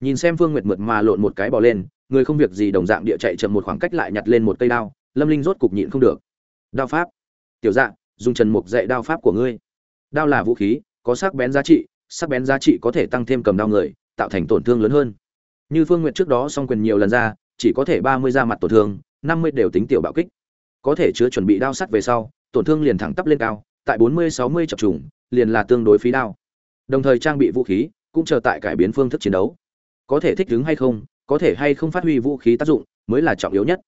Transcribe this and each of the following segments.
nhìn xem phương nguyệt mượt mà lộn một cái bò lên, người không việc gì đồng dạng địa chạy chậm một khoảng cách lại nhặt lên một cây đao, lâm linh rốt cục nhịn không được. Đao pháp. Tiểu dạng dùng trần mục dạy đao pháp của ngươi. Đao là vũ khí, có sắc bén giá trị, sắc bén giá trị có thể tăng thêm cầm đao người, tạo thành tổn thương lớn hơn. Như phương nguyệt trước đó song quyền nhiều lần ra, chỉ có thể ba mươi ra mặt tổn thương, năm mươi đều tính tiểu bạo kích. Có thể chứa chuẩn bị đao sắt về sau, tổn thương liền thẳng tắp lên cao, tại bốn mươi, sáu mươi chập trùng, liền là tương đối phí đao. Đồng thời trang bị vũ khí, cũng chờ tại cải biến phương thức chiến đấu có thể thích ứng hay không có thể hay không phát huy vũ khí tác dụng mới là trọng yếu nhất.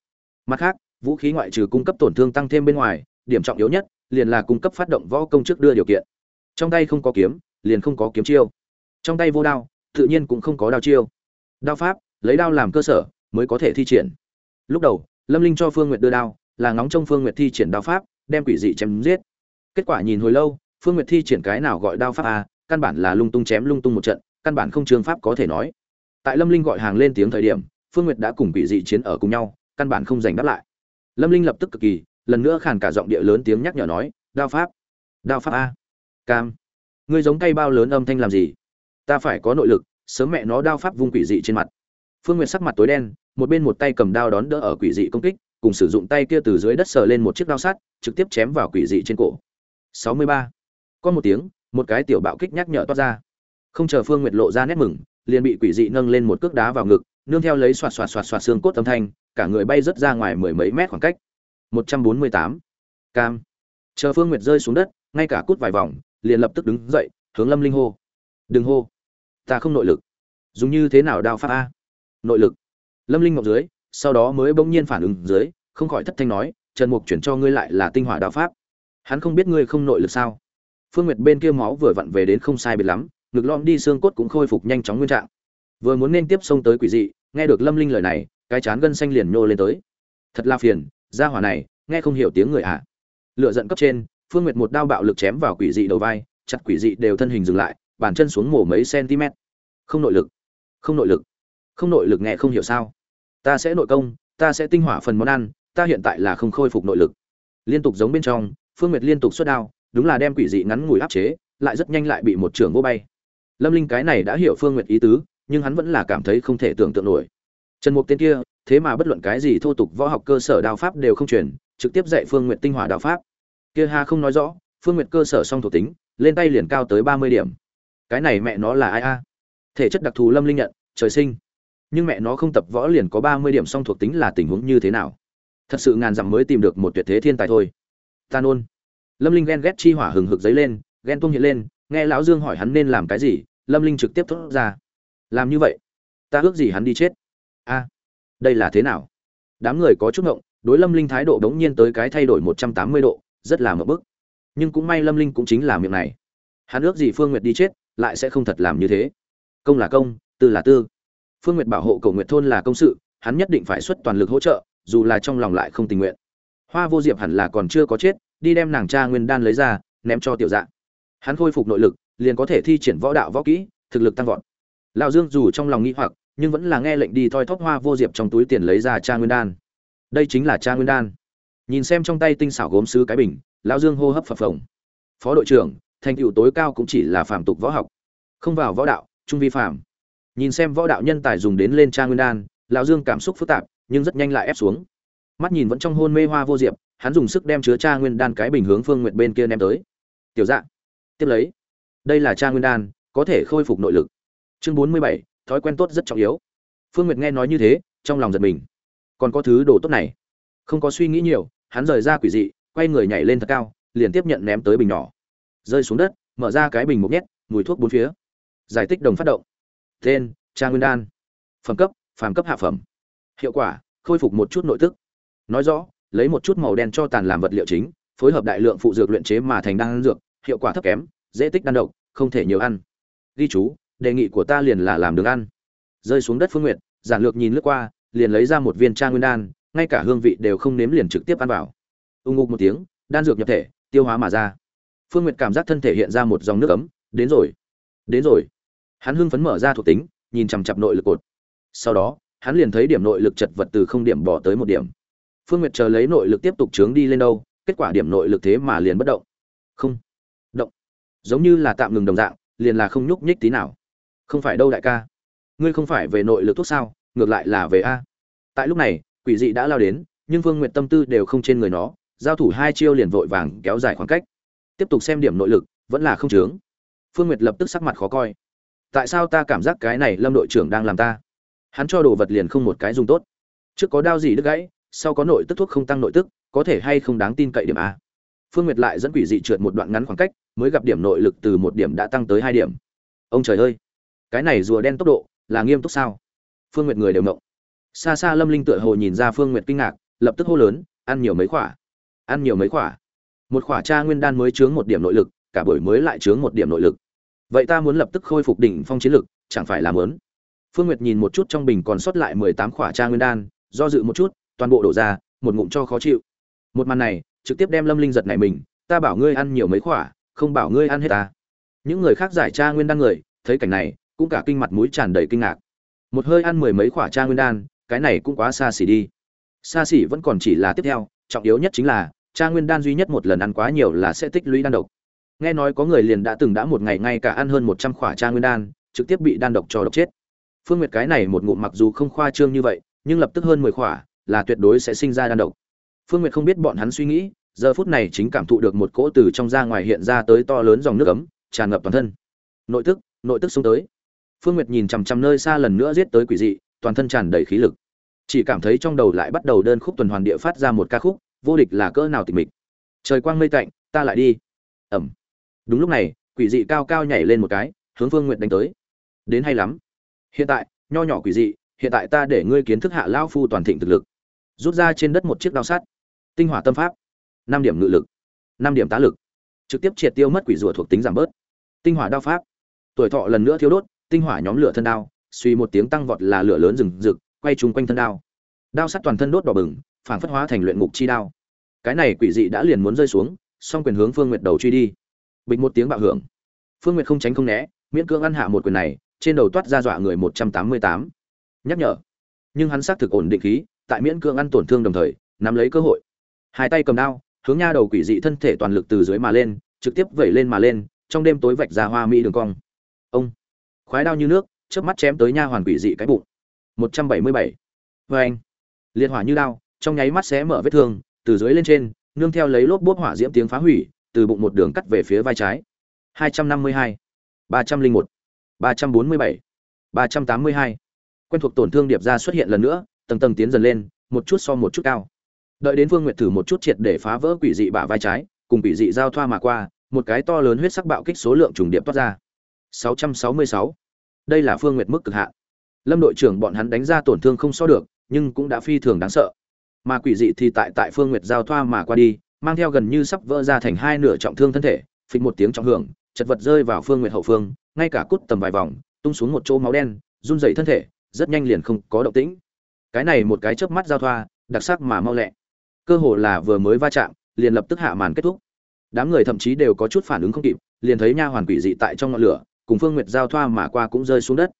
Mặt khác vũ khí ngoại trừ cung cấp tổn thương tăng thêm bên ngoài điểm trọng yếu nhất liền là cung cấp phát động võ công trước đưa điều kiện. Trong tay không có kiếm liền không có kiếm chiêu. Trong tay vô đao tự nhiên cũng không có đao chiêu. Đao pháp lấy đao làm cơ sở mới có thể thi triển. Lúc đầu lâm linh cho phương n g u y ệ t đưa đao là ngóng trông phương n g u y ệ t thi triển đao pháp đem quỷ dị chém giết. Kết quả nhìn hồi lâu phương n g u y ệ t thi triển cái nào gọi đao pháp à, căn bản là lung tung chém lung tung một trận căn bản không trường pháp có thể nói tại lâm linh gọi hàng lên tiếng thời điểm, phương nguyệt đã cùng quỷ dị chiến ở cùng nhau, căn bản không giành đáp lại. Lâm linh lập tức cực kỳ, lần nữa khàn cả giọng địa lớn tiếng nhắc nhở nói, đao pháp đao pháp a. Cam, ngươi giống cây bao lớn âm thanh làm gì? Ta phải có nội lực, sớm mẹ nó đao pháp vung quỷ dị trên mặt. Phương nguyệt sắc mặt tối đen, một bên một tay cầm đao đón đỡ ở quỷ dị công kích, cùng sử dụng tay kia từ dưới đất sờ lên một chiếc đao sắt, trực tiếp chém vào quỷ dị trên cổ. 63. có một tiếng, một cái tiểu bạo kích nhắc nhở toát ra. Không chờ phương nguyệt lộ ra nét mừng liền bị quỷ dị nâng lên một cước đá vào ngực, nương theo lấy xoạt xoạt xoạt xoạt xương cốt âm thanh, cả người bay rớt ra ngoài mười mấy mét khoảng cách. 148. cam. Chờ phương nguyệt rơi xuống đất, ngay cả cút vài vòng, liền lập tức đứng dậy, hướng lâm linh hô. Đừng hô. Ta không nội lực. Dùng như thế nào đao pháp a? Nội lực. Lâm linh ngọc dưới, sau đó mới bỗng nhiên phản ứng dưới, không khỏi thất thanh nói, trần mục chuyển cho ngươi lại là tinh hỏa đao pháp. Hắn không biết ngươi không nội lực sao? Phương nguyệt bên kia máu vừa vặn về đến không sai biệt lắm ngực lom đi xương cốt cũng khôi phục nhanh chóng nguyên trạng. Vừa muốn nên tiếp xông tới quỷ dị, nghe được lâm linh lời này, cái chán gân xanh liền nhô lên tới. Thật là phiền, gia hỏa này, nghe không hiểu tiếng người ạ. À. lựa giận cấp trên, phương nguyệt một đao bạo lực chém vào quỷ dị đầu vai, chặt quỷ dị đều thân hình dừng lại, bàn chân xuống mổ mấy cm không nội lực, không nội lực, không nội lực nghe không hiểu sao. Ta sẽ nội công, ta sẽ tinh hỏa phần món ăn, ta hiện tại là không khôi phục nội lực. Liên tục giống bên trong, phương nguyệt liên tục xuất đao, đúng là đem quỷ dị ngắn ngủi áp chế, lại rất nhanh lại bị một trường vô bay lâm linh cái này đã hiểu phương nguyệt ý tứ, nhưng hắn vẫn là cảm thấy không thể tưởng tượng nổi. Trần mục tên kia, thế mà bất luận cái gì thô tục võ học cơ sở đao pháp đều không truyền, trực tiếp dạy phương nguyệt tinh hỏa đao pháp. Kia ha không nói rõ, phương nguyệt cơ sở song thuộc tính, lên tay liền cao tới ba mươi điểm. Cái này mẹ nó là ai a? Thể chất đặc thù lâm linh nhận, trời sinh. Nhưng mẹ nó không tập võ liền có ba mươi điểm song thuộc tính là tình huống như thế nào? Thật sự ngàn dặm mới tìm được một tuyệt thế thiên tài thôi. Ta nôn. Lâm linh ghen ghét chi hỏa hừng hực dấy lên, ghen tuông hiện lên, nghe lão dương hỏi hắn nên làm cái gì lâm linh trực tiếp thốt ra. Làm như vậy, ta ước gì hắn đi chết. A, đây là thế nào? Đám người có chút ngộng, đối lâm linh thái độ đống nhiên tới cái thay đổi một trăm tám mươi độ, rất là mập bức. Nhưng cũng may lâm linh cũng chính là miệng này. Hắn ước gì phương nguyệt đi chết, lại sẽ không thật làm như thế. Công là công, tư là tư. Phương nguyệt bảo hộ cầu nguyệt thôn là công sự, hắn nhất định phải xuất toàn lực hỗ trợ, dù là trong lòng lại không tình nguyện. Hoa vô diệp hẳn là còn chưa có chết, đi đem nàng cha nguyên đan lấy ra, ném cho tiểu dạng hắn khôi phục nội lực liền có thể thi triển võ đạo võ kỹ, thực lực tăng vọt. Lão dương dù trong lòng nghĩ hoặc, nhưng vẫn là nghe lệnh đi thoi thóp hoa vô diệp trong túi tiền lấy ra cha nguyên đan. Đây chính là cha nguyên đan. Nhìn xem trong tay tinh xảo gốm sứ cái bình, lão dương hô hấp phập phồng. Phó đội trưởng, thành tựu tối cao cũng chỉ là phàm tục võ học. Không vào võ đạo, trung vi phàm. Nhìn xem võ đạo nhân tài dùng đến lên trang nguyên đan, lão dương cảm xúc phức tạp, nhưng rất nhanh lại ép xuống. Mắt nhìn vẫn trong hôn mê hoa vô diệp, hắn dùng sức đem chứa cha nguyên đan cái bình hướng phương nguyện bên kia ném tới. Tiểu dạ tiếp lấy đây là cha nguyên đan, có thể khôi phục nội lực. Chương bốn mươi bảy, thói quen tốt rất trọng yếu. Phương nguyệt nghe nói như thế, trong lòng giật mình. Còn có thứ đồ tốt này. Không có suy nghĩ nhiều, hắn rời ra quỷ dị, quay người nhảy lên thật cao, liền tiếp nhận ném tới bình nhỏ. Rơi xuống đất, mở ra cái bình mục nhét, mùi thuốc bốn phía. Giải tích đồng phát động. Tên cha nguyên đan. Phẩm cấp, phàm cấp hạ phẩm. Hiệu quả, khôi phục một chút nội tức. Nói rõ, lấy một chút màu đen cho tàn làm vật liệu chính, phối hợp đại lượng phụ dược luyện chế mà thành đan dược, hiệu quả thấp kém dễ tích đan độc, không thể nhiều ăn. Ghi chú, đề nghị của ta liền là làm đường ăn. Rơi xuống đất phương nguyệt, giản lược nhìn lướt qua, liền lấy ra một viên tra nguyên đan, ngay cả hương vị đều không nếm liền trực tiếp ăn vào. Ung ục một tiếng, đan dược nhập thể, tiêu hóa mà ra. Phương nguyệt cảm giác thân thể hiện ra một dòng nước ấm, đến rồi đến rồi. Hắn hưng phấn mở ra thuộc tính, nhìn chằm chằm nội lực cột. Sau đó, hắn liền thấy điểm nội lực chật vật từ không điểm bỏ tới một điểm. Phương nguyệt chờ lấy nội lực tiếp tục trướng đi lên đâu, kết quả điểm nội lực thế mà liền bất động. Không giống như là tạm ngừng đồng dạng, liền là không nhúc nhích tí nào. Không phải đâu đại ca. Ngươi không phải về nội lực thuốc sao, ngược lại là về a. Tại lúc này, quỷ dị đã lao đến, nhưng vương nguyệt tâm tư đều không trên người nó, giao thủ hai chiêu liền vội vàng kéo dài khoảng cách. Tiếp tục xem điểm nội lực, vẫn là không chướng. Phương nguyệt lập tức sắc mặt khó coi. Tại sao ta cảm giác cái này lâm đội trưởng đang làm ta? Hắn cho đồ vật liền không một cái dùng tốt. Trước có đao gì đứt gãy, sau có nội tức thuốc không tăng nội tức, có thể hay không đáng tin cậy điểm a phương nguyệt lại dẫn quỷ dị trượt một đoạn ngắn khoảng cách, mới gặp điểm nội lực từ một điểm đã tăng tới hai điểm. Ông trời ơi! Cái này rùa đen tốc độ là nghiêm túc sao? Phương nguyệt người đều mộng xa xa lâm linh tựa hồ nhìn ra phương nguyệt kinh ngạc, lập tức hô lớn, ăn nhiều mấy khỏa ăn nhiều mấy khỏa một khỏa cha nguyên đan mới chướng một điểm nội lực, cả buổi mới lại chướng một điểm nội lực. Vậy ta muốn lập tức khôi phục đỉnh phong chiến lực, chẳng phải là muốn? Phương nguyệt nhìn một chút trong bình còn sót lại mười tám khỏa cha nguyên đan, do dự một chút, toàn bộ đổ ra, một ngụm cho khó chịu. Một màn này trực tiếp đem lâm linh giật này mình, ta bảo ngươi ăn nhiều mấy khỏa, không bảo ngươi ăn hết ta. Những người khác giải cha nguyên đan người, thấy cảnh này, cũng cả kinh mặt mũi tràn đầy kinh ngạc. Một hơi ăn mười mấy khỏa cha nguyên đan, cái này cũng quá xa xỉ đi. Xa xỉ vẫn còn chỉ là tiếp theo, trọng yếu nhất chính là cha nguyên đan duy nhất một lần ăn quá nhiều là sẽ tích lũy đan độc. Nghe nói có người liền đã từng đã một ngày ngay cả ăn hơn một trăm khỏa cha nguyên đan, trực tiếp bị đan độc cho độc chết. Phương nguyệt cái này một ngụm mặc dù không khoa trương như vậy, nhưng lập tức hơn mười khỏa, là tuyệt đối sẽ sinh ra đan độc phương nguyệt không biết bọn hắn suy nghĩ, giờ phút này chính cảm thụ được một cỗ từ trong ra ngoài hiện ra tới to lớn dòng nước ấm, tràn ngập toàn thân. Nội tức nội tức xuống tới. Phương nguyệt nhìn chằm chằm nơi xa lần nữa giết tới quỷ dị, toàn thân tràn đầy khí lực. Chỉ cảm thấy trong đầu lại bắt đầu đơn khúc tuần hoàn địa phát ra một ca khúc, vô địch là cỡ nào tịch mịch. Trời quang mây tạnh, ta lại đi. Ẩm. Đúng lúc này, quỷ dị cao cao nhảy lên một cái, hướng phương nguyệt đánh tới. Đến hay lắm. Hiện tại, nho nhỏ quỷ dị, hiện tại ta để ngươi kiến thức hạ lão phu toàn thịnh thực lực. Rút ra trên đất một chiếc đao sắt tinh hỏa tâm pháp, năm điểm ngự lực, năm điểm tá lực, trực tiếp triệt tiêu mất quỷ rùa thuộc tính giảm bớt. Tinh hỏa đao pháp, tuổi thọ lần nữa thiếu đốt, tinh hỏa nhóm lửa thân đao, suy một tiếng tăng vọt là lửa lớn rừng rực, quay chung quanh thân đao. Đao sắt toàn thân đốt đỏ bừng, phảng phất hóa thành luyện ngục chi đao. Cái này quỷ dị đã liền muốn rơi xuống, song quyền hướng phương nguyệt đầu truy đi. Bịch một tiếng bạo hưởng. Phương nguyệt không tránh không né, miễn cưỡng ăn hạ một quyền này, trên đầu toát ra dọa người một trăm tám mươi tám. Nhắc nhở. Nhưng hắn xác thực ổn định khí, tại miễn cưỡng ăn tổn thương đồng thời, nắm lấy cơ hội hai tay cầm đao, hướng nha đầu quỷ dị thân thể toàn lực từ dưới mà lên, trực tiếp vẩy lên mà lên, trong đêm tối vạch ra hoa mỹ đường cong. Ông, khoái đao như nước trước mắt chém tới nha hoàn quỷ dị cái bụng. Một trăm bảy mươi bảy. Vê anh, liệt hỏa như đao, trong nháy mắt xé mở vết thương, từ dưới lên trên, nương theo lấy lốp bốp hỏa diễm tiếng phá hủy, từ bụng một đường cắt về phía vai trái. Hai trăm năm mươi hai. Ba trăm linh một. Ba trăm bốn mươi bảy. Ba trăm tám mươi hai. Quen thuộc tổn thương điệp ra xuất hiện lần nữa, tầng tầng tiến dần lên, một chút so một chút cao đợi đến vương nguyệt thử một chút triệt để phá vỡ quỷ dị bả vai trái, cùng quỷ dị giao thoa mà qua, một cái to lớn huyết sắc bạo kích số lượng trùng điệp toát ra. 666. đây là phương nguyệt mức cực hạn. Lâm đội trưởng bọn hắn đánh ra tổn thương không so được, nhưng cũng đã phi thường đáng sợ. Mà quỷ dị thì tại tại phương nguyệt giao thoa mà qua đi, mang theo gần như sắp vỡ ra thành hai nửa trọng thương thân thể, phịch một tiếng trọng hưởng, chật vật rơi vào phương nguyệt hậu phương, ngay cả cút tầm vài vòng, tung xuống một chỗ máu đen, run dày thân thể, rất nhanh liền không có động tĩnh. Cái này một cái chớp mắt giao thoa, đặc sắc mà mau lẹ cơ hồ là vừa mới va chạm, liền lập tức hạ màn kết thúc. Đám người thậm chí đều có chút phản ứng không kịp, liền thấy nha hoàn quỷ dị tại trong ngọn lửa, cùng phương nguyệt giao thoa mà qua cũng rơi xuống đất.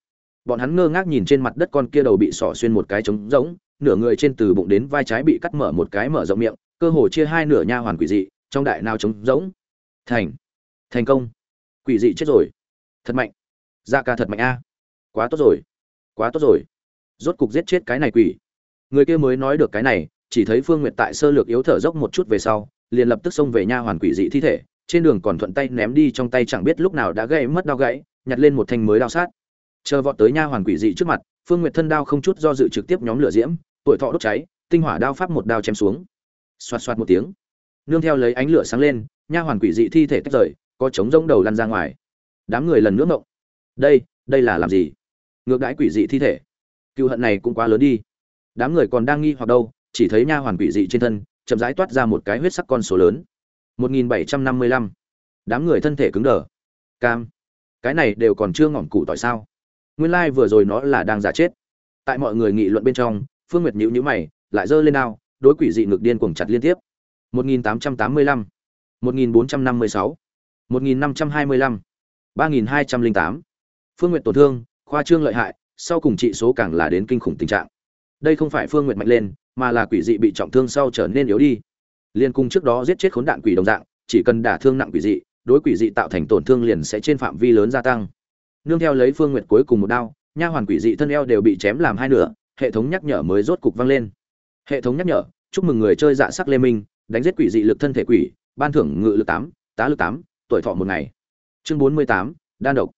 Bọn hắn ngơ ngác nhìn trên mặt đất con kia đầu bị sỏ xuyên một cái trống rỗng, nửa người trên từ bụng đến vai trái bị cắt mở một cái mở rộng miệng, cơ hồ chia hai nửa nha hoàn quỷ dị, trong đại nào trống rỗng. Thành thành công. Quỷ dị chết rồi. Thật mạnh. Da ca thật mạnh a. Quá tốt rồi. Quá tốt rồi. Rốt cục giết chết cái này quỷ. Người kia mới nói được cái này chỉ thấy phương nguyệt tại sơ lược yếu thở dốc một chút về sau, liền lập tức xông về nha hoàn quỷ dị thi thể, trên đường còn thuận tay ném đi trong tay chẳng biết lúc nào đã gãy mất đao gãy, nhặt lên một thanh mới đao sát. Chờ vọt tới nha hoàn quỷ dị trước mặt, phương nguyệt thân đao không chút do dự trực tiếp nhóm lửa diễm, tuổi thọ đốt cháy, tinh hỏa đao pháp một đao chém xuống. Xoạt xoạt một tiếng, nương theo lấy ánh lửa sáng lên, nha hoàn quỷ dị thi thể tách rời, có trống rông đầu lăn ra ngoài. Đám người lần nữa ngộng. Đây đây là làm gì? Ngược đãi quỷ dị thi thể. Cựu hận này cũng quá lớn đi. Đám người còn đang nghi hoặc đâu chỉ thấy nha hoàn quỷ dị trên thân, chậm rãi toát ra một cái huyết sắc con số lớn 1755. đám người thân thể cứng đờ cam cái này đều còn chưa ngỏm cụ tỏi sao nguyên lai vừa rồi nó là đang giả chết tại mọi người nghị luận bên trong, phương nguyệt nhữ nhữ mày, lại giơ lên ao đối quỷ dị ngực điên cuồng chặt liên tiếp 1885. 1456. 1525. 3208. phương nguyệt tổn thương, khoa trương lợi hại, sau cùng trị số càng là đến kinh khủng tình trạng đây không phải phương nguyệt mạnh lên mà là quỷ dị bị trọng thương sau trở nên yếu đi. Liên cung trước đó giết chết khốn đạn quỷ đồng dạng, chỉ cần đả thương nặng quỷ dị, đối quỷ dị tạo thành tổn thương liền sẽ trên phạm vi lớn gia tăng. Nương theo lấy phương nguyệt cuối cùng một đao, nha hoàn quỷ dị thân eo đều bị chém làm hai nửa, hệ thống nhắc nhở mới rốt cục vang lên. Hệ thống nhắc nhở, chúc mừng người chơi dạ sắc lê minh, đánh giết quỷ dị lực thân thể quỷ, ban thưởng ngự lực tám, tá lực tám, tuổi thọ một ngày. Chương bốn mươi tám, đan độc.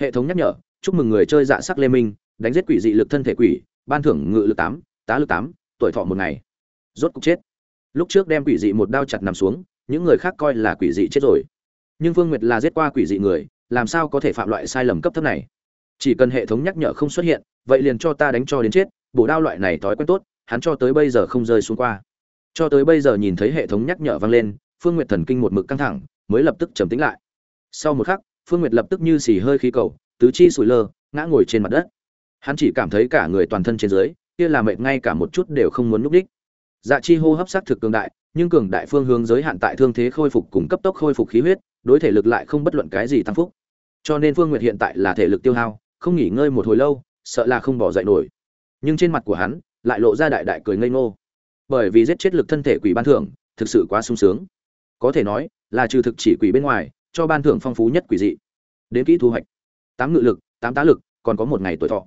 Hệ thống nhắc nhở, chúc mừng người chơi dạ sắc lê minh, đánh giết quỷ dị lực thân thể quỷ, ban thưởng ngự lực tám, tá lực tám tuổi thọ một ngày. Rốt cục chết. Lúc trước đem quỷ dị một đao chặt nằm xuống, những người khác coi là quỷ dị chết rồi. Nhưng phương nguyệt là giết qua quỷ dị người, làm sao có thể phạm loại sai lầm cấp thấp này? Chỉ cần hệ thống nhắc nhở không xuất hiện, vậy liền cho ta đánh cho đến chết, bổ đao loại này thói quen tốt, hắn cho tới bây giờ không rơi xuống qua. Cho tới bây giờ nhìn thấy hệ thống nhắc nhở vang lên, phương nguyệt thần kinh một mực căng thẳng, mới lập tức trầm tĩnh lại. Sau một khắc, phương nguyệt lập tức như xì hơi khí cầu, tứ chi sủi lơ, ngã ngồi trên mặt đất. Hắn chỉ cảm thấy cả người toàn thân trên dưới kia là mệt ngay cả một chút đều không muốn núp đích dạ chi hô hấp sát thực cường đại, nhưng cường đại phương hướng giới hạn tại thương thế khôi phục cùng cấp tốc khôi phục khí huyết, đối thể lực lại không bất luận cái gì tăng phúc. Cho nên phương nguyệt hiện tại là thể lực tiêu hao, không nghỉ ngơi một hồi lâu, sợ là không bỏ dậy nổi. Nhưng trên mặt của hắn lại lộ ra đại đại cười ngây ngô. Bởi vì giết chết lực thân thể quỷ ban thưởng, thực sự quá sung sướng. Có thể nói, là trừ thực chỉ quỷ bên ngoài, cho ban thưởng phong phú nhất quỷ dị. Đến kỹ thu hoạch. Tám ngự lực, tám tá lực, còn có một ngày tuổi thọ.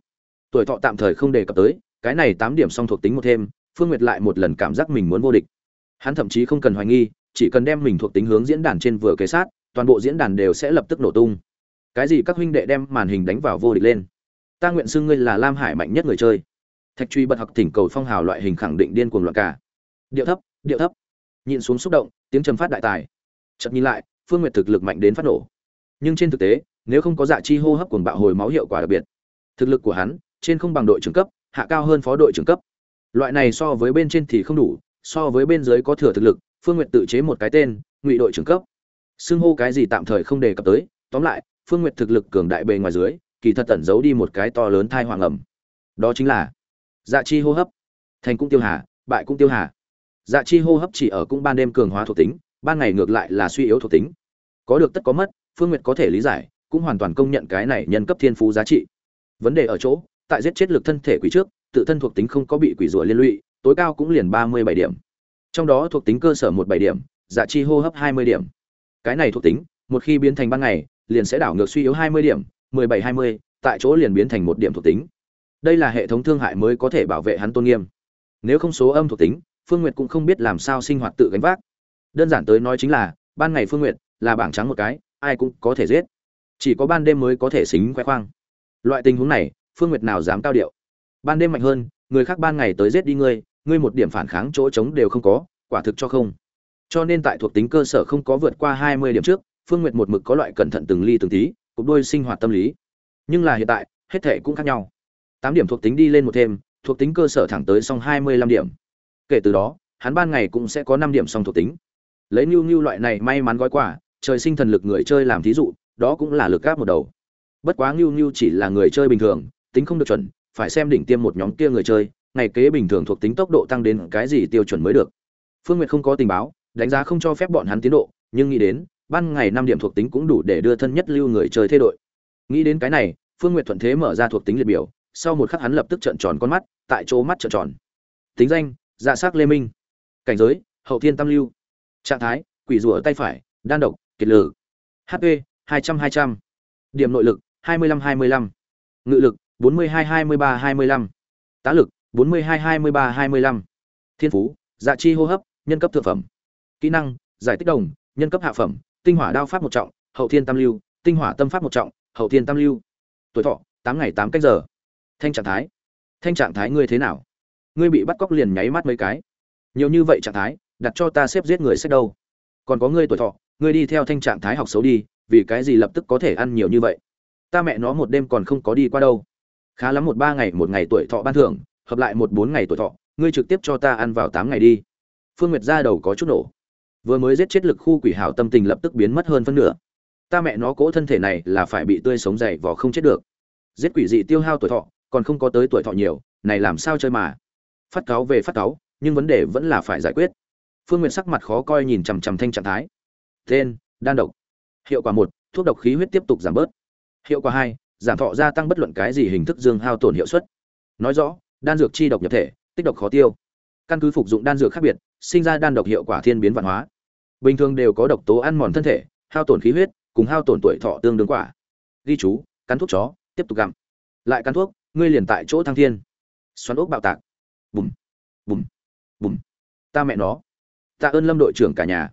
Tuổi thọ tạm thời không đề cập tới cái này tám điểm song thuộc tính một thêm, phương nguyệt lại một lần cảm giác mình muốn vô địch. Hắn thậm chí không cần hoài nghi, chỉ cần đem mình thuộc tính hướng diễn đàn trên vừa kế sát, toàn bộ diễn đàn đều sẽ lập tức nổ tung. Cái gì các huynh đệ đem màn hình đánh vào vô địch lên? Ta nguyện xưng ngươi là lam hải mạnh nhất người chơi. Thạch truy bật học thỉnh cầu phong hào loại hình khẳng định điên cuồng loạn cả. Điệu thấp điệu thấp. Nhìn xuống xúc động, tiếng trầm phát đại tài. Chợt nhìn lại, phương nguyệt thực lực mạnh đến phát nổ. Nhưng trên thực tế, nếu không có dạ chi hô hấp cuồng bạo hồi máu hiệu quả đặc biệt, thực lực của hắn trên không bằng đội trưởng cấp hạ cao hơn phó đội trưởng cấp. Loại này so với bên trên thì không đủ, so với bên dưới có thừa thực lực, phương nguyệt tự chế một cái tên, ngụy đội trưởng cấp. Xưng hô cái gì tạm thời không đề cập tới, tóm lại, phương nguyệt thực lực cường đại bề ngoài dưới, kỳ thật tẩn giấu đi một cái to lớn thai hoàng ẩm. Đó chính là dạ chi hô hấp. Thành cũng tiêu hà, bại cũng tiêu hà. Dạ chi hô hấp chỉ ở cung ban đêm cường hóa thuộc tính, ban ngày ngược lại là suy yếu thuộc tính. Có được tất có mất, phương nguyệt có thể lý giải, cũng hoàn toàn công nhận cái này nhân cấp thiên phú giá trị. Vấn đề ở chỗ tại giết chết lực thân thể quỷ trước, tự thân thuộc tính không có bị quỷ rủa liên lụy, tối cao cũng liền ba mươi bảy điểm. Trong đó thuộc tính cơ sở một bảy điểm dạ chi hô hấp hai mươi điểm. Cái này thuộc tính, một khi biến thành ban ngày, liền sẽ đảo ngược suy yếu hai mươi điểm, mười bảy hai mươi, tại chỗ liền biến thành một điểm thuộc tính. Đây là hệ thống thương hại mới có thể bảo vệ hắn tôn nghiêm. Nếu không số âm thuộc tính, phương nguyệt cũng không biết làm sao sinh hoạt tự gánh vác. Đơn giản tới nói chính là, ban ngày phương nguyệt là bảng trắng một cái, ai cũng có thể giết. Chỉ có ban đêm mới có thể xính khoe khoang. Loại tình huống này phương nguyệt nào dám cao điệu? Ban đêm mạnh hơn, người khác ban ngày tới giết đi ngươi ngươi một điểm phản kháng chỗ trống đều không có, quả thực cho không. Cho nên tại thuộc tính cơ sở không có vượt qua hai mươi điểm trước, phương nguyệt một mực có loại cẩn thận từng ly từng tí, cục đôi sinh hoạt tâm lý. Nhưng là hiện tại, hết thể cũng khác nhau. Tám điểm thuộc tính đi lên một thêm, thuộc tính cơ sở thẳng tới xong hai mươi lăm điểm. Kể từ đó, hắn ban ngày cũng sẽ có năm điểm song thuộc tính. Lấy nhu nhu loại này may mắn gói quả trời sinh thần lực người chơi làm thí dụ, đó cũng là lực gáp một đầu. Bất quá nhu nhu chỉ là người chơi bình thường tính không được chuẩn, phải xem đỉnh tiêm một nhóm kia người chơi, ngày kế bình thường thuộc tính tốc độ tăng đến cái gì tiêu chuẩn mới được. Phương nguyệt không có tình báo, đánh giá không cho phép bọn hắn tiến độ, nhưng nghĩ đến, ban ngày năm điểm thuộc tính cũng đủ để đưa thân nhất lưu người chơi thay đổi. Nghĩ đến cái này, phương nguyệt thuận thế mở ra thuộc tính liệt biểu, sau một khắc hắn lập tức trợn tròn con mắt, tại chỗ mắt trợn tròn. Tính danh dạ s lê minh. Cảnh giới, hậu thiên tam lưu. Trạng thái, quỷ rùa tay phải, đan độc, kiệt lử. Hp hai trăm hai trăm. Điểm nội lực, hai mươi lăm hai mươi lăm. Ngự lực bốn mươi hai hai mươi ba hai mươi lăm. Tá lực, bốn mươi hai hai mươi ba hai mươi lăm. Thiên phú dạ chi hô hấp, nhân cấp thượng phẩm. Kỹ năng, giải tích đồng, nhân cấp hạ phẩm, tinh hỏa đao pháp một trọng, hậu thiên tam lưu, tinh hỏa tâm pháp một trọng, hậu thiên tam lưu. Tuổi thọ, tám ngày tám cách giờ. Thanh trạng thái. Thanh trạng thái ngươi thế nào? Ngươi bị bắt cóc liền nháy mắt mấy cái. Nhiều như vậy trạng thái, đặt cho ta xếp giết người sẽ đâu. Còn có ngươi tuổi thọ, ngươi đi theo thanh trạng thái học xấu đi, vì cái gì lập tức có thể ăn nhiều như vậy? Ta mẹ nó một đêm còn không có đi qua đâu khá lắm một ba ngày, một ngày tuổi thọ ban thưởng, hợp lại một bốn ngày tuổi thọ, ngươi trực tiếp cho ta ăn vào tám ngày đi. Phương nguyệt ra đầu có chút nổ. Vừa mới giết chết lực khu quỷ hảo tâm tình lập tức biến mất hơn phân nửa. Ta mẹ nó cố thân thể này là phải bị tươi sống dày vò không chết được. Giết quỷ dị tiêu hao tuổi thọ, còn không có tới tuổi thọ nhiều, này làm sao chơi mà. Phát cáo về phát cáo nhưng vấn đề vẫn là phải giải quyết. Phương nguyện sắc mặt khó coi nhìn chằm chằm thanh trạng thái. Tên, đan độc. Hiệu quả một, thuốc độc khí huyết tiếp tục giảm bớt. Hiệu quả hai giảm thọ gia tăng bất luận cái gì hình thức dương hao tổn hiệu suất. Nói rõ, đan dược chi độc nhập thể, tích độc khó tiêu. Căn cứ phục dụng đan dược khác biệt, sinh ra đan độc hiệu quả thiên biến văn hóa. Bình thường đều có độc tố ăn mòn thân thể, hao tổn khí huyết, cùng hao tổn tuổi thọ tương đương quả. Ghi chú, cắn thuốc chó, tiếp tục gặm. Lại cắn thuốc, ngươi liền tại chỗ thăng thiên. Xoắn ốc bạo tạc. Bùm bùm bùm. Ta mẹ nó. Tạ ơn lâm đội trưởng cả nhà.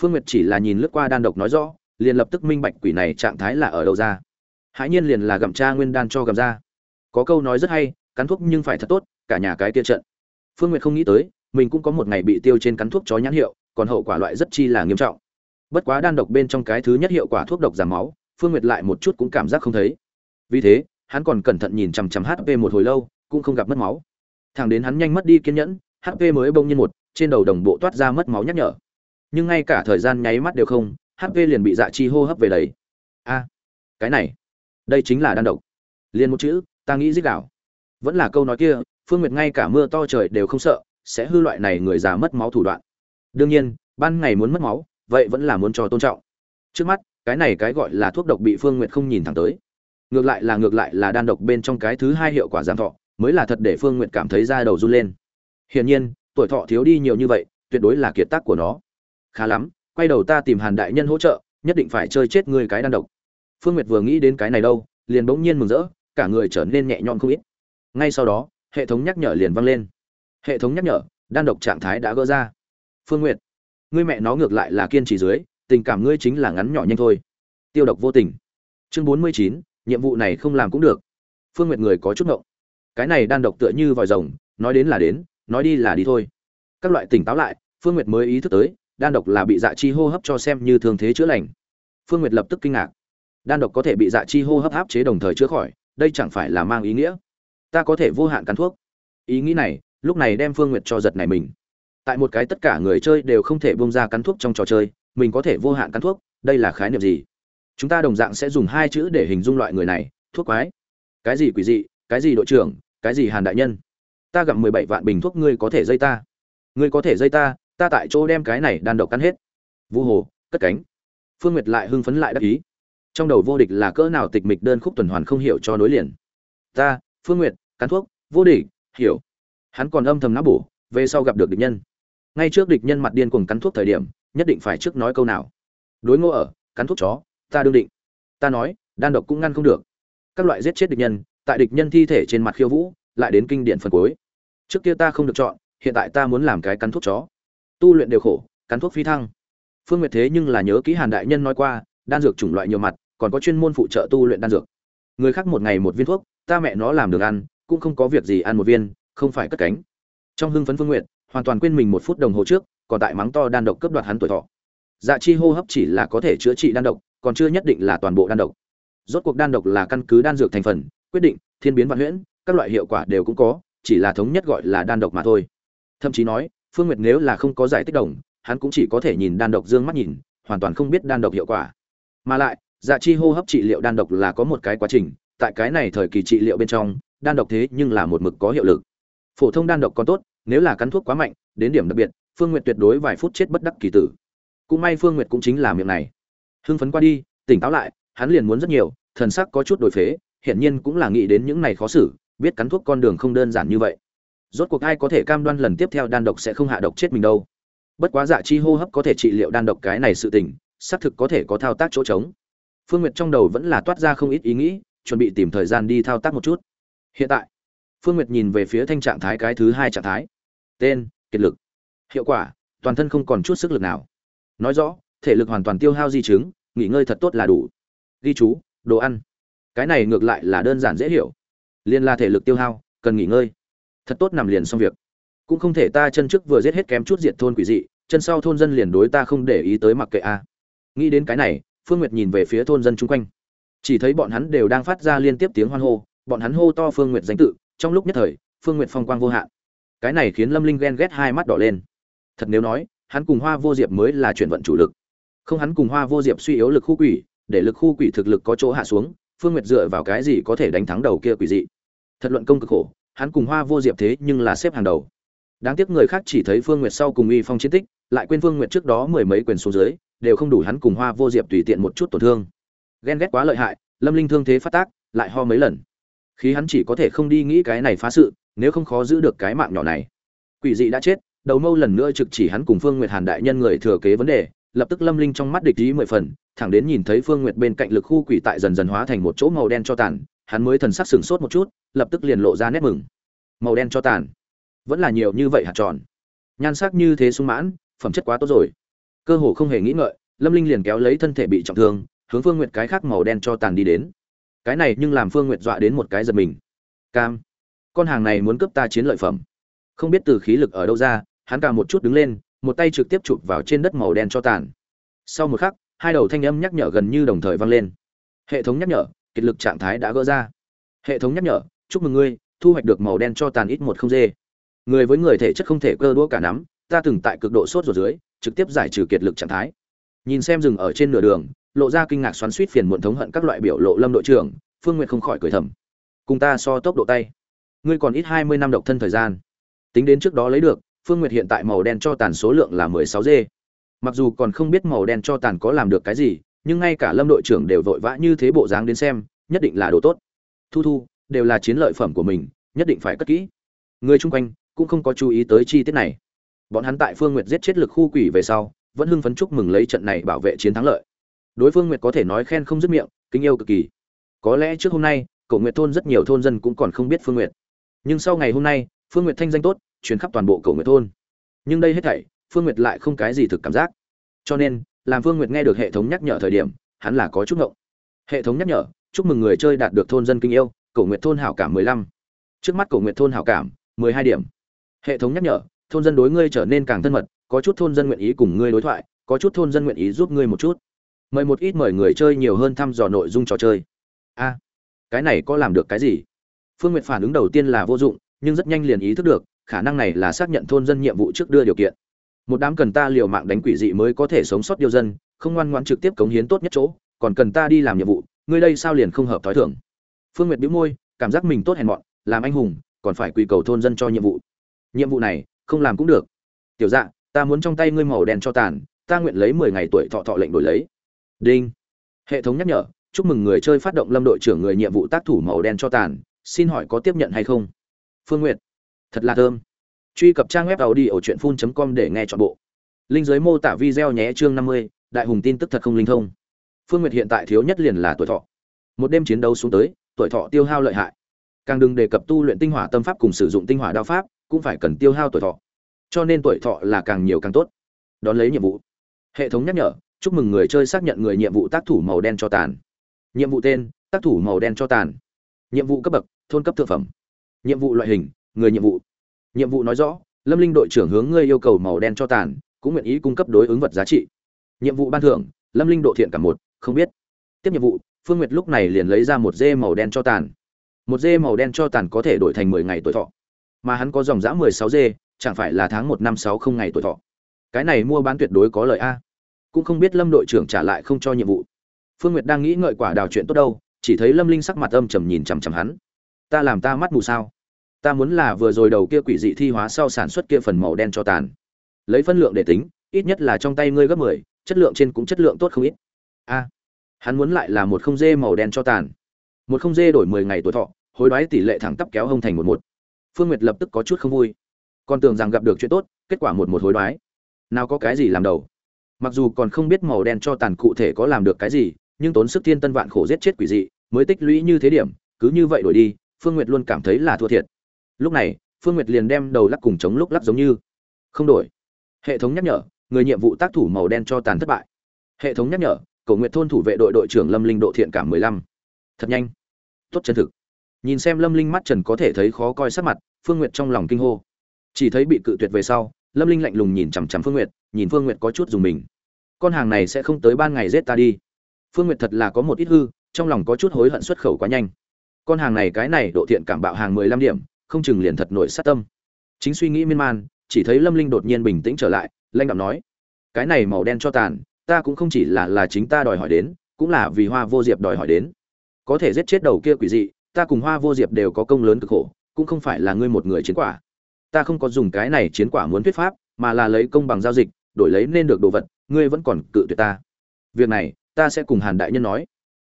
Phương nguyệt chỉ là nhìn lướt qua đan độc nói rõ, liền lập tức minh bạch quỷ này trạng thái là ở đâu ra hãi nhiên liền là gặm cha nguyên đan cho gặm ra. Có câu nói rất hay, cắn thuốc nhưng phải thật tốt, cả nhà cái kia trận. Phương nguyệt không nghĩ tới, mình cũng có một ngày bị tiêu trên cắn thuốc chó nhãn hiệu, còn hậu quả loại rất chi là nghiêm trọng. Bất quá đan độc bên trong cái thứ nhất hiệu quả thuốc độc giảm máu, phương nguyệt lại một chút cũng cảm giác không thấy. Vì thế, hắn còn cẩn thận nhìn chằm chằm hp một hồi lâu, cũng không gặp mất máu. Thẳng đến hắn nhanh mất đi kiên nhẫn hp mới bông nhiên một, trên đầu đồng bộ toát ra mất máu nhắc nhở. Nhưng ngay cả thời gian nháy mắt đều không hp liền bị dạ chi hô hấp về đấy a, cái này đây chính là đan độc. Liền một chữ, ta nghĩ dích đảo vẫn là câu nói kia, phương nguyệt ngay cả mưa to trời đều không sợ, sẽ hư loại này người già mất máu thủ đoạn. Đương nhiên, ban ngày muốn mất máu, vậy vẫn là muốn cho tôn trọng. Trước mắt, cái này cái gọi là thuốc độc bị phương nguyệt không nhìn thẳng tới. Ngược lại là ngược lại là đan độc bên trong cái thứ hai hiệu quả giảm thọ, mới là thật để phương nguyệt cảm thấy da đầu run lên. Hiển nhiên, tuổi thọ thiếu đi nhiều như vậy, tuyệt đối là kiệt tác của nó. Khá lắm, quay đầu ta tìm hàn đại nhân hỗ trợ, nhất định phải chơi chết ngươi cái đan độc phương nguyệt vừa nghĩ đến cái này đâu, liền bỗng nhiên mừng rỡ, cả người trở nên nhẹ nhõm không ít. Ngay sau đó, hệ thống nhắc nhở liền vang lên. Hệ thống nhắc nhở, đan độc trạng thái đã gỡ ra. Phương nguyệt, ngươi mẹ nó ngược lại là kiên trì dưới, tình cảm ngươi chính là ngắn nhỏ nhanh thôi. Tiêu độc vô tình. Chương bốn mươi chín, nhiệm vụ này không làm cũng được. Phương nguyệt người có chút ngộng. Cái này đan độc tựa như vòi rồng, nói đến là đến, nói đi là đi thôi. Các loại tỉnh táo lại, phương nguyệt mới ý thức tới, đan độc là bị dạ chi hô hấp cho xem như thường thế chữa lành. Phương nguyệt lập tức kinh ngạc đan độc có thể bị dạ chi hô hấp áp chế đồng thời chữa khỏi, đây chẳng phải là mang ý nghĩa? Ta có thể vô hạn cắn thuốc. Ý nghĩ này, lúc này đem phương nguyệt cho giật này mình. Tại một cái tất cả người chơi đều không thể bông ra cắn thuốc trong trò chơi, mình có thể vô hạn cắn thuốc, đây là khái niệm gì? Chúng ta đồng dạng sẽ dùng hai chữ để hình dung loại người này, thuốc quái. Cái gì quỷ dị, cái gì đội trưởng, cái gì hàn đại nhân? Ta gặp mười bảy vạn bình thuốc ngươi có thể dây ta. Ngươi có thể dây ta ta tại chỗ đem cái này đan độc cắn hết. Vu hồ, cất cánh. Phương nguyệt lại hưng phấn lại đắc ý trong đầu vô địch là cỡ nào tịch mịch đơn khúc tuần hoàn không hiểu cho nối liền. Ta, phương nguyệt cắn thuốc, vô địch, hiểu. Hắn còn âm thầm não bổ, về sau gặp được địch nhân. Ngay trước địch nhân mặt điên cuồng cắn thuốc thời điểm, nhất định phải trước nói câu nào. Đối ngô ở cắn thuốc chó, ta đương định. Ta nói, đan độc cũng ngăn không được. Các loại giết chết địch nhân, tại địch nhân thi thể trên mặt khiêu vũ, lại đến kinh điển phần cuối. Trước kia ta không được chọn, hiện tại ta muốn làm cái cắn thuốc chó. Tu luyện đều khổ cắn thuốc phi thăng. Phương nguyệt thế nhưng là nhớ kỹ hàn đại nhân nói qua, đan dược chủng loại nhiều mặt còn có chuyên môn phụ trợ tu luyện đan dược. Người khác một ngày một viên thuốc, ta mẹ nó làm được ăn, cũng không có việc gì ăn một viên, không phải cất cánh. Trong hưng phấn phương nguyện hoàn toàn quên mình một phút đồng hồ trước, còn tại mắng to đan độc cướp đoạt hắn tuổi thọ. Dạ chi hô hấp chỉ là có thể chữa trị đan độc, còn chưa nhất định là toàn bộ đan độc. Rốt cuộc đan độc là căn cứ đan dược thành phần, quyết định, thiên biến vạn huyễn, các loại hiệu quả đều cũng có, chỉ là thống nhất gọi là đan độc mà thôi. Thậm chí nói, phương nguyệt nếu là không có giải tích đồng, hắn cũng chỉ có thể nhìn đan độc dương mắt nhìn, hoàn toàn không biết đan độc hiệu quả. Mà lại dạ chi hô hấp trị liệu đan độc là có một cái quá trình, tại cái này thời kỳ trị liệu bên trong, đan độc thế nhưng là một mực có hiệu lực. Phổ thông đan độc còn tốt, nếu là cắn thuốc quá mạnh, đến điểm đặc biệt, phương nguyệt tuyệt đối vài phút chết bất đắc kỳ tử. Cũng may phương nguyệt cũng chính là miệng này. Hưng phấn qua đi, tỉnh táo lại, hắn liền muốn rất nhiều, thần sắc có chút đổi phế, hiển nhiên cũng là nghĩ đến những này khó xử, biết cắn thuốc con đường không đơn giản như vậy. Rốt cuộc ai có thể cam đoan lần tiếp theo đan độc sẽ không hạ độc chết mình đâu. Bất quá dạ chi hô hấp có thể trị liệu đan độc cái này sự tình, xác thực có thể có thao tác chỗ trống phương nguyệt trong đầu vẫn là toát ra không ít ý nghĩ, chuẩn bị tìm thời gian đi thao tác một chút. Hiện tại, phương nguyệt nhìn về phía thanh trạng thái cái thứ hai trạng thái. Tên, kiệt lực. Hiệu quả, toàn thân không còn chút sức lực nào. Nói rõ, thể lực hoàn toàn tiêu hao di chứng, nghỉ ngơi thật tốt là đủ. Ghi chú, đồ ăn. Cái này ngược lại là đơn giản dễ hiểu. Liên la thể lực tiêu hao, cần nghỉ ngơi. Thật tốt nằm liền xong việc. Cũng không thể ta chân trước vừa giết hết kém chút diệt thôn quỷ dị, chân sau thôn dân liền đối ta không để ý tới mặc kệ a. Nghĩ đến cái này phương nguyệt nhìn về phía thôn dân chung quanh. Chỉ thấy bọn hắn đều đang phát ra liên tiếp tiếng hoan hô, bọn hắn hô to phương nguyệt danh tự, trong lúc nhất thời, phương nguyệt phong quang vô hạn. Cái này khiến lâm linh ghen ghét hai mắt đỏ lên. Thật nếu nói, hắn cùng hoa vô diệp mới là chuyển vận chủ lực. Không hắn cùng hoa vô diệp suy yếu lực khu quỷ, để lực khu quỷ thực lực có chỗ hạ xuống, phương nguyệt dựa vào cái gì có thể đánh thắng đầu kia quỷ dị? Thật luận công cực khổ, hắn cùng hoa vô diệp thế nhưng là xếp hàng đầu. Đáng tiếc người khác chỉ thấy phương nguyệt sau cùng uy phong chiến tích, lại quên phương nguyệt trước đó mười mấy quyền số dưới đều không đủ hắn cùng hoa vô diệp tùy tiện một chút tổn thương. Ghen ghét quá lợi hại, lâm linh thương thế phát tác, lại ho mấy lần. Khí hắn chỉ có thể không đi nghĩ cái này phá sự, nếu không khó giữ được cái mạng nhỏ này. Quỷ dị đã chết, đầu mâu lần nữa trực chỉ hắn cùng phương nguyệt hàn đại nhân người thừa kế vấn đề, lập tức lâm linh trong mắt địch ý mười phần, thẳng đến nhìn thấy phương nguyệt bên cạnh lực khu quỷ tại dần dần hóa thành một chỗ màu đen cho tàn, hắn mới thần sắc sửng sốt một chút, lập tức liền lộ ra nét mừng. Màu đen cho tàn. Vẫn là nhiều như vậy hạt tròn? Nhan sắc như thế sung mãn, phẩm chất quá tốt rồi cơ hồ không hề nghĩ ngợi, lâm linh liền kéo lấy thân thể bị trọng thương, hướng phương nguyệt cái khác màu đen cho tàn đi đến. Cái này nhưng làm phương nguyệt dọa đến một cái giật mình. Cam, con hàng này muốn cướp ta chiến lợi phẩm. Không biết từ khí lực ở đâu ra, hắn cả một chút đứng lên, một tay trực tiếp chụp vào trên đất màu đen cho tàn. Sau một khắc, hai đầu thanh âm nhắc nhở gần như đồng thời vang lên. Hệ thống nhắc nhở, kiệt lực trạng thái đã gỡ ra. Hệ thống nhắc nhở, chúc mừng ngươi, thu hoạch được màu đen cho tàn ít một không dê. Người với người thể chất không thể cơ đũa cả nắm, ta từng tại cực độ sốt ruột dưới trực tiếp giải trừ kiệt lực trạng thái. Nhìn xem rừng ở trên nửa đường, lộ ra kinh ngạc xoắn suýt phiền muộn thống hận các loại biểu lộ lâm đội trưởng, phương nguyệt không khỏi cười thầm. Cùng ta so tốc độ tay. Ngươi còn ít hai mươi năm độc thân thời gian. Tính đến trước đó lấy được, phương nguyệt hiện tại màu đen cho tàn số lượng là mười sáu dê. Mặc dù còn không biết màu đen cho tàn có làm được cái gì, nhưng ngay cả lâm đội trưởng đều vội vã như thế bộ dáng đến xem, nhất định là đồ tốt. Thu thu, đều là chiến lợi phẩm của mình, nhất định phải cất kỹ. Người chung quanh cũng không có chú ý tới chi tiết này bọn hắn tại phương nguyệt giết chết lực khu quỷ về sau, vẫn hưng phấn chúc mừng lấy trận này bảo vệ chiến thắng lợi. Đối phương nguyệt có thể nói khen không dứt miệng, kính yêu cực kỳ. Có lẽ trước hôm nay cổ nguyệt thôn rất nhiều thôn dân cũng còn không biết phương nguyệt. Nhưng sau ngày hôm nay, phương nguyệt thanh danh tốt chuyến khắp toàn bộ cổ nguyệt thôn. Nhưng đây hết thảy, phương nguyệt lại không cái gì thực cảm giác. Cho nên, làm phương nguyệt nghe được hệ thống nhắc nhở thời điểm, hắn là có chút ngộng. Hệ thống nhắc nhở, chúc mừng người chơi đạt được thôn dân kinh yêu cổ nguyệt thôn hảo cảm mười lăm. Trước mắt cổ nguyệt thôn hảo cảm, mười hai điểm. Hệ thống nhắc nhở thôn dân đối ngươi trở nên càng thân mật, có chút thôn dân nguyện ý cùng ngươi đối thoại, có chút thôn dân nguyện ý giúp ngươi một chút. Mời một ít mời người chơi nhiều hơn thăm dò nội dung trò chơi. A, cái này có làm được cái gì? Phương Nguyệt phản ứng đầu tiên là vô dụng, nhưng rất nhanh liền ý thức được, khả năng này là xác nhận thôn dân nhiệm vụ trước đưa điều kiện. Một đám cần ta liều mạng đánh quỷ dị mới có thể sống sót điều dân, không ngoan ngoãn trực tiếp cống hiến tốt nhất chỗ, còn cần ta đi làm nhiệm vụ, ngươi đây sao liền không hợp thói thường? Phương nguyệt bĩu môi, cảm giác mình tốt hèn mọn, làm anh hùng, còn phải quy cầu thôn dân cho nhiệm vụ. Nhiệm vụ này không làm cũng được. Tiểu dạ ta muốn trong tay ngươi màu đen cho tàn, ta nguyện lấy mười ngày tuổi thọ thọ lệnh đổi lấy. Đinh. Hệ thống nhắc nhở, chúc mừng người chơi phát động lâm đội trưởng người nhiệm vụ tác thủ màu đen cho tàn, xin hỏi có tiếp nhận hay không? Phương nguyện thật là thơm. Truy cập trang web tàu đi ở truyện phun com để nghe chọn bộ. Linh giới mô tả video nhé chương năm mươi, đại hùng tin tức thật không linh thông. Phương nguyệt hiện tại thiếu nhất liền là tuổi thọ. Một đêm chiến đấu xuống tới, tuổi thọ tiêu hao lợi hại. Càng đừng đề cập tu luyện tinh hỏa tâm pháp cùng sử dụng tinh hỏa đao pháp cũng phải cần tiêu hao tuổi thọ. Cho nên tuổi thọ là càng nhiều càng tốt. Đón lấy nhiệm vụ. Hệ thống nhắc nhở, chúc mừng người chơi xác nhận người nhiệm vụ tác thủ màu đen cho tàn. Nhiệm vụ tên, tác thủ màu đen cho tàn. Nhiệm vụ cấp bậc, thôn cấp thượng phẩm. Nhiệm vụ loại hình, người nhiệm vụ. Nhiệm vụ nói rõ, lâm linh đội trưởng hướng ngươi yêu cầu màu đen cho tàn, cũng nguyện ý cung cấp đối ứng vật giá trị. Nhiệm vụ ban thưởng, lâm linh độ thiện cả một, không biết. Tiếp nhiệm vụ, phương nguyệt lúc này liền lấy ra một dê màu đen cho tàn. Một dê màu đen cho tàn có thể đổi thành mười ngày tuổi thọ mà hắn có dòng dã 16 dê, chẳng phải là tháng một năm sáu không ngày tuổi thọ. Cái này mua bán tuyệt đối có lợi a. Cũng không biết lâm đội trưởng trả lại không cho nhiệm vụ. Phương nguyệt đang nghĩ ngợi quả đào chuyện tốt đâu, chỉ thấy lâm linh sắc mặt âm trầm nhìn chằm chằm hắn. Ta làm ta mắt mù sao? Ta muốn là vừa rồi đầu kia quỷ dị thi hóa sau sản xuất kia phần màu đen cho tàn. Lấy phân lượng để tính, ít nhất là trong tay ngươi gấp mười, chất lượng trên cũng chất lượng tốt không ít. A, hắn muốn lại là một không dê màu đen cho tàn. Một không dê đổi mười ngày tuổi thọ, hối đoái tỷ lệ thẳng tắp kéo hông thành một một phương nguyệt lập tức có chút không vui. Còn tưởng rằng gặp được chuyện tốt, kết quả một một hối đoái. Nào có cái gì làm đầu? Mặc dù còn không biết màu đen cho tàn cụ thể có làm được cái gì, nhưng tốn sức thiên tân vạn khổ giết chết quỷ dị, mới tích lũy như thế điểm, cứ như vậy đổi đi, phương nguyệt luôn cảm thấy là thua thiệt. Lúc này, phương nguyệt liền đem đầu lắc cùng chống lúc lắc giống như. Không đổi. Hệ thống nhắc nhở, người nhiệm vụ tác thủ màu đen cho tàn thất bại. Hệ thống nhắc nhở, cầu nguyện thôn thủ vệ đội đội trưởng lâm linh độ thiện cảm mười lăm. Thật nhanh. Tốt chân thực nhìn xem lâm linh mắt trần có thể thấy khó coi sắc mặt, phương nguyệt trong lòng kinh hô. Chỉ thấy bị cự tuyệt về sau, lâm linh lạnh lùng nhìn chằm chằm phương nguyệt, nhìn phương nguyệt có chút dùng mình. Con hàng này sẽ không tới ban ngày giết ta đi. Phương nguyệt thật là có một ít hư, trong lòng có chút hối hận xuất khẩu quá nhanh. Con hàng này cái này độ thiện cảm bạo hàng mười lăm điểm, không chừng liền thật nổi sát tâm. Chính suy nghĩ miên man, chỉ thấy lâm linh đột nhiên bình tĩnh trở lại lanh đạo nói, cái này màu đen cho tàn, ta cũng không chỉ là là chính ta đòi hỏi đến, cũng là vì hoa vô diệp đòi hỏi đến. Có thể giết chết đầu kia quỷ dị ta cùng hoa vô diệp đều có công lớn cực khổ, cũng không phải là ngươi một người chiến quả. Ta không có dùng cái này chiến quả muốn thuyết pháp, mà là lấy công bằng giao dịch, đổi lấy nên được đồ vật, ngươi vẫn còn cự tuyệt ta. Việc này, ta sẽ cùng hàn đại nhân nói.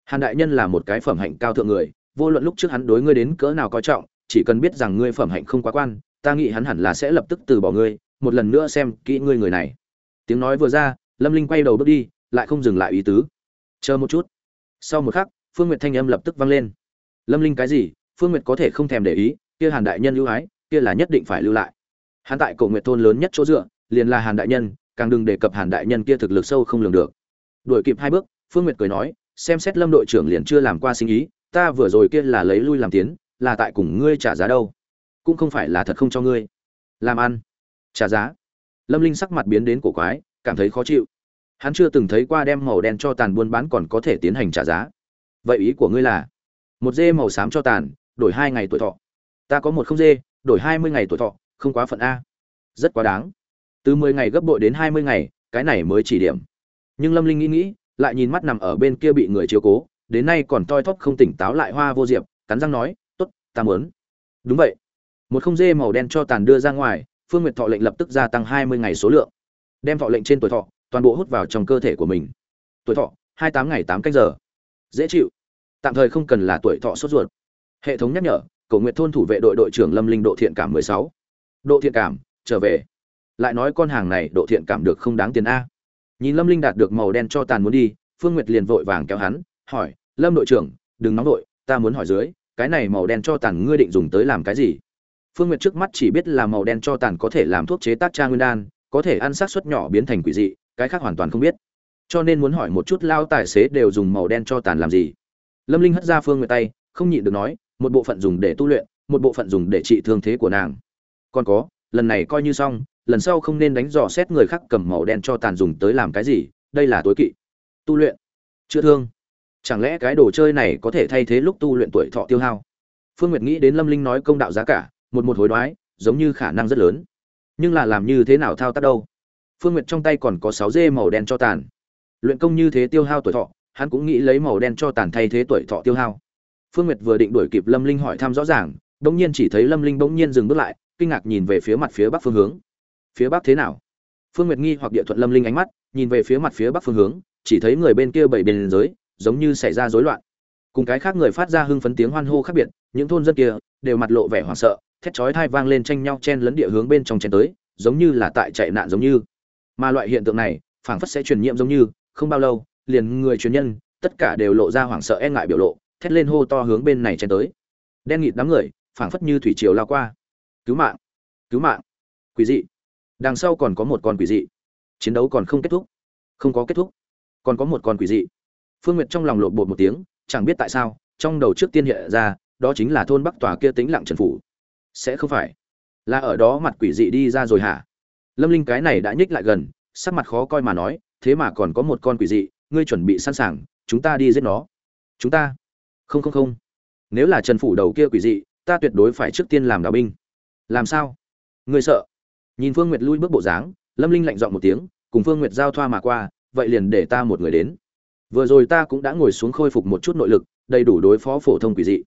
Hàn đại nhân là một cái phẩm hạnh cao thượng người, vô luận lúc trước hắn đối ngươi đến cỡ nào coi trọng, chỉ cần biết rằng ngươi phẩm hạnh không quá quan, ta nghĩ hắn hẳn là sẽ lập tức từ bỏ ngươi, một lần nữa xem kỹ ngươi người này. Tiếng nói vừa ra, lâm linh quay đầu bước đi, lại không dừng lại ý tứ. Chờ một chút. Sau một khắc, phương n g u y ệ t thanh âm lập tức vang lên lâm linh cái gì? Phương nguyệt có thể không thèm để ý, kia hàn đại nhân lưu ái, kia là nhất định phải lưu lại. Hắn tại cổ nguyệt thôn lớn nhất chỗ dựa, liền là hàn đại nhân, càng đừng đề cập hàn đại nhân kia thực lực sâu không lường được. Đuổi kịp hai bước, phương nguyệt cười nói, xem xét lâm đội trưởng liền chưa làm qua sinh ý, ta vừa rồi kia là lấy lui làm tiến, là tại cùng ngươi trả giá đâu. Cũng không phải là thật không cho ngươi. Làm ăn. Trả giá. Lâm linh sắc mặt biến đến cổ quái, cảm thấy khó chịu. Hắn chưa từng thấy qua đem màu đen cho tàn buôn bán còn có thể tiến hành trả giá. Vậy ý của ngươi là? Một dê màu xám cho tàn, đổi hai ngày tuổi thọ. Ta có một không dê, đổi hai mươi ngày tuổi thọ, không quá phận a. Rất quá đáng. Từ mười ngày gấp bội đến hai mươi ngày, cái này mới chỉ điểm. Nhưng lâm linh nghĩ nghĩ, lại nhìn mắt nằm ở bên kia bị người chiếu cố, đến nay còn toi thóp không tỉnh táo lại hoa vô diệp, cắn răng nói t ố t ta mớn đúng vậy. Một không dê màu đen cho tàn đưa ra ngoài, phương nguyệt thọ lệnh lập tức gia tăng hai mươi ngày số lượng. Đem thọ lệnh trên tuổi thọ, toàn bộ hút vào trong cơ thể của mình. Tuổi thọ, hai tám ngày tám canh giờ. Dễ chịu tạm thời không cần là tuổi thọ sốt ruột. Hệ thống nhắc nhở, cầu nguyện thôn thủ vệ đội đội trưởng lâm linh độ thiện cảm mười sáu. Độ thiện cảm, trở về. Lại nói con hàng này, độ thiện cảm được không đáng tiền a. Nhìn lâm linh đạt được màu đen cho tàn muốn đi, phương nguyệt liền vội vàng kéo hắn, hỏi, lâm đội trưởng, đừng nóng đội ta muốn hỏi dưới, cái này màu đen cho tàn ngươi định dùng tới làm cái gì? Phương nguyệt trước mắt chỉ biết là màu đen cho tàn có thể làm thuốc chế tác tra nguyên đan, có thể ăn sát suất nhỏ biến thành quỷ dị, cái khác hoàn toàn không biết. Cho nên muốn hỏi một chút lao tài xế đều dùng màu đen cho tàn làm gì? Lâm linh hất ra phương nguyệt tay, không nhịn được nói, một bộ phận dùng để tu luyện, một bộ phận dùng để trị thương thế của nàng. Còn có, lần này coi như xong, lần sau không nên đánh dò xét người khác cầm màu đen cho tàn dùng tới làm cái gì, đây là tối kỵ. Tu luyện? Chữa thương? Chẳng lẽ cái đồ chơi này có thể thay thế lúc tu luyện tuổi thọ tiêu hao? Phương nguyệt nghĩ đến lâm linh nói công đạo giá cả, một một hối đoái, giống như khả năng rất lớn. Nhưng là làm như thế nào thao tác đâu? Phương nguyệt trong tay còn có sáu dê màu đen cho tàn. Luyện công như thế tiêu hao tuổi thọ hắn cũng nghĩ lấy màu đen cho tàn thay thế tuổi thọ tiêu hao. Phương nguyệt vừa định đuổi kịp lâm linh hỏi thăm rõ ràng bỗng nhiên chỉ thấy lâm linh bỗng nhiên dừng bước lại, kinh ngạc nhìn về phía mặt phía bắc phương hướng. Phía bắc thế nào? Phương nguyệt nghi hoặc địa thuận lâm linh ánh mắt, nhìn về phía mặt phía bắc phương hướng, chỉ thấy người bên kia bảy bên dưới giống như xảy ra rối loạn. Cùng cái khác người phát ra hưng phấn tiếng hoan hô khác biệt, những thôn dân kia đều mặt lộ vẻ hoảng sợ, thét chói thai vang lên tranh nhau chen lấn địa hướng bên trong chen tới, giống như là tại chạy nạn giống như. Mà loại hiện tượng này, phảng phất sẽ truyền nhiễm giống như, không bao lâu liền người truyền nhân, tất cả đều lộ ra hoảng sợ e ngại biểu lộ, thét lên hô to hướng bên này chen tới. Đen nghịt đám người, phảng phất như thủy triều lao qua. Cứu mạng cứu mạng. Quỷ dị. Đằng sau còn có một con quỷ dị. Chiến đấu còn không kết thúc. Không có kết thúc. Còn có một con quỷ dị. Phương nguyệt trong lòng lộn bột một tiếng, chẳng biết tại sao, trong đầu trước tiên hiện ra, đó chính là thôn bắc tòa kia tính lặng trần phủ. Sẽ không phải. Là ở đó mặt quỷ dị đi ra rồi hả? Lâm linh cái này đã nhích lại gần, sắc mặt khó coi mà nói, thế mà còn có một con quỷ dị ngươi chuẩn bị sẵn sàng, chúng ta đi giết nó. Chúng ta? Không không không. Nếu là trần phủ đầu kia quỷ dị, ta tuyệt đối phải trước tiên làm đạo binh. Làm sao? Ngươi sợ. Nhìn phương nguyệt lui bước bộ dáng, lâm linh lạnh dọn một tiếng, cùng phương nguyệt giao thoa mà qua, vậy liền để ta một người đến. Vừa rồi ta cũng đã ngồi xuống khôi phục một chút nội lực, đầy đủ đối phó phổ thông quỷ dị.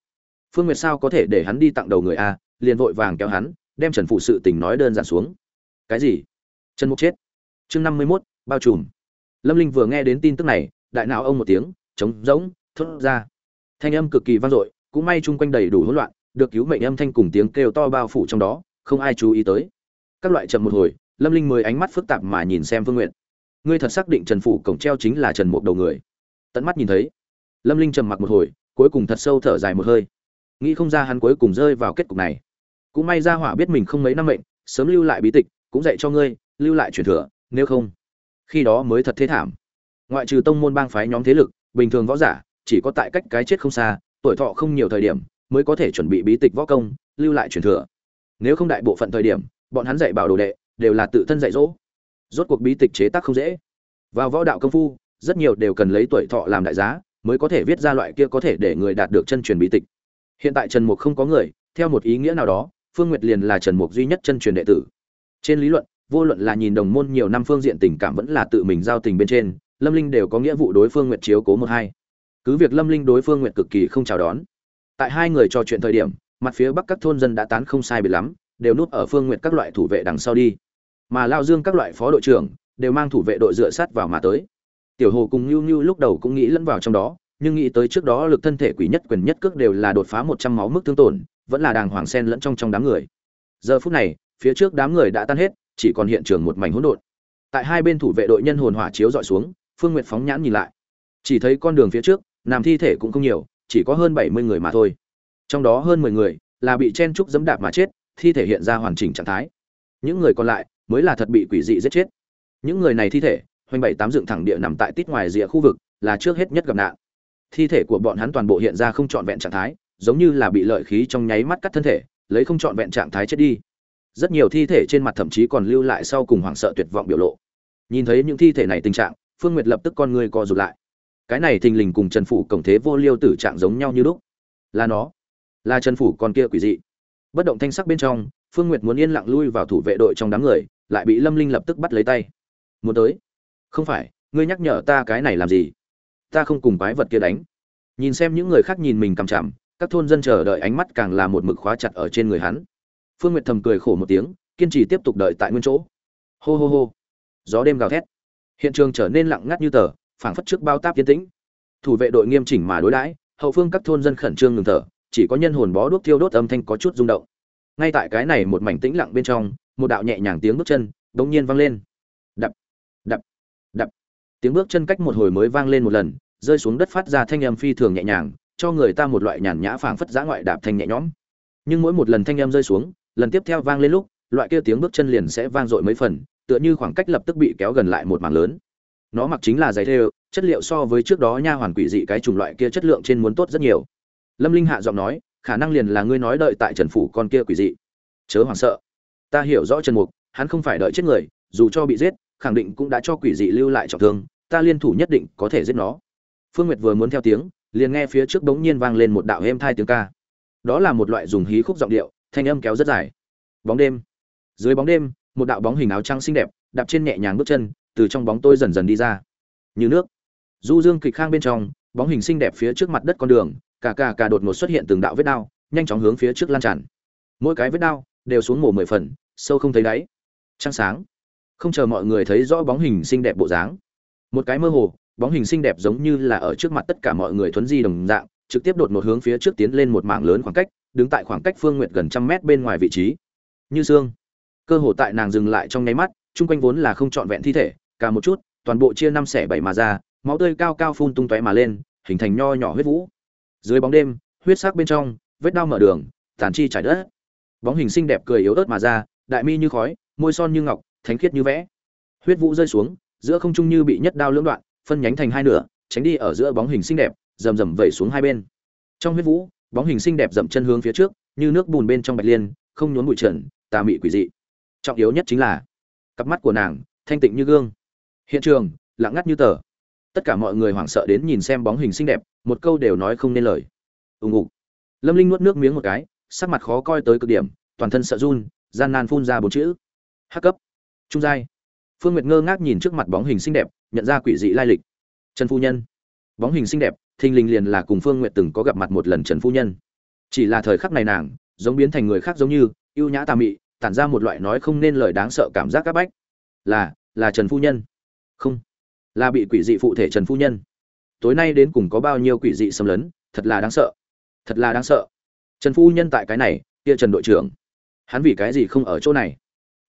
Phương nguyệt sao có thể để hắn đi tặng đầu người a, liền vội vàng kéo hắn, đem trần phụ sự tình nói đơn giản xuống. Cái gì? Trần mục chết. Chương năm mươi mốt, bao trùm lâm linh vừa nghe đến tin tức này, đại não ông một tiếng, trống rỗng, thốt ra. Thanh âm cực kỳ vang dội, cũng may chung quanh đầy đủ hỗn loạn, được cứu mệnh âm thanh cùng tiếng kêu to bao phủ trong đó, không ai chú ý tới. Các loại chậm một hồi, lâm linh mới ánh mắt phức tạp mà nhìn xem phương nguyện ngươi thật xác định trần phủ cổng treo chính là trần mục đầu người. Tận mắt nhìn thấy, lâm linh trầm mặc một hồi, cuối cùng thật sâu thở dài một hơi. Nghĩ không ra hắn cuối cùng rơi vào kết cục này. Cũng may ra hỏa biết mình không mấy năm mệnh, sớm lưu lại bí tịch, cũng dạy cho ngươi, lưu lại truyền thừa, nếu không khi đó mới thật thế thảm. Ngoại trừ tông môn bang phái nhóm thế lực, bình thường võ giả, chỉ có tại cách cái chết không xa, tuổi thọ không nhiều thời điểm, mới có thể chuẩn bị bí tịch võ công, lưu lại truyền thừa. Nếu không đại bộ phận thời điểm, bọn hắn dạy bảo đồ đệ, đều là tự thân dạy dỗ. Rốt cuộc bí tịch chế tác không dễ. Vào võ đạo công phu, rất nhiều đều cần lấy tuổi thọ làm đại giá, mới có thể viết ra loại kia có thể để người đạt được chân truyền bí tịch. Hiện tại trần mục không có người, theo một ý nghĩa nào đó, phương nguyệt liền là trần mục duy nhất chân truyền đệ tử. Trên lý luận vô luận là nhìn đồng môn nhiều năm phương diện tình cảm vẫn là tự mình giao tình bên trên, lâm linh đều có nghĩa vụ đối phương nguyện chiếu cố một hai. Cứ việc lâm linh đối phương nguyện cực kỳ không chào đón. Tại hai người trò chuyện thời điểm, mặt phía bắc các thôn dân đã tán không sai biệt lắm, đều núp ở phương nguyện các loại thủ vệ đằng sau đi. Mà lao dương các loại phó đội trưởng đều mang thủ vệ đội dựa sát vào mà tới. Tiểu hồ cùng nhu nhu lúc đầu cũng nghĩ lẫn vào trong đó, nhưng nghĩ tới trước đó lực thân thể quỷ nhất quyền nhất cước đều là đột phá một trăm máu mức thương tổn, vẫn là đàng hoàng sen lẫn trong trong đám người. Giờ phút này, phía trước đám người đã tan hết chỉ còn hiện trường một mảnh hỗn độn. Tại hai bên thủ vệ đội nhân hồn hỏa chiếu dọi xuống, phương nguyệt phóng nhãn nhìn lại. Chỉ thấy con đường phía trước, nằm thi thể cũng không nhiều, chỉ có hơn bảy mươi người mà thôi. Trong đó hơn mười người là bị chen trúc dẫm đạp mà chết, thi thể hiện ra hoàn chỉnh trạng thái. Những người còn lại mới là thật bị quỷ dị giết chết. Những người này thi thể, hoành bảy tám dựng thẳng địa nằm tại tít ngoài rìa khu vực, là trước hết nhất gặp nạn. Thi thể của bọn hắn toàn bộ hiện ra không trọn vẹn trạng thái, giống như là bị lợi khí trong nháy mắt cắt thân thể, lấy không trọn vẹn trạng thái chết đi rất nhiều thi thể trên mặt thậm chí còn lưu lại sau cùng hoảng sợ tuyệt vọng biểu lộ. Nhìn thấy những thi thể này tình trạng, phương nguyệt lập tức con người co rụt lại. Cái này thình lình cùng trần phủ cổng thế vô liêu tử trạng giống nhau như lúc. Là nó, là trần phủ con kia quỷ dị. Bất động thanh sắc bên trong, phương nguyệt muốn yên lặng lui vào thủ vệ đội trong đám người, lại bị lâm linh lập tức bắt lấy tay. Muốn tới? Không phải, ngươi nhắc nhở ta cái này làm gì? Ta không cùng quái vật kia đánh. Nhìn xem những người khác nhìn mình cằm chằm, các thôn dân chờ đợi ánh mắt càng là một mực khóa chặt ở trên người hắn phương nguyệt thầm cười khổ một tiếng, kiên trì tiếp tục đợi tại nguyên chỗ. Hô hô hô. Gió đêm gào thét. Hiện trường trở nên lặng ngắt như tờ, phảng phất trước bao táp yên tĩnh. Thủ vệ đội nghiêm chỉnh mà đối đãi, hậu phương các thôn dân khẩn trương ngừng thở, chỉ có nhân hồn bó đuốc thiêu đốt âm thanh có chút rung động. Ngay tại cái này một mảnh tĩnh lặng bên trong, một đạo nhẹ nhàng tiếng bước chân đống nhiên vang lên. Đập đập đập. Tiếng bước chân cách một hồi mới vang lên một lần, rơi xuống đất phát ra thanh âm phi thường nhẹ nhàng, cho người ta một loại nhàn nhã phảng phất giã ngoại đạp thanh nhẹ nhõm. Nhưng mỗi một lần thanh âm rơi xuống lần tiếp theo vang lên lúc, loại kia tiếng bước chân liền sẽ vang dội mấy phần, tựa như khoảng cách lập tức bị kéo gần lại một mảng lớn. Nó mặc chính là giày thêu, chất liệu so với trước đó nha hoàn quỷ dị cái chủng loại kia chất lượng trên muốn tốt rất nhiều. Lâm linh hạ giọng nói, khả năng liền là ngươi nói đợi tại trần phủ con kia quỷ dị. Chớ hoảng sợ. Ta hiểu rõ trần mục, hắn không phải đợi chết người, dù cho bị giết, khẳng định cũng đã cho quỷ dị lưu lại trọng thương, ta liên thủ nhất định có thể giết nó. Phương nguyệt vừa muốn theo tiếng, liền nghe phía trước bỗng nhiên vang lên một đạo êm thai tiếng ca. Đó là một loại dùng hí khúc giọng điệu thanh âm kéo rất dài. Bóng đêm. Dưới bóng đêm, một đạo bóng hình áo trắng xinh đẹp đạp trên nhẹ nhàng bước chân, từ trong bóng tôi dần dần đi ra. Như nước. Du dương kịch khang bên trong, bóng hình xinh đẹp phía trước mặt đất con đường, cả cả cả đột ngột xuất hiện từng đạo vết đao, nhanh chóng hướng phía trước lan tràn. Mỗi cái vết đao đều xuống mổ mười phần, sâu không thấy đáy. Trăng sáng. Không chờ mọi người thấy rõ bóng hình xinh đẹp bộ dáng. Một cái mơ hồ, bóng hình xinh đẹp giống như là ở trước mặt tất cả mọi người thuấn di đồng dạng, trực tiếp đột một hướng phía trước tiến lên một mảng lớn khoảng cách đứng tại khoảng cách phương nguyệt gần trăm mét bên ngoài vị trí. Như xương. Cơ hồ tại nàng dừng lại trong nháy mắt, chung quanh vốn là không trọn vẹn thi thể, cả một chút, toàn bộ chia năm xẻ bảy mà ra, máu tươi cao cao phun tung tóe mà lên, hình thành nho nhỏ huyết vũ. Dưới bóng đêm, huyết sắc bên trong, vết đau mở đường, tàn chi trải đất. Bóng hình xinh đẹp cười yếu ớt mà ra, đại mi như khói, môi son như ngọc, thánh khiết như vẽ. Huyết vũ rơi xuống, giữa không trung như bị nhất đao lưỡng đoạn, phân nhánh thành hai nửa, tránh đi ở giữa bóng hình xinh đẹp, rầm rầm vẩy xuống hai bên. Trong huyết vũ bóng hình xinh đẹp dậm chân hướng phía trước, như nước bùn bên trong bạch liên, không nhốn bụi trần, tà mị quỷ dị. Trọng yếu nhất chính là, cặp mắt của nàng thanh tịnh như gương. Hiện trường, lặng ngắt như tờ. Tất cả mọi người hoảng sợ đến nhìn xem bóng hình xinh đẹp, một câu đều nói không nên lời. Ùng ục. Lâm linh nuốt nước miếng một cái, sắc mặt khó coi tới cực điểm, toàn thân sợ run, gian nan phun ra bốn chữ. Hắc cấp. Trung giai. Phương nguyệt ngơ ngác nhìn trước mặt bóng hình xinh đẹp, nhận ra quỷ dị lai lịch. Trần phu nhân. Bóng hình xinh đẹp thình lình liền là cùng phương nguyệt từng có gặp mặt một lần trần phu nhân. Chỉ là thời khắc này nàng, giống biến thành người khác giống như, ưu nhã tà mị, tản ra một loại nói không nên lời đáng sợ cảm giác các bách. Là là trần phu nhân. Không, là bị quỷ dị phụ thể trần phu nhân. Tối nay đến cùng có bao nhiêu quỷ dị xâm lấn, thật là đáng sợ. Thật là đáng sợ. Trần phu nhân tại cái này, kia trần đội trưởng. Hắn vì cái gì không ở chỗ này?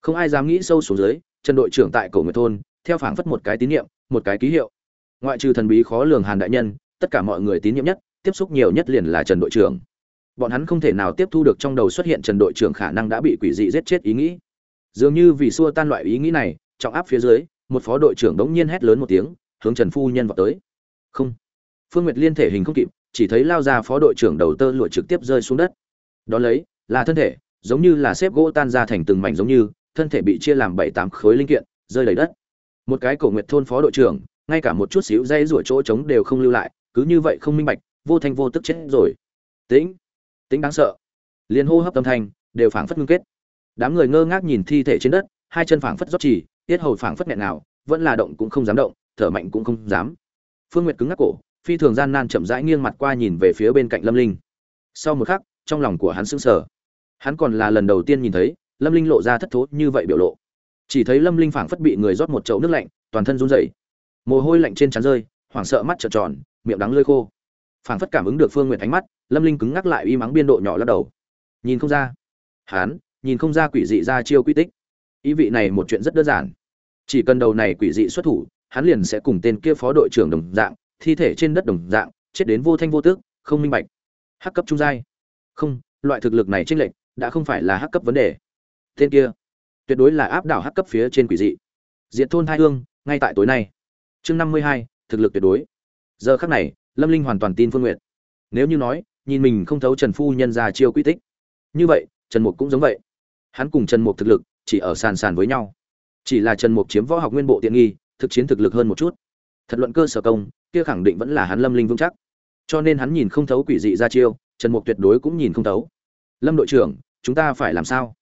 Không ai dám nghĩ sâu xuống dưới, trần đội trưởng tại cổ người thôn, theo phảng phất một cái tín nhiệm, một cái ký hiệu. Ngoại trừ thần bí khó lường hàn đại nhân tất cả mọi người tín nhiệm nhất, tiếp xúc nhiều nhất liền là trần đội trưởng. Bọn hắn không thể nào tiếp thu được trong đầu xuất hiện trần đội trưởng khả năng đã bị quỷ dị giết chết ý nghĩ. Dường như vì xua tan loại ý nghĩ này, trọng áp phía dưới, một phó đội trưởng đống nhiên hét lớn một tiếng, hướng trần phu nhân vào tới. Không. Phương nguyệt liên thể hình không kịp, chỉ thấy lao ra phó đội trưởng đầu tơ lụa trực tiếp rơi xuống đất. Đó lấy, là thân thể, giống như là xếp gỗ tan ra thành từng mảnh giống như, thân thể bị chia làm bảy tám khối linh kiện, rơi đầy đất. Một cái cổ nguyệt thôn phó đội trưởng, ngay cả một chút xíu dây rủa chỗ trống đều không lưu lại cứ như vậy không minh bạch, vô thanh vô tức chết rồi. Tĩnh tĩnh đáng sợ. Liền hô hấp tâm thanh, đều phảng phất ngưng kết. Đám người ngơ ngác nhìn thi thể trên đất, hai chân phảng phất rót chỉ tiết hầu phảng phất nghẹn nào, vẫn là động cũng không dám động, thở mạnh cũng không dám. Phương nguyệt cứng ngắc cổ, phi thường gian nan chậm rãi nghiêng mặt qua nhìn về phía bên cạnh lâm linh. Sau một khắc, trong lòng của hắn sững sờ. Hắn còn là lần đầu tiên nhìn thấy, lâm linh lộ ra thất thố như vậy biểu lộ. Chỉ thấy lâm linh phảng phất bị người rót một chậu nước lạnh, toàn thân run rẩy. Mồ hôi lạnh trên trán rơi, hoảng sợ mắt trợn tròn miệng đắng lơi khô. Phảng phất cảm ứng được phương nguyệt ánh mắt, lâm linh cứng ngắc lại y mắng biên độ nhỏ lắc đầu. Nhìn không ra. Hắn nhìn không ra quỷ dị ra chiêu quy tích. Ý vị này một chuyện rất đơn giản. Chỉ cần đầu này quỷ dị xuất thủ, hắn liền sẽ cùng tên kia phó đội trưởng đồng dạng, thi thể trên đất đồng dạng, chết đến vô thanh vô tức, không minh bạch. Hắc cấp trung giai. Không, loại thực lực này chênh lệch, đã không phải là hắc cấp vấn đề. Tên kia, tuyệt đối là áp đảo hắc cấp phía trên quỷ dị. Diện thôn hai hương, ngay tại tối nay. Chương năm mươi hai, thực lực tuyệt đối giờ khắc này, lâm linh hoàn toàn tin phương nguyện nếu như nói, nhìn mình không thấu trần phu nhân ra chiêu quy tích. Như vậy, trần mục cũng giống vậy. Hắn cùng trần mục thực lực, chỉ ở sàn sàn với nhau. Chỉ là trần mục chiếm võ học nguyên bộ tiện nghi, thực chiến thực lực hơn một chút. Thật luận cơ sở công, kia khẳng định vẫn là hắn lâm linh vững chắc. Cho nên hắn nhìn không thấu quỷ dị ra chiêu, trần mục tuyệt đối cũng nhìn không thấu. Lâm đội trưởng, chúng ta phải làm sao?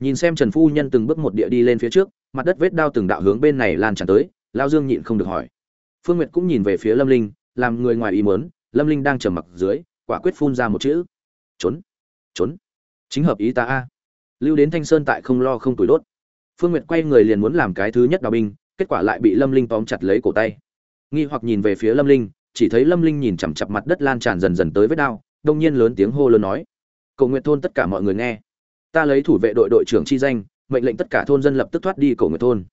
Nhìn xem trần phu nhân từng bước một địa đi lên phía trước, mặt đất vết đao từng đạo hướng bên này lan tràn tới, lao dương nhịn không được hỏi. Phương nguyệt cũng nhìn về phía lâm linh làm người ngoài ý muốn, lâm linh đang trầm mặc dưới quả quyết phun ra một chữ. Trốn trốn. Chính hợp ý ta a. Lưu đến thanh sơn tại không lo không tuổi đốt. Phương nguyệt quay người liền muốn làm cái thứ nhất đào binh kết quả lại bị lâm linh tóm chặt lấy cổ tay. Nghi hoặc nhìn về phía lâm linh chỉ thấy lâm linh nhìn chằm chằm mặt đất lan tràn dần dần tới vết đao đông nhiên lớn tiếng hô lớn nói. "Cổ Nguyệt thôn tất cả mọi người nghe. Ta lấy thủ vệ đội đội trưởng chi danh mệnh lệnh tất cả thôn dân lập tức thoát đi Cổ Nguyệt thôn.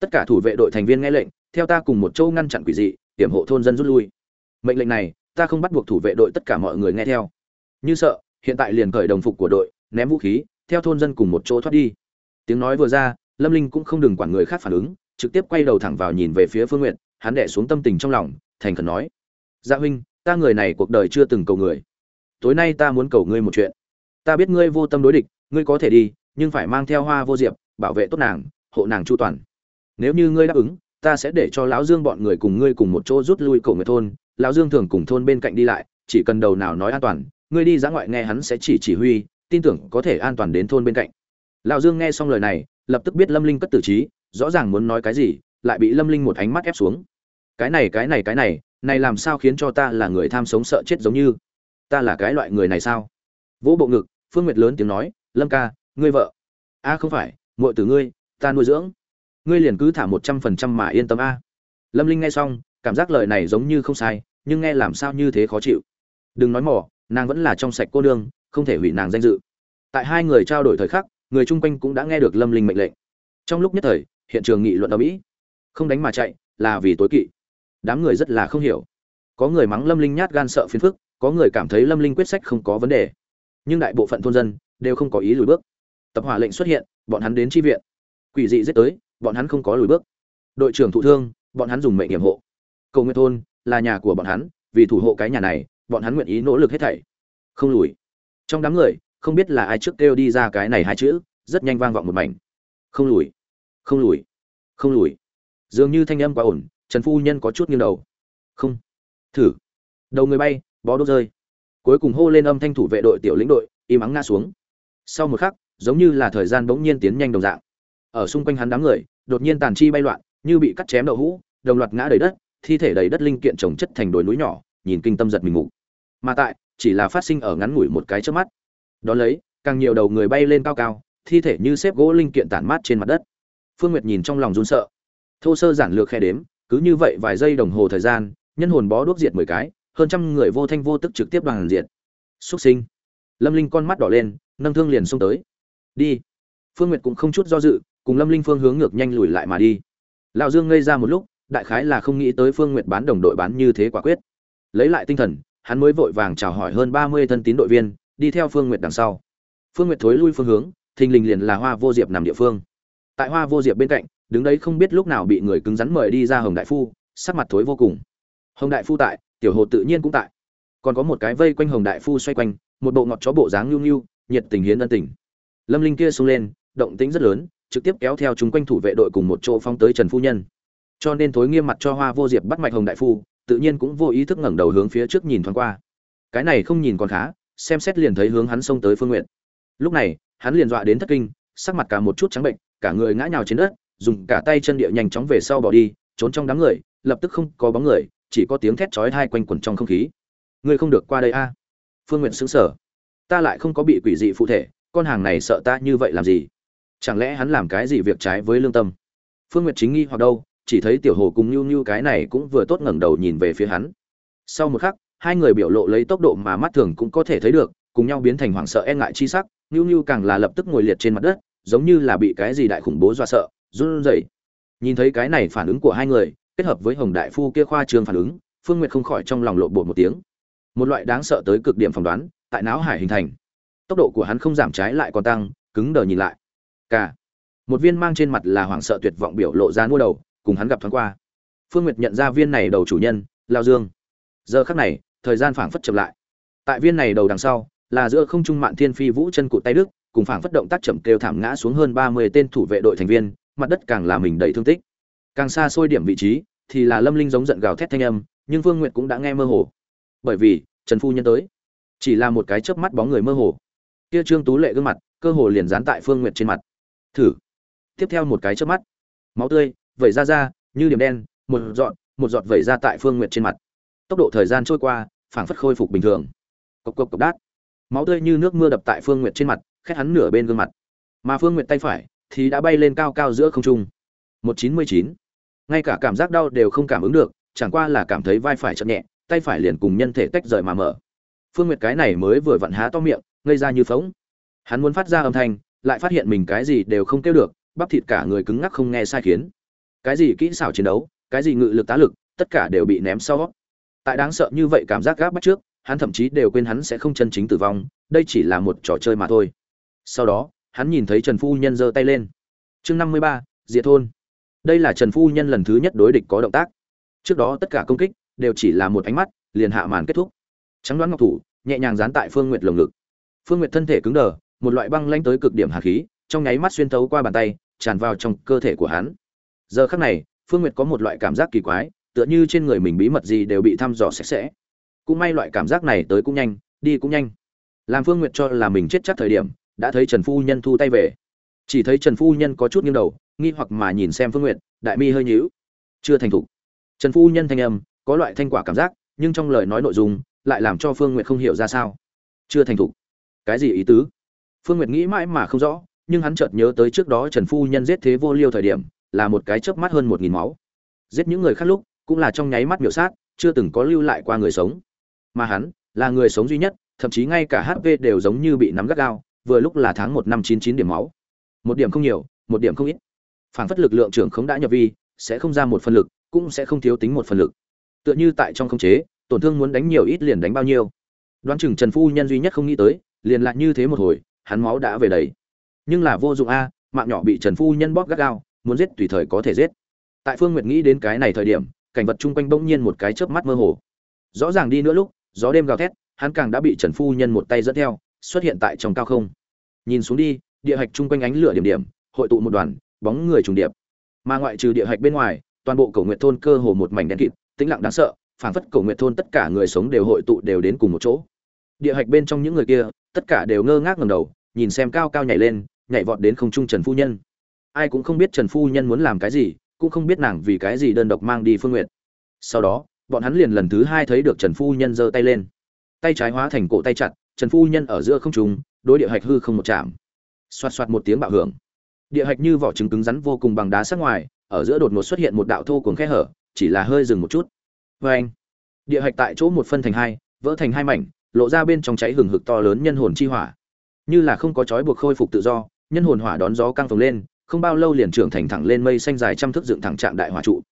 Tất cả thủ vệ đội thành viên nghe lệnh theo ta cùng một châu ngăn chặn quỷ dị tiểm hộ thôn dân rút lui mệnh lệnh này, ta không bắt buộc thủ vệ đội tất cả mọi người nghe theo. Như sợ, hiện tại liền khởi đồng phục của đội, ném vũ khí, theo thôn dân cùng một chỗ thoát đi. Tiếng nói vừa ra, lâm linh cũng không đừng quản người khác phản ứng, trực tiếp quay đầu thẳng vào nhìn về phía phương n g u y ệ t hắn đẻ xuống tâm tình trong lòng, thành khẩn nói gia dạ huynh, ta người này cuộc đời chưa từng cầu người. Tối nay ta muốn cầu ngươi một chuyện. Ta biết ngươi vô tâm đối địch, ngươi có thể đi, nhưng phải mang theo hoa vô diệp, bảo vệ tốt nàng, hộ nàng chu toàn. Nếu như ngươi đáp ứng, ta sẽ để cho lão dương bọn người cùng ngươi cùng một chỗ rút lui cầu người thôn lão dương thường cùng thôn bên cạnh đi lại, chỉ cần đầu nào nói an toàn, ngươi đi ra ngoại nghe hắn sẽ chỉ chỉ huy, tin tưởng có thể an toàn đến thôn bên cạnh. Lão dương nghe xong lời này, lập tức biết lâm linh cất tử trí, rõ ràng muốn nói cái gì, lại bị lâm linh một ánh mắt ép xuống. Cái này cái này cái này này làm sao khiến cho ta là người tham sống sợ chết giống như? Ta là cái loại người này sao? Vỗ bộ ngực, phương nguyệt lớn tiếng nói, lâm ca, ngươi vợ. A, không phải, muội tử ngươi, ta nuôi dưỡng. Ngươi liền cứ thả một trăm phần trăm mà yên tâm a. Lâm linh nghe xong cảm giác lời này giống như không sai, nhưng nghe làm sao như thế khó chịu. Đừng nói mỏ nàng vẫn là trong sạch cô nương, không thể hủy nàng danh dự. Tại hai người trao đổi thời khắc, người chung quanh cũng đã nghe được lâm linh mệnh lệnh. Trong lúc nhất thời, hiện trường nghị luận ở mỹ không đánh mà chạy, là vì tối kỵ. Đám người rất là không hiểu. Có người mắng lâm linh nhát gan sợ phiền phức, có người cảm thấy lâm linh quyết sách không có vấn đề. Nhưng đại bộ phận thôn dân đều không có ý lùi bước. Tập hỏa lệnh xuất hiện, bọn hắn đến tri viện. Quỷ dị giết tới, bọn hắn không có lùi bước. Đội trưởng thụ thương, bọn hắn dùng mệnh hiểm hộ cầu nguyện thôn là nhà của bọn hắn, vì thủ hộ cái nhà này, bọn hắn nguyện ý nỗ lực hết thảy. Không lùi. Trong đám người, không biết là ai trước kêu đi ra cái này hai chữ, rất nhanh vang vọng một mảnh. Không lùi. Không lùi. Không lùi. Dường như thanh âm quá ổn, trần phu nhân có chút nghiêng đầu. Không. Thử. Đầu người bay, bó đốt rơi. Cuối cùng hô lên âm thanh thủ vệ đội tiểu lĩnh đội, im ắng ngã xuống. Sau một khắc, giống như là thời gian bỗng nhiên tiến nhanh đồng dạng. Ở xung quanh hắn đám người, đột nhiên tàn chi bay loạn, như bị cắt chém đậu hũ, đồng loạt ngã đầy đất thi thể đầy đất linh kiện trồng chất thành đồi núi nhỏ, nhìn kinh tâm giật mình ngủ. Mà tại, chỉ là phát sinh ở ngắn ngủi một cái trước mắt. Đó lấy, càng nhiều đầu người bay lên cao cao, thi thể như xếp gỗ linh kiện tản mát trên mặt đất. Phương nguyệt nhìn trong lòng run sợ. Thô sơ giản lược khe đếm, cứ như vậy vài giây đồng hồ thời gian, nhân hồn bó đuốc diệt mười cái, hơn trăm người vô thanh vô tức trực tiếp đoàn diệt. Xuất sinh. Lâm linh con mắt đỏ lên, nâng thương liền xông tới. Đi. Phương nguyệt cũng không chút do dự, cùng lâm linh phương hướng ngược nhanh lùi lại mà đi. Lão dương ngây ra một lúc đại khái là không nghĩ tới phương nguyệt bán đồng đội bán như thế quả quyết. Lấy lại tinh thần, hắn mới vội vàng chào hỏi hơn ba mươi thân tín đội viên, đi theo phương nguyệt đằng sau. Phương nguyệt thối lui phương hướng, thình lình liền là hoa vô diệp nằm địa phương. Tại hoa vô diệp bên cạnh, đứng đấy không biết lúc nào bị người cứng rắn mời đi ra hồng đại phu, sắc mặt thối vô cùng. Hồng đại phu tại, tiểu hồ tự nhiên cũng tại. Còn có một cái vây quanh hồng đại phu xoay quanh, một bộ ngọt chó bộ dáng nhu nhu, nhiệt tình hiến ân tình. Lâm linh kia xông lên, động tĩnh rất lớn, trực tiếp kéo theo chúng quanh thủ vệ đội cùng một chỗ phong tới trần phu nhân cho nên thối nghiêm mặt cho hoa vô diệp bắt mạch hồng đại phu, tự nhiên cũng vô ý thức ngẩng đầu hướng phía trước nhìn thoáng qua. Cái này không nhìn còn khá, xem xét liền thấy hướng hắn xông tới phương nguyện lúc này, hắn liền dọa đến thất kinh, sắc mặt cả một chút trắng bệnh, cả người ngã nhào trên đất, dùng cả tay chân địa nhanh chóng về sau bỏ đi, trốn trong đám người, lập tức không có bóng người, chỉ có tiếng thét chói tai quanh quẩn trong không khí. Ngươi không được qua đây a. Phương nguyện xứng sở ta lại không có bị quỷ dị phụ thể, con hàng này sợ ta như vậy làm gì? Chẳng lẽ hắn làm cái gì việc trái với lương tâm? Phương nguyệt chính nghi hoặc đâu chỉ thấy tiểu hồ cùng nhu nhu cái này cũng vừa tốt ngẩng đầu nhìn về phía hắn. Sau một khắc, hai người biểu lộ lấy tốc độ mà mắt thường cũng có thể thấy được, cùng nhau biến thành hoảng sợ e ngại chi sắc nhu nhu càng là lập tức ngồi liệt trên mặt đất, giống như là bị cái gì đại khủng bố dọa sợ, run rẩy. Nhìn thấy cái này phản ứng của hai người, kết hợp với hồng đại phu kia khoa trương phản ứng, phương nguyệt không khỏi trong lòng lộ bột một tiếng. Một loại đáng sợ tới cực điểm phỏng đoán, tại não hải hình thành. Tốc độ của hắn không giảm trái lại còn tăng, cứng đờ nhìn lại. Cả. Một viên mang trên mặt là hoảng sợ tuyệt vọng biểu lộ ra mua đầu cùng hắn gặp thoáng qua. Phương nguyệt nhận ra viên này đầu chủ nhân, lao dương. Giờ khắc này, thời gian phảng phất chậm lại. Tại viên này đầu đằng sau, là giữa không trung mạn thiên phi vũ chân cụt tay đức, cùng phảng phất động tác chậm kêu thảm ngã xuống hơn ba mươi tên thủ vệ đội thành viên, mặt đất càng là mình đầy thương tích. Càng xa xôi điểm vị trí, thì là lâm linh giống giận gào thét thanh âm, nhưng phương nguyệt cũng đã nghe mơ hồ. Bởi vì, trần phu nhân tới. Chỉ là một cái chớp mắt bóng người mơ hồ. Kia trương tú lệ gương mặt, cơ hồ liền dán tại phương nguyệt trên mặt. Thử. Tiếp theo một cái chớp mắt. Máu tươi vẩy ra ra, như điểm đen, một giọt một giọt vẩy ra tại phương nguyệt trên mặt. Tốc độ thời gian trôi qua, phảng phất khôi phục bình thường. Cộc cộc cộc đát. Máu tươi như nước mưa đập tại phương nguyệt trên mặt, khét hắn nửa bên gương mặt. Mà phương nguyệt tay phải thì đã bay lên cao cao giữa không trung. Một chín mươi chín. Ngay cả cảm giác đau đều không cảm ứng được, chẳng qua là cảm thấy vai phải chậm nhẹ, tay phải liền cùng nhân thể tách rời mà mở. Phương nguyệt cái này mới vừa vặn há to miệng, ngây ra như phóng. Hắn muốn phát ra âm thanh, lại phát hiện mình cái gì đều không kêu được, bắp thịt cả người cứng ngắc không nghe sai khiến cái gì kỹ xảo chiến đấu, cái gì ngự lực tá lực, tất cả đều bị ném sau. Tại đáng sợ như vậy cảm giác gáp bắt trước, hắn thậm chí đều quên hắn sẽ không chân chính tử vong, đây chỉ là một trò chơi mà thôi. Sau đó, hắn nhìn thấy trần phu nhân giơ tay lên. Chương năm mươi ba, diệt thôn. Đây là trần phu nhân lần thứ nhất đối địch có động tác. Trước đó tất cả công kích đều chỉ là một ánh mắt, liền hạ màn kết thúc. Trắng đoán ngọc thủ, nhẹ nhàng dán tại phương nguyệt lồng ngực. Phương nguyệt thân thể cứng đờ, một loại băng lanh tới cực điểm hạt khí, trong nháy mắt xuyên tấu qua bàn tay, tràn vào trong cơ thể của hắn giờ khắc này, phương nguyệt có một loại cảm giác kỳ quái, tựa như trên người mình bí mật gì đều bị thăm dò sạch sẽ. Cũng may loại cảm giác này tới cũng nhanh, đi cũng nhanh. Làm phương nguyệt cho là mình chết chắc thời điểm, đã thấy trần phu nhân thu tay về. Chỉ thấy trần phu nhân có chút nghiêng đầu, nghi hoặc mà nhìn xem phương nguyệt, đại mi hơi nhíu. Chưa thành thục. Trần phu nhân thanh âm, có loại thanh quả cảm giác, nhưng trong lời nói nội dung, lại làm cho phương nguyệt không hiểu ra sao. Chưa thành thục. Cái gì ý tứ? Phương nguyệt nghĩ mãi mà không rõ, nhưng hắn chợt nhớ tới trước đó trần phu nhân giết thế vô liêu thời điểm là một cái chớp mắt hơn một nghìn máu. Giết những người khác lúc, cũng là trong nháy mắt miểu sát, chưa từng có lưu lại qua người sống. Mà hắn, là người sống duy nhất, thậm chí ngay cả hp đều giống như bị nắm gắt gao, vừa lúc là tháng một năm chín chín điểm máu. Một điểm không nhiều, một điểm không ít. Phản phất lực lượng trưởng không đã nhập vi, sẽ không ra một phần lực, cũng sẽ không thiếu tính một phần lực. Tựa như tại trong không chế, tổn thương muốn đánh nhiều ít liền đánh bao nhiêu. Đoán chừng trần phu nhân duy nhất không nghĩ tới, liền lại như thế một hồi, hắn máu đã về đầy. Nhưng là vô dụng a, mạng nhỏ bị trần phu nhân bóp gắt gao muốn giết tùy thời có thể giết. Tại phương nguyệt nghĩ đến cái này thời điểm, cảnh vật chung quanh bỗng nhiên một cái chớp mắt mơ hồ. Rõ ràng đi nữa lúc, gió đêm gào thét, hắn càng đã bị trần phu nhân một tay dẫn theo, xuất hiện tại trong cao không. Nhìn xuống đi, địa hạch chung quanh ánh lửa điểm điểm, hội tụ một đoàn, bóng người trùng điệp. Mà ngoại trừ địa hạch bên ngoài, toàn bộ cầu nguyện thôn cơ hồ một mảnh đen kịt, tĩnh lặng đáng sợ, phảng phất cầu nguyện thôn tất cả người sống đều hội tụ đều đến cùng một chỗ. Địa hạch bên trong những người kia, tất cả đều ngơ ngác ngầm đầu, nhìn xem cao cao nhảy lên, nhảy vọt đến không trung trần phu nhân ai cũng không biết trần phu nhân muốn làm cái gì, cũng không biết nàng vì cái gì đơn độc mang đi phương nguyện sau đó, bọn hắn liền lần thứ hai thấy được trần phu nhân giơ tay lên. Tay trái hóa thành cổ tay chặt, trần phu nhân ở giữa không trung, đối địa hạch hư không một chạm. Xoạt xoạt một tiếng bạo hưởng. Địa hạch như vỏ trứng cứng rắn vô cùng bằng đá sắc ngoài, ở giữa đột ngột xuất hiện một đạo thô cuồng khe hở, chỉ là hơi dừng một chút. Oeng. địa hạch tại chỗ một phân thành hai, vỡ thành hai mảnh, lộ ra bên trong cháy hừng hực to lớn nhân hồn chi hỏa. Như là không có trói buộc khôi phục tự do, nhân hồn hỏa đón gió căng phồng lên không bao lâu liền trưởng thành thẳng lên mây xanh dài trăm thước dựng thẳng trạng đại hỏa trụ.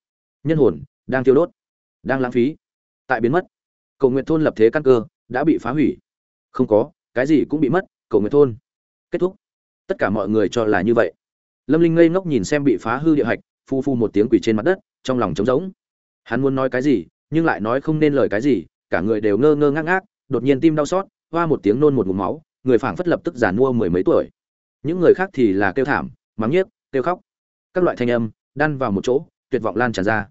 Nhân hồn, đang tiêu đốt, đang lãng phí, tại biến mất. Cầu nguyện thôn lập thế căn cơ, đã bị phá hủy. Không có, cái gì cũng bị mất, cầu nguyện thôn. Kết thúc. Tất cả mọi người cho là như vậy. Lâm linh ngây ngốc nhìn xem bị phá hư địa hạch, phu phu một tiếng quỷ trên mặt đất, trong lòng trống rỗng. Hắn muốn nói cái gì, nhưng lại nói không nên lời cái gì, cả người đều ngơ ngơ ngác ngác, đột nhiên tim đau xót, hoa một tiếng nôn một ngụm máu, người phảng phất lập tức giàn mua mười mấy tuổi. Những người khác thì là kêu thảm mắng nhiếc, kêu khóc. Các loại thanh âm, đan vào một chỗ, tuyệt vọng lan tràn ra.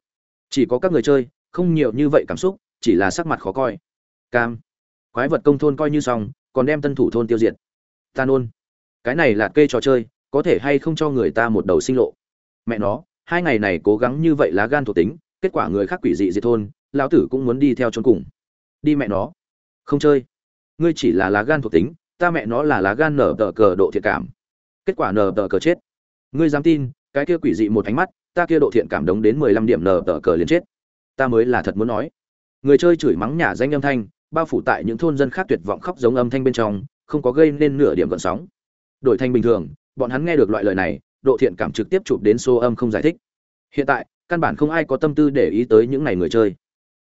Chỉ có các người chơi, không nhiều như vậy cảm xúc, chỉ là sắc mặt khó coi. Cam. Quái vật công thôn coi như xong, còn đem tân thủ thôn tiêu diệt. Ta nôn. Cái này là cây trò chơi, có thể hay không cho người ta một đầu sinh lộ. Mẹ nó, hai ngày này cố gắng như vậy lá gan thuộc tính, kết quả người khác quỷ dị diệt thôn, lão tử cũng muốn đi theo chốn cùng. Đi mẹ nó. Không chơi. Ngươi chỉ là lá gan thuộc tính, ta mẹ nó là lá gan nở tờ cờ độ thiện cảm. Kết quả nở tờ cờ chết ngươi dám tin cái kia quỷ dị một ánh mắt ta kia độ thiện cảm đống đến mười lăm điểm nở tờ cờ liền chết. Ta mới là thật muốn nói. Người chơi chửi mắng nhả danh âm thanh bao phủ tại những thôn dân khác tuyệt vọng khóc giống âm thanh bên trong không có gây nên nửa điểm gợn sóng. Đổi thành bình thường bọn hắn nghe được loại lời này độ thiện cảm trực tiếp chụp đến số âm không giải thích. Hiện tại căn bản không ai có tâm tư để ý tới những này người chơi.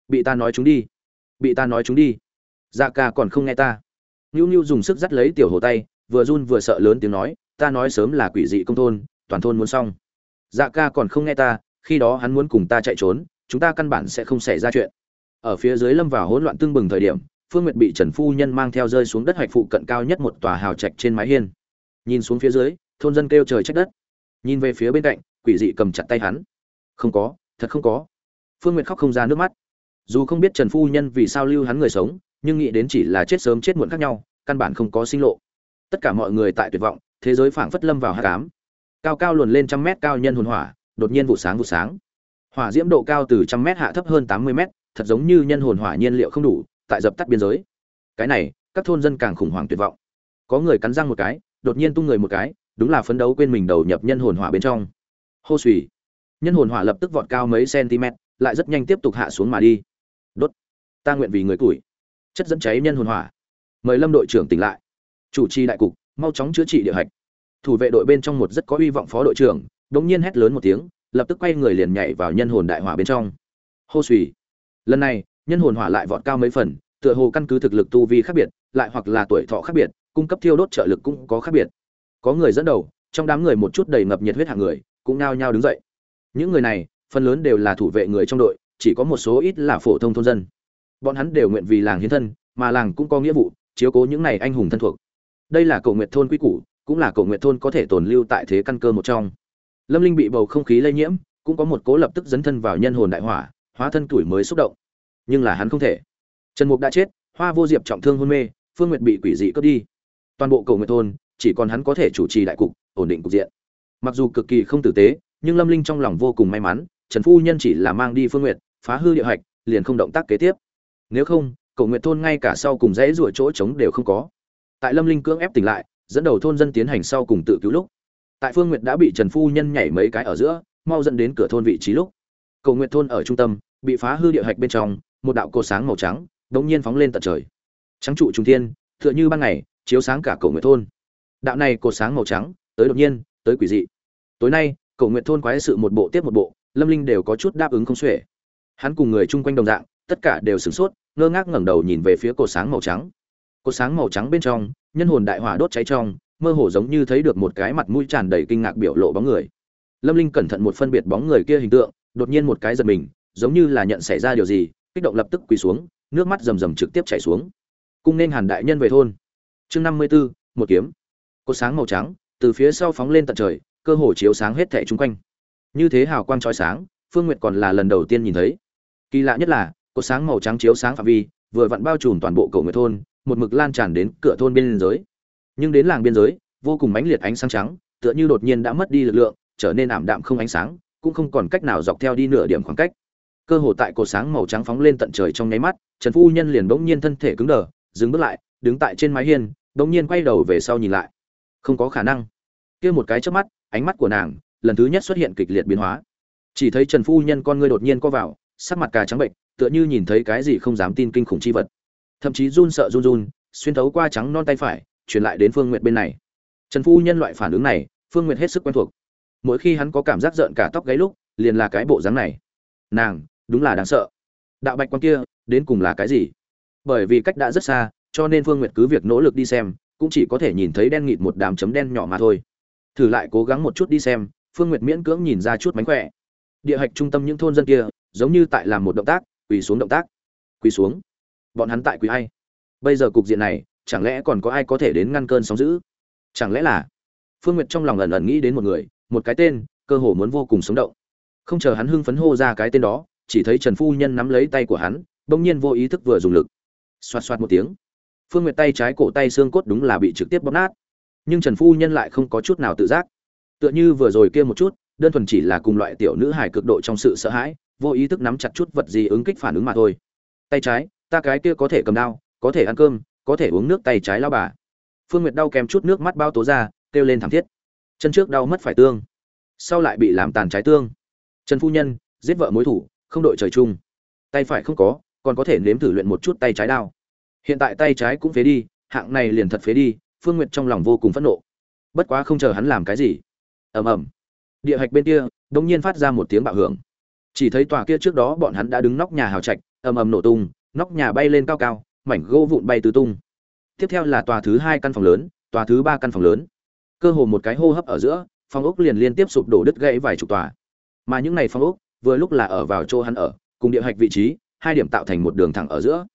Bị ta nói chúng đi. Bị ta nói chúng đi. Dạ ca còn không nghe ta. Nhu Nhu dùng sức dắt lấy tiểu hồ tay, vừa run vừa sợ lớn tiếng nói, ta nói sớm là quỷ dị công thôn, toàn thôn muốn xong. Dạ ca còn không nghe ta, khi đó hắn muốn cùng ta chạy trốn, chúng ta căn bản sẽ không xảy ra chuyện. Ở phía dưới lâm vào hỗn loạn tương bừng thời điểm, Phương Nguyệt bị Trần phu nhân mang theo rơi xuống đất hoạch phụ cận cao nhất một tòa hào trạch trên mái hiên. Nhìn xuống phía dưới, thôn dân kêu trời trách đất. Nhìn về phía bên cạnh, quỷ dị cầm chặt tay hắn. Không có, thật không có. Phương Nguyệt khóc không ra nước mắt. Dù không biết Trần phu nhân vì sao lưu hắn người sống, nhưng nghĩ đến chỉ là chết sớm chết muộn khác nhau, căn bản không có sinh lộ. Tất cả mọi người tại tuyệt vọng, thế giới phảng phất lâm vào hắc ám. Cao cao luồn lên trăm mét cao nhân hồn hỏa, đột nhiên vụ sáng vụ sáng. Hỏa diễm độ cao từ trăm mét hạ thấp hơn tám mươi mét, thật giống như nhân hồn hỏa nhiên liệu không đủ, tại dập tắt biên giới. Cái này, các thôn dân càng khủng hoảng tuyệt vọng. Có người cắn răng một cái, đột nhiên tung người một cái, đúng là phấn đấu quên mình đầu nhập nhân hồn hỏa bên trong. Hô suy Nhân hồn hỏa lập tức vọt cao mấy cm, lại rất nhanh tiếp tục hạ xuống mà đi. Đốt. Ta nguyện vì người tuổi. Chất dẫn cháy nhân hồn hỏa. Mời Lâm đội trưởng tỉnh lại. Chủ trì đại cục, mau chóng chữa trị địa hạch. Thủ vệ đội bên trong một rất có uy vọng phó đội trưởng, đột nhiên hét lớn một tiếng, lập tức quay người liền nhảy vào nhân hồn đại hỏa bên trong. Hô suy Lần này, nhân hồn hỏa lại vọt cao mấy phần, tựa hồ căn cứ thực lực tu vi khác biệt, lại hoặc là tuổi thọ khác biệt, cung cấp thiêu đốt trợ lực cũng có khác biệt. Có người dẫn đầu, trong đám người một chút đầy ngập nhiệt huyết hạng người, cũng nao nhao đứng dậy. Những người này, phần lớn đều là thủ vệ người trong đội, chỉ có một số ít là phổ thông thôn dân. Bọn hắn đều nguyện vì làng hiến thân, mà làng cũng có nghĩa vụ chiếu cố những này anh hùng thân thuộc. Đây là cầu nguyện thôn quy củ, cũng là cổ nguyện thôn có thể tồn lưu tại thế căn cơ một trong. Lâm Linh bị bầu không khí lây nhiễm, cũng có một cố lập tức dấn thân vào nhân hồn đại hỏa, hóa thân tuổi mới xúc động. Nhưng là hắn không thể. Trần Mục đã chết, Hoa Vô Diệp trọng thương hôn mê, Phương Nguyệt bị quỷ dị cướp đi. Toàn bộ cầu nguyện thôn, chỉ còn hắn có thể chủ trì đại cục, ổn định cục diện. Mặc dù cực kỳ không tử tế, nhưng Lâm Linh trong lòng vô cùng may mắn, Trần phu nhân chỉ là mang đi Phương Nguyệt, phá hư địa hạch, liền không động tác kế tiếp. Nếu không, cầu nguyện thôn ngay cả sau cùng dãy rủa chỗ trống đều không có. Tại Lâm Linh cưỡng ép tỉnh lại, dẫn đầu thôn dân tiến hành sau cùng tự cứu lúc. Tại Phương Nguyệt đã bị Trần phu nhân nhảy mấy cái ở giữa, mau dẫn đến cửa thôn vị trí lúc. Cầu nguyện thôn ở trung tâm, bị phá hư địa hạch bên trong, một đạo cột sáng màu trắng, đột nhiên phóng lên tận trời. Trắng trụ trung thiên, tựa như ban ngày, chiếu sáng cả cầu nguyện thôn. Đạo này cột sáng màu trắng, tới đột nhiên, tới quỷ dị. Tối nay, cầu nguyện thôn quái sự một bộ tiếp một bộ lâm linh đều có chút đáp ứng không xuể hắn cùng người chung quanh đồng dạng tất cả đều sửng sốt ngơ ngác ngẩng đầu nhìn về phía cột sáng màu trắng cột sáng màu trắng bên trong nhân hồn đại hỏa đốt cháy trong mơ hồ giống như thấy được một cái mặt mũi tràn đầy kinh ngạc biểu lộ bóng người lâm linh cẩn thận một phân biệt bóng người kia hình tượng đột nhiên một cái giật mình giống như là nhận xảy ra điều gì kích động lập tức quỳ xuống nước mắt rầm rầm trực tiếp chảy xuống cung nên hàn đại nhân về thôn chương năm mươi b ố một kiếm cột sáng màu trắng từ phía sau phóng lên tận trời cơ hồ chiếu sáng hết thảy chung quanh. Như thế hào quang chói sáng, Phương Nguyệt còn là lần đầu tiên nhìn thấy. Kỳ lạ nhất là, cột sáng màu trắng chiếu sáng phạm vi, vừa vặn bao trùm toàn bộ cầu người thôn, một mực lan tràn đến cửa thôn biên giới. Nhưng đến làng biên giới, vô cùng mãnh liệt ánh sáng trắng, tựa như đột nhiên đã mất đi lực lượng, trở nên ảm đạm không ánh sáng, cũng không còn cách nào dọc theo đi nửa điểm khoảng cách. Cơ hồ tại cột sáng màu trắng phóng lên tận trời trong nháy mắt, Trần phu nhân liền bỗng nhiên thân thể cứng đờ, dừng bước lại, đứng tại trên mái hiên, bỗng nhiên quay đầu về sau nhìn lại. Không có khả năng. Kia một cái chớp mắt, ánh mắt của nàng lần thứ nhất xuất hiện kịch liệt biến hóa chỉ thấy trần phu nhân con ngươi đột nhiên co vào sắc mặt cà trắng bệnh tựa như nhìn thấy cái gì không dám tin kinh khủng chi vật thậm chí run sợ run run, xuyên thấu qua trắng non tay phải, truyền lại đến phương nguyệt bên này. Trần phu nhân loại phản ứng này, phương nguyệt hết sức quen thuộc. Mỗi khi hắn có cảm giác rợn cả tóc gáy lúc, liền là cái bộ dáng này. Nàng, đúng là đáng sợ. Đạo bạch quan kia, đến cùng là cái gì? Bởi vì cách đã rất xa, cho nên phương nguyệt cứ việc nỗ lực đi xem, cũng chỉ có thể nhìn thấy đen nghịt một đám chấm đen nhỏ mà thôi. Thử lại cố gắng một chút đi xem, phương nguyệt miễn cưỡng nhìn ra chút mánh khỏe. Địa hạch trung tâm những thôn dân kia, giống như tại làm một động tác, quỳ xuống động tác. Quỳ xuống bọn hắn tại quý ai? Bây giờ cục diện này, chẳng lẽ còn có ai có thể đến ngăn cơn sóng giữ chẳng lẽ là? Phương nguyệt trong lòng lần lần nghĩ đến một người, một cái tên, cơ hồ muốn vô cùng sống động. Không chờ hắn hưng phấn hô ra cái tên đó, chỉ thấy trần phu nhân nắm lấy tay của hắn, bỗng nhiên vô ý thức vừa dùng lực. Xoạt xoạt một tiếng. Phương nguyệt tay trái cổ tay xương cốt đúng là bị trực tiếp bóp nát. Nhưng trần phu nhân lại không có chút nào tự giác. Tựa như vừa rồi kia một chút, đơn thuần chỉ là cùng loại tiểu nữ hài cực độ trong sự sợ hãi, vô ý thức nắm chặt chút vật gì ứng kích phản ứng mà thôi. Tay trái ta cái kia có thể cầm đao có thể ăn cơm có thể uống nước tay trái lao bà. Phương nguyệt đau kèm chút nước mắt bao tố ra kêu lên thảm thiết. Chân trước đau mất phải tương sau lại bị làm tàn trái tương. Trần phu nhân giết vợ mối thủ không đội trời chung. Tay phải không có còn có thể nếm thử luyện một chút tay trái đao. Hiện tại tay trái cũng phế đi hạng này liền thật phế đi Phương Nguyệt trong lòng vô cùng phẫn nộ. Bất quá không chờ hắn làm cái gì, ầm ầm, địa hạch bên kia đột nhiên phát ra một tiếng bạo hưởng. Chỉ thấy tòa kia trước đó bọn hắn đã đứng nóc nhà hào trạch, ầm ầm nổ tung, nóc nhà bay lên cao cao, mảnh gỗ vụn bay tứ tung. tiếp theo là tòa thứ hai căn phòng lớn tòa thứ ba căn phòng lớn. Cơ hồ một cái hô hấp ở giữa phòng ốc liền liên tiếp sụp đổ đứt gãy vài chục tòa. Mà những này phòng ốc vừa lúc là ở vào chỗ hắn ở cùng địa hạch vị trí hai điểm tạo thành một đường thẳng ở giữa.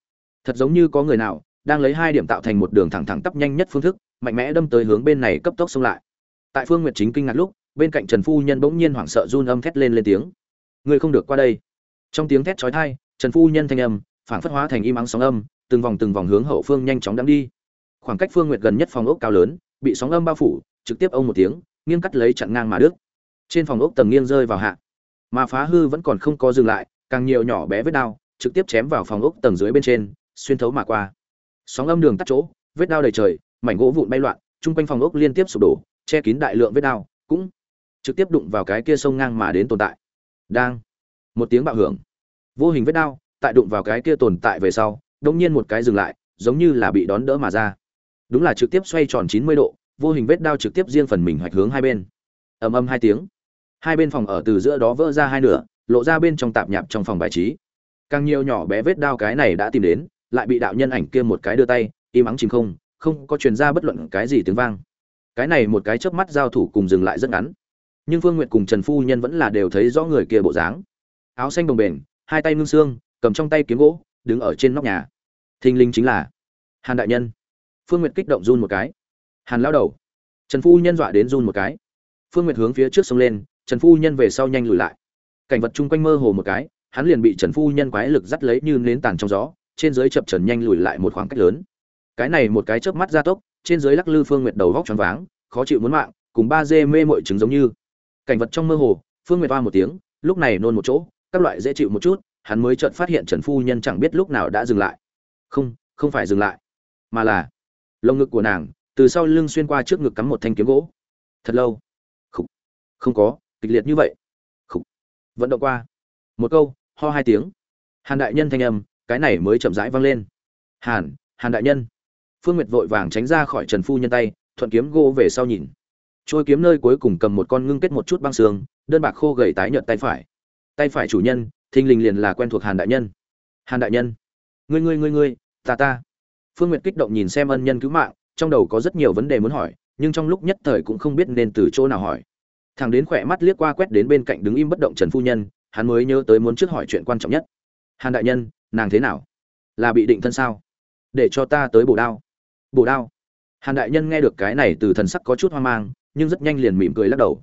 Thật giống như có người nào đang lấy hai điểm tạo thành một đường thẳng thẳng tắp nhanh nhất phương thức mạnh mẽ đâm tới hướng bên này cấp tốc xông lại. Tại phương nguyệt chính kinh ngạc lúc bên cạnh trần phu nhân bỗng nhiên hoảng sợ run âm thét lên lên tiếng. Người không được qua đây. Trong tiếng thét chói tai trần phu nhân thanh âm Phản phất hóa thành im ắng sóng âm, từng vòng từng vòng hướng hậu phương nhanh chóng đắm đi. Khoảng cách phương nguyệt gần nhất phòng ốc cao lớn, bị sóng âm bao phủ, trực tiếp ông một tiếng, nghiêng cắt lấy chặn ngang mà đứt. Trên phòng ốc tầng nghiêng rơi vào hạ. Mà phá hư vẫn còn không có dừng lại, càng nhiều nhỏ bé vết đao trực tiếp chém vào phòng ốc tầng dưới bên trên, xuyên thấu mà qua. Sóng âm đường tắt chỗ, vết đao đầy trời, mảnh gỗ vụn bay loạn, chung quanh phòng ốc liên tiếp sụp đổ, che kín đại lượng vết đao cũng trực tiếp đụng vào cái kia sông ngang mà đến tồn tại. Đang, một tiếng bạo hưởng. Vô hình vết đao tại đụng vào cái kia tồn tại về sau đông nhiên một cái dừng lại, giống như là bị đón đỡ mà ra. Đúng là trực tiếp xoay tròn chín mươi độ, vô hình vết đao trực tiếp riêng phần mình hoạch hướng hai bên. Ầm ầm hai tiếng. Hai bên phòng ở từ giữa đó vỡ ra hai nửa, lộ ra bên trong tạp nhạp trong phòng bài trí. Càng nhiều nhỏ bé vết đao cái này đã tìm đến, lại bị đạo nhân ảnh kia một cái đưa tay, im ắng chìm không không có truyền ra bất luận cái gì tiếng vang. Cái này một cái chớp mắt giao thủ cùng dừng lại rất ngắn. Nhưng phương nguyệt cùng trần phu nhân vẫn là đều thấy rõ người kia bộ dáng. Áo xanh đồng bền hai tay ngưng xương cầm trong tay kiếm gỗ, đứng ở trên nóc nhà. Thình linh chính là hàn đại nhân. Phương nguyệt kích động run một cái. Hàn lao đầu. Trần phu nhân dọa đến run một cái. Phương nguyệt hướng phía trước sông lên, trần phu nhân về sau nhanh lùi lại. Cảnh vật chung quanh mơ hồ một cái, hắn liền bị trần phu nhân quái lực dắt lấy như nến tàn trong gió, trên dưới chập trần nhanh lùi lại một khoảng cách lớn. Cái này một cái chớp mắt gia tốc, trên dưới lắc lư phương nguyệt đầu vóc choáng váng, khó chịu muốn mạng, cùng ba dê mê mội trứng giống như. Cảnh vật trong mơ hồ, phương nguyệt oa một tiếng, lúc này nôn một chỗ, các loại dễ chịu một chút hắn mới chợt phát hiện trần phu nhân chẳng biết lúc nào đã dừng lại. Không không phải dừng lại mà là lồng ngực của nàng từ sau lưng xuyên qua trước ngực cắm một thanh kiếm gỗ. Thật lâu. Không, không có kịch liệt như vậy. Không. vận động qua. Một câu ho hai tiếng. Hàn đại nhân thanh âm cái này mới chậm rãi vang lên. Hàn hàn đại nhân. Phương nguyệt vội vàng tránh ra khỏi trần phu nhân tay thuận kiếm gỗ về sau nhìn. Trôi kiếm nơi cuối cùng cầm một con ngưng kết một chút băng xương đơn bạc khô gầy tái nhợt tay phải. Tay phải chủ nhân thình lình liền là quen thuộc hàn đại nhân. Hàn đại nhân, ngươi ngươi ngươi ngươi, ta ta. Phương nguyệt kích động nhìn xem ân nhân cứu mạng, trong đầu có rất nhiều vấn đề muốn hỏi, nhưng trong lúc nhất thời cũng không biết nên từ chỗ nào hỏi. Thằng đến khỏe mắt liếc qua quét đến bên cạnh đứng im bất động trần phu nhân, hắn mới nhớ tới muốn trước hỏi chuyện quan trọng nhất. Hàn đại nhân, nàng thế nào? Là bị định thân sao? Để cho ta tới bổ đao. Bổ đao? Hàn đại nhân nghe được cái này từ thần sắc có chút hoang mang, nhưng rất nhanh liền mỉm cười lắc đầu.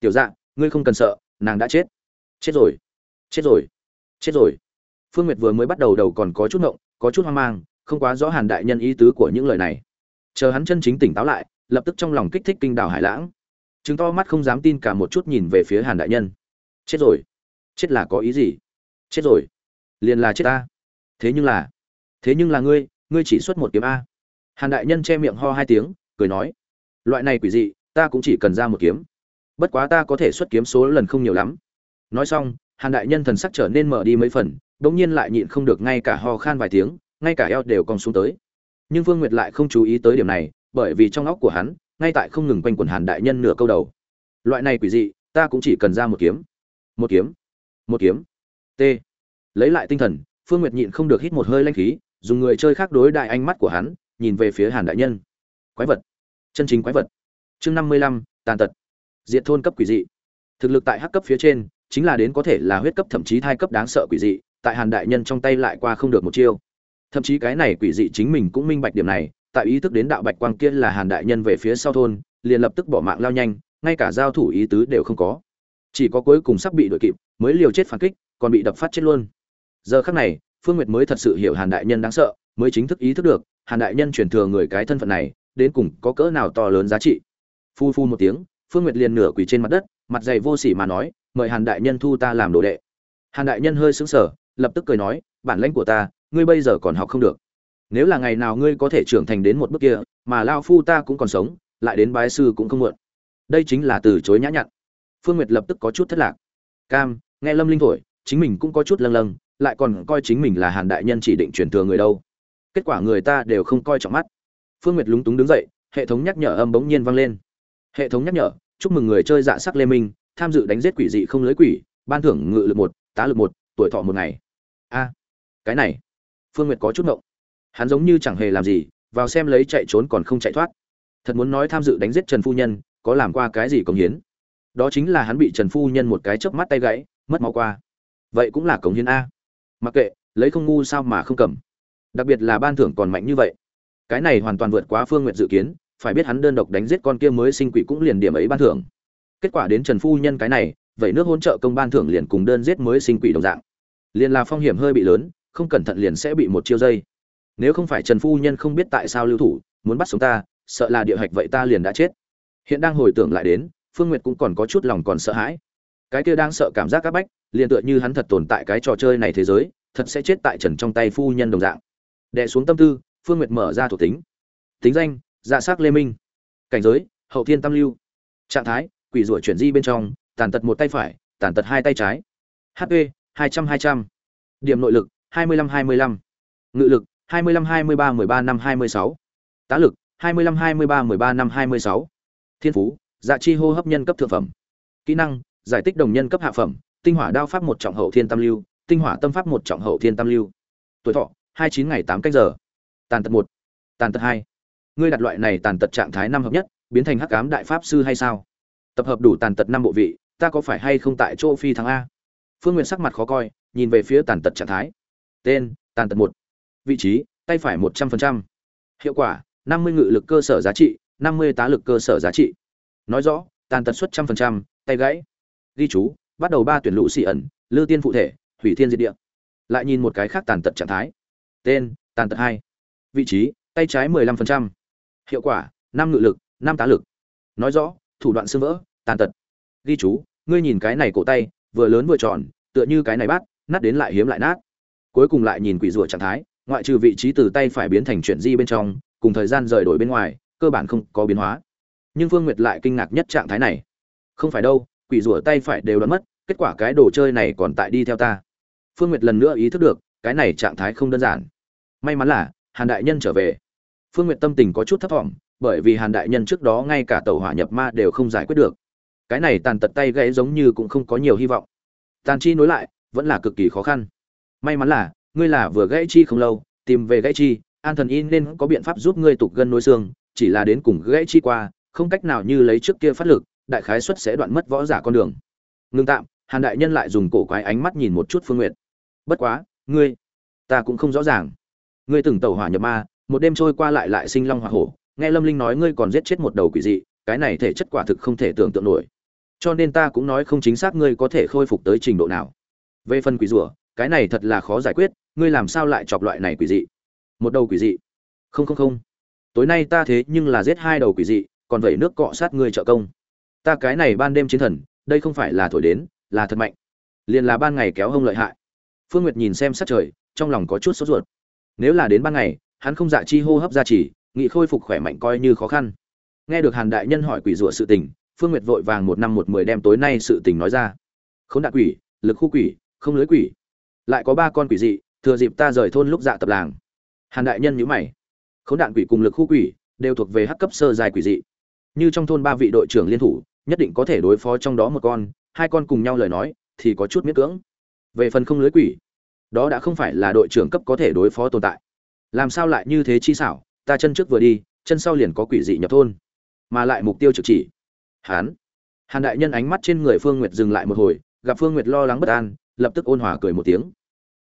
Tiểu dạ ngươi không cần sợ, nàng đã chết. Chết rồi chết rồi. Chết rồi. Phương nguyệt vừa mới bắt đầu đầu còn có chút ngộng, có chút hoang mang, không quá rõ hàn đại nhân ý tứ của những lời này. Chờ hắn chân chính tỉnh táo lại, lập tức trong lòng kích thích kinh đảo hải lãng. Chứng to mắt không dám tin cả một chút nhìn về phía hàn đại nhân. Chết rồi. Chết là có ý gì? Chết rồi. Liền là chết ta. Thế nhưng là, thế nhưng là ngươi ngươi chỉ xuất một kiếm a. Hàn đại nhân che miệng ho hai tiếng, cười nói, loại này quỷ dị, ta cũng chỉ cần ra một kiếm. Bất quá ta có thể xuất kiếm số lần không nhiều lắm. Nói xong hàn đại nhân thần sắc trở nên mở đi mấy phần đ ỗ n g nhiên lại nhịn không được ngay cả ho khan vài tiếng, ngay cả eo đều cong xuống tới. Nhưng vương nguyệt lại không chú ý tới điểm này, bởi vì trong óc của hắn, ngay tại không ngừng quanh quẩn hàn đại nhân nửa câu đầu. Loại này quỷ dị, ta cũng chỉ cần ra một kiếm. Một kiếm. Một kiếm. T. Lấy lại tinh thần, phương nguyệt nhịn không được hít một hơi lanh khí, dùng người chơi khác đối đại ánh mắt của hắn, nhìn về phía hàn đại nhân. Quái vật. Chân chính quái vật. Chương năm mươi lăm, tàn tật. Diện thôn cấp quỷ dị. Thực lực tại hắc cấp phía trên chính là đến có thể là huyết cấp thậm chí thai cấp đáng sợ quỷ dị, tại hàn đại nhân trong tay lại qua không được một chiêu. Thậm chí cái này quỷ dị chính mình cũng minh bạch điểm này, tại ý thức đến đạo bạch quang kia là hàn đại nhân về phía sau thôn, liền lập tức bỏ mạng lao nhanh, ngay cả giao thủ ý tứ đều không có. Chỉ có cuối cùng sắp bị đội kịp, mới liều chết phản kích, còn bị đập phát chết luôn. Giờ khắc này, phương nguyệt mới thật sự hiểu hàn đại nhân đáng sợ, mới chính thức ý thức được, hàn đại nhân truyền thừa người cái thân phận này, đến cùng có cỡ nào to lớn giá trị. Phu phu một tiếng, phương nguyệt liền nửa quỳ trên mặt đất, mặt dày vô sỉ mà nói mời hàn đại nhân thu ta làm đồ đệ. Hàn đại nhân hơi sững sờ, lập tức cười nói, bản lãnh của ta, ngươi bây giờ còn học không được. Nếu là ngày nào ngươi có thể trưởng thành đến một bước kia, mà lao phu ta cũng còn sống, lại đến bái sư cũng không muộn. Đây chính là từ chối nhã nhặn. Phương nguyệt lập tức có chút thất lạc. Cam, nghe lâm linh thổi, chính mình cũng có chút lâng lâng, lại còn coi chính mình là hàn đại nhân chỉ định truyền thừa người đâu. Kết quả người ta đều không coi trọng mắt. Phương nguyệt lúng túng đứng dậy, hệ thống nhắc nhở âm bỗng nhiên vang lên. Hệ thống nhắc nhở, chúc mừng người chơi dạ sắc lê minh tham dự đánh giết quỷ dị không lưới quỷ, ban thưởng ngự lực một, tá lực một, tuổi thọ một ngày. A, cái này, phương nguyệt có chút ngộng. Hắn giống như chẳng hề làm gì, vào xem lấy chạy trốn còn không chạy thoát. Thật muốn nói tham dự đánh giết trần phu nhân, có làm qua cái gì cống hiến? Đó chính là hắn bị trần phu nhân một cái chớp mắt tay gãy, mất máu qua. Vậy cũng là cống hiến a. Mặc kệ, lấy không ngu sao mà không cầm. Đặc biệt là ban thưởng còn mạnh như vậy. Cái này hoàn toàn vượt quá phương Nguyệt dự kiến, phải biết hắn đơn độc đánh giết con kia mới sinh quỷ cũng liền điểm ấy ban thưởng kết quả đến trần phu nhân cái này, vậy nước hỗ trợ công ban thưởng liền cùng đơn giết mới sinh quỷ đồng dạng. Liền là phong hiểm hơi bị lớn, không cẩn thận liền sẽ bị một chiêu dây. Nếu không phải trần phu nhân không biết tại sao lưu thủ, muốn bắt sống ta, sợ là địa hạch vậy ta liền đã chết. Hiện đang hồi tưởng lại đến, phương nguyệt cũng còn có chút lòng còn sợ hãi. Cái kia đang sợ cảm giác các bách, liền tựa như hắn thật tồn tại cái trò chơi này thế giới, thật sẽ chết tại trần trong tay phu nhân đồng dạng. Đè xuống tâm tư, phương nguyệt mở ra thuộc tính. Tính danh dạ s á c lê minh. Cảnh giới, hậu thiên tam lưu. Trạng thái quỷ rủa chuyển di bên trong, tàn tật một tay phải, tàn tật hai tay trái. Hp hai trăm hai trăm. Điểm nội lực, hai mươi lăm, hai mươi lăm. Ngự lực, hai mươi lăm, hai mươi ba, mười ba, năm, hai mươi sáu. Tá lực, hai mươi lăm, hai mươi ba, mười ba, năm, hai mươi sáu. Thiên phú dạ chi hô hấp nhân cấp thượng phẩm. Kỹ năng, giải tích đồng nhân cấp hạ phẩm, tinh hỏa đao pháp một trọng hậu thiên tam lưu, tinh hỏa tâm pháp một trọng hậu thiên tam lưu. Tuổi thọ, hai chín ngày tám cách giờ. Tàn tật một, tàn tật hai. Ngươi đặt loại này tàn tật trạng thái năm hợp nhất, biến thành hắc cám đại pháp sư hay sao? Tập hợp đủ tàn tật năm bộ vị, ta có phải hay không tại chỗ phi thắng a? Phương nguyện sắc mặt khó coi, nhìn về phía tàn tật trạng thái. Tên, tàn tật một. Vị trí, tay phải một trăm linh hiệu quả, năm mươi ngự lực cơ sở giá trị, năm mươi tá lực cơ sở giá trị. Nói rõ, tàn tật suất trăm phần trăm, tay gãy. Ghi chú, bắt đầu ba tuyển lũ xị ẩn, lư tiên phụ thể, hủy thiên diệt địa. Lại nhìn một cái khác tàn tật trạng thái. Tên, tàn tật hai. Vị trí, tay trái mười lăm phần trăm. Hiệu quả, năm ngự lực, năm tá lực. Nói rõ thủ đoạn xương vỡ, tàn tật. Ghi chú, ngươi nhìn cái này cổ tay, vừa lớn vừa tròn, tựa như cái này bát, nát đến lại hiếm lại nát. Cuối cùng lại nhìn quỷ rùa trạng thái, ngoại trừ vị trí từ tay phải biến thành chuyển di bên trong, cùng thời gian rời đổi bên ngoài, cơ bản không có biến hóa. Nhưng phương nguyệt lại kinh ngạc nhất trạng thái này. Không phải đâu, quỷ rùa tay phải đều đã mất, kết quả cái đồ chơi này còn tại đi theo ta. Phương nguyệt lần nữa ý thức được, cái này trạng thái không đơn giản. May mắn là, hàn đại nhân trở về. Phương nguyệt tâm tình có chút thấp thỏm bởi vì hàn đại nhân trước đó ngay cả tàu hỏa nhập ma đều không giải quyết được. Cái này tàn tật tay gãy giống như cũng không có nhiều hy vọng. Tàn chi nối lại, vẫn là cực kỳ khó khăn. May mắn là, ngươi là vừa gãy chi không lâu, tìm về gãy chi, an thần y nên có biện pháp giúp ngươi tục gân nối xương, chỉ là đến cùng gãy chi qua, không cách nào như lấy trước kia phát lực, đại khái suất sẽ đoạn mất võ giả con đường. Ngưng tạm, hàn đại nhân lại dùng cổ quái ánh mắt nhìn một chút phương nguyện bất quá, ngươi, ta cũng không rõ ràng. Ngươi từng tàu hỏa nhập ma, một đêm trôi qua lại lại sinh long hỏa hổ nghe lâm linh nói ngươi còn giết chết một đầu quỷ dị cái này thể chất quả thực không thể tưởng tượng nổi. Cho nên ta cũng nói không chính xác ngươi có thể khôi phục tới trình độ nào. Về phần quỷ rủa, cái này thật là khó giải quyết ngươi làm sao lại chọc loại này quỷ dị? Một đầu quỷ dị. Không không không. Tối nay ta thế nhưng là giết hai đầu quỷ dị còn vậy nước cọ sát ngươi trợ công. Ta cái này ban đêm chiến thần đây không phải là thổi đến là thật mạnh. Liền là ban ngày kéo hông lợi hại. Phương nguyệt nhìn xem sát trời trong lòng có chút sốt ruột. Nếu là đến ban ngày hắn không dạ chi hô hấp ra chỉ nghị khôi phục khỏe mạnh coi như khó khăn. Nghe được hàn đại nhân hỏi quỷ rủa sự tình, phương nguyệt vội vàng một năm một mười đem tối nay sự tình nói ra. K h ố n đạn quỷ, lực khu quỷ, không lưới quỷ. Lại có ba con quỷ dị, thừa dịp ta rời thôn lúc dạ tập làng. Hàn đại nhân nhữ mày. K h ố n đạn quỷ cùng lực khu quỷ đều thuộc về hắc cấp sơ dài quỷ dị. Như trong thôn ba vị đội trưởng liên thủ, nhất định có thể đối phó trong đó một con, hai con cùng nhau lời nói, thì có chút miễn cưỡng. Về phần không lưới quỷ, đó đã không phải là đội trưởng cấp có thể đối phó tồn tại. Làm sao lại như thế chi xảo? Ta chân trước vừa đi, chân sau liền có quỷ dị nhập thôn. Mà lại mục tiêu trực chỉ. Hán. Hàn đại nhân ánh mắt trên người phương nguyệt dừng lại một hồi, gặp phương nguyệt lo lắng bất an, lập tức ôn hòa cười một tiếng.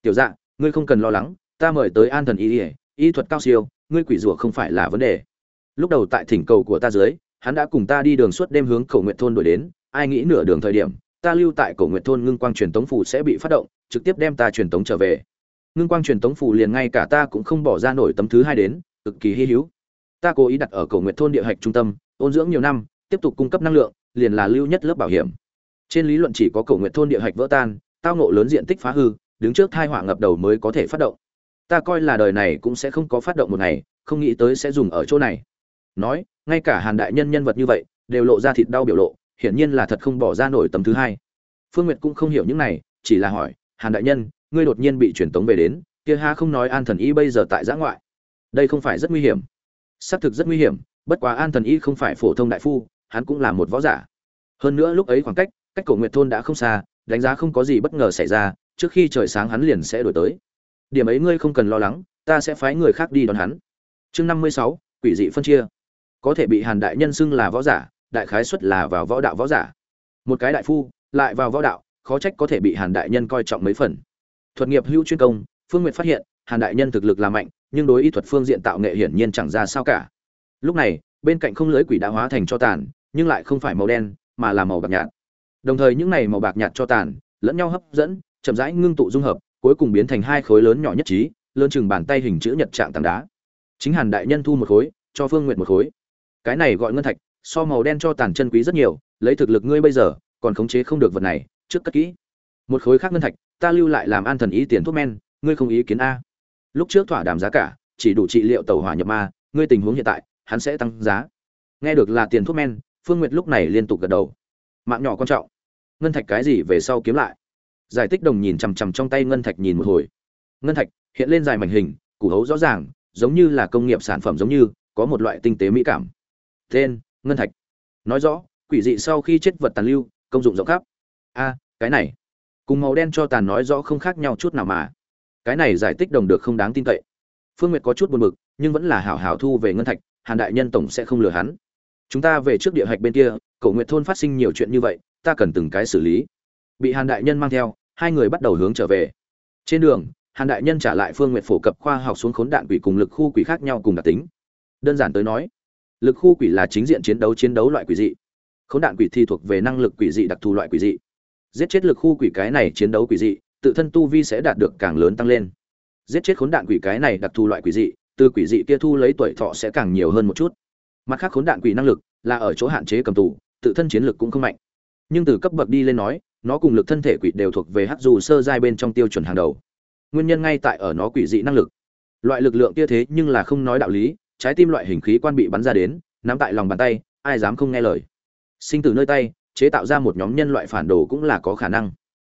Tiểu dạ ngươi không cần lo lắng, ta mời tới an thần y ỉa y thuật cao siêu, ngươi quỷ rủa không phải là vấn đề. Lúc đầu tại thỉnh cầu của ta dưới, hắn đã cùng ta đi đường suốt đêm hướng cầu nguyện thôn đổi đến, ai nghĩ nửa đường thời điểm, ta lưu tại cầu nguyện thôn ngưng quang truyền tống phủ sẽ bị phát động, trực tiếp đem ta truyền tống trở về. Ngưng quang truyền tống phủ liền ngay cả ta cũng không bỏ ra nổi tấm thứ hai đến cực kỳ hy hữu. Ta cố ý đặt ở cầu nguyện thôn địa hạch trung tâm, ôn dưỡng nhiều năm, tiếp tục cung cấp năng lượng, liền là lưu nhất lớp bảo hiểm. Trên lý luận chỉ có cầu nguyện thôn địa hạch vỡ tan, tao ngộ lớn diện tích phá hư, đứng trước thai họa ngập đầu mới có thể phát động. Ta coi là đời này cũng sẽ không có phát động một ngày, không nghĩ tới sẽ dùng ở chỗ này. Nói, ngay cả hàn đại nhân nhân vật như vậy, đều lộ ra thịt đau biểu lộ, hiển nhiên là thật không bỏ ra nổi tầm thứ hai. Phương nguyệt cũng không hiểu những này, chỉ là hỏi, hàn đại nhân, ngươi đột nhiên bị truyền tống về đến, kia ha không nói an thần y bây giờ tại giã ngoại? Đây không phải rất nguy hiểm. Xác thực rất nguy hiểm, bất quá an thần y không phải phổ thông đại phu, hắn cũng là một võ giả. Hơn nữa lúc ấy khoảng cách cách cổ nguyệt thôn đã không xa, đánh giá không có gì bất ngờ xảy ra, trước khi trời sáng hắn liền sẽ đổi tới. Điểm ấy ngươi không cần lo lắng, ta sẽ phái người khác đi đón hắn. Chương năm mươi sáu, quỷ dị phân chia. Có thể bị hàn đại nhân xưng là võ giả, đại khái xuất là vào võ đạo võ giả. Một cái đại phu, lại vào võ đạo, khó trách có thể bị hàn đại nhân coi trọng mấy phần. Thuật nghiệp hữu chuyên công, phương nguyệt phát hiện, hàn đại nhân thực lực là mạnh nhưng đối y thuật phương diện tạo nghệ hiển nhiên chẳng ra sao cả. Lúc này, bên cạnh không lưới quỷ đã hóa thành cho tàn, nhưng lại không phải màu đen, mà là màu bạc nhạt. Đồng thời những này màu bạc nhạt cho tàn, lẫn nhau hấp dẫn, chậm rãi ngưng tụ dung hợp, cuối cùng biến thành hai khối lớn nhỏ nhất trí, lớn chừng bàn tay hình chữ nhật trạng tảng đá. Chính hàn đại nhân thu một khối, cho phương nguyện một khối. Cái này gọi ngân thạch, so màu đen cho tàn chân quý rất nhiều, lấy thực lực ngươi bây giờ, còn khống chế không được vật này, trước cất kỹ. Một khối khác ngân thạch, ta lưu lại làm an thần ý tiền thuốc men, ngươi không ý kiến a lúc trước thỏa đàm giá cả, chỉ đủ trị liệu tàu hỏa nhập ma, ngươi tình huống hiện tại, hắn sẽ tăng giá. Nghe được là tiền thuốc men, phương nguyệt lúc này liên tục gật đầu. Mạng nhỏ quan trọng. Ngân thạch cái gì về sau kiếm lại? Giải tích đồng nhìn chằm chằm trong tay ngân thạch nhìn một hồi. Ngân thạch, hiện lên dài mảnh hình, củ hấu rõ ràng, giống như là công nghiệp sản phẩm giống như, có một loại tinh tế mỹ cảm. Tên, ngân thạch. Nói rõ, quỷ dị sau khi chết vật tàn lưu, công dụng rộng khắp. A, cái này. Cùng màu đen cho tàn nói rõ không khác nhau chút nào mà cái này giải tích đồng được không đáng tin cậy. Phương nguyệt có chút buồn bực, nhưng vẫn là hảo hảo thu về ngân thạch, hàn đại nhân tổng sẽ không lừa hắn. Chúng ta về trước địa hạch bên kia cầu nguyện thôn phát sinh nhiều chuyện như vậy, ta cần từng cái xử lý. Bị hàn đại nhân mang theo, hai người bắt đầu hướng trở về. Trên đường, hàn đại nhân trả lại phương nguyện phổ cập khoa học xuống khốn đạn quỷ cùng lực khu quỷ khác nhau cùng đặc tính. Đơn giản tới nói, lực khu quỷ là chính diện chiến đấu chiến đấu loại quỷ dị. Khốn đạn quỷ thì thuộc về năng lực quỷ dị đặc thù loại quỷ dị. Giết chết lực khu quỷ cái này chiến đấu quỷ dị tự thân tu vi sẽ đạt được càng lớn tăng lên. Giết chết khốn đạn quỷ cái này đặc thù loại quỷ dị, từ quỷ dị kia thu lấy tuổi thọ sẽ càng nhiều hơn một chút. Mặt khác khốn đạn quỷ năng lực là ở chỗ hạn chế cầm tù, tự thân chiến lực cũng không mạnh. Nhưng từ cấp bậc đi lên nói, nó cùng lực thân thể quỷ đều thuộc về hắc dù sơ giai bên trong tiêu chuẩn hàng đầu. Nguyên nhân ngay tại ở nó quỷ dị năng lực. Loại lực lượng kia thế nhưng là không nói đạo lý, trái tim loại hình khí quan bị bắn ra đến, nắm tại lòng bàn tay, ai dám không nghe lời. Sinh từ nơi tay, chế tạo ra một nhóm nhân loại phản đồ cũng là có khả năng.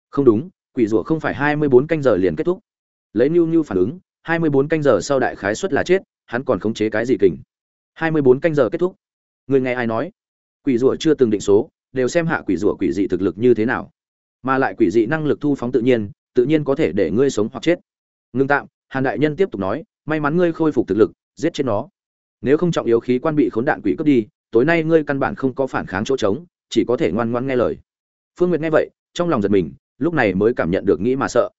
Không đúng quỷ rủa không phải hai mươi bốn canh giờ liền kết thúc. Lấy nhu nhu phản ứng, hai mươi bốn canh giờ sau đại khái suất là chết, hắn còn khống chế cái gì kình? hai mươi bốn canh giờ kết thúc. Người nghe ai nói? Quỷ rủa chưa từng định số, đều xem hạ quỷ rủa quỷ dị thực lực như thế nào. Mà lại quỷ dị năng lực thu phóng tự nhiên tự nhiên có thể để ngươi sống hoặc chết. Ngưng tạm, hàn đại nhân tiếp tục nói, may mắn ngươi khôi phục thực lực, giết chết nó. Nếu không trọng yếu khí quan bị khốn đạn quỷ cướp đi, tối nay ngươi căn bản không có phản kháng chỗ trống, chỉ có thể ngoan ngoãn nghe lời. Phương nguyệt nghe vậy, trong lòng giật mình lúc này mới cảm nhận được nghĩ mà sợ.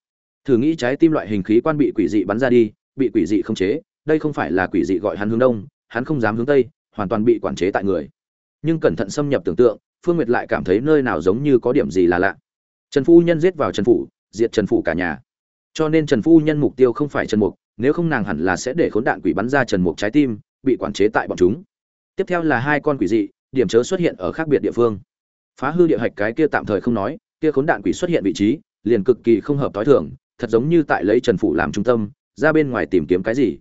Thử nghĩ trái tim loại hình khí quan bị quỷ dị bắn ra đi, bị quỷ dị không chế, đây không phải là quỷ dị gọi hắn hướng đông, hắn không dám hướng tây, hoàn toàn bị quản chế tại người. Nhưng cẩn thận xâm nhập tưởng tượng, phương nguyệt lại cảm thấy nơi nào giống như có điểm gì là lạ. Trần phu nhân giết vào trần phủ, diệt trần phủ cả nhà. Cho nên trần phu nhân mục tiêu không phải trần mục, nếu không nàng hẳn là sẽ để khốn đạn quỷ bắn ra trần mục trái tim, bị quản chế tại bọn chúng. Tiếp theo là hai con quỷ dị, điểm chớ xuất hiện ở khác biệt địa phương. Phá hư địa hạch cái kia tạm thời không nói kia khốn đạn quỷ xuất hiện vị trí, liền cực kỳ không hợp tối thường, thật giống như tại lấy trần phủ làm trung tâm, ra bên ngoài tìm kiếm cái gì.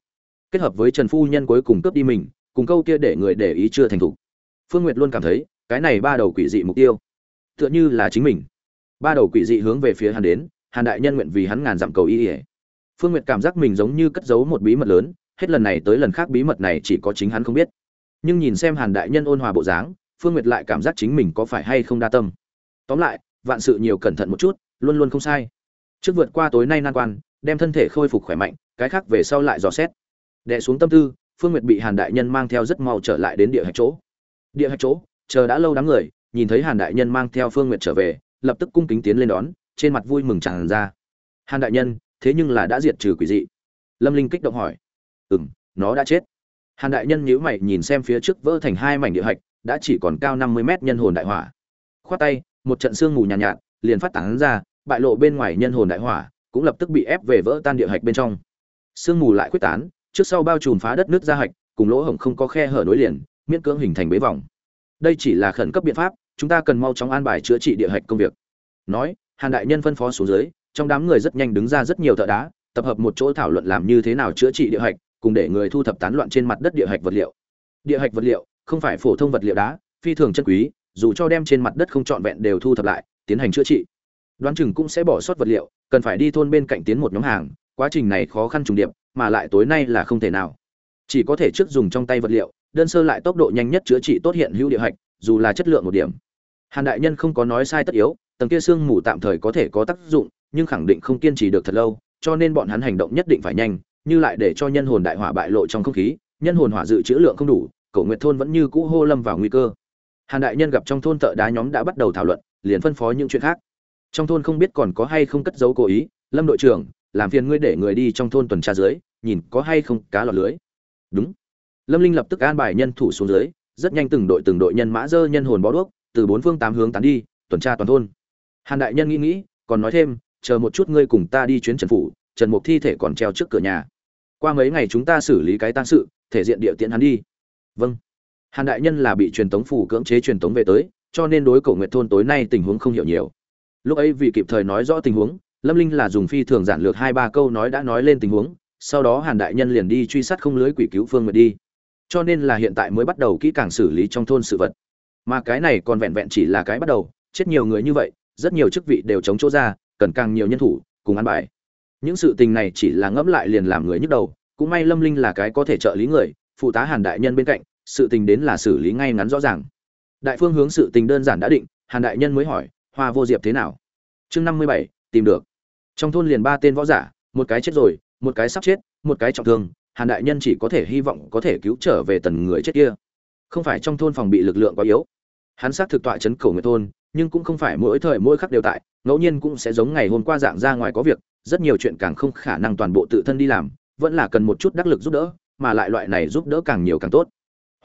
Kết hợp với trần phu nhân cuối cùng cướp đi mình, cùng câu kia để người để ý chưa thành thục. Phương nguyệt luôn cảm thấy, cái này ba đầu quỷ dị mục tiêu, tựa như là chính mình. Ba đầu quỷ dị hướng về phía hắn đến, hàn đại nhân nguyện vì hắn ngàn dặm cầu y ỉa phương nguyệt cảm giác mình giống như cất giấu một bí mật lớn, hết lần này tới lần khác bí mật này chỉ có chính hắn không biết. Nhưng nhìn xem hàn đại nhân ôn hòa bộ dáng, phương nguyệt lại cảm giác chính mình có phải hay không đa tâm. Tóm lại vạn sự nhiều cẩn thận một chút, luôn luôn không sai. Trước vượt qua tối nay nan quan, đem thân thể khôi phục khỏe mạnh, cái khác về sau lại dò xét. Đệ xuống tâm tư, phương nguyệt bị hàn đại nhân mang theo rất mau trở lại đến địa hạch chỗ. Địa hạch chỗ, chờ đã lâu đám người, nhìn thấy hàn đại nhân mang theo phương nguyệt trở về, lập tức cung kính tiến lên đón, trên mặt vui mừng tràn ra. Hàn đại nhân, thế nhưng là đã diệt trừ quỷ dị. Lâm linh kích động hỏi. Ừ m nó đã chết. Hàn đại nhân nhíu mày nhìn xem phía trước vỡ thành hai mảnh địa hạch, đã chỉ còn cao năm mươi mét nhân hồn đại hỏa. Khoát tay một trận sương mù nhàn nhạt, nhạt liền phát tán ra bại lộ bên ngoài nhân hồn đại hỏa cũng lập tức bị ép về vỡ tan địa hạch bên trong. Sương mù lại quyết tán trước sau bao trùm phá đất nước ra hạch cùng lỗ hổng không có khe hở nối liền miễn cưỡng hình thành bế vòng. Đây chỉ là khẩn cấp biện pháp chúng ta cần mau chóng an bài chữa trị địa hạch công việc. Nói hàn đại nhân phân phó xuống dưới trong đám người rất nhanh đứng ra rất nhiều thợ đá tập hợp một chỗ thảo luận làm như thế nào chữa trị địa hạch cùng để người thu thập tán loạn trên mặt đất địa hạch vật liệu. Địa hạch vật liệu không phải phổ thông vật liệu đá phi thường chân quý dù cho đem trên mặt đất không trọn vẹn đều thu thập lại, tiến hành chữa trị. Đoán chừng cũng sẽ bỏ sót vật liệu, cần phải đi thôn bên cạnh tiến một nhóm hàng, quá trình này khó khăn trùng điệp, mà lại tối nay là không thể nào. Chỉ có thể trước dùng trong tay vật liệu, đơn sơ lại tốc độ nhanh nhất chữa trị tốt hiện hữu địa hạch, dù là chất lượng một điểm. Hàn đại nhân không có nói sai tất yếu, tầng kia xương mù tạm thời có thể có tác dụng, nhưng khẳng định không kiên trì được thật lâu, cho nên bọn hắn hành động nhất định phải nhanh, như lại để cho nhân hồn đại hỏa bại lộ trong không khí, nhân hồn hỏa dự trữ lượng không đủ, cổ nguyệt thôn vẫn như cũ hô lâm vào nguy cơ hàn đại nhân gặp trong thôn thợ đá nhóm đã bắt đầu thảo luận, liền phân phó những chuyện khác. Trong thôn không biết còn có hay không cất giấu cố ý, lâm đội trưởng, làm phiền ngươi để người đi trong thôn tuần tra dưới, nhìn có hay không cá lọt lưới. Đúng. Lâm linh lập tức an bài nhân thủ xuống dưới, rất nhanh từng đội từng đội nhân mã dơ nhân hồn bó đuốc, từ bốn phương tám hướng tán đi, tuần tra toàn thôn. Hàn đại nhân nghĩ nghĩ, còn nói thêm, chờ một chút ngươi cùng ta đi chuyến trần phủ, trần mục thi thể còn treo trước cửa nhà. Qua mấy ngày chúng ta xử lý cái tang sự, thể diện địa tiện hắn đi. Vâng hàn đại nhân là bị truyền tống phủ cưỡng chế truyền tống về tới, cho nên đối cổ nguyệt thôn tối nay tình huống không hiểu nhiều. Lúc ấy vì kịp thời nói rõ tình huống, lâm linh là dùng phi thường giản lược hai ba câu nói đã nói lên tình huống, sau đó hàn đại nhân liền đi truy sát không lưới quỷ cứu phương nguyệt đi. Cho nên là hiện tại mới bắt đầu kỹ càng xử lý trong thôn sự vật. Mà cái này còn vẹn vẹn chỉ là cái bắt đầu, chết nhiều người như vậy, rất nhiều chức vị đều chống chỗ ra, cần càng nhiều nhân thủ, cùng ăn bài. Những sự tình này chỉ là ngẫm lại liền làm người nhức đầu, cũng may lâm linh là cái có thể trợ lý người, phụ tá hàn đại nhân bên cạnh sự tình đến là xử lý ngay ngắn rõ ràng. Đại phương hướng sự tình đơn giản đã định, hàn đại nhân mới hỏi, hoa vô diệp thế nào? Chương năm mươi bảy, tìm được. Trong thôn liền ba tên võ giả, một cái chết rồi, một cái sắp chết, một cái trọng thương, hàn đại nhân chỉ có thể hy vọng có thể cứu trở về tần người chết kia. Không phải trong thôn phòng bị lực lượng quá yếu. Hắn xác thực tọa chấn cầu người thôn, nhưng cũng không phải mỗi thời mỗi khắc đều tại, ngẫu nhiên cũng sẽ giống ngày hôm qua dạng ra ngoài có việc, rất nhiều chuyện càng không khả năng toàn bộ tự thân đi làm, vẫn là cần một chút đắc lực giúp đỡ, mà lại loại này giúp đỡ càng nhiều càng tốt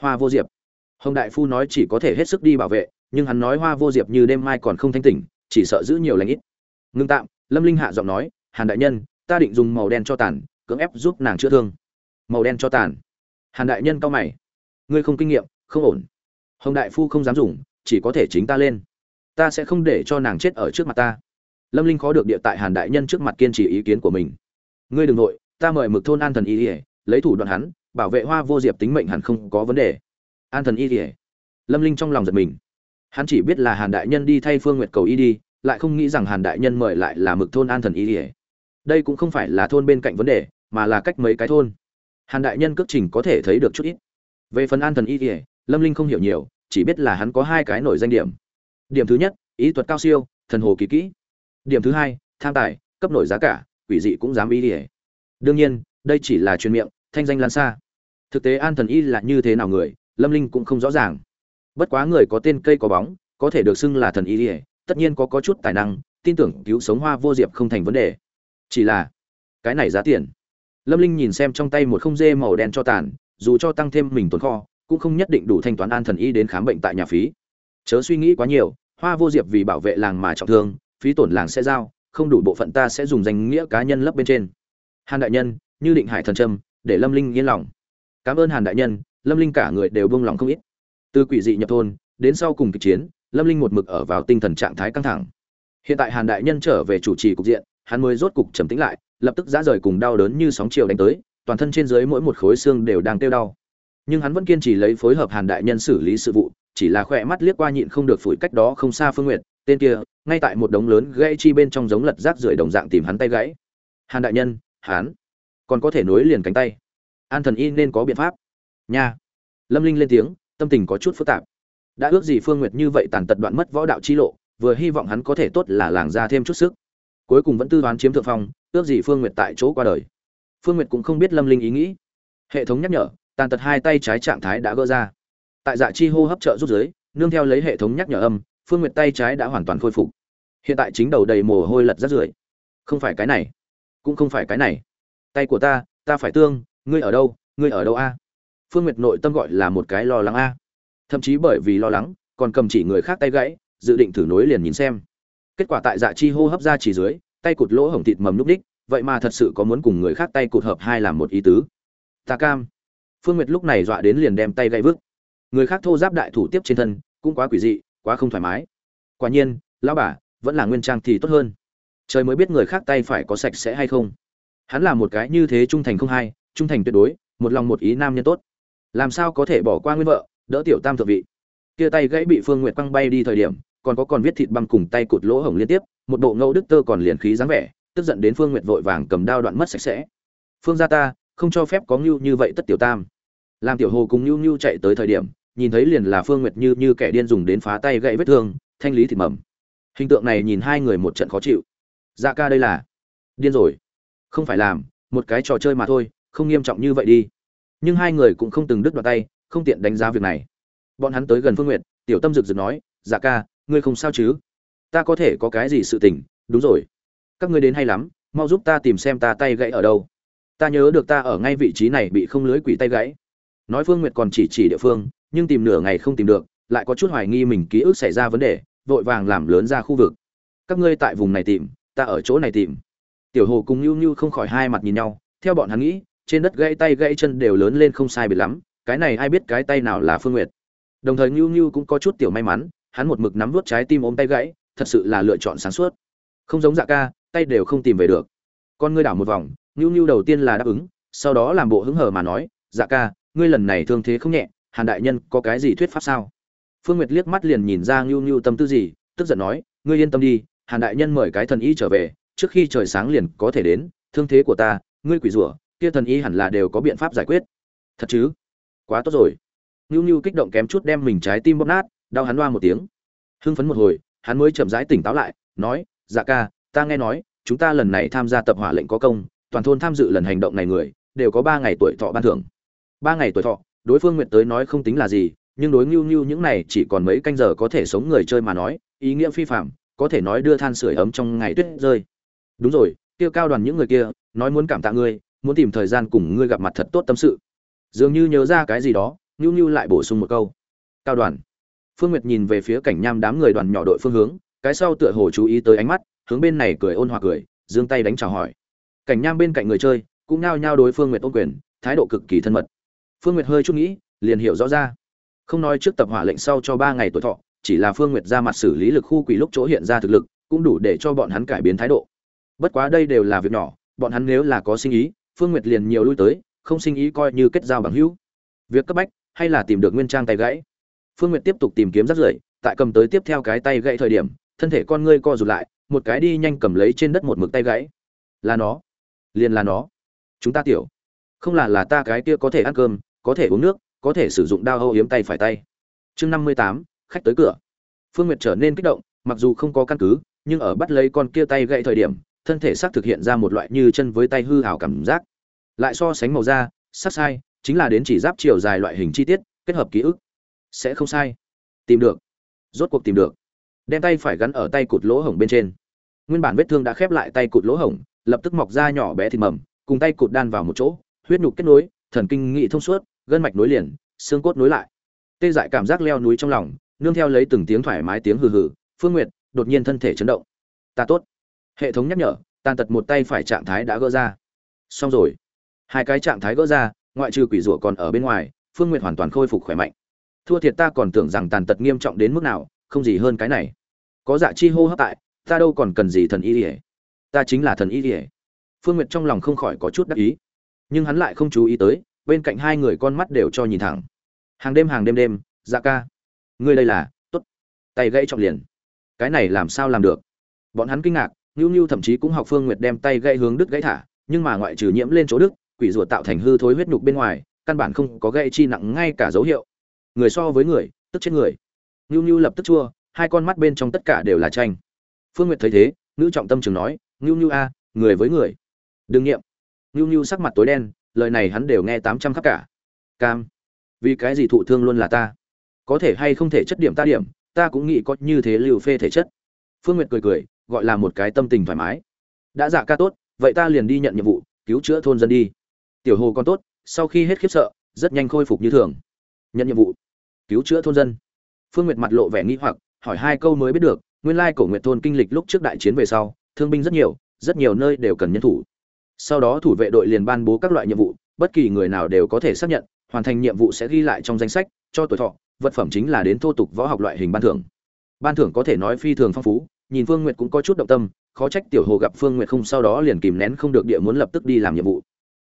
hoa vô diệp. Hồng đại phu nói chỉ có thể hết sức đi bảo vệ, nhưng hắn nói hoa vô diệp như đêm mai còn không thanh tỉnh, chỉ sợ giữ nhiều lãnh ít. Ngưng tạm, lâm linh hạ giọng nói, hàn đại nhân, ta định dùng màu đen cho tàn, cưỡng ép giúp nàng chữa thương. Màu đen cho tàn? Hàn đại nhân cao mày. Ngươi không kinh nghiệm, không ổn. Hồng đại phu không dám dùng, chỉ có thể chính ta lên. Ta sẽ không để cho nàng chết ở trước mặt ta. Lâm linh khó được địa tại hàn đại nhân trước mặt kiên trì ý kiến của mình. Ngươi đ ừ n g nội ta mời mực thôn an thần y ỉa lấy thủ đoạn hắn bảo vệ hoa vô diệp tính mệnh hẳn không có vấn đề. An thần y ỉa lâm linh trong lòng giật mình. Hắn chỉ biết là hàn đại nhân đi thay phương nguyệt cầu y đi, lại không nghĩ rằng hàn đại nhân mời lại là mực thôn an thần y ỉa đây cũng không phải là thôn bên cạnh vấn đề, mà là cách mấy cái thôn. Hàn đại nhân cước trình có thể thấy được chút ít. Về phần an thần y ỉa lâm linh không hiểu nhiều, chỉ biết là hắn có hai cái nổi danh điểm. Điểm thứ nhất, ý thuật cao siêu, thần hồ kỳ kỹ. Điểm thứ hai, tham tài, cấp nổi giá cả, quỷ dị cũng dám ý ỉa đương nhiên, đây chỉ là truyền miệng thanh danh lan xa. Thực tế an thần y là như thế nào người, lâm linh cũng không rõ ràng. Bất quá người có tên cây có bóng, có thể được xưng là thần y ỉa tất nhiên có có chút tài năng, tin tưởng cứu sống hoa vô diệp không thành vấn đề. Chỉ là, cái này giá tiền. Lâm linh nhìn xem trong tay một không dê màu đen cho tàn, dù cho tăng thêm mình tồn kho, cũng không nhất định đủ thanh toán an thần y đến khám bệnh tại nhà phí. Chớ suy nghĩ quá nhiều, hoa vô diệp vì bảo vệ làng mà trọng thương, phí tổn làng sẽ giao, không đủ bộ phận ta sẽ dùng danh nghĩa cá nhân lấp bên trên. Hàn đại nhân, như định hải thần trâm để lâm linh yên lòng. Cảm ơn hàn đại nhân, lâm linh cả người đều buông lòng không ít. Từ quỷ dị nhập thôn, đến sau cùng kịch chiến, lâm linh một mực ở vào tinh thần trạng thái căng thẳng. Hiện tại hàn đại nhân trở về chủ trì cục diện, hắn mới rốt cục trầm tĩnh lại, lập tức ra rời cùng đau đớn như sóng chiều đánh tới, toàn thân trên dưới mỗi một khối xương đều đang tiêu đau. Nhưng hắn vẫn kiên trì lấy phối hợp hàn đại nhân xử lý sự vụ, chỉ là khỏe mắt liếc qua nhịn không được phủi cách đó không xa phương nguyệt, tên kia, ngay tại một đống lớn gãy chi bên trong giống lật rác rưởi đồng dạng tìm hắn tay gãy. Hàn đại nhân, hắn còn có thể nối liền cánh tay. An thần y nên có biện pháp. Nha. Lâm linh lên tiếng, tâm tình có chút phức tạp. Đã ước gì phương nguyệt như vậy tàn tật đoạn mất võ đạo chi lộ, vừa hy vọng hắn có thể tốt là làng ra thêm chút sức. Cuối cùng vẫn tư toán chiếm thượng phong, ước gì phương nguyệt tại chỗ qua đời. Phương nguyệt cũng không biết lâm linh ý nghĩ. Hệ thống nhắc nhở, tàn tật hai tay trái trạng thái đã gỡ ra. Tại dạ chi hô hấp trợ rút giới nương theo lấy hệ thống nhắc nhở âm, phương nguyệt tay trái đã hoàn toàn khôi phục. Hiện tại chính đầu đầy mồ hôi lật rất rưởi không phải cái này. Cũng không phải cái này tay của ta ta phải tương, ngươi ở đâu, ngươi ở đâu a? Phương nguyệt nội tâm gọi là một cái lo lắng a. Thậm chí bởi vì lo lắng, còn cầm chỉ người khác tay gãy, dự định thử nối liền nhìn xem. Kết quả tại dạ chi hô hấp ra chỉ dưới, tay cụt lỗ hổng thịt mầm núp đích, vậy mà thật sự có muốn cùng người khác tay cụt hợp hai làm một ý tứ. Ta cam. Phương nguyệt lúc này dọa đến liền đem tay gãy vứt. Người khác thô giáp đại thủ tiếp trên thân, cũng quá quỷ dị, quá không thoải mái. Quả nhiên, lão bà, vẫn là nguyên trang thì tốt hơn. Trời mới biết người khác tay phải có sạch sẽ hay không hắn là một cái như thế trung thành không hay trung thành tuyệt đối, một lòng một ý nam nhân tốt. Làm sao có thể bỏ qua nguyên vợ, đỡ tiểu tam thượng vị? Kia tay gãy bị phương nguyệt quăng bay đi thời điểm, còn có còn viết thịt băm cùng tay cụt lỗ hổng liên tiếp, một bộ ngẫu đức tơ còn liền khí dáng vẻ, tức giận đến phương nguyệt vội vàng cầm đao đoạn mất sạch sẽ. Phương gia ta, không cho phép có ngưu như vậy tất tiểu tam. Làm tiểu hồ cùng ngưu ngưu chạy tới thời điểm, nhìn thấy liền là phương nguyệt như như kẻ điên dùng đến phá tay gãy vết thương, thanh lý thịt mầm. Hình tượng này nhìn hai người một trận khó chịu. Dạ ca đây là điên rồi không phải làm, một cái trò chơi mà thôi, không nghiêm trọng như vậy đi. Nhưng hai người cũng không từng đứt đoạn tay, không tiện đánh giá việc này. Bọn hắn tới gần phương nguyệt, tiểu tâm rực rực nói dạ ca, ngươi không sao chứ? Ta có thể có cái gì sự tình? Đúng rồi. Các ngươi đến hay lắm, mau giúp ta tìm xem ta tay gãy ở đâu. Ta nhớ được ta ở ngay vị trí này bị không lưới quỷ tay gãy. Nói phương nguyệt còn chỉ chỉ địa phương, nhưng tìm nửa ngày không tìm được, lại có chút hoài nghi mình ký ức xảy ra vấn đề, vội vàng làm lớn ra khu vực. Các ngươi tại vùng này tìm, ta ở chỗ này tìm tiểu hồ cùng nhu nhu không khỏi hai mặt nhìn nhau, theo bọn hắn nghĩ, trên đất gãy tay gãy chân đều lớn lên không sai biệt lắm, cái này ai biết cái tay nào là phương nguyệt. Đồng thời nhu nhu cũng có chút tiểu may mắn, hắn một mực nắm vút trái tim ôm tay gãy, thật sự là lựa chọn sáng suốt. Không giống dạ ca, tay đều không tìm về được. Con ngươi đảo một vòng nhu nhu đầu tiên là đáp ứng, sau đó làm bộ hứng hờ mà nói dạ ca, ngươi lần này thương thế không nhẹ, hàn đại nhân có cái gì thuyết pháp sao? Phương nguyệt liếc mắt liền nhìn ra nhu nhu tâm tư gì, tức giận nói, ngươi yên tâm đi, hàn đại nhân mời cái thần y trở về trước khi trời sáng liền có thể đến, thương thế của ta, ngươi quỷ rủa, kia thần y hẳn là đều có biện pháp giải quyết. Thật chứ? Quá tốt rồi. Ngưu ngưu kích động kém chút đem mình trái tim bóp nát, đau hắn loa một tiếng. Hưng phấn một hồi, hắn mới chậm rãi tỉnh táo lại, nói dạ ca, ta nghe nói, chúng ta lần này tham gia tập hỏa lệnh có công, toàn thôn tham dự lần hành động này người, đều có ba ngày tuổi thọ ban thưởng. Ba ngày tuổi thọ, đối phương nguyện tới nói không tính là gì, nhưng đối ngưu ngưu những này chỉ còn mấy canh giờ có thể sống người chơi mà nói, ý nghĩa phi phạm có thể nói đưa than sửa ấm trong ngày tuyết rơi đúng rồi kêu cao đoàn những người kia, nói muốn cảm tạ ngươi, muốn tìm thời gian cùng ngươi gặp mặt thật tốt tâm sự. Dường như nhớ ra cái gì đó nhu nhu lại bổ sung một câu. Cao đoàn. Phương nguyệt nhìn về phía cảnh nham đám người đoàn nhỏ đội phương hướng, cái sau tựa hồ chú ý tới ánh mắt, hướng bên này cười ôn hòa cười, giương tay đánh chào hỏi. Cảnh nham bên cạnh người chơi, cũng nao nhao đối phương nguyệt ôn quyền, thái độ cực kỳ thân mật. Phương nguyệt hơi chút nghĩ, liền hiểu rõ ra. Không nói trước tập hỏa lệnh sau cho ba ngày tuổi thọ, chỉ là phương nguyệt ra mặt xử lý lực khu quỷ lúc chỗ hiện ra thực lực, cũng đủ để cho bọn hắn cải biến thái độ bất quá đây đều là việc nhỏ, bọn hắn nếu là có sinh ý, phương nguyệt liền nhiều lui tới, không sinh ý coi như kết giao bằng hữu. Việc cấp bách, hay là tìm được nguyên trang tay gãy. Phương nguyệt tiếp tục tìm kiếm rắt rưởi, tại cầm tới tiếp theo cái tay gãy thời điểm, thân thể con ngươi co rụt lại, một cái đi nhanh cầm lấy trên đất một mực tay gãy. Là nó. Liền là nó. Chúng ta tiểu. Không là là ta cái kia có thể ăn cơm, có thể uống nước, có thể sử dụng đao âu yếm tay phải tay. Chương năm mươi tám, khách tới cửa. Phương nguyệt trở nên kích động, mặc dù không có căn cứ, nhưng ở bắt lấy con kia tay gãy thời điểm thân thể xác thực hiện ra một loại như chân với tay hư hảo cảm giác. Lại so sánh màu da, sắc sai, chính là đến chỉ giáp chiều dài loại hình chi tiết, kết hợp ký ức. Sẽ không sai. Tìm được. Rốt cuộc tìm được. Đem tay phải gắn ở tay cụt lỗ hổng bên trên. Nguyên bản vết thương đã khép lại tay cụt lỗ hổng, lập tức mọc ra nhỏ bé thịt mầm, cùng tay cụt đan vào một chỗ, huyết nhục kết nối, thần kinh nghị thông suốt, gân mạch nối liền, xương cốt nối lại. Tê dại cảm giác leo núi trong lòng, nương theo lấy từng tiếng thoải mái tiếng hừ hừ, phương nguyệt, đột nhiên thân thể chấn động. Ta tốt hệ thống nhắc nhở, tàn tật một tay phải trạng thái đã gỡ ra. Xong rồi. Hai cái trạng thái gỡ ra, ngoại trừ quỷ rủa còn ở bên ngoài, phương nguyệt hoàn toàn khôi phục khỏe mạnh. Thua thiệt ta còn tưởng rằng tàn tật nghiêm trọng đến mức nào, không gì hơn cái này. Có dạ chi hô hấp tại, ta đâu còn cần gì thần y ỉa ta chính là thần y ỉa phương nguyệt trong lòng không khỏi có chút đắc ý. Nhưng hắn lại không chú ý tới, bên cạnh hai người con mắt đều cho nhìn thẳng. Hàng đêm hàng đêm đêm dạ ca. Ngươi đây là t ố t tay gãy trọng liền. Cái này làm sao làm được? Bọn hắn kinh ngạc Nưu Nưu thậm chí cũng học phương nguyệt đem tay gãy hướng đứt gãy thả, nhưng mà ngoại trừ nhiễm lên chỗ đức quỷ rùa tạo thành hư thối huyết nhục bên ngoài, căn bản không có gãy chi nặng ngay cả dấu hiệu. Người so với người, tức chết người. Nưu Nưu lập tức chua, hai con mắt bên trong tất cả đều là tranh. Phương nguyệt thấy thế, nữ trọng tâm trường nói, "Nưu Nưu a, người với người. Đừng nghiệm. Nưu Nưu sắc mặt tối đen, lời này hắn đều nghe tám trăm khắp cả. Cam, vì cái gì thụ thương luôn là ta? Có thể hay không thể chất điểm ta điểm, ta cũng nghĩ có như thế lưu phê thể chất. Phương nguyệt cười cười gọi là một cái tâm tình thoải mái. Đã dạ ca tốt, vậy ta liền đi nhận nhiệm vụ, cứu chữa thôn dân đi. Tiểu hồ con tốt, sau khi hết khiếp sợ, rất nhanh khôi phục như thường. Nhận nhiệm vụ, cứu chữa thôn dân. Phương nguyệt mặt lộ vẻ nghi hoặc, hỏi hai câu mới biết được, nguyên lai cổ nguyệt thôn kinh lịch lúc trước đại chiến về sau, thương binh rất nhiều rất nhiều nơi đều cần nhân thủ. Sau đó thủ vệ đội liền ban bố các loại nhiệm vụ, bất kỳ người nào đều có thể xác nhận, hoàn thành nhiệm vụ sẽ ghi lại trong danh sách, cho tuổi thọ, vật phẩm chính là đến thô tục võ học loại hình ban thưởng. Ban thưởng có thể nói phi thường phong phú nhìn phương nguyệt cũng có chút động tâm, khó trách tiểu hồ gặp phương nguyệt không sau đó liền kìm nén không được địa muốn lập tức đi làm nhiệm vụ.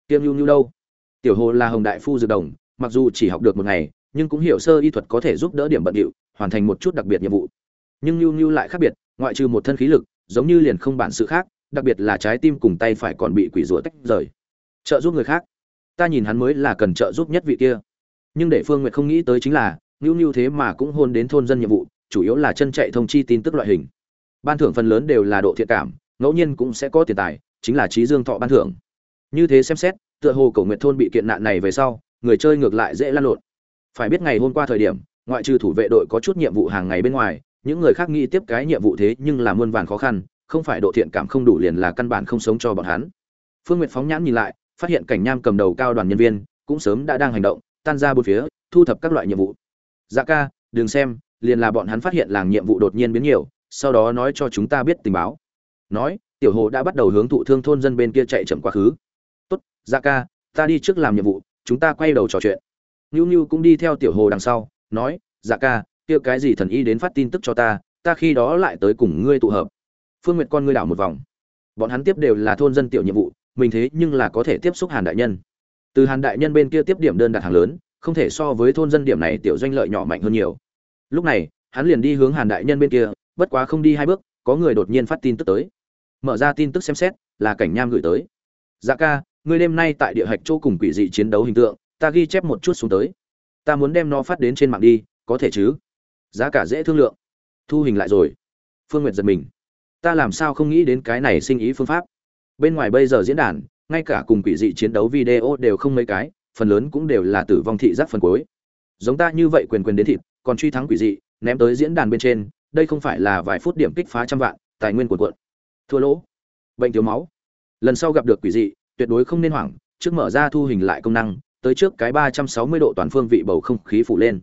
Kiêm nhu nhu đâu? Tiểu hồ là hồng đại phu dược đồng, mặc dù chỉ học được một ngày, nhưng cũng hiểu sơ y thuật có thể giúp đỡ điểm bận điệu, hoàn thành một chút đặc biệt nhiệm vụ. Nhưng nhu nhu lại khác biệt, ngoại trừ một thân khí lực, giống như liền không bản sự khác, đặc biệt là trái tim cùng tay phải còn bị quỷ rủa tách rời. Trợ giúp người khác. Ta nhìn hắn mới là cần trợ giúp nhất vị kia. Nhưng để phương nguyệt không nghĩ tới chính là, nhu nhu thế mà cũng hôn đến thôn dân nhiệm vụ, chủ yếu là chân chạy thông chi tin tức loại hình ban thưởng phần lớn đều là độ thiện cảm, ngẫu nhiên cũng sẽ có tiền tài, chính là trí dương thọ ban thưởng. Như thế xem xét, tựa hồ cổ nguyệt thôn bị kiện nạn này về sau, người chơi ngược lại dễ lan lộn. Phải biết ngày hôm qua thời điểm, ngoại trừ thủ vệ đội có chút nhiệm vụ hàng ngày bên ngoài, những người khác nghĩ tiếp cái nhiệm vụ thế nhưng là muôn vàn khó khăn, không phải độ thiện cảm không đủ liền là căn bản không sống cho bọn hắn. Phương nguyệt phóng nhãn nhìn lại, phát hiện cảnh nham cầm đầu cao đoàn nhân viên, cũng sớm đã đang hành động, tan ra bốn phía, thu thập các loại nhiệm vụ. Dạ ca, đừng xem, liền là bọn hắn phát hiện làng nhiệm vụ đột nhiên biến nhiều sau đó nói cho chúng ta biết tình báo. Nói, tiểu hồ đã bắt đầu hướng thụ thương thôn dân bên kia chạy chậm quá khứ. Tốt dạ ca, ta đi trước làm nhiệm vụ, chúng ta quay đầu trò chuyện. Nhu nhu cũng đi theo tiểu hồ đằng sau, nói dạ ca, kia cái gì thần y đến phát tin tức cho ta ta khi đó lại tới cùng ngươi tụ hợp. Phương nguyệt con ngươi đảo một vòng. Bọn hắn tiếp đều là thôn dân tiểu nhiệm vụ, mình thế nhưng là có thể tiếp xúc hàn đại nhân. Từ hàn đại nhân bên kia tiếp điểm đơn đặt hàng lớn, không thể so với thôn dân điểm này tiểu doanh lợi nhỏ mạnh hơn nhiều. Lúc này, hắn liền đi hướng hàn đại nhân bên kia bất quá không đi hai bước, có người đột nhiên phát tin tức tới. Mở ra tin tức xem xét, là cảnh nham gửi tới. Dạ ca, ngươi đêm nay tại địa hạch chỗ cùng quỷ dị chiến đấu hình tượng, ta ghi chép một chút xuống tới. Ta muốn đem nó phát đến trên mạng đi, có thể chứ? Giá cả dễ thương lượng. Thu hình lại rồi. Phương nguyệt giật mình. Ta làm sao không nghĩ đến cái này sinh ý phương pháp? Bên ngoài bây giờ diễn đàn, ngay cả cùng quỷ dị chiến đấu video đều không mấy cái, phần lớn cũng đều là tử vong thị giác phần cuối. Giống ta như vậy quyền quyền đến thịt, còn truy thắng quỷ dị, ném tới diễn đàn bên trên đây không phải là vài phút điểm kích phá trăm vạn, tài nguyên của cuộn. Thua lỗ. Bệnh thiếu máu. Lần sau gặp được quỷ dị, tuyệt đối không nên hoảng, trước mở ra thu hình lại công năng, tới trước cái ba trăm sáu mươi độ toàn phương vị bầu không khí phủ lên.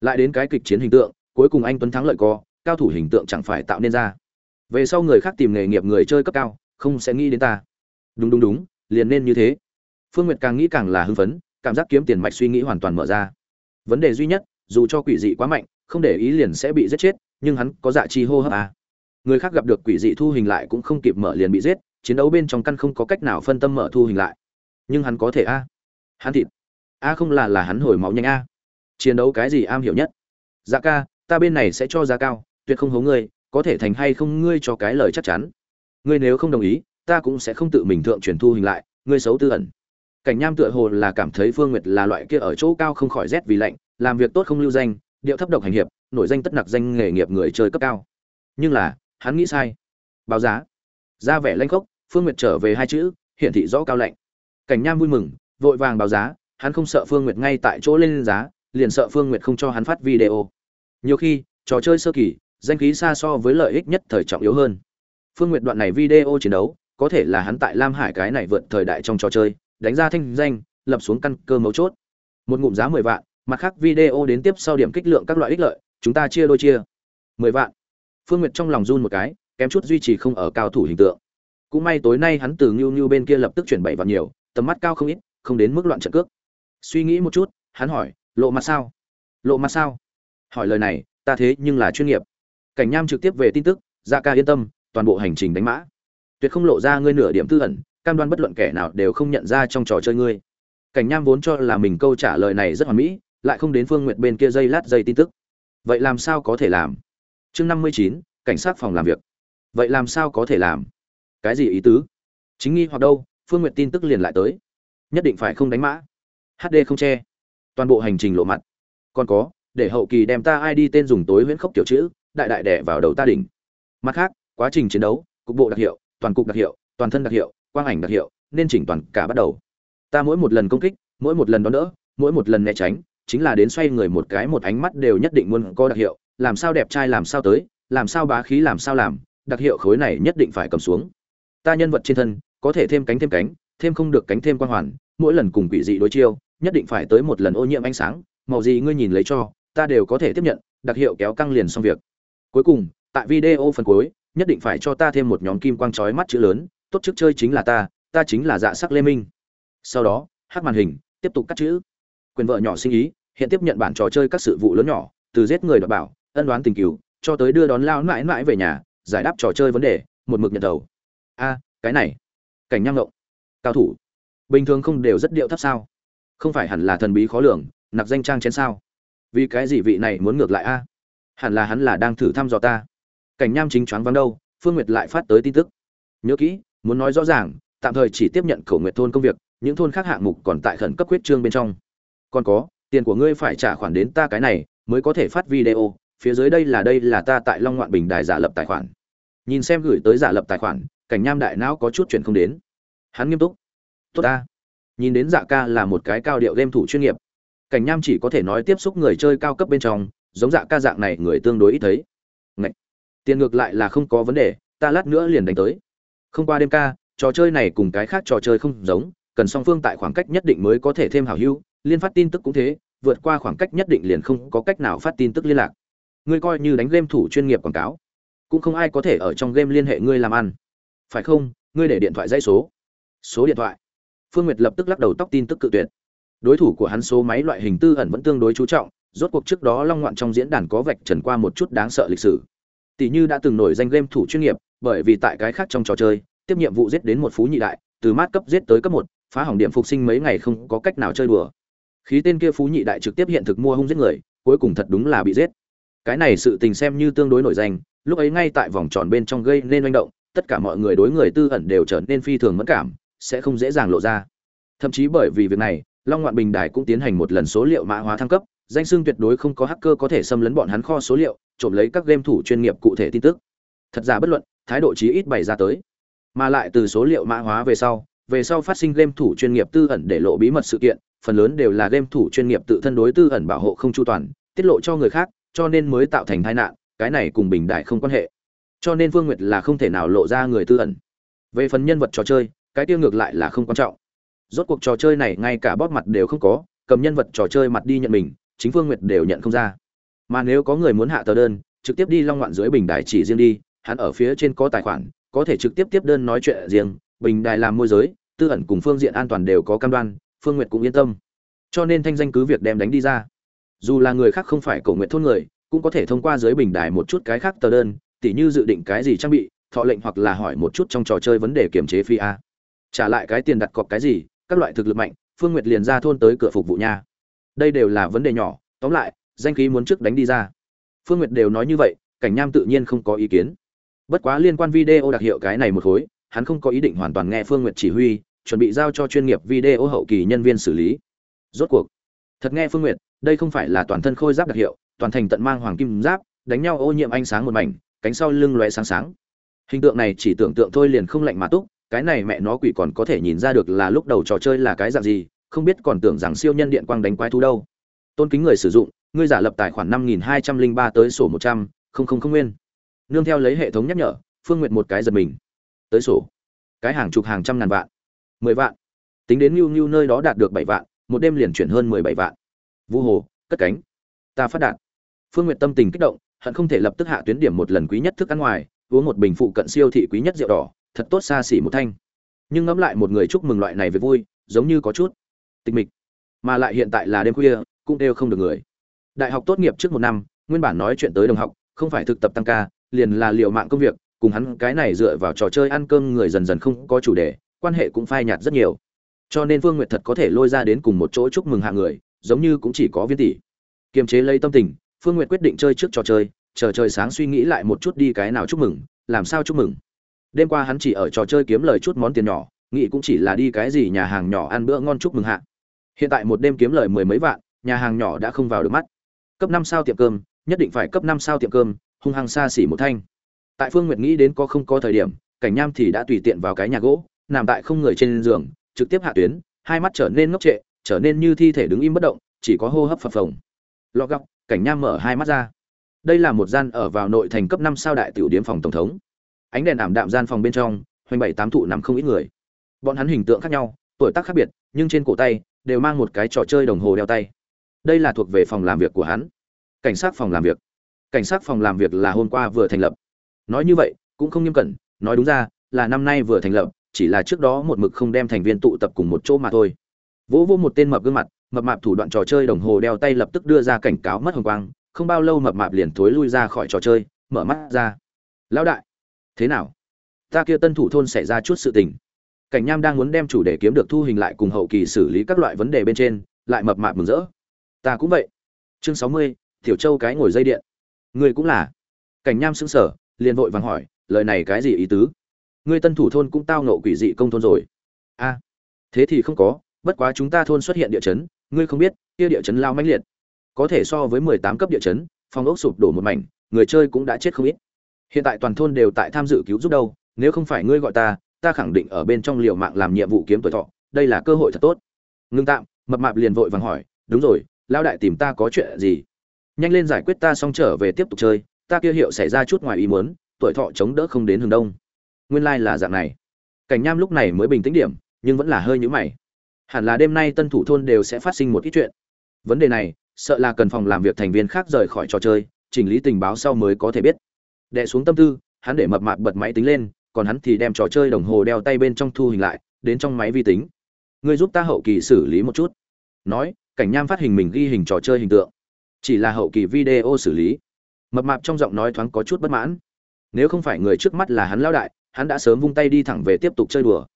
Lại đến cái kịch chiến hình tượng, cuối cùng anh tuấn thắng lợi co, cao thủ hình tượng chẳng phải tạo nên ra. Về sau người khác tìm nghề nghiệp người chơi cấp cao, không sẽ nghĩ đến ta. Đúng đúng đúng, liền nên như thế. Phương nguyệt càng nghĩ càng là hưng phấn, cảm giác kiếm tiền mạch suy nghĩ hoàn toàn mở ra. Vấn đề duy nhất, dù cho quỷ dị quá mạnh, không để ý liền sẽ bị giết chết nhưng hắn có dạ chi hô hấp à. người khác gặp được quỷ dị thu hình lại cũng không kịp mở liền bị giết, chiến đấu bên trong căn không có cách nào phân tâm mở thu hình lại. Nhưng hắn có thể a à. hắn thịt. A không là là hắn hồi máu nhanh a chiến đấu cái gì am hiểu nhất? Dạ ca, ta bên này sẽ cho giá cao, tuyệt không hố ngươi, có thể thành hay không ngươi cho cái lời chắc chắn. Ngươi nếu không đồng ý, ta cũng sẽ không tự mình thượng truyền thu hình lại, ngươi xấu tư ẩn. Cảnh nham tựa hồ là cảm thấy phương nguyệt là loại kia ở chỗ cao không khỏi rét vì lạnh, làm việc tốt không lưu danh, điệu thấp độc hành hiệp nổi danh tất nặc danh nghề nghiệp người chơi cấp cao. Nhưng là, hắn nghĩ sai. Báo giá. Ra vẻ lanh khốc, phương nguyệt trở về hai chữ, hiển thị rõ cao lạnh. Cảnh nham vui mừng, vội vàng báo giá, hắn không sợ phương nguyệt ngay tại chỗ lên giá, liền sợ phương nguyệt không cho hắn phát video. Nhiều khi, trò chơi sơ kỳ, danh khí xa so với lợi ích nhất thời trọng yếu hơn. Phương nguyệt đoạn này video chiến đấu, có thể là hắn tại lam hải cái này vượt thời đại trong trò chơi, đánh ra thanh danh, lập xuống căn cơ mấu chốt. Một ngụm giá mười vạn, mặt khác video đến tiếp sau điểm kích lượng các loại ích lợi chúng ta chia đôi chia. Mười vạn. Phương nguyệt trong lòng run một cái, kém chút duy trì không ở cao thủ hình tượng. Cũng may tối nay hắn từ ngưu ngưu bên kia lập tức chuyển bảy vạn nhiều, tầm mắt cao không ít, không đến mức loạn trận cước. Suy nghĩ một chút, hắn hỏi, lộ mặt sao? Lộ mặt sao? Hỏi lời này, ta thế nhưng là chuyên nghiệp. Cảnh nham trực tiếp về tin tức ra ca yên tâm, toàn bộ hành trình đánh mã. Tuyệt không lộ ra ngươi nửa điểm tư ẩn, cam đoan bất luận kẻ nào đều không nhận ra trong trò chơi ngươi. Cảnh nham vốn cho là mình câu trả lời này rất hoàn mỹ, lại không đến phương nguyện bên kia dây lát dây tin tức vậy làm sao có thể làm? Chương năm mươi chín, cảnh sát phòng làm việc. Vậy làm sao có thể làm? Cái gì ý tứ? Chính nghi hoặc đâu? Phương nguyện tin tức liền lại tới. Nhất định phải không đánh mã. Hd không che. Toàn bộ hành trình lộ mặt. Còn có, để hậu kỳ đem ta id tên dùng tối huyễn khốc tiểu chữ, đại đại đẻ vào đầu ta đỉnh. Mặt khác, quá trình chiến đấu, cục bộ đặc hiệu, toàn cục đặc hiệu, toàn thân đặc hiệu, quang ảnh đặc hiệu, nên chỉnh toàn cả bắt đầu. Ta mỗi một lần công kích, mỗi một lần đón đỡ, mỗi một lần né tránh chính là đến xoay người một cái một ánh mắt đều nhất định muốn có đặc hiệu, làm sao đẹp trai làm sao tới, làm sao bá khí làm sao làm, đặc hiệu khối này nhất định phải cầm xuống. Ta nhân vật trên thân, có thể thêm cánh thêm cánh, thêm không được cánh thêm quang hoàn, mỗi lần cùng quỷ dị đối chiêu, nhất định phải tới một lần ô nhiễm ánh sáng, màu gì ngươi nhìn lấy cho, ta đều có thể tiếp nhận, đặc hiệu kéo căng liền xong việc. Cuối cùng, tại video phần cuối, nhất định phải cho ta thêm một nhóm kim quang chói mắt chữ lớn, tốt trước chơi chính là ta ta chính là dạ sắc lê minh. Sau đó, hát màn hình, tiếp tục cắt chữ quyền vợ nhỏ sinh ý, hiện tiếp nhận bản trò chơi các sự vụ lớn nhỏ, từ giết người đọc bảo, ân đoán tình cứu cho tới đưa đón lao mãi mãi về nhà, giải đáp trò chơi vấn đề, một mực nhận đầu. A, cái này, cảnh nhang ngộng, cao thủ. Bình thường không đều rất điệu thấp sao? Không phải hẳn là thần bí khó lường, nặc danh trang chén sao? Vì cái gì vị này muốn ngược lại a? Hẳn là hắn là đang thử thăm dò ta. Cảnh nham chính choáng vắng đâu, phương nguyệt lại phát tới tin tức. Nhớ kỹ, muốn nói rõ ràng, tạm thời chỉ tiếp nhận khẩu nguyệt thôn công việc, những thôn khác hạng mục còn tại khẩn cấp quyết trương bên trong còn có, tiền của ngươi phải trả khoản đến ta cái này, mới có thể phát video, phía dưới đây là đây là ta tại long ngoạn bình đài giả lập tài khoản. Nhìn xem gửi tới giả lập tài khoản, cảnh nham đại não có chút chuyện không đến. Hắn nghiêm túc. Tốt ta. Nhìn đến dạ ca là một cái cao điệu game thủ chuyên nghiệp. Cảnh nham chỉ có thể nói tiếp xúc người chơi cao cấp bên trong, giống dạ ca dạng này người tương đối ít thấy. Ngậy! tiền ngược lại là không có vấn đề, ta lát nữa liền đánh tới. Không qua đêm ca, trò chơi này cùng cái khác trò chơi không giống, cần song phương tại khoảng cách nhất định mới có thể thêm hảo hữu liên phát tin tức cũng thế, vượt qua khoảng cách nhất định liền không có cách nào phát tin tức liên lạc. Ngươi coi như đánh game thủ chuyên nghiệp quảng cáo, cũng không ai có thể ở trong game liên hệ ngươi làm ăn. Phải không? Ngươi để điện thoại dãy số. Số điện thoại. Phương nguyệt lập tức lắc đầu tóc tin tức cự tuyệt. Đối thủ của hắn số máy loại hình tư ẩn vẫn tương đối chú trọng, rốt cuộc trước đó long ngoạn trong diễn đàn có vạch trần qua một chút đáng sợ lịch sử. Tỷ như đã từng nổi danh game thủ chuyên nghiệp, bởi vì tại cái khác trong trò chơi, tiếp nhiệm vụ giết đến một phú nhị đại, từ mát cấp giết tới cấp một, phá hỏng điểm phục sinh mấy ngày không có cách nào chơi đùa khí tên kia phú nhị đại trực tiếp hiện thực mua hung giết người, cuối cùng thật đúng là bị giết. Cái này sự tình xem như tương đối nổi danh, lúc ấy ngay tại vòng tròn bên trong gây nên manh động, tất cả mọi người đối người tư ẩn đều trở nên phi thường mất cảm, sẽ không dễ dàng lộ ra. Thậm chí bởi vì việc này, long ngoạn bình đài cũng tiến hành một lần số liệu mã hóa thăng cấp, danh xưng tuyệt đối không có hacker có thể xâm lấn bọn hắn kho số liệu, trộm lấy các game thủ chuyên nghiệp cụ thể tin tức. Thật giả bất luận, thái độ chí ít bày ra tới. Mà lại từ số liệu mã hóa về sau về sau phát sinh game thủ chuyên nghiệp tư ẩn để lộ bí mật sự kiện, phần lớn đều là game thủ chuyên nghiệp tự thân đối tư ẩn bảo hộ không chu toàn, tiết lộ cho người khác, cho nên mới tạo thành tai nạn, cái này cùng bình đại không quan hệ. Cho nên vương nguyệt là không thể nào lộ ra người tư ẩn. Về phần nhân vật trò chơi, cái tiêu ngược lại là không quan trọng. Rốt cuộc trò chơi này ngay cả bóp mặt đều không có, cầm nhân vật trò chơi mặt đi nhận mình, chính vương nguyệt đều nhận không ra. Mà nếu có người muốn hạ tờ đơn, trực tiếp đi long ngoạn dưới bình đài chỉ riêng đi, hắn ở phía trên có tài khoản, có thể trực tiếp tiếp đơn nói chuyện riêng bình đài làm môi giới, tư ẩn cùng phương diện an toàn đều có cam đoan, phương nguyệt cũng yên tâm. Cho nên thanh danh cứ việc đem đánh đi ra. Dù là người khác không phải cầu nguyện thôn người, cũng có thể thông qua dưới bình đài một chút cái khác tờ đơn, tỉ như dự định cái gì trang bị, thọ lệnh hoặc là hỏi một chút trong trò chơi vấn đề kiểm chế phi a. Trả lại cái tiền đặt cọc cái gì, các loại thực lực mạnh, phương nguyệt liền ra thôn tới cửa phục vụ nha. Đây đều là vấn đề nhỏ, tóm lại, danh khí muốn trước đánh đi ra. Phương nguyệt đều nói như vậy, cảnh nham tự nhiên không có ý kiến. Bất quá liên quan video đặc hiệu cái này một khối hắn không có ý định hoàn toàn nghe phương nguyệt chỉ huy, chuẩn bị giao cho chuyên nghiệp video hậu kỳ nhân viên xử lý. Rốt cuộc, thật nghe phương nguyệt, đây không phải là toàn thân khôi giáp đặc hiệu, toàn thành tận mang hoàng kim giáp, đánh nhau ô nhiễm ánh sáng một mảnh, cánh sau lưng lóe sáng sáng. Hình tượng này chỉ tưởng tượng thôi liền không lạnh mà túc, cái này mẹ nó quỷ còn có thể nhìn ra được là lúc đầu trò chơi là cái dạng gì, không biết còn tưởng rằng siêu nhân điện quang đánh quái thú đâu. Tôn kính người sử dụng, ngươi giả lập tài khoản năm nghìn hai trăm linh ba tới sổ một trăm, không không không nguyên. Nương theo lấy hệ thống nhắc nhở, phương Nguyệt một cái giật mình tới sổ. Cái hàng chục hàng trăm ngàn vạn. Mười vạn. Tính đến nhu nhu nơi đó đạt được bảy vạn, một đêm liền chuyển hơn mười bảy vạn. Vu hồ, cất cánh. Ta phát đạt. Phương nguyện tâm tình kích động, hận không thể lập tức hạ tuyến điểm một lần quý nhất thức ăn ngoài, uống một bình phụ cận siêu thị quý nhất rượu đỏ, thật tốt xa xỉ một thanh. Nhưng ngẫm lại một người chúc mừng loại này về vui, giống như có chút tịch mịch. Mà lại hiện tại là đêm khuya, cũng đều không được người. Đại học tốt nghiệp trước một năm, nguyên bản nói chuyện tới đồng học, không phải thực tập tăng ca, liền là liệu mạng công việc cùng hắn cái này dựa vào trò chơi ăn cơm người dần dần không có chủ đề, quan hệ cũng phai nhạt rất nhiều. Cho nên phương nguyệt thật có thể lôi ra đến cùng một chỗ chúc mừng hạ người, giống như cũng chỉ có viên tỷ. Kiềm chế lấy tâm tình, phương nguyệt quyết định chơi trước trò chơi, chờ trời sáng suy nghĩ lại một chút đi cái nào chúc mừng, làm sao chúc mừng. Đêm qua hắn chỉ ở trò chơi kiếm lời chút món tiền nhỏ, nghĩ cũng chỉ là đi cái gì nhà hàng nhỏ ăn bữa ngon chúc mừng hạ. Hiện tại một đêm kiếm lời mười mấy vạn, nhà hàng nhỏ đã không vào được mắt. Cấp năm sao tiệm cơm, nhất định phải cấp năm sao tiệm cơm, hung hăng xa xỉ một thanh tại phương nguyệt nghĩ đến có không có thời điểm, cảnh nham thì đã tùy tiện vào cái nhà gỗ, nằm tại không người trên giường, trực tiếp hạ tuyến, hai mắt trở nên ngốc trệ, trở nên như thi thể đứng im bất động, chỉ có hô hấp phập phồng. Lọ góc cảnh nham mở hai mắt ra. Đây là một gian ở vào nội thành cấp năm sao đại tiểu điếm phòng tổng thống. Ánh đèn ảm đạm gian phòng bên trong, hoành bảy tám thụ nằm không ít người. Bọn hắn hình tượng khác nhau, tuổi tác khác biệt, nhưng trên cổ tay, đều mang một cái trò chơi đồng hồ đeo tay. Đây là thuộc về phòng làm việc của hắn. Cảnh sát phòng làm việc. Cảnh sát phòng làm việc là hôm qua vừa thành lập nói như vậy, cũng không nghiêm cẩn, nói đúng ra, là năm nay vừa thành lập, chỉ là trước đó một mực không đem thành viên tụ tập cùng một chỗ mà thôi. Vỗ vô một tên mập gương mặt, mập mạp thủ đoạn trò chơi đồng hồ đeo tay lập tức đưa ra cảnh cáo mất hồng quang, không bao lâu mập mạp liền thối lui ra khỏi trò chơi, mở mắt ra. Lão đại, thế nào? Ta kia tân thủ thôn xảy ra chút sự tình. Cảnh nham đang muốn đem chủ đề kiếm được thu hình lại cùng hậu kỳ xử lý các loại vấn đề bên trên, lại mập mạp mừng rỡ. Ta cũng vậy. Chương sáu mươi, tiểu châu cái ngồi dây điện. Người cũng là. Cảnh nham sững sờ liền vội vàng hỏi, lời này cái gì ý tứ? Ngươi tân thủ thôn cũng tao nộ quỷ dị công thôn rồi. A, thế thì không có, bất quá chúng ta thôn xuất hiện địa chấn, ngươi không biết, kia địa chấn lao mãnh liệt. Có thể so với mười tám cấp địa chấn, phòng ốc sụp đổ một mảnh, người chơi cũng đã chết không ít. Hiện tại toàn thôn đều tại tham dự cứu giúp đâu, nếu không phải ngươi gọi ta ta khẳng định ở bên trong liều mạng làm nhiệm vụ kiếm tuổi thọ, đây là cơ hội thật tốt. Ngưng tạm, mập mạp liền vội vàng hỏi, đúng rồi lao đại tìm ta có chuyện gì? Nhanh lên giải quyết ta xong trở về tiếp tục chơi ta kia hiệu xảy ra chút ngoài ý muốn, tuổi thọ chống đỡ không đến hừng đông. Nguyên lai là dạng này. Cảnh nham lúc này mới bình tĩnh điểm, nhưng vẫn là hơi nhíu mày. Hẳn là đêm nay tân thủ thôn đều sẽ phát sinh một ít chuyện. Vấn đề này, sợ là cần phòng làm việc thành viên khác rời khỏi trò chơi, chỉnh lý tình báo sau mới có thể biết. Đệ xuống tâm tư, hắn để mập mạp bật máy tính lên, còn hắn thì đem trò chơi đồng hồ đeo tay bên trong thu hình lại, đến trong máy vi tính. Ngươi giúp ta hậu kỳ xử lý một chút. Nói, cảnh nham phát hình mình ghi hình trò chơi hình tượng. Chỉ là hậu kỳ video xử lý mập mạp trong giọng nói thoáng có chút bất mãn. Nếu không phải người trước mắt là hắn lao đại, hắn đã sớm vung tay đi thẳng về tiếp tục chơi đùa.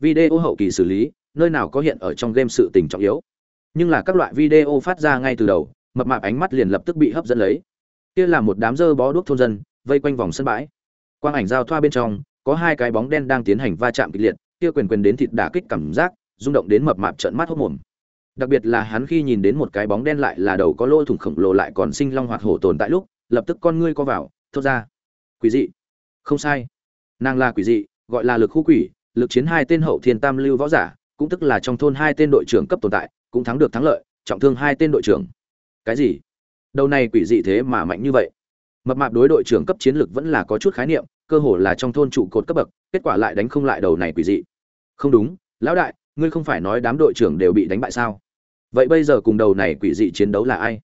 Video hậu kỳ xử lý, nơi nào có hiện ở trong game sự tình trọng yếu. Nhưng là các loại video phát ra ngay từ đầu, mập mạp ánh mắt liền lập tức bị hấp dẫn lấy. Kia là một đám dơ bó đuốc thôn dân, vây quanh vòng sân bãi. Quang ảnh giao thoa bên trong, có hai cái bóng đen đang tiến hành va chạm kịch liệt, kia quyền quyền đến thịt đả kích cảm giác, rung động đến mập mạp trợn mắt hốc mồm. Đặc biệt là hắn khi nhìn đến một cái bóng đen lại là đầu có lỗ thủng khổng lồ lại còn sinh long hoạt hổ tồn tại lúc lập tức con ngươi co vào, thốt ra, quỷ dị. Không sai. Nàng là quỷ dị, gọi là lực khu quỷ, lực chiến hai tên hậu thiên tam lưu võ giả, cũng tức là trong thôn hai tên đội trưởng cấp tồn tại, cũng thắng được thắng lợi, trọng thương hai tên đội trưởng. Cái gì? Đầu này quỷ dị thế mà mạnh như vậy? Mập mạp đối đội trưởng cấp chiến lực vẫn là có chút khái niệm, cơ hồ là trong thôn trụ cột cấp bậc, kết quả lại đánh không lại đầu này quỷ dị. Không đúng, lão đại, ngươi không phải nói đám đội trưởng đều bị đánh bại sao? Vậy bây giờ cùng đầu này quỷ dị chiến đấu là ai?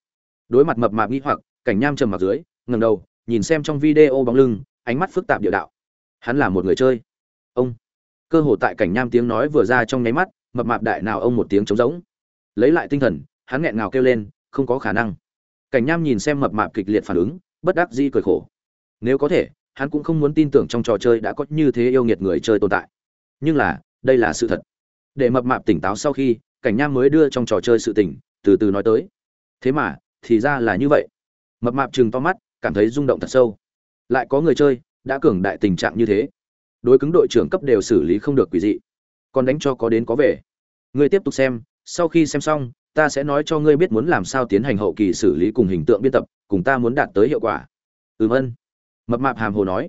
Đối mặt mập mạp nghi hoặc cảnh nham trầm mặt dưới ngầm đầu, nhìn xem trong video bóng lưng, ánh mắt phức tạp địa đạo. Hắn là một người chơi. Ông. Cơ hồ tại cảnh nham tiếng nói vừa ra trong nháy mắt, mập mạp đại nào ông một tiếng trống rỗng. Lấy lại tinh thần, hắn nghẹn ngào kêu lên, không có khả năng. Cảnh nham nhìn xem mập mạp kịch liệt phản ứng, bất đắc dĩ cười khổ. Nếu có thể, hắn cũng không muốn tin tưởng trong trò chơi đã có như thế yêu nghiệt người chơi tồn tại. Nhưng là, đây là sự thật. Để mập mạp tỉnh táo sau khi, cảnh nham mới đưa trong trò chơi sự tỉnh từ từ nói tới. Thế mà, thì ra là như vậy mập mạp chừng to mắt, cảm thấy rung động thật sâu. Lại có người chơi, đã cường đại tình trạng như thế. Đối cứng đội trưởng cấp đều xử lý không được quỷ dị. Còn đánh cho có đến có về. Ngươi tiếp tục xem, sau khi xem xong, ta sẽ nói cho ngươi biết muốn làm sao tiến hành hậu kỳ xử lý cùng hình tượng biên tập, cùng ta muốn đạt tới hiệu quả. Ừm ân. Mập mạp hàm hồ nói.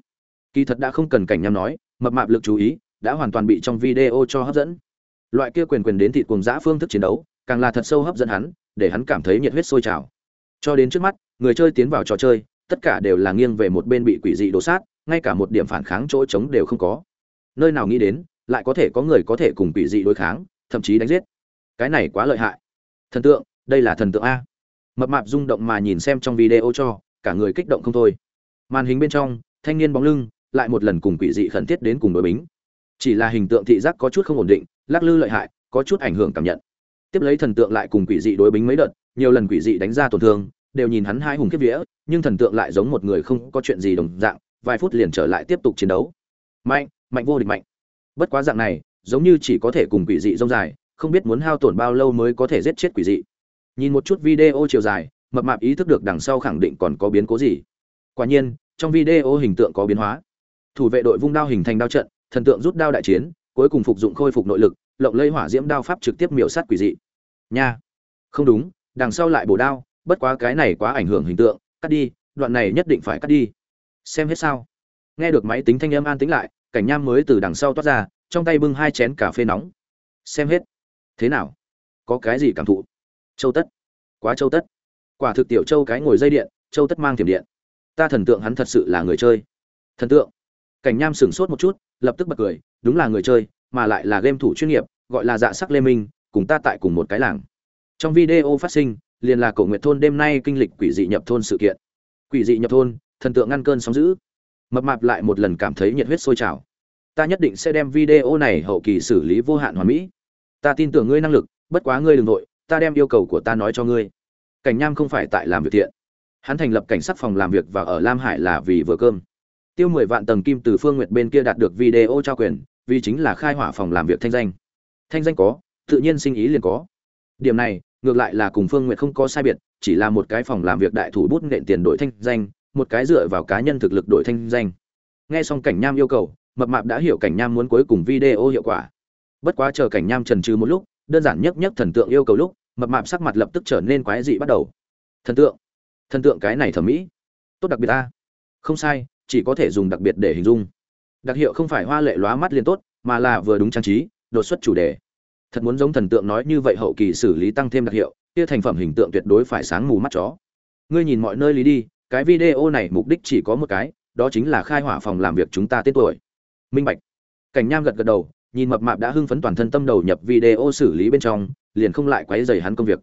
Kỳ thật đã không cần cảnh nhằm nói, mập mạp lực chú ý, đã hoàn toàn bị trong video cho hấp dẫn. Loại kia quyền quyền đến thịt cùng giã phương thức chiến đấu, càng là thật sâu hấp dẫn hắn, để hắn cảm thấy nhiệt huyết sôi trào cho đến trước mắt, người chơi tiến vào trò chơi, tất cả đều là nghiêng về một bên bị quỷ dị đổ sát, ngay cả một điểm phản kháng chỗ trống đều không có. Nơi nào nghĩ đến, lại có thể có người có thể cùng quỷ dị đối kháng, thậm chí đánh giết. Cái này quá lợi hại. Thần tượng, đây là thần tượng a. Mập mạp rung động mà nhìn xem trong video cho, cả người kích động không thôi. Màn hình bên trong, thanh niên bóng lưng, lại một lần cùng quỷ dị khẩn thiết đến cùng đối bính. Chỉ là hình tượng thị giác có chút không ổn định, lắc lư lợi hại, có chút ảnh hưởng cảm nhận. Tiếp lấy thần tượng lại cùng quỷ dị đối bính mấy đợt nhiều lần quỷ dị đánh ra tổn thương, đều nhìn hắn hai hùng kiếp vía, nhưng thần tượng lại giống một người không có chuyện gì đồng dạng, vài phút liền trở lại tiếp tục chiến đấu. Mạnh mạnh vô địch mạnh. Bất quá dạng này, giống như chỉ có thể cùng quỷ dị rông dài, không biết muốn hao tổn bao lâu mới có thể giết chết quỷ dị. Nhìn một chút video chiều dài, mập mạp ý thức được đằng sau khẳng định còn có biến cố gì. Quả nhiên, trong video hình tượng có biến hóa. Thủ vệ đội vung đao hình thành đao trận, thần tượng rút đao đại chiến, cuối cùng phục dụng khôi phục nội lực, lộng lây hỏa diễm đao pháp trực tiếp miểu sát quỷ dị. Nha! Không đúng đằng sau lại bổ đao, bất quá cái này quá ảnh hưởng hình tượng, cắt đi, đoạn này nhất định phải cắt đi. Xem hết sao? Nghe được máy tính thanh âm an tĩnh lại, cảnh nham mới từ đằng sau toát ra, trong tay bưng hai chén cà phê nóng. Xem hết. Thế nào? Có cái gì cảm thụ? Châu tất. Quá châu tất. Quả thực tiểu châu cái ngồi dây điện, châu tất mang tiềm điện. Ta thần tượng hắn thật sự là người chơi. Thần tượng. Cảnh nham sửng sốt một chút, lập tức bật cười, đúng là người chơi, mà lại là game thủ chuyên nghiệp, gọi là dạ sắc lê minh, cùng ta tại cùng một cái làng trong video phát sinh, liền là cổ nguyệt thôn đêm nay kinh lịch quỷ dị nhập thôn sự kiện. Quỷ dị nhập thôn, thần tượng ngăn cơn sóng giữ mập mạp lại một lần cảm thấy nhiệt huyết sôi trào. Ta nhất định sẽ đem video này hậu kỳ xử lý vô hạn hoàn mỹ. Ta tin tưởng ngươi năng lực, bất quá ngươi đừng nội ta đem yêu cầu của ta nói cho ngươi. Cảnh nham không phải tại làm việc thiện. Hắn thành lập cảnh sát phòng làm việc và ở lam hải là vì vừa cơm. Tiêu mười vạn tầng kim từ phương nguyệt bên kia đạt được video trao quyền, vì chính là khai hỏa phòng làm việc thanh danh. Thanh danh có, tự nhiên sinh ý liền có. Điểm này ngược lại là cùng phương nguyệt không có sai biệt chỉ là một cái phòng làm việc đại thủ bút nện tiền đổi thanh danh một cái dựa vào cá nhân thực lực đổi thanh danh. Nghe xong cảnh nham yêu cầu mập mạp đã hiểu cảnh nham muốn cuối cùng video hiệu quả. Bất quá chờ cảnh nham trần trừ một lúc đơn giản nhất nhất thần tượng yêu cầu lúc mập mạp sắc mặt lập tức trở nên quái dị bắt đầu. Thần tượng? Thần tượng cái này thẩm mỹ. Tốt đặc biệt a, không sai chỉ có thể dùng đặc biệt để hình dung. Đặc hiệu không phải hoa lệ lóa mắt liên tốt mà là vừa đúng trang trí đột xuất chủ đề thật muốn giống thần tượng nói như vậy hậu kỳ xử lý tăng thêm đặc hiệu, kia thành phẩm hình tượng tuyệt đối phải sáng mù mắt chó. Ngươi nhìn mọi nơi lý đi, cái video này mục đích chỉ có một cái, đó chính là khai hỏa phòng làm việc chúng ta tên tuổi. Minh bạch. Cảnh nham gật gật đầu, nhìn mập mạp đã hưng phấn toàn thân tâm đầu nhập video xử lý bên trong, liền không lại quấy rầy hắn công việc.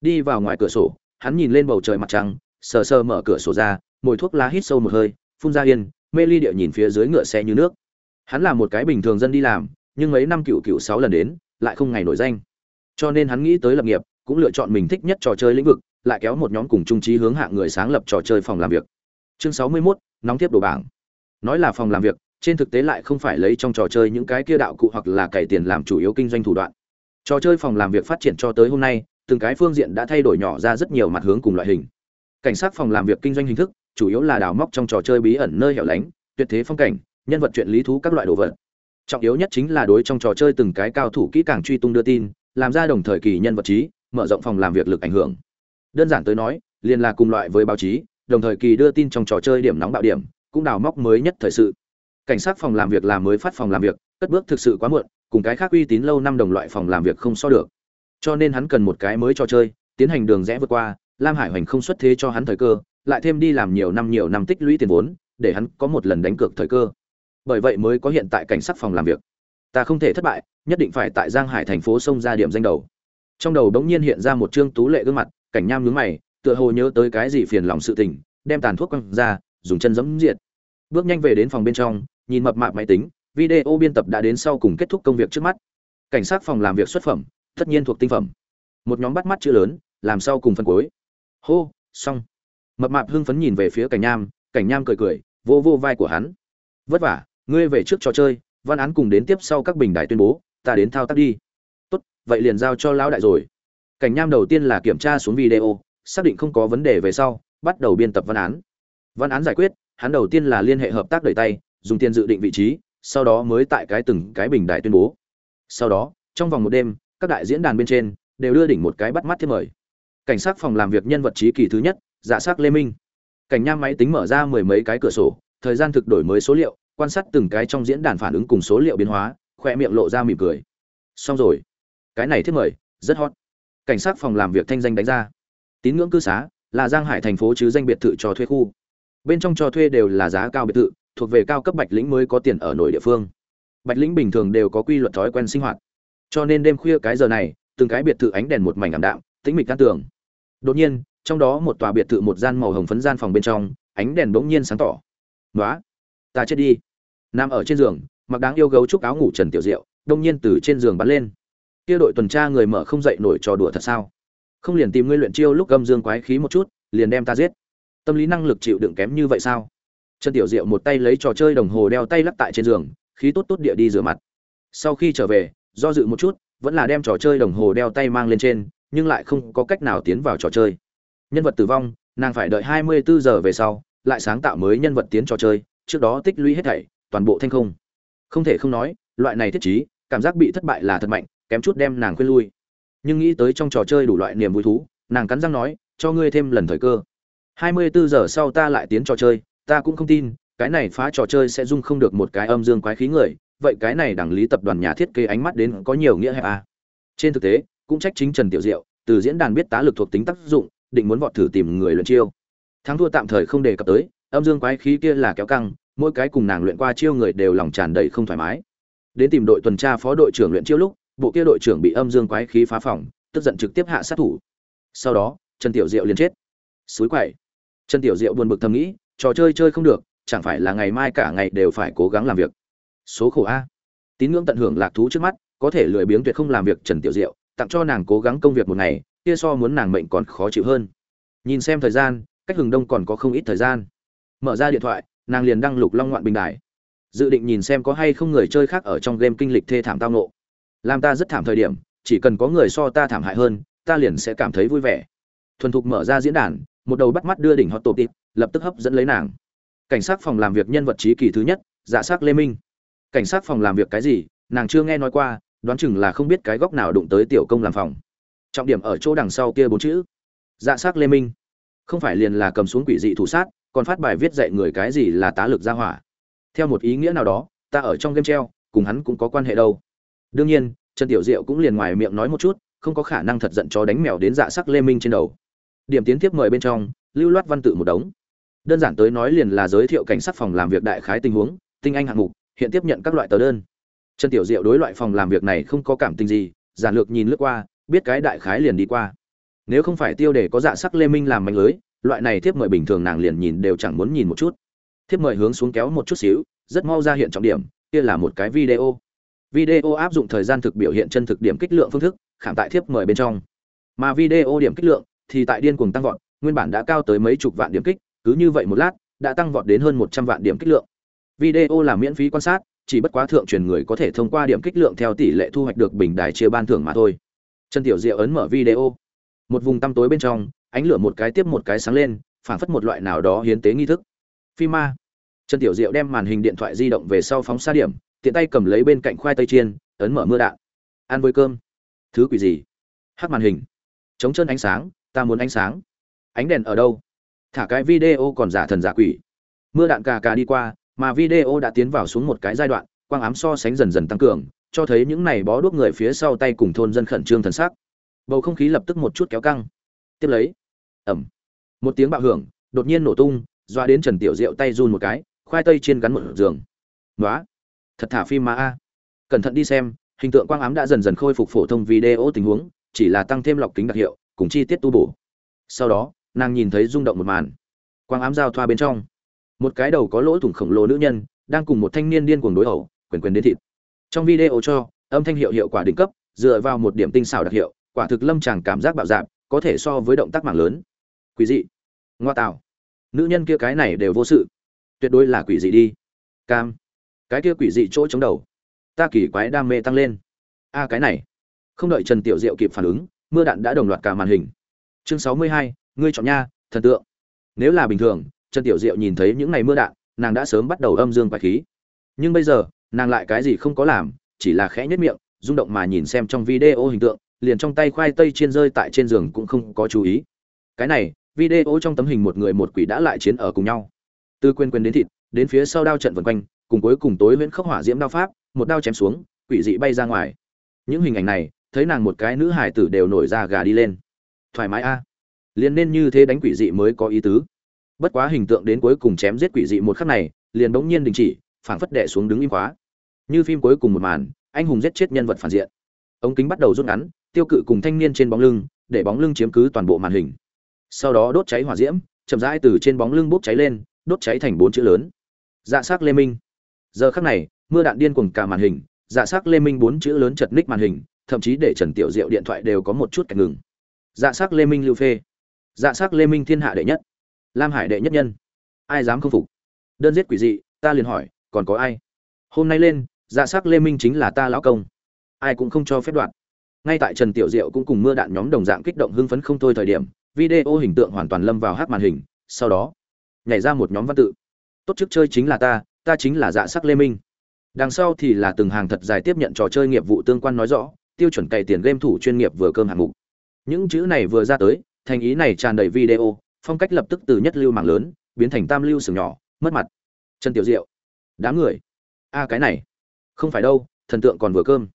Đi vào ngoài cửa sổ, hắn nhìn lên bầu trời mặt trăng, sờ sờ mở cửa sổ ra, mồi thuốc lá hít sâu một hơi, phun ra yên, mê ly địa nhìn phía dưới ngựa xe như nước. Hắn là một cái bình thường dân đi làm, nhưng mấy năm cựu cựu sáu lần đến lại không ngày nổi danh. Cho nên hắn nghĩ tới lập nghiệp cũng lựa chọn mình thích nhất trò chơi lĩnh vực lại kéo một nhóm cùng trung trí hướng hạng người sáng lập trò chơi phòng làm việc. Chương sáu mươi 61, nóng tiếp đồ bảng. Nói là phòng làm việc trên thực tế lại không phải lấy trong trò chơi những cái kia đạo cụ hoặc là cày tiền làm chủ yếu kinh doanh thủ đoạn. Trò chơi phòng làm việc phát triển cho tới hôm nay từng cái phương diện đã thay đổi nhỏ ra rất nhiều mặt hướng cùng loại hình. Cảnh sát phòng làm việc kinh doanh hình thức chủ yếu là đào móc trong trò chơi bí ẩn nơi hẻo lánh tuyệt thế phong cảnh nhân vật chuyện lý thú các loại đồ vật trọng yếu nhất chính là đối trong trò chơi từng cái cao thủ kỹ càng truy tung đưa tin, làm ra đồng thời kỳ nhân vật trí, mở rộng phòng làm việc lực ảnh hưởng. Đơn giản tới nói, liền là cùng loại với báo chí, đồng thời kỳ đưa tin trong trò chơi điểm nóng bạo điểm, cũng đào móc mới nhất thời sự. Cảnh sát phòng làm việc là mới phát phòng làm việc, cất bước thực sự quá muộn, cùng cái khác uy tín lâu năm đồng loại phòng làm việc không so được. Cho nên hắn cần một cái mới cho chơi, tiến hành đường rẽ vượt qua, lam hải hoành không xuất thế cho hắn thời cơ, lại thêm đi làm nhiều năm nhiều năm tích lũy tiền vốn, để hắn có một lần đánh cược thời cơ bởi vậy mới có hiện tại cảnh sát phòng làm việc. Ta không thể thất bại, nhất định phải tại giang hải thành phố sông ra điểm danh đầu. Trong đầu đống nhiên hiện ra một trương tú lệ gương mặt, cảnh nham nhướng mày, tựa hồ nhớ tới cái gì phiền lòng sự tình, đem tàn thuốc quăng ra, dùng chân giẫm diệt. Bước nhanh về đến phòng bên trong, nhìn mập mạp máy tính, video biên tập đã đến sau cùng kết thúc công việc trước mắt. Cảnh sát phòng làm việc xuất phẩm, tất nhiên thuộc tinh phẩm. Một nhóm bắt mắt chữ lớn, làm sau cùng phân cuối. Hô, xong. Mập mạp hưng phấn nhìn về phía cảnh nham cảnh nham cười cười, vô vô vai của hắn. Vất vả ngươi về trước trò chơi, văn án cùng đến tiếp sau các bình đại tuyên bố, ta đến thao tác đi. Tốt, vậy liền giao cho lão đại rồi. Cảnh nham đầu tiên là kiểm tra xuống video, xác định không có vấn đề về sau, bắt đầu biên tập văn án. Văn án giải quyết, hắn đầu tiên là liên hệ hợp tác đẩy tay, dùng tiền dự định vị trí, sau đó mới tại cái từng cái bình đại tuyên bố. Sau đó, trong vòng một đêm, các đại diễn đàn bên trên đều đưa đỉnh một cái bắt mắt thiết mời. Cảnh sát phòng làm việc nhân vật trí kỳ thứ nhất dạ sắc lê minh. Cảnh nham máy tính mở ra mười mấy cái cửa sổ, thời gian thực đổi mới số liệu quan sát từng cái trong diễn đàn phản ứng cùng số liệu biến hóa, khoe miệng lộ ra mỉm cười. Xong rồi. Cái này thiết mời, rất hot. Cảnh sát phòng làm việc thanh danh đánh ra. Tín ngưỡng cư xá, là giang hải thành phố chứ danh biệt thự cho thuê khu. Bên trong cho thuê đều là giá cao biệt thự, thuộc về cao cấp bạch lĩnh mới có tiền ở nội địa phương. Bạch lĩnh bình thường đều có quy luật thói quen sinh hoạt. Cho nên đêm khuya cái giờ này, từng cái biệt thự ánh đèn một mảnh ảm đạm, tĩnh mịch can tường. Đột nhiên, trong đó một tòa biệt thự một gian màu hồng phấn gian phòng bên trong, ánh đèn bỗng nhiên sáng tỏ. Nói ta chết đi nằm ở trên giường, mặc đáng yêu gấu trúc áo ngủ trần tiểu diệu, đông nhiên từ trên giường bắn lên. Kia đội tuần tra người mở không dậy nổi trò đùa thật sao? Không liền tìm ngươi luyện chiêu lúc gâm dương quái khí một chút, liền đem ta giết. Tâm lý năng lực chịu đựng kém như vậy sao? Trần tiểu diệu một tay lấy trò chơi đồng hồ đeo tay lắc tại trên giường, khí tốt tốt địa đi rửa mặt. Sau khi trở về, do dự một chút, vẫn là đem trò chơi đồng hồ đeo tay mang lên trên, nhưng lại không có cách nào tiến vào trò chơi. Nhân vật tử vong, nàng phải đợi 24 giờ về sau, lại sáng tạo mới nhân vật tiến trò chơi, trước đó tích lũy hết thảy toàn bộ thanh không. Không thể không nói, loại này thiết trí, cảm giác bị thất bại là thật mạnh, kém chút đem nàng khuyên lui. Nhưng nghĩ tới trong trò chơi đủ loại niềm vui thú, nàng cắn răng nói, cho ngươi thêm lần thời cơ. 24 giờ sau ta lại tiến trò chơi, ta cũng không tin, cái này phá trò chơi sẽ dung không được một cái âm dương quái khí người, vậy cái này đảng lý tập đoàn nhà thiết kế ánh mắt đến có nhiều nghĩa hay à. Trên thực tế, cũng trách chính trần tiểu diệu, từ diễn đàn biết tá lực thuộc tính tác dụng, định muốn vọt thử tìm người luận chiêu. Thắng thua tạm thời không đề cập tới, âm dương quái khí kia là kéo căng mỗi cái cùng nàng luyện qua chiêu người đều lòng tràn đầy không thoải mái. Đến tìm đội tuần tra phó đội trưởng luyện chiêu lúc, bộ kia đội trưởng bị âm dương quái khí phá phòng, tức giận trực tiếp hạ sát thủ. Sau đó, trần tiểu diệu liền chết. Suối quậy. Trần tiểu diệu buồn bực thầm nghĩ, trò chơi chơi không được, chẳng phải là ngày mai cả ngày đều phải cố gắng làm việc. Số khổ a. Tín ngưỡng tận hưởng lạc thú trước mắt, có thể lười biếng tuyệt không làm việc trần tiểu diệu, tặng cho nàng cố gắng công việc một ngày, kia so muốn nàng mệnh còn khó chịu hơn. Nhìn xem thời gian, cách hừng đông còn có không ít thời gian. Mở ra điện thoại nàng liền đăng lục long ngoạn bình đài. Dự định nhìn xem có hay không người chơi khác ở trong game kinh lịch thê thảm tao nộ làm ta rất thảm thời điểm, chỉ cần có người so ta thảm hại hơn, ta liền sẽ cảm thấy vui vẻ. Thuần thục mở ra diễn đàn, một đầu bắt mắt đưa đỉnh hot tổ tip lập tức hấp dẫn lấy nàng. Cảnh sát phòng làm việc nhân vật trí kỳ thứ nhất dạ s lê minh. Cảnh sát phòng làm việc cái gì, nàng chưa nghe nói qua, đoán chừng là không biết cái góc nào đụng tới tiểu công làm phòng. Trọng điểm ở chỗ đằng sau kia bốn chữ. Dạ s lê minh. Không phải liền là cầm xuống quỷ dị thủ sát còn phát bài viết dạy người cái gì là tá lực gia hỏa. Theo một ý nghĩa nào đó, ta ở trong game treo, cùng hắn cũng có quan hệ đâu. Đương nhiên, trần tiểu diệu cũng liền ngoài miệng nói một chút, không có khả năng thật giận cho đánh mèo đến dạ sắc lê minh trên đầu. Điểm tiến tiếp mời bên trong, lưu loát văn tự một đống. Đơn giản tới nói liền là giới thiệu cảnh sát phòng làm việc đại khái tình huống, tinh anh hạng mục, hiện tiếp nhận các loại tờ đơn. Trần tiểu diệu đối loại phòng làm việc này không có cảm tình gì, giản lược nhìn lướt qua, biết cái đại khái liền đi qua. Nếu không phải tiêu đề có dạ sắc lê minh làm mạnh lưới loại này thiếp mời bình thường nàng liền nhìn đều chẳng muốn nhìn một chút. Thiếp mời hướng xuống kéo một chút xíu, rất mau ra hiện trọng điểm, kia là một cái video. Video áp dụng thời gian thực biểu hiện chân thực điểm kích lượng phương thức, khảm tại thiếp mời bên trong. Mà video điểm kích lượng thì tại điên cuồng tăng vọt, nguyên bản đã cao tới mấy chục vạn điểm kích, cứ như vậy một lát, đã tăng vọt đến hơn một trăm vạn điểm kích lượng. Video là miễn phí quan sát, chỉ bất quá thượng truyền người có thể thông qua điểm kích lượng theo tỷ lệ thu hoạch được bình đài chia ban thưởng mà thôi. Trần tiểu diệu ấn mở video. Một vùng tăm tối bên trong ánh lửa một cái tiếp một cái sáng lên phản phất một loại nào đó hiến tế nghi thức. Phi ma. Trần tiểu diệu đem màn hình điện thoại di động về sau phóng xa điểm, tiện tay cầm lấy bên cạnh khoai tây chiên, ấn mở mưa đạn. Ăn với cơm. Thứ quỷ gì? Hát màn hình. Chống chân ánh sáng, ta muốn ánh sáng. Ánh đèn ở đâu? Thả cái video còn giả thần giả quỷ. Mưa đạn cà cà đi qua, mà video đã tiến vào xuống một cái giai đoạn, quang ám so sánh dần dần tăng cường, cho thấy những này bó đuốc người phía sau tay cùng thôn dân khẩn trương thần sắc. Bầu không khí lập tức một chút kéo căng. Tiếp lấy ẩm. Một tiếng bạo hưởng, đột nhiên nổ tung, doa đến trần tiểu diệu tay run một cái, khoai tây chiên gắn một giường. Nói thật thả phim mà a. Cẩn thận đi xem, hình tượng quang ám đã dần dần khôi phục phổ thông video tình huống, chỉ là tăng thêm lọc kính đặc hiệu, cùng chi tiết tu bổ. Sau đó, nàng nhìn thấy rung động một màn. Quang ám giao thoa bên trong. Một cái đầu có lỗ thủng khổng lồ nữ nhân, đang cùng một thanh niên điên cuồng đối ẩu, quyền quyền đến thịt. Trong video cho, âm thanh hiệu hiệu quả đỉnh cấp, dựa vào một điểm tinh xảo đặc hiệu, quả thực lâm chàng cảm giác bạo dạp có thể so với động tác mạng lớn quỷ dị. Ngoa tạo nữ nhân kia cái này đều vô sự. Tuyệt đối là quỷ dị đi. Cam. Cái kia quỷ dị chỗ chống đầu. Ta kỳ quái đam mê tăng lên. A, cái này. Không đợi trần tiểu diệu kịp phản ứng, mưa đạn đã đồng loạt cả màn hình. Chương sáu mươi hai, ngươi chọn nha, thần tượng. Nếu là bình thường, trần tiểu diệu nhìn thấy những ngày mưa đạn, nàng đã sớm bắt đầu âm dương quái khí. Nhưng bây giờ, nàng lại cái gì không có làm, chỉ là khẽ nhất miệng, rung động mà nhìn xem trong video hình tượng, liền trong tay khoai tây chiên rơi tại trên giường cũng không có chú ý. Cái này video trong tấm hình một người một quỷ đã lại chiến ở cùng nhau. Từ quên quên đến thịt, đến phía sau đao trận vần quanh, cùng cuối cùng tối huyễn khốc hỏa diễm đao pháp, một đao chém xuống, quỷ dị bay ra ngoài. Những hình ảnh này, thấy nàng một cái nữ hải tử đều nổi ra gà đi lên. Thoải mái a. Liền nên như thế đánh quỷ dị mới có ý tứ. Bất quá hình tượng đến cuối cùng chém giết quỷ dị một khắc này, liền bỗng nhiên đình chỉ, phảng phất đệ xuống đứng im khóa. Như phim cuối cùng một màn, anh hùng giết chết nhân vật phản diện. Ống kính bắt đầu rút ngắn, tiêu cự cùng thanh niên trên bóng lưng, để bóng lưng chiếm cứ toàn bộ màn hình sau đó đốt cháy hỏa diễm, chậm rãi từ trên bóng lưng bốc cháy lên, đốt cháy thành bốn chữ lớn. Dạ s á c lê minh. Giờ khắc này, mưa đạn điên cùng cả màn hình dạ s á c lê minh bốn chữ lớn chật ních màn hình, thậm chí để trần tiểu diệu điện thoại đều có một chút cảnh ngừng. Dạ s á c lê minh lưu phê. Dạ s á c lê minh thiên hạ đệ nhất. Lam hải đệ nhất nhân. Ai dám không phục? Đơn giết quỷ dị, ta liền hỏi, còn có ai? Hôm nay lên dạ s á c lê minh chính là ta lão công. Ai cũng không cho phép đoạn. Ngay tại trần tiểu diệu cũng cùng mưa đạn nhóm đồng dạng kích động hưng phấn không thôi thời điểm video hình tượng hoàn toàn lâm vào hát màn hình, sau đó, nhảy ra một nhóm văn tự. Tốt chức chơi chính là ta ta chính là dạ sắc lê minh. Đằng sau thì là từng hàng thật dài tiếp nhận trò chơi nghiệp vụ tương quan nói rõ, tiêu chuẩn cày tiền game thủ chuyên nghiệp vừa cơm hạng mục. Những chữ này vừa ra tới, thành ý này tràn đầy video, phong cách lập tức từ nhất lưu mạng lớn, biến thành tam lưu sừng nhỏ, mất mặt. Trần tiểu diệu, đám người, a, cái này, không phải đâu, thần tượng còn vừa cơm.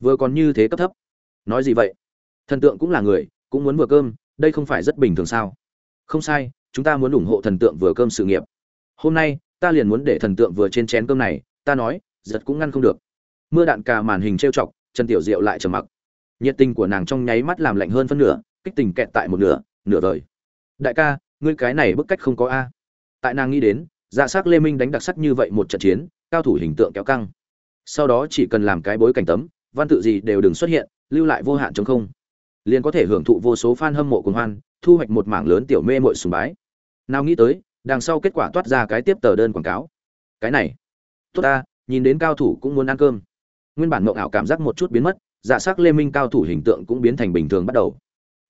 Vừa còn như thế cấp thấp. Nói gì vậy? Thần tượng cũng là người, cũng muốn vừa cơm đây không phải rất bình thường sao? Không sai, chúng ta muốn ủng hộ thần tượng vừa cơm sự nghiệp. Hôm nay, ta liền muốn để thần tượng vừa trên chén cơm này, ta nói, giật cũng ngăn không được. Mưa đạn cà màn hình trêu chọc, trần tiểu diệu lại trầm mặc. Nhiệt tình của nàng trong nháy mắt làm lạnh hơn phân nửa, kích tình kẹt tại một nửa nửa đời đại ca, ngươi cái này bức cách không có a. Tại nàng nghĩ đến dạ s á c lê minh đánh đặc sắc như vậy một trận chiến, cao thủ hình tượng kéo căng. Sau đó chỉ cần làm cái bối cảnh tấm, văn tự gì đều đừng xuất hiện, lưu lại vô hạn chống không liền có thể hưởng thụ vô số fan hâm mộ cùng hoan, thu hoạch một mảng lớn tiểu mê muội sùng bái. Nào nghĩ tới, đằng sau kết quả toát ra cái tiếp tờ đơn quảng cáo. Cái này, tốt ta, nhìn đến cao thủ cũng muốn ăn cơm. Nguyên bản mộng ảo cảm giác một chút biến mất dạ sắc lê minh cao thủ hình tượng cũng biến thành bình thường bắt đầu.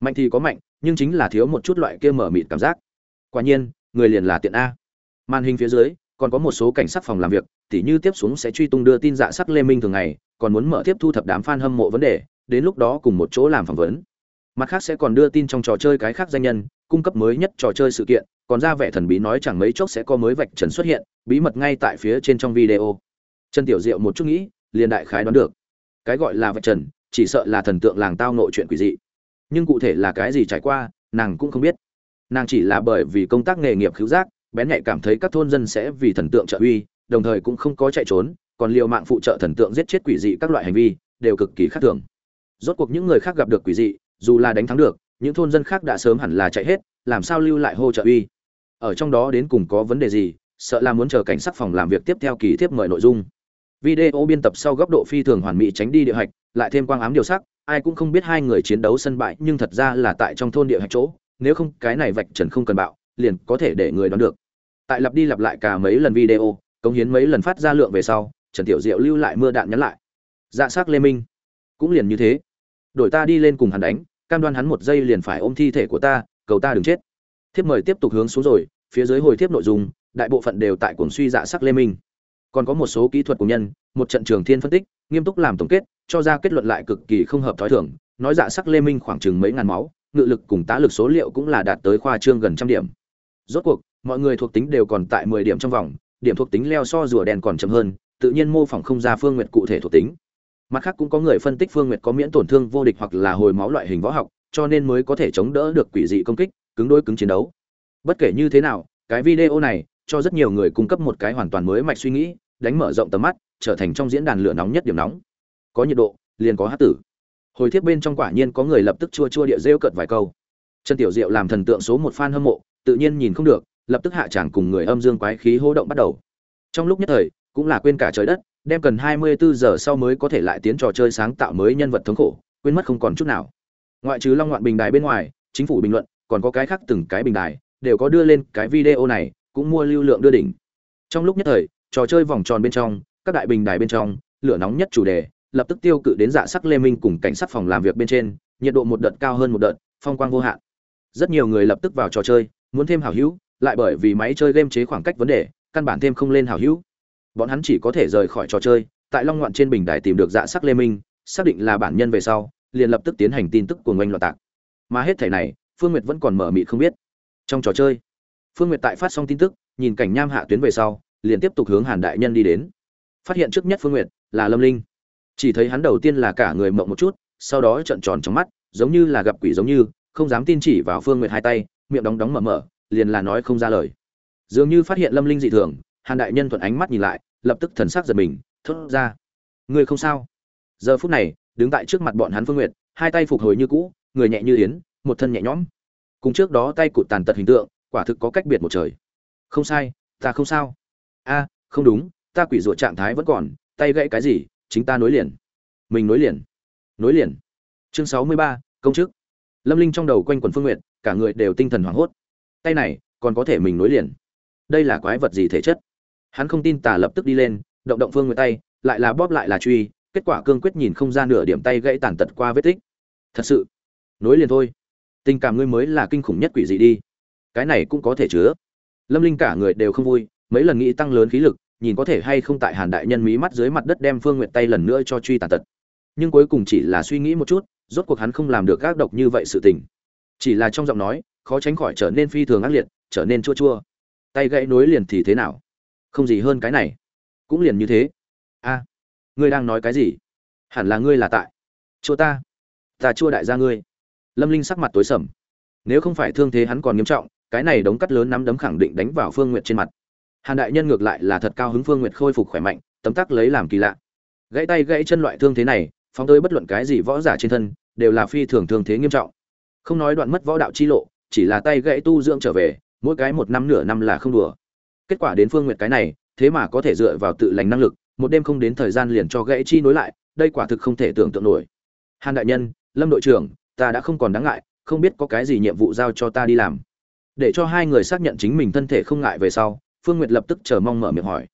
Mạnh thì có mạnh, nhưng chính là thiếu một chút loại kia mở mịt cảm giác. Quả nhiên, người liền là tiện a. Màn hình phía dưới, còn có một số cảnh sát phòng làm việc, tỉ như tiếp xuống sẽ truy tung đưa tin dạ sắc lê minh thường ngày, còn muốn mở tiếp thu thập đám fan hâm mộ vấn đề đến lúc đó cùng một chỗ làm phỏng vấn. Mặt khác sẽ còn đưa tin trong trò chơi cái khác danh nhân, cung cấp mới nhất trò chơi sự kiện, còn ra vẻ thần bí nói chẳng mấy chốc sẽ có mới vạch trần xuất hiện, bí mật ngay tại phía trên trong video. Trần tiểu diệu một chút nghĩ, liền đại khái đoán được. Cái gọi là vạch trần, chỉ sợ là thần tượng làng tao nội chuyện quỷ dị. Nhưng cụ thể là cái gì trải qua, nàng cũng không biết. Nàng chỉ là bởi vì công tác nghề nghiệp cứu giác, bén nhạy cảm thấy các thôn dân sẽ vì thần tượng trợ uy, đồng thời cũng không có chạy trốn, còn liều mạng phụ trợ thần tượng giết chết quỷ dị các loại hành vi, đều cực kỳ khác thường rốt cuộc những người khác gặp được quỷ dị, dù là đánh thắng được, những thôn dân khác đã sớm hẳn là chạy hết, làm sao lưu lại hô trợ uy? Ở trong đó đến cùng có vấn đề gì, sợ là muốn chờ cảnh sát phòng làm việc tiếp theo kỳ tiếp mời nội dung. Video biên tập sau góc độ phi thường hoàn mỹ tránh đi địa hạch, lại thêm quang ám điều sắc, ai cũng không biết hai người chiến đấu sân bại nhưng thật ra là tại trong thôn địa hạch chỗ, nếu không cái này vạch trần không cần bạo, liền có thể để người đoán được. Tại lặp đi lặp lại cả mấy lần video, cống hiến mấy lần phát ra lượng về sau, trần tiểu diệu lưu lại mưa đạn nhắn lại. Dạ s c lê minh. Cũng liền như thế đổi ta đi lên cùng hắn đánh, cam đoan hắn một giây liền phải ôm thi thể của ta, cầu ta đừng chết. Thiếp mời tiếp tục hướng xuống rồi, phía dưới hồi thiếp nội dung, đại bộ phận đều tại cuồng suy dạ sắc lê minh. Còn có một số kỹ thuật của nhân, một trận trường thiên phân tích, nghiêm túc làm tổng kết, cho ra kết luận lại cực kỳ không hợp thói thường, nói dạ sắc lê minh khoảng chừng mấy ngàn máu, ngự lực cùng tá lực số liệu cũng là đạt tới khoa trương gần trăm điểm. Rốt cuộc, mọi người thuộc tính đều còn tại mười điểm trong vòng, điểm thuộc tính leo so rùa đen còn chậm hơn, tự nhiên mô phỏng không ra phương nguyện cụ thể thuộc tính mặt khác cũng có người phân tích phương nguyệt có miễn tổn thương vô địch hoặc là hồi máu loại hình võ học, cho nên mới có thể chống đỡ được quỷ dị công kích, cứng đôi cứng chiến đấu. Bất kể như thế nào, cái video này cho rất nhiều người cung cấp một cái hoàn toàn mới mạch suy nghĩ, đánh mở rộng tầm mắt, trở thành trong diễn đàn lửa nóng nhất điểm nóng. Có nhiệt độ, liền có hát tử. Hồi thiếp bên trong quả nhiên có người lập tức chua chua địa rêu cợt vài câu. Trần tiểu diệu làm thần tượng số một fan hâm mộ, tự nhiên nhìn không được, lập tức hạ tràng cùng người âm dương quái khí hô động bắt đầu. Trong lúc nhất thời, cũng là quên cả trời đất đem cần 24 giờ sau mới có thể lại tiến trò chơi sáng tạo mới nhân vật thống khổ, quên mất không còn chút nào. Ngoại trừ Long Ngoạn bình đài bên ngoài, chính phủ bình luận, còn có cái khác từng cái bình đài đều có đưa lên cái video này, cũng mua lưu lượng đưa đỉnh. Trong lúc nhất thời, trò chơi vòng tròn bên trong, các đại bình đài bên trong, lửa nóng nhất chủ đề, lập tức tiêu cự đến dạ sắc Lê Minh cùng cảnh sát phòng làm việc bên trên, nhiệt độ một đợt cao hơn một đợt, phong quang vô hạn. Rất nhiều người lập tức vào trò chơi, muốn thêm hảo hữu, lại bởi vì máy chơi game chế khoảng cách vấn đề, căn bản thêm không lên hảo hữu bọn hắn chỉ có thể rời khỏi trò chơi, tại long ngoạn trên bình đài tìm được dạ sắc lê minh, xác định là bản nhân về sau, liền lập tức tiến hành tin tức của ngoanh loạt tạc. Mà hết thể này, phương nguyệt vẫn còn mở mịt không biết. Trong trò chơi, phương nguyệt tại phát xong tin tức, nhìn cảnh nham hạ tuyến về sau, liền tiếp tục hướng hàn đại nhân đi đến. Phát hiện trước nhất phương nguyệt là lâm linh. Chỉ thấy hắn đầu tiên là cả người mộng một chút, sau đó trợn tròn trong mắt, giống như là gặp quỷ giống như, không dám tin chỉ vào phương nguyệt hai tay, miệng đóng đóng mở mở, liền là nói không ra lời. Dường như phát hiện lâm linh dị thường hàn đại nhân thuận ánh mắt nhìn lại, lập tức thần sắc giật mình, thốt ra người không sao? Giờ phút này, đứng tại trước mặt bọn hắn phương nguyệt, hai tay phục hồi như cũ, người nhẹ như yến, một thân nhẹ nhõm. Cùng trước đó tay cụt tàn tật hình tượng, quả thực có cách biệt một trời. Không sai, ta không sao. A, không đúng, ta quỷ ruột trạng thái vẫn còn, tay gãy cái gì, chính ta nối liền. Mình nối liền. Nối liền. Chương sáu mươi ba, công chức. Lâm linh trong đầu quanh quần phương nguyện cả người đều tinh thần hoảng hốt. Tay này, còn có thể mình nối liền. Đây là quái vật gì thể chất? Hắn không tin tà lập tức đi lên, động động phương nguyệt tay, lại là bóp lại là truy, kết quả cương quyết nhìn không ra nửa điểm tay gãy tàn tật qua vết tích. Thật sự, nối liền thôi. Tình cảm ngươi mới là kinh khủng nhất quỷ dị đi. Cái này cũng có thể chứa. Lâm linh cả người đều không vui, mấy lần nghĩ tăng lớn khí lực, nhìn có thể hay không tại hàn đại nhân mí mắt dưới mặt đất đem phương nguyện tay lần nữa cho truy tàn tật. Nhưng cuối cùng chỉ là suy nghĩ một chút, rốt cuộc hắn không làm được gác độc như vậy sự tình. Chỉ là trong giọng nói, khó tránh khỏi trở nên phi thường ác liệt, trở nên chua chua. Tay gãy nối liền thì thế nào? Không gì hơn cái này. Cũng liền như thế. A, ngươi đang nói cái gì? Hẳn là ngươi là tại. Chua ta. Ta chua đại gia ngươi. Lâm linh sắc mặt tối sầm. Nếu không phải thương thế hắn còn nghiêm trọng, cái này đống cắt lớn nắm đấm khẳng định đánh vào phương n g u y ệ t trên mặt. Hàn đại nhân ngược lại là thật cao hứng phương n g u y ệ t khôi phục khỏe mạnh, tấm tắc lấy làm kỳ lạ. Gãy tay gãy chân loại thương thế này, phóng tới bất luận cái gì võ giả trên thân, đều là phi thường thương thế nghiêm trọng. Không nói đoạn mất võ đạo chi lộ, chỉ là tay gãy tu dưỡng trở về, mỗi cái một năm nửa năm là không đùa kết quả đến phương nguyệt cái này, thế mà có thể dựa vào tự lành năng lực, một đêm không đến thời gian liền cho gãy chi nối lại, đây quả thực không thể tưởng tượng nổi. Hàn đại nhân, lâm đội trưởng, ta đã không còn đáng ngại, không biết có cái gì nhiệm vụ giao cho ta đi làm. Để cho hai người xác nhận chính mình thân thể không ngại về sau, phương nguyệt lập tức chờ mong mở miệng hỏi.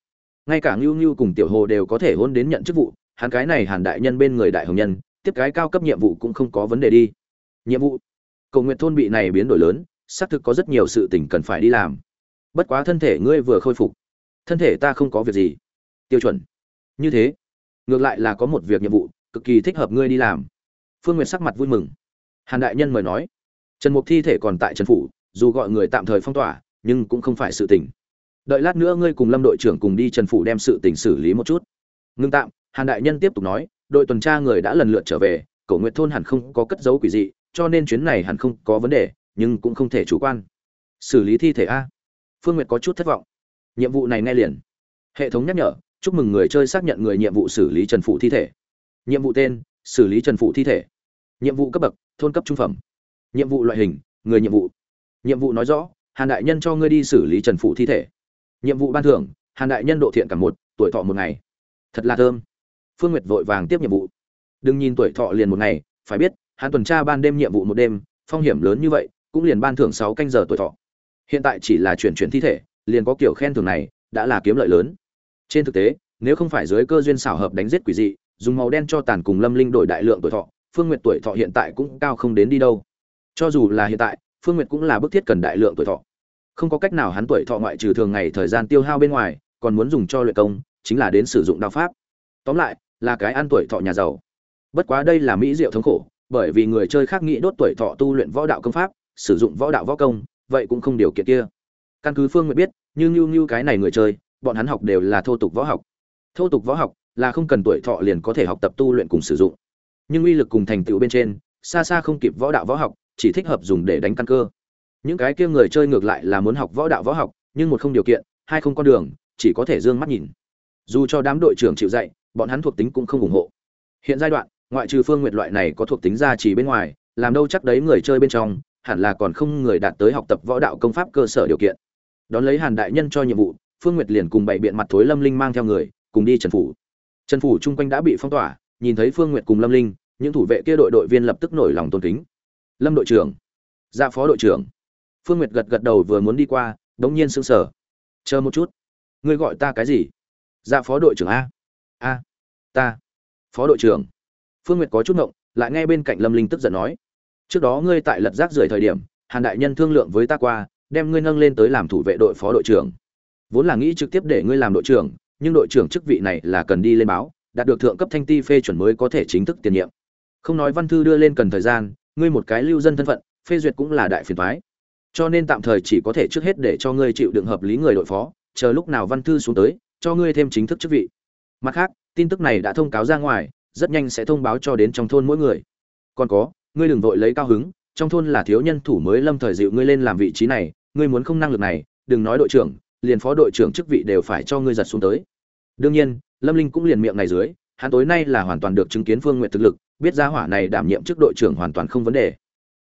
Ngay cả ngưu ngưu cùng tiểu hồ đều có thể hôn đến nhận chức vụ, hắn cái này hàn đại nhân bên người đại hồng nhân, tiếp cái cao cấp nhiệm vụ cũng không có vấn đề đi. Nhiệm vụ? Cầu nguyện thôn bị này biến đổi lớn, xác thực có rất nhiều sự tình cần phải đi làm bất quá thân thể ngươi vừa khôi phục, thân thể ta không có việc gì. Tiêu chuẩn. Như thế, ngược lại là có một việc nhiệm vụ cực kỳ thích hợp ngươi đi làm. Phương nguyệt sắc mặt vui mừng. Hàn đại nhân mời nói. Trần mục thi thể còn tại trần phủ, dù gọi người tạm thời phong tỏa, nhưng cũng không phải sự tình. Đợi lát nữa ngươi cùng lâm đội trưởng cùng đi trần phủ đem sự tình xử lý một chút. Ngưng tạm, hàn đại nhân tiếp tục nói, đội tuần tra người đã lần lượt trở về, cổ nguyện thôn hẳn không có cất dấu quỷ dị, cho nên chuyến này hẳn không có vấn đề, nhưng cũng không thể chủ quan. Xử lý thi thể a phương nguyệt có chút thất vọng. Nhiệm vụ này nghe liền. Hệ thống nhắc nhở, chúc mừng người chơi xác nhận người nhiệm vụ xử lý trần phụ thi thể. Nhiệm vụ tên, xử lý trần phụ thi thể. Nhiệm vụ cấp bậc, thôn cấp trung phẩm. Nhiệm vụ loại hình, người nhiệm vụ. Nhiệm vụ nói rõ, hàn đại nhân cho ngươi đi xử lý trần phụ thi thể. Nhiệm vụ ban thưởng, hàn đại nhân độ thiện cả một, tuổi thọ một ngày. Thật là thơm. Phương nguyệt vội vàng tiếp nhiệm vụ. Đừng nhìn tuổi thọ liền một ngày, phải biết, hắn tuần tra ban đêm nhiệm vụ một đêm, phong hiểm lớn như vậy, cũng liền ban thưởng sáu canh giờ tuổi thọ hiện tại chỉ là chuyển chuyển thi thể, liền có kiểu khen thưởng này, đã là kiếm lợi lớn. Trên thực tế, nếu không phải dưới cơ duyên xảo hợp đánh giết quỷ dị, dùng màu đen cho tàn cùng lâm linh đổi đại lượng tuổi thọ, phương nguyệt tuổi thọ hiện tại cũng cao không đến đi đâu. Cho dù là hiện tại, phương nguyệt cũng là bức thiết cần đại lượng tuổi thọ. Không có cách nào hắn tuổi thọ ngoại trừ thường ngày thời gian tiêu hao bên ngoài, còn muốn dùng cho luyện công, chính là đến sử dụng đao pháp. Tóm lại, là cái ăn tuổi thọ nhà giàu. Bất quá đây là mỹ diệu thống khổ, bởi vì người chơi khác nghĩ đốt tuổi thọ tu luyện võ đạo công pháp, sử dụng võ đạo võ công vậy cũng không điều kiện kia. Căn cứ phương nguyện biết, như ngưu ngưu cái này người chơi, bọn hắn học đều là thô tục võ học. Thô tục võ học là không cần tuổi thọ liền có thể học tập tu luyện cùng sử dụng. Nhưng uy lực cùng thành tựu bên trên, xa xa không kịp võ đạo võ học, chỉ thích hợp dùng để đánh căn cơ. Những cái kia người chơi ngược lại là muốn học võ đạo võ học, nhưng một không điều kiện, hai không con đường, chỉ có thể d ư ơ n g mắt nhìn. Dù cho đám đội trưởng chịu dạy, bọn hắn thuộc tính cũng không ủng hộ. Hiện giai đoạn, ngoại trừ phương nguyện loại này có thuộc tính gia trì bên ngoài, làm đâu chắc đấy người chơi bên trong hẳn là còn không người đạt tới học tập võ đạo công pháp cơ sở điều kiện. Đón lấy hàn đại nhân cho nhiệm vụ, phương nguyệt liền cùng bảy biện mặt thối lâm linh mang theo người, cùng đi trần phủ. Trần phủ chung quanh đã bị phong tỏa, nhìn thấy phương nguyệt cùng lâm linh, những thủ vệ kia đội đội viên lập tức nổi lòng tôn kính. Lâm đội trưởng. Dạ phó đội trưởng. Phương nguyệt gật gật đầu vừa muốn đi qua, đống nhiên sững sờ. Chờ một chút. Ngươi gọi ta cái gì? Dạ phó đội trưởng a. A, ta. Phó đội trưởng. Phương nguyệt có chút ngộng, lại nghe bên cạnh lâm linh tức giận nói trước đó ngươi tại lật rác rưởi thời điểm, hàn đại nhân thương lượng với ta qua, đem ngươi nâng lên tới làm thủ vệ đội phó đội trưởng. Vốn là nghĩ trực tiếp để ngươi làm đội trưởng, nhưng đội trưởng chức vị này là cần đi lên báo, đạt được thượng cấp thanh ti phê chuẩn mới có thể chính thức tiền nhiệm. Không nói văn thư đưa lên cần thời gian, ngươi một cái lưu dân thân phận, phê duyệt cũng là đại phiền thoái cho nên tạm thời chỉ có thể trước hết để cho ngươi chịu đựng hợp lý người đội phó, chờ lúc nào văn thư xuống tới, cho ngươi thêm chính thức chức vị. Mặt khác, tin tức này đã thông cáo ra ngoài, rất nhanh sẽ thông báo cho đến trong thôn mỗi người. Còn có ngươi đừng vội lấy cao hứng, trong thôn là thiếu nhân thủ mới lâm thời dịu ngươi lên làm vị trí này, ngươi muốn không năng lực này, đừng nói đội trưởng, liền phó đội trưởng chức vị đều phải cho ngươi giật xuống tới. Đương nhiên, lâm linh cũng liền miệng này dưới, hắn tối nay là hoàn toàn được chứng kiến phương Nguyệt thực lực, biết ra hỏa này đảm nhiệm chức đội trưởng hoàn toàn không vấn đề.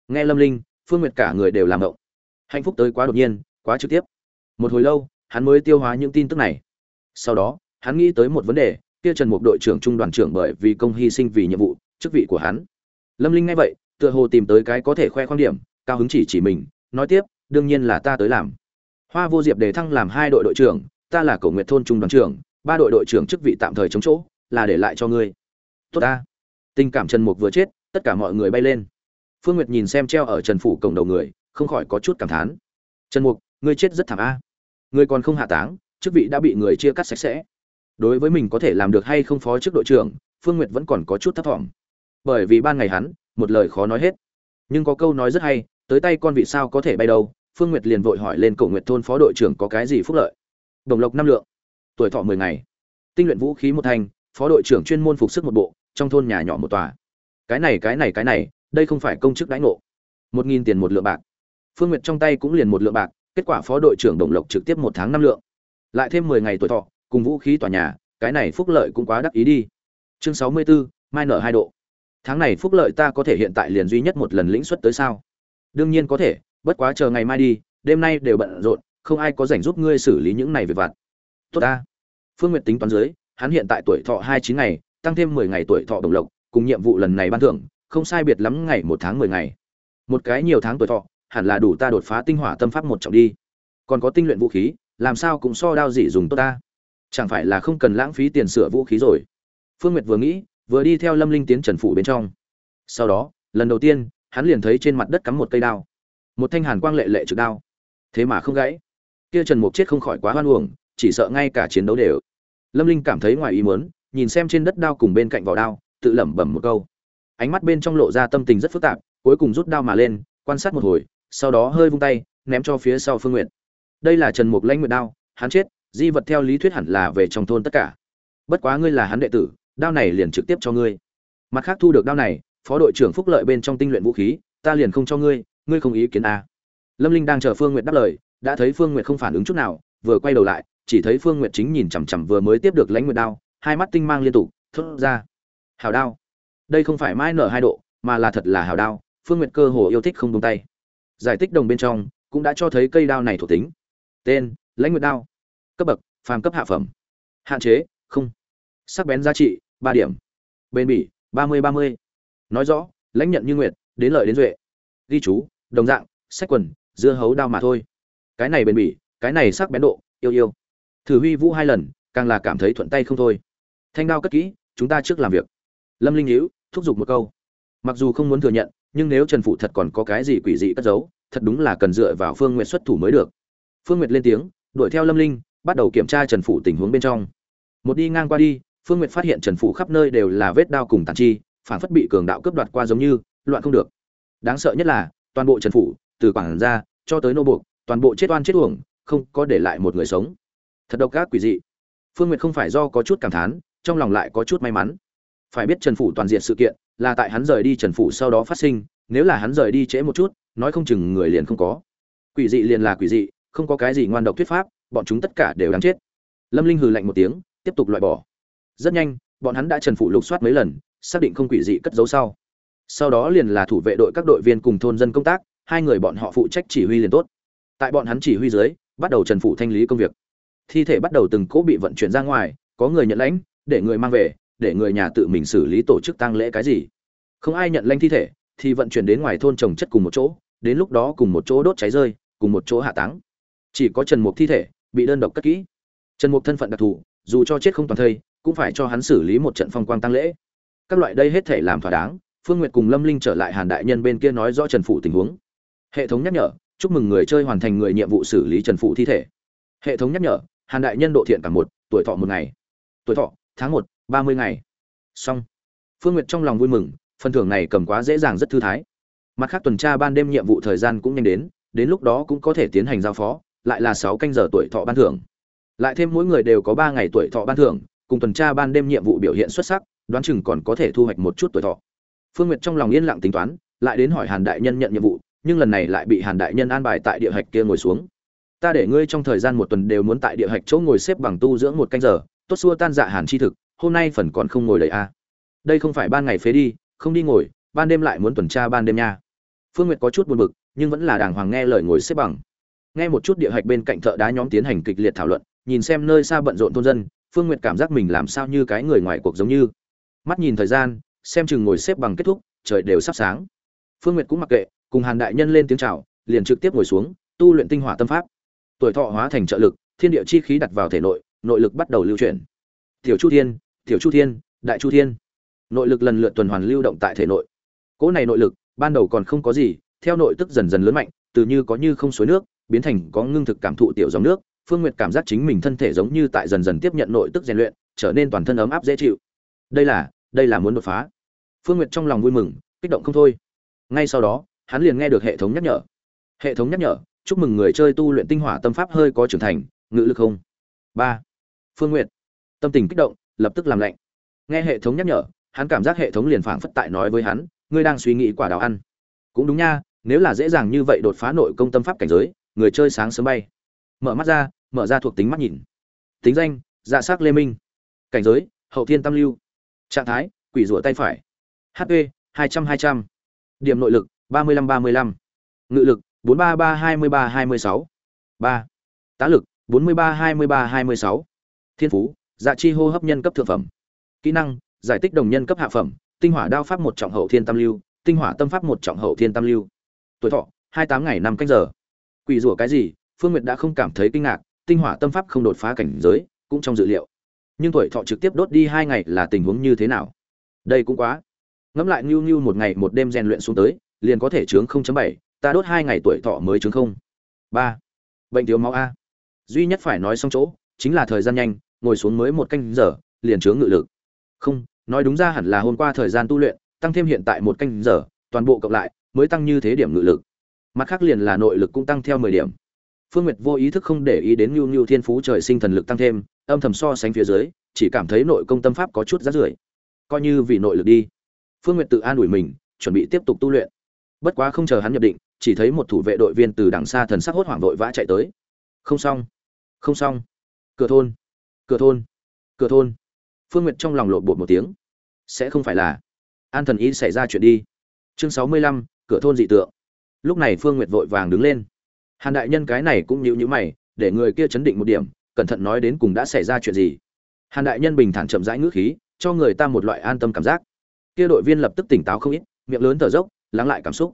Nghe lâm linh, phương nguyệt cả người đều làm động hạnh phúc tới quá đột nhiên, quá trực tiếp. Một hồi lâu, hắn mới tiêu hóa những tin tức này. Sau đó, hắn nghĩ tới một vấn đề, kia trần mục đội trưởng trung đoàn trưởng bởi vì công hy sinh vì nhiệm vụ, chức vị của hắn. Lâm linh nghe vậy tựa hồ tìm tới cái có thể khoe khoang điểm, cao hứng chỉ chỉ mình, nói tiếp, đương nhiên là ta tới làm. Hoa vô diệp đề thăng làm hai đội đội trưởng, ta là cầu nguyện thôn trung đoàn trưởng, ba đội đội trưởng chức vị tạm thời chống chỗ, là để lại cho ngươi. Tốt ta. Tình cảm trần mục vừa chết, tất cả mọi người bay lên. Phương nguyệt nhìn xem treo ở trần phủ cổng đầu người, không khỏi có chút cảm thán. Trần mục, ngươi chết rất thảm a. Ngươi còn không hạ táng, chức vị đã bị người chia cắt sạch sẽ. Đối với mình có thể làm được hay không phó chức đội trưởng, phương nguyệt vẫn còn có chút thấp thỏm. Bởi vì ban ngày hắn một lời khó nói hết. Nhưng có câu nói rất hay tới tay con vị sao có thể bay đâu? Phương nguyệt liền vội hỏi lên cổ nguyệt thôn phó đội trưởng có cái gì phúc lợi. Đồng lộc năm lượng tuổi thọ mười ngày. Tinh luyện vũ khí một thanh phó đội trưởng chuyên môn phục sức một bộ trong thôn nhà nhỏ một tòa. Cái này cái này cái này đây không phải công chức đãi ngộ. Một nghìn tiền một lượng bạc. Phương nguyệt trong tay cũng liền một lượng bạc kết quả phó đội trưởng đồng lộc trực tiếp một tháng năm lượng. Lại thêm mười ngày tuổi thọ cùng vũ khí tòa nhà cái này phúc lợi cũng quá đắc ý đi. Chương sáu mươi 64, mai nợ hai độ tháng này phúc lợi ta có thể hiện tại liền duy nhất một lần lĩnh suất tới sao? Đương nhiên có thể, bất quá chờ ngày mai đi, đêm nay đều bận rộn, không ai có rảnh giúp ngươi xử lý những này về vặt. Tốt ta. Phương nguyệt tính toán dưới, hắn hiện tại tuổi thọ hai chín ngày, tăng thêm mười ngày tuổi thọ đồng lộc, cùng nhiệm vụ lần này ban thưởng, không sai biệt lắm ngày một tháng mười ngày. Một cái nhiều tháng tuổi thọ, hẳn là đủ ta đột phá tinh hỏa tâm pháp một trọng đi. Còn có tinh luyện vũ khí, làm sao cũng so đao gì dùng tốt ta. Chẳng phải là không cần lãng phí tiền sửa vũ khí rồi. Phương nguyệt vừa nghĩ vừa đi theo lâm linh tiến trần phủ bên trong. Sau đó, lần đầu tiên, hắn liền thấy trên mặt đất cắm một cây đao. Một thanh hàn quang lệ lệ trực đao. Thế mà không gãy. Kia trần mục chết không khỏi quá hoan uổng, chỉ sợ ngay cả chiến đấu đều. Lâm linh cảm thấy ngoài ý muốn, nhìn xem trên đất đao cùng bên cạnh vỏ đao, tự lẩm bẩm một câu. Ánh mắt bên trong lộ ra tâm tình rất phức tạp, cuối cùng rút đao mà lên, quan sát một hồi, sau đó hơi vung tay, ném cho phía sau phương nguyện đây là trần mục lãnh nguyện đao, hắn chết, di vật theo lý thuyết hẳn là về trong thôn tất cả. Bất quá ngươi là hắn đệ tử đao này liền trực tiếp cho ngươi. Mặt khác thu được đao này, phó đội trưởng phúc lợi bên trong tinh luyện vũ khí, ta liền không cho ngươi ngươi không ý kiến à. lâm linh đang chờ phương nguyệt đáp lời, đã thấy phương nguyệt không phản ứng chút nào, vừa quay đầu lại, chỉ thấy phương nguyệt chính nhìn chằm chằm vừa mới tiếp được lãnh nguyệt đao, hai mắt tinh mang liên tục, thốt ra. Hào đao. Đây không phải mai nở hai độ, mà là thật là hào đao, phương nguyệt cơ hồ yêu thích không buông tay. Giải tích đồng bên trong, cũng đã cho thấy cây đao này thuộc tính. Tên, lãnh nguyệt đao. Cấp bậc, phàm cấp hạ phẩm. Hạn chế, không. Sắc bén giá trị ba điểm. Bền bỉ, ba mươi ba mươi. Nói rõ, lãnh nhận như nguyệt, đến lợi đến duệ. Ghi chú, đồng dạng, sách quần, dưa hấu đao mà thôi. Cái này bền bỉ, cái này sắc bén độ, yêu yêu. Thử huy vũ hai lần, càng là cảm thấy thuận tay không thôi. Thanh đao cất kỹ, chúng ta trước làm việc. Lâm linh hữu, thúc giục một câu. Mặc dù không muốn thừa nhận, nhưng nếu trần phụ thật còn có cái gì quỷ dị cất giấu, thật đúng là cần dựa vào phương n g u y ệ t xuất thủ mới được. Phương n g u y ệ t lên tiếng, đuổi theo lâm linh, bắt đầu kiểm tra trần phụ tình huống bên trong. Một đi ngang qua đi phương n g u y ệ t phát hiện trần Phủ khắp nơi đều là vết đao cùng tàn chi, phản phất bị cường đạo cướp đoạt qua giống như, loạn không được. Đáng sợ nhất là, toàn bộ trần Phủ, từ quảng ra cho tới nô buộc, toàn bộ chết oan chết uổng, không có để lại một người sống. Thật độc ác quỷ dị. Phương n g u y ệ t không phải do có chút cảm thán, trong lòng lại có chút may mắn. Phải biết trần phủ toàn diện sự kiện, là tại hắn rời đi trần phủ sau đó phát sinh, nếu là hắn rời đi trễ một chút, nói không chừng người liền không có. Quỷ dị liền là quỷ dị, không có cái gì ngoan độc thuyết pháp, bọn chúng tất cả đều đáng chết. Lâm linh hừ lạnh một tiếng, tiếp tục loại bỏ rất nhanh, bọn hắn đã trần phủ lục soát mấy lần, xác định không quỷ dị cất giấu sau. Sau đó liền là thủ vệ đội các đội viên cùng thôn dân công tác, hai người bọn họ phụ trách chỉ huy liền tốt. Tại bọn hắn chỉ huy dưới, bắt đầu trần phủ thanh lý công việc. Thi thể bắt đầu từng cỗ bị vận chuyển ra ngoài, có người nhận lãnh, để người mang về, để người nhà tự mình xử lý tổ chức tang lễ cái gì. Không ai nhận lãnh thi thể, thì vận chuyển đến ngoài thôn trồng chất cùng một chỗ, đến lúc đó cùng một chỗ đốt cháy rơi, cùng một chỗ hạ táng. Chỉ có trần mục thi thể, bị đơn độc cất kỹ. Trần mục thân phận đặc thù, dù cho chết không toàn thây cũng phải cho hắn xử lý một trận phong quang tăng lễ. Các loại đây hết thể làm thỏa đáng, phương nguyệt cùng lâm linh trở lại hàn đại nhân bên kia nói rõ trần phụ tình huống. Hệ thống nhắc nhở, chúc mừng người chơi hoàn thành người nhiệm vụ xử lý trần phụ thi thể. Hệ thống nhắc nhở, hàn đại nhân độ thiện cả một, tuổi thọ một ngày. Tuổi thọ, tháng một, ba mươi ngày. Xong. Phương nguyệt trong lòng vui mừng, phần thưởng này cầm quá dễ dàng rất thư thái. Mặt khác tuần tra ban đêm nhiệm vụ thời gian cũng nhanh đến đến lúc đó cũng có thể tiến hành giao phó, lại là sáu canh giờ tuổi thọ ban thưởng. Lại thêm mỗi người đều có ba ngày tuổi thọ ban thưởng cùng tuần tra ban đêm nhiệm vụ biểu hiện xuất sắc, đoán chừng còn có thể thu hoạch một chút tuổi thọ. Phương nguyệt trong lòng yên lặng tính toán, lại đến hỏi hàn đại nhân nhận nhiệm vụ, nhưng lần này lại bị hàn đại nhân an bài tại địa hạch kia ngồi xuống. Ta để ngươi trong thời gian một tuần đều muốn tại địa hạch chỗ ngồi xếp bằng tu dưỡng một canh giờ, tốt xua tan dạ hàn chi thực, hôm nay phần còn không ngồi đầy a. À. đây không phải ban ngày phế đi, không đi ngồi, ban đêm lại muốn tuần tra ban đêm nha. Phương nguyệt có chút buồn bực, nhưng vẫn là đàng hoàng nghe lời ngồi xếp bằng. Nghe một chút địa hạch bên cạnh thợ đá nhóm tiến hành kịch liệt thảo luận, nhìn xem nơi xa bận rộn thôn dân phương nguyệt cảm giác mình làm sao như cái người ngoài cuộc giống như. Mắt nhìn thời gian, xem chừng ngồi xếp bằng kết thúc, trời đều sắp sáng. Phương nguyệt cũng mặc kệ, cùng hàn đại nhân lên tiếng chào, liền trực tiếp ngồi xuống, tu luyện tinh hỏa tâm pháp. Tuổi thọ hóa thành trợ lực, thiên địa chi khí đặt vào thể nội nội lực bắt đầu lưu chuyển. Tiểu chu thiên, tiểu chu thiên, đại chu thiên. Nội lực lần lượt tuần hoàn lưu động tại thể nội. Cỗ này nội lực, ban đầu còn không có gì, theo nội tức dần dần lớn mạnh, từ như có như không suối nước, biến thành có ngưng thực cảm thụ tiểu dòng nước phương nguyệt cảm giác chính mình thân thể giống như tại dần dần tiếp nhận nội tức rèn luyện, trở nên toàn thân ấm áp dễ chịu. Đây là đây là muốn đột phá. Phương nguyệt trong lòng vui mừng, kích động không thôi. Ngay sau đó, hắn liền nghe được hệ thống nhắc nhở. Hệ thống nhắc nhở, chúc mừng người chơi tu luyện tinh hỏa tâm pháp hơi có trưởng thành, ngự lực không? Ba. Phương nguyệt. Tâm tình kích động, lập tức làm lạnh. Nghe hệ thống nhắc nhở, hắn cảm giác hệ thống liền phảng phất tại nói với hắn, ngươi đang suy nghĩ quả đào ăn. Cũng đúng nha, nếu là dễ dàng như vậy đột phá nội công tâm pháp cảnh giới, người chơi sáng sớm bay. Mở mắt ra mở ra thuộc tính mắt nhìn. Tính danh dạ s á c lê minh. Cảnh giới, hậu thiên tam lưu. Trạng thái, quỷ rủa tay phải. Hp hai trăm hai trăm. Điểm nội lực, ba mươi lăm, ba mươi lăm. Ngự lực, bốn ba ba, hai mươi ba, hai mươi sáu. Ba. Tá lực, bốn mươi ba, hai mươi ba, hai mươi sáu. Thiên phú dạ chi hô hấp nhân cấp thượng phẩm. Kỹ năng, giải tích đồng nhân cấp hạ phẩm. Tinh hỏa đao pháp một trọng hậu thiên tam lưu. Tinh hỏa tâm pháp một trọng hậu thiên tam lưu. Tuổi thọ, hai tám ngày năm canh giờ. Quỷ rủa cái gì? Phương nguyệt đã không cảm thấy kinh ngạc tinh hỏa tâm pháp không đột phá cảnh giới cũng trong dự liệu. Nhưng tuổi thọ trực tiếp đốt đi hai ngày là tình huống như thế nào? Đây cũng quá. Ngẫm lại nhu nhu một ngày một đêm rèn luyện xuống tới liền có thể chướng 0.7, ta đốt hai ngày tuổi thọ mới chướng không. Ba. Bệnh thiếu máu a. Duy nhất phải nói xong chỗ chính là thời gian nhanh ngồi xuống mới một canh giờ liền chướng ngự lực. Không nói đúng ra hẳn là hôm qua thời gian tu luyện tăng thêm hiện tại một canh giờ toàn bộ cộng lại mới tăng như thế điểm ngự lực. Mặt khác liền là nội lực cũng tăng theo mười điểm phương nguyệt vô ý thức không để ý đến Nưu Nưu thiên phú trời sinh thần lực tăng thêm, âm thầm so sánh phía dưới, chỉ cảm thấy nội công tâm pháp có chút rát rưởi. Coi như vì nội lực đi. Phương nguyệt tự an ủi mình, chuẩn bị tiếp tục tu luyện. Bất quá không chờ hắn nhập định, chỉ thấy một thủ vệ đội viên từ đằng xa thần sắc hốt hoảng vội vã chạy tới. Không xong. Không xong. Cửa thôn. Cửa thôn. Cửa thôn. Phương nguyệt trong lòng lộn bột một tiếng. Sẽ không phải là. An thần ý xảy ra chuyện đi. Chương sáu mươi lăm, cửa thôn dị tượng. Lúc này phương nguyệt vội vàng đứng lên hàn đại nhân cái này cũng nhíu nhíu mày, để người kia chấn định một điểm, cẩn thận nói đến cùng đã xảy ra chuyện gì. Hàn đại nhân bình thản chậm rãi ngữ khí, cho người ta một loại an tâm cảm giác. Kia đội viên lập tức tỉnh táo không ít, miệng lớn thở dốc, lắng lại cảm xúc.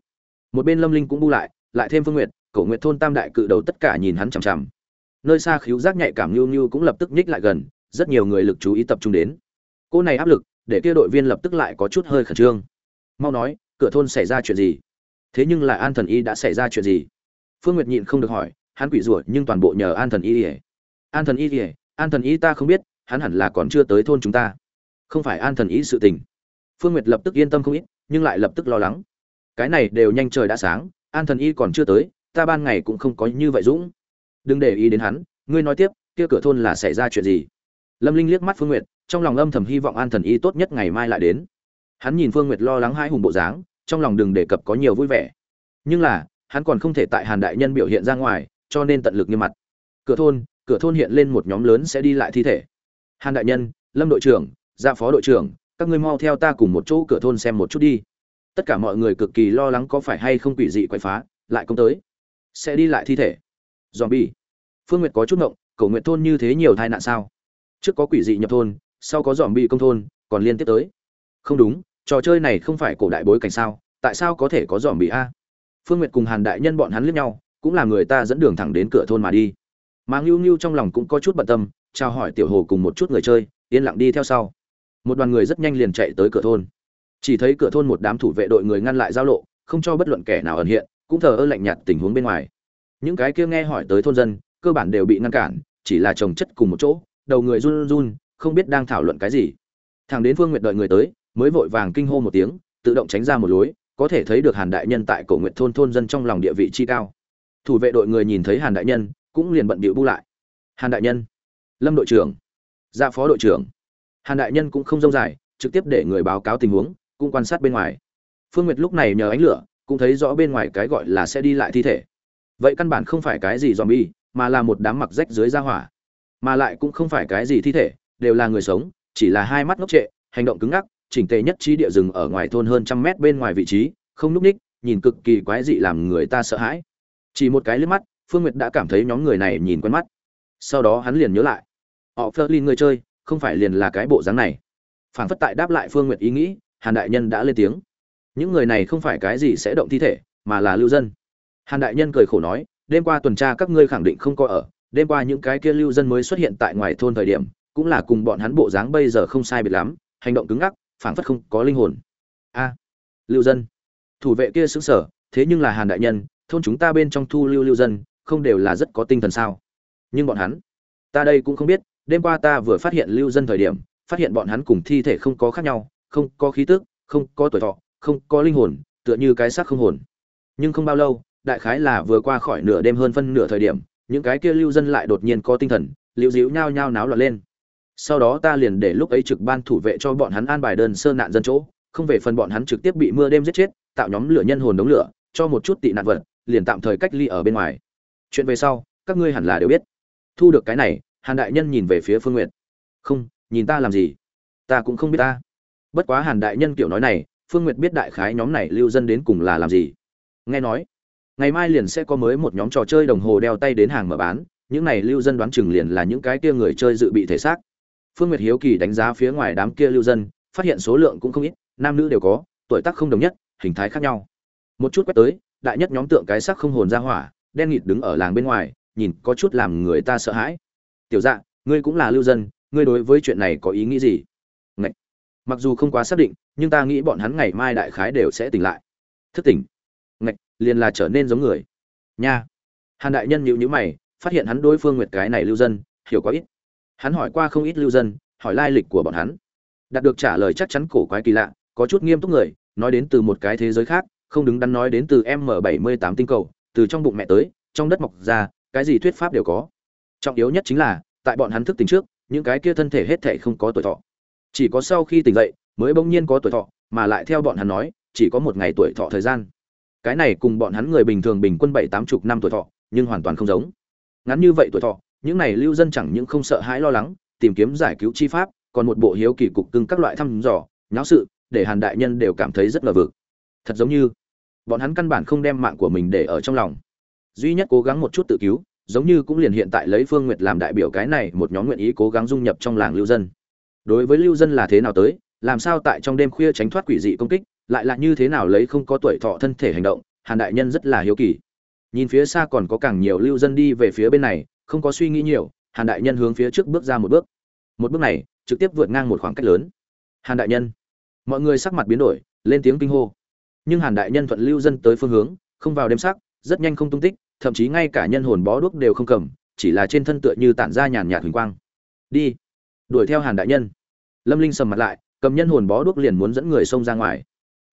Một bên lâm linh cũng bu lại lại thêm phương nguyệt, cổ nguyệt thôn tam đại cự đầu tất cả nhìn hắn chằm chằm. Nơi xa khíu giác nhạy cảm nhu nhu cũng lập tức nhích lại gần, rất nhiều người lực chú ý tập trung đến. Cô này áp lực, để kia đội viên lập tức lại có chút hơi khẩn trương. Mau nói, cửa thôn xảy ra chuyện gì? Thế nhưng lại an thần y đã xảy ra chuyện gì? Phương nguyệt nhịn không được hỏi, hắn quỷ rủa nhưng toàn bộ nhờ an thần y ỉa an thần y ỉa an thần y ta không biết, hắn hẳn là còn chưa tới thôn chúng ta. Không phải an thần y sự tình. Phương nguyệt lập tức yên tâm không ít, nhưng lại lập tức lo lắng. Cái này đều nhanh trời đã sáng, an thần y còn chưa tới, ta ban ngày cũng không có như vậy dũng. Đừng để ý đến hắn, ngươi nói tiếp, kia cửa thôn là xảy ra chuyện gì? Lâm linh liếc mắt phương nguyệt, trong lòng âm thầm hy vọng an thần y tốt nhất ngày mai lại đến. Hắn nhìn phương nguyệt lo lắng hai hùng bộ dáng, trong lòng đừng đề cập có nhiều vui vẻ. Nhưng là hắn còn không thể tại hàn đại nhân biểu hiện ra ngoài, cho nên tận lực nghiêm mặt. Cửa thôn cửa thôn hiện lên một nhóm lớn sẽ đi lại thi thể. Hàn đại nhân, lâm đội trưởng gia phó đội trưởng, các ngươi mau theo ta cùng một chỗ cửa thôn xem một chút đi. Tất cả mọi người cực kỳ lo lắng có phải hay không quỷ dị quậy phá, lại công tới. Sẽ đi lại thi thể. Zombie. phương nguyệt có chút ngộng cổ nguyện thôn như thế nhiều tai nạn sao? Trước có quỷ dị nhập thôn, sau có zombie công thôn, còn liên tiếp tới. Không đúng, trò chơi này không phải cổ đại bối cảnh sao? Tại sao có thể có zombie a? Phương nguyệt cùng hàn đại nhân bọn hắn liếc nhau, cũng là người ta dẫn đường thẳng đến cửa thôn mà đi. Mà ngưu ngưu trong lòng cũng có chút bận tâm, chào hỏi tiểu hồ cùng một chút người chơi, yên lặng đi theo sau. Một đoàn người rất nhanh liền chạy tới cửa thôn. Chỉ thấy cửa thôn một đám thủ vệ đội người ngăn lại giao lộ, không cho bất luận kẻ nào ẩn hiện, cũng thờ ơ lạnh nhạt tình huống bên ngoài. Những cái kia nghe hỏi tới thôn dân, cơ bản đều bị ngăn cản, chỉ là trồng chất cùng một chỗ, đầu người run run, không biết đang thảo luận cái gì. Thằng đến phương nguyệt đợi người tới, mới vội vàng kinh hô một tiếng, tự động tránh ra một lối có thể thấy được hàn đại nhân tại cổ nguyện thôn thôn dân trong lòng địa vị chi cao. Thủ vệ đội người nhìn thấy hàn đại nhân cũng liền bận bịu bu lại. Hàn đại nhân lâm đội trưởng dạ phó đội trưởng. Hàn đại nhân cũng không rông dài trực tiếp để người báo cáo tình huống cũng quan sát bên ngoài. Phương nguyệt lúc này nhờ ánh lửa cũng thấy rõ bên ngoài cái gọi là sẽ đi lại thi thể. Vậy căn bản không phải cái gì zombie, mà là một đám mặc rách dưới da hỏa. Mà lại cũng không phải cái gì thi thể đều là người sống chỉ là hai mắt ngốc trệ hành động cứng ngắc chỉnh tề nhất trí địa rừng ở ngoài thôn hơn trăm mét bên ngoài vị trí, không núp ních, nhìn cực kỳ quái dị làm người ta sợ hãi. Chỉ một cái liếc mắt, phương nguyệt đã cảm thấy nhóm người này nhìn quen mắt. Sau đó hắn liền nhớ lại. Họ phơ linh người chơi, không phải liền là cái bộ dáng này. Phản phất tại đáp lại phương nguyệt ý nghĩ, hàn đại nhân đã lên tiếng. Những người này không phải cái gì sẽ động thi thể, mà là lưu dân. Hàn đại nhân cười khổ nói, đêm qua tuần tra các ngươi khẳng định không có ở. Đêm qua những cái kia lưu dân mới xuất hiện tại ngoài thôn thời điểm, cũng là cùng bọn hắn bộ dáng bây giờ không sai biệt lắm, hành động cứng ngắc phảng phất không có linh hồn. A, lưu dân. Thủ vệ kia xứng sở thế nhưng là hàn đại nhân, thôn chúng ta bên trong thu lưu lưu dân, không đều là rất có tinh thần sao? Nhưng bọn hắn, ta đây cũng không biết, đêm qua ta vừa phát hiện lưu dân thời điểm, phát hiện bọn hắn cùng thi thể không có khác nhau, không có khí tức, không có tuổi thọ, không có linh hồn, tựa như cái xác không hồn. Nhưng không bao lâu, đại khái là vừa qua khỏi nửa đêm hơn phân nửa thời điểm, những cái kia lưu dân lại đột nhiên có tinh thần, liễu díu nhao nhao náo loạn lên sau đó ta liền để lúc ấy trực ban thủ vệ cho bọn hắn an bài đơn sơ nạn dân chỗ, không về phần bọn hắn trực tiếp bị mưa đêm giết chết, tạo nhóm lửa nhân hồn đống lửa, cho một chút tị nạn vật, liền tạm thời cách ly ở bên ngoài. Chuyện về sau, các ngươi hẳn là đều biết. Thu được cái này, hàn đại nhân nhìn về phía phương nguyệt. Không, nhìn ta làm gì? Ta cũng không biết ta. Bất quá hàn đại nhân kiểu nói này, phương nguyệt biết đại khái nhóm này lưu dân đến cùng là làm gì. Nghe nói, ngày mai liền sẽ có mới một nhóm trò chơi đồng hồ đeo tay đến hàng mở bán, những này lưu dân đoán chừng liền là những cái kia người chơi dự bị thể xác phương nguyệt hiếu kỳ đánh giá phía ngoài đám kia lưu dân phát hiện số lượng cũng không ít nam nữ đều có tuổi tác không đồng nhất hình thái khác nhau. Một chút quét tới đại nhất nhóm tượng cái sắc không hồn ra hỏa đen nghịt đứng ở làng bên ngoài nhìn có chút làm người ta sợ hãi. Tiểu dạ ngươi cũng là lưu dân ngươi đối với chuyện này có ý nghĩ gì? Ngậy. mặc dù không quá xác định nhưng ta nghĩ bọn hắn ngày mai đại khái đều sẽ tỉnh lại. Thức tỉnh. Ngậy, liền là trở nên giống người. Nha. Hàn đại nhân nhíu nhíu mày phát hiện hắn đối phương nguyệt cái này lưu dân hiểu có ít hắn hỏi qua không ít lưu dân, hỏi lai lịch của bọn hắn. Đạt được trả lời chắc chắn cổ quái kỳ lạ, có chút nghiêm túc người, nói đến từ một cái thế giới khác, không đứng đắn nói đến từ m 78 tinh cầu, từ trong bụng mẹ tới, trong đất mọc ra, cái gì thuyết pháp đều có. Trọng yếu nhất chính là, tại bọn hắn thức tỉnh trước, những cái kia thân thể hết thể không có tuổi thọ. Chỉ có sau khi tỉnh dậy, mới bỗng nhiên có tuổi thọ, mà lại theo bọn hắn nói, chỉ có một ngày tuổi thọ thời gian. Cái này cùng bọn hắn người bình thường bình quân bảy tám chục năm tuổi thọ, nhưng hoàn toàn không giống. Ngắn như vậy tuổi thọ những này lưu dân chẳng những không sợ hãi lo lắng, tìm kiếm giải cứu chi pháp, còn một bộ hiếu kỳ cục cưng các loại thăm dò, nháo sự, để hàn đại nhân đều cảm thấy rất ngờ vực. Thật giống như, bọn hắn căn bản không đem mạng của mình để ở trong lòng. Duy nhất cố gắng một chút tự cứu, giống như cũng liền hiện tại lấy phương nguyệt làm đại biểu cái này một nhóm nguyện ý cố gắng dung nhập trong làng lưu dân. Đối với lưu dân là thế nào tới, làm sao tại trong đêm khuya tránh thoát quỷ dị công kích, lại là như thế nào lấy không có tuổi thọ thân thể hành động, hàn đại nhân rất là hiếu kỳ. Nhìn phía xa còn có càng nhiều lưu dân đi về phía bên này không có suy nghĩ nhiều, hàn đại nhân hướng phía trước bước ra một bước. Một bước này, trực tiếp vượt ngang một khoảng cách lớn. Hàn đại nhân. Mọi người sắc mặt biến đổi, lên tiếng kinh hô. Nhưng hàn đại nhân thuận lưu dân tới phương hướng, không vào đêm sắc, rất nhanh không tung tích, thậm chí ngay cả nhân hồn bó đuốc đều không cầm, chỉ là trên thân tựa như tản ra nhàn nhạt huỳnh quang. Đi. Đuổi theo hàn đại nhân. Lâm linh sầm mặt lại, cầm nhân hồn bó đuốc liền muốn dẫn người xông ra ngoài.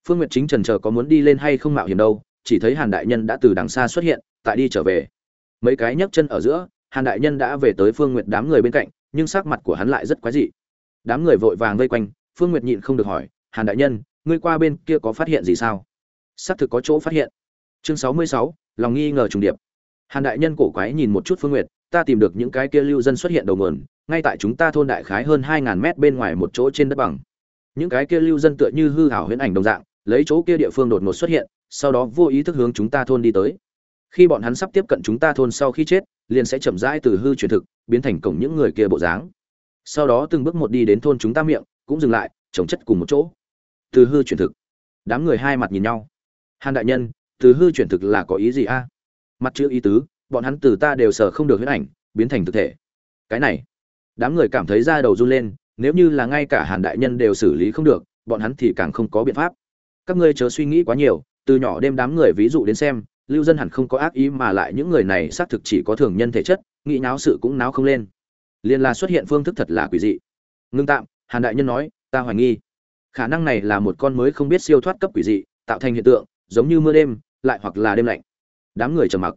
Phương nguyệt chính trần trờ có muốn đi lên hay không mạo hiểm đâu, chỉ thấy hàn đại nhân đã từ đằng xa xuất hiện, tại đi trở về. Mấy cái nhấc chân ở giữa hàn đại nhân đã về tới phương nguyệt đám người bên cạnh, nhưng sắc mặt của hắn lại rất quái dị. Đám người vội vàng vây quanh, phương nguyệt nhịn không được hỏi, hàn đại nhân, ngươi qua bên kia có phát hiện gì sao? Xác thực có chỗ phát hiện. Chương sáu mươi sáu, lòng nghi ngờ trùng điệp. Hàn đại nhân cổ quái nhìn một chút phương nguyệt, ta tìm được những cái kia lưu dân xuất hiện đầu nguồn, ngay tại chúng ta thôn đại khái hơn hai ngàn mét bên ngoài một chỗ trên đất bằng. Những cái kia lưu dân tựa như hư hảo huyễn ảnh đồng dạng, lấy chỗ kia địa phương đột ngột xuất hiện, sau đó vô ý thức hướng chúng ta thôn đi tới. Khi bọn hắn sắp tiếp cận chúng ta thôn sau khi chết liền sẽ chậm rãi từ hư truyền thực biến thành cổng những người kia bộ dáng. Sau đó từng bước một đi đến thôn chúng ta miệng, cũng dừng lại trồng chất cùng một chỗ. Từ hư truyền thực. Đám người hai mặt nhìn nhau. Hàn đại nhân, từ hư truyền thực là có ý gì a? Mặt chữ ý tứ, bọn hắn từ ta đều sợ không được huyết ảnh, biến thành thực thể. Cái này, đám người cảm thấy da đầu run lên, nếu như là ngay cả hàn đại nhân đều xử lý không được, bọn hắn thì càng không có biện pháp. Các ngươi chớ suy nghĩ quá nhiều, từ nhỏ đêm đám người ví dụ đến xem lưu dân hẳn không có ác ý mà lại những người này xác thực chỉ có thường nhân thể chất, nghĩ náo sự cũng náo không lên. Liền là xuất hiện phương thức thật là quỷ dị. Ngưng tạm, hàn đại nhân nói, ta hoài nghi. Khả năng này là một con mới không biết siêu thoát cấp quỷ dị, tạo thành hiện tượng, giống như mưa đêm, lại hoặc là đêm lạnh. Đám người trầm mặc.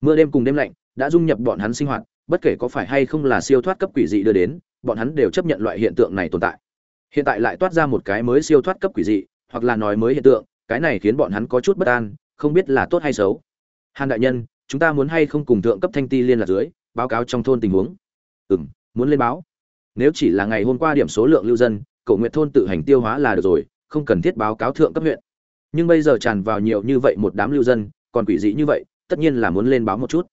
Mưa đêm cùng đêm lạnh đã dung nhập bọn hắn sinh hoạt, bất kể có phải hay không là siêu thoát cấp quỷ dị đưa đến, bọn hắn đều chấp nhận loại hiện tượng này tồn tại. Hiện tại lại toát ra một cái mới siêu thoát cấp quỷ dị, hoặc là nói mới hiện tượng, cái này khiến bọn hắn có chút bất an không biết là tốt hay xấu. Hàn đại nhân, chúng ta muốn hay không cùng thượng cấp thanh ti liên lạc dưới, báo cáo trong thôn tình huống? Ừ m muốn lên báo. Nếu chỉ là ngày hôm qua điểm số lượng lưu dân cầu nguyện thôn tự hành tiêu hóa là được rồi, không cần thiết báo cáo thượng cấp huyện. Nhưng bây giờ tràn vào nhiều như vậy một đám lưu dân, còn quỷ dị như vậy, tất nhiên là muốn lên báo một chút.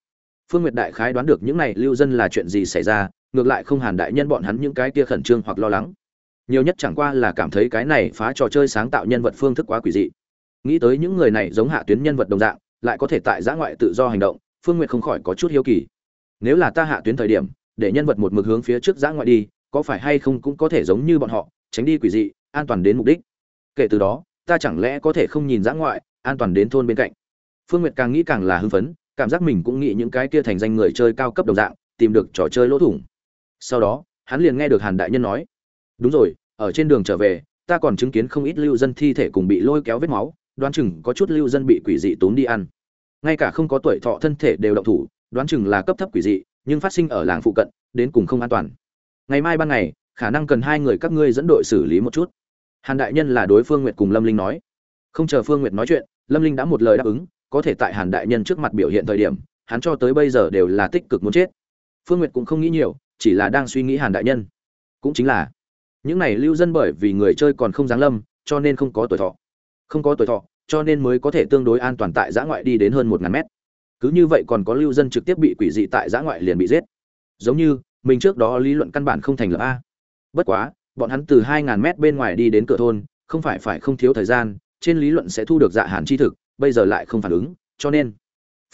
Phương nguyệt đại khái đoán được những này lưu dân là chuyện gì xảy ra, ngược lại không hàn đại nhân bọn hắn những cái kia khẩn trương hoặc lo lắng. Nhiều nhất chẳng qua là cảm thấy cái này phá trò chơi sáng tạo nhân vật phương thức quá quỷ dị nghĩ tới những người này giống hạ tuyến nhân vật đồng dạng, lại có thể tại giã ngoại tự do hành động, phương nguyệt không khỏi có chút hiếu kỳ. Nếu là ta hạ tuyến thời điểm, để nhân vật một mực hướng phía trước giã ngoại đi, có phải hay không cũng có thể giống như bọn họ, tránh đi quỷ dị, an toàn đến mục đích? Kể từ đó, ta chẳng lẽ có thể không nhìn giã ngoại, an toàn đến thôn bên cạnh? Phương nguyệt càng nghĩ càng là hưng phấn, cảm giác mình cũng nghĩ những cái kia thành danh người chơi cao cấp đồng dạng, tìm được trò chơi lỗ thủng. Sau đó, hắn liền nghe được hàn đại nhân nói, đúng rồi, ở trên đường trở về, ta còn chứng kiến không ít lưu dân thi thể cùng bị lôi kéo vết máu đoán chừng có chút lưu dân bị quỷ dị tốn đi ăn. Ngay cả không có tuổi thọ thân thể đều động thủ, đoán chừng là cấp thấp quỷ dị, nhưng phát sinh ở làng phụ cận, đến cùng không an toàn. Ngày mai ban ngày, khả năng cần hai người các ngươi dẫn đội xử lý một chút. Hàn đại nhân là đối phương nguyệt cùng lâm linh nói. Không chờ phương nguyệt nói chuyện, lâm linh đã một lời đáp ứng, có thể tại hàn đại nhân trước mặt biểu hiện thời điểm, hắn cho tới bây giờ đều là tích cực muốn chết. Phương nguyệt cũng không nghĩ nhiều, chỉ là đang suy nghĩ hàn đại nhân. Cũng chính là, những này lưu dân bởi vì người chơi còn không giáng lâm, cho nên không có tuổi thọ không có tuổi thọ, cho nên mới có thể tương đối an toàn tại giã ngoại đi đến hơn một ngàn mét. Cứ như vậy còn có lưu dân trực tiếp bị quỷ dị tại giã ngoại liền bị giết. Giống như, mình trước đó lý luận căn bản không thành lập a. Bất quá, bọn hắn từ hai ngàn mét bên ngoài đi đến cửa thôn, không phải phải không thiếu thời gian, trên lý luận sẽ thu được dạ hàn chi thực, bây giờ lại không phản ứng, cho nên,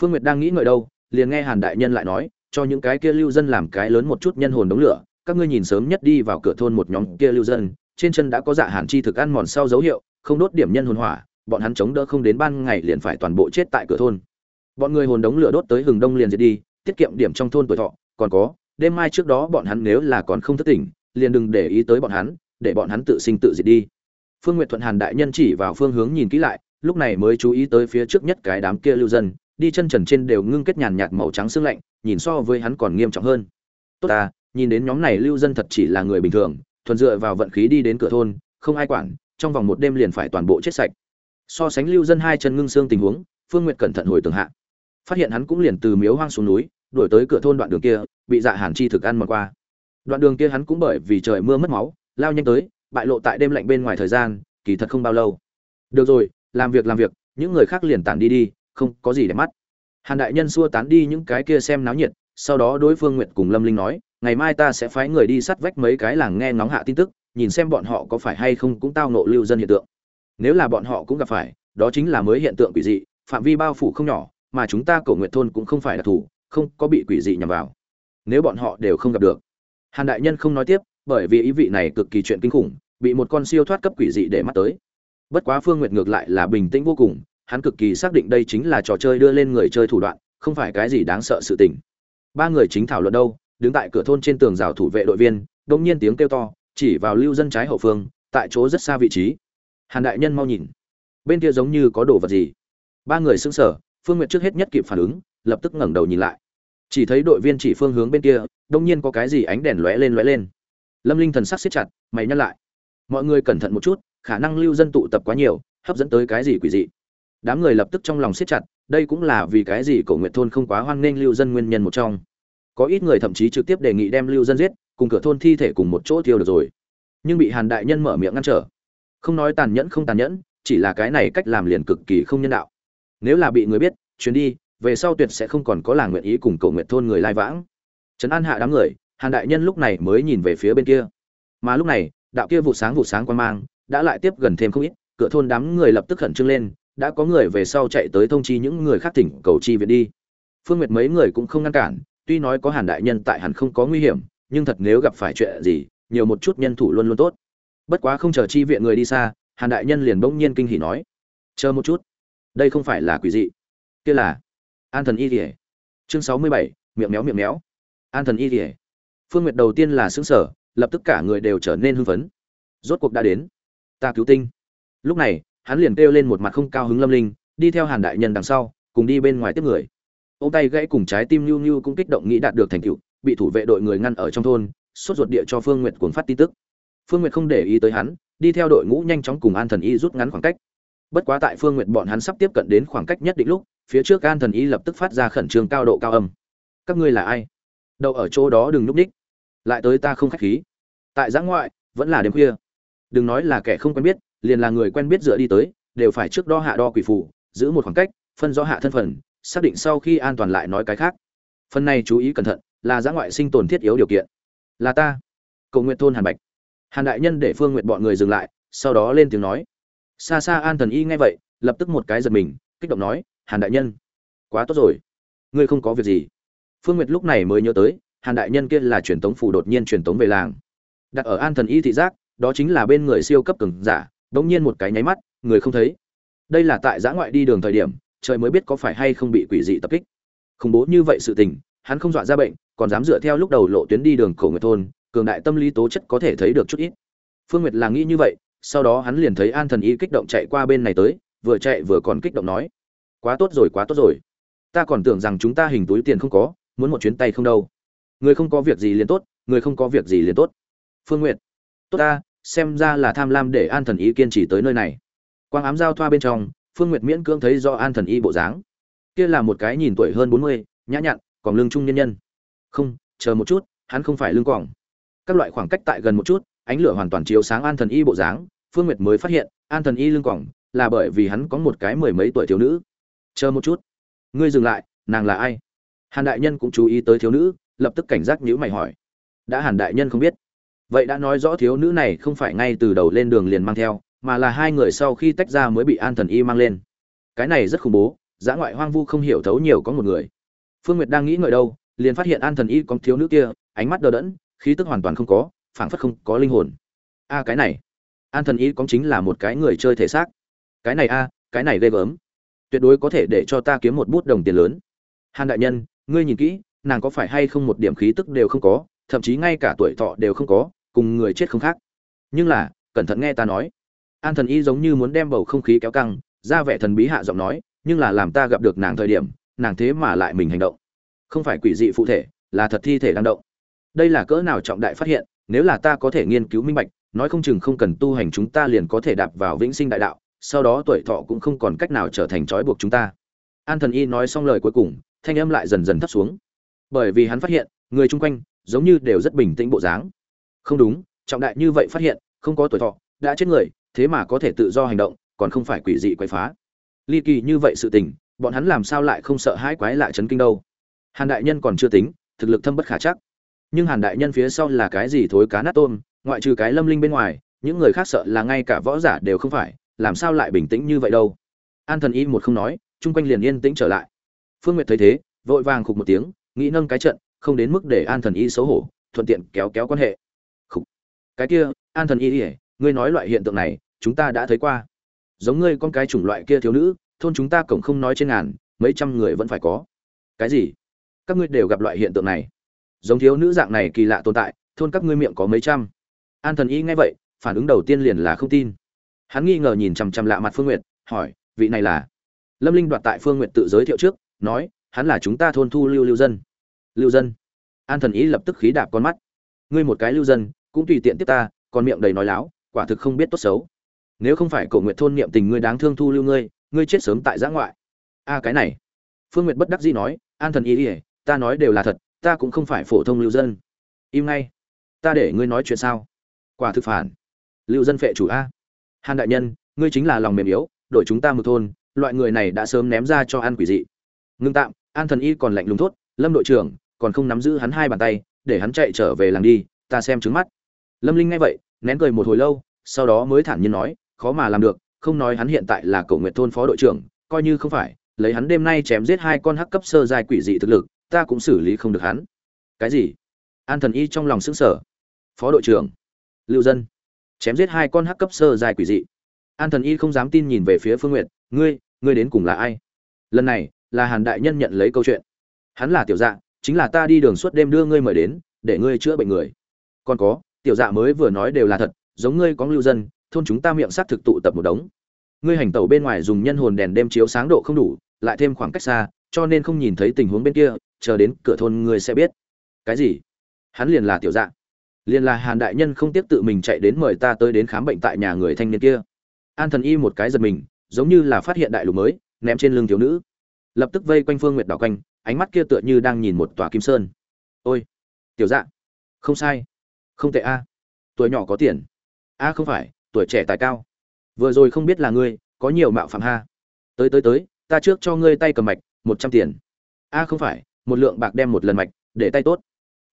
phương nguyệt đang nghĩ ngợi đâu, liền nghe hàn đại nhân lại nói, cho những cái kia lưu dân làm cái lớn một chút nhân hồn đống lửa, các ngươi nhìn sớm nhất đi vào cửa thôn một nhóm kia lưu dân, trên chân đã có dạ hàn chi thực ăn mòn sau dấu hiệu không đốt điểm nhân hồn hỏa, bọn hắn chống đỡ không đến ban ngày liền phải toàn bộ chết tại cửa thôn. Bọn người hồn đống lửa đốt tới hừng đông liền diệt đi, tiết kiệm điểm trong thôn tuổi thọ, còn có, đêm mai trước đó bọn hắn nếu là còn không thức tỉnh, liền đừng để ý tới bọn hắn, để bọn hắn tự sinh tự diệt đi. Phương n g u y ệ t thuận hàn đại nhân chỉ vào phương hướng nhìn kỹ lại, lúc này mới chú ý tới phía trước nhất cái đám kia lưu dân, đi chân trần trên đều ngưng kết nhàn nhạt màu trắng xương lạnh, nhìn so với hắn còn nghiêm trọng hơn. Tốt ta, nhìn đến nhóm này lưu dân thật chỉ là người bình thường, thuần dựa vào vận khí đi đến cửa thôn, không ai quản trong vòng một đêm liền phải toàn bộ chết sạch. So sánh lưu dân hai chân ngưng xương tình huống, phương nguyệt cẩn thận hồi tường hạ. Phát hiện hắn cũng liền từ miếu hoang xuống núi, đuổi tới cửa thôn đoạn đường kia, bị dạ hàn chi thực ăn mòn qua. Đoạn đường kia hắn cũng bởi vì trời mưa mất máu, lao nhanh tới, bại lộ tại đêm lạnh bên ngoài thời gian, kỳ thật không bao lâu. Được rồi, làm việc làm việc, những người khác liền tản đi đi, không có gì để mắt. Hàn đại nhân xua tán đi những cái kia xem náo nhiệt, sau đó đối phương nguyệt cùng lâm linh nói, ngày mai ta sẽ phái người đi sắt vách mấy cái làng nghe ngóng hạ tin tức nhìn xem bọn họ có phải hay không cũng tao nộ lưu dân hiện tượng. Nếu là bọn họ cũng gặp phải, đó chính là mới hiện tượng quỷ dị, phạm vi bao phủ không nhỏ, mà chúng ta cổ nguyện thôn cũng không phải đặc thù không có bị quỷ dị nhằm vào. Nếu bọn họ đều không gặp được. Hàn đại nhân không nói tiếp, bởi vì ý vị này cực kỳ chuyện kinh khủng, bị một con siêu thoát cấp quỷ dị để mắt tới. Bất quá phương nguyệt ngược lại là bình tĩnh vô cùng, hắn cực kỳ xác định đây chính là trò chơi đưa lên người chơi thủ đoạn, không phải cái gì đáng sợ sự tình. Ba người chính thảo luận đâu, đứng tại cửa thôn trên tường rào thủ vệ đội viên, đông nhiên tiếng kêu to chỉ vào lưu dân trái hậu phương, tại chỗ rất xa vị trí. Hàn đại nhân mau nhìn. Bên kia giống như có đồ vật gì. Ba người sững sờ, phương nguyệt trước hết nhất kịp phản ứng, lập tức ngẩng đầu nhìn lại. Chỉ thấy đội viên chỉ phương hướng bên kia, đông nhiên có cái gì ánh đèn lóe lên lóe lên. Lâm linh thần sắc xếp chặt, mày nhắc lại. Mọi người cẩn thận một chút, khả năng lưu dân tụ tập quá nhiều, hấp dẫn tới cái gì quỷ dị. Đám người lập tức trong lòng siết chặt, đây cũng là vì cái gì cổ nguyện thôn không quá hoan nghênh lưu dân nguyên nhân một trong. Có ít người thậm chí trực tiếp đề nghị đem lưu dân giết cùng cửa thôn thi thể cùng một chỗ thiêu được rồi. Nhưng bị hàn đại nhân mở miệng ngăn trở. Không nói tàn nhẫn không tàn nhẫn, chỉ là cái này cách làm liền cực kỳ không nhân đạo. Nếu là bị người biết, chuyến đi, về sau tuyệt sẽ không còn có làng nguyện ý cùng cầu nguyện thôn người lai vãng. Trấn an hạ đám người, hàn đại nhân lúc này mới nhìn về phía bên kia. Mà lúc này, đạo kia vụ sáng vụ sáng quan mang, đã lại tiếp gần thêm không ít, cửa thôn đám người lập tức khẩn trương lên, đã có người về sau chạy tới thông chi những người khác tỉnh cầu chi viện đi. Phương nguyệt mấy người cũng không ngăn cản, tuy nói có hàn đại nhân tại hẳn không có nguy hiểm nhưng thật nếu gặp phải chuyện gì, nhiều một chút nhân thủ luôn luôn tốt. Bất quá không chờ chi viện người đi xa, hàn đại nhân liền bỗng nhiên kinh hỉ nói, chờ một chút, đây không phải là quỷ dị, kia là an thần y kỉa chương sáu mươi bảy, miệng méo miệng méo. An thần y kỉa phương nguyệt đầu tiên là sững sở lập tức cả người đều trở nên hưng phấn. Rốt cuộc đã đến. Ta cứu tinh. Lúc này, hắn liền kêu lên một mặt không cao hứng lâm linh, đi theo hàn đại nhân đằng sau, cùng đi bên ngoài tiếp người. Ông tay gãy cùng trái tim nhu nhu cũng kích động nghĩ đạt được thành tựu bị thủ vệ đội người ngăn ở trong thôn, sốt ruột địa cho phương nguyệt cuốn phát tin tức. Phương nguyệt không để ý tới hắn, đi theo đội ngũ nhanh chóng cùng an thần y rút ngắn khoảng cách. Bất quá tại phương nguyệt bọn hắn sắp tiếp cận đến khoảng cách nhất định lúc, phía trước an thần y lập tức phát ra khẩn trương cao độ cao âm. Các ngươi là ai? Đậu ở chỗ đó đừng núp ních lại tới ta không khách khí. Tại giã ngoại, vẫn là đêm khuya. Đừng nói là kẻ không quen biết, liền là người quen biết dựa đi tới, đều phải trước đo hạ đo quỷ phù giữ một khoảng cách, phân rõ hạ thân phận, xác định sau khi an toàn lại nói cái khác. Phần này chú ý cẩn thận là giã ngoại sinh tồn thiết yếu điều kiện. Là ta. Cầu nguyện thôn hàn bạch. Hàn đại nhân để phương nguyện bọn người dừng lại, sau đó lên tiếng nói. Xa xa an thần y nghe vậy, lập tức một cái giật mình, kích động nói, hàn đại nhân, quá tốt rồi. Ngươi không có việc gì. Phương nguyệt lúc này mới nhớ tới, hàn đại nhân kia là truyền tống phủ đột nhiên truyền tống về làng. Đặt ở an thần y thị giác, đó chính là bên người siêu cấp cường giả đống nhiên một cái nháy mắt, người không thấy. Đây là tại giã ngoại đi đường thời điểm, trời mới biết có phải hay không bị quỷ dị tập kích. Khủng bố như vậy sự tình hắn không dọa ra bệnh, còn dám dựa theo lúc đầu lộ tuyến đi đường cổ người thôn, cường đại tâm lý tố chất có thể thấy được chút ít. Phương nguyệt là nghĩ như vậy, sau đó hắn liền thấy an thần y kích động chạy qua bên này tới, vừa chạy vừa còn kích động nói, quá tốt rồi, quá tốt rồi. Ta còn tưởng rằng chúng ta hình túi tiền không có, muốn một chuyến tay không đâu. Người không có việc gì liền tốt, người không có việc gì liền tốt. Phương nguyệt, tốt ta, xem ra là tham lam để an thần y kiên trì tới nơi này. Quang ám giao thoa bên trong, phương nguyệt miễn cưỡng thấy do an thần y bộ dáng. Kia là một cái nhìn tuổi hơn bốn mươi, nhã nhặn còn lương trung nhân nhân. Không, chờ một chút, hắn không phải lương quảng các loại khoảng cách tại gần một chút, ánh lửa hoàn toàn chiếu sáng an thần y bộ dáng, phương nguyệt mới phát hiện, an thần y lương quảng là bởi vì hắn có một cái mười mấy tuổi thiếu nữ. Chờ một chút. Ngươi dừng lại, nàng là ai? Hàn đại nhân cũng chú ý tới thiếu nữ, lập tức cảnh giác nhữ mày hỏi. Đã hàn đại nhân không biết. Vậy đã nói rõ thiếu nữ này không phải ngay từ đầu lên đường liền mang theo, mà là hai người sau khi tách ra mới bị an thần y mang lên. Cái này rất khủng bố giã ngoại hoang vu không hiểu thấu nhiều có một người phương nguyệt đang nghĩ ngợi đâu, liền phát hiện an thần y có thiếu nữ kia, ánh mắt đờ đẫn, khí tức hoàn toàn không có, phảng phất không có linh hồn. A, cái này. An thần y có chính là một cái người chơi thể xác. Cái này a, cái này ghê gớm. Tuyệt đối có thể để cho ta kiếm một bút đồng tiền lớn. Hàn đại nhân, ngươi nhìn kỹ, nàng có phải hay không một điểm khí tức đều không có, thậm chí ngay cả tuổi thọ đều không có, cùng người chết không khác. Nhưng là, cẩn thận nghe ta nói. An thần y giống như muốn đem bầu không khí kéo căng, ra vẻ thần bí hạ giọng nói, nhưng là làm ta gặp được nàng thời điểm nàng thế mà lại mình hành động. Không phải quỷ dị phụ thể, là thật thi thể đang động. Đây là cỡ nào trọng đại phát hiện, nếu là ta có thể nghiên cứu minh bạch, nói không chừng không cần tu hành chúng ta liền có thể đạp vào vĩnh sinh đại đạo, sau đó tuổi thọ cũng không còn cách nào trở thành trói buộc chúng ta. An thần y nói xong lời cuối cùng, thanh âm lại dần dần thấp xuống. Bởi vì hắn phát hiện, người chung quanh, giống như đều rất bình tĩnh bộ dáng. Không đúng, trọng đại như vậy phát hiện, không có tuổi thọ, đã chết người, thế mà có thể tự do hành động, còn không phải quỷ dị quậy phá. Ly kỳ như vậy sự tình bọn hắn làm sao lại không sợ hãi quái lạ chấn kinh đâu? Hàn đại nhân còn chưa tính, thực lực thâm bất khả chắc. Nhưng hàn đại nhân phía sau là cái gì thối cá nát tôm, ngoại trừ cái lâm linh bên ngoài, những người khác sợ là ngay cả võ giả đều không phải, làm sao lại bình tĩnh như vậy đâu? An thần y một không nói, chung quanh liền yên tĩnh trở lại. Phương nguyệt thấy thế, vội vàng khục một tiếng, nghĩ nâng cái trận, không đến mức để an thần y xấu hổ, thuận tiện kéo kéo quan hệ. Khục. Cái kia, an thần y ỉa ngươi nói loại hiện tượng này, chúng ta đã thấy qua. Giống ngươi con cái chủng loại kia thiếu nữ thôn chúng ta cổng không nói trên ngàn, mấy trăm người vẫn phải có. Cái gì? Các ngươi đều gặp loại hiện tượng này. Giống thiếu nữ dạng này kỳ lạ tồn tại, thôn các ngươi miệng có mấy trăm. An thần y nghe vậy, phản ứng đầu tiên liền là không tin. Hắn nghi ngờ nhìn chằm chằm lạ mặt phương n g u y ệ t hỏi, vị này là? Lâm linh đoạt tại phương n g u y ệ t tự giới thiệu trước, nói, hắn là chúng ta thôn thu lưu lưu dân. Lưu dân. An thần ý lập tức khí đạp con mắt. Ngươi một cái lưu dân, cũng tùy tiện tiếp ta, còn miệng đầy nói láo, quả thực không biết tốt xấu. Nếu không phải cổ nguyện thôn niệm tình ngươi đáng thương thu lưu ngươi ngươi chết sớm tại giã ngoại. A cái này. Phương n g u y ệ t bất đắc dĩ nói, an thần Y ỉa ta nói đều là thật, ta cũng không phải phổ thông lưu dân. Im ngay. Ta để ngươi nói chuyện sao? Quả thực phản. Lưu dân phệ chủ a. Hàn đại nhân, ngươi chính là lòng mềm yếu đội chúng ta một thôn, loại người này đã sớm ném ra cho ăn quỷ dị. Ngưng tạm, an thần y còn lạnh lùng thốt, lâm đội trưởng, còn không nắm giữ hắn hai bàn tay, để hắn chạy trở về làng đi, ta xem trứng mắt. Lâm linh nghe vậy, nén cười một hồi lâu, sau đó mới thản nhiên nói, khó mà làm được không nói hắn hiện tại là cầu nguyện thôn phó đội trưởng, coi như không phải, lấy hắn đêm nay chém giết hai con hắc cấp sơ dài quỷ dị thực lực, ta cũng xử lý không được hắn. Cái gì? An thần y trong lòng sững sờ. Phó đội trưởng, lưu dân, chém giết hai con hắc cấp sơ dài quỷ dị. An thần y không dám tin nhìn về phía phương nguyệt. ngươi ngươi đến cùng là ai? Lần này, là hàn đại nhân nhận lấy câu chuyện. Hắn là tiểu dạ chính là ta đi đường suốt đêm đưa ngươi mời đến, để ngươi chữa bệnh người. Còn có, tiểu dạ mới vừa nói đều là thật, giống ngươi có lưu dân thôn chúng ta miệng sát thực tụ tập một đống. Ngươi hành tẩu bên ngoài dùng nhân hồn đèn đêm chiếu sáng độ không đủ, lại thêm khoảng cách xa, cho nên không nhìn thấy tình huống bên kia, chờ đến cửa thôn ngươi sẽ biết. Cái gì? Hắn liền là tiểu dạ. Liền là hàn đại nhân không tiếp tự mình chạy đến mời ta tới đến khám bệnh tại nhà người thanh niên kia. An thần y một cái giật mình, giống như là phát hiện đại lục mới, ném trên lưng thiếu nữ. Lập tức vây quanh phương nguyệt đảo quanh, ánh mắt kia tựa như đang nhìn một tòa kim sơn. Ôi, tiểu dạ. Không sai. Không tệ a. Tuổi nhỏ có tiền. A, không phải tuổi trẻ tài cao. Vừa rồi không biết là ngươi, có nhiều mạo phạm ha. Tới tới tới, ta trước cho ngươi tay cầm mạch, một trăm tiền. A, không phải, một lượng bạc đem một lần mạch, để tay tốt.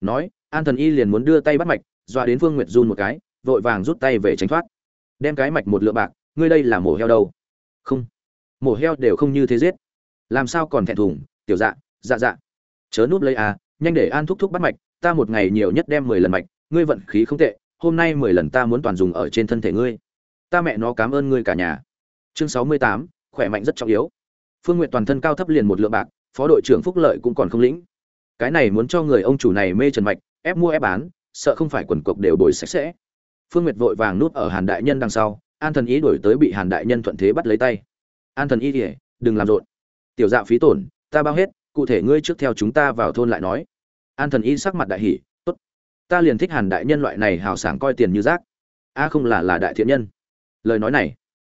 Nói, an thần y liền muốn đưa tay bắt mạch, dọa đến phương nguyệt run một cái, vội vàng rút tay về tránh thoát. Đem cái mạch một lượng bạc, ngươi đây là mổ heo đâu? Không. Mổ heo đều không như thế giết. Làm sao còn thẹn thùng, tiểu dạ dạ dạ. Chớ núp lấy à nhanh để an thúc thúc bắt mạch, ta một ngày nhiều nhất đem mười lần mạch, ngươi vận khí không tệ hôm nay mười lần ta muốn toàn dùng ở trên thân thể ngươi. Ta mẹ nó cảm ơn ngươi cả nhà. Chương sáu mươi tám, khỏe mạnh rất trọng yếu. Phương n g u y ệ t toàn thân cao thấp liền một lượng bạc, phó đội trưởng phúc lợi cũng còn không lĩnh. Cái này muốn cho người ông chủ này mê trần mạch, ép mua ép bán, sợ không phải quần cộc đều bồi sạch sẽ. Phương nguyệt vội vàng núp ở hàn đại nhân đằng sau, an thần ý đổi tới bị hàn đại nhân thuận thế bắt lấy tay. An thần ý ỉa đừng làm rộn. Tiểu dạ phí tổn, ta bao hết, cụ thể ngươi trước theo chúng ta vào thôn lại nói. An thần y sắc mặt đại hỷ ta liền thích hàn đại nhân loại này hào sảng coi tiền như rác. A không là là đại thiện nhân. Lời nói này,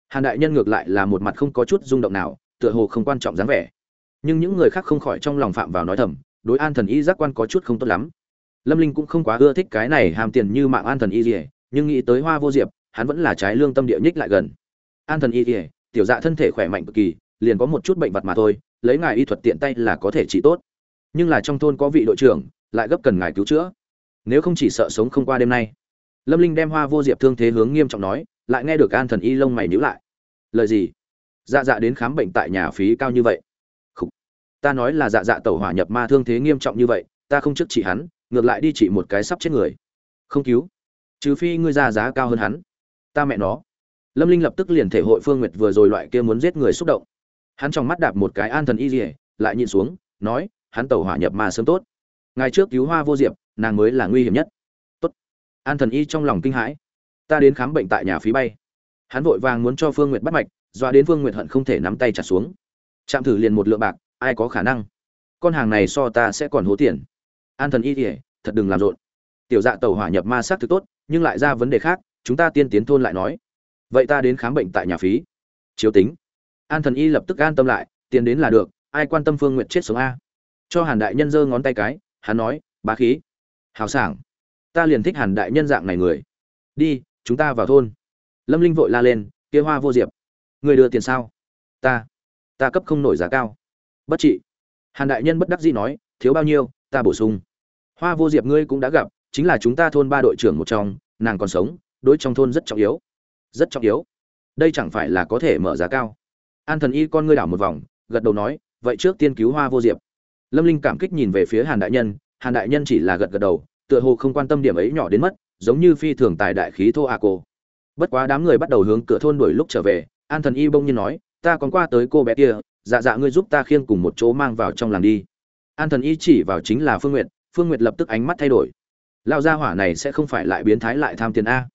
hàn đại nhân ngược lại là một mặt không có chút rung động nào, tựa hồ không quan trọng dáng vẻ. Nhưng những người khác không khỏi trong lòng phạm vào nói thầm, đối an thần y giác quan có chút không tốt lắm. Lâm linh cũng không quá ưa thích cái này hàm tiền như mạng an thần y dỉa nhưng nghĩ tới hoa vô diệp, hắn vẫn là trái lương tâm địa nhích lại gần. An thần y dỉa tiểu dạ thân thể khỏe mạnh cực kỳ, liền có một chút bệnh vật mà thôi, lấy ngài y thuật tiện tay là có thể trị tốt. Nhưng là trong thôn có vị đội trưởng, lại gấp cần ngài cứu chữa nếu không chỉ sợ sống không qua đêm nay. Lâm linh đem hoa vô diệp thương thế hướng nghiêm trọng nói, lại nghe được an thần y lông mày nhíu lại. Lời gì? Dạ dạ đến khám bệnh tại nhà phí cao như vậy. Ta nói là dạ dạ tẩu hỏa nhập ma thương thế nghiêm trọng như vậy, ta không trước trị hắn, ngược lại đi trị một cái sắp chết người. Không cứu. Trừ phi ngươi ra giá cao hơn hắn. Ta mẹ nó. Lâm linh lập tức liền thể hội phương nguyệt vừa rồi loại kia muốn giết người xúc động. Hắn trong mắt đạp một cái an thần y dỉa lại nhìn xuống, nói, hắn tẩu hỏa nhập ma sớm tốt. Ngày trước cứu hoa vô diệp nàng mới là nguy hiểm nhất. Tốt. An thần y trong lòng kinh hãi. Ta đến khám bệnh tại nhà phí bay. Hắn vội vàng muốn cho phương nguyệt bắt mạch, doa đến phương nguyệt hận không thể nắm tay trả xuống. Chạm thử liền một lượng bạc, ai có khả năng? Con hàng này so ta sẽ còn hố tiền. An thần y thì thật đừng làm rộn. Tiểu dạ tàu hỏa nhập ma sát thực tốt, nhưng lại ra vấn đề khác, chúng ta tiên tiến thôn lại nói. Vậy ta đến khám bệnh tại nhà phí. Chiếu tính. An thần y lập tức an tâm lại, tiền đến là được, ai quan tâm phương nguyệt chết sống a? Cho hàn đại nhân giơ ngón tay cái, hắn nói, bá khí hào sảng. Ta liền thích hàn đại nhân dạng này người. Đi, chúng ta vào thôn. Lâm linh vội la lên, kia hoa vô diệp, người đưa tiền sao? Ta ta cấp không nổi giá cao. Bất trị. Hàn đại nhân bất đắc dĩ nói, thiếu bao nhiêu, ta bổ sung. Hoa vô diệp ngươi cũng đã gặp, chính là chúng ta thôn ba đội trưởng một trong, nàng còn sống, đối trong thôn rất trọng yếu. Rất trọng yếu? Đây chẳng phải là có thể mở giá cao? An thần y con ngươi đảo một vòng, gật đầu nói, vậy trước tiên cứu hoa vô diệp. Lâm linh cảm kích nhìn về phía hàn đại nhân hàn đại nhân chỉ là gật gật đầu, tựa hồ không quan tâm điểm ấy nhỏ đến mất, giống như phi thường tài đại khí thô a cô. Bất quá đám người bắt đầu hướng cửa thôn đuổi lúc trở về, an thần y bông nhiên nói, ta còn qua tới cô bé kia dạ dạ ngươi giúp ta khiêng cùng một chỗ mang vào trong làng đi. An thần y chỉ vào chính là phương nguyệt phương nguyệt lập tức ánh mắt thay đổi. Lao gia hỏa này sẽ không phải lại biến thái lại tham tiền a.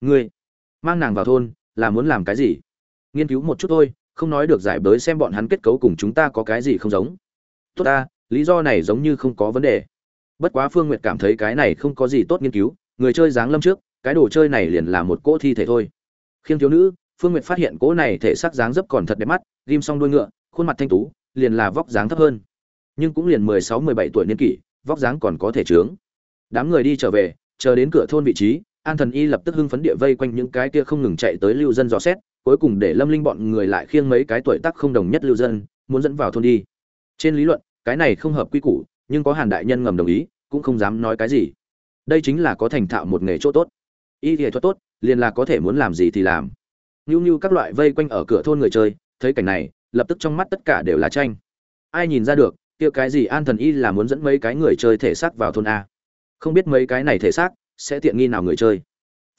Ngươi, mang nàng vào thôn, là muốn làm cái gì? Nghiên cứu một chút thôi, không nói được giải bới xem bọn hắn kết cấu cùng chúng ta có cái gì không giống. Tốt ta, lý do này giống như không có vấn đề bất quá phương nguyệt cảm thấy cái này không có gì tốt nghiên cứu, người chơi dáng lâm trước, cái đồ chơi này liền là một cỗ thi thể thôi. Khiêng thiếu nữ, phương nguyệt phát hiện cỗ này thể xác dáng dấp còn thật đẹp mắt, ghim xong đuôi ngựa, khuôn mặt thanh tú, liền là vóc dáng thấp hơn. Nhưng cũng liền mười sáu, mười bảy tuổi niên kỷ, vóc dáng còn có thể trướng. Đám người đi trở về, chờ đến cửa thôn vị trí, an thần y lập tức hưng phấn địa vây quanh những cái kia không ngừng chạy tới lưu dân dò xét, cuối cùng để lâm linh bọn người lại khiêng mấy cái tuổi tác không đồng nhất lưu dân, muốn dẫn vào thôn đi. Trên lý luận, cái này không hợp quy củ nhưng có hàn đại nhân ngầm đồng ý, cũng không dám nói cái gì. Đây chính là có thành thạo một nghề chỗ tốt. Y nghệ thuật tốt, liền là có thể muốn làm gì thì làm. Nhu nhu các loại vây quanh ở cửa thôn người chơi, thấy cảnh này, lập tức trong mắt tất cả đều là tranh. Ai nhìn ra được, kia cái gì an thần y là muốn dẫn mấy cái người chơi thể xác vào thôn a. Không biết mấy cái này thể xác, sẽ tiện nghi nào người chơi.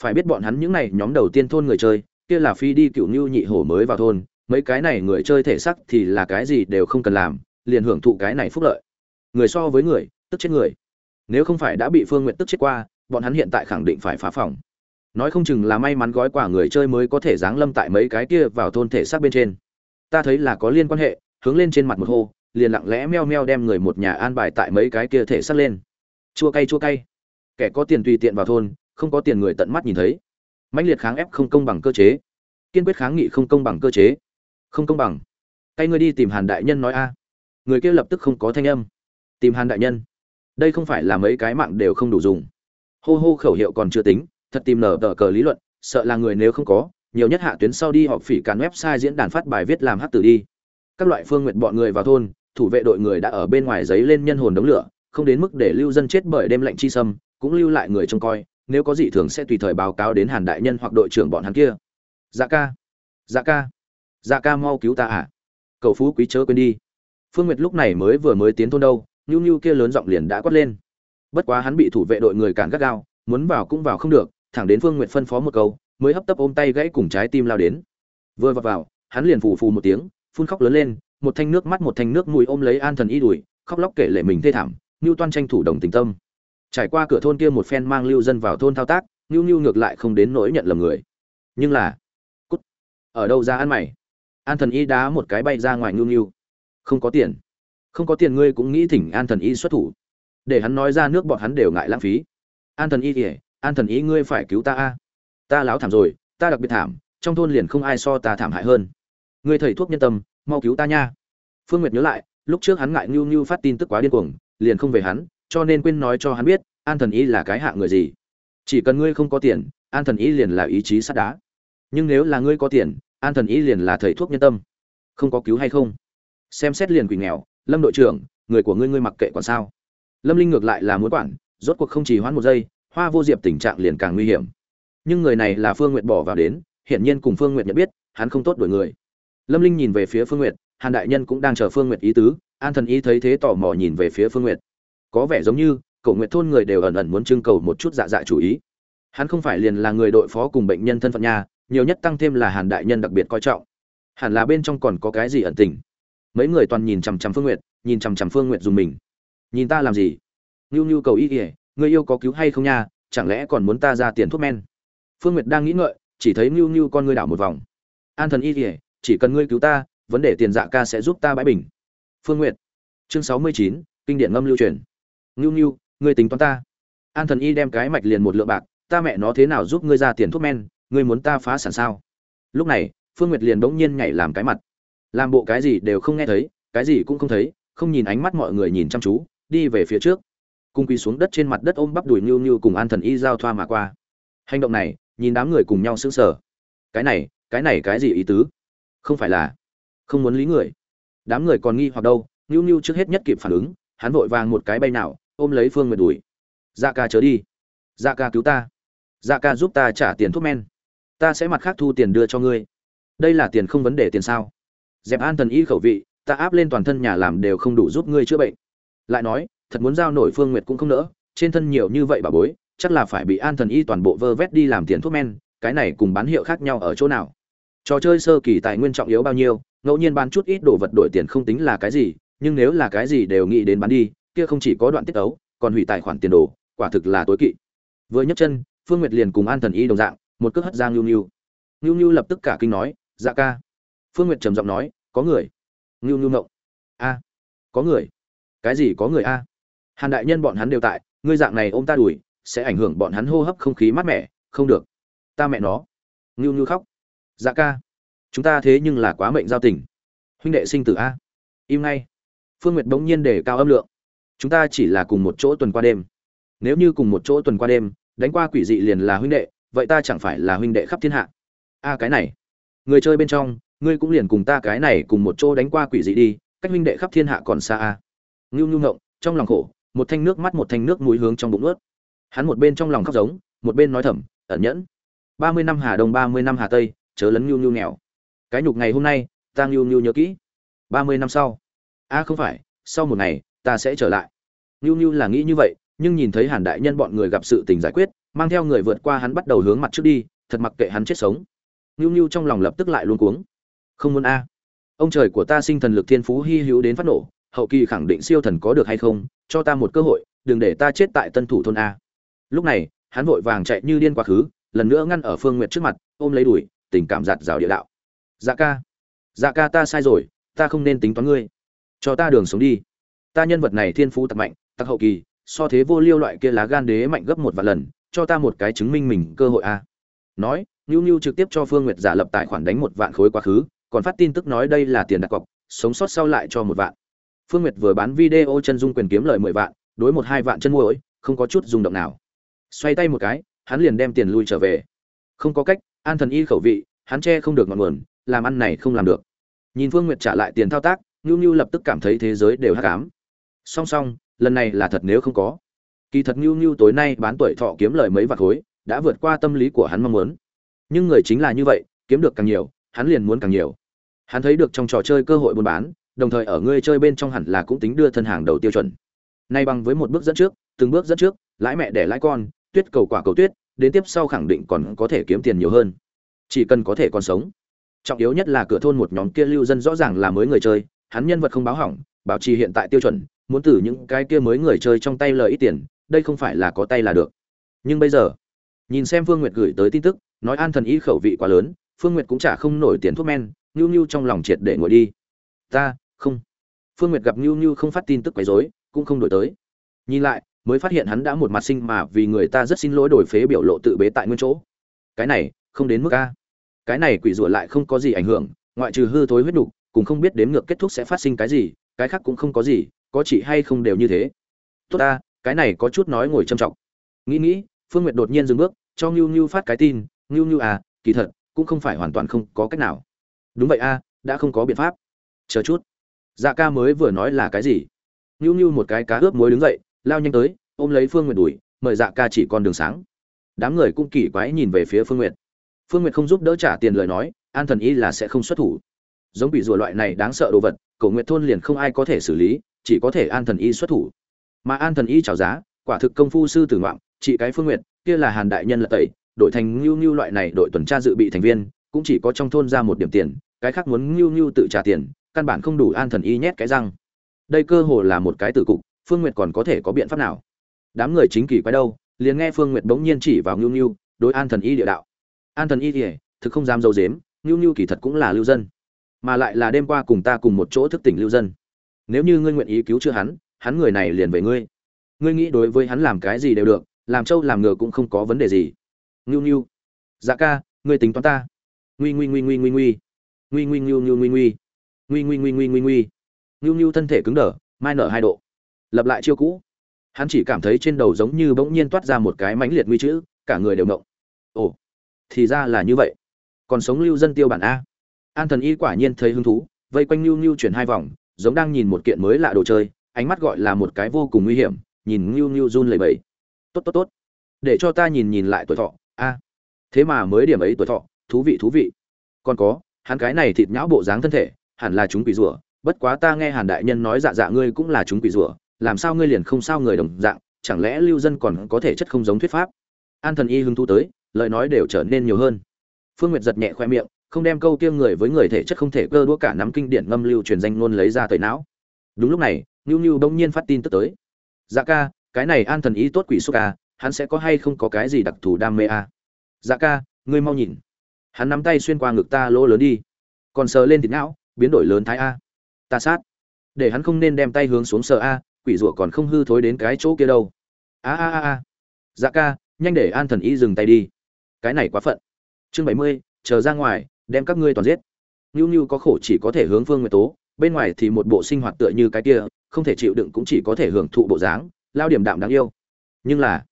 Phải biết bọn hắn những này nhóm đầu tiên thôn người chơi, kia là phi đi cựu nhu nhị hổ mới vào thôn, mấy cái này người chơi thể xác thì là cái gì đều không cần làm, liền hưởng thụ cái này phúc lợi người so với người, tức chết người. Nếu không phải đã bị phương nguyện tức chết qua, bọn hắn hiện tại khẳng định phải phá phòng. Nói không chừng là may mắn gói quả người chơi mới có thể giáng lâm tại mấy cái kia vào thôn thể xác bên trên. Ta thấy là có liên quan hệ, hướng lên trên mặt một hô, liền lặng lẽ meo meo đem người một nhà an bài tại mấy cái kia thể xác lên. Chua cay chua cay. Kẻ có tiền tùy tiện vào thôn, không có tiền người tận mắt nhìn thấy. Mãnh liệt kháng ép không công bằng cơ chế. Kiên quyết kháng nghị không công bằng cơ chế. Không công bằng. Cay ngươi đi tìm hàn đại nhân nói a. Người kia lập tức không có thanh âm tìm hàn đại nhân. Đây không phải là mấy cái mạng đều không đủ dùng. Hô hô khẩu hiệu còn chưa tính, thật tìm nở tờ cờ lý luận, sợ là người nếu không có, nhiều nhất hạ tuyến sau đi họp phỉ càn website diễn đàn phát bài viết làm hát tử đi. Các loại phương nguyện bọn người vào thôn, thủ vệ đội người đã ở bên ngoài giấy lên nhân hồn đống lửa, không đến mức để lưu dân chết bởi đêm lạnh chi sâm, cũng lưu lại người trông coi, nếu có gì thường sẽ tùy thời báo cáo đến hàn đại nhân hoặc đội trưởng bọn hắn kia. Dạ ca dạ ca dạ ca mau cứu ta à. Cậu phú quý chớ quên đi. Phương nguyệt lúc này mới vừa mới tiến thôn đâu nhu nhu kia lớn giọng liền đã quát lên bất quá hắn bị thủ vệ đội người cản gắt gao muốn vào cũng vào không được thẳng đến phương nguyệt phân phó một câu mới hấp tấp ôm tay gãy cùng trái tim lao đến vừa vào vào hắn liền phù phù một tiếng phun khóc lớn lên một thanh nước mắt một thanh nước mũi ôm lấy an thần y đùi khóc lóc kể lệ mình thê thảm Nưu Toan tranh thủ đồng tình tâm. Trải qua cửa thôn kia một phen mang lưu dân vào thôn thao tác, Nưu Nưu ngược lại không đến nỗi nhận lầm người. Nhưng là, cút. Ở đâu ra ăn mày? An Thần Y đá một cái bay ra ngoài Nưu Nưu. Không có tiền. Không có tiền ngươi cũng nghĩ thỉnh An Thần Y xuất thủ. Để hắn nói ra nước bọn hắn đều ngại lãng phí. An Thần Y kể An Thần Y ngươi phải cứu ta a. Ta láo thảm rồi, ta đặc biệt thảm, trong thôn liền không ai so ta thảm hại hơn. Ngươi thầy thuốc nhân tâm, mau cứu ta nha. Phương Nguyệt nhớ lại, lúc trước hắn ngại Nưu Nưu phát tin tức quá điên cuồng, liền không về hắn cho nên quên nói cho hắn biết an thần y là cái hạng người gì chỉ cần ngươi không có tiền an thần y liền là ý chí sắt đá nhưng nếu là ngươi có tiền an thần y liền là thầy thuốc nhân tâm không có cứu hay không xem xét liền quỷ nghèo lâm đội trưởng người của ngươi ngươi mặc kệ còn sao. Lâm linh ngược lại là muốn quản rốt cuộc không chỉ hoãn một giây hoa vô diệp tình trạng liền càng nguy hiểm. Nhưng người này là phương nguyệt bỏ vào đến hiển nhiên cùng phương nguyệt nhận biết hắn không tốt đổi người. Lâm linh nhìn về phía phương nguyệt hàn đại nhân cũng đang chờ phương nguyệt ý tứ an thần ý thấy thế tò mò nhìn về phía phương nguyệt. Có vẻ giống như cậu nguyện thôn người đều ẩn ẩn muốn trưng cầu một chút dạ dạ chủ ý. Hắn không phải liền là người đội phó cùng bệnh nhân thân phận nhà, nhiều nhất tăng thêm là hàn đại nhân đặc biệt coi trọng. Hẳn là bên trong còn có cái gì ẩn tình mấy người toàn nhìn chằm chằm phương nguyệt, nhìn chằm chằm phương nguyệt dùng mình. Nhìn ta làm gì? Ngưu nhu cầu y ỉa người yêu có cứu hay không nha? Chẳng lẽ còn muốn ta ra tiền thuốc men? Phương nguyệt đang nghĩ ngợi, chỉ thấy ngưu nhu con ngươi đảo một vòng. An thần y ỉa chỉ cần ngươi cứu ta, vấn đề tiền dạ ca sẽ giúp ta bãi bình. Phương nguyệt. Chương sáu mươi chín, kinh điển ngâm lưu truyền. Ngưu nhu ngươi tính toán ta. An thần y đem cái mạch liền một lượng bạc, ta mẹ nó thế nào giúp ngươi ra tiền thuốc men? Ngươi muốn ta phá sản sao? Lúc này, phương nguyệt liền bỗng nhiên nhảy làm cái mặt làm bộ cái gì đều không nghe thấy, cái gì cũng không thấy, không nhìn ánh mắt mọi người nhìn chăm chú, đi về phía trước. Cung quỳ xuống đất trên mặt đất ôm bắp đùi nhu nhu cùng an thần y giao thoa mà qua. Hành động này, nhìn đám người cùng nhau sững sờ. Cái này cái này cái gì ý tứ? Không phải là không muốn lý người. Đám người còn nghi hoặc đâu, nhu nhu trước hết nhất kịp phản ứng, hắn vội vàng một cái bay nào, ôm lấy phương nguyệt đùi. Dạ ca chớ đi. Dạ ca cứu ta. Dạ ca giúp ta trả tiền thuốc men. Ta sẽ mặt khác thu tiền đưa cho ngươi. Đây là tiền không vấn đề tiền sao? Dẹp an thần y khẩu vị, ta áp lên toàn thân nhà làm đều không đủ giúp ngươi chữa bệnh. Lại nói, thật muốn giao nổi phương nguyệt cũng không nỡ, trên thân nhiều như vậy bà bối, chắc là phải bị an thần y toàn bộ vơ vét đi làm tiền thuốc men, cái này cùng bán hiệu khác nhau ở chỗ nào? Trò chơi sơ kỳ tài nguyên trọng yếu bao nhiêu, ngẫu nhiên bán chút ít đồ vật đổi tiền không tính là cái gì, nhưng nếu là cái gì đều nghĩ đến bán đi, kia không chỉ có đoạn tiết ấu, còn hủy tài khoản tiền đồ, quả thực là tối kỵ. Vừa nhấc chân, phương nguyệt liền cùng an thần y đồng dạng, một cước hất giang nhu nhu nhu nhu lập tức cả kinh nói dạ ca phương nguyệt trầm giọng nói, có người. Ngưu ngưu ngộng a, có người. Cái gì có người a? Hàn đại nhân bọn hắn đều tại, ngươi dạng này ôm ta đùi, sẽ ảnh hưởng bọn hắn hô hấp không khí mát mẻ. Không được. Ta mẹ nó. Ngưu ngưu khóc. Dạ ca, chúng ta thế nhưng là quá mệnh giao tình. Huynh đệ sinh tử a. Im ngay. Phương nguyệt bỗng nhiên để cao âm lượng. Chúng ta chỉ là cùng một chỗ tuần qua đêm. Nếu như cùng một chỗ tuần qua đêm, đánh qua quỷ dị liền là huynh đệ, vậy ta chẳng phải là huynh đệ khắp thiên hạ. A, cái này. Người chơi bên trong ngươi cũng liền cùng ta cái này cùng một chỗ đánh qua quỷ dị đi, cách huynh đệ khắp thiên hạ còn xa a. Ngưu ngưu ngộng, trong lòng khổ, một thanh nước mắt một thanh nước mũi hướng trong bụng ướt hắn một bên trong lòng khóc giống, một bên nói thầm, ẩn nhẫn, ba mươi năm hà đông, ba mươi năm hà tây, chớ lấn ngưu ngưu nghèo. Cái nhục ngày hôm nay, ta ngưu ngưu nhớ kỹ. Ba mươi năm sau. A, không phải, sau một ngày, ta sẽ trở lại. Ngưu ngưu là nghĩ như vậy, nhưng nhìn thấy hàn đại nhân bọn người gặp sự tình giải quyết, mang theo người vượt qua hắn bắt đầu hướng mặt trước đi, thật mặc kệ hắn chết sống. Ngưu ngưu trong lòng lập tức lại luôn cuống không muốn a. Ông trời của ta sinh thần lực thiên phú hy hữu đến phát nổ, hậu kỳ khẳng định siêu thần có được hay không, cho ta một cơ hội, đừng để ta chết tại tân thủ thôn a. Lúc này, hắn vội vàng chạy như điên quá khứ, lần nữa ngăn ở phương nguyệt trước mặt, ôm lấy đùi, tình cảm giạt rào địa đạo. Dạ ca dạ ca ta sai rồi, ta không nên tính toán ngươi. Cho ta đường sống đi. Ta nhân vật này thiên phú tặc mạnh, tặc hậu kỳ, so thế vô liêu loại kia lá gan đế mạnh gấp một vài lần, cho ta một cái chứng minh mình cơ hội a. Nói nhu nhu trực tiếp cho phương nguyệt giả lập tài khoản đánh một vạn khối quá khứ còn phát tin tức nói đây là tiền đặt cọc, sống sót sau lại cho một vạn. Phương nguyệt vừa bán video chân dung quyền kiếm lời mười vạn, đối một hai vạn chân môi không có chút rung động nào. Xoay tay một cái, hắn liền đem tiền lui trở về. Không có cách, an thần y khẩu vị, hắn che không được ngọn nguồn, làm ăn này không làm được. Nhìn phương nguyệt trả lại tiền thao tác nhu nhu lập tức cảm thấy thế giới đều hắc ám. Song song, lần này là thật nếu không có. Kỳ thật nhu nhu tối nay bán tuổi thọ kiếm lời mấy vạn khối, đã vượt qua tâm lý của hắn mong muốn. Nhưng người chính là như vậy, kiếm được càng nhiều, hắn liền muốn càng nhiều hắn thấy được trong trò chơi cơ hội buôn bán, đồng thời ở ngươi chơi bên trong hẳn là cũng tính đưa thân hàng đầu tiêu chuẩn. Nay bằng với một bước dẫn trước, từng bước dẫn trước, lãi mẹ để lãi con, tuyết cầu quả cầu tuyết, đến tiếp sau khẳng định còn có thể kiếm tiền nhiều hơn. Chỉ cần có thể còn sống. Trọng yếu nhất là cửa thôn một nhóm kia lưu dân rõ ràng là mới người chơi, hắn nhân vật không báo hỏng, bảo trì hiện tại tiêu chuẩn, muốn từ những cái kia mới người chơi trong tay lời ít tiền, đây không phải là có tay là được. Nhưng bây giờ, nhìn xem phương nguyệt gửi tới tin tức, nói an thần y khẩu vị quá lớn, phương nguyệt cũng chả không nổi tiền thuốc men Nưu Nưu trong lòng triệt để ngồi đi. Ta, không. Phương nguyệt gặp Nưu Nưu không phát tin tức quấy rối, cũng không đổi tới. Nhìn lại, mới phát hiện hắn đã một mặt sinh mà vì người ta rất xin lỗi đổi phế biểu lộ tự bế tại nguyên chỗ. Cái này, không đến mức a. Cái này quỷ rủa lại không có gì ảnh hưởng, ngoại trừ hư thối huyết đục cũng không biết đếm ngược kết thúc sẽ phát sinh cái gì, cái khác cũng không có gì, có chỉ hay không đều như thế. Tốt ta cái này có chút nói ngồi trầm trọng. Nghĩ nghĩ, phương nguyệt đột nhiên dừng bước, cho Nưu Nưu phát cái tin "Nưu Nưu à kỳ thật, cũng không phải hoàn toàn không có cách nào đúng vậy a, đã không có biện pháp. Chờ chút. Dạ ca mới vừa nói là cái gì? Nhu nhu một cái cá ướp muối đứng dậy, lao nhanh tới, ôm lấy phương nguyệt đuổi, mời dạ ca chỉ con đường sáng. Đám người cũng kỳ quái nhìn về phía phương nguyệt. Phương nguyệt không giúp đỡ trả tiền lời nói, an thần y là sẽ không xuất thủ. Giống bị rùa loại này đáng sợ đồ vật, cổ nguyệt thôn liền không ai có thể xử lý, chỉ có thể an thần y xuất thủ. Mà an thần y chào giá, quả thực công phu sư tử ngoạm, chị cái phương nguyệt, kia là hàn đại nhân lật tẩy, đổi thành ngưu ngưu loại này đội tuần tra dự bị thành viên, cũng chỉ có trong thôn ra một điểm tiền cái khác muốn ngưu ngưu tự trả tiền, căn bản không đủ an thần y nhét cái răng. Đây cơ hồ là một cái tử cục, phương nguyệt còn có thể có biện pháp nào? Đám người chính kỳ quái đâu, liền nghe phương nguyệt bỗng nhiên chỉ vào ngưu ngưu đối an thần y địa đạo. An thần y thì thực không dám dâu dếm ngưu ngưu kỳ thật cũng là lưu dân, mà lại là đêm qua cùng ta cùng một chỗ thức tỉnh lưu dân. Nếu như ngươi nguyện ý cứu chữa hắn hắn người này liền về ngươi. Ngươi nghĩ đối với hắn làm cái gì đều được, làm trâu làm ngựa cũng không có vấn đề gì. Ngưu ngưu dạ ca, ngươi tính toán ta. Nguy nguy nguy nguy nguy nguy nguy nguy nguy nguy nguy nguy. Nguy nguy nguy nguy nguy nguy. Nguy nguy thân thể cứng đờ, mai nở hai độ. Lập lại chiêu cũ. Hắn chỉ cảm thấy trên đầu giống như bỗng nhiên toát ra một cái mãnh liệt nguy chữ, cả người đều động. Ồ, thì ra là như vậy. Còn sống lưu dân tiêu bản a. An thần y quả nhiên thấy hứng thú, vây quanh lưu lưu chuyển hai vòng, giống đang nhìn một kiện mới lạ đồ chơi, ánh mắt gọi là một cái vô cùng nguy hiểm, nhìn lưu lưu run lẩy bẩy. Tốt tốt tốt. Để cho ta nhìn nhìn lại tuổi thọ, a. Thế mà mới điểm ấy tuổi thọ, thú vị thú vị. Còn có hắn cái này thịt nhão bộ dáng thân thể, hẳn là chúng quỷ rủa bất quá ta nghe hàn đại nhân nói dạ dạ ngươi cũng là chúng quỷ rủa làm sao ngươi liền không sao người đồng dạng, chẳng lẽ lưu dân còn có thể chất không giống thuyết pháp? An thần y hưng thu tới, lời nói đều trở nên nhiều hơn. Phương nguyệt giật nhẹ khoe miệng, không đem câu kia người với người thể chất không thể cơ đũa cả nắm kinh điển ngâm lưu truyền danh luôn lấy ra tẩy não. Đúng lúc này nhu nhu bỗng nhiên phát tin tức tới. Dạ ca, cái này an thần y tốt quỷ xúc ca, hắn sẽ có hay không có cái gì đặc thù đam mê a? Dạ ca, ngươi mau nhìn hắn nắm tay xuyên qua ngực ta lỗ lớn đi. Còn sờ lên thịt não, biến đổi lớn thái a. Ta sát. Để hắn không nên đem tay hướng xuống sờ a, quỷ rủa còn không hư thối đến cái chỗ kia đâu. A a a a. Dạ ca, nhanh để an thần y dừng tay đi. Cái này quá phận. Chương bảy mươi, chờ ra ngoài, đem các ngươi toàn giết. Nhu nhu có khổ chỉ có thể hướng phương nguyệt tố, bên ngoài thì một bộ sinh hoạt tựa như cái kia, không thể chịu đựng cũng chỉ có thể hưởng thụ bộ dáng, lao điểm đạm đáng yêu. Nhưng là,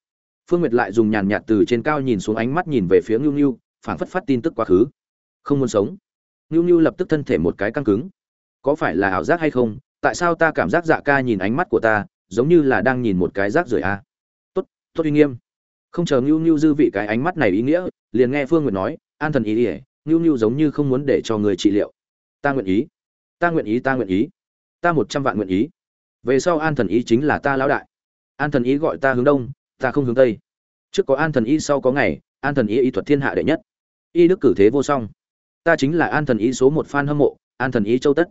phương nguyệt lại dùng nhàn nhạt từ trên cao nhìn xuống ánh mắt nhìn về phía nhu nhu phảng phất phát tin tức quá khứ. Không muốn sống. Nhu nhu lập tức thân thể một cái căng cứng. Có phải là ảo giác hay không? Tại sao ta cảm giác dạ ca nhìn ánh mắt của ta giống như là đang nhìn một cái rác rưởi a? À? tốt tốt uy nghiêm. Không chờ nhu nhu dư vị cái ánh mắt này ý nghĩa liền nghe phương nguyệt nói an thần ý ỉa nhu nhu giống như không muốn để cho người trị liệu. Ta nguyện ý. Ta nguyện ý ta nguyện ý. Ta một trăm vạn nguyện ý. Về sau an thần ý chính là ta lão đại. An thần ý gọi ta hướng đông ta không hướng tây. Trước có an thần Ý, sau có ngày an thần Ý Ý thuật thiên hạ đệ nhất y đức cử thế vô song. Ta chính là an thần y số một fan hâm mộ, an thần y châu tất.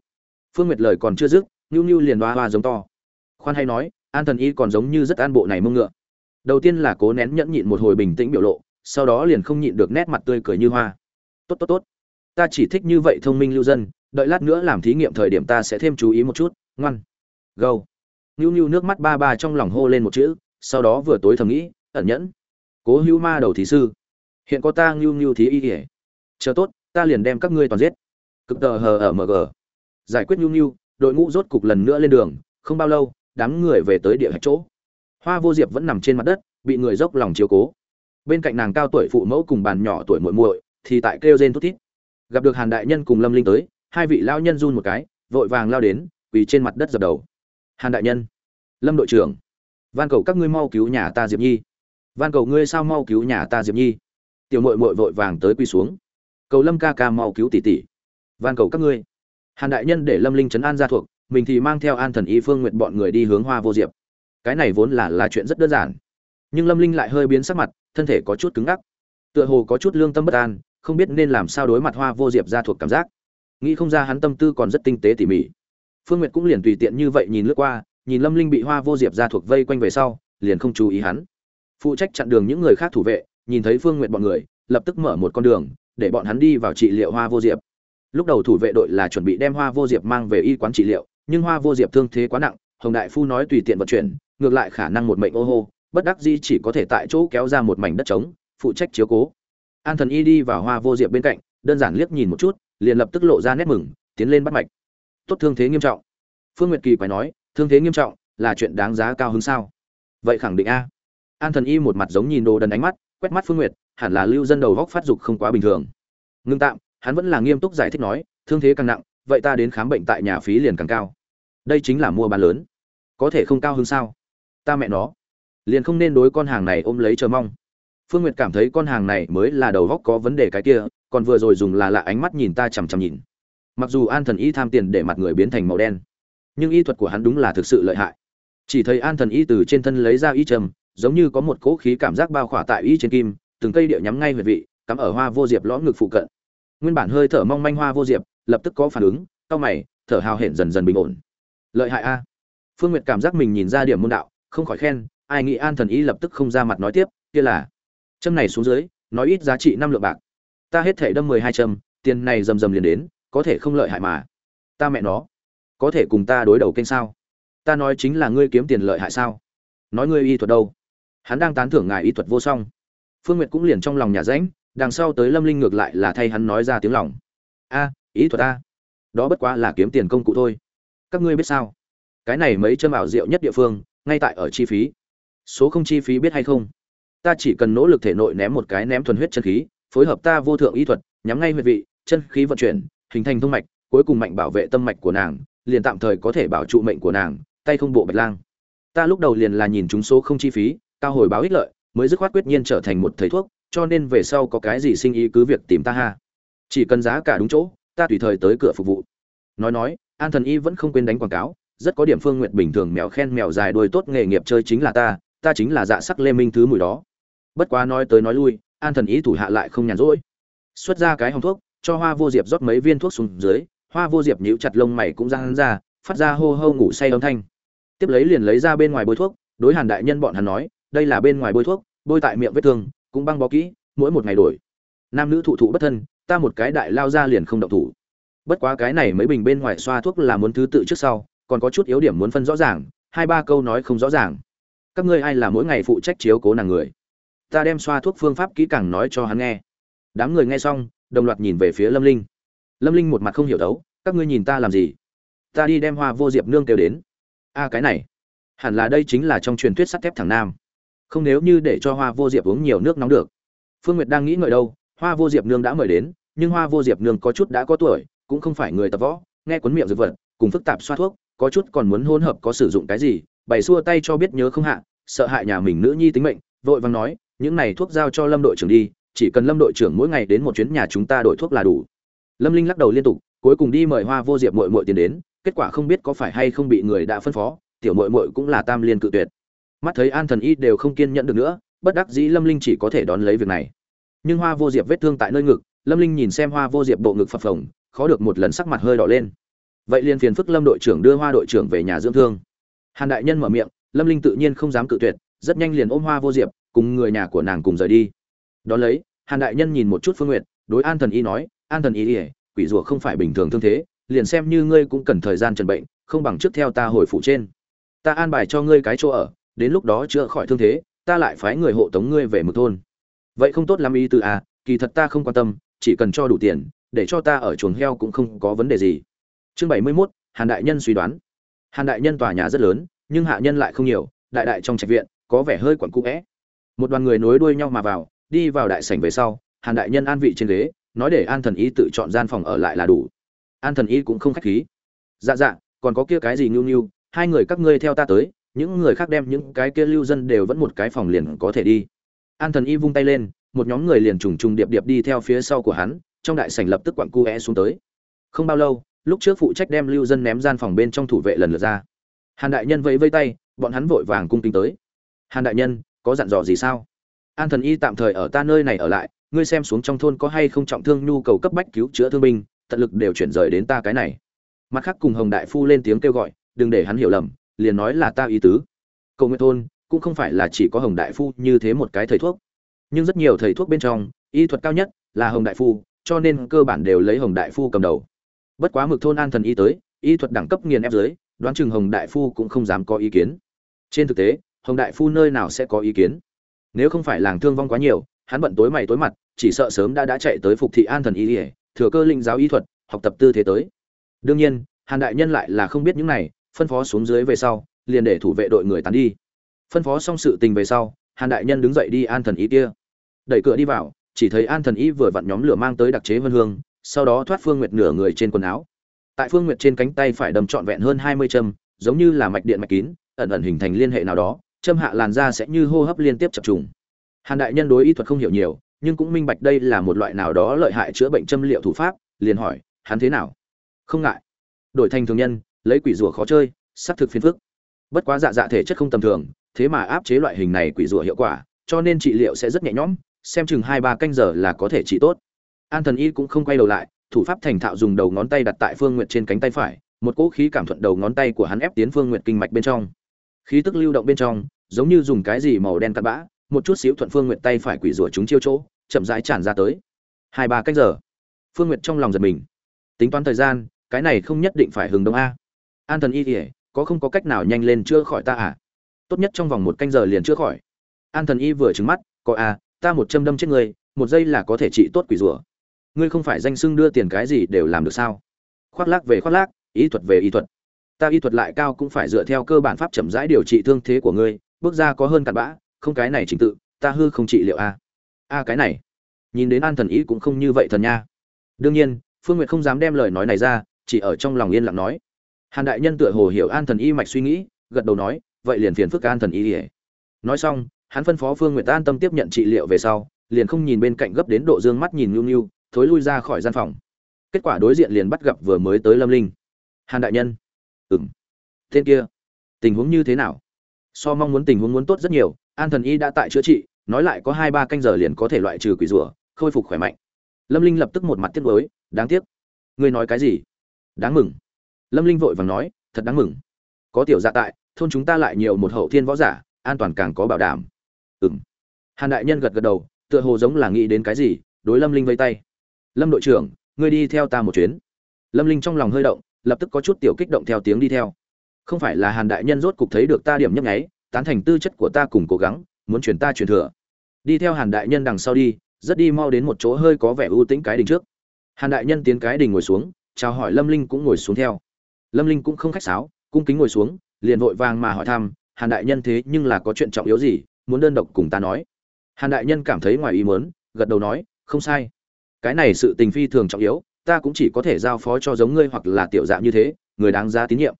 Phương nguyệt lời còn chưa dứt nhu nhu liền đoa hoa giống to. Khoan hay nói, an thần y còn giống như rất an bộ này mông ngựa. Đầu tiên là cố nén nhẫn nhịn một hồi bình tĩnh biểu lộ, sau đó liền không nhịn được nét mặt tươi cười như hoa. Tốt tốt tốt. Ta chỉ thích như vậy thông minh lưu dân, đợi lát nữa làm thí nghiệm thời điểm ta sẽ thêm chú ý một chút. Ngoan. Gâu. Nhu nhu nước mắt ba ba trong lòng hô lên một chữ, sau đó vừa tối thầm nghĩ, ẩn nhẫn. Cố hữu ma đầu thí sư hiện có ta ngưu ngưu thí y ỉa chờ tốt, ta liền đem các ngươi toàn giết. Cực tờ hờ ở mg giải quyết ngưu ngưu, đội ngũ rốt cục lần nữa lên đường, không bao lâu, đám người về tới địa hạch chỗ. Hoa vô diệp vẫn nằm trên mặt đất, bị người dốc lòng chiếu cố. Bên cạnh nàng cao tuổi phụ mẫu cùng bàn nhỏ tuổi muội muội, thì tại kêu rên thút thít. Gặp được hàn đại nhân cùng lâm linh tới, hai vị lao nhân run một cái, vội vàng lao đến, quỳ trên mặt đất dập đầu. Hàn đại nhân, lâm đội trưởng, van cầu các ngươi mau cứu nhà ta diệp nhi. Van cầu ngươi sao mau cứu nhà ta diệp nhi? Tiểu mội mội vội vàng tới quy xuống. Cầu lâm ca ca mau cứu tỷ tỷ. Van cầu các ngươi. Hàn đại nhân để lâm linh trấn an ra thuộc, mình thì mang theo an thần y phương nguyện bọn người đi hướng hoa vô diệp. Cái này vốn là là chuyện rất đơn giản. Nhưng lâm linh lại hơi biến sắc mặt, thân thể có chút cứng ngắc. Tựa hồ có chút lương tâm bất an, không biết nên làm sao đối mặt hoa vô diệp ra thuộc cảm giác. Nghĩ không ra hắn tâm tư còn rất tinh tế tỉ mỉ. Phương nguyệt cũng liền tùy tiện như vậy nhìn lướt qua, nhìn lâm linh bị hoa vô diệp ra thuộc vây quanh về sau, liền không chú ý hắn. Phụ trách chặn đường những người khác thủ vệ nhìn thấy phương nguyệt bọn người, lập tức mở một con đường, để bọn hắn đi vào trị liệu hoa vô diệp. Lúc đầu thủ vệ đội là chuẩn bị đem hoa vô diệp mang về y quán trị liệu, nhưng hoa vô diệp thương thế quá nặng, hồng đại phu nói tùy tiện vận chuyển, ngược lại khả năng một mệnh ô hô, bất đắc di chỉ có thể tại chỗ kéo ra một mảnh đất trống, phụ trách chiếu cố. An thần y đi vào hoa vô diệp bên cạnh, đơn giản liếc nhìn một chút, liền lập tức lộ ra nét mừng, tiến lên bắt mạch. Tốt thương thế nghiêm trọng. Phương nguyệt kỳ phải nói, thương thế nghiêm trọng, là chuyện đáng giá cao hứng sao? Vậy khẳng định a. An thần y một mặt giống nhìn đồ đần ánh mắt quét mắt phương nguyệt, hẳn là lưu dân đầu góc phát dục không quá bình thường. Ngưng tạm, hắn vẫn là nghiêm túc giải thích nói, thương thế càng nặng, vậy ta đến khám bệnh tại nhà phí liền càng cao. Đây chính là mua bán lớn. Có thể không cao hơn sao? Ta mẹ nó. Liền không nên đối con hàng này ôm lấy chờ mong. Phương nguyệt cảm thấy con hàng này mới là đầu góc có vấn đề cái kia, còn vừa rồi dùng là lạ ánh mắt nhìn ta chằm chằm nhìn. Mặc dù an thần y tham tiền để mặt người biến thành màu đen, nhưng y thuật của hắn đúng là thực sự lợi hại. Chỉ thấy an thần y từ trên thân lấy ra y trầm giống như có một cỗ khí cảm giác bao khỏa tại y trên kim, từng cây địa nhắm ngay huyệt vị, cắm ở hoa vô diệp lõm ngực phụ cận. Nguyên bản hơi thở mong manh hoa vô diệp, lập tức có phản ứng, cau mày, thở hào hển dần dần bình ổn. Lợi hại a. Phương nguyệt cảm giác mình nhìn ra điểm môn đạo, không khỏi khen, ai nghĩ an thần y lập tức không ra mặt nói tiếp, kia là, châm này xuống dưới, nói ít giá trị năm lượng bạc. Ta hết thể đâm mười hai châm, tiền này rầm rầm liền đến, có thể không lợi hại mà. Ta mẹ nó, có thể cùng ta đối đầu kênh sao? Ta nói chính là ngươi kiếm tiền lợi hại sao? Nói ngươi y thuật đâu? Hắn đang tán thưởng ngài y thuật vô song. Phương nguyệt cũng liền trong lòng nhà rãnh, đằng sau tới lâm linh ngược lại là thay hắn nói ra tiếng lòng. A, ý thuật a. Đó bất quá là kiếm tiền công cụ thôi. Các ngươi biết sao? Cái này mấy châm ảo diệu nhất địa phương, ngay tại ở chi phí. Số không chi phí biết hay không? Ta chỉ cần nỗ lực thể nội ném một cái ném thuần huyết chân khí, phối hợp ta vô thượng y thuật, nhắm ngay huyệt vị, chân khí vận chuyển, hình thành thông mạch, cuối cùng mạnh bảo vệ tâm mạch của nàng, liền tạm thời có thể bảo trụ mệnh của nàng, tay không bộ bạch lang. Ta lúc đầu liền là nhìn chúng số không chi phí cao hồi báo ích lợi, mới dứt khoát quyết nhiên trở thành một thầy thuốc, cho nên về sau có cái gì sinh ý cứ việc tìm ta ha. Chỉ cần giá cả đúng chỗ, ta tùy thời tới cửa phục vụ. Nói nói, an thần y vẫn không quên đánh quảng cáo, rất có điểm phương nguyện bình thường mèo khen mèo dài đuôi tốt nghề nghiệp chơi chính là ta ta chính là dạ sắc lê minh thứ mùi đó. Bất quá nói tới nói lui, an thần y thủ hạ lại không nhàn rỗi. Xuất ra cái hồng thuốc, cho hoa vô diệp rót mấy viên thuốc xuống dưới, hoa vô diệp nhíu chặt lông mày cũng ra hắn ra, phát ra hô hô ngủ say âm thanh. Tiếp lấy liền lấy ra bên ngoài bôi thuốc, đối hàn đại nhân bọn hắn nói đây là bên ngoài bôi thuốc, bôi tại miệng vết thương, cũng băng bó kỹ, mỗi một ngày đổi. Nam nữ thụ thụ bất thân, ta một cái đại lao ra liền không động thủ. Bất quá cái này mấy bình bên ngoài xoa thuốc là muốn thứ tự trước sau, còn có chút yếu điểm muốn phân rõ ràng, hai ba câu nói không rõ ràng. Các ngươi ai là mỗi ngày phụ trách chiếu cố nàng người? Ta đem xoa thuốc phương pháp kỹ càng nói cho hắn nghe. Đám người nghe xong, đồng loạt nhìn về phía lâm linh. Lâm linh một mặt không hiểu đấu các ngươi nhìn ta làm gì? Ta đi đem hoa vô diệp nương kêu đến. A, cái này. Hẳn là đây chính là trong truyền thuyết sắt thép thằng nam không nếu như để cho hoa vô diệp uống nhiều nước nóng được. Phương nguyệt đang nghĩ ngợi đâu, hoa vô diệp nương đã mời đến, nhưng hoa vô diệp nương có chút đã có tuổi, cũng không phải người tập võ, nghe cuốn miệng dược vật, cùng phức tạp xoa thuốc, có chút còn muốn hôn hợp có sử dụng cái gì, bày xua tay cho biết nhớ không hạ, sợ hại nhà mình nữ nhi tính mệnh, vội vàng nói, những này thuốc giao cho lâm đội trưởng đi, chỉ cần lâm đội trưởng mỗi ngày đến một chuyến nhà chúng ta đổi thuốc là đủ. Lâm linh lắc đầu liên tục, cuối cùng đi mời hoa vô diệp mội mội tiền đến, kết quả không biết có phải hay không bị người đã phân phó, tiểu mội mội cũng là tam liên cự tuyệt mắt thấy an thần y đều không kiên nhẫn được nữa, bất đắc dĩ lâm linh chỉ có thể đón lấy việc này. Nhưng hoa vô diệp vết thương tại nơi ngực, lâm linh nhìn xem hoa vô diệp bộ ngực phập phồng, khó được một lần sắc mặt hơi đỏ lên. Vậy liền phiền phức lâm đội trưởng đưa hoa đội trưởng về nhà dưỡng thương. Hàn đại nhân mở miệng, lâm linh tự nhiên không dám cự tuyệt, rất nhanh liền ôm hoa vô diệp, cùng người nhà của nàng cùng rời đi. Đón lấy, hàn đại nhân nhìn một chút phương nguyện đối an thần y nói, an thần y ỉa quỷ rùa không phải bình thường thương thế, liền xem như ngươi cũng cần thời gian trần bệnh, không bằng trước theo ta hồi phụ trên. Ta an bài cho ngươi cái chỗ ở đến lúc đó chữa khỏi thương thế ta lại phái người hộ tống ngươi về một thôn. Vậy không tốt lắm ý từ à kỳ thật ta không quan tâm chỉ cần cho đủ tiền để cho ta ở chuồng heo cũng không có vấn đề gì. Chương bảy mươi 71, hàn đại nhân suy đoán. Hàn đại nhân tòa nhà rất lớn nhưng hạ nhân lại không nhiều đại đại trong trạch viện có vẻ hơi quẩn cũ vẽ một đoàn người nối đuôi nhau mà vào đi vào đại sảnh về sau hàn đại nhân an vị trên ghế nói để an thần y tự chọn gian phòng ở lại là đủ. An thần y cũng không khách khí. Dạ dạ còn có kia cái gì ngưu ngưu hai người các ngươi theo ta tới những người khác đem những cái kia lưu dân đều vẫn một cái phòng liền có thể đi. An thần y vung tay lên, một nhóm người liền trùng trùng điệp điệp đi theo phía sau của hắn, trong đại sảnh lập tức quặn cu é xuống tới. Không bao lâu, lúc trước phụ trách đem lưu dân ném gian phòng bên trong thủ vệ lần lượt ra. Hàn đại nhân vẫy vây tay, bọn hắn vội vàng cung kính tới. Hàn đại nhân, có dặn dò gì sao? An thần y tạm thời ở ta nơi này ở lại, ngươi xem xuống trong thôn có hay không trọng thương nhu cầu cấp bách cứu chữa thương binh, tận lực đều chuyển rời đến ta cái này. Mặt khác cùng hồng đại phu lên tiếng kêu gọi, đừng để hắn hiểu lầm liền nói là ta ý tứ. Cầu nguyện thôn cũng không phải là chỉ có hồng đại phu như thế một cái thầy thuốc. Nhưng rất nhiều thầy thuốc bên trong, y thuật cao nhất là hồng đại phu, cho nên cơ bản đều lấy hồng đại phu cầm đầu. Bất quá mực thôn an thần y tới, y thuật đẳng cấp nghiền ép dưới, đoán chừng hồng đại phu cũng không dám có ý kiến. Trên thực tế, hồng đại phu nơi nào sẽ có ý kiến? Nếu không phải làng thương vong quá nhiều, hắn bận tối mày tối mặt, chỉ sợ sớm đã đã chạy tới phục thị an thần y ỉa thừa cơ linh giáo y thuật, học tập tư thế tới. Đương nhiên, hàn đại nhân lại là không biết những này phân phó xuống dưới về sau, liền để thủ vệ đội người tán đi. Phân phó xong sự tình về sau, hàn đại nhân đứng dậy đi an thần y kia. Đẩy cửa đi vào, chỉ thấy an thần y vừa vặn nhóm lửa mang tới đặc chế vân hương, sau đó thoát phương nguyệt nửa người trên quần áo. Tại phương nguyệt trên cánh tay phải đầm trọn vẹn hơn hai mươi châm, giống như là mạch điện mạch kín, ẩn ẩn hình thành liên hệ nào đó, châm hạ làn da sẽ như hô hấp liên tiếp chập trùng. Hàn đại nhân đối y thuật không hiểu nhiều, nhưng cũng minh bạch đây là một loại nào đó lợi hại chữa bệnh châm liệu thủ pháp, liền hỏi, hắn thế nào? Không ngại. Đổi thành thường nhân lấy quỷ rùa khó chơi, xác thực phiền phức. Bất quá dạ dạ thể chất không tầm thường, thế mà áp chế loại hình này quỷ rùa hiệu quả, cho nên trị liệu sẽ rất nhẹ nhõm, xem chừng hai ba canh giờ là có thể trị tốt. An thần y cũng không quay đầu lại, thủ pháp thành thạo dùng đầu ngón tay đặt tại phương nguyệt trên cánh tay phải, một cỗ khí cảm thuận đầu ngón tay của hắn ép tiến phương nguyệt kinh mạch bên trong. Khí tức lưu động bên trong, giống như dùng cái gì màu đen cắt bã, một chút xíu thuận phương nguyệt tay phải quỷ rùa chúng chiêu chỗ, chậm rãi tràn ra tới. Hai ba cách giờ. Phương nguyệt trong lòng giật mình. Tính toán thời gian, cái này không nhất định phải hừng đông a an thần y ỉa có không có cách nào nhanh lên chữa khỏi ta à? Tốt nhất trong vòng một canh giờ liền chữa khỏi. An thần y vừa trứng mắt có à, ta một châm đâm chết ngươi một giây là có thể trị tốt quỷ rủa ngươi không phải danh xưng đưa tiền cái gì đều làm được sao? Khoác lác về khoác lác ý thuật về ý thuật. Ta y thuật lại cao cũng phải dựa theo cơ bản pháp chậm rãi điều trị thương thế của ngươi bước ra có hơn cặn bã không cái này trình tự ta hư không trị liệu a a cái này. Nhìn đến an thần ý cũng không như vậy thần nha. Đương nhiên phương nguyệt không dám đem lời nói này ra chỉ ở trong lòng yên lặng nói hàn đại nhân tựa hồ hiểu an thần y mạch suy nghĩ, gật đầu nói, vậy liền phiền phức an thần y ỉa nói xong, hắn phân phó phương nguyệt an tâm tiếp nhận trị liệu về sau, liền không nhìn bên cạnh gấp đến độ dương mắt nhìn nhu nhu, thối lui ra khỏi gian phòng. Kết quả đối diện liền bắt gặp vừa mới tới lâm linh. Hàn đại nhân. Ừm. Tên kia, tình huống như thế nào? So mong muốn tình huống muốn tốt rất nhiều, an thần y đã tại chữa trị, nói lại có hai ba canh giờ liền có thể loại trừ quỷ rủa, khôi phục khỏe mạnh. Lâm linh lập tức một mặt tiếc nuối, đáng tiếc. Ngươi nói cái gì? Đáng mừng lâm linh vội vàng nói, thật đáng mừng. Có tiểu dạ tại, thôn chúng ta lại nhiều một hậu thiên võ giả, an toàn càng có bảo đảm. Ừ m hàn đại nhân gật gật đầu, tựa hồ giống là nghĩ đến cái gì, đối lâm linh vây tay. Lâm đội trưởng, ngươi đi theo ta một chuyến. Lâm linh trong lòng hơi động, lập tức có chút tiểu kích động theo tiếng đi theo. Không phải là hàn đại nhân rốt cục thấy được ta điểm nhấp nháy, tán thành tư chất của ta cùng cố gắng, muốn truyền ta truyền thừa. Đi theo hàn đại nhân đằng sau đi, rất đi mau đến một chỗ hơi có vẻ ưu tĩnh cái đình trước. Hàn đại nhân tiến cái đình ngồi xuống, chào hỏi lâm linh cũng ngồi xuống theo lâm linh cũng không khách sáo, cung kính ngồi xuống, liền vội vàng mà hỏi thăm, hàn đại nhân thế nhưng là có chuyện trọng yếu gì, muốn đơn độc cùng ta nói? Hàn đại nhân cảm thấy ngoài ý muốn, gật đầu nói, không sai. Cái này sự tình phi thường trọng yếu, ta cũng chỉ có thể giao phó cho giống ngươi hoặc là tiểu dạ như thế, người đáng giá tín nhiệm.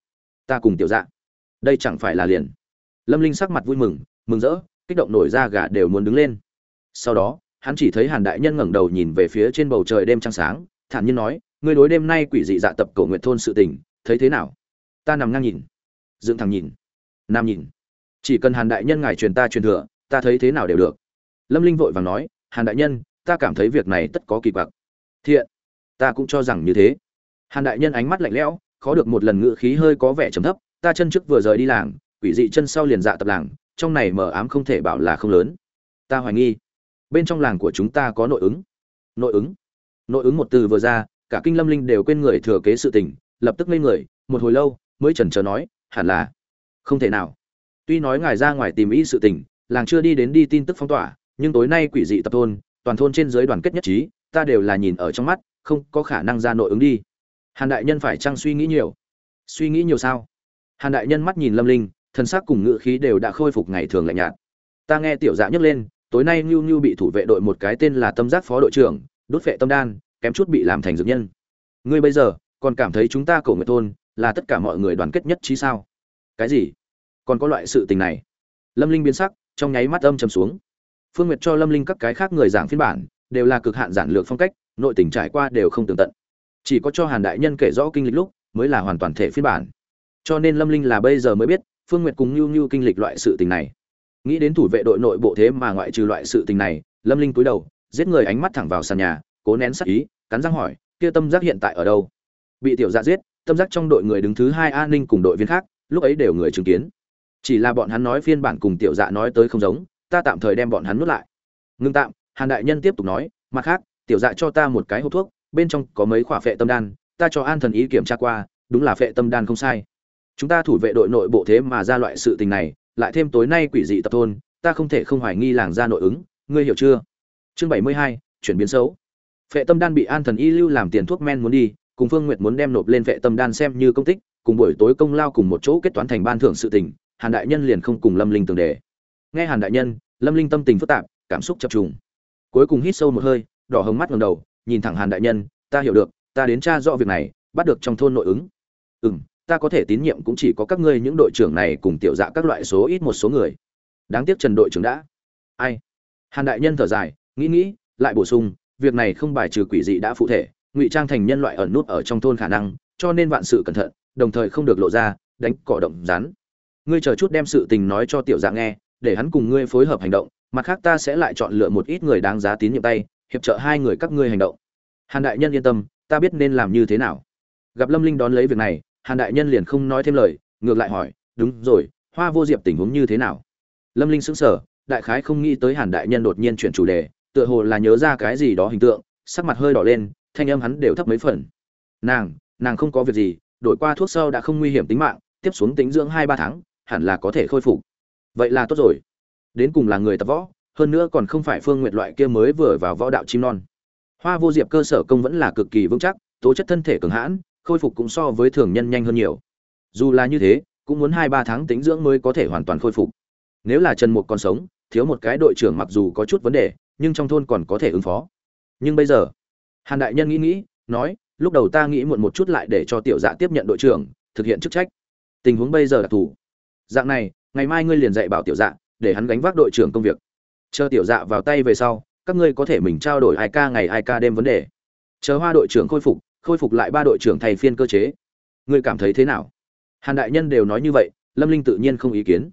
Ta cùng tiểu dạ. Đây chẳng phải là liền. Lâm linh sắc mặt vui mừng mừng rỡ, kích động nổi ra gà đều muốn đứng lên. Sau đó, hắn chỉ thấy hàn đại nhân ngẩng đầu nhìn về phía trên bầu trời đêm trăng sáng, thản nhiên nói, ngươi đối đêm nay quỷ dị dạ tập cầu nguyện thôn sự tình thấy thế nào? Ta nằm ngang nhìn. Dựng thẳng nhìn. Nam nhìn. Chỉ cần hàn đại nhân ngài truyền ta truyền thừa, ta thấy thế nào đều được. Lâm linh vội vàng nói, hàn đại nhân, ta cảm thấy việc này tất có kỳ quặc. Thiện, ta cũng cho rằng như thế. Hàn đại nhân ánh mắt lạnh lẽo, khó được một lần ngự khí hơi có vẻ trầm thấp, ta chân trước vừa rời đi làng, quỷ dị chân sau liền dạ tập làng, trong này mờ ám không thể bảo là không lớn. Ta hoài nghi, bên trong làng của chúng ta có nội ứng. Nội ứng? Nội ứng một từ vừa ra, cả kinh lâm linh đều quên người thừa kế sự tình lập tức ngây người một hồi lâu mới chần chờ nói hẳn là không thể nào. Tuy nói ngài ra ngoài tìm ý sự tình làng chưa đi đến đi tin tức phong tỏa nhưng tối nay quỷ dị tập thôn toàn thôn trên giới đoàn kết nhất trí ta đều là nhìn ở trong mắt không có khả năng ra nội ứng đi. Hàn đại nhân phải chăng suy nghĩ nhiều? Suy nghĩ nhiều sao? Hàn đại nhân mắt nhìn lâm linh thân xác cùng ngự khí đều đã khôi phục ngày thường lạnh nhạt. Ta nghe tiểu dạ nhấc lên tối nay ngưu ngưu bị thủ vệ đội một cái tên là Tâm Giác phó đội trưởng, đốt phệ tâm đan, kém chút bị làm thành dược nhân. Ngươi bây giờ còn cảm thấy chúng ta cổ người thôn là tất cả mọi người đoàn kết nhất trí sao? Cái gì? Còn có loại sự tình này? Lâm Linh biến sắc, trong nháy mắt âm trầm xuống. Phương Nguyệt cho Lâm Linh các cái khác người giảng phiên bản, đều là cực hạn giản lược phong cách, nội tình trải qua đều không tường tận. Chỉ có cho Hàn đại nhân kể rõ kinh lịch lúc, mới là hoàn toàn thể phiên bản. Cho nên Lâm Linh là bây giờ mới biết, Phương Nguyệt cùng nhu nhu kinh lịch loại sự tình này nghĩ đến thủ vệ đội nội bộ thế mà ngoại trừ loại sự tình này lâm linh cúi đầu giết người ánh mắt thẳng vào sàn nhà cố nén sắc ý cắn răng hỏi kia tâm giác hiện tại ở đâu bị tiểu dạ giết, tâm giác trong đội người đứng thứ hai an ninh cùng đội viên khác, lúc ấy đều người chứng kiến. Chỉ là bọn hắn nói phiên bản cùng tiểu dạ nói tới không giống, ta tạm thời đem bọn hắn nuốt lại. Ngưng tạm, hàn đại nhân tiếp tục nói, mặt khác, tiểu dạ cho ta một cái hộp thuốc, bên trong có mấy khỏa phệ tâm đan, ta cho an thần ý kiểm tra qua, đúng là phệ tâm đan không sai. Chúng ta thủ vệ đội nội bộ thế mà ra loại sự tình này, lại thêm tối nay quỷ dị tập thôn, ta không thể không hoài nghi làng ra nội ứng, ngươi hiểu chưa? Chương bảy mươi hai, chuyển biến xấu. Phệ tâm đan bị an thần y lưu làm tiền thuốc men muốn đi cùng phương nguyệt muốn đem nộp lên vệ tâm đan xem như công tích, cùng buổi tối công lao cùng một chỗ kết toán thành ban thưởng sự tình, hàn đại nhân liền không cùng lâm linh tương đề. Nghe hàn đại nhân, lâm linh tâm tình phức tạp, cảm xúc chập trùng. Cuối cùng hít sâu một hơi, đỏ hồng mắt ngẩng đầu, nhìn thẳng hàn đại nhân, ta hiểu được, ta đến tra rõ việc này, bắt được trong thôn nội ứng. Ừm, ta có thể tín nhiệm cũng chỉ có các ngươi những đội trưởng này cùng tiểu dạ các loại số ít một số người. Đáng tiếc trần đội trưởng đã. Ai? Hàn đại nhân thở dài, nghĩ nghĩ, lại bổ sung, việc này không bài trừ quỷ dị đã phụ thể ngụy trang thành nhân loại ẩn nút ở trong thôn khả năng, cho nên vạn sự cẩn thận, đồng thời không được lộ ra, đánh cỏ động rắn. Ngươi chờ chút đem sự tình nói cho tiểu dạ nghe, để hắn cùng ngươi phối hợp hành động, mặt khác ta sẽ lại chọn lựa một ít người đáng giá tín nhiệm tay, hiệp trợ hai người các ngươi hành động. Hàn đại nhân yên tâm, ta biết nên làm như thế nào. Gặp lâm linh đón lấy việc này, hàn đại nhân liền không nói thêm lời, ngược lại hỏi, đúng rồi, hoa vô diệp tình huống như thế nào? Lâm linh sững sờ, đại khái không nghĩ tới hàn đại nhân đột nhiên chuyển chủ đề, tựa hồ là nhớ ra cái gì đó hình tượng, sắc mặt hơi đỏ lên thanh âm hắn đều thấp mấy phần. Nàng nàng không có việc gì, đổi qua thuốc sâu đã không nguy hiểm tính mạng, tiếp xuống tính dưỡng hai ba tháng, hẳn là có thể khôi phục. Vậy là tốt rồi. Đến cùng là người tập võ, hơn nữa còn không phải phương nguyệt loại kia mới vừa vào võ đạo chim non. Hoa vô diệp cơ sở công vẫn là cực kỳ vững chắc, tố chất thân thể cường hãn, khôi phục cũng so với thường nhân nhanh hơn nhiều. Dù là như thế, cũng muốn hai ba tháng tính dưỡng mới có thể hoàn toàn khôi phục. Nếu là trần mục còn sống, thiếu một cái đội trưởng mặc dù có chút vấn đề, nhưng trong thôn còn có thể ứng phó. Nhưng bây giờ hàn đại nhân nghĩ nghĩ, nói, lúc đầu ta nghĩ muộn một chút lại để cho tiểu dạ tiếp nhận đội trưởng, thực hiện chức trách. Tình huống bây giờ đặc thù. Dạng này, ngày mai ngươi liền dạy bảo tiểu dạ để hắn gánh vác đội trưởng công việc. Chờ tiểu dạ vào tay về sau, các ngươi có thể mình trao đổi ai ca ngày ai ca đêm vấn đề. Chờ hoa đội trưởng khôi phục khôi phục lại ba đội trưởng thay phiên cơ chế. Ngươi cảm thấy thế nào? Hàn đại nhân đều nói như vậy, lâm linh tự nhiên không ý kiến.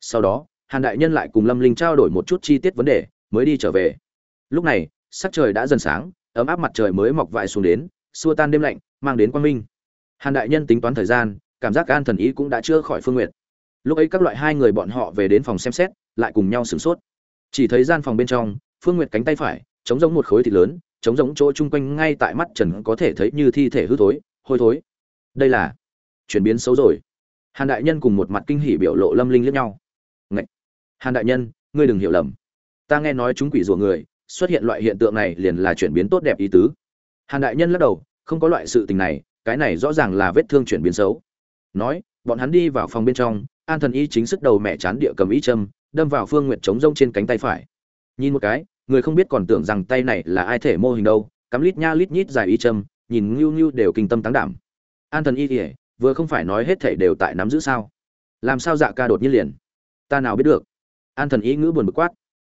Sau đó, hàn đại nhân lại cùng lâm linh trao đổi một chút chi tiết vấn đề, mới đi trở về. Lúc này, sắc trời đã dần sáng ấm áp mặt trời mới mọc vại xuống đến, xua tan đêm lạnh, mang đến quang minh. Hàn đại nhân tính toán thời gian, cảm giác an thần ý cũng đã chữa khỏi phương nguyện lúc ấy các loại hai người bọn họ về đến phòng xem xét, lại cùng nhau sửng sốt. Chỉ thấy gian phòng bên trong, phương nguyệt cánh tay phải chống giống một khối thịt lớn chống giống chỗ chung quanh ngay tại mắt trần có thể thấy như thi thể hư thối, hôi thối. Đây là chuyển biến xấu rồi. Hàn đại nhân cùng một mặt kinh hỉ biểu lộ lâm linh liếc nhau. Ngậy! hàn đại nhân, ngươi đừng hiểu lầm. Ta nghe nói chúng quỷ rủa người xuất hiện loại hiện tượng này liền là chuyển biến tốt đẹp ý tứ. Hàn đại nhân lắc đầu, không có loại sự tình này, cái này rõ ràng là vết thương chuyển biến xấu. Nói, bọn hắn đi vào phòng bên trong, an thần y chính sức đầu mẹ chán địa cầm y châm, đâm vào phương nguyệt chống rông trên cánh tay phải. Nhìn một cái, người không biết còn tưởng rằng tay này là ai thể mô hình đâu, cắm lít nha lít nhít dài y châm, nhìn ngưu ngưu đều kinh tâm táng đảm. An thần y kỉa vừa không phải nói hết thể đều tại nắm giữ sao? Làm sao dạ ca đột nhiên liền? Ta nào biết được? An thần y ngữ buồn bực quát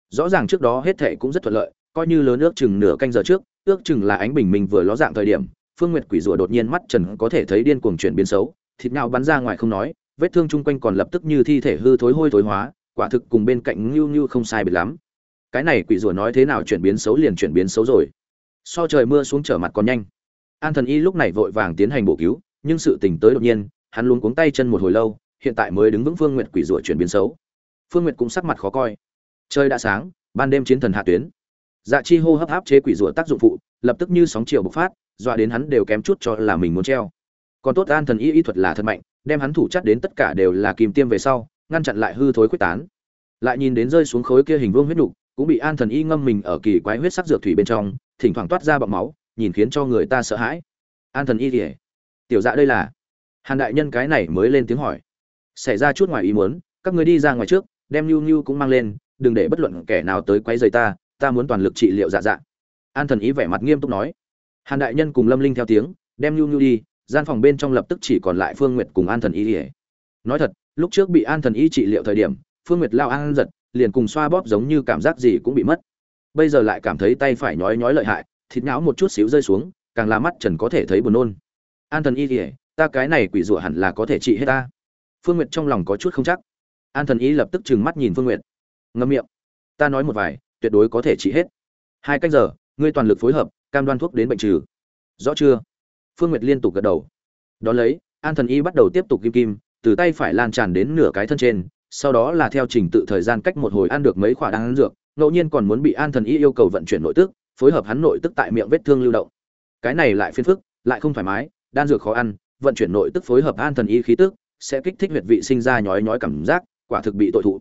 rõ ràng trước đó hết thệ cũng rất thuận lợi, coi như lớn ước chừng nửa canh giờ trước, ước chừng là ánh bình minh vừa ló dạng thời điểm, phương nguyệt quỷ rùa đột nhiên mắt trần có thể thấy điên cuồng chuyển biến xấu, thịt nào bắn ra ngoài không nói, vết thương chung quanh còn lập tức như thi thể hư thối hôi thối hóa, quả thực cùng bên cạnh ngưu ngưu không sai biệt lắm. Cái này quỷ rùa nói thế nào chuyển biến xấu liền chuyển biến xấu rồi. So trời mưa xuống trở mặt còn nhanh. An thần y lúc này vội vàng tiến hành bổ cứu, nhưng sự tình tới đột nhiên, hắn luôn cuống tay chân một hồi lâu, hiện tại mới đứng vững phương nguyệt quỷ rùa chuyển biến xấu. Phương nguyệt cũng sắc mặt khó coi trời đã sáng, ban đêm chiến thần hạ tuyến. Dạ chi hô hấp áp chế quỷ rùa tác dụng phụ, lập tức như sóng chiều bộc phát, dọa đến hắn đều kém chút cho là mình muốn treo. Còn tốt an thần y y thuật là thật mạnh, đem hắn thủ chắc đến tất cả đều là kìm tiêm về sau, ngăn chặn lại hư thối quyết tán. Lại nhìn đến rơi xuống khối kia hình vuông huyết nục, cũng bị an thần y ngâm mình ở kỳ quái huyết sắc dược thủy bên trong, thỉnh thoảng toát ra bọng máu, nhìn khiến cho người ta sợ hãi. An thần y thì tiểu dạ đây là. Hàn đại nhân cái này mới lên tiếng hỏi. Xảy ra chút ngoài ý muốn, các người đi ra ngoài trước, đem Niu Niu cũng mang lên đừng để bất luận kẻ nào tới quấy rầy ta ta muốn toàn lực trị liệu dạ dạ. An thần y vẻ mặt nghiêm túc nói. Hàn đại nhân cùng lâm linh theo tiếng, đem nhu nhu đi, gian phòng bên trong lập tức chỉ còn lại phương nguyệt cùng an thần y ỉa nói thật, lúc trước bị an thần y trị liệu thời điểm, phương nguyệt lao an giật, liền cùng xoa bóp giống như cảm giác gì cũng bị mất. Bây giờ lại cảm thấy tay phải nhói nhói lợi hại, thịt nhão một chút xíu rơi xuống, càng là mắt trần có thể thấy buồn nôn. An thần y ỉa ta cái này quỷ rủa hẳn là có thể trị hết ta. Phương nguyệt trong lòng có chút không chắc. An thần y lập tức trừng mắt nhìn phương nguyệt ngâm miệng. Ta nói một vài, tuyệt đối có thể trị hết. Hai cách giờ, ngươi toàn lực phối hợp, cam đoan thuốc đến bệnh trừ. Rõ chưa? Phương nguyệt liên tục gật đầu. Đón lấy, an thần y bắt đầu tiếp tục kim kim, từ tay phải lan tràn đến nửa cái thân trên, sau đó là theo trình tự thời gian cách một hồi ăn được mấy khoả đan dược, ngẫu nhiên còn muốn bị an thần y yêu cầu vận chuyển nội tức, phối hợp hắn nội tức tại miệng vết thương lưu động. Cái này lại phiền phức, lại không thoải mái, đan dược khó ăn, vận chuyển nội tức phối hợp an thần y khí tức, sẽ kích thích huyệt vị sinh ra nhói nhói cảm giác, quả thực bị tội thụ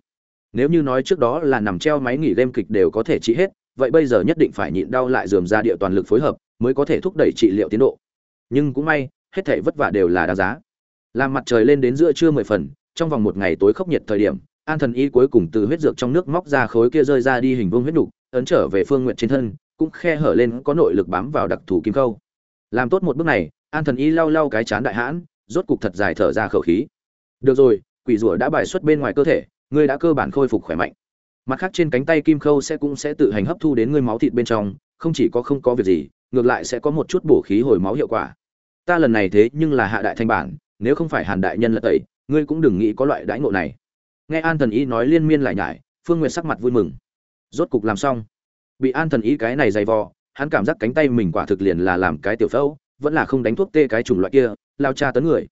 nếu như nói trước đó là nằm treo máy nghỉ game kịch đều có thể trị hết, vậy bây giờ nhất định phải nhịn đau lại dườm ra địa toàn lực phối hợp, mới có thể thúc đẩy trị liệu tiến độ. Nhưng cũng may, hết thảy vất vả đều là đáng giá. Làm mặt trời lên đến giữa trưa mười phần, trong vòng một ngày tối khốc nhiệt thời điểm, an thần y cuối cùng từ huyết dược trong nước móc ra khối kia rơi ra đi hình vuông huyết nục, ấn trở về phương nguyện trên thân, cũng khe hở lên có nội lực bám vào đặc thù kim khâu. Làm tốt một bước này, an thần y lau lau cái chán đại hãn, rốt cục thật dài thở ra khẩu khí. Được rồi, quỷ rủa đã bài xuất bên ngoài cơ thể ngươi đã cơ bản khôi phục khỏe mạnh. Mặt khác trên cánh tay kim khâu sẽ cũng sẽ tự hành hấp thu đến ngươi máu thịt bên trong, không chỉ có không có việc gì, ngược lại sẽ có một chút bổ khí hồi máu hiệu quả. Ta lần này thế nhưng là hạ đại thanh bản, nếu không phải hàn đại nhân là tẩy, ngươi cũng đừng nghĩ có loại đãi ngộ này. Nghe an thần y nói liên miên lại nhải, phương nguyệt sắc mặt vui mừng. Rốt cục làm xong. Bị an thần y cái này dày vò, hắn cảm giác cánh tay mình quả thực liền là làm cái tiểu phẫu, vẫn là không đánh thuốc tê cái chủng loại kia, lao cha tấn người.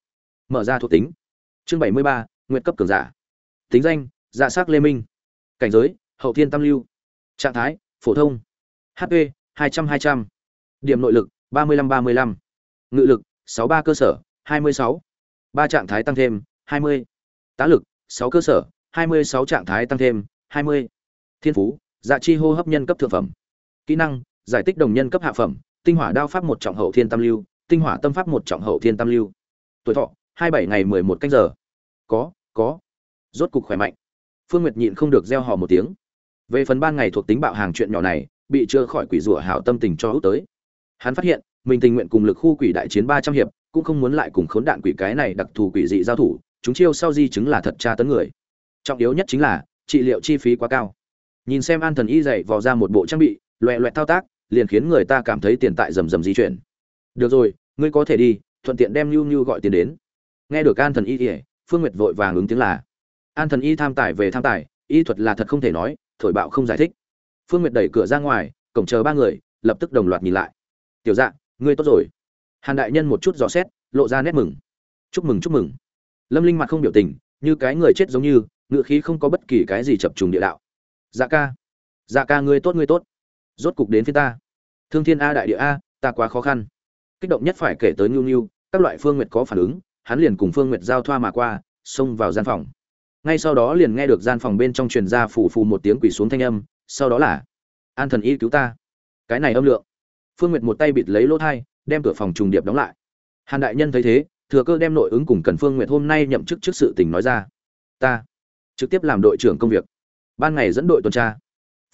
Mở ra thuộc tính. Chương bảy mươi ba nguyện cấp cường giả tính danh dạ s lê minh. Cảnh giới, hậu thiên tam lưu. Trạng thái, phổ thông. Hp hai trăm hai trăm. Điểm nội lực, ba mươi năm ba mươi năm ngự lực, sáu ba cơ sở, hai mươi sáu. Ba trạng thái tăng thêm, hai mươi. Tá lực, sáu cơ sở, hai mươi sáu trạng thái tăng thêm, hai mươi. Thiên phú dạ chi hô hấp nhân cấp thượng phẩm. Kỹ năng, giải tích đồng nhân cấp hạ phẩm, tinh hỏa đao pháp một trọng hậu thiên tam lưu, tinh hỏa tâm pháp một trọng hậu thiên tam lưu. Tuổi thọ, hai bảy ngày mười một canh giờ. Có có rốt cục khỏe mạnh. Phương nguyệt nhịn không được gieo hò một tiếng. Về phần ban ngày thuộc tính bạo hàng chuyện nhỏ này, bị chưa khỏi quỷ rủa hảo tâm tình cho hút tới. Hắn phát hiện, mình tình nguyện cùng lực khu quỷ đại chiến ba trăm hiệp, cũng không muốn lại cùng khốn đạn quỷ cái này đặc thù quỷ dị giao thủ, chúng chiêu sau di chứng là thật tra tấn người. Trọng yếu nhất chính là, trị liệu chi phí quá cao. Nhìn xem an thần y dạy vò ra một bộ trang bị, loẹ loẹt thao tác, liền khiến người ta cảm thấy tiền tại rầm rầm di chuyển. Được rồi, ngươi có thể đi, thuận tiện đem nhu nhu gọi tiền đến. Nghe được an thần y ỉa phương nguyệt vội vàng ứng tiếng là an thần y tham tài về tham tài, y thuật là thật không thể nói, thổi bạo không giải thích. Phương nguyệt đẩy cửa ra ngoài, cổng chờ ba người, lập tức đồng loạt nhìn lại. Tiểu dạ ngươi tốt rồi. Hàn đại nhân một chút dò xét, lộ ra nét mừng. Chúc mừng chúc mừng. Lâm linh mặt không biểu tình, như cái người chết giống như ngựa khí không có bất kỳ cái gì chập trùng địa đạo. Dạ ca dạ ca ngươi tốt ngươi tốt. Rốt cục đến phía ta. Thương thiên a đại địa a, ta quá khó khăn. Kích động nhất phải kể tới nhu nhu, các loại phương nguyệt có phản ứng, hắn liền cùng phương nguyệt giao thoa mà qua, xông vào gian phòng ngay sau đó liền nghe được gian phòng bên trong truyền ra phủ phù một tiếng quỷ xuống thanh âm, sau đó là, an thần y cứu ta. Cái này âm lượng. Phương nguyệt một tay bịt lấy lỗ thai, đem cửa phòng trùng điệp đóng lại. Hàn đại nhân thấy thế, thừa cơ đem nội ứng cùng cần phương nguyệt hôm nay nhậm chức trước sự tình nói ra. Ta trực tiếp làm đội trưởng công việc. Ban ngày dẫn đội tuần tra.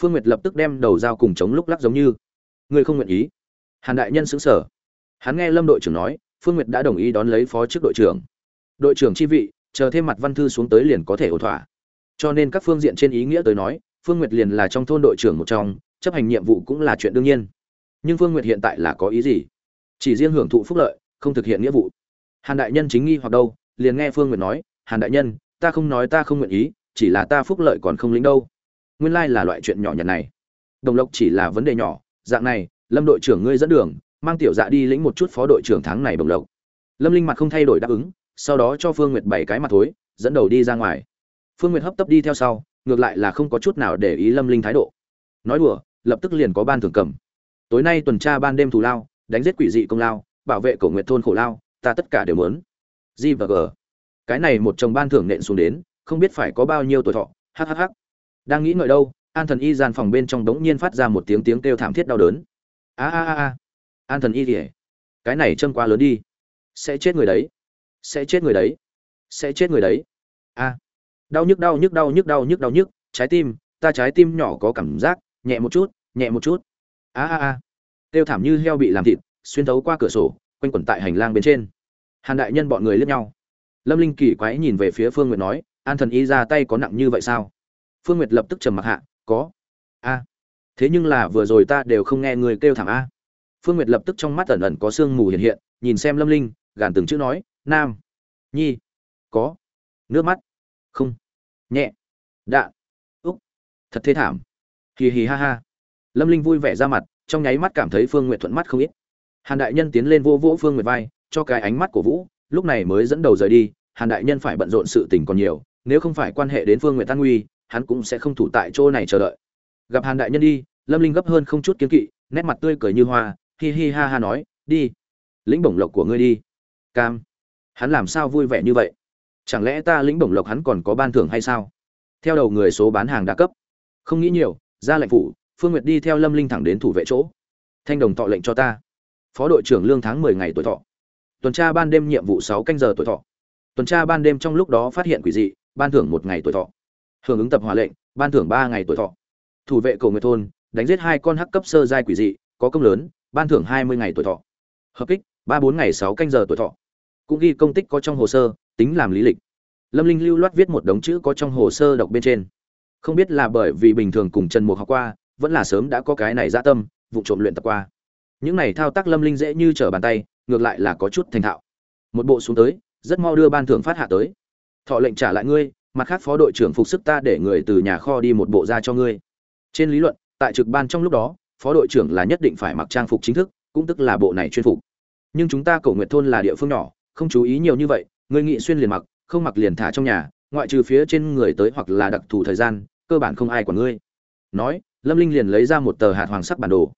Phương nguyệt lập tức đem đầu dao cùng chống lúc lắc giống như người không nguyện ý? Hàn đại nhân xứng sở hắn nghe lâm đội trưởng nói, phương nguyệt đã đồng ý đón lấy phó chức đội trưởng. Đội trưởng chi vị chờ thêm mặt văn thư xuống tới liền có thể ổn thỏa. Cho nên các phương diện trên ý nghĩa tới nói, phương nguyệt liền là trong thôn đội trưởng một trong, chấp hành nhiệm vụ cũng là chuyện đương nhiên. Nhưng phương nguyệt hiện tại là có ý gì? Chỉ riêng hưởng thụ phúc lợi, không thực hiện nghĩa vụ. Hàn đại nhân chính nghi hoặc đâu, liền nghe phương nguyệt nói, hàn đại nhân, ta không nói ta không nguyện ý, chỉ là ta phúc lợi còn không lĩnh đâu. Nguyên lai là loại chuyện nhỏ nhặt này. Đồng lộc chỉ là vấn đề nhỏ, dạng này, lâm đội trưởng ngươi dẫn đường, mang tiểu dạ đi lĩnh một chút phó đội trưởng tháng này đồng lộc. Lâm linh mặt không thay đổi đáp ứng sau đó cho phương nguyệt bảy cái mặt thối, dẫn đầu đi ra ngoài. Phương nguyệt hấp tấp đi theo sau, ngược lại là không có chút nào để ý lâm linh thái độ. Nói đùa, lập tức liền có ban thưởng cầm. Tối nay tuần tra ban đêm thù lao, đánh giết quỷ dị công lao, bảo vệ cổ nguyệt thôn khổ lao, ta tất cả đều muốn. G và g. Cái này một chồng ban thưởng nện xuống đến, không biết phải có bao nhiêu tuổi thọ hhh đang nghĩ ngợi đâu, an thần y gian phòng bên trong đống nhiên phát ra một tiếng tiếng kêu thảm thiết đau đớn. A a a a. An thần y liễu. cái này châm quá lớn đi. Sẽ chết người đấy sẽ chết người đấy. Sẽ chết người đấy. A đau nhức đau nhức đau nhức đau nhức đau nhức. Trái tim, ta trái tim nhỏ có cảm giác. Nhẹ một chút, nhẹ một chút. A a a. Kêu thảm như heo bị làm thịt, xuyên thấu qua cửa sổ, quanh quẩn tại hành lang bên trên. Hàn đại nhân bọn người liếc nhau. Lâm linh kỳ quái nhìn về phía phương nguyệt nói, an thần y ra tay có nặng như vậy sao? Phương nguyệt lập tức trầm mặc hạ, có. A. Thế nhưng là vừa rồi ta đều không nghe người kêu thảm a. Phương nguyệt lập tức trong mắt ẩn ẩn có sương mù hiện hiện, nhìn xem lâm linh, gàn từng chữ nói nam. Nhi. Có. Nước mắt. Không. Nhẹ. Đạn úc. Thật thế thảm. Hì hì ha ha. Lâm linh vui vẻ ra mặt, trong nháy mắt cảm thấy phương nguyệt thuận mắt không ít. Hàn đại nhân tiến lên vô vỗ phương nguyệt vai, cho cái ánh mắt của vũ, lúc này mới dẫn đầu rời đi, hàn đại nhân phải bận rộn sự tình còn nhiều, nếu không phải quan hệ đến phương nguyệt tan nguy, hắn cũng sẽ không thủ tại chỗ này chờ đợi. Gặp hàn đại nhân đi, lâm linh gấp hơn không chút kiến kỵ, nét mặt tươi cười như hoa, hi hi ha ha nói, đi. Lĩnh bổng lộc của ngươi đi. Cam hắn làm sao vui vẻ như vậy? Chẳng lẽ ta lĩnh bổng lộc hắn còn có ban thưởng hay sao? Theo đầu người số bán hàng đa cấp. Không nghĩ nhiều, ra lệnh phủ, phương nguyệt đi theo lâm linh thẳng đến thủ vệ chỗ. Thanh đồng thọ lệnh cho ta. Phó đội trưởng lương tháng mười ngày tuổi thọ. Tuần tra ban đêm nhiệm vụ sáu canh giờ tuổi thọ. Tuần tra ban đêm trong lúc đó phát hiện quỷ dị, ban thưởng một ngày tuổi thọ. Hưởng ứng tập hòa lệnh, ban thưởng ba ngày tuổi thọ. Thủ vệ cầu người thôn, đánh giết hai con hắc cấp sơ giai quỷ dị, có công lớn, ban thưởng hai mươi ngày tuổi thọ. Hợp kích, ba bốn ngày sáu canh giờ tuổi thọ cũng ghi công tích có trong hồ sơ, tính làm lý lịch. Lâm linh lưu loát viết một đống chữ có trong hồ sơ đọc bên trên. Không biết là bởi vì bình thường cùng trần mục học qua, vẫn là sớm đã có cái này dã tâm, vụ trộm luyện tập qua. Những này thao tác lâm linh dễ như trở bàn tay, ngược lại là có chút thành thạo. Một bộ xuống tới, rất mau đưa ban thưởng phát hạ tới. Thọ lệnh trả lại ngươi, mặt khác phó đội trưởng phục sức ta để người từ nhà kho đi một bộ ra cho ngươi. Trên lý luận, tại trực ban trong lúc đó, phó đội trưởng là nhất định phải mặc trang phục chính thức, cũng tức là bộ này chuyên phục. Nhưng chúng ta cầu nguyện thôn là địa phương nhỏ không chú ý nhiều như vậy, ngươi nghị xuyên liền mặc, không mặc liền thả trong nhà, ngoại trừ phía trên người tới hoặc là đặc thù thời gian, cơ bản không ai quản ngươi. Nói, lâm linh liền lấy ra một tờ hạt hoàng sắc bản đồ.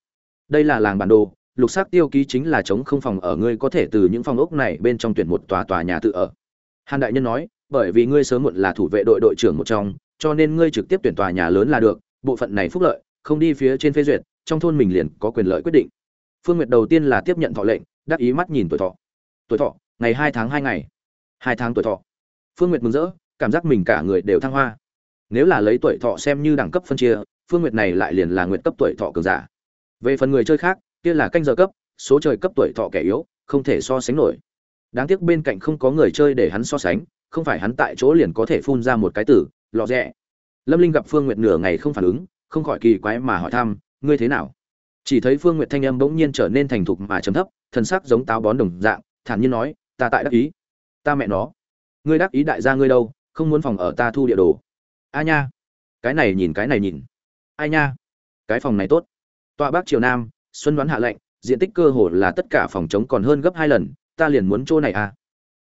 Đây là làng bản đồ, lục sắc tiêu ký chính là chống không phòng ở ngươi có thể từ những phòng ốc này bên trong tuyển một tòa tòa nhà tự ở. Hàn đại nhân nói, bởi vì ngươi sớm muộn là thủ vệ đội đội trưởng một trong, cho nên ngươi trực tiếp tuyển tòa nhà lớn là được, bộ phận này phúc lợi, không đi phía trên phê duyệt, trong thôn mình liền có quyền lợi quyết định. Phương nguyệt đầu tiên là tiếp nhận thọ lệnh, đắc ý mắt nhìn tuổi thọ. Tuổi thọ ngày hai tháng hai ngày. Hai tháng tuổi thọ. Phương nguyệt mừng rỡ, cảm giác mình cả người đều thăng hoa. Nếu là lấy tuổi thọ xem như đẳng cấp phân chia, phương nguyệt này lại liền là nguyệt cấp tuổi thọ cường giả. Về phần người chơi khác, kia là canh giờ cấp, số trời cấp tuổi thọ kẻ yếu, không thể so sánh nổi. Đáng tiếc bên cạnh không có người chơi để hắn so sánh, không phải hắn tại chỗ liền có thể phun ra một cái tử, lọ rẽ lâm linh gặp phương nguyệt nửa ngày không phản ứng, không khỏi kỳ quái mà hỏi thăm, ngươi thế nào? Chỉ thấy phương nguyệt thanh âm bỗng nhiên trở nên thành thục mà trầm thấp, thần sắc giống táo bón đồng dạng, thản nhiên nói ta tại đắc ý. Ta mẹ nó. Ngươi đắc ý đại gia ngươi đâu, không muốn phòng ở ta thu địa đồ. A nha. Cái này nhìn, cái này nhìn. Ai nha. Cái phòng này tốt. Tọa bắc triều nam, xuân đoán hạ lệnh, diện tích cơ hồ là tất cả phòng chống còn hơn gấp hai lần, ta liền muốn chỗ này à.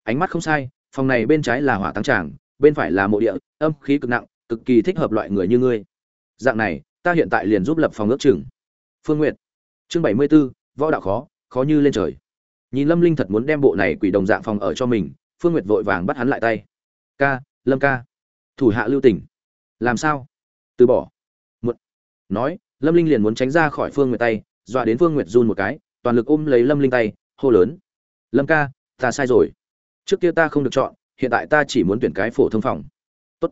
Ánh mắt không sai, phòng này bên trái là hỏa tăng tràng, bên phải là mộ địa, âm khí cực nặng, cực kỳ thích hợp loại người như ngươi. Dạng này, ta hiện tại liền giúp lập phòng ước chừng. Phương n g u y ệ t chương bảy mươi b ố võ đạo khó khó như lên trời nhìn lâm linh thật muốn đem bộ này quỷ đồng dạng phòng ở cho mình, phương Nguyệt vội vàng bắt hắn lại tay. Ca, lâm ca. Thủ hạ lưu tỉnh làm sao? Từ bỏ. Một nói, lâm linh liền muốn tránh ra khỏi phương nguyệt tay, dọa đến phương nguyệt run một cái, toàn lực ôm lấy lâm linh tay, hô lớn. Lâm ca, ta sai rồi. Trước kia ta không được chọn, hiện tại ta chỉ muốn tuyển cái phổ thông phòng. Tốt.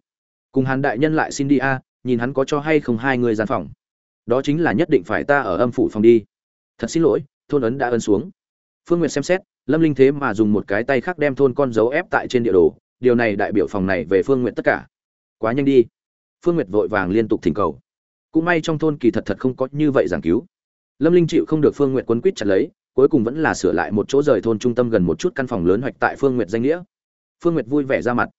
Cùng hàn đại nhân lại xin đi a, nhìn hắn có cho hay không hai người gian phòng. Đó chính là nhất định phải ta ở âm phủ phòng đi. Thật xin lỗi, thôn ấn đã ấn xuống phương nguyệt xem xét, lâm linh thế mà dùng một cái tay khác đem thôn con dấu ép tại trên địa đồ, điều này đại biểu phòng này về phương nguyệt tất cả. Quá nhanh đi. Phương nguyệt vội vàng liên tục thỉnh cầu. Cũng may trong thôn kỳ thật thật không có như vậy giảng cứu. Lâm linh chịu không được phương nguyệt quấn quýt chặt lấy, cuối cùng vẫn là sửa lại một chỗ rời thôn trung tâm gần một chút căn phòng lớn hoạch tại phương nguyệt danh nghĩa. Phương nguyệt vui vẻ ra mặt.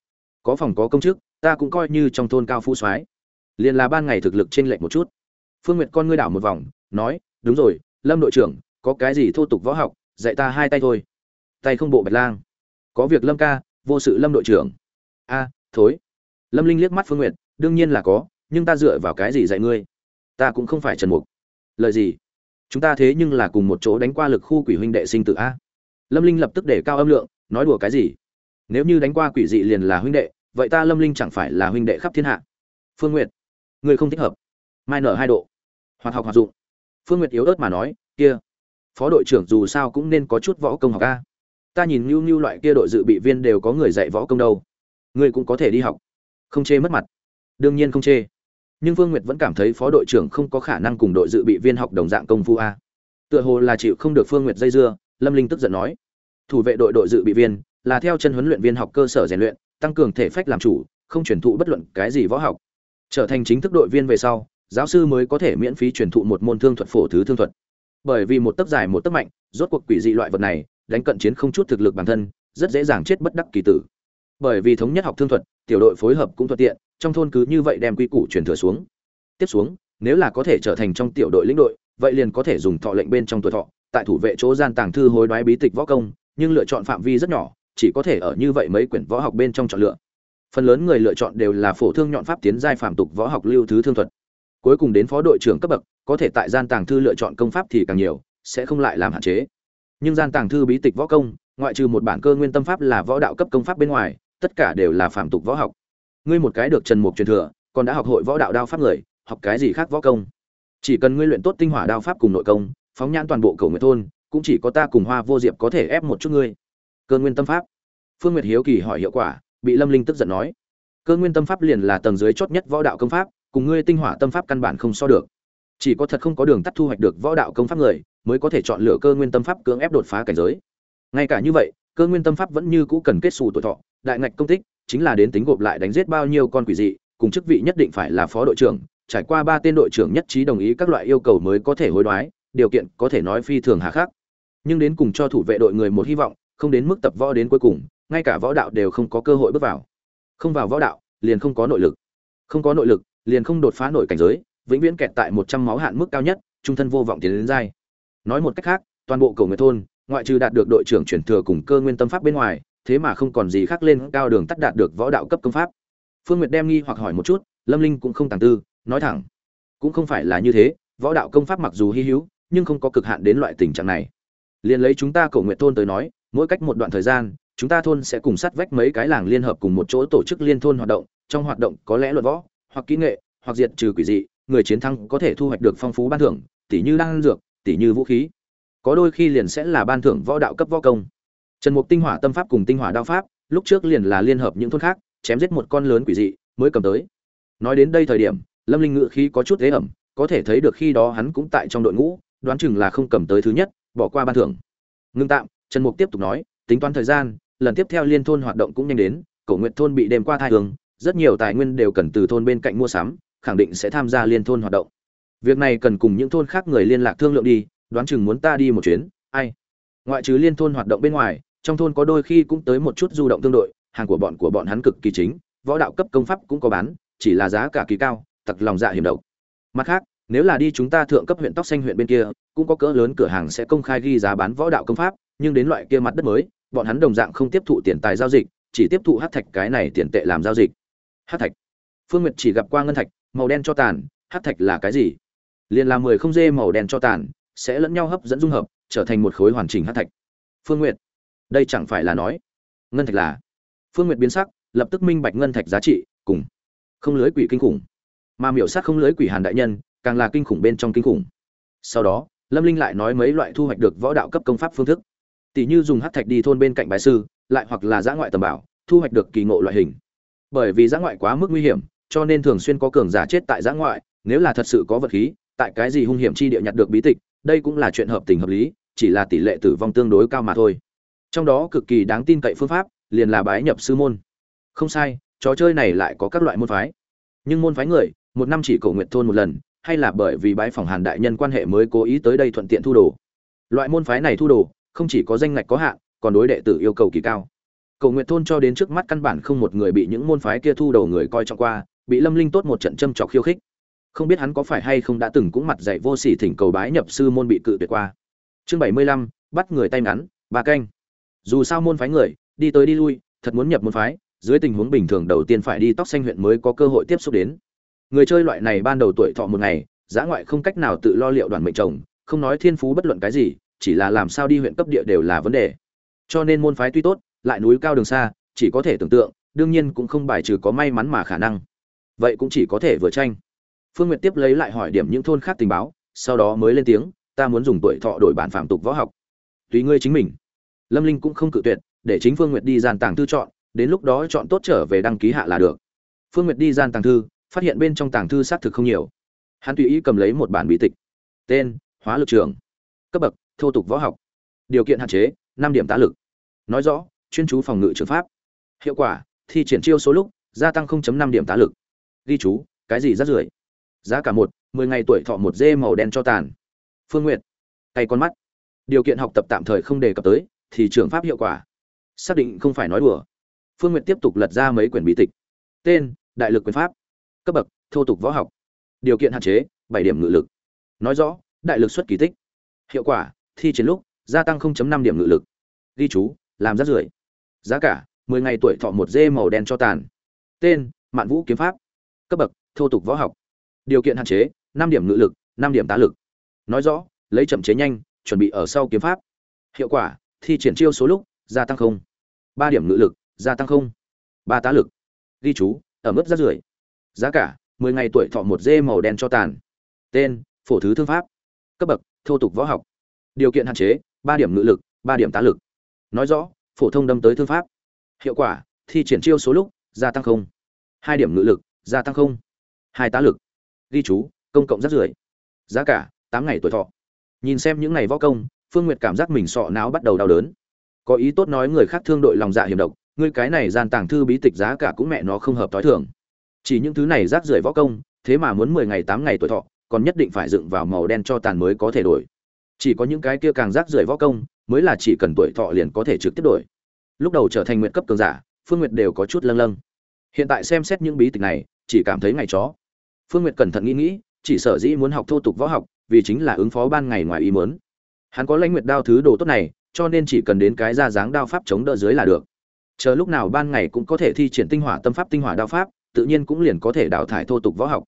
Có phòng có công chức, ta cũng coi như trong thôn cao phú soái. Liên là ban ngày thực lực trên lệch một chút. Phương nguyệt con ngươi đảo một vòng, nói, đúng rồi, lâm đội trưởng, có cái gì thô tục võ học dạy ta hai tay thôi. Tay không bộ bạch lang. Có việc lâm ca, vô sự lâm đội trưởng. A, thối. Lâm linh liếc mắt phương nguyệt, đương nhiên là có, nhưng ta dựa vào cái gì dạy ngươi? Ta cũng không phải trần mục. Lời gì? Chúng ta thế nhưng là cùng một chỗ đánh qua lực khu quỷ huynh đệ sinh tử a. Lâm linh lập tức để cao âm lượng, nói đùa cái gì? Nếu như đánh qua quỷ dị liền là huynh đệ, vậy ta lâm linh chẳng phải là huynh đệ khắp thiên hạ? Phương n g u y ệ t người không thích hợp. Mai nở hai độ. Hoạt học hoạt dụng. Phương n g u y ệ t yếu ớt mà nói, kia phó đội trưởng dù sao cũng nên có chút võ công học a. Ta nhìn nhu nhu loại kia đội dự bị viên đều có người dạy võ công đâu. Ngươi cũng có thể đi học. Không chê mất mặt. Đương nhiên không chê. Nhưng phương nguyệt vẫn cảm thấy phó đội trưởng không có khả năng cùng đội dự bị viên học đồng dạng công phu a. Tựa hồ là chịu không được phương nguyệt dây dưa, lâm linh tức giận nói. Thủ vệ đội đội dự bị viên là theo chân huấn luyện viên học cơ sở rèn luyện, tăng cường thể phách làm chủ, không truyền thụ bất luận cái gì võ học. Trở thành chính thức đội viên về sau, giáo sư mới có thể miễn phí truyền thụ một môn thương thuật phổ thứ thương thuật bởi vì một tấc dài một tấc mạnh, rốt cuộc quỷ dị loại vật này, đánh cận chiến không chút thực lực bản thân, rất dễ dàng chết bất đắc kỳ tử. Bởi vì thống nhất học thương thuật, tiểu đội phối hợp cũng thuận tiện, trong thôn cứ như vậy đem quy củ truyền thừa xuống. Tiếp xuống, nếu là có thể trở thành trong tiểu đội lĩnh đội, vậy liền có thể dùng thọ lệnh bên trong tuổi thọ, tại thủ vệ chỗ gian tàng thư hối đoái bí tịch võ công, nhưng lựa chọn phạm vi rất nhỏ, chỉ có thể ở như vậy mấy quyển võ học bên trong chọn lựa. Phần lớn người lựa chọn đều là phổ thương nhọn pháp tiến giai phạm tục võ học lưu thứ thương thuật. Cuối cùng đến phó đội trưởng cấp bậc có thể tại gian tàng thư lựa chọn công pháp thì càng nhiều, sẽ không lại làm hạn chế. Nhưng gian tàng thư bí tịch võ công, ngoại trừ một bản cơ nguyên tâm pháp là võ đạo cấp công pháp bên ngoài, tất cả đều là phạm tục võ học. Ngươi một cái được trần mục truyền thừa, còn đã học hội võ đạo đao pháp người, học cái gì khác võ công? Chỉ cần ngươi luyện tốt tinh hỏa đao pháp cùng nội công, phóng nhãn toàn bộ cầu nguyện thôn, cũng chỉ có ta cùng hoa vô diệp có thể ép một chút ngươi. Cơ nguyên tâm pháp. Phương nguyệt hiếu kỳ hỏi hiệu quả, bị lâm linh tức giận nói. Cơ nguyên tâm pháp liền là tầng dưới chót nhất võ đạo công pháp, cùng ngươi tinh hỏa tâm pháp căn bản không so được chỉ có thật không có đường tắt thu hoạch được võ đạo công pháp người, mới có thể chọn lựa cơ nguyên tâm pháp cưỡng ép đột phá cảnh giới. Ngay cả như vậy, cơ nguyên tâm pháp vẫn như cũ cần kết xù tuổi thọ, đại ngạch công tích, chính là đến tính gộp lại đánh giết bao nhiêu con quỷ dị, cùng chức vị nhất định phải là phó đội trưởng, trải qua ba tên đội trưởng nhất trí đồng ý các loại yêu cầu mới có thể hối đoái, điều kiện có thể nói phi thường hà khắc. Nhưng đến cùng cho thủ vệ đội người một hy vọng, không đến mức tập võ đến cuối cùng, ngay cả võ đạo đều không có cơ hội bước vào. Không vào võ đạo, liền không có nội lực. Không có nội lực, liền không đột phá nổi cảnh giới vĩnh viễn kẹt tại một trăm máu hạn mức cao nhất, trung thân vô vọng tiến đến giai nói một cách khác, toàn bộ cầu nguyện thôn, ngoại trừ đạt được đội trưởng chuyển thừa cùng cơ nguyên tâm pháp bên ngoài, thế mà không còn gì khác lên cao đường tắt đạt được võ đạo cấp công pháp. Phương nguyệt đem nghi hoặc hỏi một chút, lâm linh cũng không tàng tư, nói thẳng, cũng không phải là như thế, võ đạo công pháp mặc dù hi hữu, nhưng không có cực hạn đến loại tình trạng này. Liên lấy chúng ta cầu nguyện thôn tới nói, mỗi cách một đoạn thời gian, chúng ta thôn sẽ cùng sát vách mấy cái làng liên hợp cùng một chỗ tổ chức liên thôn hoạt động, trong hoạt động có lẽ luật võ, hoặc kỹ nghệ, hoặc diệt trừ quỷ dị người chiến thắng có thể thu hoạch được phong phú ban thưởng tỷ như đan dược tỷ như vũ khí. Có đôi khi liền sẽ là ban thưởng võ đạo cấp võ công. Trần mục tinh hỏa tâm pháp cùng tinh hỏa đao pháp, lúc trước liền là liên hợp những thôn khác, chém giết một con lớn quỷ dị, mới cầm tới. Nói đến đây thời điểm, lâm linh ngự khí có chút thế ẩm, có thể thấy được khi đó hắn cũng tại trong đội ngũ, đoán chừng là không cầm tới thứ nhất, bỏ qua ban thưởng. Ngưng tạm, trần mục tiếp tục nói, tính toán thời gian, lần tiếp theo liên thôn hoạt động cũng nhanh đến, cổ nguyện thôn bị đêm qua thai thường rất nhiều tài nguyên đều cần từ thôn bên cạnh mua sắm khẳng định sẽ tham gia liên thôn hoạt động. Việc này cần cùng những thôn khác người liên lạc thương lượng đi, đoán chừng muốn ta đi một chuyến, ai? Ngoại trừ liên thôn hoạt động bên ngoài, trong thôn có đôi khi cũng tới một chút du động tương đội, hàng của bọn của bọn hắn cực kỳ chính, võ đạo cấp công pháp cũng có bán, chỉ là giá cả kỳ cao tặc lòng dạ hiểm độc. Mặt khác, nếu là đi chúng ta thượng cấp huyện tóc xanh huyện bên kia, cũng có cỡ lớn cửa hàng sẽ công khai ghi giá bán võ đạo công pháp, nhưng đến loại kia mặt đất mới, bọn hắn đồng dạng không tiếp thụ tiền tài giao dịch, chỉ tiếp thụ hát thạch cái này tiền tệ làm giao dịch. Hát thạch. Phương nguyệt chỉ gặp qua ngân thạch màu đen cho tàn, hát thạch là cái gì? Liền là mười không dê màu đen cho tàn, sẽ lẫn nhau hấp dẫn dung hợp, trở thành một khối hoàn chỉnh hát thạch. Phương nguyệt. Đây chẳng phải là nói. Ngân thạch là. Phương nguyệt biến sắc, lập tức minh bạch ngân thạch giá trị, cùng. Không lưới quỷ kinh khủng. Mà miểu sát không lưới quỷ hàn đại nhân, càng là kinh khủng bên trong kinh khủng. Sau đó, lâm linh lại nói mấy loại thu hoạch được võ đạo cấp công pháp phương thức. Tỷ như dùng hát thạch đi thôn bên cạnh bài sư, lại hoặc là giã ngoại tầm bảo, thu hoạch được kỳ ngộ loại hình. Bởi vì giã ngoại quá mức nguy hiểm cho nên thường xuyên có cường giả chết tại giã ngoại, nếu là thật sự có vật khí, tại cái gì hung hiểm chi địa nhặt được bí tịch, đây cũng là chuyện hợp tình hợp lý, chỉ là tỷ lệ tử vong tương đối cao mà thôi. Trong đó cực kỳ đáng tin cậy phương pháp, liền là bái nhập sư môn. Không sai, trò chơi này lại có các loại môn phái. Nhưng môn phái người, một năm chỉ cầu nguyện thôn một lần, hay là bởi vì bái phòng hàn đại nhân quan hệ mới cố ý tới đây thuận tiện thu đồ. Loại môn phái này thu đồ, không chỉ có danh ngạch có hạn, còn đối đệ tử yêu cầu kỳ cao cầu nguyện thôn cho đến trước mắt căn bản không một người bị những môn phái kia thu đầu người coi trọng qua, bị lâm linh tốt một trận châm trọc khiêu khích. Không biết hắn có phải hay không đã từng cũng mặt dạy vô sỉ thỉnh cầu bái nhập sư môn bị cự tuyệt qua. Chương bảy mươi lăm, bắt người tay ngắn, ba canh. Dù sao môn phái người, đi tới đi lui, thật muốn nhập môn phái, dưới tình huống bình thường đầu tiên phải đi tóc xanh huyện mới có cơ hội tiếp xúc đến. Người chơi loại này ban đầu tuổi thọ một ngày giã ngoại không cách nào tự lo liệu đoàn mệnh chồng, không nói thiên phú bất luận cái gì, chỉ là làm sao đi huyện cấp địa đều là vấn đề. Cho nên môn phái tuy tốt lại núi cao đường xa, chỉ có thể tưởng tượng, đương nhiên cũng không bài trừ có may mắn mà khả năng. Vậy cũng chỉ có thể vừa tranh. Phương nguyệt tiếp lấy lại hỏi điểm những thôn khác tình báo, sau đó mới lên tiếng, ta muốn dùng tuổi thọ đổi bản phạm tục võ học. Tùy ngươi chính mình. Lâm linh cũng không cự tuyệt, để chính phương nguyệt đi gian tàng thư chọn, đến lúc đó chọn tốt trở về đăng ký hạ là được. Phương nguyệt đi gian tàng thư, phát hiện bên trong tàng thư xác thực không nhiều. Hắn tùy ý cầm lấy một bản bí tịch, tên hóa lực trường. Cấp bậc, thô tục võ học. Điều kiện hạn chế, năm điểm tá lực. Nói rõ chuyên chú phòng ngự trường pháp. Hiệu quả, thi triển chiêu số lúc, gia tăng 0.5 điểm tá lực. Ghi chú, cái gì rất rưởi giá cả một, mười ngày tuổi thọ một dê màu đen cho tàn. Phương nguyệt tay con mắt. Điều kiện học tập tạm thời không đề cập tới, thì trường pháp hiệu quả. Xác định không phải nói đùa. Phương nguyệt tiếp tục lật ra mấy quyển bí tịch. Tên, đại lực quyền pháp. Cấp bậc, thô tục võ học. Điều kiện hạn chế, bảy điểm ngự lực. Nói rõ, đại lực xuất kỳ tích. Hiệu quả, thi chiến lúc, gia tăng 0.5 điểm ngự lực. Ghi chú, làm rát rưởi giá cả 10 ngày tuổi thọ một dê màu đen cho tàn. Tên, mạn vũ kiếm pháp. Cấp bậc, thô tục võ học. Điều kiện hạn chế, năm điểm ngự lực, năm điểm tá lực. Nói rõ, lấy chậm chế nhanh, chuẩn bị ở sau kiếm pháp. Hiệu quả, thi triển chiêu số lúc, gia tăng không. Ba điểm ngự lực, gia tăng không. Ba tá lực. Ghi chú, ở mức rát rưởi giá cả 10 ngày tuổi thọ một dê màu đen cho tàn. Tên, phổ thứ thương pháp. Cấp bậc, thô tục võ học. Điều kiện hạn chế, ba điểm ngự lực, ba điểm tá lực. Nói rõ phổ thông đâm tới thương pháp. Hiệu quả, thi triển chiêu số lúc, gia tăng không. Hai điểm ngự lực, gia tăng không. Hai tá lực. Ghi chú, công cộng rất rưởi. Giá cả, tám ngày tuổi thọ. Nhìn xem những ngày võ công, phương nguyệt cảm giác mình sọ não bắt đầu đau đớn. Có ý tốt nói người khác thương đội lòng dạ hiểm độc ngươi cái này gian tàng thư bí tịch giá cả cũng mẹ nó không hợp thói thường. Chỉ những thứ này rác rưởi võ công, thế mà muốn mười ngày, tám ngày tuổi thọ, còn nhất định phải dựng vào màu đen cho tàn mới có thể đổi. Chỉ có những cái kia càng rác rưởi võ công mới là chỉ cần tuổi thọ liền có thể trực tiếp đổi. Lúc đầu trở thành nguyện cấp cường giả, phương nguyệt đều có chút lâng lâng. Hiện tại xem xét những bí tịch này, chỉ cảm thấy ngày chó. Phương nguyệt cẩn thận nghĩ nghĩ, chỉ sở dĩ muốn học thô tục võ học, vì chính là ứng phó ban ngày ngoài ý muốn. Hắn có lãnh nguyệt đao thứ đồ tốt này, cho nên chỉ cần đến cái ra dáng đao pháp chống đỡ dưới là được. Chờ lúc nào ban ngày cũng có thể thi triển tinh hỏa tâm pháp tinh hỏa đao pháp, tự nhiên cũng liền có thể đào thải thô tục võ học.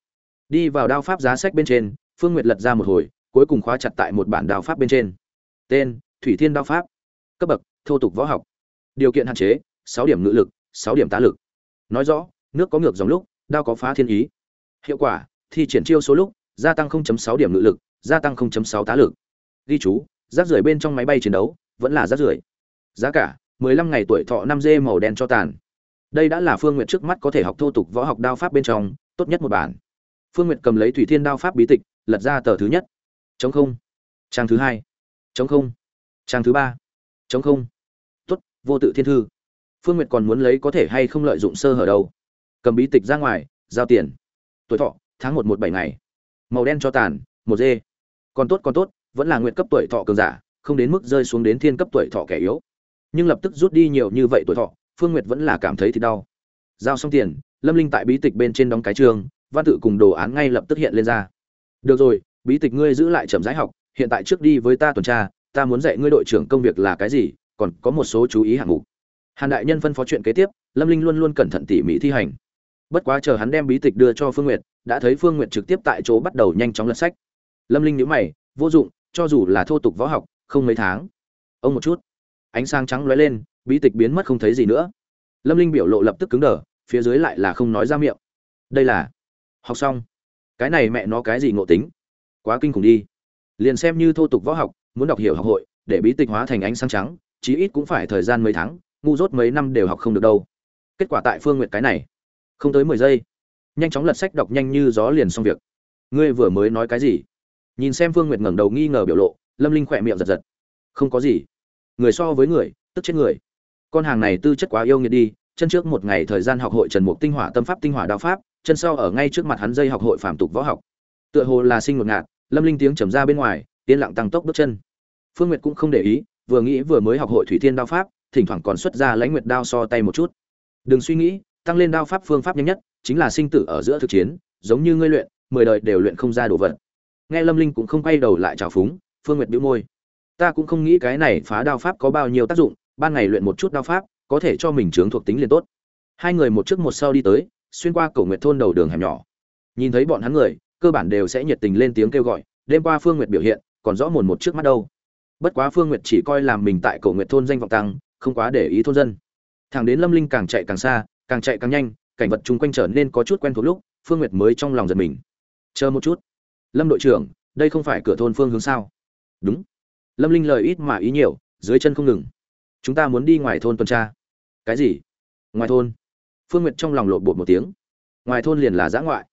Đi vào đao pháp giá sách bên trên, phương nguyệt lật ra một hồi, cuối cùng khóa chặt tại một bản đao pháp bên trên. Tên thủy thiên đao pháp, cấp bậc, thô tục võ học, điều kiện hạn chế, sáu điểm ngự lực, sáu điểm tá lực. Nói rõ, nước có ngược dòng lúc, đao có phá thiên ý. Hiệu quả, thi triển chiêu số lúc, gia tăng 0.6 điểm ngự lực, gia tăng 0.6 tá lực. Ghi chú, rác rưởi bên trong máy bay chiến đấu, vẫn là rác rưởi. Giá cả 15 ngày tuổi thọ 5 d màu đen cho tàn. Đây đã là phương nguyện trước mắt có thể học thô tục võ học đao pháp bên trong, tốt nhất một bản. Phương nguyện cầm lấy thủy thiên đao pháp bí tịch, lật ra tờ thứ nhất. Chống không. Trang thứ hai. Chống không trang thứ ba. Chống không. Tuất vô tự thiên thư. Phương nguyệt còn muốn lấy có thể hay không lợi dụng sơ hở đâu. Cầm bí tịch ra ngoài, giao tiền. Tuổi thọ, tháng một một bảy ngày. Màu đen cho tàn, một dê. Còn tốt còn tốt, vẫn là nguyện cấp tuổi thọ cường giả, không đến mức rơi xuống đến thiên cấp tuổi thọ kẻ yếu. Nhưng lập tức rút đi nhiều như vậy tuổi thọ, phương nguyệt vẫn là cảm thấy thì đau. Giao xong tiền, lâm linh tại bí tịch bên trên đóng cái trường, văn tự cùng đồ án ngay lập tức hiện lên ra. Được rồi, bí tịch ngươi giữ lại chậm rãi học, hiện tại trước đi với ta tuần tra ta muốn dạy ngươi đội trưởng công việc là cái gì, còn có một số chú ý hạng mục. Hàn đại nhân phân phó chuyện kế tiếp, lâm linh luôn luôn cẩn thận tỉ mỉ thi hành. Bất quá chờ hắn đem bí tịch đưa cho phương nguyệt, đã thấy phương nguyệt trực tiếp tại chỗ bắt đầu nhanh chóng lật sách. Lâm linh nhữ mày, vô dụng, cho dù là thô tục võ học, không mấy tháng. Ông một chút. Ánh sáng trắng lóe lên, bí tịch biến mất không thấy gì nữa. Lâm linh biểu lộ lập tức cứng đờ, phía dưới lại là không nói ra miệng. Đây là học xong. Cái này mẹ nó cái gì ngộ tính? Quá kinh khủng đi. Liền xem như thô tục võ học muốn đọc hiểu học hội, để bí tịch hóa thành ánh sáng trắng, chí ít cũng phải thời gian mấy tháng, ngu dốt mấy năm đều học không được đâu. Kết quả tại phương nguyện cái này, không tới mười giây, nhanh chóng lật sách đọc nhanh như gió liền xong việc. Ngươi vừa mới nói cái gì? Nhìn xem phương nguyệt ngẩng đầu nghi ngờ biểu lộ, lâm linh khỏe miệng giật giật. Không có gì. Người so với người, tức chết người. Con hàng này tư chất quá yêu nghiệt đi, chân trước một ngày thời gian học hội trần mục tinh hỏa tâm pháp tinh hỏa đạo pháp, chân sau ở ngay trước mặt hắn dây học hội phạm tục võ học. Tựa hồ là sinh ngột ngạt, lâm linh tiếng trầm ra bên ngoài yên lặng tăng tốc bước chân. Phương nguyệt cũng không để ý, vừa nghĩ vừa mới học hội thủy thiên đao pháp, thỉnh thoảng còn xuất ra lãnh nguyệt đao so tay một chút. Đừng suy nghĩ, tăng lên đao pháp phương pháp nhanh nhất chính là sinh tử ở giữa thực chiến, giống như ngươi luyện, mười đời đều luyện không ra đồ vật. Nghe lâm linh cũng không quay đầu lại trào phúng, phương nguyệt bĩu môi. Ta cũng không nghĩ cái này phá đao pháp có bao nhiêu tác dụng, ban ngày luyện một chút đao pháp, có thể cho mình trưởng thuộc tính liền tốt. Hai người một trước một sau đi tới, xuyên qua cổ nguyệt thôn đầu đường hẻm nhỏ. Nhìn thấy bọn hắn người, cơ bản đều sẽ nhiệt tình lên tiếng kêu gọi. Đêm qua phương nguyệt biểu hiện còn rõ mồn một trước mắt đâu. Bất quá phương nguyệt chỉ coi làm mình tại cổ nguyệt thôn danh vọng tăng, không quá để ý thôn dân. Thằng đến lâm linh càng chạy càng xa, càng chạy càng nhanh, cảnh vật chung quanh trở nên có chút quen thuộc lúc, phương nguyệt mới trong lòng giật mình. Chờ một chút, lâm đội trưởng, đây không phải cửa thôn phương hướng sao? Đúng. Lâm linh lời ít mà ý nhiều, dưới chân không ngừng. Chúng ta muốn đi ngoài thôn tuần tra. Cái gì? Ngoài thôn. Phương nguyệt trong lòng lộn bột một tiếng. Ngoài thôn liền là giã ngoại.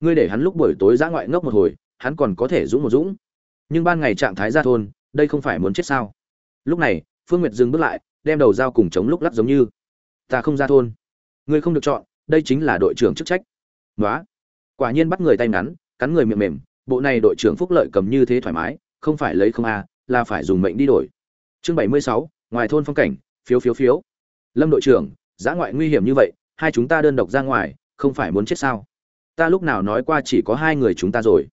Ngươi để hắn lúc buổi tối giã ngoại ngốc một hồi, hắn còn có thể dũng một dũng nhưng ban ngày trạng thái ra thôn, đây không phải muốn chết sao? Lúc này, phương nguyệt dừng bước lại, đem đầu dao cùng chống lúc lắc giống như. Ta không ra thôn. Ngươi không được chọn, đây chính là đội trưởng chức trách. Nói quả nhiên bắt người tay ngắn, cắn người miệng mềm, bộ này đội trưởng phúc lợi cầm như thế thoải mái, không phải lấy không a là phải dùng mệnh đi đổi. Chương bảy mươi sáu, ngoài thôn phong cảnh, phiếu phiếu phiếu. Lâm đội trưởng, giã ngoại nguy hiểm như vậy, hai chúng ta đơn độc ra ngoài, không phải muốn chết sao? Ta lúc nào nói qua chỉ có hai người chúng ta rồi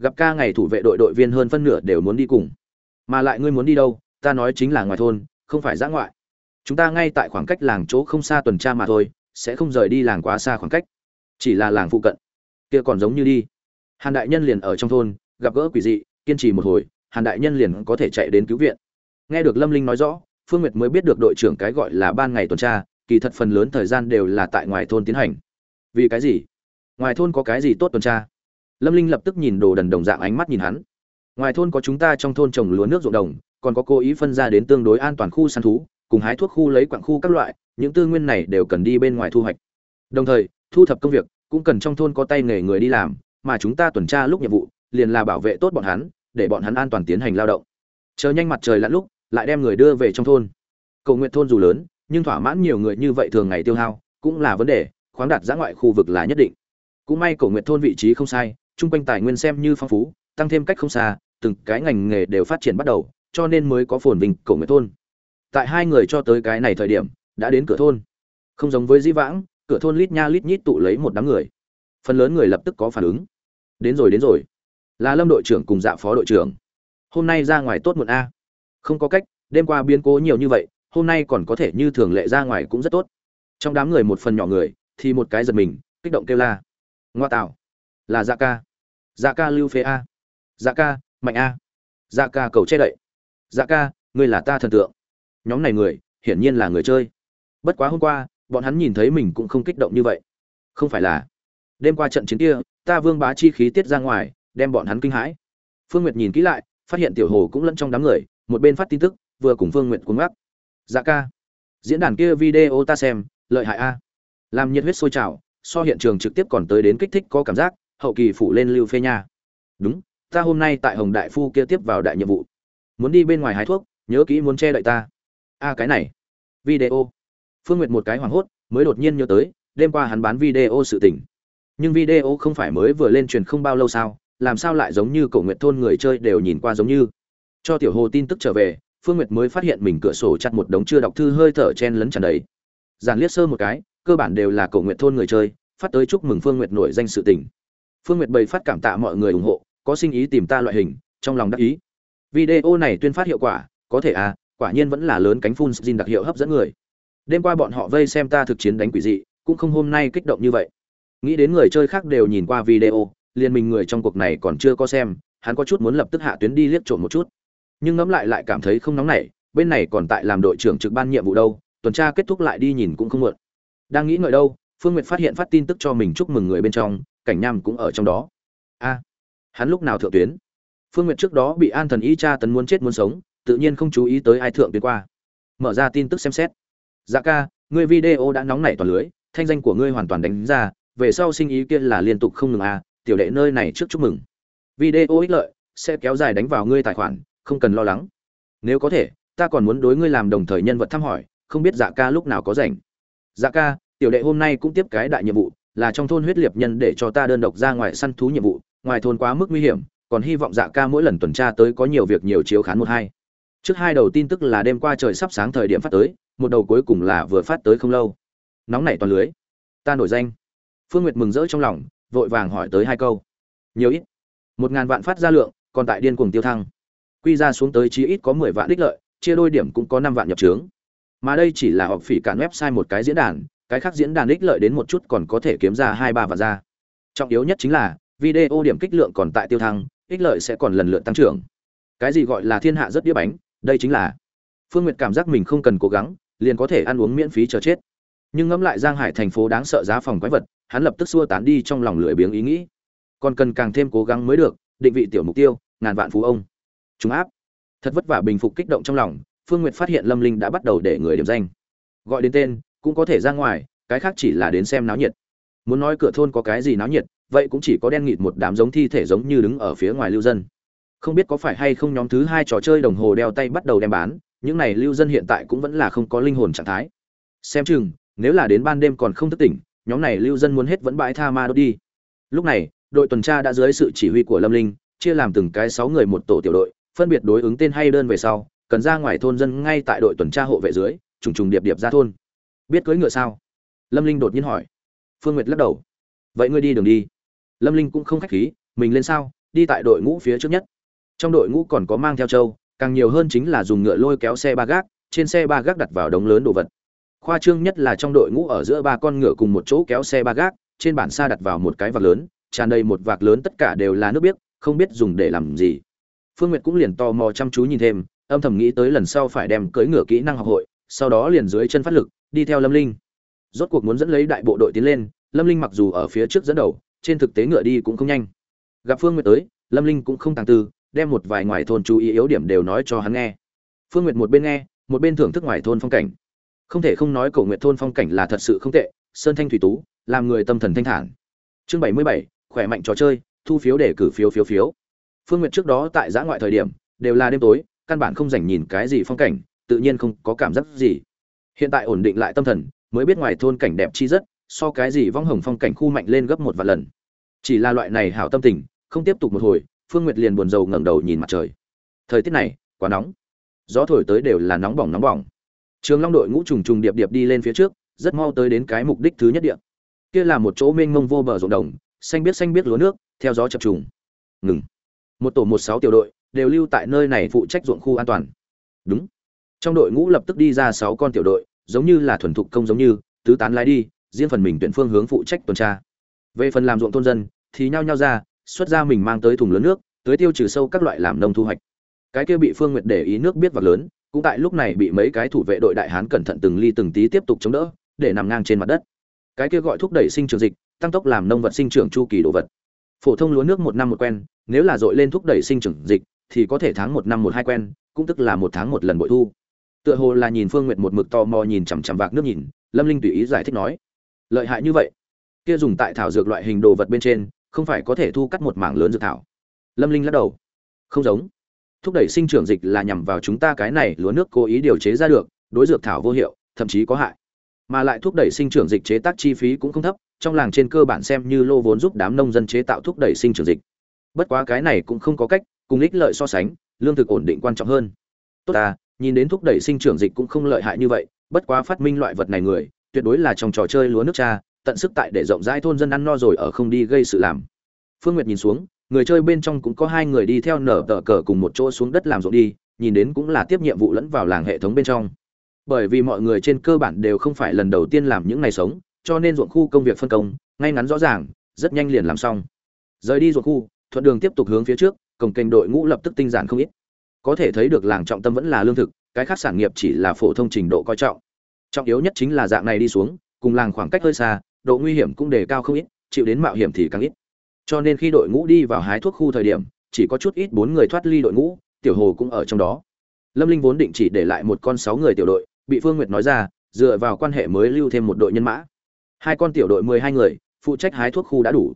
gặp ca ngày thủ vệ đội đội viên hơn phân nửa đều muốn đi cùng. Mà lại ngươi muốn đi đâu, ta nói chính là ngoài thôn, không phải giã ngoại. Chúng ta ngay tại khoảng cách làng chỗ không xa tuần tra mà thôi, sẽ không rời đi làng quá xa khoảng cách. Chỉ là làng phụ cận. Kia còn giống như đi. Hàn đại nhân liền ở trong thôn, gặp gỡ quỷ dị, kiên trì một hồi, hàn đại nhân liền có thể chạy đến cứu viện. Nghe được lâm linh nói rõ, phương nguyệt mới biết được đội trưởng cái gọi là ban ngày tuần tra, kỳ thật phần lớn thời gian đều là tại ngoài thôn tiến hành. Vì cái gì? Ngoài thôn có cái gì tốt tuần tra? Lâm linh lập tức nhìn đồ đần đồng dạng ánh mắt nhìn hắn. Ngoài thôn có chúng ta trong thôn trồng lúa nước ruộng đồng, còn có cố ý phân ra đến tương đối an toàn khu săn thú, cùng hái thuốc khu lấy quặng khu các loại, những tư nguyên này đều cần đi bên ngoài thu hoạch. Đồng thời, thu thập công việc cũng cần trong thôn có tay nghề người đi làm, mà chúng ta tuần tra lúc nhiệm vụ, liền là bảo vệ tốt bọn hắn, để bọn hắn an toàn tiến hành lao động. Chờ nhanh mặt trời lặn lúc, lại đem người đưa về trong thôn. Cầu nguyện thôn dù lớn, nhưng thỏa mãn nhiều người như vậy thường ngày tiêu hao, cũng là vấn đề, khoáng đạt giã ngoại khu vực là nhất định. Cũng may cầu nguyện thôn vị trí không sai chung quanh tài nguyên xem như phong phú, tăng thêm cách không xa, từng cái ngành nghề đều phát triển bắt đầu, cho nên mới có phồn vinh cổ người thôn. Tại hai người cho tới cái này thời điểm, đã đến cửa thôn. Không giống với di vãng, cửa thôn lít nha lít nhít tụ lấy một đám người. Phần lớn người lập tức có phản ứng. Đến rồi đến rồi. Là lâm đội trưởng cùng dạ phó đội trưởng. Hôm nay ra ngoài tốt muộn a. Không có cách, đêm qua biến cố nhiều như vậy, hôm nay còn có thể như thường lệ ra ngoài cũng rất tốt. Trong đám người một phần nhỏ người, thì một cái giật mình, kích động kêu la. Ngoa tạo. Là dạ ca dạ ca lưu phế a. Dạ ca, mạnh a. Dạ ca cầu che đậy. Dạ ca, ngươi là ta thần tượng. Nhóm này người, hiển nhiên là người chơi. Bất quá hôm qua, bọn hắn nhìn thấy mình cũng không kích động như vậy. Không phải là, đêm qua trận chiến kia, ta vương bá chi khí tiết ra ngoài, đem bọn hắn kinh hãi. Phương nguyệt nhìn kỹ lại, phát hiện tiểu hồ cũng lẫn trong đám người, một bên phát tin tức, vừa cùng phương nguyệt cuốn gác dạ ca, diễn đàn kia video ta xem, lợi hại a. Làm nhiệt huyết sôi trào, so hiện trường trực tiếp còn tới đến kích thích có cảm giác hậu kỳ phủ lên lưu phê nha. Đúng, ta hôm nay tại hồng đại phu kia tiếp vào đại nhiệm vụ. Muốn đi bên ngoài hái thuốc, nhớ kỹ muốn che đậy ta. A, cái này. Video. Phương nguyệt một cái hoảng hốt, mới đột nhiên nhớ tới, đêm qua hắn bán video sự tình. Nhưng video không phải mới vừa lên truyền không bao lâu sao, làm sao lại giống như cổ nguyện thôn người chơi đều nhìn qua giống như. Cho tiểu hồ tin tức trở về, phương nguyệt mới phát hiện mình cửa sổ chặt một đống chưa đọc thư hơi thở chen lấn tràn đầy. Giản liếc sơ một cái, cơ bản đều là cổ nguyện thôn người chơi, phát tới chúc mừng phương nguyệt nổi danh sự tình phương nguyệt bày phát cảm tạ mọi người ủng hộ, có sinh ý tìm ta loại hình, trong lòng đắc ý. Video này tuyên phát hiệu quả, có thể à quả nhiên vẫn là lớn cánh phun xin đặc hiệu hấp dẫn người. Đêm qua bọn họ vây xem ta thực chiến đánh quỷ dị, cũng không hôm nay kích động như vậy. Nghĩ đến người chơi khác đều nhìn qua video, liền mình người trong cuộc này còn chưa có xem, hắn có chút muốn lập tức hạ tuyến đi liếc trộm một chút. Nhưng ngẫm lại lại cảm thấy không nóng nảy, bên này còn tại làm đội trưởng trực ban nhiệm vụ đâu, tuần tra kết thúc lại đi nhìn cũng không muộn. Đang nghĩ ngợi đâu, phương nguyệt phát hiện phát tin tức cho mình chúc mừng người bên trong cảnh nham cũng ở trong đó. A, hắn lúc nào thượng tuyến? Phương nguyệt trước đó bị an thần y cha tấn muốn chết muốn sống, tự nhiên không chú ý tới ai thượng tuyến qua. Mở ra tin tức xem xét. Dạ ca, ngươi video đã nóng nảy toàn lưới, thanh danh của ngươi hoàn toàn đánh ra, về sau sinh ý kia là liên tục không ngừng a tiểu đệ nơi này trước chúc mừng. Video ích lợi, sẽ kéo dài đánh vào ngươi tài khoản, không cần lo lắng. Nếu có thể, ta còn muốn đối ngươi làm đồng thời nhân vật thăm hỏi, không biết dạ ca lúc nào có rảnh. Dạ ca, tiểu đệ hôm nay cũng tiếp cái đại nhiệm vụ là trong thôn huyết liệt nhân để cho ta đơn độc ra ngoài săn thú nhiệm vụ, ngoài thôn quá mức nguy hiểm, còn hy vọng dạ ca mỗi lần tuần tra tới có nhiều việc nhiều chiếu khán một hai. Trước hai đầu tin tức là đêm qua trời sắp sáng thời điểm phát tới, một đầu cuối cùng là vừa phát tới không lâu. Nóng nảy toàn lưới. Ta nổi danh. Phương nguyệt mừng rỡ trong lòng, vội vàng hỏi tới hai câu. Nhiều ít. Một ngàn vạn phát ra lượng, còn tại điên cuồng tiêu thăng. Quy ra xuống tới chí ít có mười vạn đích lợi, chia đôi điểm cũng có năm vạn nhập trướng. Mà đây chỉ là họp phỉ cản website một cái diễn đàn cái khác diễn đàn ích lợi đến một chút còn có thể kiếm ra hai ba vạn ra. Trọng yếu nhất chính là, video điểm kích lượng còn tại tiêu thăng, ích lợi sẽ còn lần lượt tăng trưởng. Cái gì gọi là thiên hạ rất đĩa bánh, đây chính là, phương nguyệt cảm giác mình không cần cố gắng, liền có thể ăn uống miễn phí chờ chết. Nhưng ngẫm lại giang hải thành phố đáng sợ giá phòng quái vật, hắn lập tức xua tán đi trong lòng lười biếng ý nghĩ. Còn cần càng thêm cố gắng mới được, định vị tiểu mục tiêu, ngàn vạn phú ông. Chúng áp. Thật vất vả bình phục kích động trong lòng, phương nguyệt phát hiện lâm linh đã bắt đầu để người điểm danh. Gọi đến tên cũng có thể ra ngoài, cái khác chỉ là đến xem náo nhiệt. Muốn nói cửa thôn có cái gì náo nhiệt, vậy cũng chỉ có đen nghịt một đám giống thi thể giống như đứng ở phía ngoài lưu dân. Không biết có phải hay không nhóm thứ hai trò chơi đồng hồ đeo tay bắt đầu đem bán, những này lưu dân hiện tại cũng vẫn là không có linh hồn trạng thái. Xem chừng, nếu là đến ban đêm còn không thức tỉnh, nhóm này lưu dân muốn hết vẫn bãi tha ma đốt đi. Lúc này, đội tuần tra đã dưới sự chỉ huy của lâm linh, chia làm từng cái sáu người một tổ tiểu đội, phân biệt đối ứng tên hay đơn về sau, cần ra ngoài thôn dân ngay tại đội tuần tra hộ vệ dưới, trùng trùng điệp điệp ra thôn biết cưỡi ngựa sao? Lâm linh đột nhiên hỏi. Phương nguyệt lắc đầu. Vậy ngươi đi đường đi. Lâm linh cũng không khách khí, mình lên sao? Đi tại đội ngũ phía trước nhất. Trong đội ngũ còn có mang theo châu, càng nhiều hơn chính là dùng ngựa lôi kéo xe ba gác, trên xe ba gác đặt vào đống lớn đồ vật. Khoa trương nhất là trong đội ngũ ở giữa ba con ngựa cùng một chỗ kéo xe ba gác, trên bản xa đặt vào một cái vạc lớn, tràn đầy một vạc lớn tất cả đều là nước biếc, không biết dùng để làm gì. Phương nguyệt cũng liền tò mò chăm chú nhìn thêm, âm thầm nghĩ tới lần sau phải đem cưỡi ngựa kỹ năng học hội, sau đó liền dưới chân phát lực đi theo lâm linh. Rốt cuộc muốn dẫn lấy đại bộ đội tiến lên, lâm linh mặc dù ở phía trước dẫn đầu, trên thực tế ngựa đi cũng không nhanh. Gặp phương nguyệt tới, lâm linh cũng không tàng tư, đem một vài ngoài thôn chú ý yếu điểm đều nói cho hắn nghe. Phương nguyệt một bên nghe, một bên thưởng thức ngoài thôn phong cảnh. Không thể không nói cổ nguyệt thôn phong cảnh là thật sự không tệ, sơn thanh thủy tú, làm người tâm thần thanh thản. Chương bảy mươi bảy, khỏe mạnh trò chơi, thu phiếu để cử phiếu phiếu phiếu. Phương nguyệt trước đó tại giã ngoại thời điểm, đều là đêm tối, căn bản không dành nhìn cái gì phong cảnh, tự nhiên không có cảm giác gì hiện tại ổn định lại tâm thần, mới biết ngoài thôn cảnh đẹp chi rất, so cái gì vong hồng phong cảnh khu mạnh lên gấp một vài lần. Chỉ là loại này hảo tâm tình, không tiếp tục một hồi, phương nguyệt liền buồn rầu ngẩng đầu nhìn mặt trời. Thời tiết này, quá nóng. Gió thổi tới đều là nóng bỏng nóng bỏng. Trường long đội ngũ trùng trùng điệp điệp đi lên phía trước, rất mau tới đến cái mục đích thứ nhất địa. Kia là một chỗ mênh mông vô bờ ruộng đồng, xanh biết xanh biết lúa nước, theo gió chập trùng. Ngừng. Một tổ một sáu tiểu đội, đều lưu tại nơi này phụ trách ruộng khu an toàn. Đúng. Trong đội ngũ lập tức đi ra sáu con tiểu đội giống như là thuần thục công giống như, tứ tán lái đi, riêng phần mình tuyển phương hướng phụ trách tuần tra. Về phần làm ruộng thôn dân, thì nhao nhao ra, xuất ra mình mang tới thùng lớn nước tới tiêu trừ sâu các loại làm nông thu hoạch. Cái kia bị phương nguyệt để ý nước biết và lớn, cũng tại lúc này bị mấy cái thủ vệ đội đại hán cẩn thận từng ly từng tí tiếp tục chống đỡ, để nằm ngang trên mặt đất. Cái kia gọi thúc đẩy sinh trưởng dịch, tăng tốc làm nông vật sinh trưởng chu kỳ đồ vật. Phổ thông lúa nước một năm một quen, nếu là dội lên thúc đẩy sinh trưởng dịch, thì có thể tháng một năm một hai quen, cũng tức là một tháng một lần bội thu tựa hồ là nhìn phương n g u y ệ t một mực tò mò nhìn chằm chằm vạc nước nhìn, lâm linh tùy ý giải thích nói, lợi hại như vậy, kia dùng tại thảo dược loại hình đồ vật bên trên, không phải có thể thu cắt một mảng lớn dược thảo. Lâm linh lắc đầu, không giống. Thúc đẩy sinh trưởng dịch là nhằm vào chúng ta cái này lúa nước cố ý điều chế ra được, đối dược thảo vô hiệu, thậm chí có hại. Mà lại thúc đẩy sinh trưởng dịch chế tác chi phí cũng không thấp, trong làng trên cơ bản xem như lô vốn giúp đám nông dân chế tạo thúc đẩy sinh trưởng dịch. Bất quá cái này cũng không có cách, cùng ích lợi so sánh, lương thực ổn định quan trọng hơn. Tốt à nhìn đến thúc đẩy sinh trưởng dịch cũng không lợi hại như vậy, bất quá phát minh loại vật này người, tuyệt đối là trong trò chơi lúa nước cha, tận sức tại để rộng rãi thôn dân ăn no rồi ở không đi gây sự làm. Phương nguyệt nhìn xuống, người chơi bên trong cũng có hai người đi theo nở tờ cờ cùng một chỗ xuống đất làm ruộng đi, nhìn đến cũng là tiếp nhiệm vụ lẫn vào làng hệ thống bên trong. Bởi vì mọi người trên cơ bản đều không phải lần đầu tiên làm những ngày sống, cho nên ruộng khu công việc phân công, ngay ngắn rõ ràng, rất nhanh liền làm xong. Rời đi ruộng khu, thuận đường tiếp tục hướng phía trước, cổng kênh đội ngũ lập tức tinh giản không ít có thể thấy được làng trọng tâm vẫn là lương thực, cái khác sản nghiệp chỉ là phổ thông trình độ coi trọng. Trọng yếu nhất chính là dạng này đi xuống, cùng làng khoảng cách hơi xa, độ nguy hiểm cũng đề cao không ít, chịu đến mạo hiểm thì càng ít. Cho nên khi đội ngũ đi vào hái thuốc khu thời điểm, chỉ có chút ít bốn người thoát ly đội ngũ, tiểu hồ cũng ở trong đó. Lâm linh vốn định chỉ để lại một con sáu người tiểu đội, bị phương nguyệt nói ra, dựa vào quan hệ mới lưu thêm một đội nhân mã. Hai con tiểu đội mười hai người, phụ trách hái thuốc khu đã đủ.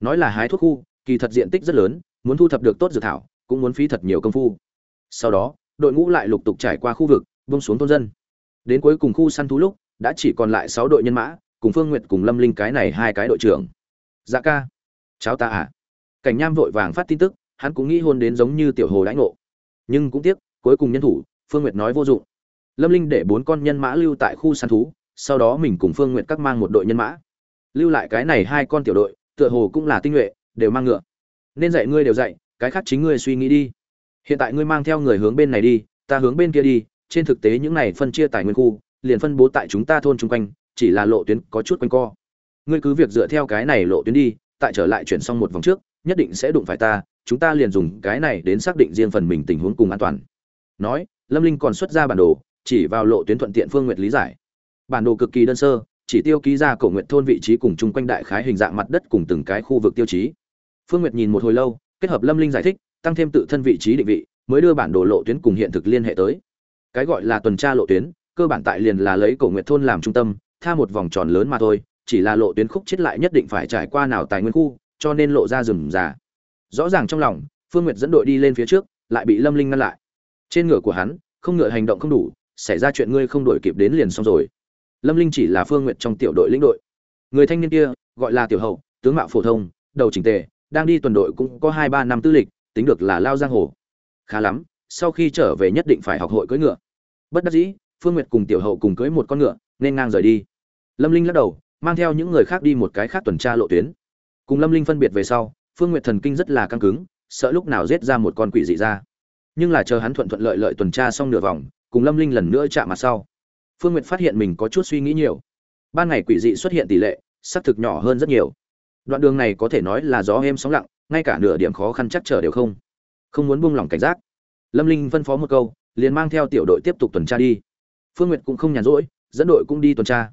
Nói là hái thuốc khu, kỳ thật diện tích rất lớn, muốn thu thập được tốt dược thảo, cũng muốn phí thật nhiều công phu sau đó, đội ngũ lại lục tục trải qua khu vực bông xuống thôn dân. Đến cuối cùng khu săn thú lúc, đã chỉ còn lại sáu đội nhân mã, cùng phương nguyệt cùng lâm linh cái này hai cái đội trưởng. Dạ ca. Cháu ta à. Cảnh nham vội vàng phát tin tức, hắn cũng nghĩ hôn đến giống như tiểu hồ đãi ngộ. Nhưng cũng tiếc, cuối cùng nhân thủ, phương nguyệt nói vô dụng. Lâm linh để bốn con nhân mã lưu tại khu săn thú, sau đó mình cùng phương nguyệt các mang một đội nhân mã. Lưu lại cái này hai con tiểu đội, tựa hồ cũng là tinh nhuệ, đều mang ngựa. Nên dạy ngươi đều dạy, cái khác chính ngươi suy nghĩ đi hiện tại ngươi mang theo người hướng bên này đi, ta hướng bên kia đi, trên thực tế những này phân chia tài nguyên khu, liền phân bố tại chúng ta thôn chung quanh, chỉ là lộ tuyến có chút quanh co. Ngươi cứ việc dựa theo cái này lộ tuyến đi, tại trở lại chuyển xong một vòng trước, nhất định sẽ đụng phải ta, chúng ta liền dùng cái này đến xác định riêng phần mình tình huống cùng an toàn. Nói, lâm linh còn xuất ra bản đồ, chỉ vào lộ tuyến thuận tiện phương nguyệt lý giải. Bản đồ cực kỳ đơn sơ, chỉ tiêu ký ra cổ nguyện thôn vị trí cùng chung quanh đại khái hình dạng mặt đất cùng từng cái khu vực tiêu chí. Phương nguyệt nhìn một hồi lâu, kết hợp lâm linh giải thích tăng thêm tự thân vị trí định vị, mới đưa bản đồ lộ tuyến cùng hiện thực liên hệ tới. Cái gọi là tuần tra lộ tuyến, cơ bản tại liền là lấy cổ nguyện thôn làm trung tâm, tha một vòng tròn lớn mà thôi, chỉ là lộ tuyến khúc chết lại nhất định phải trải qua nào tài nguyên khu, cho nên lộ ra rừng già. Rõ ràng trong lòng, phương nguyệt dẫn đội đi lên phía trước, lại bị lâm linh ngăn lại. Trên ngựa của hắn, không ngựa hành động không đủ, xảy ra chuyện ngươi không đổi kịp đến liền xong rồi. Lâm linh chỉ là phương nguyệt trong tiểu đội lĩnh đội. Người thanh niên kia, gọi là tiểu hậu, tướng mạo phổ thông, đầu chỉnh tề, đang đi tuần đội cũng có hai ba năm tư lịch tính được là lao giang hồ. Khá lắm, sau khi trở về nhất định phải học hội cưỡi ngựa. Bất đắc dĩ, phương nguyệt cùng tiểu hậu cùng cưỡi một con ngựa, nên ngang rời đi. Lâm linh lắc đầu, mang theo những người khác đi một cái khác tuần tra lộ tuyến. Cùng lâm linh phân biệt về sau, phương nguyệt thần kinh rất là căng cứng, sợ lúc nào giết ra một con quỷ dị ra. Nhưng là chờ hắn thuận thuận lợi lợi tuần tra xong nửa vòng, cùng lâm linh lần nữa chạm mặt sau. Phương nguyệt phát hiện mình có chút suy nghĩ nhiều. Ban ngày quỷ dị xuất hiện tỷ lệ, xác thực nhỏ hơn rất nhiều. Đoạn đường này có thể nói là gió êm sóng lặng ngay cả nửa điểm khó khăn chắc trở đều không. Không muốn buông lỏng cảnh giác. Lâm linh phân phó một câu, liền mang theo tiểu đội tiếp tục tuần tra đi. Phương nguyệt cũng không nhàn rỗi, dẫn đội cũng đi tuần tra.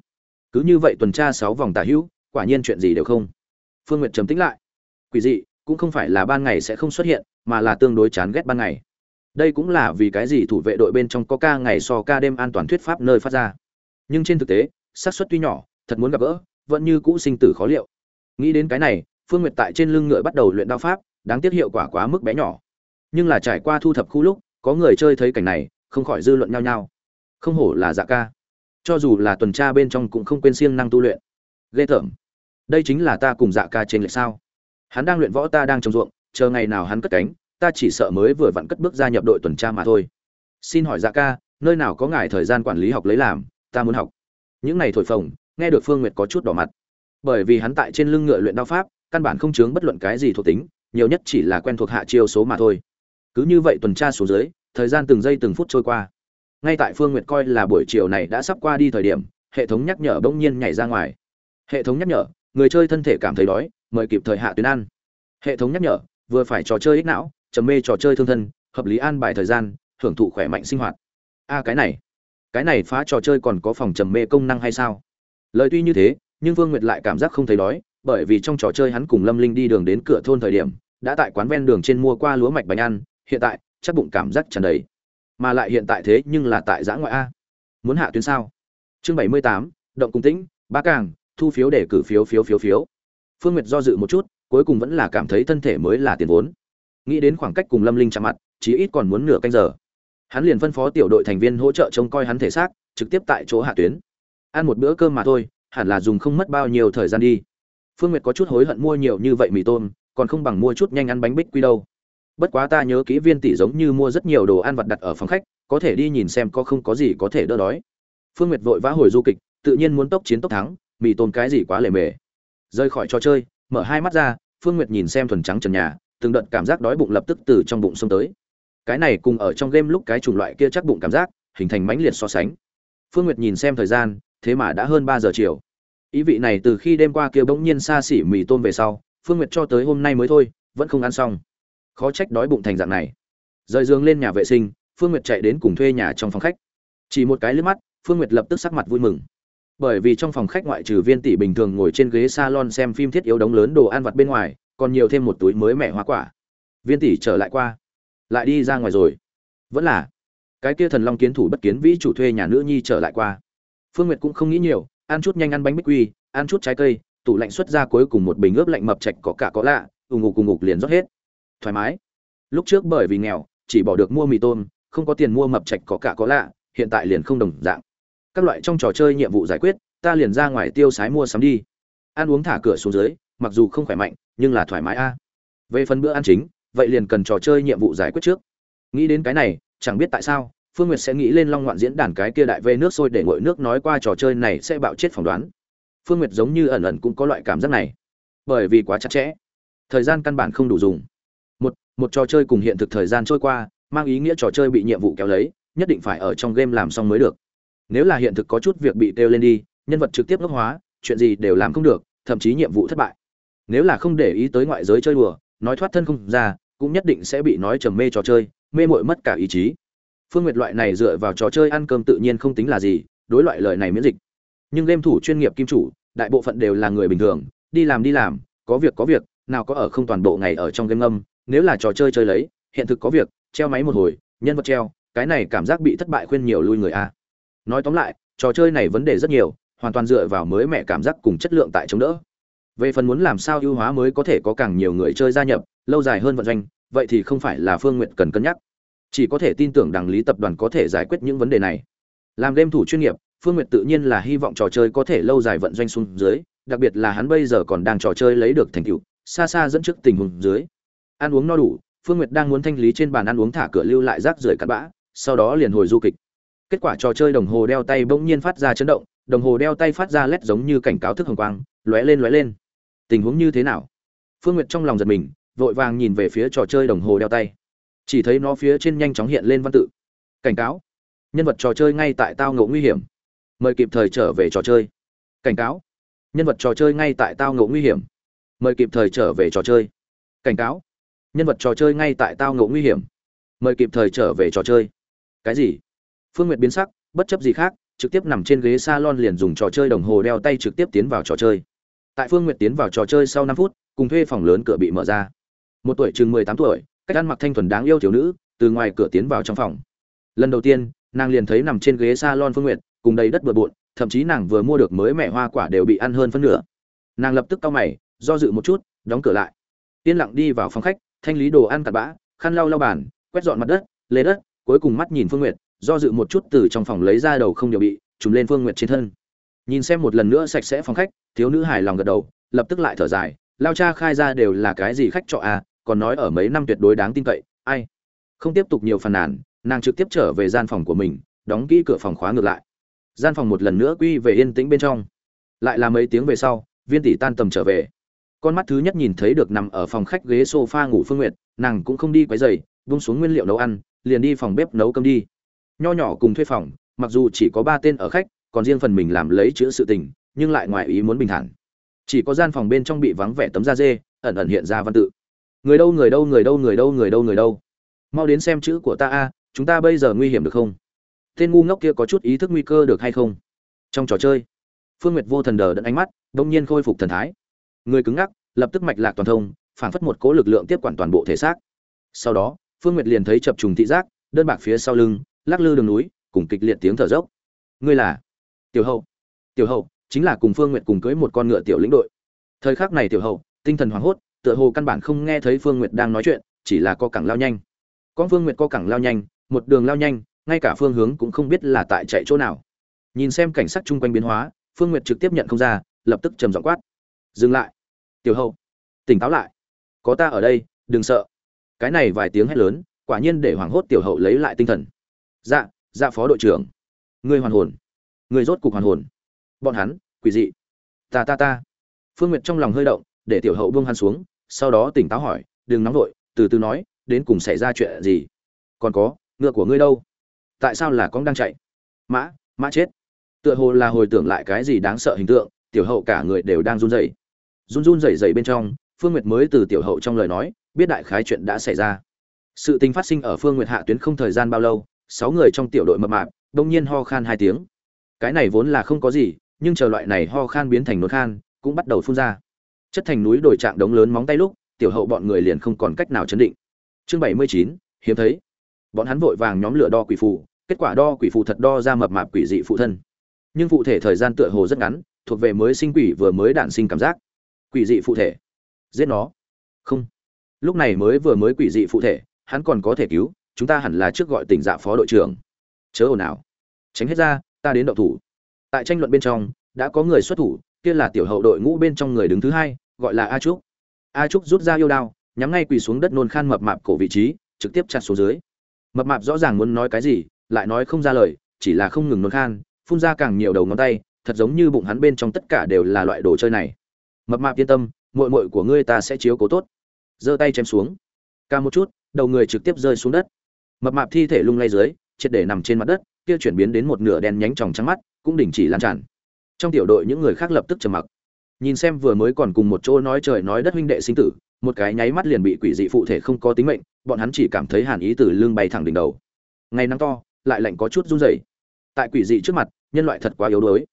Cứ như vậy tuần tra sáu vòng tả hữu, quả nhiên chuyện gì đều không. Phương nguyệt trầm tĩnh lại. Quỷ dị, cũng không phải là ban ngày sẽ không xuất hiện, mà là tương đối chán ghét ban ngày. Đây cũng là vì cái gì thủ vệ đội bên trong có ca ngày so ca đêm an toàn thuyết pháp nơi phát ra. Nhưng trên thực tế, xác suất tuy nhỏ, thật muốn gặp gỡ, vẫn như cũ sinh tử khó liệu. Nghĩ đến cái này phương nguyệt tại trên lưng ngựa bắt đầu luyện đao pháp, đáng tiếc hiệu quả quá mức bé nhỏ. Nhưng là trải qua thu thập khu lúc, có người chơi thấy cảnh này, không khỏi dư luận nhau nhau không hổ là dạ ca. Cho dù là tuần tra bên trong cũng không quên siêng năng tu luyện. Ghê tởm. Đây chính là ta cùng dạ ca trên lệch sao? Hắn đang luyện võ ta đang trồng ruộng, chờ ngày nào hắn cất cánh, ta chỉ sợ mới vừa vặn cất bước gia nhập đội tuần tra mà thôi. Xin hỏi dạ ca, nơi nào có ngài thời gian quản lý học lấy làm, ta muốn học. Những này thổi phồng, nghe được phương nguyệt có chút đỏ mặt. Bởi vì hắn tại trên lưng ngựa luyện đao pháp căn bản không chướng bất luận cái gì thuộc tính, nhiều nhất chỉ là quen thuộc hạ chiêu số mà thôi. Cứ như vậy tuần tra số dưới, thời gian từng giây từng phút trôi qua. Ngay tại phương nguyệt coi là buổi chiều này đã sắp qua đi thời điểm, hệ thống nhắc nhở bỗng nhiên nhảy ra ngoài. Hệ thống nhắc nhở, người chơi thân thể cảm thấy đói, mời kịp thời hạ tuyến ăn. Hệ thống nhắc nhở, vừa phải trò chơi ích não, trầm mê trò chơi thương thân, hợp lý an bài thời gian, hưởng thụ khỏe mạnh sinh hoạt. A, cái này cái này phá trò chơi còn có phòng trầm mê công năng hay sao? Lời tuy như thế, nhưng vương nguyệt lại cảm giác không thấy đói bởi vì trong trò chơi hắn cùng lâm linh đi đường đến cửa thôn thời điểm, đã tại quán ven đường trên mua qua lúa mạch bánh ăn, hiện tại, chắc bụng cảm giác tràn đầy. Mà lại hiện tại thế nhưng là tại giã ngoại a. Muốn hạ tuyến sao? Chương bảy mươi tám, động cung tĩnh, ba càng, thu phiếu để cử phiếu phiếu phiếu phiếu. Phương nguyệt do dự một chút, cuối cùng vẫn là cảm thấy thân thể mới là tiền vốn. Nghĩ đến khoảng cách cùng lâm linh chạm mặt, chí ít còn muốn nửa canh giờ. Hắn liền phân phó tiểu đội thành viên hỗ trợ trông coi hắn thể xác, trực tiếp tại chỗ hạ tuyến. Ăn một bữa cơm mà thôi, hẳn là dùng không mất bao nhiêu thời gian đi phương nguyệt có chút hối hận mua nhiều như vậy mì tôm, còn không bằng mua chút nhanh ăn bánh bích quy đâu. Bất quá ta nhớ kỹ viên tỷ giống như mua rất nhiều đồ ăn vặt đặt ở phòng khách, có thể đi nhìn xem có không có gì có thể đỡ đói. Phương nguyệt vội vã hồi du kịch, tự nhiên muốn tốc chiến tốc thắng, mì tôm cái gì quá lề mề. Rơi khỏi trò chơi, mở hai mắt ra, phương nguyệt nhìn xem thuần trắng trần nhà, từng đợt cảm giác đói bụng lập tức từ trong bụng xông tới. Cái này cùng ở trong game lúc cái chủng loại kia chắc bụng cảm giác, hình thành mãnh liệt so sánh. Phương nguyệt nhìn xem thời gian, thế mà đã hơn ba giờ chiều ý vị này từ khi đêm qua kia bỗng nhiên xa xỉ mì tôm về sau, phương nguyệt cho tới hôm nay mới thôi, vẫn không ăn xong. Khó trách đói bụng thành dạng này. Rời giường lên nhà vệ sinh, phương nguyệt chạy đến cùng thuê nhà trong phòng khách. Chỉ một cái liếc mắt, phương nguyệt lập tức sắc mặt vui mừng. Bởi vì trong phòng khách ngoại trừ viên tỷ bình thường ngồi trên ghế salon xem phim thiết yếu đống lớn đồ ăn vặt bên ngoài, còn nhiều thêm một túi mới mẻ hoa quả. Viên tỷ trở lại qua. Lại đi ra ngoài rồi. Vẫn là. Cái kia thần long kiến thủ bất kiến vĩ chủ thuê nhà nữ nhi trở lại qua. Phương nguyệt cũng không nghĩ nhiều ăn chút nhanh ăn bánh bích quy, ăn chút trái cây, tủ lạnh xuất ra cuối cùng một bình ướp lạnh mập chạch có cả có lạ, ù ngục cùng ngục liền rót hết. Thoải mái. Lúc trước bởi vì nghèo, chỉ bỏ được mua mì tôm, không có tiền mua mập chạch có cả có lạ, hiện tại liền không đồng dạng. Các loại trong trò chơi nhiệm vụ giải quyết, ta liền ra ngoài tiêu sái mua sắm đi. Ăn uống thả cửa xuống dưới, mặc dù không khỏe mạnh, nhưng là thoải mái a. Về phần bữa ăn chính, vậy liền cần trò chơi nhiệm vụ giải quyết trước. Nghĩ đến cái này, chẳng biết tại sao phương nguyệt sẽ nghĩ lên long ngoạn diễn đàn cái kia đại vê nước sôi để ngội nước nói qua trò chơi này sẽ bạo chết phỏng đoán. Phương nguyệt giống như ẩn ẩn cũng có loại cảm giác này. Bởi vì quá chặt chẽ. Thời gian căn bản không đủ dùng. Một một trò chơi cùng hiện thực thời gian trôi qua, mang ý nghĩa trò chơi bị nhiệm vụ kéo lấy, nhất định phải ở trong game làm xong mới được. Nếu là hiện thực có chút việc bị kêu lên đi, nhân vật trực tiếp ngốc hóa, chuyện gì đều làm không được, thậm chí nhiệm vụ thất bại. Nếu là không để ý tới ngoại giới chơi đùa, nói thoát thân không ra, cũng nhất định sẽ bị nói trầm mê trò chơi, mê mội mất cả ý chí phương nguyệt loại này dựa vào trò chơi ăn cơm tự nhiên không tính là gì, đối loại lời này miễn dịch. Nhưng game thủ chuyên nghiệp kim chủ, đại bộ phận đều là người bình thường, đi làm đi làm, có việc có việc, nào có ở không toàn bộ ngày ở trong game âm nếu là trò chơi chơi lấy, hiện thực có việc, treo máy một hồi, nhân vật treo, cái này cảm giác bị thất bại khuyên nhiều lui người a. Nói tóm lại, trò chơi này vấn đề rất nhiều, hoàn toàn dựa vào mới mẹ cảm giác cùng chất lượng tại chống đỡ. Về phần muốn làm sao ưu hóa mới có thể có càng nhiều người chơi gia nhập, lâu dài hơn vận doanh, vậy thì không phải là phương nguyện cần cân nhắc chỉ có thể tin tưởng đảng lý tập đoàn có thể giải quyết những vấn đề này. Làm game thủ chuyên nghiệp, phương nguyện tự nhiên là hy vọng trò chơi có thể lâu dài vận doanh xuống dưới, đặc biệt là hắn bây giờ còn đang trò chơi lấy được thành tựu, xa xa dẫn trước tình huống dưới. Ăn uống no đủ, phương nguyệt đang muốn thanh lý trên bàn ăn uống thả cửa lưu lại rác rưởi cắt bã, sau đó liền hồi du kịch. Kết quả trò chơi đồng hồ đeo tay bỗng nhiên phát ra chấn động, đồng hồ đeo tay phát ra lét giống như cảnh cáo thức hồng quang, lóe lên lóe lên. Tình huống như thế nào? Phương nguyệt trong lòng giật mình, vội vàng nhìn về phía trò chơi đồng hồ đeo tay chỉ thấy nó phía trên nhanh chóng hiện lên văn tự. Cảnh cáo. Nhân vật trò chơi ngay tại tao ngộ nguy hiểm. Mời kịp thời trở về trò chơi. Cảnh cáo. Nhân vật trò chơi ngay tại tao ngộ nguy hiểm. Mời kịp thời trở về trò chơi. Cảnh cáo. Nhân vật trò chơi ngay tại tao ngộ nguy hiểm. Mời kịp thời trở về trò chơi. Cái gì? Phương n g u y ệ t biến sắc, bất chấp gì khác, trực tiếp nằm trên ghế s a lon liền dùng trò chơi đồng hồ đeo tay trực tiếp tiến vào trò chơi. Tại phương n g u y ệ t tiến vào trò chơi sau năm phút, cùng thuê phòng lớn cửa bị mở ra. Một tuổi chừng mười tám tuổi cách ăn mặc thanh thuần đáng yêu thiếu nữ, từ ngoài cửa tiến vào trong phòng. Lần đầu tiên, nàng liền thấy nằm trên ghế s a lon phương n g u y ệ t cùng đầy đất bừa bộn, thậm chí nàng vừa mua được mới mẹ hoa quả đều bị ăn hơn phân nửa. Nàng lập tức cau mày, do dự một chút, đóng cửa lại. Yên lặng đi vào phòng khách, thanh lý đồ ăn cặn bã, khăn lau lau bàn, quét dọn mặt đất, lê đất, cuối cùng mắt nhìn phương nguyệt, do dự một chút từ trong phòng lấy ra đầu không điều bị, trùm lên phương nguyệt trên thân. Nhìn xem một lần nữa sạch sẽ phòng khách, thiếu nữ hài lòng gật đầu, lập tức lại thở dài, lao cha khai ra đều là cái gì khách trọ à còn nói ở mấy năm tuyệt đối đáng tin cậy, ai? Không tiếp tục nhiều phàn nàn, nàng trực tiếp trở về gian phòng của mình, đóng kỹ cửa phòng khóa ngược lại. Gian phòng một lần nữa quy về yên tĩnh bên trong. Lại là mấy tiếng về sau, viên tỷ tan tầm trở về. Con mắt thứ nhất nhìn thấy được nằm ở phòng khách ghế sofa ngủ phương nguyệt, nàng cũng không đi quấy giày bung xuống nguyên liệu nấu ăn, liền đi phòng bếp nấu cơm đi. Nho nhỏ cùng thuê phòng, mặc dù chỉ có ba tên ở khách, còn riêng phần mình làm lấy chữ sự tình, nhưng lại ngoài ý muốn bình thản. Chỉ có gian phòng bên trong bị vắng vẻ tấm da dê, ẩn ẩn hiện ra văn tự người đâu người đâu người đâu người đâu người đâu người đâu? Mau đến xem chữ của ta a, chúng ta bây giờ nguy hiểm được không? Tên ngu ngốc kia có chút ý thức nguy cơ được hay không? Trong trò chơi, phương nguyệt vô thần đờ đẫn ánh mắt, đông nhiên khôi phục thần thái. Người cứng ngắc, lập tức mạch lạc toàn thông phản phất một cỗ lực lượng tiếp quản toàn bộ thể xác. Sau đó, phương nguyệt liền thấy chập trùng thị giác, đơn bạc phía sau lưng, lắc lư đường núi, cùng kịch liệt tiếng thở dốc. Ngươi là tiểu hậu. Tiểu hậu chính là cùng phương nguyệt cùng cưới một con ngựa tiểu lĩnh đội. Thời khắc này tiểu hậu, tinh thần hoảng hốt tựa hồ căn bản không nghe thấy phương nguyệt đang nói chuyện, chỉ là co cẳng lao nhanh. Con phương nguyệt co cẳng lao nhanh, một đường lao nhanh, ngay cả phương hướng cũng không biết là tại chạy chỗ nào. Nhìn xem cảnh sắc chung quanh biến hóa, phương nguyệt trực tiếp nhận không ra, lập tức trầm giọng quát. Dừng lại. Tiểu hậu, tỉnh táo lại. Có ta ở đây, đừng sợ. Cái này vài tiếng hét lớn, quả nhiên để Hoàng hốt tiểu hậu lấy lại tinh thần. Dạ dạ phó đội trưởng. Ngươi hoàn hồn. Ngươi rốt cục hoàn hồn. Bọn hắn, quỷ dị. Ta ta ta. Phương nguyệt trong lòng hơi động để tiểu hậu buông hắn xuống, sau đó tỉnh táo hỏi, đừng nóng vội, từ từ nói, đến cùng xảy ra chuyện gì? Còn có, ngựa của ngươi đâu? Tại sao là con đang chạy? Mã mã chết. Tựa hồ là hồi tưởng lại cái gì đáng sợ hình tượng, tiểu hậu cả người đều đang run rẩy. Run run rẩy rẩy bên trong, phương nguyệt mới từ tiểu hậu trong lời nói, biết đại khái chuyện đã xảy ra. Sự tình phát sinh ở phương nguyệt hạ tuyến không thời gian bao lâu, sáu người trong tiểu đội mập mạp, đông nhiên ho khan hai tiếng. Cái này vốn là không có gì, nhưng chờ loại này ho khan biến thành nốt khan, cũng bắt đầu phun ra chất thành núi đổi trạng đống lớn móng tay lúc, tiểu hậu bọn người liền không còn cách nào chấn định. Chương bảy mươi chín, hiếm thấy. Bọn hắn vội vàng nhóm lửa đo quỷ phù, kết quả đo quỷ phù thật đo ra mập mạp quỷ dị phụ thân. Nhưng phụ thể thời gian tựa hồ rất ngắn, thuộc về mới sinh quỷ vừa mới đản sinh cảm giác. Quỷ dị phụ thể. Giết nó. Không. Lúc này mới vừa mới quỷ dị phụ thể, hắn còn có thể cứu, chúng ta hẳn là trước gọi tỉnh dạ phó đội trưởng. Chớ ồn ào. Tránh hết ra, ta đến động thủ. Tại tranh luận bên trong, đã có người xuất thủ, kia là tiểu hậu đội ngũ bên trong người đứng thứ hai gọi là a trúc. A trúc rút ra yêu đao, nhắm ngay quỳ xuống đất nôn khan mập mạp cổ vị trí, trực tiếp chặt xuống dưới. Mập mạp rõ ràng muốn nói cái gì, lại nói không ra lời, chỉ là không ngừng nôn khan, phun ra càng nhiều đầu ngón tay, thật giống như bụng hắn bên trong tất cả đều là loại đồ chơi này. Mập mạp yên tâm, muội muội của ngươi ta sẽ chiếu cố tốt. Giơ tay chém xuống. Ca một chút, đầu người trực tiếp rơi xuống đất. Mập mạp thi thể lung lay dưới, triệt để nằm trên mặt đất, kia chuyển biến đến một nửa đen nhánh tròng trắng mắt, cũng đình chỉ lan tràn. Trong tiểu đội những người khác lập tức trầm mặc nhìn xem vừa mới còn cùng một chỗ nói trời nói đất huynh đệ sinh tử, một cái nháy mắt liền bị quỷ dị phụ thể không có tính mệnh, bọn hắn chỉ cảm thấy hàn ý từ lưng bay thẳng đỉnh đầu. Ngày nắng to, lại lạnh có chút run rẩy. Tại quỷ dị trước mặt, nhân loại thật quá yếu đuối.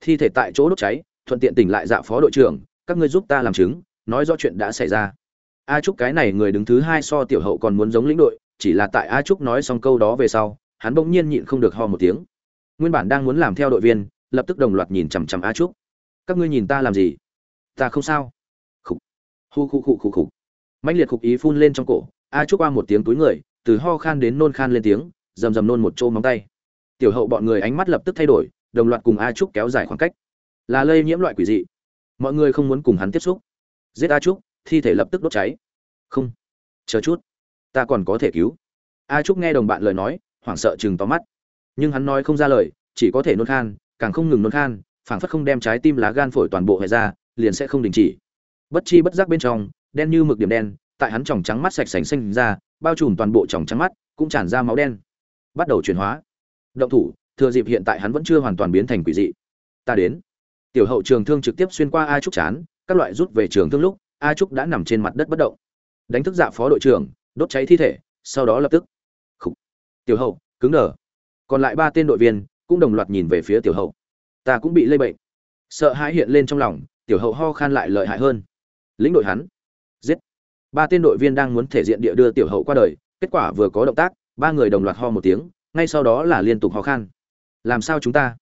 Thi thể tại chỗ đốt cháy, thuận tiện tỉnh lại dạ phó đội trưởng, các ngươi giúp ta làm chứng, nói rõ chuyện đã xảy ra. A trúc cái này người đứng thứ hai so tiểu hậu còn muốn giống lĩnh đội, chỉ là tại a trúc nói xong câu đó về sau, hắn bỗng nhiên nhịn không được ho một tiếng. Nguyên bản đang muốn làm theo đội viên, lập tức đồng loạt nhìn chằm chằm a trúc các ngươi nhìn ta làm gì? Ta không sao. Khục. Hu khu khụ khụ khục mạnh liệt khục ý phun lên trong cổ, a trúc qua một tiếng túi người, từ ho khan đến nôn khan lên tiếng, rầm rầm nôn một chỗ móng tay. Tiểu hậu bọn người ánh mắt lập tức thay đổi, đồng loạt cùng a trúc kéo dài khoảng cách. Là lây nhiễm loại quỷ dị. Mọi người không muốn cùng hắn tiếp xúc. Giết a trúc, thi thể lập tức đốt cháy. Không. Chờ chút. Ta còn có thể cứu. A trúc nghe đồng bạn lời nói, hoảng sợ chừng to mắt. Nhưng hắn nói không ra lời, chỉ có thể nôn khan, càng không ngừng nôn khan phảng phất không đem trái tim lá gan phổi toàn bộ hệ ra, liền sẽ không đình chỉ. Bất chi bất giác bên trong, đen như mực điểm đen, tại hắn tròng trắng mắt sạch sành xanh ra, bao trùm toàn bộ tròng trắng mắt, cũng tràn ra máu đen. Bắt đầu chuyển hóa. Động thủ, thừa dịp hiện tại hắn vẫn chưa hoàn toàn biến thành quỷ dị. Ta đến. Tiểu hậu trường thương trực tiếp xuyên qua a trúc chán, các loại rút về trường thương lúc, a trúc đã nằm trên mặt đất bất động. Đánh thức dạ phó đội trưởng, đốt cháy thi thể, sau đó lập tức. Khủ. tiểu hậu, cứng đờ. Còn lại ba tên đội viên cũng đồng loạt nhìn về phía tiểu hậu ta cũng bị lây bệnh. Sợ hãi hiện lên trong lòng, tiểu hậu ho khan lại lợi hại hơn. Lĩnh đội hắn. Giết. Ba tên đội viên đang muốn thể diện địa đưa tiểu hậu qua đời, kết quả vừa có động tác, ba người đồng loạt ho một tiếng, ngay sau đó là liên tục ho khan. Làm sao chúng ta?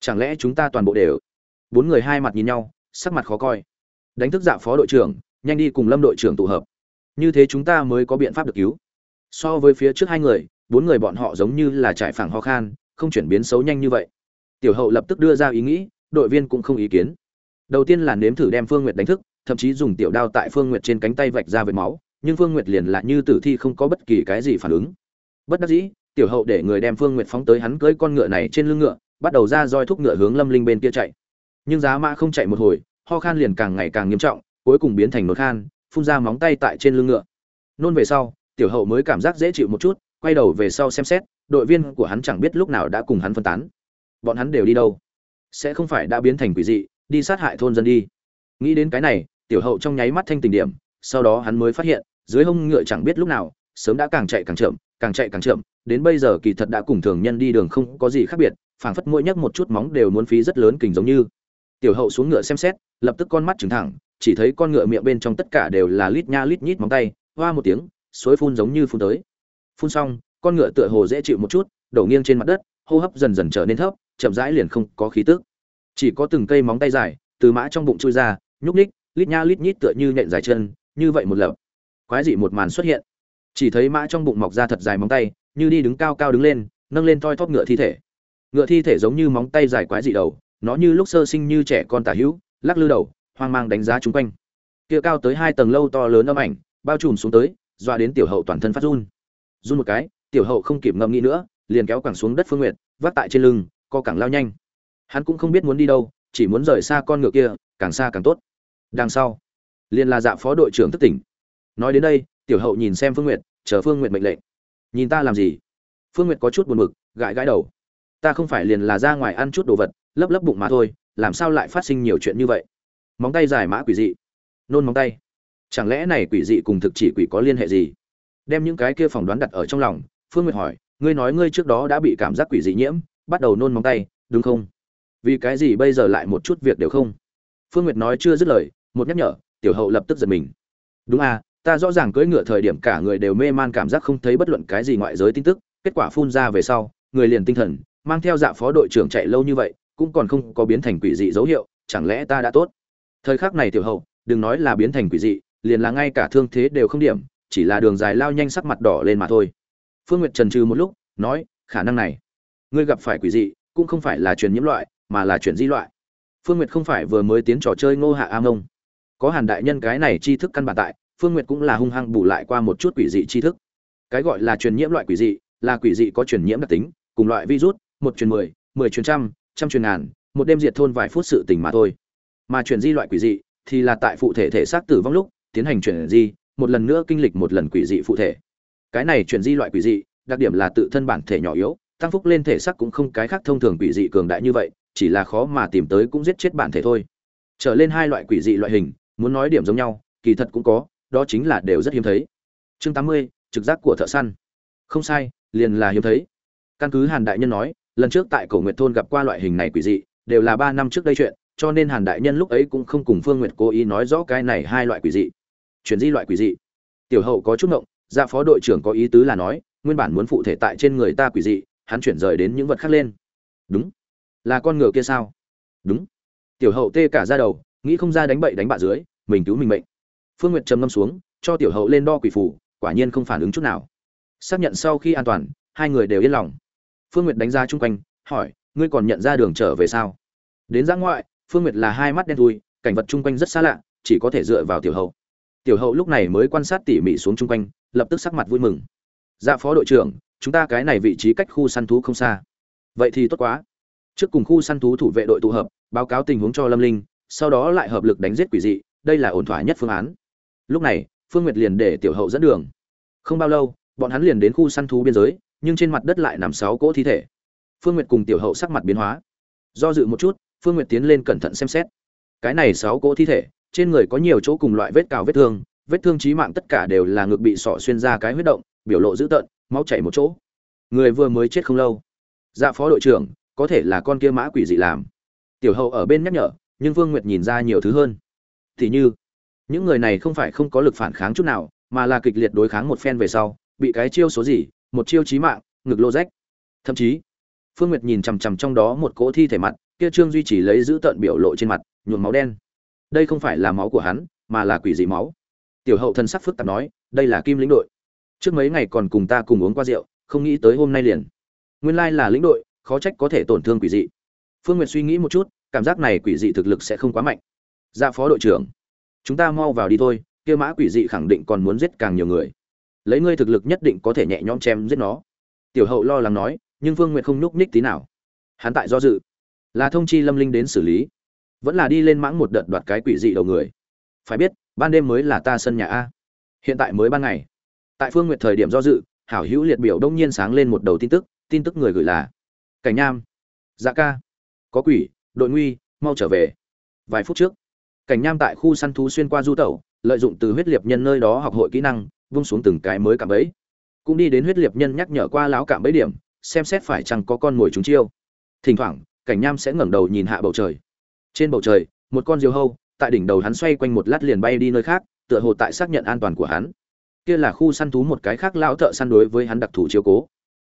Chẳng lẽ chúng ta toàn bộ đều? Bốn người hai mặt nhìn nhau, sắc mặt khó coi. Đánh thức dạ phó đội trưởng, nhanh đi cùng lâm đội trưởng tụ hợp. Như thế chúng ta mới có biện pháp được cứu. So với phía trước hai người, bốn người bọn họ giống như là trải phẳng ho khan, không chuyển biến xấu nhanh như vậy tiểu hậu lập tức đưa ra ý nghĩ, đội viên cũng không ý kiến. Đầu tiên là nếm thử đem phương nguyệt đánh thức, thậm chí dùng tiểu đao tại phương nguyệt trên cánh tay vạch ra vệt máu, nhưng phương nguyệt liền lại như tử thi không có bất kỳ cái gì phản ứng. Bất đắc dĩ, tiểu hậu để người đem phương nguyệt phóng tới hắn cưỡi con ngựa này trên lưng ngựa, bắt đầu ra roi thúc ngựa hướng lâm linh bên kia chạy. Nhưng giá mã không chạy một hồi, ho khan liền càng ngày càng nghiêm trọng, cuối cùng biến thành nốt khan, phun ra móng tay tại trên lưng ngựa. Nôn về sau, tiểu hậu mới cảm giác dễ chịu một chút, quay đầu về sau xem xét, đội viên của hắn chẳng biết lúc nào đã cùng hắn phân tán bọn hắn đều đi đâu? Sẽ không phải đã biến thành quỷ dị, đi sát hại thôn dân đi. Nghĩ đến cái này, tiểu hậu trong nháy mắt thanh tình điểm, sau đó hắn mới phát hiện, dưới hông ngựa chẳng biết lúc nào, sớm đã càng chạy càng chậm, càng chạy càng chậm, đến bây giờ kỳ thật đã cùng thường nhân đi đường không có gì khác biệt, phảng phất mỗi nhấc một chút móng đều muốn phí rất lớn kình giống như. Tiểu hậu xuống ngựa xem xét, lập tức con mắt trừng thẳng, chỉ thấy con ngựa miệng bên trong tất cả đều là lít nha lít nhít móng tay, hoa một tiếng, suối phun giống như phun tới. Phun xong, con ngựa tựa hồ dễ chịu một chút, đổ nghiêng trên mặt đất, hô hấp dần dần trở nên thấp chậm rãi liền không có khí tức. Chỉ có từng cây móng tay dài, từ mã trong bụng chui ra, nhúc ních lít nha lít nhít tựa như nện dài chân, như vậy một lập. Quái dị một màn xuất hiện. Chỉ thấy mã trong bụng mọc ra thật dài móng tay, như đi đứng cao cao đứng lên, nâng lên toi thóp ngựa thi thể. Ngựa thi thể giống như móng tay dài quái dị đầu, nó như lúc sơ sinh như trẻ con tả hữu, lắc lư đầu, hoang mang đánh giá chung quanh. Kia cao tới hai tầng lâu to lớn âm ảnh, bao trùm xuống tới doa đến tiểu hậu toàn thân phát run. Run một cái, tiểu hậu không kịp ngẫm nghĩ nữa, liền kéo quẳng xuống đất phương nguyệt, vác tại trên lưng co càng lao nhanh. Hắn cũng không biết muốn đi đâu, chỉ muốn rời xa con ngựa kia, càng xa càng tốt. Đằng sau, liền là dạ phó đội trưởng thức tỉnh. Nói đến đây, tiểu hậu nhìn xem phương nguyệt, chờ phương nguyệt mệnh lệnh. Nhìn ta làm gì? Phương nguyệt có chút buồn bực, gãi gãi đầu. Ta không phải liền là ra ngoài ăn chút đồ vật, lấp lấp bụng mà thôi, làm sao lại phát sinh nhiều chuyện như vậy? Móng tay dài mã quỷ dị. Nôn móng tay. Chẳng lẽ này quỷ dị cùng thực chỉ quỷ có liên hệ gì? Đem những cái kia phỏng đoán đặt ở trong lòng, phương nguyệt hỏi, ngươi nói ngươi trước đó đã bị cảm giác quỷ dị nhiễm bắt đầu nôn móng tay, đúng không? Vì cái gì bây giờ lại một chút việc đều không? Phương nguyệt nói chưa dứt lời, một nhắc nhở, tiểu hậu lập tức giật mình. Đúng à ta rõ ràng cưỡi ngựa thời điểm cả người đều mê man cảm giác không thấy bất luận cái gì ngoại giới tin tức, kết quả phun ra về sau, người liền tinh thần, mang theo dạ phó đội trưởng chạy lâu như vậy, cũng còn không có biến thành quỷ dị dấu hiệu, chẳng lẽ ta đã tốt? Thời khắc này tiểu hậu, đừng nói là biến thành quỷ dị, liền là ngay cả thương thế đều không điểm, chỉ là đường dài lao nhanh sắc mặt đỏ lên mà thôi. Phương nguyệt trần trừ một lúc, nói, khả năng này ngươi gặp phải quỷ dị cũng không phải là truyền nhiễm loại mà là chuyển di loại. Phương nguyệt không phải vừa mới tiến trò chơi ngô hạ a Ngông, có hàn đại nhân cái này tri thức căn bản tại phương nguyệt cũng là hung hăng bù lại qua một chút quỷ dị tri thức. Cái gọi là truyền nhiễm loại quỷ dị là quỷ dị có truyền nhiễm đặc tính cùng loại virus một truyền mười mười truyền trăm trăm truyền ngàn một đêm diệt thôn vài phút sự tình mà thôi. Mà chuyển di loại quỷ dị thì là tại phụ thể thể xác tử vong lúc tiến hành chuyển di một lần nữa kinh lịch một lần quỷ dị phụ thể. Cái này chuyển di loại quỷ dị đặc điểm là tự thân bản thể nhỏ yếu tăng phúc lên thể xác cũng không cái khác thông thường quỷ dị cường đại như vậy, chỉ là khó mà tìm tới cũng giết chết bản thể thôi. Trở lên hai loại quỷ dị loại hình, muốn nói điểm giống nhau, kỳ thật cũng có, đó chính là đều rất hiếm thấy. Chương tám mươi, trực giác của thợ săn. Không sai, liền là hiếm thấy. Căn cứ hàn đại nhân nói, lần trước tại cổ nguyệt thôn gặp qua loại hình này quỷ dị, đều là ba năm trước đây chuyện, cho nên hàn đại nhân lúc ấy cũng không cùng phương nguyệt cố ý nói rõ cái này hai loại quỷ dị. Chuyển di loại quỷ dị. Tiểu hậu có chút ngộng dạ phó đội trưởng có ý tứ là nói, nguyên bản muốn phụ thể tại trên người ta quỷ dị hắn chuyển rời đến những vật khác lên. Đúng. Là con ngựa kia sao? Đúng. Tiểu hậu tê cả ra đầu, nghĩ không ra đánh bậy đánh bạ dưới, mình cứu mình mệnh. Phương nguyệt trầm ngâm xuống, cho tiểu hậu lên đo quỷ phủ, quả nhiên không phản ứng chút nào. Xác nhận sau khi an toàn, hai người đều yên lòng. Phương nguyệt đánh ra chung quanh, hỏi, ngươi còn nhận ra đường trở về sao? Đến giã ngoại, phương nguyệt là hai mắt đen thui, cảnh vật chung quanh rất xa lạ, chỉ có thể dựa vào tiểu hậu. Tiểu hậu lúc này mới quan sát tỉ mỉ xuống chung quanh, lập tức sắc mặt vui mừng dạ phó đội trưởng, chúng ta cái này vị trí cách khu săn thú không xa. Vậy thì tốt quá. Trước cùng khu săn thú thủ vệ đội tụ hợp, báo cáo tình huống cho lâm linh, sau đó lại hợp lực đánh giết quỷ dị, đây là ổn thỏa nhất phương án. Lúc này, phương nguyệt liền để tiểu hậu dẫn đường. Không bao lâu, bọn hắn liền đến khu săn thú biên giới, nhưng trên mặt đất lại nằm sáu cỗ thi thể. Phương nguyệt cùng tiểu hậu sắc mặt biến hóa. Do dự một chút, phương nguyệt tiến lên cẩn thận xem xét. Cái này sáu cỗ thi thể, trên người có nhiều chỗ cùng loại vết cào vết thương vết thương chí mạng tất cả đều là ngực bị sọ xuyên ra cái huyết động biểu lộ dữ tợn, máu chảy một chỗ. Người vừa mới chết không lâu. Dạ phó đội trưởng, có thể là con kia mã quỷ dị làm. Tiểu hậu ở bên nhắc nhở, nhưng vương nguyệt nhìn ra nhiều thứ hơn. Thì như, những người này không phải không có lực phản kháng chút nào, mà là kịch liệt đối kháng một phen về sau, bị cái chiêu số gì, một chiêu chí mạng, ngực lô rách. Thậm chí, phương nguyệt nhìn chằm chằm trong đó một cỗ thi thể mặt, kia trương duy chỉ lấy giữ tợn biểu lộ trên mặt, nhuộm máu đen. Đây không phải là máu của hắn, mà là quỷ dị máu. Tiểu hậu thân sắc phức tạp nói, đây là kim lĩnh đội trước mấy ngày còn cùng ta cùng uống qua rượu, không nghĩ tới hôm nay liền. Nguyên lai là lĩnh đội, khó trách có thể tổn thương quỷ dị. Phương nguyệt suy nghĩ một chút, cảm giác này quỷ dị thực lực sẽ không quá mạnh. Dạ phó đội trưởng, chúng ta mau vào đi thôi, kia mã quỷ dị khẳng định còn muốn giết càng nhiều người. Lấy ngươi thực lực nhất định có thể nhẹ nhõm chém giết nó. Tiểu hậu lo lắng nói, nhưng phương nguyệt không nhúc nhích tí nào. Hắn tại do dự. Là thông chi lâm linh đến xử lý. Vẫn là đi lên mãng một đợt đoạt cái quỷ dị đầu người. Phải biết, ban đêm mới là ta sân nhà a. Hiện tại mới ban ngày tại phương nguyệt thời điểm do dự, hảo hữu liệt biểu đông nhiên sáng lên một đầu tin tức tin tức người gửi là, cảnh nham dạ ca, có quỷ, đội nguy, mau trở về. Vài phút trước, cảnh nham tại khu săn thú xuyên qua du tẩu, lợi dụng từ huyết liệt nhân nơi đó học hội kỹ năng, vung xuống từng cái mới cảm ấy cũng đi đến huyết liệt nhân nhắc nhở qua láo cảm bấy điểm, xem xét phải chăng có con mồi chúng chiêu. Thỉnh thoảng, cảnh nham sẽ ngẩng đầu nhìn hạ bầu trời. Trên bầu trời, một con diều hâu, tại đỉnh đầu hắn xoay quanh một lát liền bay đi nơi khác, tựa hồ tại xác nhận an toàn của hắn kia là khu săn thú một cái khác lão thợ săn đối với hắn đặc thù chiếu cố.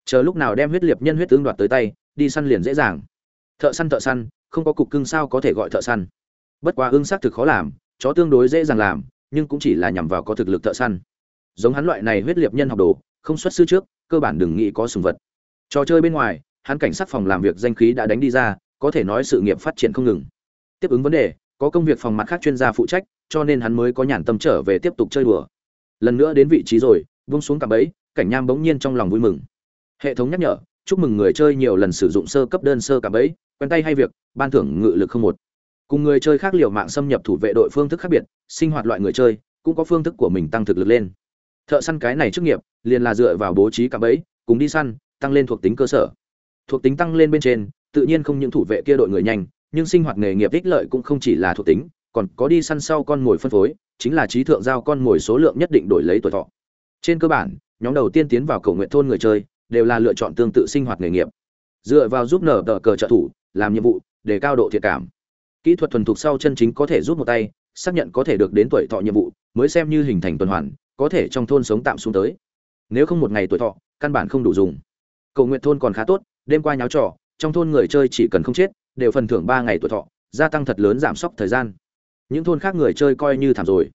Chờ lúc nào đem huyết liệt nhân huyết tương đoạt tới tay, đi săn liền dễ dàng. Thợ săn thợ săn, không có cục cưng sao có thể gọi thợ săn. Bất quá ương xác thực khó làm, chó tương đối dễ dàng làm, nhưng cũng chỉ là nhằm vào có thực lực thợ săn. Giống hắn loại này huyết liệt nhân học đồ, không xuất sư trước, cơ bản đừng nghĩ có sùng vật. Trò chơi bên ngoài, hắn cảnh sát phòng làm việc danh khí đã đánh đi ra, có thể nói sự nghiệp phát triển không ngừng. Tiếp ứng vấn đề, có công việc phòng mặt khác chuyên gia phụ trách, cho nên hắn mới có nhàn tâm trở về tiếp tục chơi đùa lần nữa đến vị trí rồi vung xuống cặp ấy cảnh nham bỗng nhiên trong lòng vui mừng. Hệ thống nhắc nhở, chúc mừng người chơi nhiều lần sử dụng sơ cấp đơn sơ cặp ấy quen tay hay việc, ban thưởng ngự lực không một. Cùng người chơi khác liều mạng xâm nhập thủ vệ đội phương thức khác biệt, sinh hoạt loại người chơi, cũng có phương thức của mình tăng thực lực lên. Thợ săn cái này chức nghiệp, liền là dựa vào bố trí cặp ấy cùng đi săn, tăng lên thuộc tính cơ sở. Thuộc tính tăng lên bên trên, tự nhiên không những thủ vệ kia đội người nhanh, nhưng sinh hoạt nghề nghiệp ích lợi cũng không chỉ là thuộc tính còn có đi săn sau con mồi phân phối, chính là trí thượng giao con mồi số lượng nhất định đổi lấy tuổi thọ. Trên cơ bản, nhóm đầu tiên tiến vào cầu nguyện thôn người chơi, đều là lựa chọn tương tự sinh hoạt nghề nghiệp. Dựa vào giúp nở tờ cờ trợ thủ, làm nhiệm vụ, để cao độ thiệt cảm. Kỹ thuật thuần thục sau chân chính có thể rút một tay, xác nhận có thể được đến tuổi thọ nhiệm vụ, mới xem như hình thành tuần hoàn, có thể trong thôn sống tạm xuống tới. Nếu không một ngày tuổi thọ, căn bản không đủ dùng. Cầu nguyện thôn còn khá tốt, đêm qua nháo trò, trong thôn người chơi chỉ cần không chết, đều phần thưởng ba ngày tuổi thọ, gia tăng thật lớn giảm sốc thời gian những thôn khác người chơi coi như thảm rồi.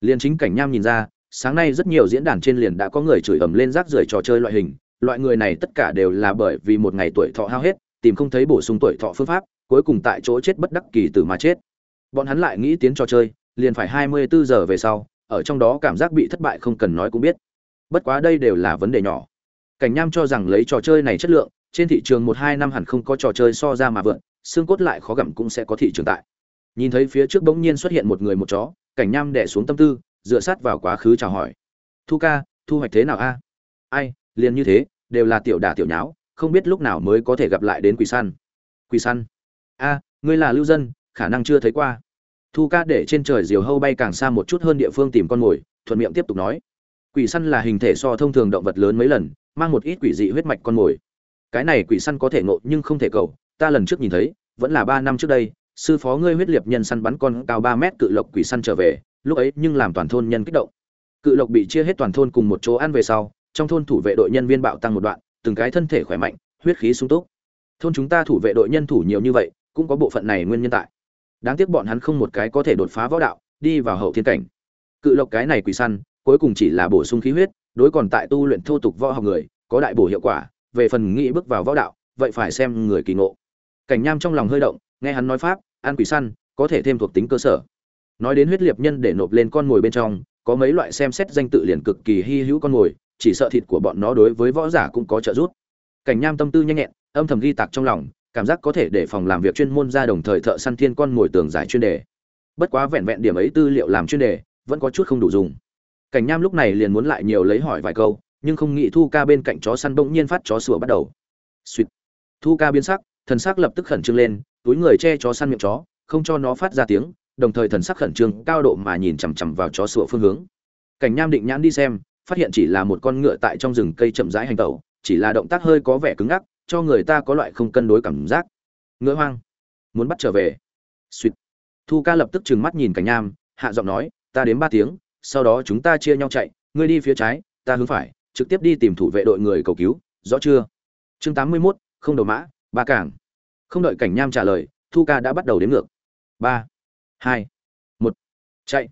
Liền chính cảnh nham nhìn ra, sáng nay rất nhiều diễn đàn trên liền đã có người chửi ầm lên rác rưởi trò chơi loại hình. Loại người này tất cả đều là bởi vì một ngày tuổi thọ hao hết, tìm không thấy bổ sung tuổi thọ phương pháp, cuối cùng tại chỗ chết bất đắc kỳ tử mà chết. Bọn hắn lại nghĩ tiến trò chơi, liền phải hai mươi bốn giờ về sau, ở trong đó cảm giác bị thất bại không cần nói cũng biết. Bất quá đây đều là vấn đề nhỏ. Cảnh nham cho rằng lấy trò chơi này chất lượng, trên thị trường một hai năm hẳn không có trò chơi so ra mà vượn, xương cốt lại khó gặm cũng sẽ có thị trường tại nhìn thấy phía trước bỗng nhiên xuất hiện một người một chó, cảnh nham đẻ xuống tâm tư, dựa sát vào quá khứ chào hỏi. Thu ca, thu hoạch thế nào a? Ai, liền như thế, đều là tiểu đả tiểu nháo, không biết lúc nào mới có thể gặp lại đến quỷ săn. Quỷ săn? A, ngươi là lưu dân, khả năng chưa thấy qua. Thu ca để trên trời diều hâu bay càng xa một chút hơn địa phương tìm con mồi, thuận miệng tiếp tục nói. Quỷ săn là hình thể so thông thường động vật lớn mấy lần, mang một ít quỷ dị huyết mạch con mồi. Cái này quỷ săn có thể ngộ nhưng không thể cầu, ta lần trước nhìn thấy, vẫn là ba năm trước đây sư phó ngươi huyết liệt nhân săn bắn con cao ba mét cự lộc quỷ săn trở về, lúc ấy nhưng làm toàn thôn nhân kích động. Cự lộc bị chia hết toàn thôn cùng một chỗ ăn về sau, trong thôn thủ vệ đội nhân viên bạo tăng một đoạn, từng cái thân thể khỏe mạnh, huyết khí sung túc. Thôn chúng ta thủ vệ đội nhân thủ nhiều như vậy, cũng có bộ phận này nguyên nhân tại. Đáng tiếc bọn hắn không một cái có thể đột phá võ đạo, đi vào hậu thiên cảnh. Cự lộc cái này quỷ săn, cuối cùng chỉ là bổ sung khí huyết, đối còn tại tu luyện thô tục võ học người, có đại bổ hiệu quả, về phần nghĩ bước vào võ đạo, vậy phải xem người kỳ ngộ. Cảnh nham trong lòng hơi động nghe hắn nói pháp, ăn quỷ săn, có thể thêm thuộc tính cơ sở. Nói đến huyết liệt nhân để nộp lên con mồi bên trong, có mấy loại xem xét danh tự liền cực kỳ hy hữu con mồi, chỉ sợ thịt của bọn nó đối với võ giả cũng có trợ giúp. Cảnh nham tâm tư nhanh nhẹn, âm thầm ghi tạc trong lòng, cảm giác có thể để phòng làm việc chuyên môn ra đồng thời thợ săn thiên con mồi tường giải chuyên đề. Bất quá vẹn vẹn điểm ấy tư liệu làm chuyên đề, vẫn có chút không đủ dùng. Cảnh nham lúc này liền muốn lại nhiều lấy hỏi vài câu, nhưng không nghĩ thu ca bên cạnh chó săn bỗng nhiên phát chó sủa bắt đầu. Suýt thu ca biến sắc thần sắc lập tức khẩn trương lên túi người che chó săn miệng chó không cho nó phát ra tiếng đồng thời thần sắc khẩn trương cao độ mà nhìn chằm chằm vào chó sủa phương hướng. Cảnh nham định nhãn đi xem phát hiện chỉ là một con ngựa tại trong rừng cây chậm rãi hành tẩu chỉ là động tác hơi có vẻ cứng ngắc cho người ta có loại không cân đối cảm giác. Ngựa hoang. Muốn bắt trở về. Suýt. Thu ca lập tức trừng mắt nhìn cảnh nham hạ giọng nói ta đến ba tiếng sau đó chúng ta chia nhau chạy ngươi đi phía trái ta hướng phải trực tiếp đi tìm thủ vệ đội người cầu cứu rõ chưa? Chương tám mươi 81, không đầu mã ba cảng. Không đợi cảnh nham trả lời, thu ca đã bắt đầu đếm ngược. Ba, hai, một. Chạy.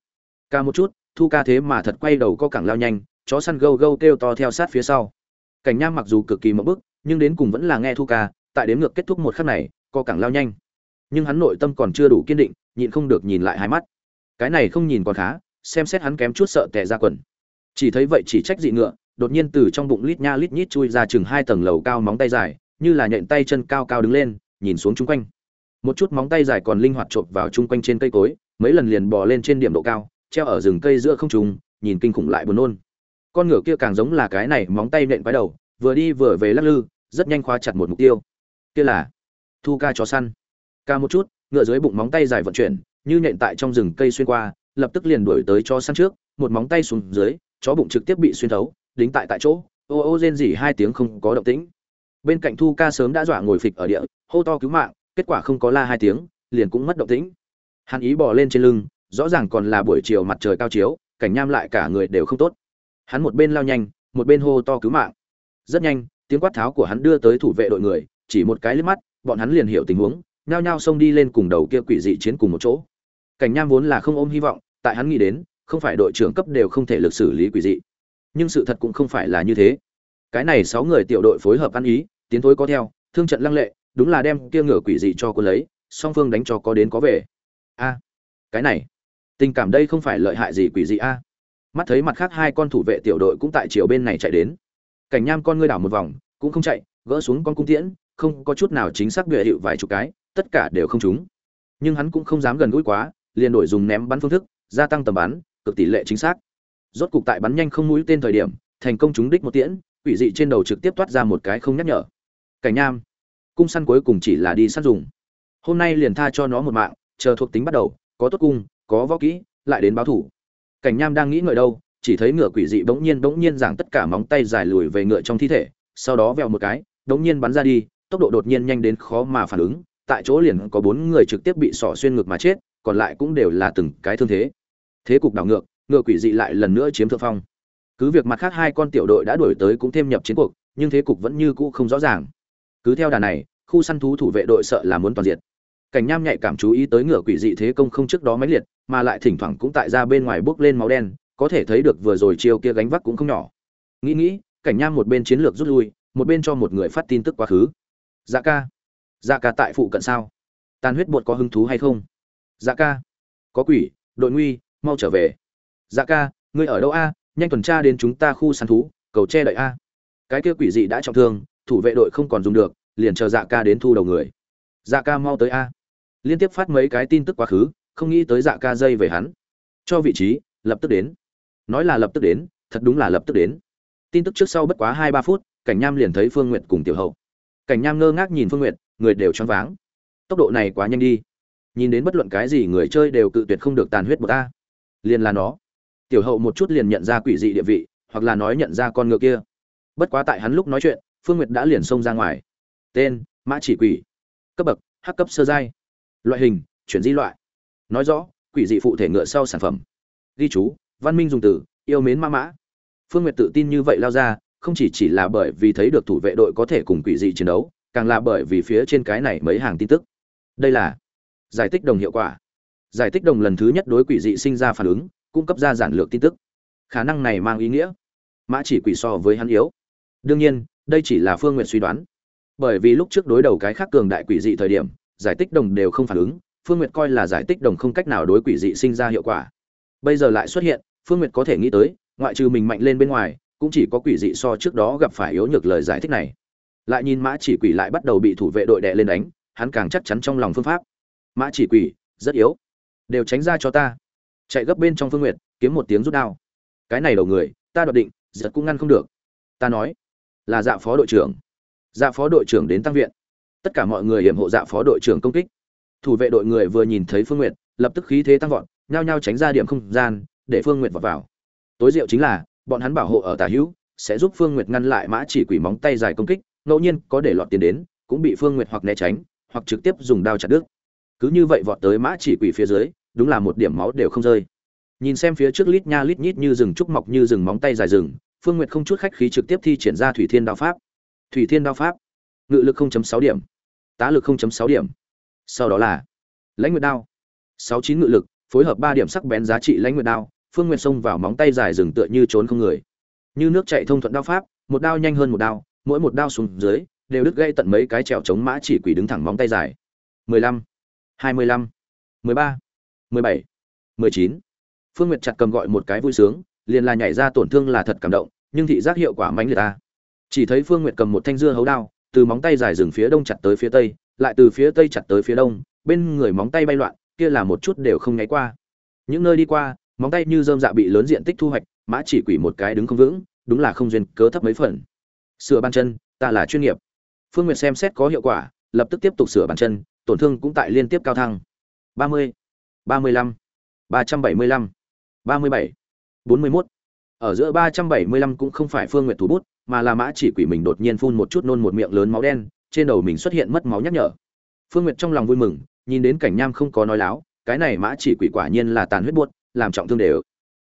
Ca một chút, thu ca thế mà thật quay đầu co cẳng lao nhanh, chó săn gâu gâu kêu to theo sát phía sau. Cảnh nham mặc dù cực kỳ mẫu bức, nhưng đến cùng vẫn là nghe thu ca, tại đếm ngược kết thúc một khắc này co cẳng lao nhanh. Nhưng hắn nội tâm còn chưa đủ kiên định, nhịn không được nhìn lại hai mắt. Cái này không nhìn còn khá, xem xét hắn kém chút sợ tệ ra quần. Chỉ thấy vậy chỉ trách dị ngựa, đột nhiên từ trong bụng lít nha lít nhít chui ra chừng hai tầng lầu cao móng tay dài như là nhện tay chân cao cao đứng lên, nhìn xuống chung quanh. Một chút móng tay dài còn linh hoạt chộp vào chung quanh trên cây cối, mấy lần liền bò lên trên điểm độ cao, treo ở rừng cây giữa không trùng nhìn kinh khủng lại buồn nôn. Con ngựa kia càng giống là cái này móng tay nện quái đầu, vừa đi vừa về lắc lư, rất nhanh khóa chặt một mục tiêu. Kia là thu ca chó săn. Ca một chút, ngựa dưới bụng móng tay dài vận chuyển, như nện tại trong rừng cây xuyên qua, lập tức liền đuổi tới cho săn trước, một móng tay xuống dưới, chó bụng trực tiếp bị xuyên thấu, đính tại tại chỗ, ô ô rên rỉ hai tiếng không có động tĩnh bên cạnh thu ca sớm đã dọa ngồi phịch ở địa, hô to cứu mạng, kết quả không có la hai tiếng, liền cũng mất động tĩnh. Hắn ý bỏ lên trên lưng, rõ ràng còn là buổi chiều mặt trời cao chiếu, cảnh nham lại cả người đều không tốt. Hắn một bên lao nhanh, một bên hô to cứu mạng. Rất nhanh, tiếng quát tháo của hắn đưa tới thủ vệ đội người, chỉ một cái liếc mắt, bọn hắn liền hiểu tình huống, nhao nhao xông đi lên cùng đầu kia quỷ dị chiến cùng một chỗ. Cảnh nham vốn là không ôm hy vọng, tại hắn nghĩ đến, không phải đội trưởng cấp đều không thể lực xử lý quỷ dị. Nhưng sự thật cũng không phải là như thế cái này sáu người tiểu đội phối hợp ăn ý, tiến thối có theo, thương trận lăng lệ, đúng là đem kia ngựa quỷ dị cho cô lấy, song phương đánh cho có đến có về. A, cái này, tình cảm đây không phải lợi hại gì quỷ dị a. Mắt thấy mặt khác hai con thủ vệ tiểu đội cũng tại chiều bên này chạy đến. Cảnh nham con ngươi đảo một vòng, cũng không chạy, gỡ xuống con cung tiễn, không có chút nào chính xác bịa hiệu vài chục cái, tất cả đều không trúng. Nhưng hắn cũng không dám gần gũi quá, liền đổi dùng ném bắn phương thức, gia tăng tầm bắn, cực tỷ lệ chính xác. Rốt cục tại bắn nhanh không mũi tên thời điểm, thành công trúng đích một tiễn quỷ dị trên đầu trực tiếp toát ra một cái không nhắc nhở. Cảnh nham, cung săn cuối cùng chỉ là đi săn dùng. Hôm nay liền tha cho nó một mạng, chờ thuộc tính bắt đầu, có tốt cung, có võ kỹ, lại đến báo thủ. Cảnh nham đang nghĩ ngợi đâu, chỉ thấy ngựa quỷ dị bỗng nhiên bỗng nhiên giảng tất cả móng tay dài lùi về ngựa trong thi thể, sau đó vèo một cái, bỗng nhiên bắn ra đi, tốc độ đột nhiên nhanh đến khó mà phản ứng, tại chỗ liền có bốn người trực tiếp bị sỏ xuyên ngực mà chết, còn lại cũng đều là từng cái thương thế. Thế cục đảo ngược, ngựa quỷ dị lại lần nữa chiếm thượng phong cứ việc mặt khác hai con tiểu đội đã đuổi tới cũng thêm nhập chiến cuộc, nhưng thế cục vẫn như cũ không rõ ràng. Cứ theo đà này, khu săn thú thủ vệ đội sợ là muốn toàn diệt. Cảnh nham nhạy cảm chú ý tới ngựa quỷ dị thế công không trước đó máy liệt, mà lại thỉnh thoảng cũng tại ra bên ngoài bước lên máu đen, có thể thấy được vừa rồi chiều kia gánh vác cũng không nhỏ. Nghĩ nghĩ, cảnh nham một bên chiến lược rút lui, một bên cho một người phát tin tức quá khứ. Dạ ca. Dạ ca tại phụ cận sao? Tàn huyết bột có hứng thú hay không? Dạ ca. Có quỷ, đội nguy, mau trở về. Dạ ca, ngươi ở đâu a? Nhanh tuần tra đến chúng ta khu săn thú, cầu che đợi a. Cái kia quỷ dị đã trọng thương, thủ vệ đội không còn dùng được, liền chờ dạ ca đến thu đầu người. Dạ ca mau tới a. Liên tiếp phát mấy cái tin tức quá khứ, không nghĩ tới dạ ca dây về hắn. Cho vị trí, lập tức đến. Nói là lập tức đến, thật đúng là lập tức đến. Tin tức trước sau bất quá hai ba phút, cảnh nham liền thấy phương n g u y ệ t cùng tiểu hậu. Cảnh nham ngơ ngác nhìn phương n g u y ệ t người đều choáng váng. Tốc độ này quá nhanh đi. Nhìn đến bất luận cái gì người chơi đều cự tuyệt không được tàn huyết một ta liền là nó tiểu hậu một chút liền nhận ra quỷ dị địa vị, hoặc là nói nhận ra con ngựa kia. Bất quá tại hắn lúc nói chuyện, phương nguyệt đã liền xông ra ngoài. Tên, mã chỉ quỷ. Cấp bậc, hắc cấp sơ giai. Loại hình, chuyển di loại. Nói rõ, quỷ dị phụ thể ngựa sau sản phẩm. Ghi chú, văn minh dùng từ, yêu mến ma mã. Phương nguyệt tự tin như vậy lao ra, không chỉ chỉ là bởi vì thấy được thủ vệ đội có thể cùng quỷ dị chiến đấu, càng là bởi vì phía trên cái này mấy hàng tin tức. Đây là giải tích đồng hiệu quả. Giải tích đồng lần thứ nhất đối quỷ dị sinh ra phản ứng cung cấp ra giản lược tin tức. Khả năng này mang ý nghĩa. Mã chỉ quỷ so với hắn yếu. Đương nhiên, đây chỉ là phương nguyện suy đoán. Bởi vì lúc trước đối đầu cái khác cường đại quỷ dị thời điểm, giải tích đồng đều không phản ứng, phương nguyệt coi là giải tích đồng không cách nào đối quỷ dị sinh ra hiệu quả. Bây giờ lại xuất hiện, phương nguyệt có thể nghĩ tới, ngoại trừ mình mạnh lên bên ngoài, cũng chỉ có quỷ dị so trước đó gặp phải yếu nhược lời giải thích này. Lại nhìn mã chỉ quỷ lại bắt đầu bị thủ vệ đội đệ lên đánh, hắn càng chắc chắn trong lòng phương pháp. Mã chỉ quỷ, rất yếu. Đều tránh ra cho ta chạy gấp bên trong phương nguyệt, kiếm một tiếng rút đao. Cái này đầu người, ta đoạt định, giật cũng ngăn không được. Ta nói, là dạ phó đội trưởng. Dạ phó đội trưởng đến tăng viện. Tất cả mọi người hiểm hộ dạ phó đội trưởng công kích. Thủ vệ đội người vừa nhìn thấy phương nguyệt, lập tức khí thế tăng vọt, nhao nhao tránh ra điểm không gian, để phương nguyệt vào vào. Tối diệu chính là, bọn hắn bảo hộ ở tả hữu, sẽ giúp phương nguyệt ngăn lại mã chỉ quỷ móng tay dài công kích, ngẫu nhiên có để lọt tiền đến, cũng bị phương nguyệt hoặc né tránh, hoặc trực tiếp dùng đao chặt đứt. Cứ như vậy vọt tới mã chỉ quỷ phía dưới đúng là một điểm máu đều không rơi. Nhìn xem phía trước lít nha lít nhít như rừng trúc mọc như rừng móng tay dài rừng, phương nguyệt không chút khách khí trực tiếp thi triển ra thủy thiên đao pháp. Thủy thiên đao pháp, ngự lực 0.6 điểm, tá lực 0.6 điểm. Sau đó là lãnh nguyệt đao, sáu chín ngự lực, phối hợp ba điểm sắc bén giá trị lãnh nguyệt đao, phương nguyệt xông vào móng tay dài rừng tựa như trốn không người. Như nước chạy thông thuận đao pháp, một đao nhanh hơn một đao, mỗi một đao xuống dưới, đều đứt gây tận mấy cái trèo chống mã chỉ quỷ đứng thẳng móng tay dài. mười lăm, hai mươi lăm mười ba mười bảy, mười chín. Phương nguyệt chặt cầm gọi một cái vui sướng, liền là nhảy ra tổn thương là thật cảm động, nhưng thị giác hiệu quả mánh liệt ta. Chỉ thấy phương nguyệt cầm một thanh dưa hấu đao, từ móng tay dài rừng phía đông chặt tới phía tây, lại từ phía tây chặt tới phía đông, bên người móng tay bay loạn, kia là một chút đều không nháy qua. Những nơi đi qua, móng tay như dơm dạ bị lớn diện tích thu hoạch, mã chỉ quỷ một cái đứng không vững, đúng là không duyên cớ thấp mấy phần. Sửa bàn chân, ta là chuyên nghiệp. Phương nguyệt xem xét có hiệu quả, lập tức tiếp tục sửa bàn chân, tổn thương cũng tại liên tiếp cao thăng. ba mươi ba mươi lăm, ba trăm bảy mươi lăm, ba mươi bảy, bốn mươi mốt. Ở giữa ba trăm bảy mươi lăm cũng không phải phương nguyệt thủ bút, mà là mã chỉ quỷ mình đột nhiên phun một chút nôn một miệng lớn máu đen, trên đầu mình xuất hiện mất máu nhắc nhở. Phương nguyệt trong lòng vui mừng, nhìn đến cảnh nham không có nói láo, cái này mã chỉ quỷ quả nhiên là tàn huyết buốt, làm trọng thương đều.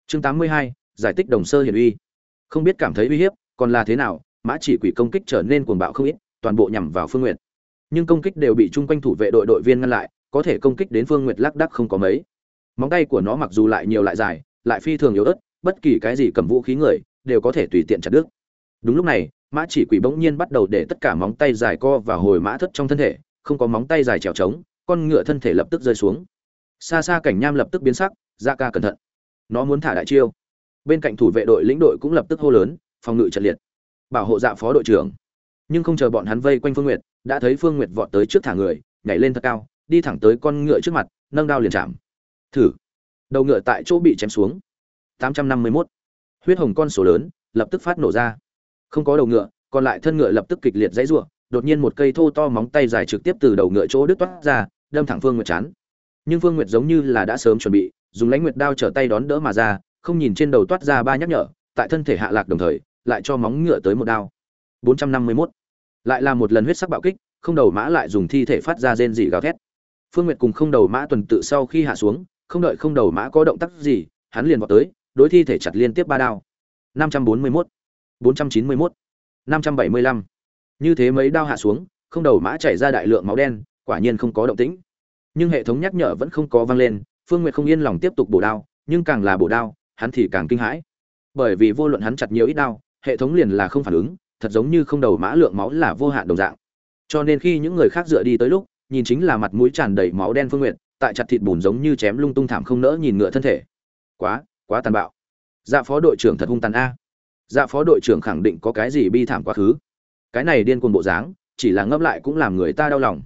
Chương tám mươi hai, giải tích đồng sơ hiển uy. Không biết cảm thấy uy hiếp, còn là thế nào, mã chỉ quỷ công kích trở nên cuồng bạo không ít, toàn bộ nhằm vào phương nguyệt. Nhưng công kích đều bị chung quanh thủ vệ đội đội viên ngăn lại có thể công kích đến phương nguyệt lác đắc không có mấy. Móng tay của nó mặc dù lại nhiều lại dài, lại phi thường yếu ớt, bất kỳ cái gì cầm vũ khí người đều có thể tùy tiện chặt đứt. Đúng lúc này, mã chỉ quỷ bỗng nhiên bắt đầu để tất cả móng tay dài co và hồi mã thất trong thân thể, không có móng tay dài trèo trống, con ngựa thân thể lập tức rơi xuống. Xa xa cảnh nham lập tức biến sắc ra ca cẩn thận. Nó muốn thả đại chiêu. Bên cạnh thủ vệ đội lĩnh đội cũng lập tức hô lớn, phòng ngự trận liệt. Bảo hộ dạ phó đội trưởng. Nhưng không chờ bọn hắn vây quanh phương nguyệt, đã thấy phương nguyệt vọt tới trước thả người, nhảy lên thật cao đi thẳng tới con ngựa trước mặt, nâng đao liền chạm. Thử. Đầu ngựa tại chỗ bị chém xuống. 851. huyết hồng con số lớn, lập tức phát nổ ra. Không có đầu ngựa, còn lại thân ngựa lập tức kịch liệt dãy rủa, đột nhiên một cây thô to móng tay dài trực tiếp từ đầu ngựa chỗ đứt toát ra, đâm thẳng phương nguyệt chán. Nhưng phương nguyệt giống như là đã sớm chuẩn bị, dùng lãnh nguyệt đao trở tay đón đỡ mà ra, không nhìn trên đầu toát ra ba nhắc nhở, tại thân thể hạ lạc đồng thời, lại cho móng ngựa tới một đao. 451. lại là một lần huyết sắc bạo kích, không đầu mã lại dùng thi thể phát ra rên rỉ gào thét phương nguyệt cùng không đầu mã tuần tự sau khi hạ xuống, không đợi không đầu mã có động tác gì, hắn liền vọt tới, đối thi thể chặt liên tiếp ba đao 541. 491. 575. như thế mấy đao hạ xuống, không đầu mã chảy ra đại lượng máu đen, quả nhiên không có động tĩnh nhưng hệ thống nhắc nhở vẫn không có vang lên, phương nguyệt không yên lòng tiếp tục bổ đao, nhưng càng là bổ đao, hắn thì càng kinh hãi bởi vì vô luận hắn chặt nhiều ít đao, hệ thống liền là không phản ứng, thật giống như không đầu mã lượng máu là vô hạn đồng dạng cho nên khi những người khác dựa đi tới lúc nhìn chính là mặt mũi tràn đầy máu đen phương nguyệt, tại chặt thịt bùn giống như chém lung tung thảm không nỡ nhìn ngựa thân thể. Quá quá tàn bạo. Dạ phó đội trưởng thật hung tàn a. Dạ phó đội trưởng khẳng định có cái gì bi thảm quá khứ. Cái này điên cuồng bộ dáng, chỉ là ngấp lại cũng làm người ta đau lòng.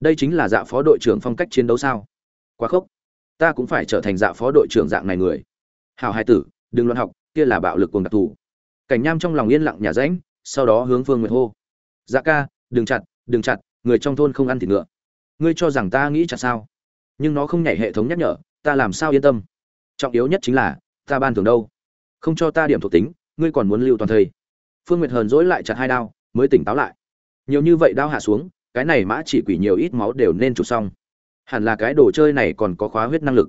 Đây chính là dạ phó đội trưởng phong cách chiến đấu sao? Quá khốc. Ta cũng phải trở thành dạ phó đội trưởng dạng này người. Hào hai tử, đừng luận học, kia là bạo lực cùng đặc thù. Cảnh nham trong lòng yên lặng nhà rãnh, sau đó hướng phương nguyệt hô. Dạ ca, đừng chặt đừng chặt, người trong thôn không ăn thịt ngựa ngươi cho rằng ta nghĩ chặt sao? Nhưng nó không nhảy hệ thống nhắc nhở, ta làm sao yên tâm? Trọng yếu nhất chính là, ta ban thường đâu? Không cho ta điểm thuộc tính, ngươi còn muốn lưu toàn thây phương nguyệt hờn dỗi lại chặt hai đao, mới tỉnh táo lại. Nhiều như vậy đao hạ xuống, cái này mã chỉ quỷ nhiều ít máu đều nên chụp xong. Hẳn là cái đồ chơi này còn có khóa huyết năng lực.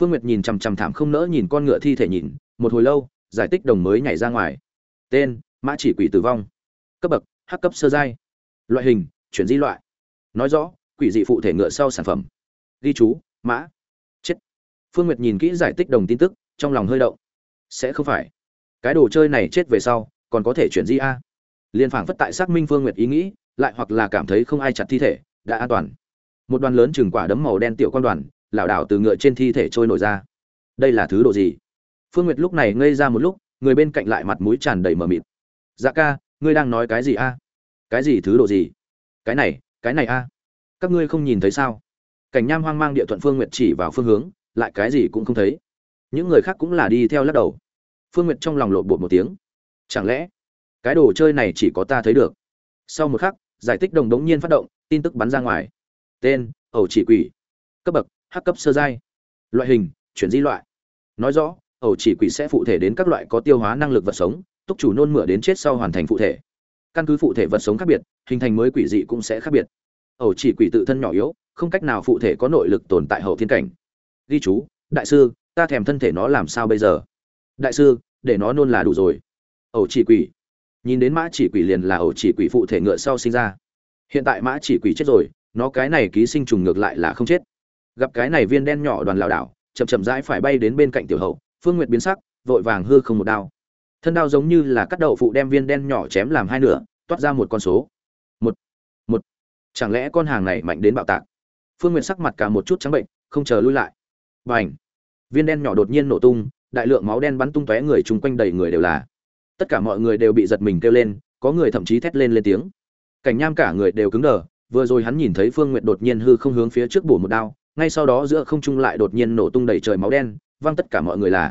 Phương nguyệt nhìn chằm chằm thảm không nỡ nhìn con ngựa thi thể nhìn, một hồi lâu, giải tích đồng mới nhảy ra ngoài. Tên, mã chỉ quỷ tử vong. Cấp bậc, hắc cấp sơ giai. Loại hình, chuyển di loại. Nói rõ quỷ dị phụ thể ngựa sau sản phẩm. Ghi chú, mã. Chết. Phương nguyệt nhìn kỹ giải tích đồng tin tức, trong lòng hơi động. Sẽ không phải. Cái đồ chơi này chết về sau, còn có thể chuyển di a. Liên phảng phất tại xác minh phương nguyệt ý nghĩ, lại hoặc là cảm thấy không ai chặt thi thể, đã an toàn. Một đoàn lớn chừng quả đấm màu đen tiểu quan đoàn, lảo đảo từ ngựa trên thi thể trôi nổi ra. Đây là thứ đồ gì? Phương nguyệt lúc này ngây ra một lúc, người bên cạnh lại mặt mũi tràn đầy mờ mịt. Dạ ca, ngươi đang nói cái gì a? Cái gì thứ đồ gì? Cái này cái này a? Các ngươi không nhìn thấy sao? Cảnh nham hoang mang địa thuận phương nguyệt chỉ vào phương hướng, lại cái gì cũng không thấy. Những người khác cũng là đi theo lắc đầu. Phương nguyệt trong lòng lộn bột một tiếng. Chẳng lẽ, cái đồ chơi này chỉ có ta thấy được? Sau một khắc, giải tích đồng đống nhiên phát động, tin tức bắn ra ngoài. Tên, ẩu chỉ quỷ. Cấp bậc, hắc cấp sơ giai. Loại hình, chuyển di loại. Nói rõ, ẩu chỉ quỷ sẽ phụ thể đến các loại có tiêu hóa năng lực vật sống, túc chủ nôn mửa đến chết sau hoàn thành phụ thể. Căn cứ phụ thể vật sống khác biệt, hình thành mới quỷ dị cũng sẽ khác biệt ẩu chỉ quỷ tự thân nhỏ yếu, không cách nào phụ thể có nội lực tồn tại hậu thiên cảnh. Ghi chú, đại sư, ta thèm thân thể nó làm sao bây giờ? Đại sư, để nó nôn là đủ rồi. Ẩu chỉ quỷ. Nhìn đến mã chỉ quỷ liền là ẩu chỉ quỷ phụ thể ngựa sau sinh ra. Hiện tại mã chỉ quỷ chết rồi, nó cái này ký sinh trùng ngược lại là không chết. Gặp cái này viên đen nhỏ đoàn lảo đảo, chậm chậm rãi phải bay đến bên cạnh tiểu hậu, phương nguyệt biến sắc, vội vàng hư không một đao. Thân đao giống như là cắt đậu phụ đem viên đen nhỏ chém làm hai nửa, toát ra một con số chẳng lẽ con hàng này mạnh đến bạo tạc? Phương nguyệt sắc mặt cả một chút trắng bệnh, không chờ lui lại. B à n h viên đen nhỏ đột nhiên nổ tung, đại lượng máu đen bắn tung tóe người chung quanh đầy người đều là. Tất cả mọi người đều bị giật mình kêu lên, có người thậm chí thét lên lên tiếng. Cảnh nham cả người đều cứng đờ, vừa rồi hắn nhìn thấy phương n g u y ệ t đột nhiên hư không hướng phía trước bổ một đao, ngay sau đó giữa không trung lại đột nhiên nổ tung đầy trời máu đen, văng tất cả mọi người là.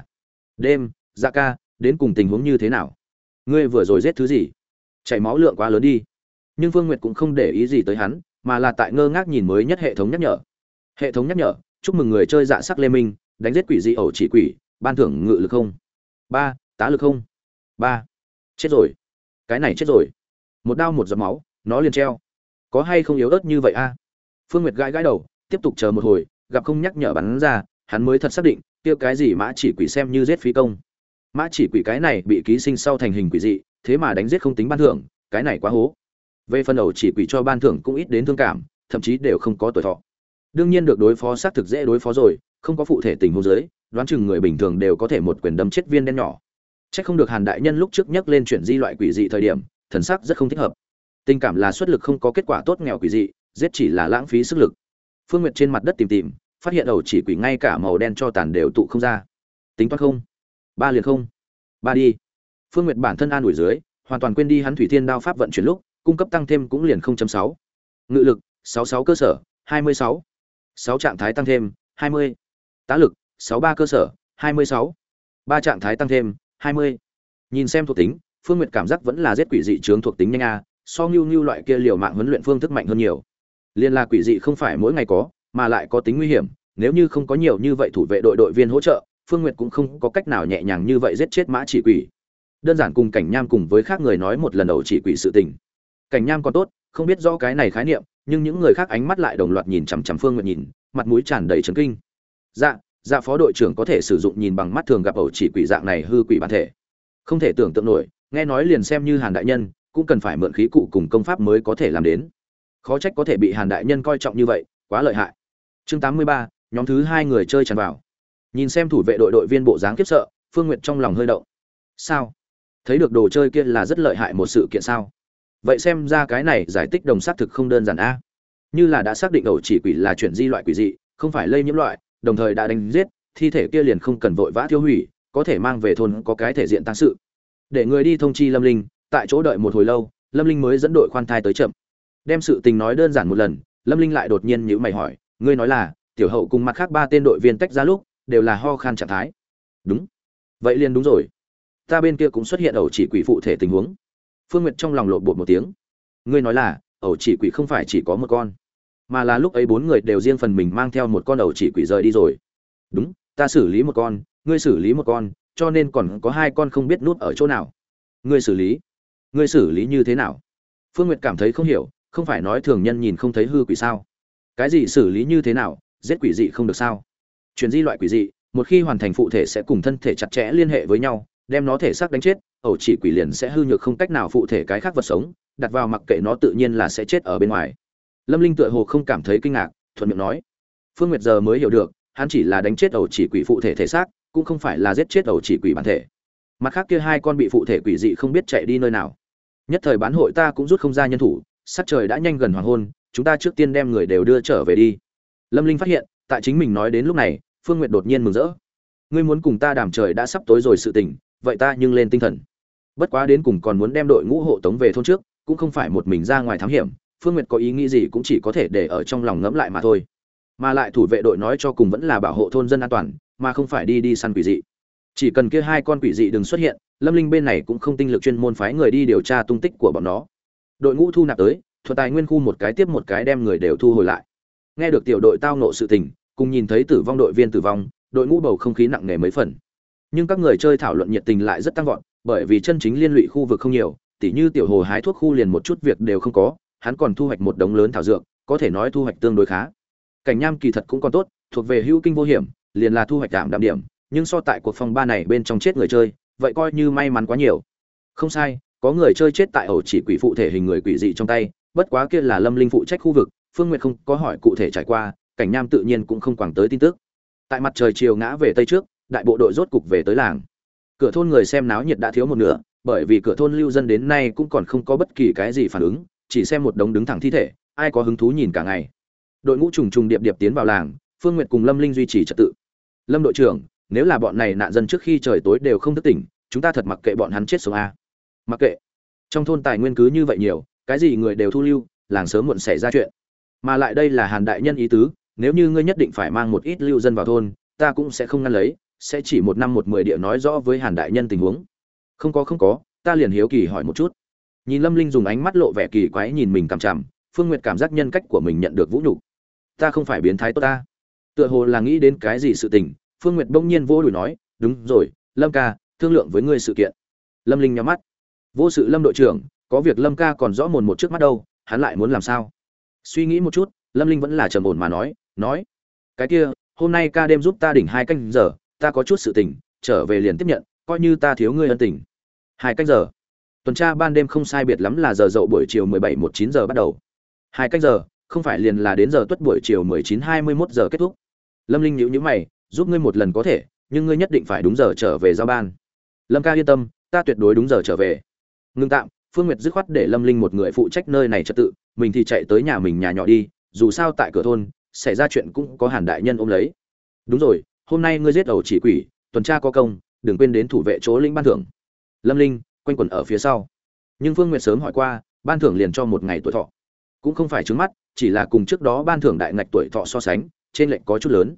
Đêm dạ ca, đến cùng tình huống như thế nào? Ngươi vừa rồi giết thứ gì? Chảy máu lượng quá lớn đi nhưng Vương Nguyệt cũng không để ý gì tới hắn, mà là tại ngơ ngác nhìn mới nhất hệ thống nhắc nhở. Hệ thống nhắc nhở, chúc mừng người chơi dạ sắc lê minh, đánh giết quỷ dị ẩu chỉ quỷ, ban thưởng ngự lực không. Ba, tá lực không. Ba, chết rồi. Cái này chết rồi. Một đao một giọt máu, nó liền treo. Có hay không yếu ớt như vậy a? Phương nguyệt gãi gãi đầu, tiếp tục chờ một hồi, gặp không nhắc nhở bắn ra, hắn mới thật xác định, kia cái gì mã chỉ quỷ xem như giết phí công. Mã chỉ quỷ cái này bị ký sinh sau thành hình quỷ dị, thế mà đánh giết không tính ban thưởng, cái này quá hố về phần ẩu chỉ quỷ cho ban thưởng cũng ít đến thương cảm thậm chí đều không có tuổi thọ đương nhiên được đối phó xác thực dễ đối phó rồi không có phụ thể tình huống giới đoán chừng người bình thường đều có thể một quyền đâm chết viên đen nhỏ Chắc không được Hàn đại nhân lúc trước nhắc lên chuyện di loại quỷ dị thời điểm, thần sắc rất không thích hợp. Tình cảm là xuất lực không có kết quả tốt nghèo quỷ dị, giết chỉ là lãng phí sức lực. Phương Nguyệt trên mặt đất tìm tìm, phát hiện đầu chỉ quỷ ngay cả màu đen cho tàn đều tụ không ra. Tính toán không? Ba liền không. Ba đi. Phương Nguyệt bản thân an ủi dưới, hoàn toàn quên đi hắn thủy thiên đao pháp vận chuyển lúc, cung cấp tăng thêm cũng liền 0.6. Ngự lực, 66 cơ sở, 26. 6 trạng thái tăng thêm, 20. Tá lực, 63 cơ sở, 26. 3 trạng thái tăng thêm, 20. Nhìn xem thuộc tính, Phương Nguyệt cảm giác vẫn là giết quỷ dị chướng thuộc tính nhanh a, so như như loại kia liều mạng huấn luyện phương thức mạnh hơn nhiều. Liên la quỷ dị không phải mỗi ngày có, mà lại có tính nguy hiểm, nếu như không có nhiều như vậy thủ vệ đội đội viên hỗ trợ, Phương Nguyệt cũng không có cách nào nhẹ nhàng như vậy giết chết mã chỉ quỷ. Đơn giản cùng Cảnh Nham cùng với khác người nói một lần đầu chỉ quỷ sự tình. Cảnh Nham còn tốt, không biết rõ cái này khái niệm, nhưng những người khác ánh mắt lại đồng loạt nhìn chằm chằm Phương Nguyệt nhìn, mặt mũi tràn đầy chấn kinh. Dạ, dạ phó đội trưởng có thể sử dụng nhìn bằng mắt thường gặp ẩu chỉ quỷ dạng này hư quỷ bản thể. Không thể tưởng tượng nổi nghe nói liền xem như hàn đại nhân cũng cần phải mượn khí cụ cùng công pháp mới có thể làm đến. Khó trách có thể bị hàn đại nhân coi trọng như vậy quá lợi hại. Chương tám mươi ba nhóm thứ hai người chơi tràn vào. Nhìn xem thủ vệ đội đội viên bộ dáng kiếp sợ phương n g u y ệ t trong lòng hơi động. Sao? Thấy được đồ chơi kia là rất lợi hại một sự kiện sao? Vậy xem ra cái này giải tích đồng xác thực không đơn giản a. Như là đã xác định ẩu chỉ quỷ là chuyển di loại quỷ dị, không phải lây nhiễm loại, đồng thời đã đánh giết, thi thể kia liền không cần vội vã tiêu hủy, có thể mang về thôn có cái thể diện tăng sự. Để người đi thông chi lâm linh, tại chỗ đợi một hồi lâu, lâm linh mới dẫn đội khoan thai tới chậm. Đem sự tình nói đơn giản một lần, lâm linh lại đột nhiên nhữ mày hỏi, ngươi nói là, tiểu hậu cùng mặt khác ba tên đội viên tách ra lúc, đều là ho khan trạng thái? Đúng. Vậy liền đúng rồi. Ta bên kia cũng xuất hiện ẩu chỉ quỷ phụ thể tình huống phương nguyệt trong lòng lộn bột một tiếng. Ngươi nói là, ẩu chỉ quỷ không phải chỉ có một con. Mà là lúc ấy bốn người đều riêng phần mình mang theo một con ẩu chỉ quỷ rời đi rồi. Đúng, ta xử lý một con, ngươi xử lý một con, cho nên còn có hai con không biết nút ở chỗ nào. Ngươi xử lý. Ngươi xử lý như thế nào? Phương nguyệt cảm thấy không hiểu, không phải nói thường nhân nhìn không thấy hư quỷ sao? Cái gì xử lý như thế nào, giết quỷ dị không được sao? Chuyển di loại quỷ dị, một khi hoàn thành phụ thể sẽ cùng thân thể chặt chẽ liên hệ với nhau, đem nó thể xác đánh chết ẩu chỉ quỷ liền sẽ hư nhược không cách nào phụ thể cái khác vật sống, đặt vào mặc kệ nó tự nhiên là sẽ chết ở bên ngoài. Lâm linh tựa hồ không cảm thấy kinh ngạc, thuận miệng nói, phương nguyệt giờ mới hiểu được, hắn chỉ là đánh chết ẩu chỉ quỷ phụ thể thể xác, cũng không phải là giết chết ẩu chỉ quỷ bản thể. Mặt khác kia hai con bị phụ thể quỷ dị không biết chạy đi nơi nào. Nhất thời bán hội ta cũng rút không ra nhân thủ, sắc trời đã nhanh gần hoàng hôn, chúng ta trước tiên đem người đều đưa trở về đi. Lâm linh phát hiện, tại chính mình nói đến lúc này, phương n đột nhiên mừng rỡ. Ngươi muốn cùng ta đàm trời đã sắp tối rồi sự tình, vậy ta nhưng lên tinh thần bất quá đến cùng còn muốn đem đội ngũ hộ tống về thôn trước, cũng không phải một mình ra ngoài thám hiểm, phương n có ý nghĩ gì cũng chỉ có thể để ở trong lòng ngẫm lại mà thôi. Mà lại thủ vệ đội nói cho cùng vẫn là bảo hộ thôn dân an toàn, mà không phải đi đi săn quỷ dị. Chỉ cần kia hai con quỷ dị đừng xuất hiện, lâm linh bên này cũng không tinh lực chuyên môn phái người đi điều tra tung tích của bọn nó. Đội ngũ thu nạp tới thuật tài nguyên khu một cái tiếp một cái đem người đều thu hồi lại. Nghe được tiểu đội tao nộ sự tình, cùng nhìn thấy tử vong đội viên tử vong, đội ngũ bầu không khí nặng nề mấy phần. Nhưng các người chơi thảo luận nhiệt tình lại rất tăng vọt bởi vì chân chính liên lụy khu vực không nhiều, tỉ như tiểu hồ hái thuốc khu liền một chút việc đều không có, hắn còn thu hoạch một đống lớn thảo dược, có thể nói thu hoạch tương đối khá. Cảnh nham kỳ thật cũng còn tốt, thuộc về hữu kinh vô hiểm, liền là thu hoạch đạm đạm điểm, nhưng so tại cuộc phòng ba này bên trong chết người chơi, vậy coi như may mắn quá nhiều. Không sai, có người chơi chết tại ổ chỉ quỷ phụ thể hình người quỷ dị trong tay, bất quá kia là lâm linh phụ trách khu vực, phương nguyệt không có hỏi cụ thể trải qua, cảnh nham tự nhiên cũng không quảng tới tin tức. Tại mặt trời chiều ngã về tây trước, đại bộ đội rốt cục về tới làng cửa thôn người xem náo nhiệt đã thiếu một nửa, bởi vì cửa thôn lưu dân đến nay cũng còn không có bất kỳ cái gì phản ứng, chỉ xem một đống đứng thẳng thi thể, ai có hứng thú nhìn cả ngày. Đội ngũ trùng trùng điệp điệp tiến vào làng, phương nguyệt cùng lâm linh duy trì trật tự. Lâm đội trưởng, nếu là bọn này nạn dân trước khi trời tối đều không thức tỉnh, chúng ta thật mặc kệ bọn hắn chết sống a. Mặc kệ. Trong thôn tài nguyên cứ như vậy nhiều, cái gì người đều thu lưu, làng sớm muộn xảy ra chuyện. Mà lại đây là hàn đại nhân ý tứ, nếu như ngươi nhất định phải mang một ít lưu dân vào thôn, ta cũng sẽ không ngăn lấy sẽ chỉ một năm một mười địa nói rõ với hàn đại nhân tình huống. Không có không có, ta liền hiếu kỳ hỏi một chút. Nhìn lâm linh dùng ánh mắt lộ vẻ kỳ quái nhìn mình cằm chằm, phương n g u y ệ t cảm giác nhân cách của mình nhận được vũ nhục. Ta không phải biến thái tốt ta. Tựa hồ là nghĩ đến cái gì sự tình, phương nguyệt bỗng nhiên vô đùi nói, đúng rồi, lâm ca, thương lượng với ngươi sự kiện. Lâm linh nhắm mắt. Vô sự, lâm đội trưởng, có việc lâm ca còn rõ mồn một trước mắt đâu, hắn lại muốn làm sao? Suy nghĩ một chút, lâm linh vẫn là trầm ổn mà nói nói, cái kia, hôm nay ca đêm giúp ta đỉnh hai canh giờ ta có chút sự tình, trở về liền tiếp nhận, coi như ta thiếu ngươi ân tình. Hai canh giờ. Tuần tra ban đêm không sai biệt lắm là giờ dậu buổi chiều mười bảy một chín giờ bắt đầu. Hai canh giờ, không phải liền là đến giờ tuất buổi chiều mười chín hai mươi mốt giờ kết thúc. Lâm linh nhíu nhíu mày, giúp ngươi một lần có thể, nhưng ngươi nhất định phải đúng giờ trở về giao ban. Lâm ca yên tâm, ta tuyệt đối đúng giờ trở về. Ngưng tạm, phương nguyệt dứt khoát để lâm linh một người phụ trách nơi này trật tự, mình thì chạy tới nhà mình nhà nhỏ đi, dù sao tại cửa thôn, xảy ra chuyện cũng có hàn đại nhân ôm lấy. Đúng rồi hôm nay ngươi giết đầu chỉ quỷ, tuần tra có công, đừng quên đến thủ vệ chỗ linh ban thưởng. Lâm linh, quanh quẩn ở phía sau. Nhưng phương nguyệt sớm hỏi qua, ban thưởng liền cho một ngày tuổi thọ. Cũng không phải trứng mắt, chỉ là cùng trước đó ban thưởng đại ngạch tuổi thọ so sánh, trên lệnh có chút lớn.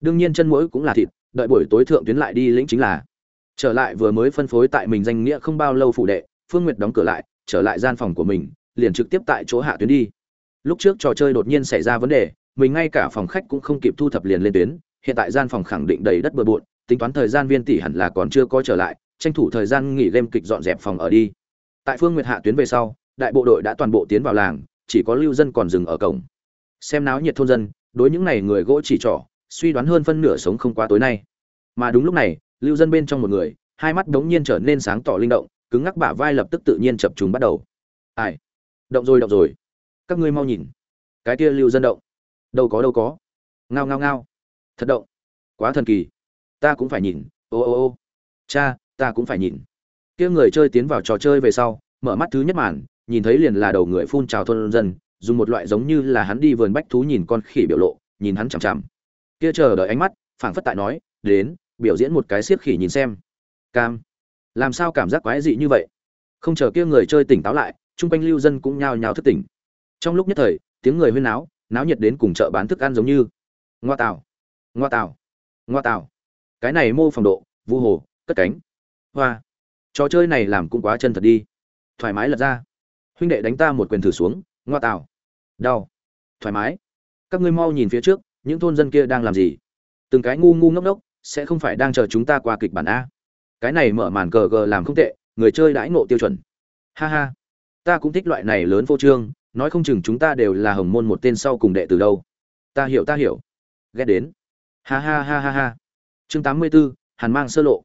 Đương nhiên chân mũi cũng là thịt, đợi buổi tối thượng tuyến lại đi lĩnh chính là. Trở lại vừa mới phân phối tại mình danh nghĩa không bao lâu phụ đệ, phương nguyệt đóng cửa lại, trở lại gian phòng của mình, liền trực tiếp tại chỗ hạ tuyến đi. Lúc trước trò chơi đột nhiên xảy ra vấn đề, mình ngay cả phòng khách cũng không kịp thu thập liền lên tuyến hiện tại gian phòng khẳng định đầy đất bừa bộn, tính toán thời gian viên tỷ hẳn là còn chưa có trở lại, tranh thủ thời gian nghỉ game kịch dọn dẹp phòng ở đi. Tại phương nguyệt hạ tuyến về sau, đại bộ đội đã toàn bộ tiến vào làng, chỉ có lưu dân còn dừng ở cổng. Xem náo nhiệt thôn dân, đối những này người gỗ chỉ trỏ, suy đoán hơn phân nửa sống không qua tối nay. Mà đúng lúc này, lưu dân bên trong một người, hai mắt đống nhiên trở nên sáng tỏ linh động, cứng ngắc bả vai lập tức tự nhiên chập trùng bắt đầu. Ai? Động rồi động rồi. Các ngươi mau nhìn. Cái kia lưu dân động. Đâu có đâu có. Ngao ngao ngao thật động. Quá thần kỳ. Ta cũng phải nhìn. Ô ô ô. Cha, ta cũng phải nhìn. Kia người chơi tiến vào trò chơi về sau, mở mắt thứ nhất màn, nhìn thấy liền là đầu người phun trào thôn dân, dùng một loại giống như là hắn đi vườn bách thú nhìn con khỉ biểu lộ, nhìn hắn chằm chằm. Kia chờ đợi ánh mắt, phảng phất tại nói, đến, biểu diễn một cái siếc khỉ nhìn xem. Cam. Làm sao cảm giác quái dị như vậy? Không chờ kia người chơi tỉnh táo lại, chung quanh lưu dân cũng nhao nhao thức tỉnh. Trong lúc nhất thời, tiếng người huyên náo náo nhiệt đến cùng chợ bán thức ăn giống như. Ngoa tạo ngoa Tào, ngoa Tào, cái này mô phòng độ vu hồ cất cánh. Hoa. Trò chơi này làm cũng quá chân thật đi. Thoải mái lật ra. Huynh đệ đánh ta một quyền thử xuống ngoa Tào, đau. Thoải mái. Các ngươi mau nhìn phía trước những thôn dân kia đang làm gì? Từng cái ngu ngu ngốc ngốc sẽ không phải đang chờ chúng ta qua kịch bản a. Cái này mở màn cờ gờ làm không tệ người chơi đãi ngộ tiêu chuẩn. Ha ha. Ta cũng thích loại này lớn vô trương nói không chừng chúng ta đều là hồng môn một tên sau cùng đệ từ đâu. Ta hiểu ta hiểu. Ghét đến ha ha ha ha ha. Chương tám mươi 84, hàn mang sơ lộ.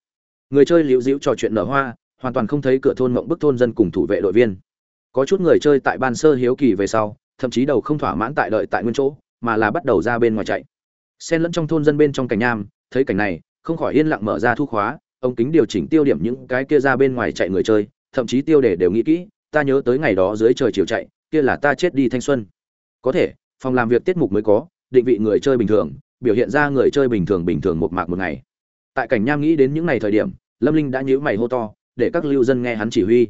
Người chơi liễu dĩu trò chuyện nở hoa hoàn toàn không thấy cửa thôn mộng bức thôn dân cùng thủ vệ đội viên. Có chút người chơi tại ban sơ hiếu kỳ về sau thậm chí đầu không thỏa mãn tại đợi tại nguyên chỗ mà là bắt đầu ra bên ngoài chạy. Xen lẫn trong thôn dân bên trong cảnh nham thấy cảnh này không khỏi yên lặng mở ra thu khóa ông kính điều chỉnh tiêu điểm những cái kia ra bên ngoài chạy người chơi thậm chí tiêu đề đều nghĩ kỹ ta nhớ tới ngày đó dưới trời chiều chạy kia là ta chết đi thanh xuân. Có thể phòng làm việc tiết mục mới có định vị người chơi bình thường biểu hiện ra người chơi bình thường bình thường một mạc một ngày. Tại cảnh nham nghĩ đến những ngày thời điểm, lâm linh đã nhíu mày hô to, để các lưu dân nghe hắn chỉ huy.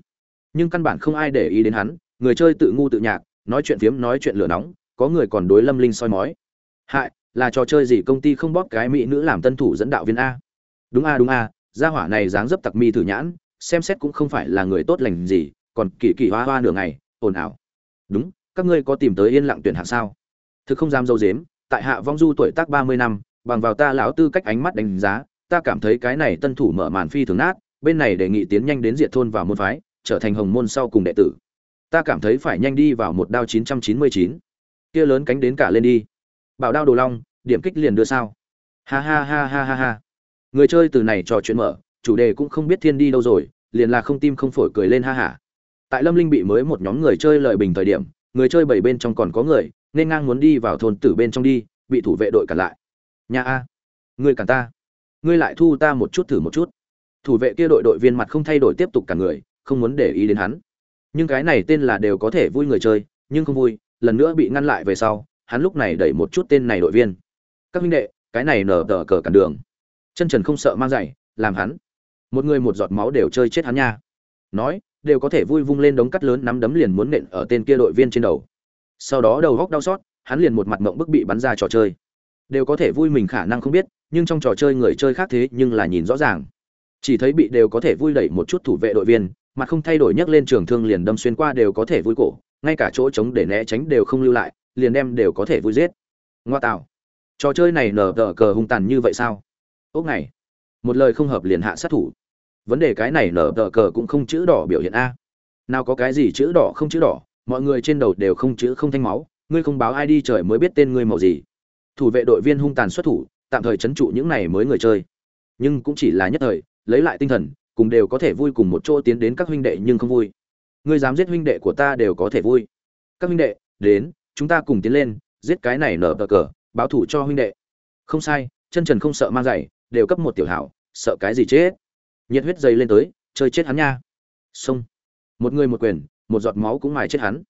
Nhưng căn bản không ai để ý đến hắn, người chơi tự ngu tự nhạc, nói chuyện phiếm, nói chuyện lửa nóng, có người còn đối lâm linh soi mói. Hại, là trò chơi gì công ty không bóp cái mỹ nữ làm tân thủ dẫn đạo viên a? Đúng a đúng a, gia hỏa này dáng dấp tặc mi thử nhãn, xem xét cũng không phải là người tốt lành gì, còn kỳ kỳ hoa hoa nửa ngày, ồn ào. Đúng, các ngươi có tìm tới yên lặng tuyển hạng sao? Thực không dám dâu dếm tại hạ vong du tuổi tác ba mươi năm, bằng vào ta lão tư cách ánh mắt đánh giá, ta cảm thấy cái này tân thủ mở màn phi thường nát, bên này đề nghị tiến nhanh đến diệt thôn vào môn phái, trở thành hồng môn sau cùng đệ tử. Ta cảm thấy phải nhanh đi vào một đao chín trăm chín mươi chín. Kia lớn cánh đến cả lên đi. Bảo đao đồ long, điểm kích liền đưa sao. Ha ha ha ha ha ha. Người chơi từ này trò chuyện mở, chủ đề cũng không biết thiên đi đâu rồi, liền là không tim không phổi cười lên ha hả tại lâm linh bị mới một nhóm người chơi lợi bình thời điểm, người chơi bảy bên trong còn có người nên ngang muốn đi vào thôn tử bên trong đi, bị thủ vệ đội cản lại. Nhà a, ngươi cản ta. Ngươi lại thu ta một chút thử một chút. Thủ vệ kia đội đội viên mặt không thay đổi tiếp tục cả người, không muốn để ý đến hắn. Nhưng cái này tên là đều có thể vui người chơi, nhưng không vui, lần nữa bị ngăn lại về sau, hắn lúc này đẩy một chút tên này đội viên. Các huynh đệ, cái này nở tờ cờ cản đường. Chân trần không sợ mang giày, làm hắn. Một người một giọt máu đều chơi chết hắn nha. Nói, đều có thể vui vung lên đống cắt lớn nắm đấm liền muốn nện ở tên kia đội viên trên đầu sau đó đầu góc đau xót, hắn liền một mặt mộng bức bị bắn ra trò chơi. Đều có thể vui mình khả năng không biết, nhưng trong trò chơi người chơi khác thế nhưng là nhìn rõ ràng. Chỉ thấy bị đều có thể vui đẩy một chút thủ vệ đội viên mặt không thay đổi nhấc lên trường thương liền đâm xuyên qua đều có thể vui cổ, ngay cả chỗ trống để né tránh đều không lưu lại, liền đem đều có thể vui giết. Ngoa tạo. Trò chơi này nở tờ cờ hung tàn như vậy sao? Ốc này. Một lời không hợp liền hạ sát thủ. Vấn đề cái này nở tờ cờ cũng không chữ đỏ biểu hiện a. Nào có cái gì chữ đỏ không chữ đỏ mọi người trên đầu đều không chữ không thanh máu, ngươi không báo ai đi trời mới biết tên ngươi màu gì. Thủ vệ đội viên hung tàn xuất thủ, tạm thời trấn trụ những này mới người chơi. Nhưng cũng chỉ là nhất thời, lấy lại tinh thần, cùng đều có thể vui cùng một chỗ tiến đến các huynh đệ nhưng không vui. Ngươi dám giết huynh đệ của ta đều có thể vui. Các huynh đệ, đến, chúng ta cùng tiến lên, giết cái này nở bờ cờ, báo thủ cho huynh đệ. Không sai, chân trần không sợ mang giày, đều cấp một tiểu hảo, sợ cái gì chết. Nhiệt huyết dày lên tới, chơi chết hắn nha. Xông một người một quyền một giọt máu cũng mài chết hắn.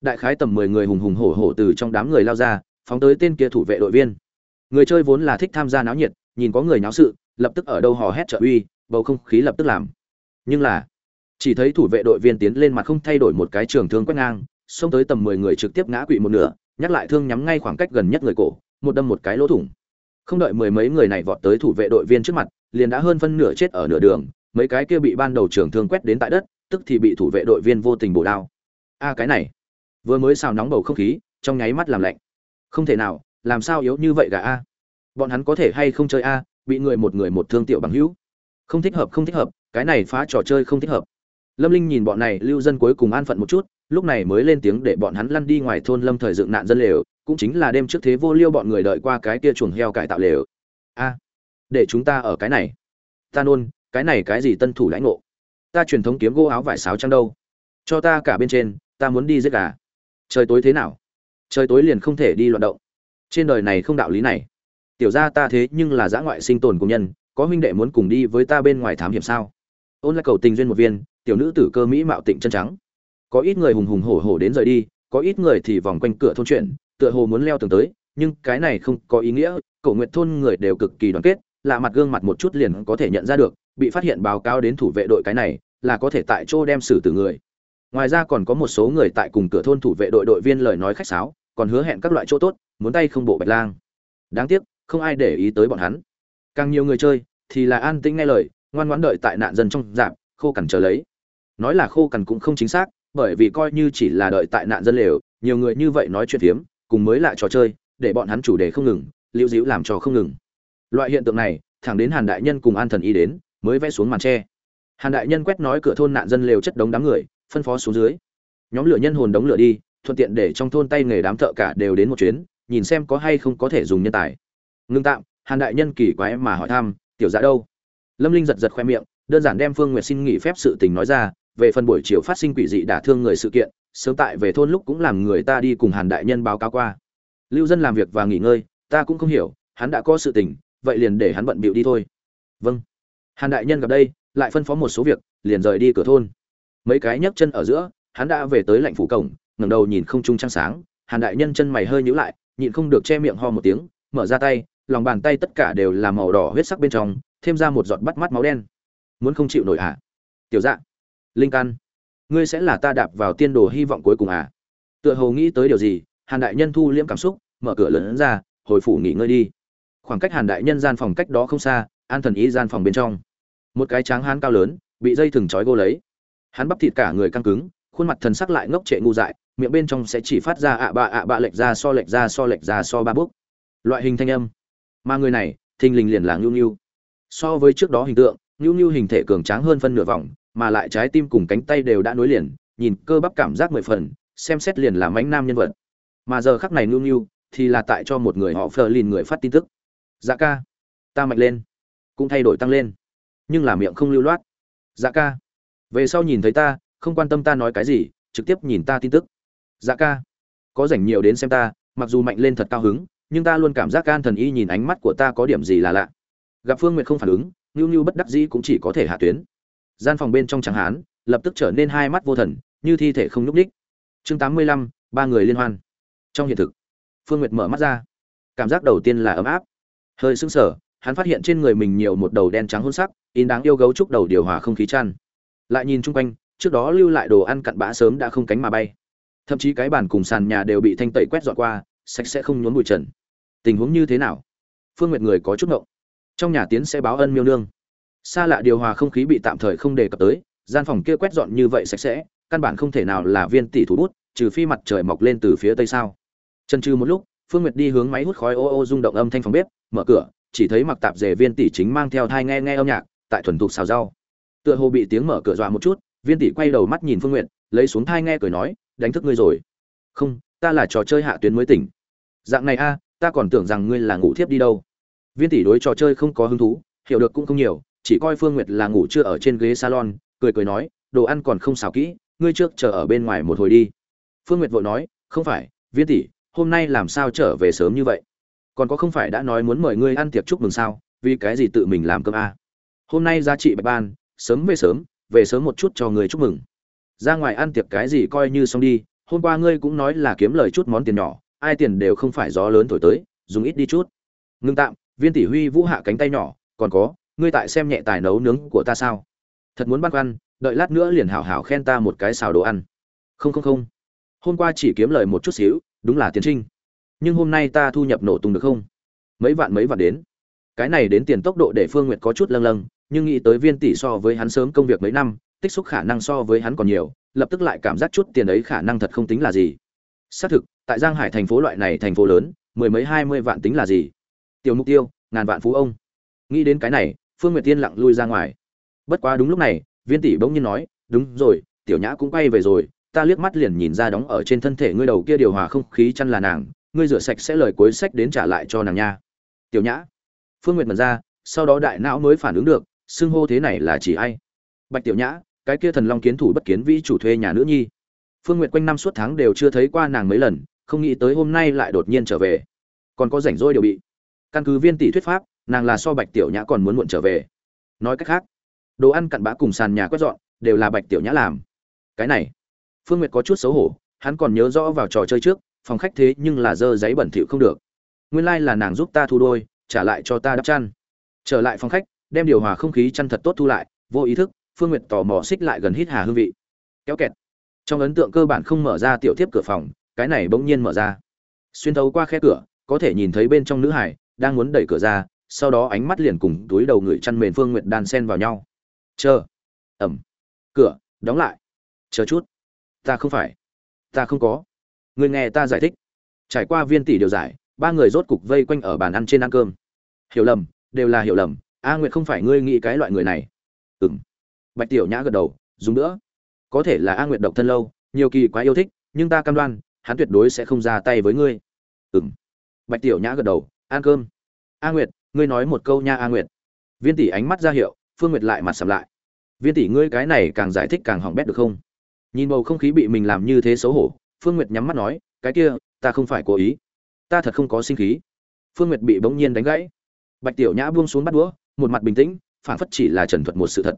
Đại khái tầm mười người hùng hùng hổ hổ từ trong đám người lao ra, phóng tới tên kia thủ vệ đội viên. Người chơi vốn là thích tham gia náo nhiệt, nhìn có người náo sự, lập tức ở đâu hò hét trợ uy, bầu không khí lập tức làm. Nhưng là, chỉ thấy thủ vệ đội viên tiến lên mặt không thay đổi một cái trường thương quét ngang, xông tới tầm mười người trực tiếp ngã quỵ một nửa, nhắc lại thương nhắm ngay khoảng cách gần nhất người cổ, một đâm một cái lỗ thủng. Không đợi mười mấy người này vọt tới thủ vệ đội viên trước mặt, liền đã hơn phân nửa chết ở nửa đường, mấy cái kia bị ban đầu trường thương quét đến tại đất tức thì bị thủ vệ đội viên vô tình bổ đao. A, cái này. Vừa mới xào nóng bầu không khí, trong nháy mắt làm lạnh. Không thể nào, làm sao yếu như vậy gà a? Bọn hắn có thể hay không chơi a, bị người một người một thương tiểu bằng hữu. Không thích hợp, không thích hợp, cái này phá trò chơi không thích hợp. Lâm linh nhìn bọn này, lưu dân cuối cùng an phận một chút, lúc này mới lên tiếng để bọn hắn lăn đi ngoài thôn lâm thời dựng nạn dân lều, cũng chính là đêm trước thế vô liêu bọn người đợi qua cái kia chuồng heo cải tạo lều. A, để chúng ta ở cái này. Ta nôn, cái này cái gì tân thủ lãnh ngộ? Ta truyền thống kiếm gỗ áo vải sáo trăng đâu. Cho ta cả bên trên, ta muốn đi giết gà. Trời tối thế nào? Trời tối liền không thể đi loạn động. Trên đời này không đạo lý này. Tiểu ra ta thế nhưng là giã ngoại sinh tồn của nhân, có huynh đệ muốn cùng đi với ta bên ngoài thám hiểm sao? Ôn lại cầu tình duyên một viên, tiểu nữ tử cơ mỹ mạo tịnh chân trắng. Có ít người hùng hùng hổ hổ đến rời đi, có ít người thì vòng quanh cửa thôn chuyện, tựa hồ muốn leo tường tới, nhưng cái này không có ý nghĩa, cổ nguyện thôn người đều cực kỳ đoàn kết, lạ mặt gương mặt một chút liền có thể nhận ra được bị phát hiện báo cáo đến thủ vệ đội cái này, là có thể tại chỗ đem xử tử người. Ngoài ra còn có một số người tại cùng cửa thôn thủ vệ đội đội viên lời nói khách sáo, còn hứa hẹn các loại chỗ tốt, muốn tay không bộ bạch lang. Đáng tiếc, không ai để ý tới bọn hắn. Càng nhiều người chơi, thì là an tĩnh nghe lời, ngoan ngoãn đợi tại nạn dân trong giảm khô cằn chờ lấy. Nói là khô cằn cũng không chính xác, bởi vì coi như chỉ là đợi tại nạn dân lều, nhiều người như vậy nói chuyện phiếm, cùng mới lại trò chơi, để bọn hắn chủ đề không ngừng, liễu dĩu làm trò không ngừng. Loại hiện tượng này, thẳng đến hàn đại nhân cùng an thần y đến mới vẽ xuống màn tre. Hàn đại nhân quét nói cửa thôn nạn dân lều chất đống đám người, phân phó xuống dưới. Nhóm lửa nhân hồn đống lửa đi, thuận tiện để trong thôn tay nghề đám thợ cả đều đến một chuyến, nhìn xem có hay không có thể dùng nhân tài. Ngưng tạm, hàn đại nhân kỳ quái mà hỏi thăm, tiểu dạ đâu? Lâm linh giật giật khoe miệng, đơn giản đem phương nguyệt xin nghỉ phép sự tình nói ra, về phần buổi chiều phát sinh quỷ dị đả thương người sự kiện, sớm tại về thôn lúc cũng làm người ta đi cùng hàn đại nhân báo cáo qua. Lưu dân làm việc và nghỉ ngơi, ta cũng không hiểu, hắn đã có sự tình, vậy liền để hắn bận bịu đi thôi. Vâng hàn đại nhân gặp đây, lại phân phó một số việc, liền rời đi cửa thôn. Mấy cái nhấc chân ở giữa, hắn đã về tới lạnh phủ cổng, ngẩng đầu nhìn không trung trăng sáng. Hàn đại nhân chân mày hơi nhíu lại, nhịn không được che miệng ho một tiếng, mở ra tay, lòng bàn tay tất cả đều là màu đỏ huyết sắc bên trong, thêm ra một giọt bắt mắt máu đen. Muốn không chịu nổi à tiểu dạ. Linh căn. Ngươi sẽ là ta đạp vào tiên đồ hy vọng cuối cùng à? Tựa hồ nghĩ tới điều gì, hàn đại nhân thu liễm cảm xúc, mở cửa lớn ra, hồi phủ nghỉ ngơi đi. Khoảng cách hàn đại nhân gian phòng cách đó không xa, an thần ý gian phòng bên trong một cái tráng hán cao lớn, bị dây thừng trói gô lấy. Hắn bắp thịt cả người căng cứng, khuôn mặt thần sắc lại ngốc trệ ngu dại, miệng bên trong sẽ chỉ phát ra ạ bạ ạ bạ lệch ra so lệch ra so lệch ra so ba bước. Loại hình thanh âm. Mà người này, thình lình liền là ngưu ngưu. So với trước đó hình tượng, ngưu ngưu hình thể cường tráng hơn phân nửa vòng, mà lại trái tim cùng cánh tay đều đã nối liền, nhìn cơ bắp cảm giác mười phần, xem xét liền là mánh nam nhân vật. Mà giờ khắc này ngưu ngưu thì là tại cho một người họ phờ lìn người phát tin tức. Dạ ca, ta mạnh lên. Cũng thay đổi tăng lên nhưng là miệng không lưu loát. Dạ ca. Về sau nhìn thấy ta, không quan tâm ta nói cái gì, trực tiếp nhìn ta tin tức. Dạ ca. Có rảnh nhiều đến xem ta, mặc dù mạnh lên thật cao hứng, nhưng ta luôn cảm giác can thần y nhìn ánh mắt của ta có điểm gì là lạ. Gặp phương nguyệt không phản ứng ngưu ngưu bất đắc dĩ cũng chỉ có thể hạ tuyến. Gian phòng bên trong chẳng hán, lập tức trở nên hai mắt vô thần, như thi thể không nhúc ních chương tám mươi lăm, ba người liên hoan. Trong hiện thực, phương nguyệt mở mắt ra. Cảm giác đầu tiên là ấm áp. Hơi sững sờ hắn phát hiện trên người mình nhiều một đầu đen trắng hôn sắc, in đáng yêu gấu trúc đầu điều hòa không khí chăn. Lại nhìn chung quanh, trước đó lưu lại đồ ăn cặn bã sớm đã không cánh mà bay. Thậm chí cái bàn cùng sàn nhà đều bị thanh tẩy quét dọn qua, sạch sẽ không nhốn bụi trần. Tình huống như thế nào? Phương nguyệt người có chút ngộng. Trong nhà tiến sẽ báo ân miêu nương. Xa lạ điều hòa không khí bị tạm thời không đề cập tới, gian phòng kia quét dọn như vậy sạch sẽ, căn bản không thể nào là viên tỷ thủ bút, trừ phi mặt trời mọc lên từ phía tây sao. Chân trừ một lúc, phương nguyệt đi hướng máy hút khói ô ô rung động âm thanh phòng bếp, mở cửa chỉ thấy mặc tạp dề viên tỷ chính mang theo thai nghe nghe âm nhạc, tại thuần thục xào rau. Tựa hồ bị tiếng mở cửa dọa một chút, viên tỷ quay đầu mắt nhìn phương nguyệt, lấy xuống thai nghe cười nói, đánh thức ngươi rồi. Không, ta là trò chơi hạ tuyến mới tỉnh. Dạng này a, ta còn tưởng rằng ngươi là ngủ thiếp đi đâu. Viên tỷ đối trò chơi không có hứng thú, hiểu được cũng không nhiều, chỉ coi phương nguyệt là ngủ chưa ở trên ghế salon, cười cười nói, đồ ăn còn không xào kỹ, ngươi trước chờ ở bên ngoài một hồi đi. Phương nguyệt vội nói, không phải, viên tỷ, hôm nay làm sao trở về sớm như vậy? Còn có không phải đã nói muốn mời ngươi ăn tiệc chúc mừng sao? Vì cái gì tự mình làm cơm a à? hôm nay giá trị bạch ban, sớm về sớm về sớm một chút cho người chúc mừng. Ra ngoài ăn tiệc cái gì coi như xong đi, hôm qua ngươi cũng nói là kiếm lời chút món tiền nhỏ, ai tiền đều không phải gió lớn thổi tới, dùng ít đi chút. Ngưng tạm, viên tỷ huy vũ hạ cánh tay nhỏ, còn có, ngươi tại xem nhẹ tài nấu nướng của ta sao? Thật muốn băn khoăn đợi lát nữa liền hảo hảo khen ta một cái xào đồ ăn. Không không không. Hôm qua chỉ kiếm lời một chút xíu, đúng là tiến trinh nhưng hôm nay ta thu nhập nổ tung được không? Mấy vạn mấy vạn đến. Cái này đến tiền tốc độ để phương nguyệt có chút lâng lâng, nhưng nghĩ tới viên tỷ so với hắn sớm công việc mấy năm, tích xúc khả năng so với hắn còn nhiều, lập tức lại cảm giác chút tiền ấy khả năng thật không tính là gì. Xác thực, tại giang hải thành phố loại này thành phố lớn, mười mấy hai mươi vạn tính là gì? Tiểu mục tiêu, ngàn vạn phú ông. Nghĩ đến cái này, phương nguyệt tiên lặng lui ra ngoài. Bất quá đúng lúc này, viên tỷ bỗng nhiên nói, đúng rồi, tiểu nhã cũng quay về rồi, ta liếc mắt liền nhìn ra đóng ở trên thân thể ngươi đầu kia điều hòa không khí chăn là nàng ngươi rửa sạch sẽ lời cuối sách đến trả lại cho nàng nha. Tiểu nhã. Phương nguyệt mật ra, sau đó đại não mới phản ứng được, xưng hô thế này là chỉ ai? Bạch tiểu nhã, cái kia thần long kiến thủ bất kiến vĩ chủ thuê nhà nữ nhi. Phương nguyệt quanh năm suốt tháng đều chưa thấy qua nàng mấy lần, không nghĩ tới hôm nay lại đột nhiên trở về. Còn có rảnh rỗi đều bị. Căn cứ viên tỷ thuyết pháp, nàng là so bạch tiểu nhã còn muốn muộn trở về. Nói cách khác, đồ ăn cặn bã cùng sàn nhà quét dọn, đều là bạch tiểu nhã làm. Cái này, phương nguyệt có chút xấu hổ, hắn còn nhớ rõ vào trò chơi trước phòng khách thế nhưng là dơ giấy bẩn thỉu không được. Nguyên lai là nàng giúp ta thu đôi, trả lại cho ta đắp chăn. Trở lại phòng khách, đem điều hòa không khí chăn thật tốt thu lại, vô ý thức, phương nguyệt tò mò xích lại gần hít hà hương vị. Kéo kẹt. Trong ấn tượng cơ bản không mở ra tiểu tiếp cửa phòng, cái này bỗng nhiên mở ra. Xuyên thấu qua khe cửa, có thể nhìn thấy bên trong nữ hải, đang muốn đẩy cửa ra, sau đó ánh mắt liền cùng túi đầu người chăn mền phương nguyệt đan sen vào nhau. Chờ. Ẩm. Cửa, đóng lại. Chờ chút. Ta không phải. Ta không có người nghe ta giải thích. Trải qua viên tỷ điều giải, ba người rốt cục vây quanh ở bàn ăn trên ăn cơm. Hiểu lầm, đều là hiểu lầm, a nguyệt không phải ngươi nghĩ cái loại người này. Ừm. bạch tiểu nhã gật đầu, dùng nữa. Có thể là a nguyệt độc thân lâu, nhiều kỳ quá yêu thích, nhưng ta cam đoan, hắn tuyệt đối sẽ không ra tay với ngươi. Ừm. bạch tiểu nhã gật đầu, ăn cơm. A nguyệt, ngươi nói một câu nha a nguyệt. Viên tỷ ánh mắt ra hiệu, phương nguyệt lại mặt sầm lại. Viên tỷ ngươi cái này càng giải thích càng hỏng bét được không? Nhìn bầu không khí bị mình làm như thế xấu hổ phương nguyệt nhắm mắt nói, cái kia, ta không phải cố ý. Ta thật không có sinh khí. Phương nguyệt bị bỗng nhiên đánh gãy. Bạch tiểu nhã buông xuống bắt đũa, một mặt bình tĩnh phản phất chỉ là trần thuật một sự thật.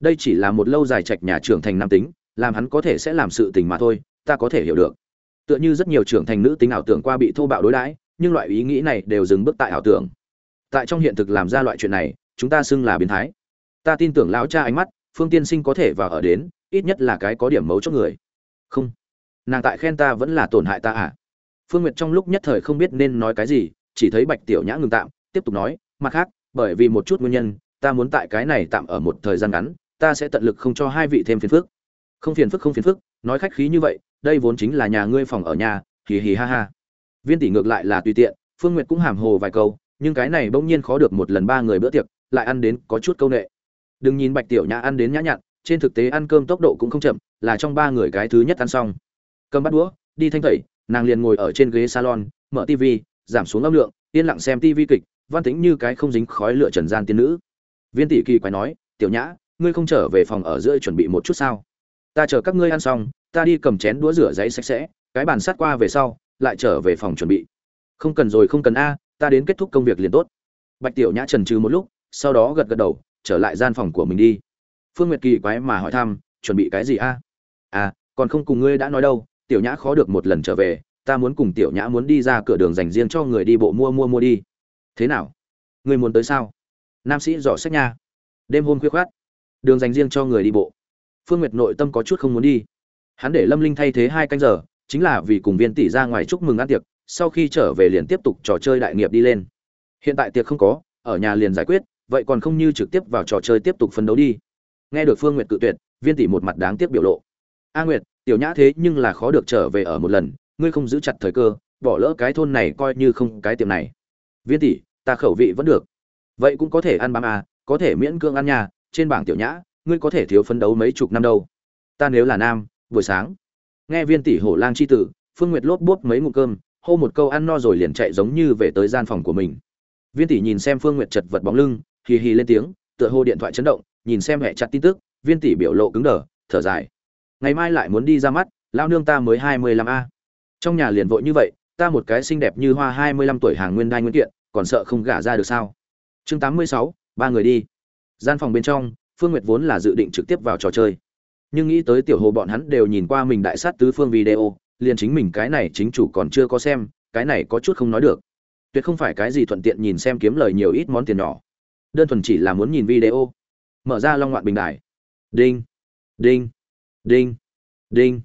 Đây chỉ là một lâu dài trạch nhà trưởng thành nam tính, làm hắn có thể sẽ làm sự tình mà thôi, ta có thể hiểu được. Tựa như rất nhiều trưởng thành nữ tính ảo tưởng qua bị thô bạo đối đãi, nhưng loại ý nghĩ này đều dừng bước tại ảo tưởng. Tại trong hiện thực làm ra loại chuyện này, chúng ta xưng là biến thái. Ta tin tưởng lão cha ánh mắt, phương tiên sinh có thể vào ở đến, ít nhất là cái có điểm mấu chốt người. Không nàng tại khen ta vẫn là tổn hại ta à? Phương nguyệt trong lúc nhất thời không biết nên nói cái gì, chỉ thấy bạch tiểu nhã ngừng tạm, tiếp tục nói, mặt khác, bởi vì một chút nguyên nhân, ta muốn tại cái này tạm ở một thời gian ngắn, ta sẽ tận lực không cho hai vị thêm phiền phức. Không phiền phức, không phiền phức, nói khách khí như vậy, đây vốn chính là nhà ngươi phòng ở nhà, hì hì ha ha. Viên tỷ ngược lại là tùy tiện, phương nguyệt cũng hàm hồ vài câu, nhưng cái này bỗng nhiên khó được một lần ba người bữa tiệc, lại ăn đến có chút câu nệ. Đừng nhìn bạch tiểu nhã ăn đến nhã nhặn, trên thực tế ăn cơm tốc độ cũng không chậm, là trong ba người cái thứ nhất ăn xong cầm bắt đũa, đi thanh tẩy, nàng liền ngồi ở trên ghế salon, mở tv giảm xuống âm lượng, yên lặng xem tv kịch, văn tính như cái không dính khói lửa trần gian tiên nữ. Viên tỷ kỳ quái nói, tiểu nhã, ngươi không trở về phòng ở giữa chuẩn bị một chút sao? Ta chờ các ngươi ăn xong, ta đi cầm chén đũa rửa giấy sạch sẽ, cái bàn sát qua về sau, lại trở về phòng chuẩn bị. Không cần rồi, không cần a, ta đến kết thúc công việc liền tốt. Bạch tiểu nhã trần trừ một lúc, sau đó gật gật đầu, trở lại gian phòng của mình đi. Phương nguyệt kỳ quái mà hỏi thăm, chuẩn bị cái gì a? À còn không cùng ngươi đã nói đâu tiểu nhã khó được một lần trở về, ta muốn cùng tiểu nhã muốn đi ra cửa đường dành riêng cho người đi bộ mua mua mua đi. Thế nào? Ngươi muốn tới sao? Nam sĩ dò sách nha. Đêm hôm khuya khoát, đường dành riêng cho người đi bộ. Phương nguyệt nội tâm có chút không muốn đi. Hắn để lâm linh thay thế hai canh giờ, chính là vì cùng viên tỷ ra ngoài chúc mừng ăn tiệc, sau khi trở về liền tiếp tục trò chơi đại nghiệp đi lên. Hiện tại tiệc không có, ở nhà liền giải quyết, vậy còn không như trực tiếp vào trò chơi tiếp tục phấn đấu đi. Nghe được phương nguyệt cự tuyệt, viên tỷ một mặt đáng tiếc biểu lộ. A nguyệt tiểu nhã thế nhưng là khó được trở về ở một lần, ngươi không giữ chặt thời cơ, bỏ lỡ cái thôn này coi như không cái tiệm này. Viên tỷ, ta khẩu vị vẫn được. Vậy cũng có thể ăn bám à có thể miễn cưỡng ăn nhà trên bảng tiểu nhã, ngươi có thể thiếu phấn đấu mấy chục năm đâu. Ta nếu là nam, buổi sáng. Nghe viên tỷ hổ lang chi tử, phương nguyệt lốp bốp mấy ngụm cơm, hô một câu ăn no rồi liền chạy giống như về tới gian phòng của mình. Viên tỷ nhìn xem phương nguyệt chật vật bóng lưng, hì hì lên tiếng, tựa hô điện thoại chấn động, nhìn xem hẹ chặt tin tức, viên tỷ biểu lộ cứng đờ, thở dài ngày mai lại muốn đi ra mắt lao nương ta mới hai mươi lăm a. Trong nhà liền vội như vậy, ta một cái xinh đẹp như hoa hai mươi lăm tuổi hàng nguyên đai nguyên kiện, còn sợ không gả ra được sao? Chương tám mươi sáu, ba người đi. Gian phòng bên trong, phương nguyệt vốn là dự định trực tiếp vào trò chơi. Nhưng nghĩ tới tiểu hồ bọn hắn đều nhìn qua mình đại sát tứ phương video, liền chính mình cái này chính chủ còn chưa có xem, cái này có chút không nói được. Tuyệt không phải cái gì thuận tiện nhìn xem kiếm lời nhiều ít món tiền nhỏ. Đơn thuần chỉ là muốn nhìn video. Mở ra long ngoạn bình đài. Đinh. Đinh đinh. Đinh.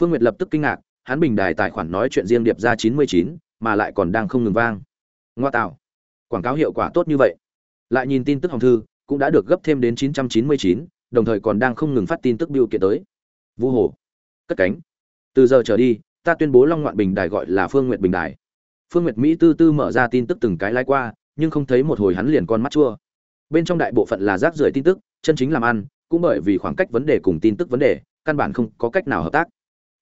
Phương nguyệt lập tức kinh ngạc, hắn bình đài tài khoản nói chuyện riêng điệp ra chín mươi chín, mà lại còn đang không ngừng vang. Ngoa tạo. Quảng cáo hiệu quả tốt như vậy. Lại nhìn tin tức hồng thư, cũng đã được gấp thêm đến chín trăm chín mươi chín, đồng thời còn đang không ngừng phát tin tức biêu kiện tới. Vu hồ. Cất cánh. Từ giờ trở đi, ta tuyên bố long ngoạn bình đài gọi là phương nguyệt bình đài. Phương nguyệt mỹ tư tư mở ra tin tức từng cái lái qua, nhưng không thấy một hồi hắn liền con mắt chua. Bên trong đại bộ phận là rác rưởi tin tức, chân chính làm ăn, cũng bởi vì khoảng cách vấn đề cùng tin tức vấn đề căn bản không có cách nào hợp tác.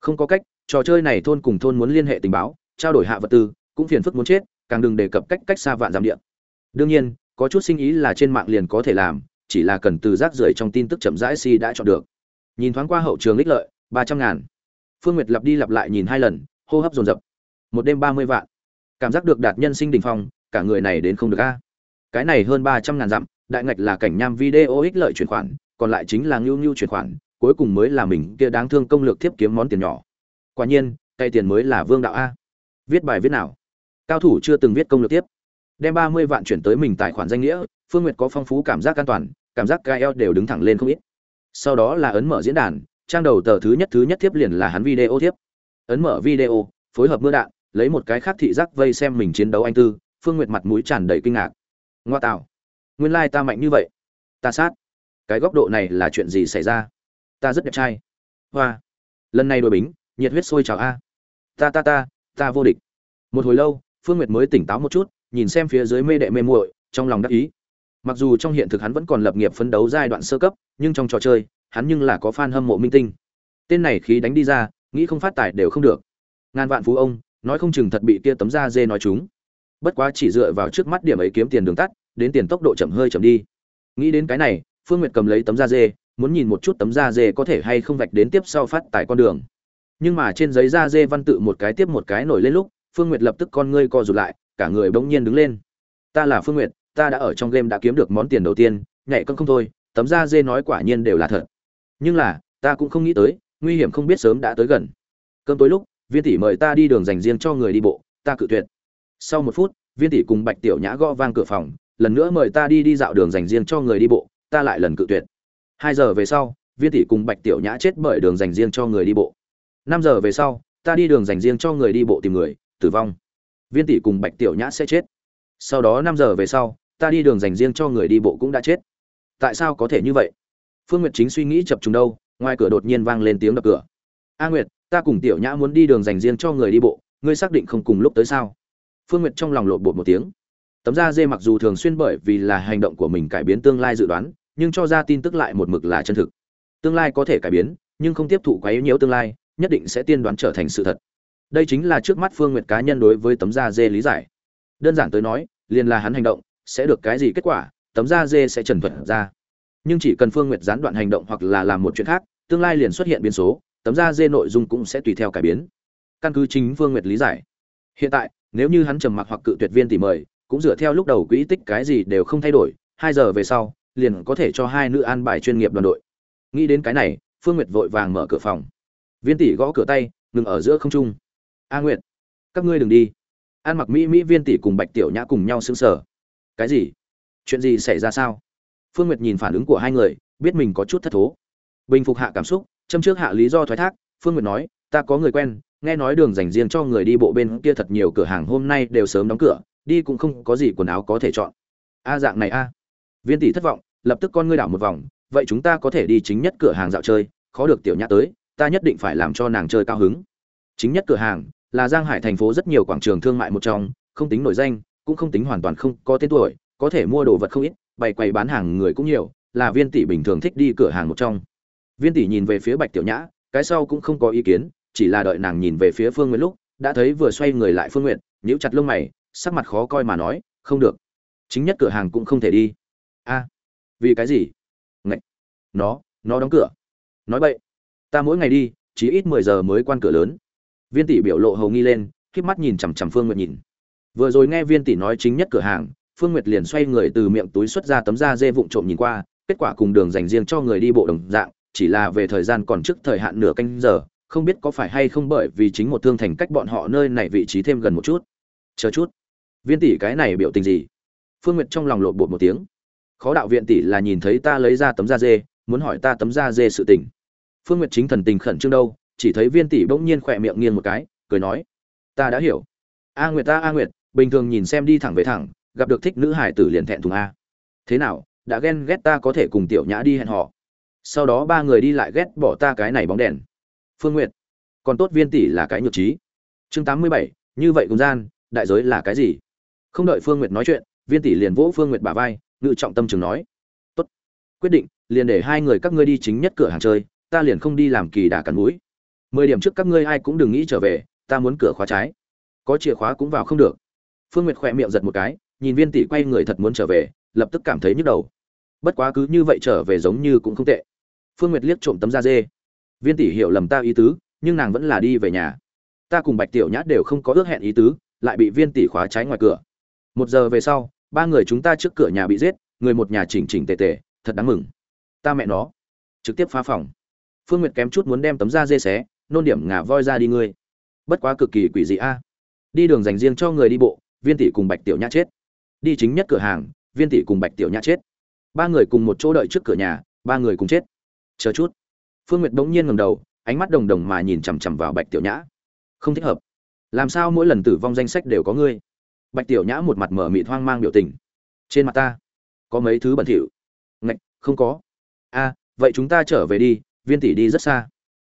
Không có cách, trò chơi này thôn cùng thôn muốn liên hệ tình báo, trao đổi hạ vật tư, cũng phiền phức muốn chết, càng đừng đề cập cách cách xa vạn giảm điện đương nhiên, có chút sinh ý là trên mạng liền có thể làm, chỉ là cần từ rác rưởi trong tin tức chậm rãi si đã chọn được. Nhìn thoáng qua hậu trường ích lợi, ba trăm ngàn. Phương nguyệt lặp đi lặp lại nhìn hai lần, hô hấp dồn dập. Một đêm ba mươi vạn. Cảm giác được đạt nhân sinh đình phong, cả người này đến không được a. Cái này hơn ba trăm ngàn dặm, đại ngạch là cảnh nham video ích lợi chuyển khoản, còn lại chính là ngưu ngưu chuyển khoản cuối cùng mới là mình kia đáng thương công lược tiếp kiếm món tiền nhỏ. Quả nhiên cây tiền mới là vương đạo a. Viết bài viết nào? Cao thủ chưa từng viết công lược tiếp. Đem ba mươi vạn chuyển tới mình tài khoản danh nghĩa, phương nguyệt có phong phú cảm giác an toàn, cảm giác gai eo đều đứng thẳng lên không ít. Sau đó là ấn mở diễn đàn, trang đầu tờ thứ nhất thứ nhất tiếp liền là hắn video tiếp. Ấn mở video, phối hợp mưa đạn, lấy một cái khác thị giác vây xem mình chiến đấu anh tư, phương nguyệt mặt mũi tràn đầy kinh ngạc. Ngoa tạo. Nguyên lai ta mạnh như vậy. Ta sát. Cái góc độ này là chuyện gì xảy ra? Ta rất đẹp trai. Hoa. Lần này đội bính, nhiệt huyết sôi trào a. Ta ta ta ta vô địch. Một hồi lâu, phương nguyệt mới tỉnh táo một chút, nhìn xem phía dưới mê đệ mê muội, trong lòng đắc ý. Mặc dù trong hiện thực hắn vẫn còn lập nghiệp phấn đấu giai đoạn sơ cấp, nhưng trong trò chơi, hắn nhưng là có fan hâm mộ minh tinh. Tên này khí đánh đi ra, nghĩ không phát tài đều không được. Ngàn vạn phú ông, nói không chừng thật bị kia tấm da dê nói chúng. Bất quá chỉ dựa vào trước mắt điểm ấy kiếm tiền đường tắt, đến tiền tốc độ chậm hơi chậm đi. Nghĩ đến cái này, phương nguyệt cầm lấy tấm da dê muốn nhìn một chút tấm da dê có thể hay không vạch đến tiếp sau phát tại con đường. Nhưng mà trên giấy da dê văn tự một cái tiếp một cái nổi lên lúc, phương nguyệt lập tức con ngươi co rụt lại, cả người bỗng nhiên đứng lên. Ta là phương nguyệt, ta đã ở trong game đã kiếm được món tiền đầu tiên, nhảy cân không thôi, tấm da dê nói quả nhiên đều là thật. Nhưng là, ta cũng không nghĩ tới, nguy hiểm không biết sớm đã tới gần. Cơm tối lúc, viên tỷ mời ta đi đường dành riêng cho người đi bộ, ta cự tuyệt. Sau một phút, viên tỷ cùng bạch tiểu nhã gõ vang cửa phòng, lần nữa mời ta đi đi dạo đường dành riêng cho người đi bộ, ta lại lần cự tuyệt hai giờ về sau, viên tỷ cùng bạch tiểu nhã chết bởi đường dành riêng cho người đi bộ. Năm giờ về sau, ta đi đường dành riêng cho người đi bộ tìm người, tử vong. Viên tỷ cùng bạch tiểu nhã sẽ chết. Sau đó năm giờ về sau, ta đi đường dành riêng cho người đi bộ cũng đã chết. Tại sao có thể như vậy? Phương nguyệt chính suy nghĩ chập trùng đâu, ngoài cửa đột nhiên vang lên tiếng đập cửa. A nguyệt, ta cùng tiểu nhã muốn đi đường dành riêng cho người đi bộ, ngươi xác định không cùng lúc tới sao? Phương nguyệt trong lòng lột bột một tiếng. Tấm da dê mặc dù thường xuyên bởi vì là hành động của mình cải biến tương lai dự đoán nhưng cho ra tin tức lại một mực là chân thực. Tương lai có thể cải biến, nhưng không tiếp thụ quá yếu nhiễu tương lai, nhất định sẽ tiên đoán trở thành sự thật. Đây chính là trước mắt phương nguyệt cá nhân đối với tấm da dê lý giải. Đơn giản tới nói, liền là hắn hành động, sẽ được cái gì kết quả, tấm da dê sẽ trần thuật ra. Nhưng chỉ cần phương nguyệt gián đoạn hành động hoặc là làm một chuyện khác, tương lai liền xuất hiện biến số, tấm da dê nội dung cũng sẽ tùy theo cải biến. Căn cứ chính phương nguyệt lý giải. Hiện tại, nếu như hắn trầm mặc hoặc cự tuyệt viên tỉ mời, cũng dựa theo lúc đầu quỹ tích cái gì đều không thay đổi, hai giờ về sau liền có thể cho hai nữ an bài chuyên nghiệp đoàn đội. Nghĩ đến cái này, phương nguyệt vội vàng mở cửa phòng. Viên tỷ gõ cửa tay, ngừng ở giữa không trung. A nguyệt, các ngươi đừng đi. An mặc mỹ mỹ, viên tỷ cùng bạch tiểu nhã cùng nhau xứng sở cái gì? Chuyện gì xảy ra sao? Phương nguyệt nhìn phản ứng của hai người, biết mình có chút thất thố. Bình phục hạ cảm xúc, châm trước hạ lý do thoái thác, phương nguyệt nói, ta có người quen, nghe nói đường dành riêng cho người đi bộ bên kia thật nhiều cửa hàng hôm nay đều sớm đóng cửa, đi cũng không có gì quần áo có thể chọn. A dạng này a viên tỷ thất vọng, lập tức con ngươi đảo một vòng, vậy chúng ta có thể đi chính nhất cửa hàng dạo chơi, khó được tiểu nhã tới, ta nhất định phải làm cho nàng chơi cao hứng. Chính nhất cửa hàng, là giang hải thành phố rất nhiều quảng trường thương mại một trong, không tính nổi danh, cũng không tính hoàn toàn không có tên tuổi, có thể mua đồ vật không ít, bày quầy bán hàng người cũng nhiều, là viên tỷ bình thường thích đi cửa hàng một trong. Viên tỷ nhìn về phía bạch tiểu nhã, cái sau cũng không có ý kiến, chỉ là đợi nàng nhìn về phía phương nguyện lúc, đã thấy vừa xoay người lại phương nguyện nhíu chặt lông mày, sắc mặt khó coi mà nói, không được. Chính nhất cửa hàng cũng không thể đi a vì cái gì? Ngậy. nó nó đóng cửa. Nói vậy ta mỗi ngày đi, chỉ ít mười giờ mới quan cửa lớn. Viên tỷ biểu lộ hầu nghi lên k mắt nhìn chằm chằm phương nguyệt nhìn. Vừa rồi nghe viên tỷ nói chính nhất cửa hàng, phương nguyệt liền xoay người từ miệng túi xuất ra tấm da dê vụn trộm nhìn qua, kết quả cùng đường dành riêng cho người đi bộ đồng dạng, chỉ là về thời gian còn trước thời hạn nửa canh giờ, không biết có phải hay không bởi vì chính một thương thành cách bọn họ nơi này vị trí thêm gần một chút. Chờ chút. Viên tỷ cái này biểu tình gì? Phương nguyệt trong lòng lộn bột một tiếng khó đạo viện tỷ là nhìn thấy ta lấy ra tấm da dê, muốn hỏi ta tấm da dê sự tình. Phương nguyệt chính thần tình khẩn trương đâu, chỉ thấy viên tỷ bỗng nhiên khỏe miệng nghiêng một cái, cười nói, ta đã hiểu. A nguyệt ta a nguyệt, bình thường nhìn xem đi thẳng về thẳng, gặp được thích nữ hải tử liền thẹn thùng a. Thế nào, đã ghen ghét ta có thể cùng tiểu nhã đi hẹn họ sau đó ba người đi lại ghét bỏ ta cái này bóng đèn. Phương nguyệt, còn tốt viên tỷ là cái nhược trí. Chương tám mươi bảy, như vậy cùng gian, đại giới là cái gì? Không đợi phương nguyệt nói chuyện, viên tỷ liền vỗ phương nguyệt bả vai ngự trọng tâm chừng nói. Tốt. Quyết định, liền để hai người các ngươi đi chính nhất cửa hàng chơi, ta liền không đi làm kỳ đà cắn mũi. Mười điểm trước các ngươi ai cũng đừng nghĩ trở về, ta muốn cửa khóa trái. Có chìa khóa cũng vào không được. Phương nguyệt khỏe miệng giật một cái, nhìn viên tỷ quay người thật muốn trở về, lập tức cảm thấy nhức đầu. Bất quá cứ như vậy trở về giống như cũng không tệ. Phương nguyệt liếc trộm tấm da dê. Viên tỷ hiểu lầm ta ý tứ, nhưng nàng vẫn là đi về nhà. Ta cùng bạch tiểu nhã đều không có ước hẹn ý tứ, lại bị viên tỷ khóa trái ngoài cửa. Một giờ về sau ba người chúng ta trước cửa nhà bị giết, người một nhà chỉnh chỉnh tề tề, thật đáng mừng. Ta mẹ nó. Trực tiếp phá phòng. Phương nguyệt kém chút muốn đem tấm da dê xé, nôn điểm ngà voi ra đi ngươi. Bất quá cực kỳ quỷ dị a. Đi đường dành riêng cho người đi bộ, viên tỷ cùng bạch tiểu nhã chết. Đi chính nhất cửa hàng, viên tỷ cùng bạch tiểu nhã chết. Ba người cùng một chỗ đợi trước cửa nhà, ba người cùng chết. Chờ chút. Phương nguyệt g nhiên ngầm đầu, ánh mắt đồng đồng mà nhìn chằm chằm vào bạch tiểu nhã. Không thích hợp. Làm sao mỗi lần tử vong danh sách đều có ngươi? Bạch tiểu nhã một mặt mở mịt hoang mang biểu tình. Trên mặt ta, có mấy thứ bẩn thỉu. Ngạch, không có. A, vậy chúng ta trở về đi, viên tỷ đi rất xa.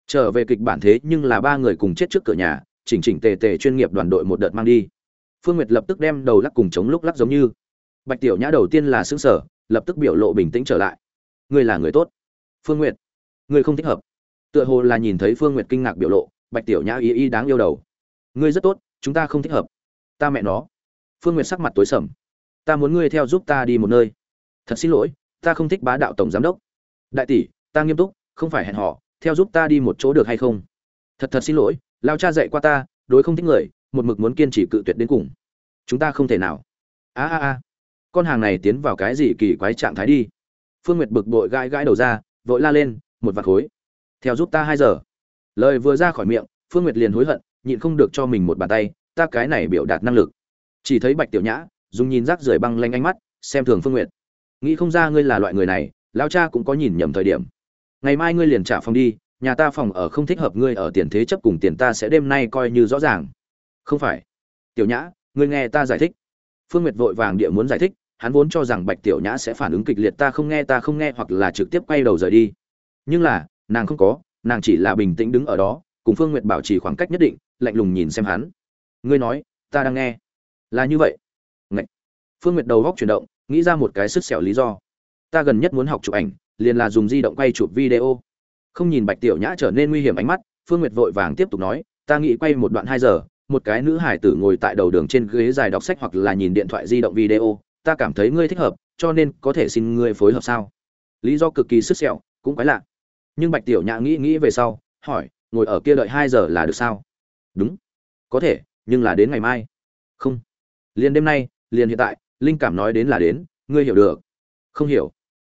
Trở về kịch bản thế nhưng là ba người cùng chết trước cửa nhà, chỉnh chỉnh tề tề chuyên nghiệp đoàn đội một đợt mang đi. Phương nguyệt lập tức đem đầu lắc cùng chống lúc lắc giống như. Bạch tiểu nhã đầu tiên là xứng sở lập tức biểu lộ bình tĩnh trở lại. Ngươi là người tốt. Phương nguyệt, ngươi không thích hợp. Tựa hồ là nhìn thấy phương nguyệt kinh ngạc biểu lộ, bạch tiểu nhã ý ý đáng yêu đầu. Ngươi rất tốt, chúng ta không thích hợp. Ta mẹ nó phương nguyệt sắc mặt tối sầm. Ta muốn ngươi theo giúp ta đi một nơi. Thật xin lỗi, ta không thích bá đạo tổng giám đốc. Đại tỷ, ta nghiêm túc, không phải hẹn họ theo giúp ta đi một chỗ được hay không? Thật thật xin lỗi, lao cha dạy qua ta, đối không thích người, một mực muốn kiên trì cự tuyệt đến cùng. Chúng ta không thể nào. A a a, con hàng này tiến vào cái gì kỳ quái trạng thái đi? Phương nguyệt bực bội gãi gãi đầu ra, vội la lên, một vạt khối. Theo giúp ta hai giờ. Lời vừa ra khỏi miệng, phương nguyệt liền hối hận, nhịn không được cho mình một bàn tay, ta cái này biểu đạt năng lực chỉ thấy bạch tiểu nhã, dùng nhìn rác rưởi băng lanh ánh mắt, xem thường phương nguyệt. Nghĩ không ra ngươi là loại người này lao cha cũng có nhìn nhầm thời điểm. Ngày mai ngươi liền trả phòng đi, nhà ta phòng ở không thích hợp ngươi ở tiền thế chấp cùng tiền ta sẽ đêm nay coi như rõ ràng. Không phải. Tiểu nhã, ngươi nghe ta giải thích. Phương nguyệt vội vàng địa muốn giải thích, hắn vốn cho rằng bạch tiểu nhã sẽ phản ứng kịch liệt ta không nghe, ta không nghe hoặc là trực tiếp quay đầu rời đi. Nhưng là, nàng không có, nàng chỉ là bình tĩnh đứng ở đó, cùng phương nguyệt bảo trì khoảng cách nhất định, lạnh lùng nhìn xem hắn. Ngươi nói, ta đang nghe là như vậy. Ngậy. phương nguyệt đầu góc chuyển động, nghĩ ra một cái sức xẻo lý do. Ta gần nhất muốn học chụp ảnh, liền là dùng di động quay chụp video. Không nhìn bạch tiểu nhã trở nên nguy hiểm ánh mắt, phương nguyệt vội vàng tiếp tục nói, ta nghĩ quay một đoạn hai giờ, một cái nữ hải tử ngồi tại đầu đường trên ghế dài đọc sách hoặc là nhìn điện thoại di động video, ta cảm thấy ngươi thích hợp, cho nên có thể xin ngươi phối hợp sao? Lý do cực kỳ sức sẹo, cũng quái lạ. Nhưng bạch tiểu nhã nghĩ nghĩ về sau, hỏi, ngồi ở kia đợi hai giờ là được sao? Đúng. Có thể, nhưng là đến ngày mai. Không liền đêm nay, liền hiện tại, linh cảm nói đến là đến, ngươi hiểu được. Không hiểu.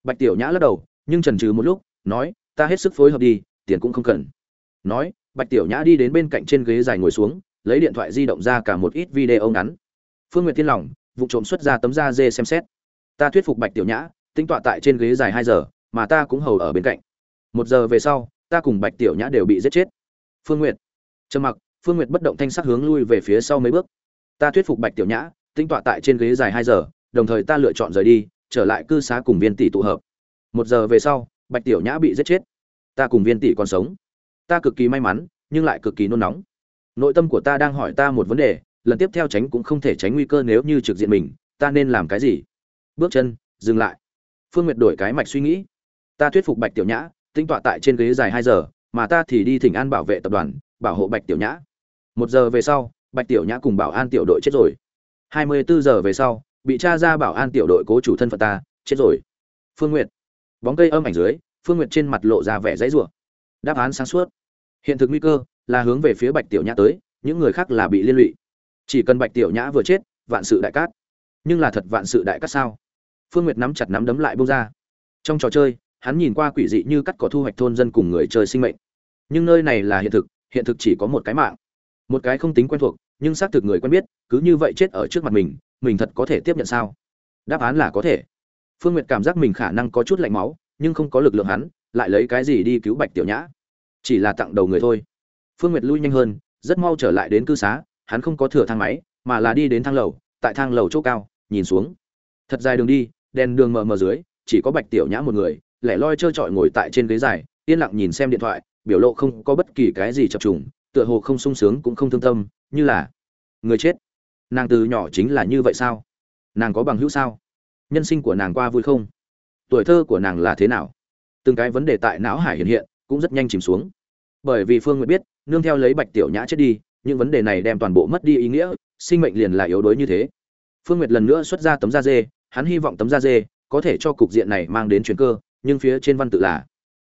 Bạch tiểu nhã lắc đầu, nhưng trần trừ một lúc, nói, ta hết sức phối hợp đi, tiền cũng không cần. Nói, bạch tiểu nhã đi đến bên cạnh trên ghế dài ngồi xuống, lấy điện thoại di động ra cả một ít video ngắn. Phương nguyệt thiên lòng vụ trộm xuất ra tấm da dê xem xét. Ta thuyết phục bạch tiểu nhã, tính tọa tại trên ghế dài hai giờ, mà ta cũng hầu ở bên cạnh. Một giờ về sau, ta cùng bạch tiểu nhã đều bị giết chết. Phương nguyệt. Trầm mặc, phương nguyệt bất động thanh sắc hướng lui về phía sau mấy bước ta thuyết phục bạch tiểu nhã tinh tọa tại trên ghế dài hai giờ, đồng thời ta lựa chọn rời đi, trở lại cư xá cùng viên tỷ tụ hợp. Một giờ về sau, bạch tiểu nhã bị giết chết. Ta cùng viên tỷ còn sống. Ta cực kỳ may mắn, nhưng lại cực kỳ nôn nóng. Nội tâm của ta đang hỏi ta một vấn đề, lần tiếp theo tránh cũng không thể tránh nguy cơ nếu như trực diện mình, ta nên làm cái gì? Bước chân, dừng lại. Phương nguyệt đổi cái mạch suy nghĩ. Ta thuyết phục bạch tiểu nhã tinh tọa tại trên ghế dài hai giờ, mà ta thì đi thỉnh an bảo vệ tập đoàn, bảo hộ bạch tiểu nhã. Một giờ về sau bạch tiểu nhã cùng bảo an tiểu đội chết rồi. Hai mươi bốn giờ về sau, bị tra ra bảo an tiểu đội cố chủ thân phận ta, chết rồi. Phương nguyệt. Bóng cây âm ảnh dưới, phương nguyệt trên mặt lộ ra vẻ dãy rủa. Đáp án sáng suốt. Hiện thực nguy cơ là hướng về phía bạch tiểu nhã tới, những người khác là bị liên lụy. Chỉ cần bạch tiểu nhã vừa chết, vạn sự đại cát. Nhưng là thật vạn sự đại cát sao? Phương nguyệt nắm chặt nắm đấm lại bông ra. Trong trò chơi, hắn nhìn qua quỷ dị như cắt cỏ thu hoạch thôn dân cùng người chơi sinh mệnh. Nhưng nơi này là hiện thực hiện thực chỉ có một cái mạng. Một cái không tính quen thuộc nhưng xác thực người quen biết, cứ như vậy chết ở trước mặt mình mình thật có thể tiếp nhận sao? Đáp án là có thể. Phương n g u y ệ t cảm giác mình khả năng có chút lạnh máu, nhưng không có lực lượng hắn, lại lấy cái gì đi cứu bạch tiểu nhã? Chỉ là tặng đầu người thôi. Phương n g u y ệ t lui nhanh hơn, rất mau trở lại đến cư xá, hắn không có thừa thang máy, mà là đi đến thang lầu, tại thang lầu chỗ cao, nhìn xuống. Thật dài đường đi, đèn đường mờ mờ dưới, chỉ có bạch tiểu nhã một người, lẻ loi trơ trọi ngồi tại trên ghế dài, yên lặng nhìn xem điện thoại, biểu lộ không có bất kỳ cái gì chập trùng, tựa hồ không sung sướng cũng không thương tâm như là người chết. Nàng từ nhỏ chính là như vậy sao? Nàng có bằng hữu sao? Nhân sinh của nàng qua vui không? Tuổi thơ của nàng là thế nào? Từng cái vấn đề tại não hải hiện hiện, cũng rất nhanh chìm xuống. Bởi vì phương nguyệt biết, nương theo lấy bạch tiểu nhã chết đi, những vấn đề này đem toàn bộ mất đi ý nghĩa, sinh mệnh liền là yếu đuối như thế. Phương nguyệt lần nữa xuất ra tấm da dê, hắn hy vọng tấm da dê có thể cho cục diện này mang đến chuyển cơ, nhưng phía trên văn tự là,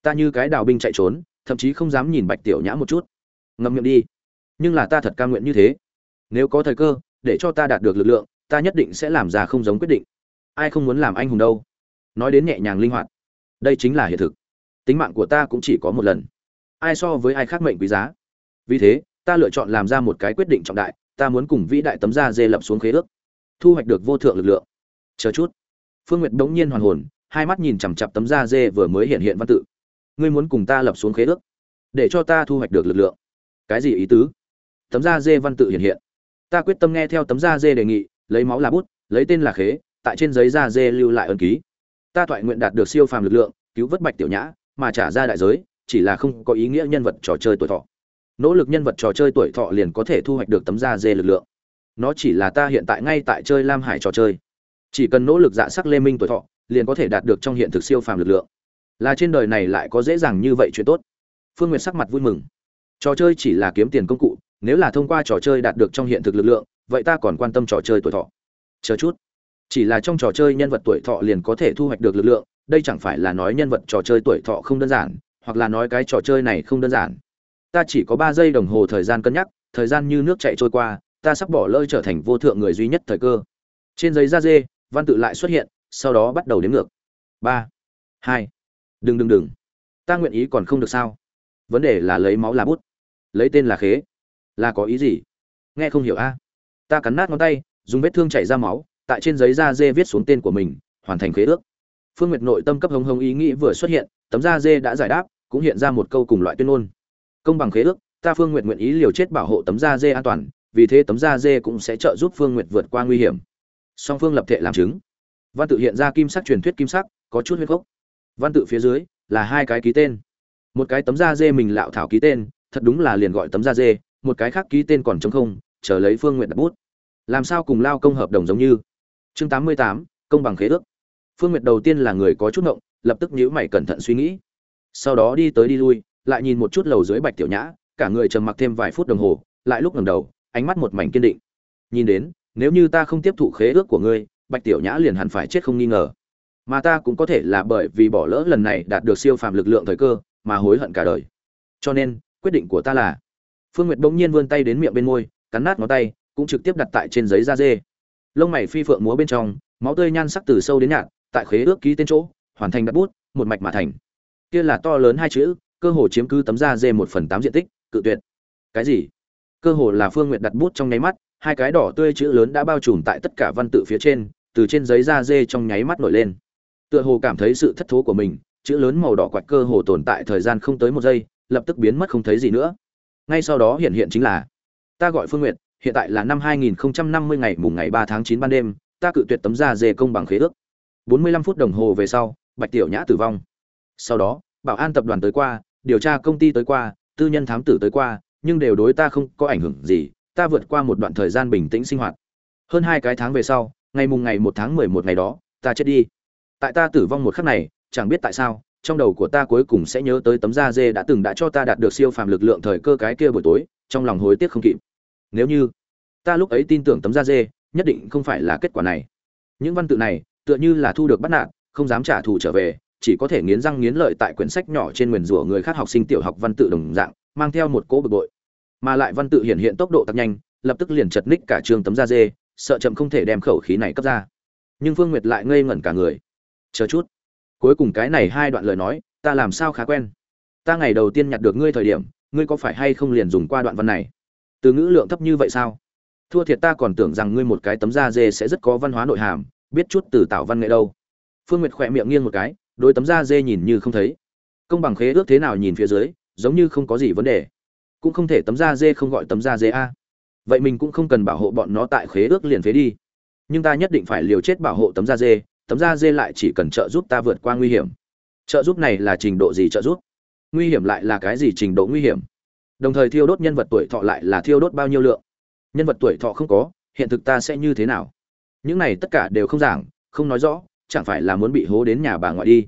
ta như cái đào binh chạy trốn, thậm chí không dám nhìn bạch tiểu nhã một chút. Ngậm miệng đi nhưng là ta thật cam nguyện như thế. Nếu có thời cơ, để cho ta đạt được lực lượng, ta nhất định sẽ làm ra không giống quyết định. Ai không muốn làm anh hùng đâu. Nói đến nhẹ nhàng linh hoạt. Đây chính là hiện thực. Tính mạng của ta cũng chỉ có một lần. Ai so với ai khác mệnh quý giá. Vì thế, ta lựa chọn làm ra một cái quyết định trọng đại, ta muốn cùng vĩ đại tấm da dê lập xuống khế ước. Thu hoạch được vô thượng lực lượng. Chờ chút. Phương nguyệt đống nhiên hoàn hồn, hai mắt nhìn chằm chặp tấm da dê vừa mới hiện hiện văn tự. Ngươi muốn cùng ta lập xuống khế ước, để cho ta thu hoạch được lực lượng. Cái gì ý tứ? Tấm da dê văn tự hiện hiện. Ta quyết tâm nghe theo tấm da dê đề nghị, lấy máu là bút, lấy tên là khế, tại trên giấy da dê lưu lại ân ký. Ta thoại nguyện đạt được siêu phàm lực lượng, cứu vớt bạch tiểu nhã, mà trả ra đại giới, chỉ là không có ý nghĩa nhân vật trò chơi tuổi thọ. Nỗ lực nhân vật trò chơi tuổi thọ liền có thể thu hoạch được tấm da dê lực lượng. Nó chỉ là ta hiện tại ngay tại chơi lam hải trò chơi. Chỉ cần nỗ lực dạ sắc lê minh tuổi thọ, liền có thể đạt được trong hiện thực siêu phàm lực lượng. Là trên đời này lại có dễ dàng như vậy chuyện tốt. Phương n g u y ệ t sắc mặt vui mừng. Trò chơi chỉ là kiếm tiền công cụ nếu là thông qua trò chơi đạt được trong hiện thực lực lượng, vậy ta còn quan tâm trò chơi tuổi thọ. Chờ chút. Chỉ là trong trò chơi nhân vật tuổi thọ liền có thể thu hoạch được lực lượng, đây chẳng phải là nói nhân vật trò chơi tuổi thọ không đơn giản, hoặc là nói cái trò chơi này không đơn giản. Ta chỉ có ba giây đồng hồ thời gian cân nhắc, thời gian như nước chạy trôi qua, ta sắp bỏ lơi trở thành vô thượng người duy nhất thời cơ. Trên giấy da dê, văn tự lại xuất hiện, sau đó bắt đầu đếm ngược. Ba, hai, đừng đừng đừng. Ta nguyện ý còn không được sao? Vấn đề là lấy máu là bút. Lấy tên là khế là có ý gì? Nghe không hiểu a. Ta cắn nát ngón tay, dùng vết thương chảy ra máu, tại trên giấy da dê viết xuống tên của mình, hoàn thành khế ước. Phương nguyệt nội tâm cấp hồng hồng ý nghĩ vừa xuất hiện, tấm da dê đã giải đáp, cũng hiện ra một câu cùng loại tuyên ngôn. Công bằng khế ước, ta phương nguyệt nguyện ý liều chết bảo hộ tấm da dê an toàn, vì thế tấm da dê cũng sẽ trợ giúp phương nguyệt vượt qua nguy hiểm. Song phương lập thể làm chứng. Văn tự hiện ra kim sắc truyền thuyết kim sắc, có chút huyết gốc. Văn tự phía dưới là hai cái ký tên. Một cái tấm da dê mình lạo thảo ký tên, thật đúng là liền gọi tấm da dê một cái khác ký tên còn trống không, chờ lấy phương Nguyệt đặt bút. Làm sao cùng lao công hợp đồng giống như? Chương tám mươi tám, công bằng khế ước. Phương Nguyệt đầu tiên là người có chút ngộng, lập tức nhíu mày cẩn thận suy nghĩ. Sau đó đi tới đi lui, lại nhìn một chút lầu dưới bạch tiểu nhã, cả người trầm mặc thêm vài phút đồng hồ, lại lúc ngẩng đầu, ánh mắt một mảnh kiên định. Nhìn đến, nếu như ta không tiếp thụ khế ước của ngươi, bạch tiểu nhã liền hẳn phải chết không nghi ngờ. Mà ta cũng có thể là bởi vì bỏ lỡ lần này đạt được siêu phàm lực lượng thời cơ, mà hối hận cả đời. Cho nên, quyết định của ta là phương nguyệt bỗng nhiên vươn tay đến miệng bên môi, cắn nát ngón tay, cũng trực tiếp đặt tại trên giấy da dê. Lông mày phi phượng múa bên trong, máu tươi nhan sắc từ sâu đến nhạt, tại khế ước ký tên chỗ, hoàn thành đặt bút, một mạch mà thành. Kia là to lớn hai chữ, cơ hồ chiếm cứ tấm da dê một phần tám diện tích, cự tuyệt. Cái gì? Cơ hồ là phương nguyệt đặt bút trong nháy mắt, hai cái đỏ tươi chữ lớn đã bao trùm tại tất cả văn tự phía trên, từ trên giấy da dê trong nháy mắt nổi lên. Tựa hồ cảm thấy sự thất thố của mình, chữ lớn màu đỏ quạch cơ hồ tồn tại thời gian không tới một giây, lập tức biến mất không thấy gì nữa ngay sau đó hiện hiện chính là, ta gọi phương nguyệt, hiện tại là năm 2050 ngày mùng ngày 3 tháng 9 ban đêm, ta cự tuyệt tấm da dê công bằng khế ước. 45 phút đồng hồ về sau, bạch tiểu nhã tử vong. Sau đó, bảo an tập đoàn tới qua, điều tra công ty tới qua, tư nhân thám tử tới qua, nhưng đều đối ta không có ảnh hưởng gì, ta vượt qua một đoạn thời gian bình tĩnh sinh hoạt. Hơn hai cái tháng về sau, ngày mùng ngày một tháng mười một ngày đó, ta chết đi. Tại ta tử vong một khắc này, chẳng biết tại sao trong đầu của ta cuối cùng sẽ nhớ tới tấm da dê đã từng đã cho ta đạt được siêu phàm lực lượng thời cơ cái kia buổi tối, trong lòng hối tiếc không kịp. Nếu như ta lúc ấy tin tưởng tấm da dê, nhất định không phải là kết quả này. Những văn tự này, tựa như là thu được bắt nạt, không dám trả thù trở về, chỉ có thể nghiến răng nghiến lợi tại quyển sách nhỏ trên nguyền rủa người khác học sinh tiểu học văn tự đồng dạng, mang theo một cỗ bực bội. Mà lại văn tự hiện hiện tốc độ tăng nhanh, lập tức liền chật ních cả trường tấm da dê, sợ chậm không thể đem khẩu khí này cấp ra. Nhưng phương nguyệt lại ngây ngẩn cả người. Chờ chút cuối cùng cái này hai đoạn lời nói, ta làm sao khá quen? Ta ngày đầu tiên nhặt được ngươi thời điểm, ngươi có phải hay không liền dùng qua đoạn văn này? Từ ngữ lượng thấp như vậy sao? Thua thiệt ta còn tưởng rằng ngươi một cái tấm da dê sẽ rất có văn hóa nội hàm, biết chút từ tạo văn nghệ đâu. Phương nguyệt khỏe miệng nghiêng một cái đôi tấm da dê nhìn như không thấy. Công bằng khế ước thế nào nhìn phía dưới, giống như không có gì vấn đề. Cũng không thể tấm da dê không gọi tấm da dê a. Vậy mình cũng không cần bảo hộ bọn nó tại khế ước liền phế đi. Nhưng ta nhất định phải liều chết bảo hộ tấm da dê tấm da dê lại chỉ cần trợ giúp ta vượt qua nguy hiểm. Trợ giúp này là trình độ gì trợ giúp? Nguy hiểm lại là cái gì trình độ nguy hiểm? Đồng thời thiêu đốt nhân vật tuổi thọ lại là thiêu đốt bao nhiêu lượng? Nhân vật tuổi thọ không có, hiện thực ta sẽ như thế nào? Những này tất cả đều không giảng, không nói rõ, chẳng phải là muốn bị hố đến nhà bà ngoại đi?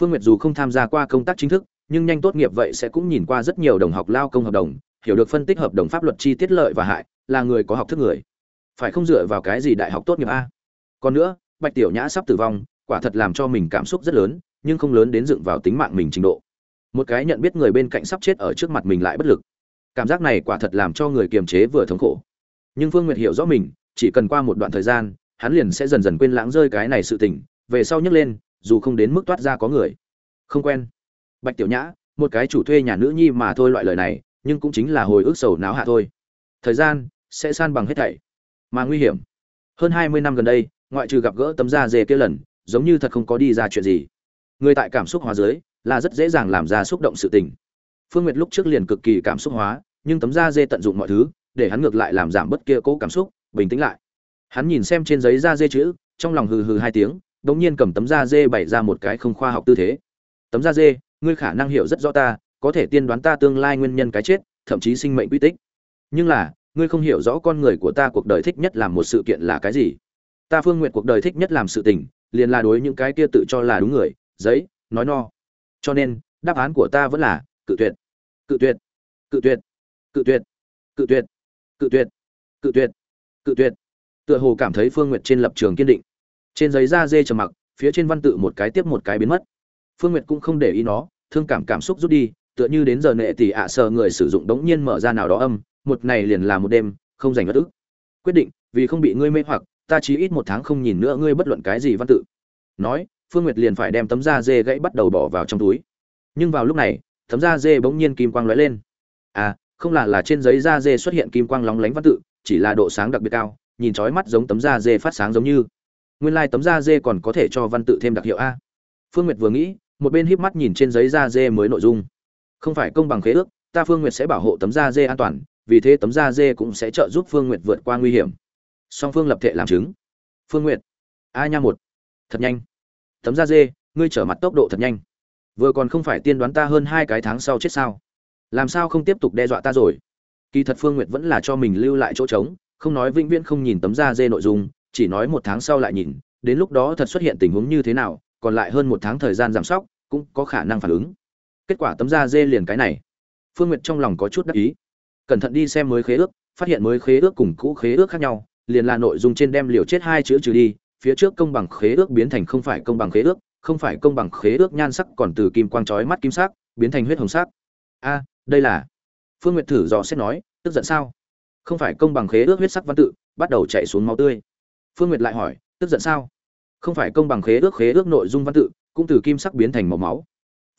Phương nguyệt dù không tham gia qua công tác chính thức, nhưng nhanh tốt nghiệp vậy sẽ cũng nhìn qua rất nhiều đồng học lao công hợp đồng, hiểu được phân tích hợp đồng pháp luật chi tiết lợi và hại, là người có học thức người. Phải không dựa vào cái gì đại học tốt nghiệp a? Còn nữa bạch tiểu nhã sắp tử vong, quả thật làm cho mình cảm xúc rất lớn, nhưng không lớn đến dựng vào tính mạng mình trình độ. Một cái nhận biết người bên cạnh sắp chết ở trước mặt mình lại bất lực. Cảm giác này quả thật làm cho người kiềm chế vừa thống khổ. Nhưng phương nguyệt hiểu rõ mình, chỉ cần qua một đoạn thời gian, hắn liền sẽ dần dần quên lãng rơi cái này sự tình, về sau nhấc lên, dù không đến mức toát ra có người. Không quen. Bạch tiểu nhã, một cái chủ thuê nhà nữ nhi mà thôi loại lời này, nhưng cũng chính là hồi ức sầu náo hạ thôi. Thời gian sẽ san bằng hết thảy. Mà nguy hiểm. Hơn hai mươi năm gần đây ngoại trừ gặp gỡ tấm da dê kia lần, giống như thật không có đi ra chuyện gì. Người tại cảm xúc hóa dưới, là rất dễ dàng làm ra xúc động sự tình. Phương nguyệt lúc trước liền cực kỳ cảm xúc hóa, nhưng tấm da dê tận dụng mọi thứ, để hắn ngược lại làm giảm bất kia cố cảm xúc, bình tĩnh lại. Hắn nhìn xem trên giấy da dê chữ, trong lòng hừ hừ hai tiếng đ ỗ n g nhiên cầm tấm da dê bày ra một cái không khoa học tư thế. Tấm da dê, ngươi khả năng hiểu rất rõ ta, có thể tiên đoán ta tương lai nguyên nhân cái chết, thậm chí sinh mệnh quy tích. Nhưng là, ngươi không hiểu rõ con người của ta cuộc đời thích nhất làm một sự kiện là cái gì ta phương nguyện cuộc đời thích nhất làm sự tình, liền là đối những cái kia tự cho là đúng người, giấy, nói no. Cho nên, đáp án của ta vẫn là cự tuyệt. Cự tuyệt. Cự tuyệt. Cự tuyệt. Cự tuyệt. Cự tuyệt. Cự tuyệt. Cự tuyệt. Tựa hồ cảm thấy phương nguyệt trên lập trường kiên định. Trên giấy da dê trầm mặc, phía trên văn tự một cái tiếp một cái biến mất. Phương nguyệt cũng không để ý nó, thương cảm cảm xúc rút đi, tựa như đến giờ nệ tỷ ạ sợ người sử dụng đống nhiên mở ra nào đó âm, một này liền là một đêm, không dành bất ức. Quyết định, vì không bị ngươi mê hoặc ta chỉ ít một tháng không nhìn nữa ngươi bất luận cái gì văn tự. Nói, phương nguyệt liền phải đem tấm da dê gãy bắt đầu bỏ vào trong túi. Nhưng vào lúc này, tấm da dê bỗng nhiên kim quang lóe lên. À không là là trên giấy da dê xuất hiện kim quang lóng lánh văn tự, chỉ là độ sáng đặc biệt cao, nhìn chói mắt giống tấm da dê phát sáng giống như. Nguyên lai tấm da dê còn có thể cho văn tự thêm đặc hiệu a. Phương nguyệt vừa nghĩ, một bên híp mắt nhìn trên giấy da dê mới nội dung. Không phải công bằng khế ước, ta phương nguyệt sẽ bảo hộ tấm da dê an toàn, vì thế tấm da dê cũng sẽ trợ giúp phương nguyệt vượt qua nguy hiểm song phương lập thể làm chứng. Phương nguyệt. A nha một. Thật nhanh. Tấm da dê, ngươi trở mặt tốc độ thật nhanh. Vừa còn không phải tiên đoán ta hơn hai cái tháng sau chết sao? Làm sao không tiếp tục đe dọa ta rồi? Kỳ thật phương nguyệt vẫn là cho mình lưu lại chỗ trống, không nói vĩnh viễn không nhìn tấm da dê nội dung, chỉ nói một tháng sau lại nhìn, đến lúc đó thật xuất hiện tình huống như thế nào, còn lại hơn một tháng thời gian giảm sóc, cũng có khả năng phản ứng. Kết quả tấm da dê liền cái này. Phương nguyệt trong lòng có chút đắc ý. Cẩn thận đi xem mới khế ước, phát hiện mới khế ước cùng cũ khế ước khác nhau liền là nội dung trên đem liều chết hai chữ trừ đi, phía trước công bằng khế ước biến thành không phải công bằng khế ước, không phải công bằng khế ước nhan sắc còn từ kim quang chói mắt kim sắc, biến thành huyết hồng sắc. A, đây là phương nguyệt thử dò xét nói, tức giận sao? Không phải công bằng khế ước huyết sắc văn tự, bắt đầu chạy xuống máu tươi. Phương nguyệt lại hỏi, tức giận sao? Không phải công bằng khế ước khế ước nội dung văn tự, cũng từ kim sắc biến thành màu máu.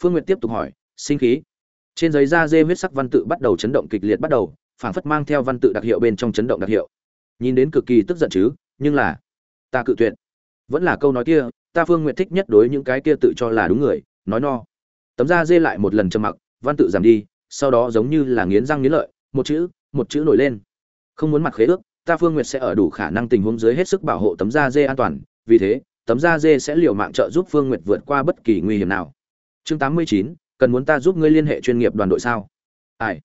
Phương nguyệt tiếp tục hỏi, sinh khí. Trên giấy da dê huyết sắc văn tự bắt đầu chấn động kịch liệt bắt đầu, phảng phất mang theo văn tự đặc hiệu bên trong chấn động đặc hiệu nhìn đến cực kỳ tức giận chứ nhưng là ta cự tuyệt. Vẫn là câu nói kia ta phương nguyện thích nhất đối những cái kia tự cho là đúng người nói no. Tấm da dê lại một lần trầm mặc văn tự giảm đi sau đó giống như là nghiến răng nghiến lợi một chữ một chữ nổi lên. Không muốn mặc khế ước ta phương nguyệt sẽ ở đủ khả năng tình huống dưới hết sức bảo hộ tấm da dê an toàn vì thế tấm da dê sẽ liều mạng trợ giúp phương nguyệt vượt qua bất kỳ nguy hiểm nào. Chương 89, cần muốn ta giúp ngươi liên hệ chuyên nghiệp đoàn đội sao? Ai?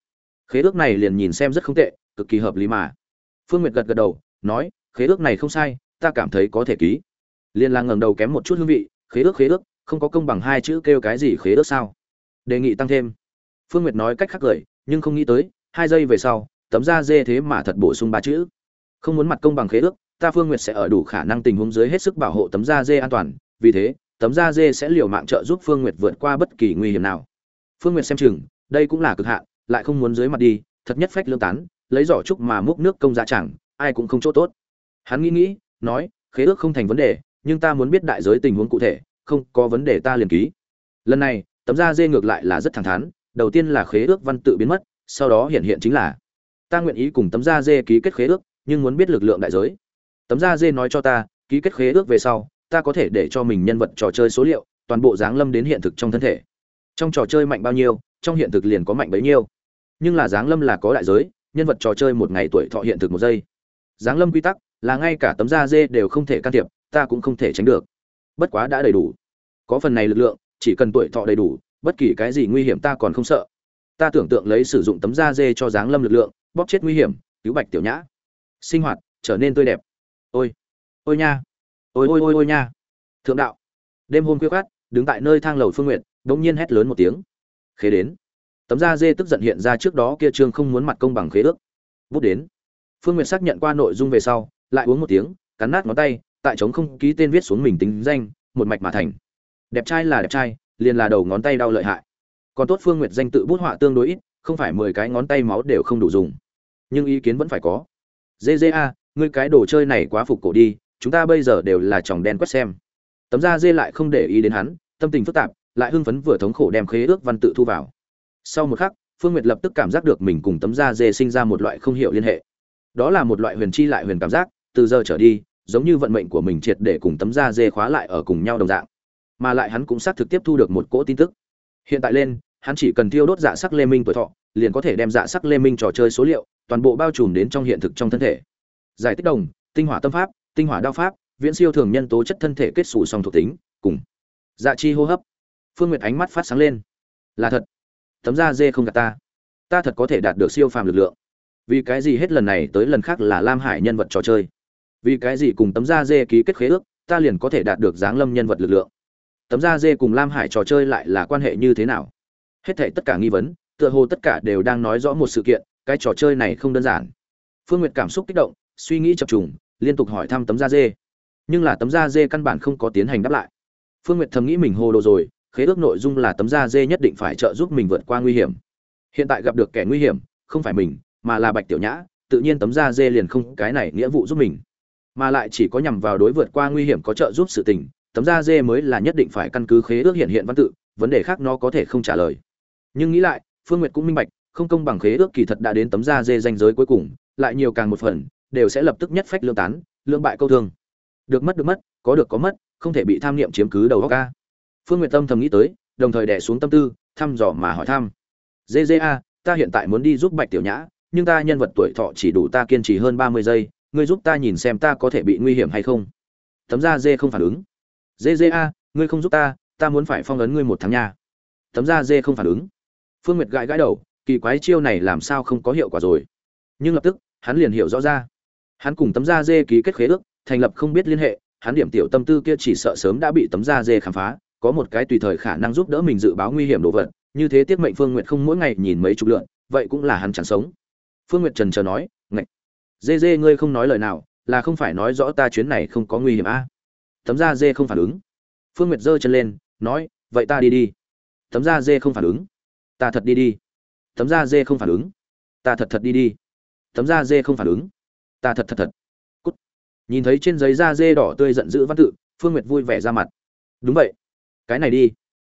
Khế ước này liền nhìn xem rất không tệ cực kỳ hợp lý mà phương nguyệt gật gật đầu, nói, khế ước này không sai, ta cảm thấy có thể ký. Liên lang ngẩng đầu kém một chút hương vị, khế ước khế ước, không có công bằng hai chữ kêu cái gì khế ước sao? Đề nghị tăng thêm. Phương nguyệt nói cách khác cười, nhưng không nghĩ tới, hai giây về sau, tấm da dê thế mà thật bổ sung ba chữ. Không muốn mặt công bằng khế ước, ta phương nguyệt sẽ ở đủ khả năng tình huống dưới hết sức bảo hộ tấm da dê an toàn, vì thế, tấm da dê sẽ liều mạng trợ giúp phương nguyệt vượt qua bất kỳ nguy hiểm nào. Phương nguyệt xem chừng, đây cũng là cực hạn, lại không muốn dưới mặt đi, thật nhất phách lương tán lấy giỏ trúc mà múc nước công giá chẳng, ai cũng không chỗ tốt. Hắn nghĩ nghĩ, nói, khế ước không thành vấn đề, nhưng ta muốn biết đại giới tình huống cụ thể, không có vấn đề ta liền ký. Lần này, tấm da dê ngược lại là rất thẳng thắn, đầu tiên là khế ước văn tự biến mất, sau đó hiện hiện chính là, ta nguyện ý cùng tấm da dê ký kết khế ước, nhưng muốn biết lực lượng đại giới. Tấm da dê nói cho ta, ký kết khế ước về sau, ta có thể để cho mình nhân vật trò chơi số liệu, toàn bộ giáng lâm đến hiện thực trong thân thể. Trong trò chơi mạnh bao nhiêu, trong hiện thực liền có mạnh bấy nhiêu. Nhưng là giáng lâm là có đại giới nhân vật trò chơi một ngày tuổi thọ hiện thực một giây. Giáng lâm quy tắc là ngay cả tấm da dê đều không thể can thiệp, ta cũng không thể tránh được. Bất quá đã đầy đủ. Có phần này lực lượng, chỉ cần tuổi thọ đầy đủ, bất kỳ cái gì nguy hiểm ta còn không sợ. Ta tưởng tượng lấy sử dụng tấm da dê cho giáng lâm lực lượng, bóp chết nguy hiểm, cứu bạch tiểu nhã. Sinh hoạt trở nên tươi đẹp. Ôi ôi nha. Ôi ôi ôi ôi nha. Thượng đạo. Đêm hôm khuya khát đứng tại nơi thang lầu phương nguyện g nhiên hét lớn một tiếng. Khế đến tấm da dê tức giận hiện ra trước đó kia trương không muốn mặt công bằng khế ước. Bút đến. Phương nguyệt xác nhận qua nội dung về sau lại uống một tiếng cắn nát ngón tay tại trống không ký tên viết xuống mình tính danh một mạch mà thành. Đẹp trai là đẹp trai liền là đầu ngón tay đau lợi hại. Còn tốt phương nguyệt danh tự bút họa tương đối ít không phải mười cái ngón tay máu đều không đủ dùng. Nhưng ý kiến vẫn phải có. A, ngươi cái đồ chơi này quá phục cổ đi chúng ta bây giờ đều là chồng đen quét xem. Tấm da dê lại không để ý đến hắn tâm tình phức tạp lại hưng phấn vừa thống khổ đem khế ước văn tự thu vào sau một khắc, phương nguyệt lập tức cảm giác được mình cùng tấm da dê sinh ra một loại không hiểu liên hệ. Đó là một loại huyền chi lại huyền cảm giác, từ giờ trở đi, giống như vận mệnh của mình triệt để cùng tấm da dê khóa lại ở cùng nhau đồng dạng. Mà lại hắn cũng xác thực tiếp thu được một cỗ tin tức. Hiện tại lên, hắn chỉ cần thiêu đốt dạ sắc lê minh tuổi thọ, liền có thể đem dạ sắc lê minh trò chơi số liệu, toàn bộ bao trùm đến trong hiện thực trong thân thể. Giải tích đồng, tinh hỏa tâm pháp, tinh hỏa đao pháp, viễn siêu thường nhân tố chất thân thể kết xù song thuộc tính, cùng. Dạ chi hô hấp. Phương nguyệt ánh mắt phát sáng lên. Là thật tấm da dê không gạt ta. Ta thật có thể đạt được siêu phàm lực lượng. Vì cái gì hết lần này tới lần khác là lam hải nhân vật trò chơi? Vì cái gì cùng tấm da dê ký kết khế ước, ta liền có thể đạt được giáng lâm nhân vật lực lượng? Tấm da dê cùng lam hải trò chơi lại là quan hệ như thế nào? Hết thảy tất cả nghi vấn, tựa hồ tất cả đều đang nói rõ một sự kiện, cái trò chơi này không đơn giản. Phương nguyệt cảm xúc kích động, suy nghĩ chập trùng, liên tục hỏi thăm tấm da dê. Nhưng là tấm da dê căn bản không có tiến hành đáp lại. Phương nguyệt thầm nghĩ mình hồ đồ rồi khế ước nội dung là tấm da dê nhất định phải trợ giúp mình vượt qua nguy hiểm. Hiện tại gặp được kẻ nguy hiểm, không phải mình, mà là bạch tiểu nhã, tự nhiên tấm da dê liền không cái này nghĩa vụ giúp mình. Mà lại chỉ có nhằm vào đối vượt qua nguy hiểm có trợ giúp sự tình, tấm da dê mới là nhất định phải căn cứ khế ước hiện hiện văn tự, vấn đề khác nó có thể không trả lời. Nhưng nghĩ lại, phương nguyệt cũng minh bạch, không công bằng khế ước kỳ thật đã đến tấm da dê danh giới cuối cùng, lại nhiều càng một phần, đều sẽ lập tức nhất phách lương tán, lương bại câu thương. Được mất được mất, có được có mất, không thể bị tham niệm chiếm cứ đầu óc ca phương nguyệt tâm thầm nghĩ tới đồng thời đè xuống tâm tư thăm dò mà hỏi thăm. A, ta hiện tại muốn đi giúp bạch tiểu nhã nhưng ta nhân vật tuổi thọ chỉ đủ ta kiên trì hơn ba mươi giây ngươi giúp ta nhìn xem ta có thể bị nguy hiểm hay không. Tấm da dê không phản ứng. A, ngươi không giúp ta ta muốn phải phong ấn ngươi một tháng nha. Tấm da dê không phản ứng. Phương nguyệt gãi gãi đầu kỳ quái chiêu này làm sao không có hiệu quả rồi. Nhưng lập tức hắn liền hiểu rõ ra. Hắn cùng tấm da dê ký kết khế ước thành lập không biết liên hệ hắn điểm tiểu tâm tư kia chỉ sợ sớm đã bị tấm da dê khám phá có một cái tùy thời khả năng giúp đỡ mình dự báo nguy hiểm đồ vật, như thế tiết mệnh phương nguyệt không mỗi ngày nhìn mấy chục lượn, vậy cũng là hắn chẳng sống. Phương nguyệt trần chờ nói, ngạch, dê dê ngươi không nói lời nào, là không phải nói rõ ta chuyến này không có nguy hiểm a? À? tấm da dê không phản ứng. Phương nguyệt giơ chân lên, nói, vậy ta đi đi. Tấm da dê không phản ứng. Ta thật đi đi. Tấm da dê không phản ứng. Ta thật thật đi đi. Tấm da dê không phản ứng. Ta thật thật thật. Cút. Nhìn thấy trên giấy da dê đỏ tươi giận dữ văn tự, phương nguyệt vui vẻ ra mặt. Đúng vậy cái này đi.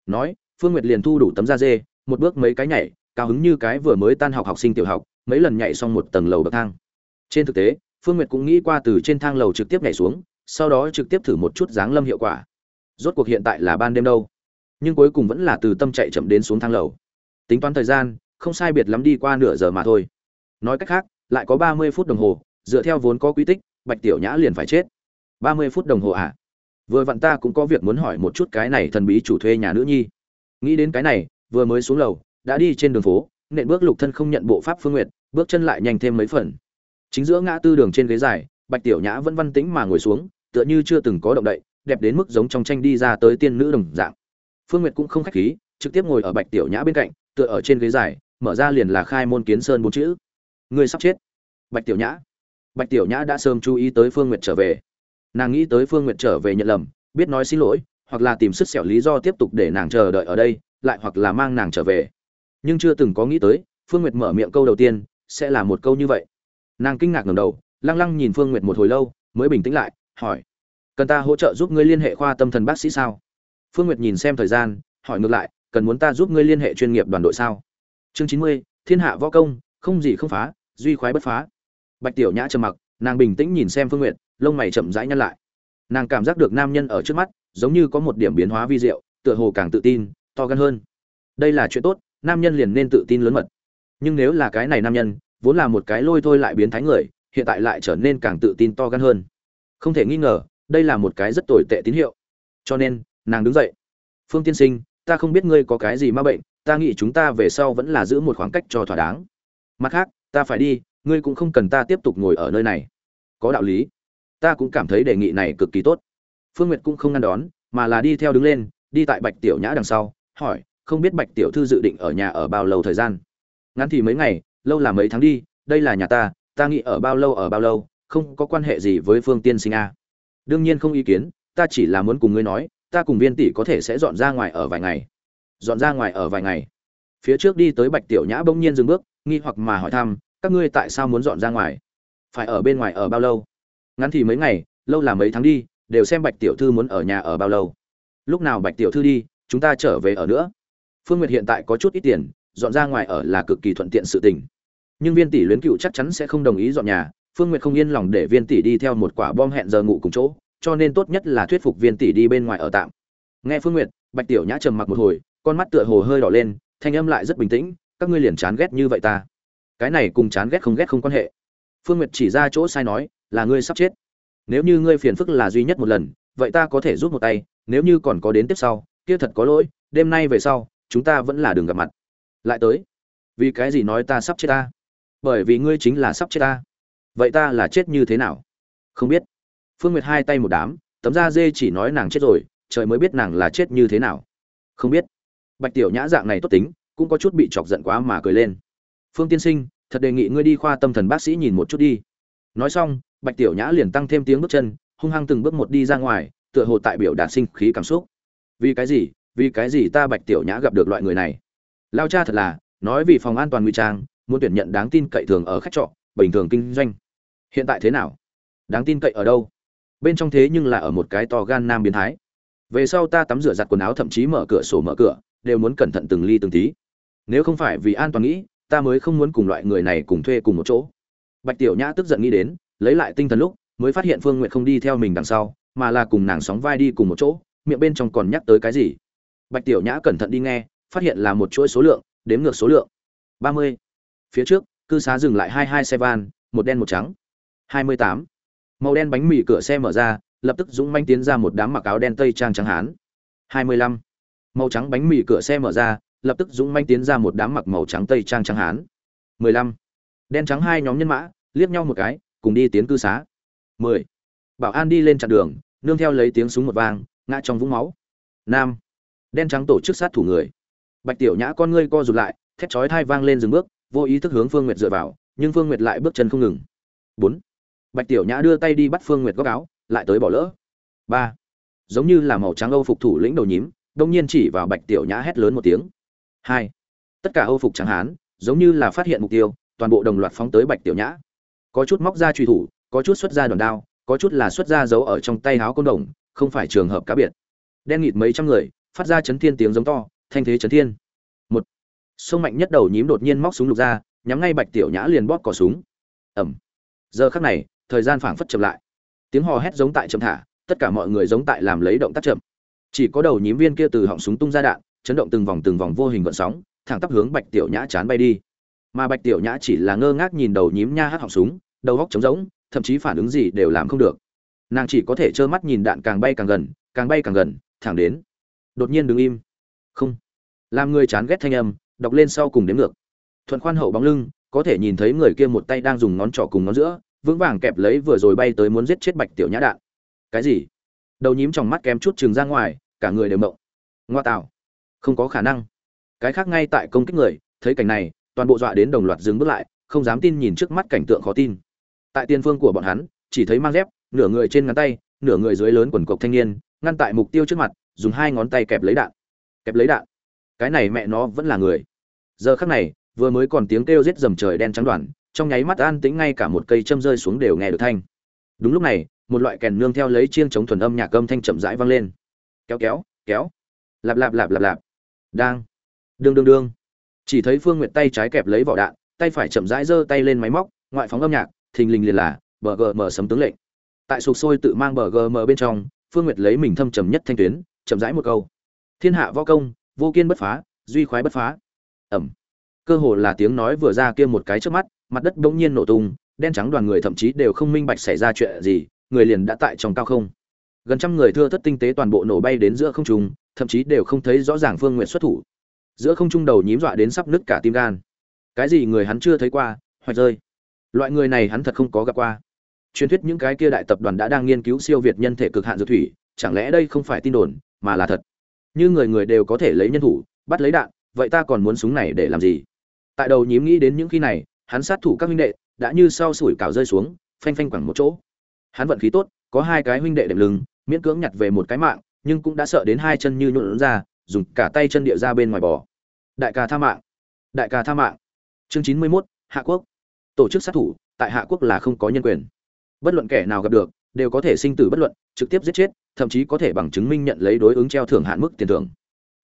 Nói, phương nguyệt liền thu đủ tấm da dê, một bước mấy cái nhảy, cao hứng như cái vừa mới tan học học sinh tiểu học, mấy lần nhảy xong một tầng lầu bậc thang. Trên thực tế, phương nguyệt cũng nghĩ qua từ trên thang lầu trực tiếp nhảy xuống, sau đó trực tiếp thử một chút dáng lâm hiệu quả. Rốt cuộc hiện tại là ban đêm đâu. Nhưng cuối cùng vẫn là từ tâm chạy chậm đến xuống thang lầu. Tính toán thời gian, không sai biệt lắm đi qua nửa giờ mà thôi. Nói cách khác, lại có ba mươi phút đồng hồ, dựa theo vốn có quy tích, bạch tiểu nhã liền phải chết. Ba mươi phút đồng hồ à? Vừa vặn ta cũng có việc muốn hỏi một chút cái này thần bí chủ thuê nhà nữ nhi. Nghĩ đến cái này, vừa mới xuống lầu, đã đi trên đường phố, nện bước lục thân không nhận bộ pháp phương nguyệt, bước chân lại nhanh thêm mấy phần. Chính giữa ngã tư đường trên ghế dài, bạch tiểu nhã vẫn văn tĩnh mà ngồi xuống, tựa như chưa từng có động đậy, đẹp đến mức giống trong tranh đi ra tới tiên nữ đồng dạng. Phương nguyệt cũng không khách khí, trực tiếp ngồi ở bạch tiểu nhã bên cạnh, tựa ở trên ghế dài, mở ra liền là khai môn kiến sơn bốn chữ. Người sắp chết. Bạch tiểu nhã. Bạch tiểu nhã đã sớm chú ý tới phương nguyệt trở về nàng nghĩ tới phương nguyệt trở về nhận lầm, biết nói xin lỗi, hoặc là tìm sức xẻo lý do tiếp tục để nàng chờ đợi ở đây, lại hoặc là mang nàng trở về. Nhưng chưa từng có nghĩ tới, phương nguyệt mở miệng câu đầu tiên, sẽ là một câu như vậy. Nàng kinh ngạc ngầm đầu, lăng lăng nhìn phương nguyệt một hồi lâu, mới bình tĩnh lại, hỏi, cần ta hỗ trợ giúp ngươi liên hệ khoa tâm thần bác sĩ sao? Phương nguyệt nhìn xem thời gian, hỏi ngược lại, cần muốn ta giúp ngươi liên hệ chuyên nghiệp đoàn đội sao? Chương chín mươi, thiên hạ võ công, không gì không phá, duy khoái bất phá. Bạch tiểu nhã trầm mặc, nàng bình tĩnh nhìn xem phương nguyệt lông mày chậm rãi nhăn lại. Nàng cảm giác được nam nhân ở trước mắt, giống như có một điểm biến hóa vi diệu, tựa hồ càng tự tin, to gan hơn. Đây là chuyện tốt, nam nhân liền nên tự tin lớn mật. Nhưng nếu là cái này nam nhân, vốn là một cái lôi thôi lại biến thái người, hiện tại lại trở nên càng tự tin to gan hơn. Không thể nghi ngờ, đây là một cái rất tồi tệ tín hiệu. Cho nên, nàng đứng dậy. Phương tiên sinh, ta không biết ngươi có cái gì ma bệnh, ta nghĩ chúng ta về sau vẫn là giữ một khoảng cách cho thỏa đáng. Mặt khác, ta phải đi, ngươi cũng không cần ta tiếp tục ngồi ở nơi này. Có đạo lý ta cũng cảm thấy đề nghị này cực kỳ tốt. Phương nguyệt cũng không ngăn đón, mà là đi theo đứng lên, đi tại bạch tiểu nhã đằng sau, hỏi, không biết bạch tiểu thư dự định ở nhà ở bao lâu thời gian? Ngắn thì mấy ngày, lâu là mấy tháng đi, đây là nhà ta ta nghĩ ở bao lâu ở bao lâu, không có quan hệ gì với phương tiên sinh a. Đương nhiên không ý kiến, ta chỉ là muốn cùng ngươi nói, ta cùng viên tỷ có thể sẽ dọn ra ngoài ở vài ngày. Dọn ra ngoài ở vài ngày. Phía trước đi tới bạch tiểu nhã bỗng nhiên dừng bước, nghi hoặc mà hỏi thăm, các ngươi tại sao muốn dọn ra ngoài? Phải ở bên ngoài ở bao lâu? Ngắn thì mấy ngày, lâu là mấy tháng đi, đều xem bạch tiểu thư muốn ở nhà ở bao lâu. Lúc nào bạch tiểu thư đi, chúng ta trở về ở nữa. Phương nguyệt hiện tại có chút ít tiền, dọn ra ngoài ở là cực kỳ thuận tiện sự tình. Nhưng viên tỷ luyến cựu chắc chắn sẽ không đồng ý dọn nhà, phương nguyệt không yên lòng để viên tỷ đi theo một quả bom hẹn giờ ngủ cùng chỗ, cho nên tốt nhất là thuyết phục viên tỷ đi bên ngoài ở tạm. Nghe phương nguyệt, bạch tiểu nhã trầm mặc một hồi, con mắt tựa hồ hơi đỏ lên, thanh âm lại rất bình tĩnh, các ngươi liền chán ghét như vậy ta. Cái này cùng chán ghét không ghét không quan hệ phương nguyệt chỉ ra chỗ sai nói, là ngươi sắp chết. Nếu như ngươi phiền phức là duy nhất một lần, vậy ta có thể giúp một tay, nếu như còn có đến tiếp sau, kia thật có lỗi, đêm nay về sau, chúng ta vẫn là đường gặp mặt. Lại tới. Vì cái gì nói ta sắp chết ta? Bởi vì ngươi chính là sắp chết ta. Vậy ta là chết như thế nào? Không biết. Phương nguyệt hai tay một đám, tấm da dê chỉ nói nàng chết rồi, trời mới biết nàng là chết như thế nào. Không biết. Bạch tiểu nhã dạng này tốt tính, cũng có chút bị chọc giận quá mà cười lên. Phương tiên sinh thật đề nghị ngươi đi khoa tâm thần bác sĩ nhìn một chút đi. Nói xong, bạch tiểu nhã liền tăng thêm tiếng bước chân, hung hăng từng bước một đi ra ngoài, tựa hồ tại biểu đạt sinh khí cảm xúc. Vì cái gì? Vì cái gì ta bạch tiểu nhã gặp được loại người này? Lao cha thật là, nói vì phòng an toàn nguy trang, muốn tuyển nhận đáng tin cậy thường ở khách trọ, bình thường kinh doanh. Hiện tại thế nào? Đáng tin cậy ở đâu? Bên trong thế nhưng là ở một cái to gan nam biến thái. Về sau ta tắm rửa giặt quần áo thậm chí mở cửa sổ mở cửa, đều muốn cẩn thận từng ly từng tí. Nếu không phải vì an toàn nghĩ ta mới không muốn cùng loại người này cùng thuê cùng một chỗ. Bạch tiểu nhã tức giận nghĩ đến, lấy lại tinh thần lúc, mới phát hiện phương n g u y ệ t không đi theo mình đằng sau, mà là cùng nàng sóng vai đi cùng một chỗ, miệng bên trong còn nhắc tới cái gì. Bạch tiểu nhã cẩn thận đi nghe, phát hiện là một chuỗi số lượng, đếm ngược số lượng. Ba mươi. Phía trước, cư xá dừng lại hai hai xe van, một đen một trắng. Hai mươi tám. Màu đen bánh mì cửa xe mở ra, lập tức dũng manh tiến ra một đám mặc áo đen tây trang trắng hán. Hai mươi lăm. Màu trắng bánh mì cửa xe mở ra lập tức dũng manh tiến ra một đám mặc màu trắng tây trang trắng hán. mười lăm. Đen trắng hai nhóm nhân mã, liếc nhau một cái, cùng đi tiến cư xá. mười. Bảo an đi lên chặn đường, nương theo lấy tiếng súng một vang, ngã trong vũng máu. Nam. Đen trắng tổ chức sát thủ người. Bạch tiểu nhã con ngươi co rụt lại, thét chói thai vang lên dừng bước, vô ý thức hướng phương nguyệt dựa vào, nhưng phương nguyệt lại bước chân không ngừng. bốn. Bạch tiểu nhã đưa tay đi bắt phương nguyệt góc áo, lại tới bỏ lỡ. ba. Giống như là màu trắng âu phục thủ lĩnh đầu nhím, đông nhiên chỉ vào bạch tiểu nhã hét lớn một tiếng hai. Tất cả âu phục trắng hán, giống như là phát hiện mục tiêu, toàn bộ đồng loạt phóng tới bạch tiểu nhã. Có chút móc ra truy thủ, có chút xuất ra đòn đao, có chút là xuất ra giấu ở trong tay háo côn đồng, không phải trường hợp cá biệt. Đen nghịt mấy trăm người, phát ra chấn thiên tiếng giống to, thanh thế chấn thiên. Một. Sông mạnh nhất đầu nhím đột nhiên móc súng lục ra, nhắm ngay bạch tiểu nhã liền bóp cò súng. Ẩm. Giờ khắc này, thời gian phảng phất chậm lại. Tiếng hò hét giống tại chậm thả, tất cả mọi người giống tại làm lấy động tác chậm. Chỉ có đầu nhím viên kia từ họng súng tung ra đạn chấn động từng vòng từng vòng vô hình gợn sóng, thẳng tắp hướng bạch tiểu nhã chán bay đi. Mà bạch tiểu nhã chỉ là ngơ ngác nhìn đầu nhím nha hắc họng súng, đầu góc trống rỗng, thậm chí phản ứng gì đều làm không được. Nàng chỉ có thể trơ mắt nhìn đạn càng bay càng gần, càng bay càng gần, thẳng đến, đột nhiên đứng im. Không. Làm người chán ghét thanh âm, đọc lên sau cùng đến ngược. Thuận khoan hậu bóng lưng, có thể nhìn thấy người kia một tay đang dùng ngón trỏ cùng ngón giữa, vững vàng kẹp lấy vừa rồi bay tới muốn giết chết bạch tiểu nhã đạn. Cái gì? Đầu nhím trong mắt kém chút trừng ra ngoài, cả người đều mộng. Ngoa tạo không có khả năng. Cái khác ngay tại công kích người, thấy cảnh này, toàn bộ dọa đến đồng loạt dừng bước lại, không dám tin nhìn trước mắt cảnh tượng khó tin. Tại tiên phương của bọn hắn, chỉ thấy mang dép, nửa người trên ngắn tay, nửa người dưới lớn quần cộc thanh niên, ngăn tại mục tiêu trước mặt, dùng hai ngón tay kẹp lấy đạn. Kẹp lấy đạn? Cái này mẹ nó vẫn là người. Giờ khắc này, vừa mới còn tiếng kêu rết dầm trời đen trắng đoàn trong nháy mắt an tĩnh ngay cả một cây châm rơi xuống đều nghe được thanh. Đúng lúc này, một loại kèn nương theo lấy chiêng chống thuần âm nhạc âm thanh chậm rãi vang lên. Kéo kéo kéo. Lạp lạp lạp lạp lạp đang. Đương đương đương. Chỉ thấy phương nguyệt tay trái kẹp lấy vỏ đạn, tay phải chậm rãi giơ tay lên máy móc, ngoại phóng âm nhạc, thình lình liền là bờ gm sấm tướng lệnh. Tại sục sôi tự mang bờ gm bên trong, phương nguyệt lấy mình thâm trầm nhất thanh tuyến, chậm rãi một câu. Thiên hạ võ công, vô kiên bất phá, duy khoái bất phá. Ẩm. Cơ hồ là tiếng nói vừa ra kia một cái trước mắt, mặt đất bỗng nhiên nổ tung, đen trắng đoàn người thậm chí đều không minh bạch xảy ra chuyện gì, người liền đã tại trong cao không. Gần trăm người thưa thất tinh tế toàn bộ nổ bay đến giữa không trung thậm chí đều không thấy rõ ràng phương nguyện xuất thủ. Giữa không trung đầu nhím dọa đến sắp nứt cả tim gan. Cái gì người hắn chưa thấy qua, hoạch rơi. Loại người này hắn thật không có gặp qua. Truyền thuyết những cái kia đại tập đoàn đã đang nghiên cứu siêu việt nhân thể cực hạn dược thủy, chẳng lẽ đây không phải tin đồn, mà là thật? Như người người đều có thể lấy nhân thủ, bắt lấy đạn, vậy ta còn muốn súng này để làm gì? Tại đầu nhím nghĩ đến những khi này, hắn sát thủ các huynh đệ đã như sau sủi cào rơi xuống, phanh phanh quẳng một chỗ. Hắn vận khí tốt, có hai cái huynh đệ đệm lưng, miễn cưỡng nhặt về một cái mạng nhưng cũng đã sợ đến hai chân như nhuộn ra dùng cả tay chân địa ra bên ngoài bò. Đại ca tha mạng. Đại ca tha mạng. Chương chín mươi 91, hạ quốc. Tổ chức sát thủ tại hạ quốc là không có nhân quyền. Bất luận kẻ nào gặp được đều có thể sinh tử bất luận trực tiếp giết chết thậm chí có thể bằng chứng minh nhận lấy đối ứng treo thưởng hạn mức tiền thưởng.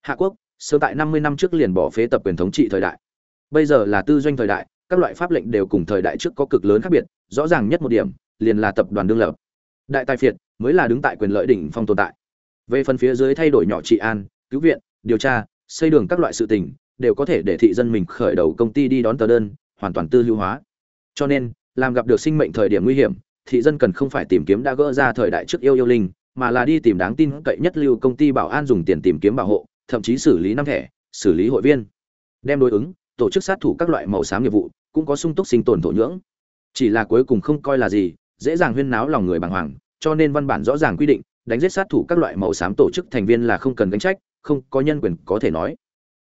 Hạ quốc sớm tại năm mươi năm trước liền bỏ phế tập quyền thống trị thời đại. Bây giờ là tư doanh thời đại các loại pháp lệnh đều cùng thời đại trước có cực lớn khác biệt rõ ràng nhất một điểm liền là tập đoàn đương lập. Đại tài phiệt mới là đứng tại quyền lợi đỉnh phong tồn tại về phần phía dưới thay đổi nhỏ trị an, cứu viện, điều tra, xây đường các loại sự tình, đều có thể để thị dân mình khởi đầu công ty đi đón tờ đơn, hoàn toàn tư hữu hóa. Cho nên, làm gặp được sinh mệnh thời điểm nguy hiểm, thị dân cần không phải tìm kiếm đã gỡ ra thời đại trước yêu yêu linh, mà là đi tìm đáng tin cậy nhất lưu công ty bảo an dùng tiền tìm kiếm bảo hộ, thậm chí xử lý năm thẻ, xử lý hội viên. Đem đối ứng, tổ chức sát thủ các loại màu xám nghiệp vụ, cũng có sung túc sinh tồn thổ nhưỡng. Chỉ là cuối cùng không coi là gì, dễ dàng huyên náo lòng người bàng hoàng, cho nên văn bản rõ ràng quy định đánh giết sát thủ các loại màu xám tổ chức thành viên là không cần gánh trách, không có nhân quyền có thể nói.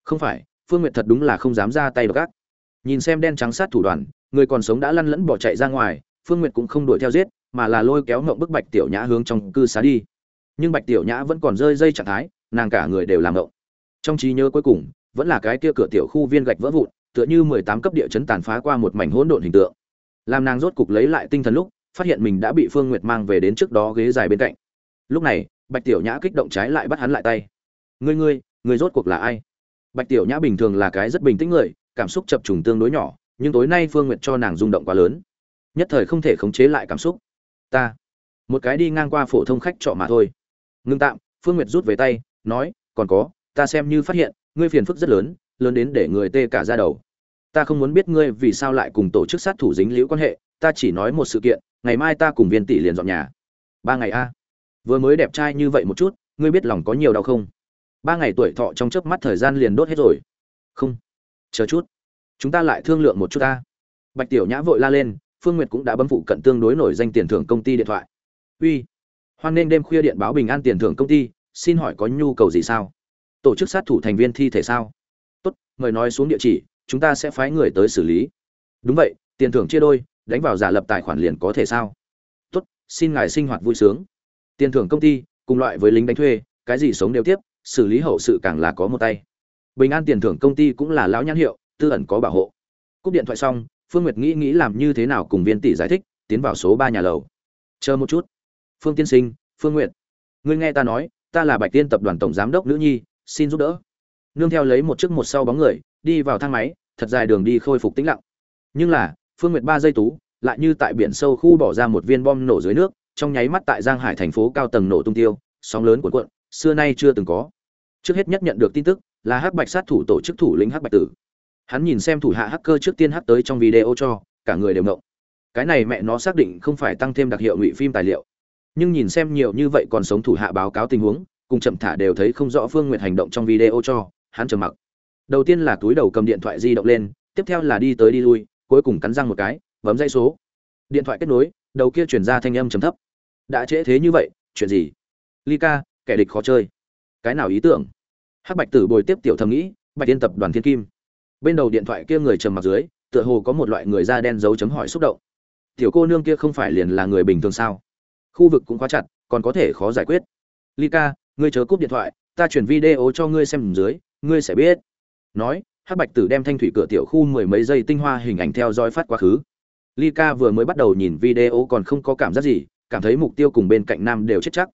Không phải, phương nguyệt thật đúng là không dám ra tay đ gác nhìn xem đen trắng sát thủ đoàn, người còn sống đã lăn lẫn bỏ chạy ra ngoài, phương nguyệt cũng không đuổi theo giết, mà là lôi kéo ngộng bức bạch tiểu nhã hướng trong cư xá đi. Nhưng bạch tiểu nhã vẫn còn rơi dây trạng thái, nàng cả người đều làm ngộng. Trong trí nhớ cuối cùng, vẫn là cái kia cửa tiểu khu viên gạch vỡ vụn, tựa như mười tám cấp địa chấn tàn phá qua một mảnh hỗn độn hình tượng. Làm nàng rốt cục lấy lại tinh thần lúc, phát hiện mình đã bị phương nguyệt mang về đến trước đó ghế dài bên cạnh lúc này, bạch tiểu nhã kích động trái lại bắt hắn lại tay. Ngươi ngươi ngươi rốt cuộc là ai? Bạch tiểu nhã bình thường là cái rất bình tĩnh người, cảm xúc chập trùng tương đối nhỏ, nhưng tối nay phương nguyệt cho nàng rung động quá lớn. Nhất thời không thể khống chế lại cảm xúc. Ta, một cái đi ngang qua phổ thông khách trọ mà thôi. Ngưng tạm. Phương nguyệt rút về tay, nói, còn có, ta xem như phát hiện, ngươi phiền phức rất lớn lớn đến để người tê cả ra đầu. Ta không muốn biết ngươi vì sao lại cùng tổ chức sát thủ dính liễu quan hệ, ta chỉ nói một sự kiện, ngày mai ta cùng viên tỷ liền dọn nhà. Ba ngày a vừa mới đẹp trai như vậy một chút, ngươi biết lòng có nhiều đau không? Ba ngày tuổi thọ trong chớp mắt thời gian liền đốt hết rồi. Không. Chờ chút. Chúng ta lại thương lượng một chút ta. Bạch tiểu nhã vội la lên, phương nguyệt cũng đã bấm phụ cận tương đối nổi danh tiền thưởng công ty điện thoại. Uy. Hoan nên đêm khuya điện báo bình an tiền thưởng công ty, xin hỏi có nhu cầu gì sao? Tổ chức sát thủ thành viên thi thể sao? Tốt, mời nói xuống địa chỉ, chúng ta sẽ phái người tới xử lý. Đúng vậy, tiền thưởng chia đôi, đánh vào giả lập tài khoản liền có thể sao? Tốt, xin ngài sinh hoạt vui sướng tiền thưởng công ty, cùng loại với lính đánh thuê, cái gì sống đều tiếp, xử lý hậu sự càng là có một tay. Bình an tiền thưởng công ty cũng là lão nhãn hiệu, tư ẩn có bảo hộ. Cúp điện thoại xong, phương nguyệt nghĩ nghĩ làm như thế nào cùng viên tỷ giải thích, tiến vào số ba nhà lầu. Chờ một chút. Phương tiên sinh, phương nguyệt. Ngươi nghe ta nói, ta là bạch tiên tập đoàn tổng giám đốc nữ nhi, xin giúp đỡ. Nương theo lấy một chiếc một sau bóng người, đi vào thang máy, thật dài đường đi khôi phục tĩnh lặng. Nhưng là, phương nguyệt ba giây tú, lại như tại biển sâu khu bỏ ra một viên bom nổ dưới nước trong nháy mắt tại giang hải thành phố cao tầng nổ tung tiêu, sóng lớn cuộn cuộn, xưa nay chưa từng có. Trước hết nhất nhận được tin tức là hắc bạch sát thủ tổ chức thủ lĩnh hắc bạch tử. Hắn nhìn xem thủ hạ hacker trước tiên hắc tới trong video cho, cả người đều ngộng. Cái này mẹ nó xác định không phải tăng thêm đặc hiệu ngụy phim tài liệu. Nhưng nhìn xem nhiều như vậy còn sống thủ hạ báo cáo tình huống, cùng chậm thả đều thấy không rõ phương Nguyệt hành động trong video cho, hắn trầm mặc. Đầu tiên là túi đầu cầm điện thoại di động lên, tiếp theo là đi tới đi lui, cuối cùng cắn răng một cái, bấm dây số. Điện thoại kết nối, đầu kia truyền ra thanh âm trầm thấp đã trễ thế như vậy chuyện gì? Ly ca kẻ địch khó chơi. Cái nào ý tưởng? Hắc bạch tử bồi tiếp tiểu thầm nghĩ bạch tiên tập đoàn thiên kim. Bên đầu điện thoại kia người trầm mặc dưới tựa hồ có một loại người da đen dấu chấm hỏi xúc động. Tiểu cô nương kia không phải liền là người bình thường sao? Khu vực cũng quá chặt còn có thể khó giải quyết. Lika, ngươi chớ cúp điện thoại ta chuyển video cho ngươi xem dưới ngươi sẽ biết. Nói hắc bạch tử đem thanh thủy cửa tiểu khu mười mấy giây tinh hoa hình ảnh theo dõi phát quá khứ. Lika vừa mới bắt đầu nhìn video còn không có cảm giác gì cảm thấy mục tiêu cùng bên cạnh nam đều chết chắc.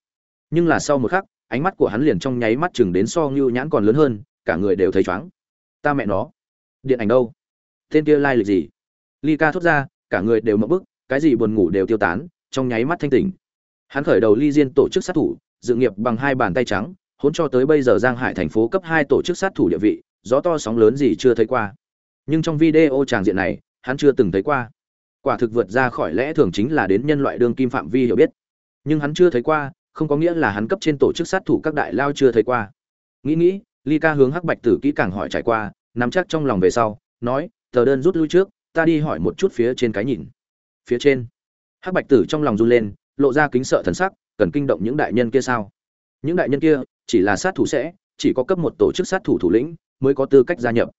Nhưng là sau một khắc, ánh mắt của hắn liền trong nháy mắt chừng đến so ngưu nhãn còn lớn hơn, cả người đều thấy chóng ta mẹ nó. Điện ảnh đâu? Tên kia lai、like、lịch gì? Ly ca thốt ra, cả người đều mập bức, cái gì buồn ngủ đều tiêu tán, trong nháy mắt thanh tỉnh. Hắn khởi đầu ly diên tổ chức sát thủ, dự nghiệp bằng hai bàn tay trắng, hỗn cho tới bây giờ giang hải thành phố cấp hai tổ chức sát thủ địa vị, gió to sóng lớn gì chưa thấy qua. Nhưng trong video tràng diện này, hắn chưa từng thấy qua quả thực vượt ra khỏi lẽ thường chính là đến nhân loại đương kim phạm vi hiểu biết. Nhưng hắn chưa thấy qua, không có nghĩa là hắn cấp trên tổ chức sát thủ các đại lao chưa thấy qua. Nghĩ nghĩ, ly ca hướng hắc bạch tử kỹ càng hỏi trải qua, nắm chắc trong lòng về sau, nói, tờ đơn rút lui trước, ta đi hỏi một chút phía trên cái nhìn. Phía trên, hắc bạch tử trong lòng run lên, lộ ra kính sợ thần sắc, cần kinh động những đại nhân kia sao? Những đại nhân kia, chỉ là sát thủ sẽ, chỉ có cấp một tổ chức sát thủ thủ lĩnh mới có tư cách gia nhập.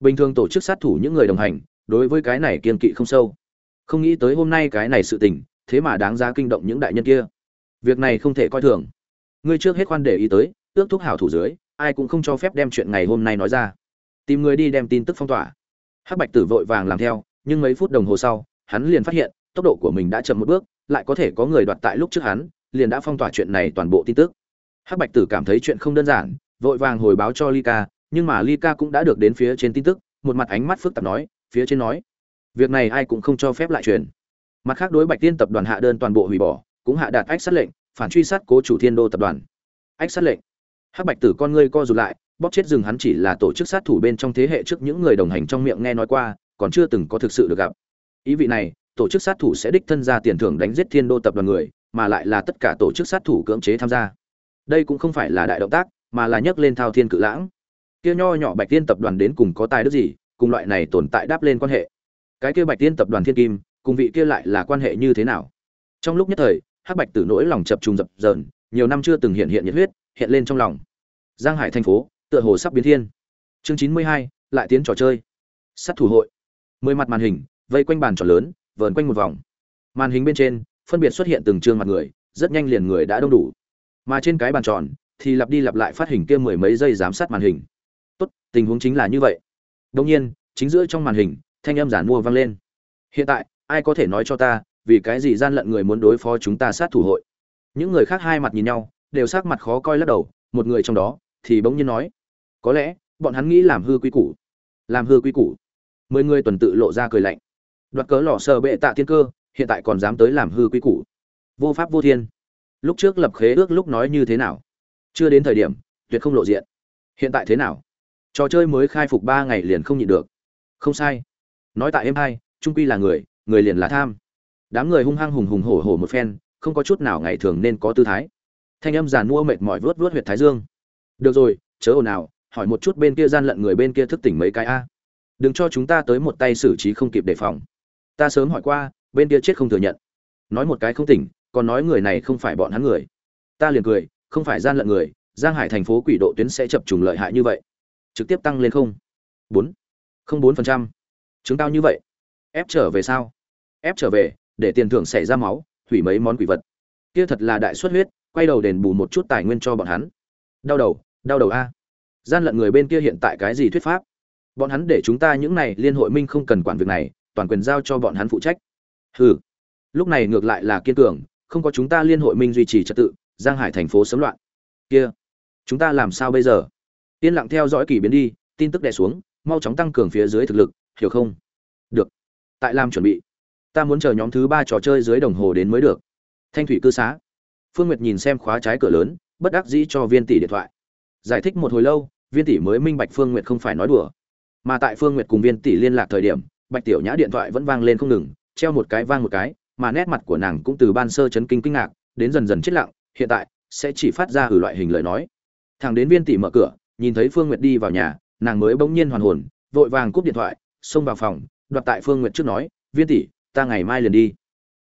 Bình thường tổ chức sát thủ những người đồng hành, đối với cái này kiên kỵ không sâu không nghĩ tới hôm nay cái này sự tình thế mà đáng giá kinh động những đại nhân kia. Việc này không thể coi thường. Ngươi trước hết khoan để ý tới ước thúc hảo thủ dưới ai cũng không cho phép đem chuyện ngày hôm nay nói ra. Tìm người đi đem tin tức phong tỏa. Hắc bạch tử vội vàng làm theo nhưng mấy phút đồng hồ sau hắn liền phát hiện tốc độ của mình đã chậm một bước lại có thể có người đoạt tại lúc trước hắn liền đã phong tỏa chuyện này toàn bộ tin tức. Hắc bạch tử cảm thấy chuyện không đơn giản vội vàng hồi báo cho Ly Ca, nhưng mà Ly Ca cũng đã được đến phía trên tin tức, một mặt ánh mắt phức tạp nói, phía trên nói, việc này ai cũng không cho phép lại truyền. Mặt khác đối Bạch Tiên tập đoàn hạ đơn toàn bộ hủy bỏ, cũng hạ đạt ách sát lệnh, phản truy sát cố chủ Thiên Đô tập đoàn. Ách sát lệnh. Hắc Bạch Tử con ngươi co rụt lại, bóp chết rừng hắn chỉ là tổ chức sát thủ bên trong thế hệ trước những người đồng hành trong miệng nghe nói qua, còn chưa từng có thực sự được gặp. Ý vị này, tổ chức sát thủ sẽ đích thân ra tiền thưởng đánh giết Thiên Đô tập đoàn người, mà lại là tất cả tổ chức sát thủ cưỡng chế tham gia. Đây cũng không phải là đại động tác, mà là nhấc lên thao thiên cự lãng. Kia nho nhỏ Bạch Tiên tập đoàn đến cùng có tài đức gì, cùng loại này tồn tại đáp lên quan hệ. Cái kia Bạch Tiên tập đoàn Thiên Kim, cùng vị kia lại là quan hệ như thế nào? Trong lúc nhất thời, Hắc Bạch Tử nỗi lòng chập trùng dập dờn, nhiều năm chưa từng hiện hiện nhiệt huyết, hiện lên trong lòng. Giang Hải thành phố, tựa hồ sắp biến thiên. Chương chín mươi hai lại tiến trò chơi. Sát thủ hội. Mười mặt màn hình, vây quanh bàn tròn lớn, vờn quanh một vòng. Màn hình bên trên, phân biệt xuất hiện từng trương mặt người, rất nhanh liền người đã đông đủ. Mà trên cái bàn tròn, thì lặp đi lặp lại phát hình kia mười mấy giây giám sát màn hình. Tốt, tình huống chính là như vậy. Đương nhiên, chính giữa trong màn hình, thanh âm giản mua vang lên. Hiện tại, ai có thể nói cho ta, vì cái gì gian lận người muốn đối phó chúng ta sát thủ hội? Những người khác hai mặt nhìn nhau, đều sắc mặt khó coi lắc đầu, một người trong đó thì bỗng nhiên nói, có lẽ, bọn hắn nghĩ làm hư quy củ. Làm hư quy củ. Mười người tuần tự lộ ra cười lạnh. Đoạt cớ lò sờ bệ tạ tiên cơ, hiện tại còn dám tới làm hư quy củ. Vô pháp vô thiên. Lúc trước lập khế ước lúc nói như thế nào? chưa đến thời điểm tuyệt không lộ diện hiện tại thế nào trò chơi mới khai phục ba ngày liền không nhịn được không sai nói tại em hai, trung quy là người người liền là tham. Đám người hung hăng hùng hùng hổ hổ một phen, không có chút nào ngày thường nên có tư thái. Thanh âm giàn mua mệt mỏi vớt vớt huyệt thái dương. Được rồi, chớ ồn nào hỏi một chút bên kia gian lận người bên kia thức tỉnh mấy cái a. Đừng cho chúng ta tới một tay xử trí không kịp đề phòng. Ta sớm hỏi qua, bên kia chết không thừa nhận. Nói một cái không tỉnh, còn nói người này không phải bọn hắn người. Ta liền cười, không phải gian lận người, giang hải thành phố quỷ độ tuyến sẽ chập trùng lợi hại như vậy. Trực tiếp tăng lên không. Bốn. Không bốn phần trăm chứng cao như vậy? Ép trở về sao? Ép trở về, để tiền thưởng xảy ra máu, hủy mấy món quỷ vật. Kia thật là đại xuất huyết, quay đầu đền bù một chút tài nguyên cho bọn hắn. Đau đầu đau đầu a. Gian lận người bên kia hiện tại cái gì thuyết pháp? Bọn hắn để chúng ta những này liên hội minh không cần quản việc này, toàn quyền giao cho bọn hắn phụ trách. Hừ. Lúc này ngược lại là kiên cường, không có chúng ta liên hội minh duy trì trật tự, giang hải thành phố sớm loạn. Kia, chúng ta làm sao bây giờ? Yên lặng theo dõi kỳ biến đi, tin tức đè xuống, mau chóng tăng cường phía dưới thực lực hiểu không? Được. Tại làm chuẩn bị. Ta muốn chờ nhóm thứ ba trò chơi dưới đồng hồ đến mới được. Thanh thủy cư xá. Phương nguyệt nhìn xem khóa trái cửa lớn, bất đắc dĩ cho viên tỷ điện thoại. Giải thích một hồi lâu, viên tỷ mới minh bạch phương nguyệt không phải nói đùa. Mà tại phương nguyệt cùng viên tỷ liên lạc thời điểm, bạch tiểu nhã điện thoại vẫn vang lên không ngừng, treo một cái vang một cái, mà nét mặt của nàng cũng từ ban sơ chấn kinh kinh ngạc, đến dần dần chết lặng, hiện tại sẽ chỉ phát ra hử loại hình lời nói. Thằng đến viên tỷ mở cửa, nhìn thấy phương nguyệt đi vào nhà, nàng mới bỗng nhiên hoàn hồn, vội vàng cúp điện thoại xông vào phòng, đoạt tại phương nguyệt trước nói, viên tỷ, ta ngày mai liền đi.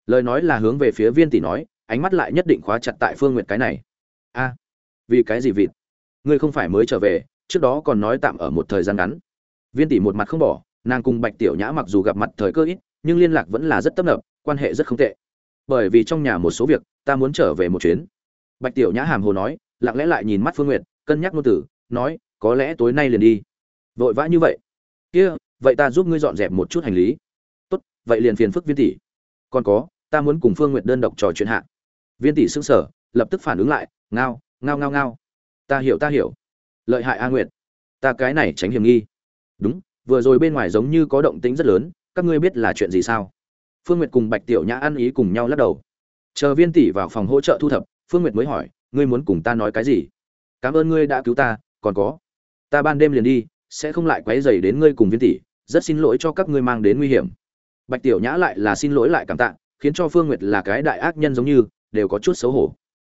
Lời nói là hướng về phía viên tỷ nói, ánh mắt lại nhất định khóa chặt tại phương nguyệt cái này. A, vì cái gì vịt? Ngươi không phải mới trở về, trước đó còn nói tạm ở một thời gian ngắn. Viên tỷ một mặt không bỏ, nàng cùng bạch tiểu nhã mặc dù gặp mặt thời cơ ít, nhưng liên lạc vẫn là rất tấp nập, quan hệ rất không tệ. Bởi vì trong nhà một số việc, ta muốn trở về một chuyến. Bạch tiểu nhã hàm hồ nói, lặng lẽ lại nhìn mắt phương nguyệt, cân nhắc ngôn tử nói, có lẽ tối nay liền đi. Vội vã như vậy? Kia vậy ta giúp ngươi dọn dẹp một chút hành lý. Tốt, vậy liền phiền phức viên tỷ. Còn có, ta muốn cùng phương nguyệt đơn độc trò chuyện hạ. Viên tỷ xưng sở lập tức phản ứng lại, ngao ngao ngao ngao. Ta hiểu ta hiểu. Lợi hại a nguyệt. Ta cái này tránh hiểm nghi. Đúng, vừa rồi bên ngoài giống như có động tĩnh rất lớn, các ngươi biết là chuyện gì sao? Phương nguyệt cùng bạch tiểu nhã ăn ý cùng nhau lắc đầu. Chờ viên tỷ vào phòng hỗ trợ thu thập, phương nguyệt mới hỏi, ngươi muốn cùng ta nói cái gì? Cảm ơn ngươi đã cứu ta, còn có. Ta ban đêm liền đi, sẽ không lại quấy rầy đến ngươi cùng viên tỷ rất xin lỗi cho các ngươi mang đến nguy hiểm. Bạch tiểu nhã lại là xin lỗi lại cảm tạ, khiến cho phương nguyệt là cái đại ác nhân giống như, đều có chút xấu hổ.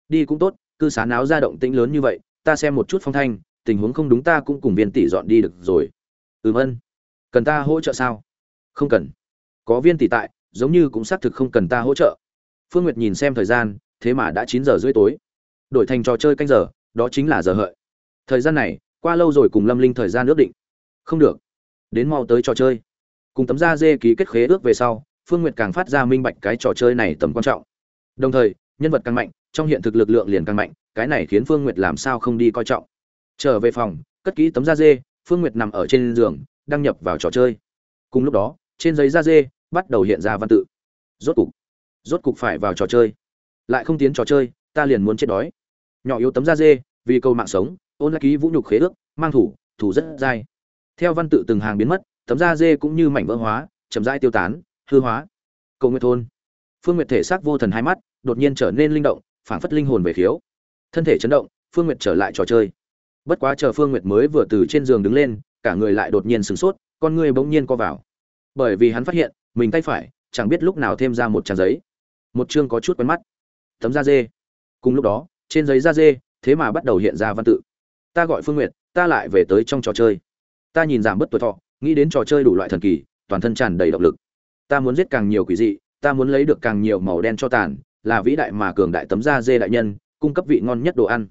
Đi cũng tốt, cư xá náo ra động tĩnh lớn như vậy, ta xem một chút phong thanh, tình huống không đúng ta cũng cùng viên tỷ dọn đi được rồi. Ừm ân. Cần ta hỗ trợ sao? Không cần. Có viên tỷ tại, giống như cũng xác thực không cần ta hỗ trợ. Phương nguyệt nhìn xem thời gian, thế mà đã chín giờ rưỡi tối. Đổi thành trò chơi canh giờ, đó chính là giờ hợi. Thời gian này, qua lâu rồi cùng lâm linh thời gian ước định. Không được đến mau tới trò chơi. Cùng tấm da dê ký kết khế ước về sau, phương nguyệt càng phát ra minh bạch cái trò chơi này tầm quan trọng. Đồng thời, nhân vật càng mạnh, trong hiện thực lực lượng liền càng mạnh, cái này khiến phương nguyệt làm sao không đi coi trọng. Trở về phòng, cất kỹ tấm da dê, phương nguyệt nằm ở trên giường, đăng nhập vào trò chơi. Cùng lúc đó, trên giấy da dê bắt đầu hiện ra văn tự. Rốt cục rốt cục phải vào trò chơi. Lại không tiến trò chơi, ta liền muốn chết đói. Nhỏ yếu tấm da dê, vì câu mạng sống, ôn lại ký vũ nhục khế ước, mang thủ thủ rất dai theo văn tự từng hàng biến mất, tấm da dê cũng như mảnh vỡ hóa, chậm rãi tiêu tán, hư hóa. Cầu nguyện thôn. Phương nguyệt thể xác vô thần hai mắt, đột nhiên trở nên linh động, phảng phất linh hồn về khiếu. Thân thể chấn động, phương nguyệt trở lại trò chơi. Bất quá chờ phương nguyệt mới vừa từ trên giường đứng lên, cả người lại đột nhiên sửng sốt, con người bỗng nhiên co vào. Bởi vì hắn phát hiện, mình tay phải, chẳng biết lúc nào thêm ra một trang giấy. Một chương có chút quen mắt. Tấm da dê. Cùng lúc đó, trên giấy da dê, thế mà bắt đầu hiện ra văn tự. Ta gọi phương nguyệt, ta lại về tới trong trò chơi ta nhìn giảm bớt tuổi thọ, nghĩ đến trò chơi đủ loại thần kỳ, toàn thân tràn đầy động lực. Ta muốn giết càng nhiều quỷ dị, ta muốn lấy được càng nhiều màu đen cho tàn, là vĩ đại mà cường đại tấm da dê đại nhân, cung cấp vị ngon nhất đồ ăn.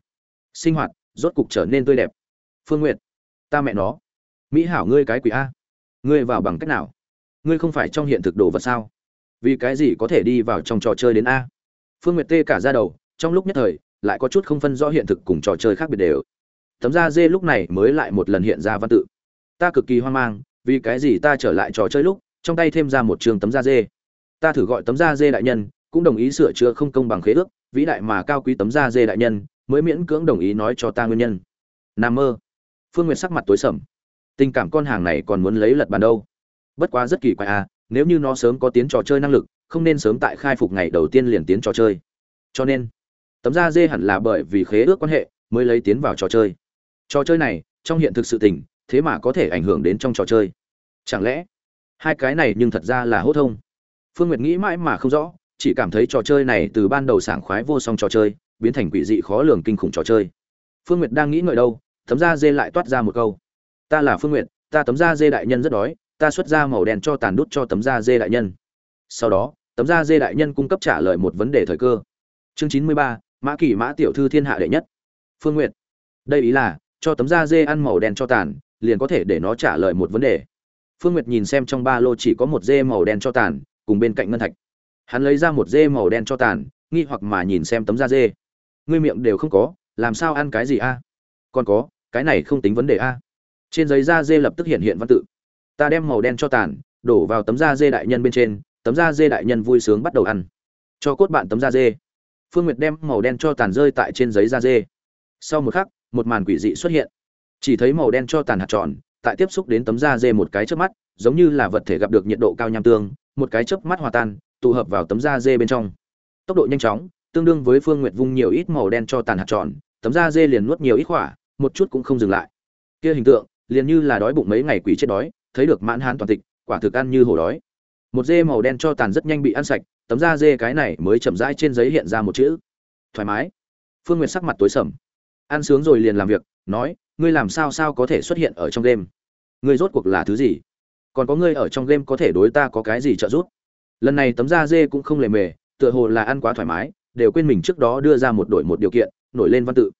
Sinh hoạt, rốt cục trở nên tươi đẹp. Phương nguyệt, ta mẹ nó. Mỹ hảo ngươi cái quỷ a. Ngươi vào bằng cách nào? Ngươi không phải trong hiện thực đồ vật sao? Vì cái gì có thể đi vào trong trò chơi đến a? Phương nguyệt tê cả ra đầu, trong lúc nhất thời, lại có chút không phân rõ hiện thực cùng trò chơi khác biệt đều. Tấm da dê lúc này mới lại một lần hiện ra văn tự ta cực kỳ hoang mang, vì cái gì ta trở lại trò chơi lúc, trong tay thêm ra một trường tấm da dê. Ta thử gọi tấm da dê đại nhân, cũng đồng ý sửa chữa không công bằng khế ước, vĩ đại mà cao quý tấm da dê đại nhân, mới miễn cưỡng đồng ý nói cho ta nguyên nhân. Nam mơ. Phương nguyệt sắc mặt tối sầm. Tình cảm con hàng này còn muốn lấy lật bàn đâu? Bất quá rất kỳ quái à nếu như nó sớm có tiến trò chơi năng lực, không nên sớm tại khai phục ngày đầu tiên liền tiến trò chơi. Cho nên, tấm da dê hẳn là bởi vì khế ước quan hệ mới lấy tiến vào trò chơi. Trò chơi này, trong hiện thực sự tình thế mà có thể ảnh hưởng đến trong trò chơi. Chẳng lẽ, hai cái này nhưng thật ra là hốt thông? Phương nguyệt nghĩ mãi mà không rõ, chỉ cảm thấy trò chơi này từ ban đầu sảng khoái vô song trò chơi, biến thành quỷ dị khó lường kinh khủng trò chơi. Phương nguyệt đang nghĩ ngợi đâu tấm da dê lại toát ra một câu. Ta là phương nguyệt, ta tấm da dê đại nhân rất đói, ta xuất ra màu đen cho tàn đút cho tấm da dê đại nhân. Sau đó tấm da dê đại nhân cung cấp trả lời một vấn đề thời cơ. Chương chín mươi ba, mã kỳ mã tiểu thư thiên hạ đệ nhất. Phương nguyệt, đây ý là, cho tấm da dê ăn màu đen cho tàn liền có thể để nó trả lời một vấn đề. Phương nguyệt nhìn xem trong ba lô chỉ có một dê màu đen cho tàn, cùng bên cạnh ngân thạch. Hắn lấy ra một dê màu đen cho tàn, nghi hoặc mà nhìn xem tấm da dê. Ngươi miệng đều không có, làm sao ăn cái gì a? Còn có, cái này không tính vấn đề a. Trên giấy da dê lập tức hiện hiện văn tự. Ta đem màu đen cho tàn, đổ vào tấm da dê đại nhân bên trên, tấm da dê đại nhân vui sướng bắt đầu ăn. Cho cốt bạn tấm da dê. Phương nguyệt đem màu đen cho tàn rơi tại trên giấy da dê. Sau một khắc, một màn quỷ dị xuất hiện chỉ thấy màu đen cho tàn hạt tròn, tại tiếp xúc đến tấm da dê một cái chớp mắt, giống như là vật thể gặp được nhiệt độ cao nham tương, một cái chớp mắt hòa tan, tụ hợp vào tấm da dê bên trong. Tốc độ nhanh chóng, tương đương với phương nguyệt vung nhiều ít màu đen cho tàn hạt tròn, tấm da dê liền nuốt nhiều ít khỏa một chút cũng không dừng lại. Kia hình tượng, liền như là đói bụng mấy ngày quỷ chết đói, thấy được mãn hán toàn tịch, quả thực ăn như hổ đói. Một dê màu đen cho tàn rất nhanh bị ăn sạch, tấm da dê cái này mới chậm rãi trên giấy hiện ra một chữ. Thoải mái. Phương nguyệt sắc mặt tối sầm. Ăn sướng rồi liền làm việc, nói ngươi làm sao sao có thể xuất hiện ở trong game? Ngươi rốt cuộc là thứ gì? Còn có ngươi ở trong game có thể đối ta có cái gì trợ giúp? Lần này tấm da dê cũng không lề mề, tựa hồ là ăn quá thoải mái, đều quên mình trước đó đưa ra một đổi một điều kiện, nổi lên văn tự.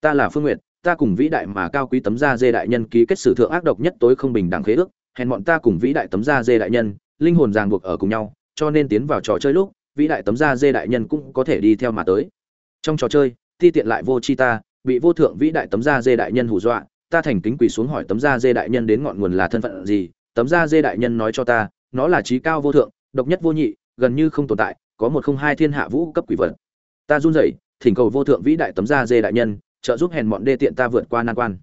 Ta là phương nguyệt, ta cùng vĩ đại mà cao quý tấm da dê đại nhân ký kết sử thượng ác độc nhất tối không bình đẳng khế ước Hẹn bọn ta cùng vĩ đại tấm da dê đại nhân, linh hồn ràng buộc ở cùng nhau, cho nên tiến vào trò chơi lúc, vĩ đại tấm da dê đại nhân cũng có thể đi theo mà tới. Trong trò chơi, ti tiện lại vô chi ta bị vô thượng vĩ đại tấm da dê đại nhân hù dọa, ta thành kính quỳ xuống hỏi tấm da dê đại nhân đến ngọn nguồn là thân phận gì, tấm da dê đại nhân nói cho ta, nó là trí cao vô thượng, độc nhất vô nhị, gần như không tồn tại, có một không hai thiên hạ vũ cấp quỷ vật. Ta run rẩy, thỉnh cầu vô thượng vĩ đại tấm da dê đại nhân, trợ giúp hèn mọn đê tiện ta vượt qua nan quan.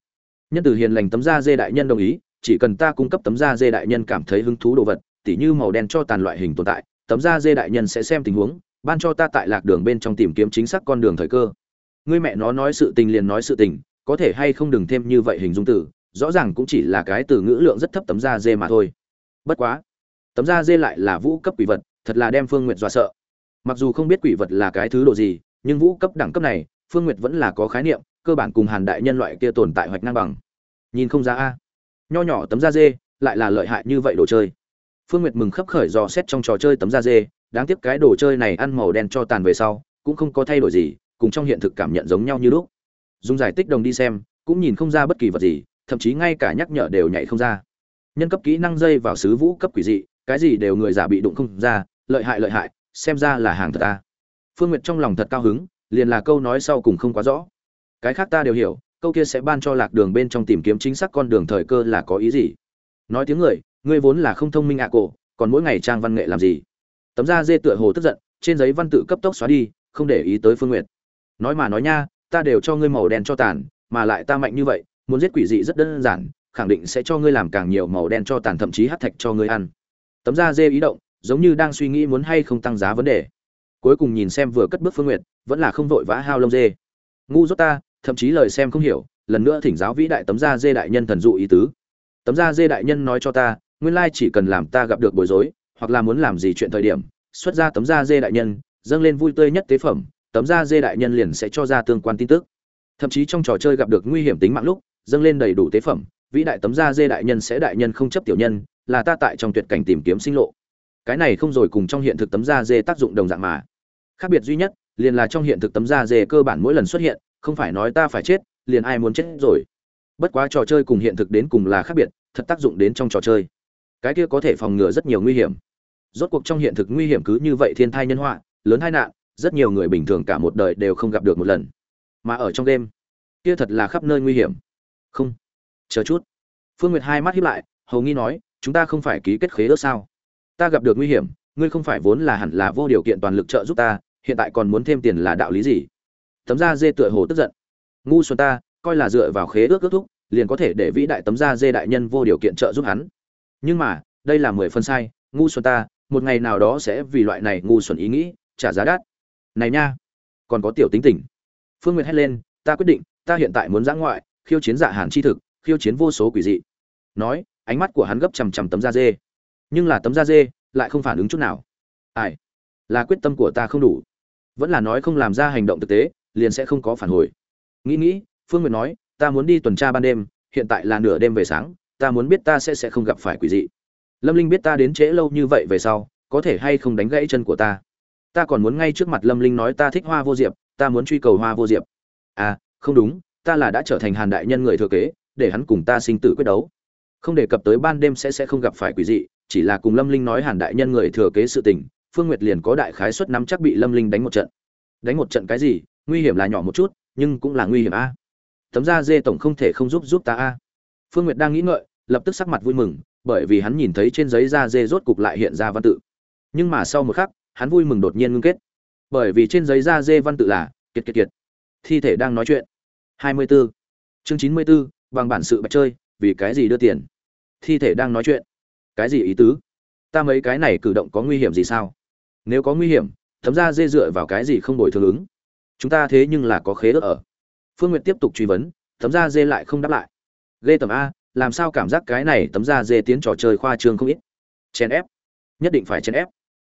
Nhân từ hiền lành tấm da dê đại nhân đồng ý, chỉ cần ta cung cấp tấm da dê đại nhân cảm thấy hứng thú đồ vật, tỉ như màu đen cho tàn loại hình tồn tại, tấm da dê đại nhân sẽ xem tình huống, ban cho ta tại lạc đường bên trong tìm kiếm chính xác con đường thời cơ ngươi mẹ nó nói sự tình liền nói sự tình, có thể hay không đừng thêm như vậy hình dung từ, rõ ràng cũng chỉ là cái từ ngữ lượng rất thấp tấm da dê mà thôi. Bất quá, tấm da dê lại là vũ cấp quỷ vật, thật là đem phương nguyệt dọa sợ. Mặc dù không biết quỷ vật là cái thứ độ gì, nhưng vũ cấp đẳng cấp này, phương nguyệt vẫn là có khái niệm, cơ bản cùng hàn đại nhân loại kia tồn tại hoạch năng bằng. Nhìn không ra a. Nho nhỏ tấm da dê, lại là lợi hại như vậy đồ chơi. Phương nguyệt mừng khấp khởi dò xét trong trò chơi tấm da dê, đáng tiếc cái đồ chơi này ăn màu đen cho tàn về sau, cũng không có thay đổi gì cùng trong hiện thực cảm nhận giống nhau như lúc. Dùng giải tích đồng đi xem, cũng nhìn không ra bất kỳ vật gì, thậm chí ngay cả nhắc nhở đều nhảy không ra. Nhân cấp kỹ năng dây vào sứ vũ cấp quỷ dị, cái gì đều người giả bị đụng không ra, lợi hại lợi hại, xem ra là hàng thật ta. Phương nguyệt trong lòng thật cao hứng, liền là câu nói sau cùng không quá rõ. Cái khác ta đều hiểu, câu kia sẽ ban cho lạc đường bên trong tìm kiếm chính xác con đường thời cơ là có ý gì. Nói tiếng người, ngươi vốn là không thông minh ạ cổ, còn mỗi ngày trang văn nghệ làm gì? Tấm da dê tựa hồ tức giận, trên giấy văn tự cấp tốc xóa đi, không để ý tới phương nguyệt nói mà nói nha, ta đều cho ngươi màu đen cho tàn, mà lại ta mạnh như vậy, muốn giết quỷ dị rất đơn giản, khẳng định sẽ cho ngươi làm càng nhiều màu đen cho tàn, thậm chí hát thạch cho ngươi ăn. Tấm da dê ý động, giống như đang suy nghĩ muốn hay không tăng giá vấn đề. Cuối cùng nhìn xem vừa cất bước phương nguyệt, vẫn là không vội vã hao lông dê. Ngu dốt ta, thậm chí lời xem không hiểu, lần nữa thỉnh giáo vĩ đại tấm da dê đại nhân thần dụ ý tứ. Tấm da dê đại nhân nói cho ta, nguyên lai chỉ cần làm ta gặp được bối rối, hoặc là muốn làm gì chuyện thời điểm, xuất ra tấm da dê đại nhân, dâng lên vui tươi nhất tế phẩm tấm da dê đại nhân liền sẽ cho ra tương quan tin tức. Thậm chí trong trò chơi gặp được nguy hiểm tính mạng lúc, dâng lên đầy đủ tế phẩm, vĩ đại tấm da dê đại nhân sẽ đại nhân không chấp tiểu nhân, là ta tại trong tuyệt cảnh tìm kiếm sinh lộ. Cái này không rồi cùng trong hiện thực tấm da dê tác dụng đồng dạng mà. Khác biệt duy nhất, liền là trong hiện thực tấm da dê cơ bản mỗi lần xuất hiện, không phải nói ta phải chết, liền ai muốn chết rồi. Bất quá trò chơi cùng hiện thực đến cùng là khác biệt, thật tác dụng đến trong trò chơi. Cái kia có thể phòng ngừa rất nhiều nguy hiểm. Rốt cuộc trong hiện thực nguy hiểm cứ như vậy thiên thai nhân họa, lớn tai nạn rất nhiều người bình thường cả một đời đều không gặp được một lần. Mà ở trong đêm, kia thật là khắp nơi nguy hiểm. Không, chờ chút. Phương nguyệt hai mắt hiếp lại, hầu nghi nói, chúng ta không phải ký kết khế ước sao? Ta gặp được nguy hiểm, ngươi không phải vốn là hẳn là vô điều kiện toàn lực trợ giúp ta, hiện tại còn muốn thêm tiền là đạo lý gì? Tấm da dê tựa hồ tức giận. Ngu xuân ta, coi là dựa vào khế ước ước thúc, liền có thể để vĩ đại tấm da dê đại nhân vô điều kiện trợ giúp hắn. Nhưng mà, đây là mười phân sai, ngu xuân ta, một ngày nào đó sẽ vì loại này ngu xuẩn ý nghĩ trả giá đắt này nha, còn có tiểu tính tình. Phương nguyệt hét lên, ta quyết định, ta hiện tại muốn giã ngoại, khiêu chiến dạ hàn chi thực, khiêu chiến vô số quỷ dị. Nói, ánh mắt của hắn gấp chằm chằm tấm da dê. Nhưng là tấm da dê lại không phản ứng chút nào. Ai? Là quyết tâm của ta không đủ. Vẫn là nói không làm ra hành động thực tế, liền sẽ không có phản hồi. Nghĩ nghĩ, phương nguyệt nói, ta muốn đi tuần tra ban đêm, hiện tại là nửa đêm về sáng, ta muốn biết ta sẽ sẽ không gặp phải quỷ dị. Lâm linh biết ta đến trễ lâu như vậy về sau, có thể hay không đánh gãy chân của ta? Ta còn muốn ngay trước mặt lâm linh nói ta thích hoa vô diệp, ta muốn truy cầu hoa vô diệp. À không đúng, ta là đã trở thành hàn đại nhân người thừa kế, để hắn cùng ta sinh tử quyết đấu. Không đề cập tới ban đêm sẽ sẽ không gặp phải quỷ dị, chỉ là cùng lâm linh nói hàn đại nhân người thừa kế sự tình, phương nguyệt liền có đại khái suất nắm chắc bị lâm linh đánh một trận. Đánh một trận cái gì? Nguy hiểm là nhỏ một chút, nhưng cũng là nguy hiểm a. Tấm da dê tổng không thể không giúp giúp ta a. Phương nguyệt đang nghĩ ngợi, lập tức sắc mặt vui mừng, bởi vì hắn nhìn thấy trên giấy da dê rốt cục lại hiện ra văn tự. Nhưng mà sau một khắc hắn vui mừng đột nhiên ngưng kết. Bởi vì trên giấy da dê văn tự là kiệt kiệt kiệt. Thi thể đang nói chuyện. 24. chương 94, bằng bản sự bạch chơi vì cái gì đưa tiền? Thi thể đang nói chuyện. Cái gì ý tứ? Ta mấy cái này cử động có nguy hiểm gì sao? Nếu có nguy hiểm thấm ra dê dựa vào cái gì không đổi thường ứng? Chúng ta thế nhưng là có khế ước ở. Phương n g u y ệ t tiếp tục truy vấn thấm ra dê lại không đáp lại. Ghê tầm a làm sao cảm giác cái này tấm da dê tiến trò chơi khoa trương không ít? Chèn ép. Nhất định phải chèn ép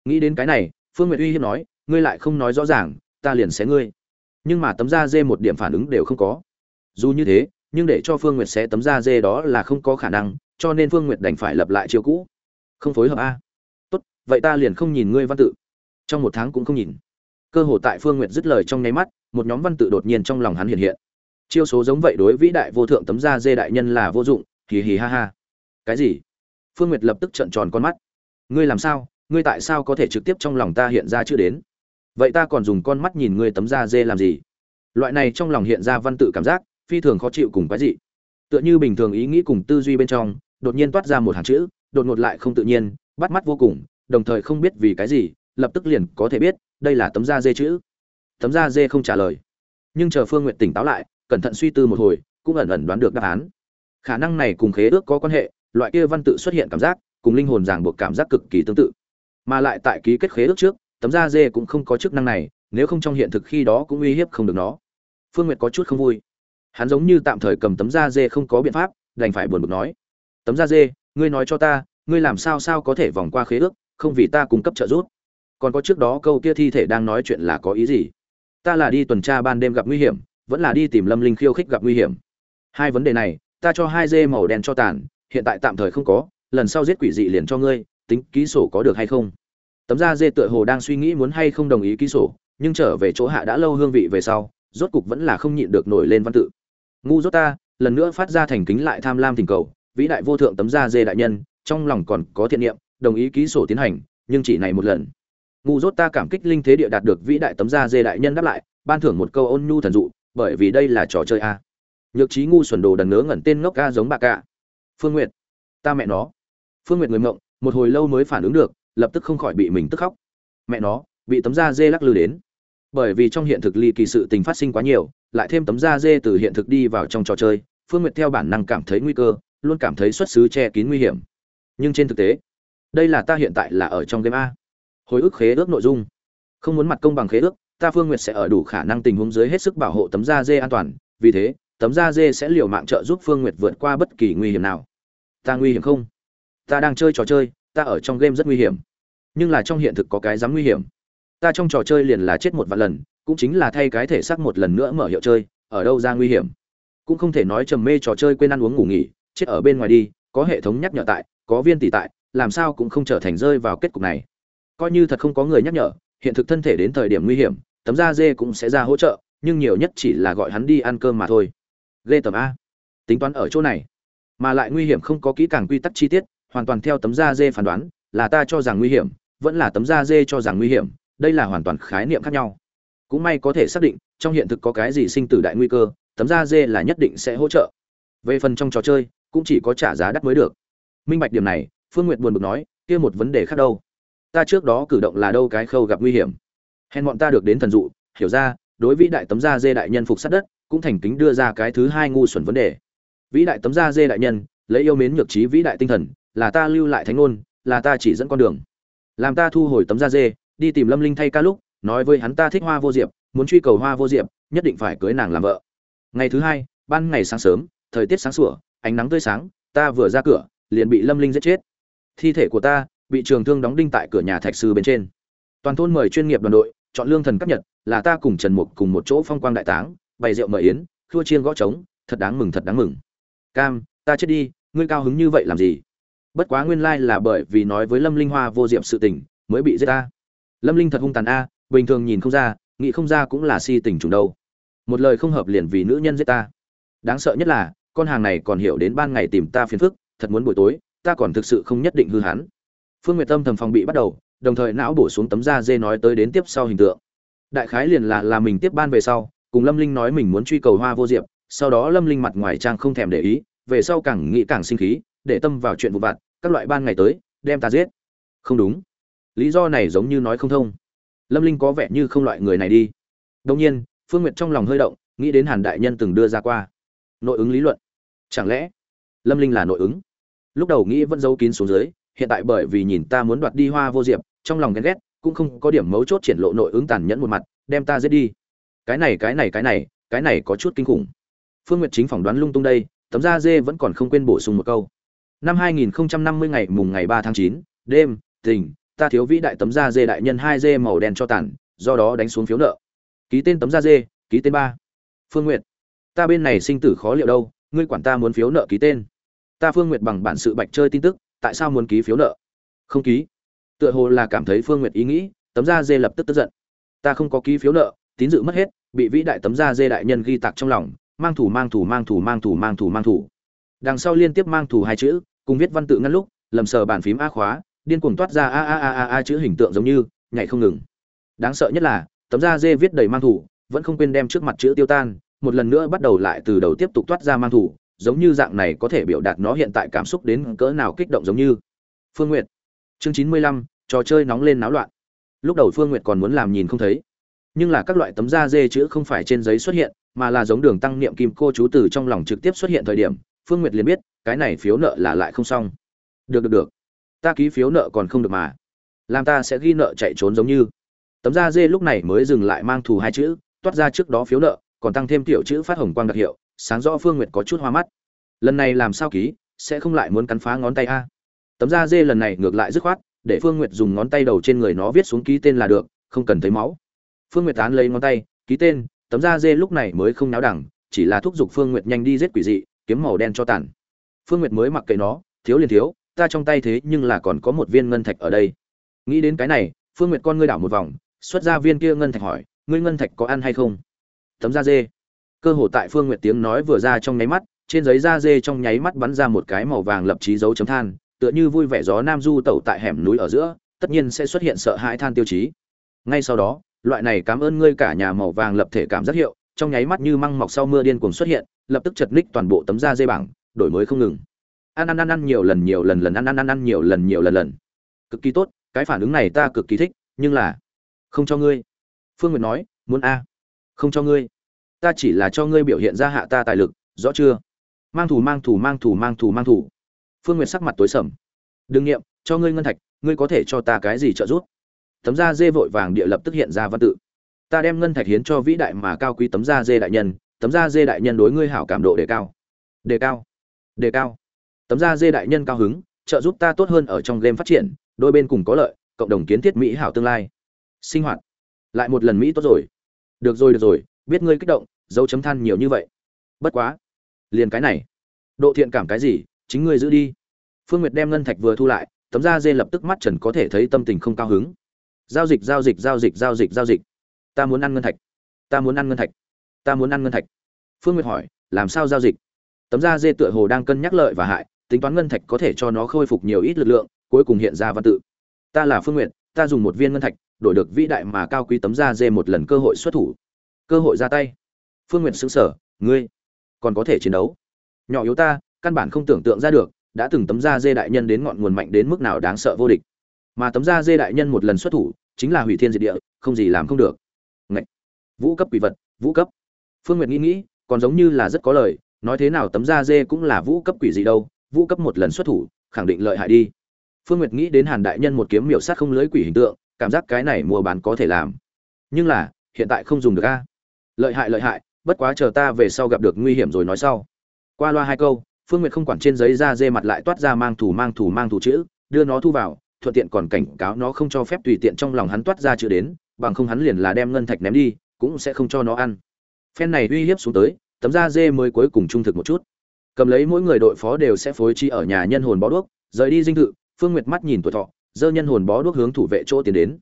nghĩ đến cái này, phương n g u y ệ t uy hiếp nói, ngươi lại không nói rõ ràng, ta liền xé ngươi. Nhưng mà tấm da dê một điểm phản ứng đều không có. Dù như thế, nhưng để cho phương n g u y ệ t xé tấm da dê đó là không có khả năng, cho nên phương n g u y ệ t đành phải lập lại chiều cũ. Không phối hợp a. Tốt, vậy ta liền không nhìn ngươi văn tự. Trong một tháng cũng không nhìn. Cơ hồ tại phương nguyệt dứt lời trong nháy mắt, một nhóm văn tự đột nhiên trong lòng hắn hiện hiện. Chiêu số giống vậy đối vĩ đại vô thượng tấm da dê đại nhân là vô dụng, hì hì ha ha. Cái gì? Phương nguyệt lập tức trợn tròn con mắt. Ngươi làm sao? Ngươi tại sao có thể trực tiếp trong lòng ta hiện ra chưa đến? Vậy ta còn dùng con mắt nhìn ngươi tấm da dê làm gì? Loại này trong lòng hiện ra văn tự cảm giác, phi thường khó chịu cùng quái dị. Tựa như bình thường ý nghĩ cùng tư duy bên trong, đột nhiên toát ra một hàng chữ, đột ngột lại không tự nhiên, bắt mắt vô cùng, đồng thời không biết vì cái gì, lập tức liền có thể biết, đây là tấm da dê chữ. Tấm da dê không trả lời. Nhưng chờ phương n g u y ệ t tỉnh táo lại, cẩn thận suy tư một hồi, cũng ẩn ẩn đoán được đáp án. Khả năng này cùng khế ước có quan hệ, loại kia văn tự xuất hiện cảm giác, cùng linh hồn ràng buộc cảm giác cực kỳ tương tự mà lại tại ký kết khế ước trước, tấm da dê cũng không có chức năng này, nếu không trong hiện thực khi đó cũng uy hiếp không được nó. Phương n g u y ệ t có chút không vui. Hắn giống như tạm thời cầm tấm da dê không có biện pháp, đành phải buồn bực nói. Tấm da dê, ngươi nói cho ta, ngươi làm sao sao có thể vòng qua khế ước, không vì ta cung cấp trợ giúp? Còn có trước đó câu kia thi thể đang nói chuyện là có ý gì? Ta là đi tuần tra ban đêm gặp nguy hiểm, vẫn là đi tìm lâm linh khiêu khích gặp nguy hiểm. Hai vấn đề này, ta cho hai dê màu đen cho tàn, hiện tại tạm thời không có, lần sau giết quỷ dị liền cho ngươi, tính ký sổ có được hay không? Tấm da dê tựa hồ đang suy nghĩ muốn hay không đồng ý ký sổ, nhưng trở về chỗ hạ đã lâu hương vị về sau, rốt cục vẫn là không nhịn được nổi lên văn tự. Ngu dốt ta, lần nữa phát ra thành kính lại tham lam tình cầu, vĩ đại vô thượng tấm da dê đại nhân, trong lòng còn có thiện niệm, đồng ý ký sổ tiến hành, nhưng chỉ này một lần. Ngu dốt ta cảm kích linh thế địa đạt được vĩ đại tấm da dê đại nhân đáp lại, ban thưởng một câu ôn nhu thần dụ, bởi vì đây là trò chơi a. Nhược trí ngu xuẩn đồ đần ngớ ngẩn tên ngốc ca giống bạc ca phương nguyệt, ta mẹ nó. Phương nguyệt người mộng, một hồi lâu mới phản ứng được lập tức không khỏi bị mình tức khóc. Mẹ nó, bị tấm da dê lắc lư đến. Bởi vì trong hiện thực ly kỳ sự tình phát sinh quá nhiều, lại thêm tấm da dê từ hiện thực đi vào trong trò chơi, phương nguyệt theo bản năng cảm thấy nguy cơ, luôn cảm thấy xuất xứ che kín nguy hiểm. Nhưng trên thực tế, đây là ta hiện tại là ở trong game a. Hồi ức khế ước nội dung. Không muốn mặt công bằng khế ước, ta phương nguyệt sẽ ở đủ khả năng tình huống dưới hết sức bảo hộ tấm da dê an toàn, vì thế, tấm da dê sẽ liều mạng trợ giúp phương nguyệt vượt qua bất kỳ nguy hiểm nào. Ta nguy hiểm không? Ta đang chơi trò chơi, ta ở trong game rất nguy hiểm nhưng là trong hiện thực có cái dám nguy hiểm. Ta trong trò chơi liền là chết một vạn lần, cũng chính là thay cái thể xác một lần nữa mở hiệu chơi, ở đâu ra nguy hiểm? Cũng không thể nói trầm mê trò chơi quên ăn uống ngủ nghỉ, chết ở bên ngoài đi, có hệ thống nhắc nhở tại, có viên tỷ tại, làm sao cũng không trở thành rơi vào kết cục này. Coi như thật không có người nhắc nhở, hiện thực thân thể đến thời điểm nguy hiểm, tấm da dê cũng sẽ ra hỗ trợ, nhưng nhiều nhất chỉ là gọi hắn đi ăn cơm mà thôi. Ghê tầm a. Tính toán ở chỗ này, mà lại nguy hiểm không có kỹ càng quy tắc chi tiết, hoàn toàn theo tấm da dê phán đoán, là ta cho rằng nguy hiểm vẫn là tấm da dê cho rằng nguy hiểm, đây là hoàn toàn khái niệm khác nhau. Cũng may có thể xác định, trong hiện thực có cái gì sinh tử đại nguy cơ, tấm da dê là nhất định sẽ hỗ trợ. Về phần trong trò chơi, cũng chỉ có trả giá đắt mới được. Minh bạch điểm này, phương n g u y ệ t buồn bực nói, kia một vấn đề khác đâu? Ta trước đó cử động là đâu cái khâu gặp nguy hiểm? Hèn bọn ta được đến thần dụ, hiểu ra, đối vĩ đại tấm da dê đại nhân phục sát đất, cũng thành kính đưa ra cái thứ hai ngu xuẩn vấn đề. Vĩ đại tấm da dê đại nhân, lấy yêu mến nhược trí vĩ đại tinh thần, là ta lưu lại thánh ngôn, là ta chỉ dẫn con đường làm ta thu hồi tấm da dê, đi tìm lâm linh thay ca lúc, nói với hắn ta thích hoa vô diệp, muốn truy cầu hoa vô diệp, nhất định phải cưới nàng làm vợ. Ngày thứ hai, ban ngày sáng sớm, thời tiết sáng sủa, ánh nắng tươi sáng, ta vừa ra cửa, liền bị lâm linh giết chết. Thi thể của ta bị trường thương đóng đinh tại cửa nhà thạch sư bên trên. Toàn thôn mời chuyên nghiệp đoàn đội, chọn lương thần cấp nhật, là ta cùng trần mục cùng một chỗ phong quang đại táng, bày rượu mời yến, khua chiên gõ trống, thật đáng mừng, thật đáng mừng. Cam, ta chết đi, ngươi cao hứng như vậy làm gì? Bất quá nguyên lai là bởi vì nói với lâm linh hoa vô diệm sự tình, mới bị giết ta. Lâm linh thật hung tàn a, bình thường nhìn không ra, nghĩ không ra cũng là si tình trùng đâu. Một lời không hợp liền vì nữ nhân giết ta. Đáng sợ nhất là, con hàng này còn hiểu đến ban ngày tìm ta phiền phức, thật muốn buổi tối, ta còn thực sự không nhất định hư hắn. Phương nguyệt tâm thầm phòng bị bắt đầu, đồng thời não bổ xuống tấm da dê nói tới đến tiếp sau hình tượng. Đại khái liền là là mình tiếp ban về sau, cùng lâm linh nói mình muốn truy cầu hoa vô diệp, sau đó lâm linh mặt ngoài trang không thèm để ý, về sau càng nghĩ càng sinh khí, để tâm vào chuyện vụ vặt các loại ban ngày tới, đem ta giết. Không đúng. Lý do này giống như nói không thông. Lâm linh có vẻ như không loại người này đi. Đông nhiên, phương nguyệt trong lòng hơi động, nghĩ đến hàn đại nhân từng đưa ra qua. Nội ứng lý luận. Chẳng lẽ lâm linh là nội ứng? Lúc đầu nghĩ vẫn giấu kín xuống dưới, hiện tại bởi vì nhìn ta muốn đoạt đi hoa vô diệp, trong lòng ghen ghét, cũng không có điểm mấu chốt triển lộ nội ứng tàn nhẫn một mặt, đem ta giết đi. Cái này cái này cái này cái này có chút kinh khủng. Phương nguyệt chính phỏng đoán lung tung đây, tấm da dê vẫn còn không quên bổ sung một câu năm 2050 ngày mùng ngày 3 tháng 9, đêm tình ta thiếu vĩ đại tấm da dê đại nhân hai dê màu đen cho tàn do đó đánh xuống phiếu nợ. Ký tên tấm da dê ký tên ba. Phương nguyệt ta bên này sinh tử khó liệu đâu ngươi quản ta muốn phiếu nợ ký tên. Ta phương nguyệt bằng bản sự bạch chơi tin tức tại sao muốn ký phiếu nợ? Không ký. Tựa hồ là cảm thấy phương nguyệt ý nghĩ tấm da dê lập tức tức giận. Ta không có ký phiếu nợ tín dự mất hết bị vĩ đại tấm da dê đại nhân ghi tạc trong lòng mang thủ mang thủ mang thủ mang thủ mang thủ mang thủ đằng sau liên tiếp mang thủ hai chữ, cùng viết văn tự ngăn lúc, lầm sờ bàn phím a khóa, điên cuồng toát ra a a a a a chữ hình tượng giống như, nhảy không ngừng. Đáng sợ nhất là, tấm da dê viết đầy mang thủ, vẫn không quên đem trước mặt chữ tiêu tan, một lần nữa bắt đầu lại từ đầu tiếp tục toát ra mang thủ, giống như dạng này có thể biểu đạt nó hiện tại cảm xúc đến cỡ nào kích động giống như. Phương nguyệt. Chương chín mươi lăm, trò chơi nóng lên náo loạn. Lúc đầu phương nguyệt còn muốn làm nhìn không thấy. Nhưng là các loại tấm da dê chữ không phải trên giấy xuất hiện, mà là giống đường tăng niệm kim cô chú từ trong lòng trực tiếp xuất hiện thời điểm phương nguyệt liền biết, cái này phiếu nợ là lại không xong. Được được được. Ta ký phiếu nợ còn không được mà. Làm ta sẽ ghi nợ chạy trốn giống như. Tấm da dê lúc này mới dừng lại mang thù hai chữ, toát ra trước đó phiếu nợ, còn tăng thêm tiểu chữ phát hồng quang đặc hiệu, sáng rõ phương nguyệt có chút hoa mắt. Lần này làm sao ký, sẽ không lại muốn cắn phá ngón tay a? Tấm da dê lần này ngược lại dứt khoát, để phương nguyệt dùng ngón tay đầu trên người nó viết xuống ký tên là được, không cần thấy máu. Phương nguyệt tán lấy ngón tay, ký tên, tấm da dê lúc này mới không náo đẳng, chỉ là thúc giục phương nguyệt nhanh đi giết quỷ dị kiếm màu đen cho tàn. Phương nguyệt mới mặc kệ nó, thiếu liền thiếu, ta trong tay thế nhưng là còn có một viên ngân thạch ở đây. Nghĩ đến cái này, phương nguyệt con ngươi đảo một vòng, xuất ra viên kia ngân thạch hỏi, ngươi ngân thạch có ăn hay không? Tấm da dê. Cơ hồ tại phương nguyệt tiếng nói vừa ra trong nháy mắt, trên giấy da dê trong nháy mắt bắn ra một cái màu vàng lập trí dấu chấm than, tựa như vui vẻ gió nam du tẩu tại hẻm núi ở giữa, tất nhiên sẽ xuất hiện sợ hãi than tiêu chí. Ngay sau đó, loại này cảm ơn ngươi cả nhà màu vàng lập thể cảm giác hiệu, trong nháy mắt như măng mọc sau mưa điên cuồng xuất hiện lập tức chật ních toàn bộ tấm da dây bảng, đổi mới không ngừng. Ăn ăn ăn ăn nhiều lần nhiều lần lần, ăn ăn ăn ăn nhiều lần nhiều lần lần. Cực kỳ tốt, cái phản ứng này ta cực kỳ thích, nhưng là không cho ngươi. Phương nguyệt nói, muốn a, không cho ngươi. Ta chỉ là cho ngươi biểu hiện ra hạ ta tài lực, rõ chưa? Mang thủ mang thủ mang thủ mang thủ mang thủ phương nguyệt sắc mặt tối sầm. Đừng nghiệm, cho ngươi ngân thạch, ngươi có thể cho ta cái gì trợ giúp? Tấm da dê vội vàng địa lập tức hiện ra văn tự. Ta đem ngân thạch hiến cho vĩ đại mà cao quý tấm da dê đại nhân tấm da dê đại nhân đối ngươi hảo cảm độ đề cao. Đề cao. Đề cao. Tấm da dê đại nhân cao hứng, trợ giúp ta tốt hơn ở trong game phát triển, đôi bên cùng có lợi, cộng đồng kiến thiết mỹ hảo tương lai. Sinh hoạt. Lại một lần mỹ tốt rồi. Được rồi được rồi, biết ngươi kích động, dấu chấm than nhiều như vậy. Bất quá. Liền cái này. Độ thiện cảm cái gì, chính ngươi giữ đi. Phương nguyệt đem ngân thạch vừa thu lại, tấm da dê lập tức mắt trần có thể thấy tâm tình không cao hứng. Giao dịch giao dịch giao dịch giao dịch. Giao dịch ta muốn ăn ngân thạch. Ta muốn ăn ngân thạch ta muốn ăn ngân thạch. Phương nguyệt hỏi, làm sao giao dịch? Tấm da dê tựa hồ đang cân nhắc lợi và hại, tính toán ngân thạch có thể cho nó khôi phục nhiều ít lực lượng, cuối cùng hiện ra văn tự. Ta là phương nguyệt, ta dùng một viên ngân thạch, đổi được vĩ đại mà cao quý tấm da dê một lần cơ hội xuất thủ. Cơ hội ra tay. Phương nguyệt xứng sở ngươi còn có thể chiến đấu. Nhỏ yếu ta, căn bản không tưởng tượng ra được, đã từng tấm da dê đại nhân đến ngọn nguồn mạnh đến mức nào đáng sợ vô địch. Mà tấm da dê đại nhân một lần xuất thủ, chính là hủy thiên diệt địa, không gì làm không được. Ngậy! vũ cấp quỷ vật, vũ cấp phương nguyệt nghĩ nghĩ, còn giống như là rất có lời, nói thế nào tấm da dê cũng là vũ cấp quỷ gì đâu, vũ cấp một lần xuất thủ, khẳng định lợi hại đi. Phương nguyệt nghĩ đến hàn đại nhân một kiếm miểu sát không lưới quỷ hình tượng, cảm giác cái này mua bán có thể làm. Nhưng là, hiện tại không dùng được a. Lợi hại lợi hại, bất quá chờ ta về sau gặp được nguy hiểm rồi nói sau. Qua loa hai câu, phương nguyệt không quản trên giấy da dê mặt lại toát ra mang thủ mang thủ mang thủ chữ, đưa nó thu vào, thuận tiện còn cảnh cáo nó không cho phép tùy tiện trong lòng hắn toát ra chữ đến, bằng không hắn liền là đem ngân thạch ném đi, cũng sẽ không cho nó ăn phen này uy hiếp xuống tới, tấm da dê mới cuối cùng trung thực một chút. Cầm lấy mỗi người đội phó đều sẽ phối chi ở nhà nhân hồn bó đuốc, rời đi dinh thự, phương nguyệt mắt nhìn tuổi thọ dơ nhân hồn bó đuốc hướng thủ vệ chỗ tiến đến.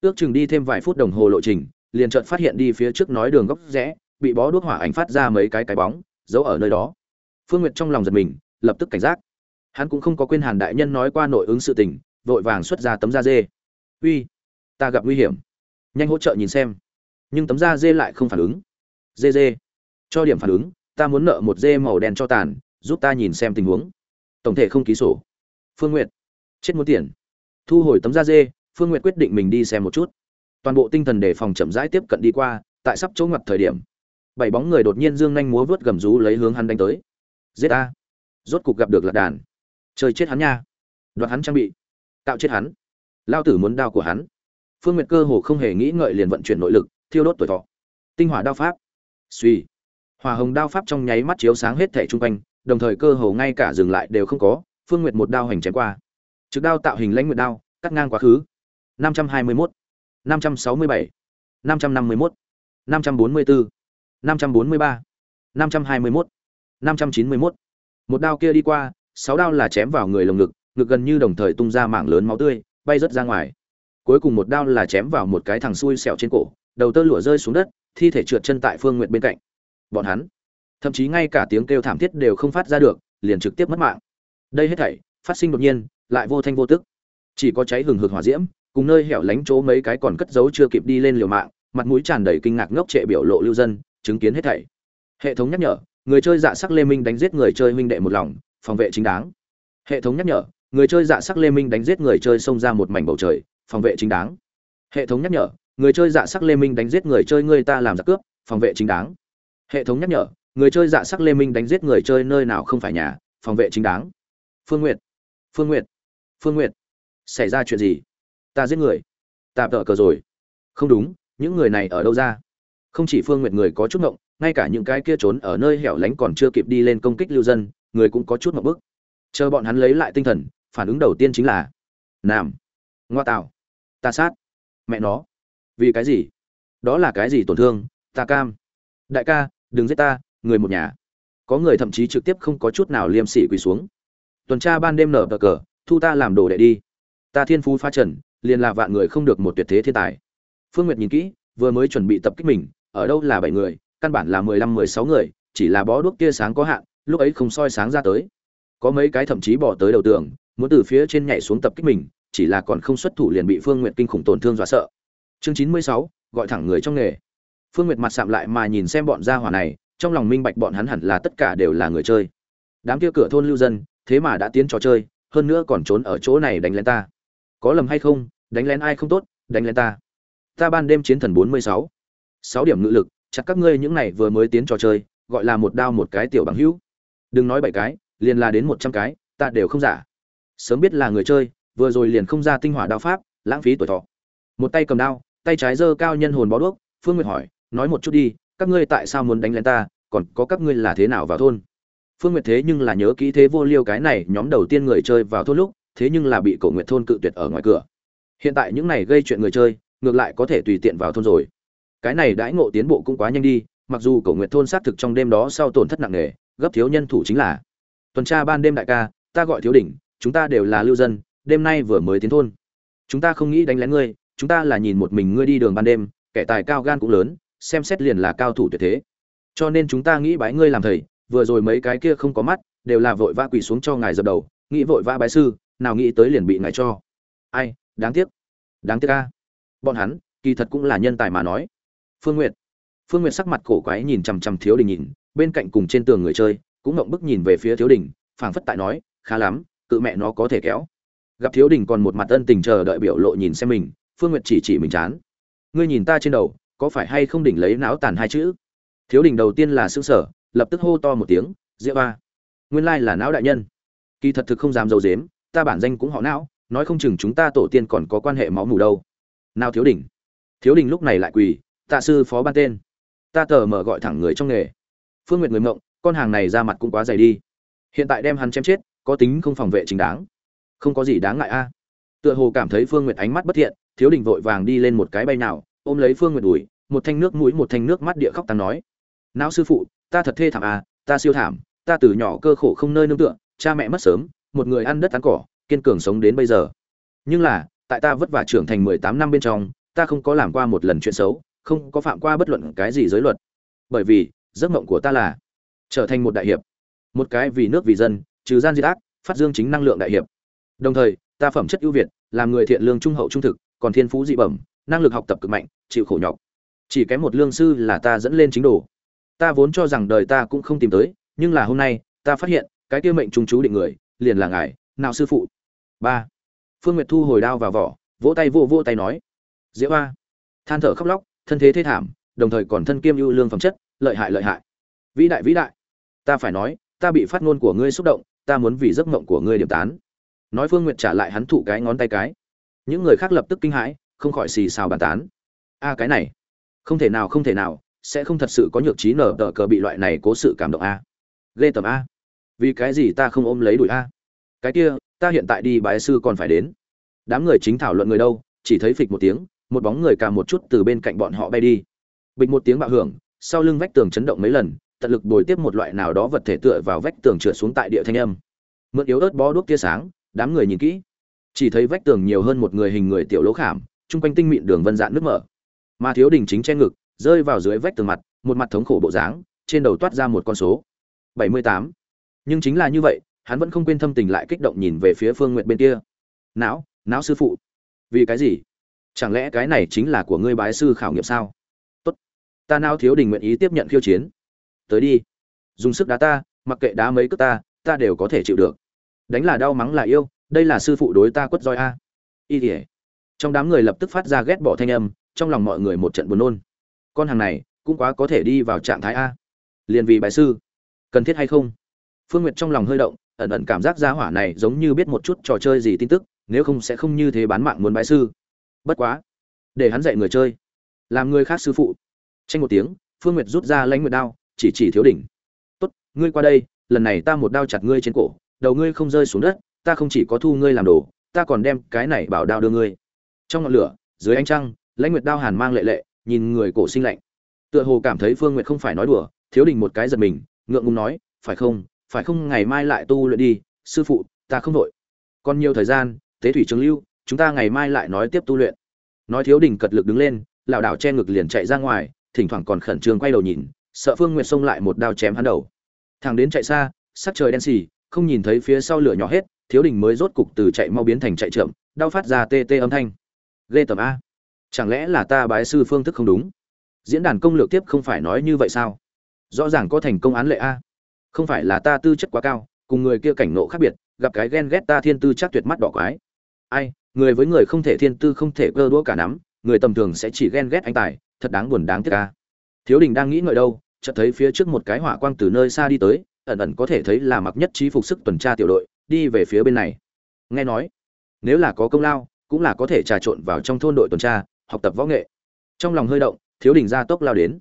Ước chừng đi thêm vài phút đồng hồ lộ trình, liền chợt phát hiện đi phía trước nói đường góc rẽ, bị bó đuốc hỏa ảnh phát ra mấy cái cái bóng, giấu ở nơi đó. Phương nguyệt trong lòng giật mình, lập tức cảnh giác. Hắn cũng không có quên hàn đại nhân nói qua nội ứng sự tình, vội vàng xuất ra tấm da dê. Uy, ta gặp nguy hiểm. Nhanh hỗ trợ nhìn xem. Nhưng tấm da dê lại không phản ứng dê dê cho điểm phản ứng, ta muốn nợ một dê màu đen cho tàn, giúp ta nhìn xem tình huống. Tổng thể không ký sổ. Phương n g u y ệ t chết muốn tiền. Thu hồi tấm da dê phương n g u y ệ t quyết định mình đi xem một chút. Toàn bộ tinh thần để phòng chậm rãi tiếp cận đi qua, tại sắp chỗ ngặt thời điểm, bảy bóng người đột nhiên dương nhanh múa vớt gầm rú lấy hướng hắn đánh tới. Giết a rốt cục gặp được lạc đàn. Chơi chết hắn nha. Đoạt hắn trang bị. Tạo chết hắn. Lao tử muốn đao của hắn. Phương nguyệt cơ hồ không hề nghĩ ngợi liền vận chuyển nội lực, thiêu đốt tuổi thọ. Tinh hỏa đao pháp suy Hỏa hồng đao pháp trong nháy mắt chiếu sáng hết thẻ trung quanh, đồng thời cơ hồ ngay cả dừng lại đều không có, Phương Nguyệt một đao hành chém qua. Trực đao tạo hình lãnh nguyệt đao, cắt ngang quá khứ. 521, 567, 551, 544, 543, 521, 591. Một đao kia đi qua, sáu đao là chém vào người lồng ngực, ngực gần như đồng thời tung ra mảng lớn máu tươi, bay rất ra ngoài. Cuối cùng một đao là chém vào một cái thằng xui xẹo trên cổ, đầu tơ lụa rơi xuống đất, thi thể trượt chân tại Phương Nguyệt bên cạnh. Bọn hắn, thậm chí ngay cả tiếng kêu thảm thiết đều không phát ra được, liền trực tiếp mất mạng. Đây hết thảy, phát sinh đột nhiên, lại vô thanh vô tức. Chỉ có cháy hừng hực hỏa diễm, cùng nơi hẻo lánh chỗ mấy cái còn cất giấu chưa kịp đi lên liều mạng, mặt mũi tràn đầy kinh ngạc ngốc trệ biểu lộ lưu dân, chứng kiến hết thảy. Hệ thống nhắc nhở, người chơi dạ sắc lê minh đánh giết người chơi huynh đệ một lòng, phòng vệ chính đáng. Hệ thống nhắc nhở, người chơi dạ sắc lê minh đánh giết người chơi xông ra một mảnh bầu trời, phòng vệ chính đáng. Hệ thống nhắc nhở người chơi dạ sắc lê minh đánh giết người chơi ngươi ta làm giặc cướp, phòng vệ chính đáng. Hệ thống nhắc nhở, người chơi dạ sắc lê minh đánh giết người chơi nơi nào không phải nhà, phòng vệ chính đáng. Phương n g u y ệ t phương n g u y ệ t phương n g u y ệ t xảy ra chuyện gì? Ta giết người. Ta tợ cờ rồi. Không đúng, những người này ở đâu ra? Không chỉ phương n g u y ệ t người có chút ngộng, ngay cả những cái kia trốn ở nơi hẻo lánh còn chưa kịp đi lên công kích lưu dân, người cũng có chút ngộng bức. Chờ bọn hắn lấy lại tinh thần, phản ứng đầu tiên chính là, nam, ngoa tạo ta sát, mẹ nó vì cái gì? Đó là cái gì tổn thương? Ta cam. Đại ca, đừng giết ta, người một nhà. Có người thậm chí trực tiếp không có chút nào liêm sỉ quỳ xuống. Tuần tra ban đêm nở bờ cờ, thu ta làm đồ đệ đi. Ta thiên phú pha trần, liền là vạn người không được một tuyệt thế thiên tài. Phương nguyệt nhìn kỹ, vừa mới chuẩn bị tập kích mình, ở đâu là bảy người, căn bản là mười lăm, mười sáu người, chỉ là bó đuốc kia sáng có hạn, lúc ấy không soi sáng ra tới. Có mấy cái thậm chí bỏ tới đầu tường, muốn từ phía trên nhảy xuống tập kích mình, chỉ là còn không xuất thủ liền bị phương nguyệt kinh khủng tổn thương dọa sợ chương chín mươi sáu, gọi thẳng người trong nghề. Phương nguyệt mặt sạm lại mà nhìn xem bọn gia hỏa này, trong lòng minh bạch bọn hắn hẳn là tất cả đều là người chơi. Đám kia cửa thôn lưu dân, thế mà đã tiến trò chơi, hơn nữa còn trốn ở chỗ này đánh lén ta. Có lầm hay không, đánh lén ai không tốt, đánh lén ta. Ta ban đêm chiến thần bốn mươi sáu. Sáu điểm ngự lực, chặt các ngươi những này vừa mới tiến trò chơi, gọi là một đao một cái tiểu bằng hữu. Đừng nói bảy cái, liền là đến một trăm cái, ta đều không giả. Sớm biết là người chơi, vừa rồi liền không ra tinh hỏa đao pháp, lãng phí tuổi thọ. Một tay cầm đao tay trái giơ cao nhân hồn bó đuốc phương nguyệt hỏi nói một chút đi các ngươi tại sao muốn đánh lén ta còn có các ngươi là thế nào vào thôn Phương Nguyệt thế nhưng là nhớ kỹ thế vô liêu cái này, nhóm đầu tiên người chơi vào thôn lúc, thế nhưng là bị Cổ Nguyệt thôn cự tuyệt ở ngoài cửa. Hiện tại những này gây chuyện người chơi, ngược lại có thể tùy tiện vào thôn rồi. Cái này đãi ngộ tiến bộ cũng quá nhanh đi, mặc dù Cổ Nguyệt thôn xác thực trong đêm đó sau tổn thất nặng nề, gấp thiếu nhân thủ chính là. Tuần tra ban đêm đại ca, ta gọi thiếu đỉnh, chúng ta đều là lưu dân, đêm nay vừa mới tiến thôn. Chúng ta không nghĩ đánh lén ngươi, chúng ta là nhìn một mình ngươi đi đường ban đêm, kẻ tài cao gan cũng lớn, xem xét liền là cao thủ tuyệt thế. Cho nên chúng ta nghĩ bái ngươi làm thầy, vừa rồi mấy cái kia không có mắt đều là vội vã quỳ xuống cho ngài dập đầu nghĩ vội vã bái sư nào nghĩ tới liền bị ngài cho. Ai đáng tiếc đáng tiếc ca bọn hắn kỳ thật cũng là nhân tài mà nói. Phương n g u y ệ t phương n g u y ệ t sắc mặt cổ quái nhìn chằm chằm thiếu đình nhìn bên cạnh cùng trên tường người chơi cũng ngộng bức nhìn về phía thiếu đình phảng phất tại nói khá lắm cự mẹ nó có thể kéo. Gặp thiếu đình còn một mặt ân tình chờ đợi biểu lộ nhìn xem mình phương n g u y ệ t chỉ chỉ mình chán. Ngươi nhìn ta trên đầu, có phải hay không đỉnh lấy não tàn hai chữ? Thiếu đình đầu tiên là xương sở lập tức hô to một tiếng diễu ba nguyên lai là não đại nhân. Kỳ thật thực không dám dầu dếm ta bản danh cũng họ não nói không chừng chúng ta tổ tiên còn có quan hệ máu mù đâu. Nào thiếu đỉnh. Thiếu đình lúc này lại quỳ, tạ sư phó ban tên. Ta tờ mở gọi thẳng người trong nghề. Phương nguyệt người mộng, con hàng này ra mặt cũng quá dày đi. Hiện tại đem hắn chém chết, có tính không phòng vệ chính đáng. Không có gì đáng ngại a. Tựa hồ cảm thấy phương nguyệt ánh mắt bất thiện thiếu đình vội vàng đi lên một cái bay nào, ôm lấy phương nguyệt đùi, một thanh nước mũi, một thanh nước mắt địa khóc tăng nói. Não sư phụ, ta thật thê thảm à ta siêu thảm, ta từ nhỏ cơ khổ không nơi nương tựa, cha mẹ mất sớm, một người ăn đất ăn cỏ, kiên cường sống đến bây giờ. Nhưng là, tại ta vất vả trưởng thành mười tám năm bên trong, ta không có làm qua một lần chuyện xấu, không có phạm qua bất luận cái gì giới luật. Bởi vì, giấc mộng của ta là trở thành một đại hiệp, một cái vì nước vì dân, trừ gian diệt ác, phát dương chính năng lượng đại hiệp. Đồng thời, ta phẩm chất ưu việt, làm người thiện lương trung hậu trung thực còn thiên phú dị bẩm, năng lực học tập cực mạnh, chịu khổ nhọc. Chỉ kém một lương sư là ta dẫn lên chính đồ. Ta vốn cho rằng đời ta cũng không tìm tới, nhưng là hôm nay, ta phát hiện, cái kia mệnh trung chú định người, liền là ngài, nào sư phụ. Ba. Phương nguyệt thu hồi đao vào vỏ, vỗ tay vô vô tay nói. Diễu hoa than thở khóc lóc, thân thế thê thảm, đồng thời còn thân kiêm ưu lương phẩm chất, lợi hại lợi hại. Vĩ đại vĩ đại. Ta phải nói, ta bị phát ngôn của ngươi xúc động, ta muốn vì giấc mộng của ngươi điểm tán. Nói phương nguyệt trả lại hắn thụ cái ngón tay cái những người khác lập tức kinh hãi, không khỏi xì xào bàn tán. A cái này, không thể nào, không thể nào, sẽ không thật sự có nhược trí nở tờ cờ bị loại này cố sự cảm động a. Ghê tầm a. Vì cái gì ta không ôm lấy đuổi a? Cái kia, ta hiện tại đi bái sư còn phải đến. Đám người chính thảo luận người đâu, chỉ thấy phịch một tiếng, một bóng người cà một chút từ bên cạnh bọn họ bay đi. Bịch một tiếng bạo hưởng, sau lưng vách tường chấn động mấy lần, tận lực bồi tiếp một loại nào đó vật thể tựa vào vách tường trượt xuống tại địa thanh âm. Mượn yếu ớt bó đuốc tia sáng, đám người nhìn kỹ chỉ thấy vách tường nhiều hơn một người hình người tiểu lỗ khảm, chung quanh tinh mịn đường vân dạn nước mở. Mà thiếu đình chính che ngực, rơi vào dưới vách tường mặt, một mặt thống khổ bộ dáng, trên đầu toát ra một con số. Bảy mươi tám. Nhưng chính là như vậy, hắn vẫn không quên thâm tình lại kích động nhìn về phía phương n g u y ệ t bên kia. Não não sư phụ. Vì cái gì? Chẳng lẽ cái này chính là của ngươi bái sư khảo nghiệm sao? Tốt. Ta não thiếu đình nguyện ý tiếp nhận khiêu chiến. Tới đi. Dùng sức đá ta, mặc kệ đá mấy cước ta ta đều có thể chịu được. Đánh là đau mắng là yêu đây là sư phụ đối ta quất roi a. Y tỉa trong đám người lập tức phát ra ghét bỏ thanh âm, trong lòng mọi người một trận buồn nôn. Con hàng này cũng quá có thể đi vào trạng thái a. Liền vì bài sư. Cần thiết hay không? Phương nguyệt trong lòng hơi động, ẩn ẩn cảm giác gia hỏa này giống như biết một chút trò chơi gì tin tức, nếu không sẽ không như thế bán mạng muốn bái sư. Bất quá, để hắn dạy người chơi, làm người khác sư phụ. Tranh một tiếng, phương nguyệt rút ra lãnh nguyệt đao, chỉ chỉ thiếu đỉnh. Tốt, ngươi qua đây, lần này ta một đao chặt ngươi trên cổ, đầu ngươi không rơi xuống đất ta không chỉ có thu ngươi làm đồ, ta còn đem cái này bảo đao đưa ngươi. Trong ngọn lửa, dưới ánh trăng, lãnh nguyệt đao hàn mang lệ lệ, nhìn người cổ sinh lạnh. Tựa hồ cảm thấy phương nguyệt không phải nói đùa, thiếu đình một cái giật mình, ngượng ngùng nói, phải không phải không ngày mai lại tu luyện đi, sư phụ, ta không đội còn nhiều thời gian, tế thủy trường lưu, chúng ta ngày mai lại nói tiếp tu luyện. Nói thiếu đình cật lực đứng lên, lảo đảo che ngực liền chạy ra ngoài, thỉnh thoảng còn khẩn trương quay đầu nhìn, sợ phương nguyệt xông lại một đao chém hắn đầu. Thằng đến chạy xa, sắc trời đen xì, không nhìn thấy phía sau lửa nhỏ hết thiếu đình mới rốt cục từ chạy mau biến thành chạy chậm, đau phát ra tê tê âm thanh. Ghê tầm a. Chẳng lẽ là ta bái sư phương thức không đúng? Diễn đàn công lược tiếp không phải nói như vậy sao? Rõ ràng có thành công án lệ a. Không phải là ta tư chất quá cao, cùng người kia cảnh nộ khác biệt, gặp cái ghen ghét ta thiên tư chắc tuyệt mắt đỏ quái. Ai, người với người không thể thiên tư không thể cơ đũa cả nắm, người tầm thường sẽ chỉ ghen ghét anh tài, thật đáng buồn đáng tiếc ca thiếu đình đang nghĩ ngợi đâu, chợt thấy phía trước một cái hỏa quang từ nơi xa đi tới, ẩn ẩn có thể thấy là mặc nhất trí phục sức tuần tra tiểu đội đi về phía bên này. Nghe nói, nếu là có công lao, cũng là có thể trà trộn vào trong thôn đội tuần tra, học tập võ nghệ. Trong lòng hơi động, thiếu đình ra tốc lao đến.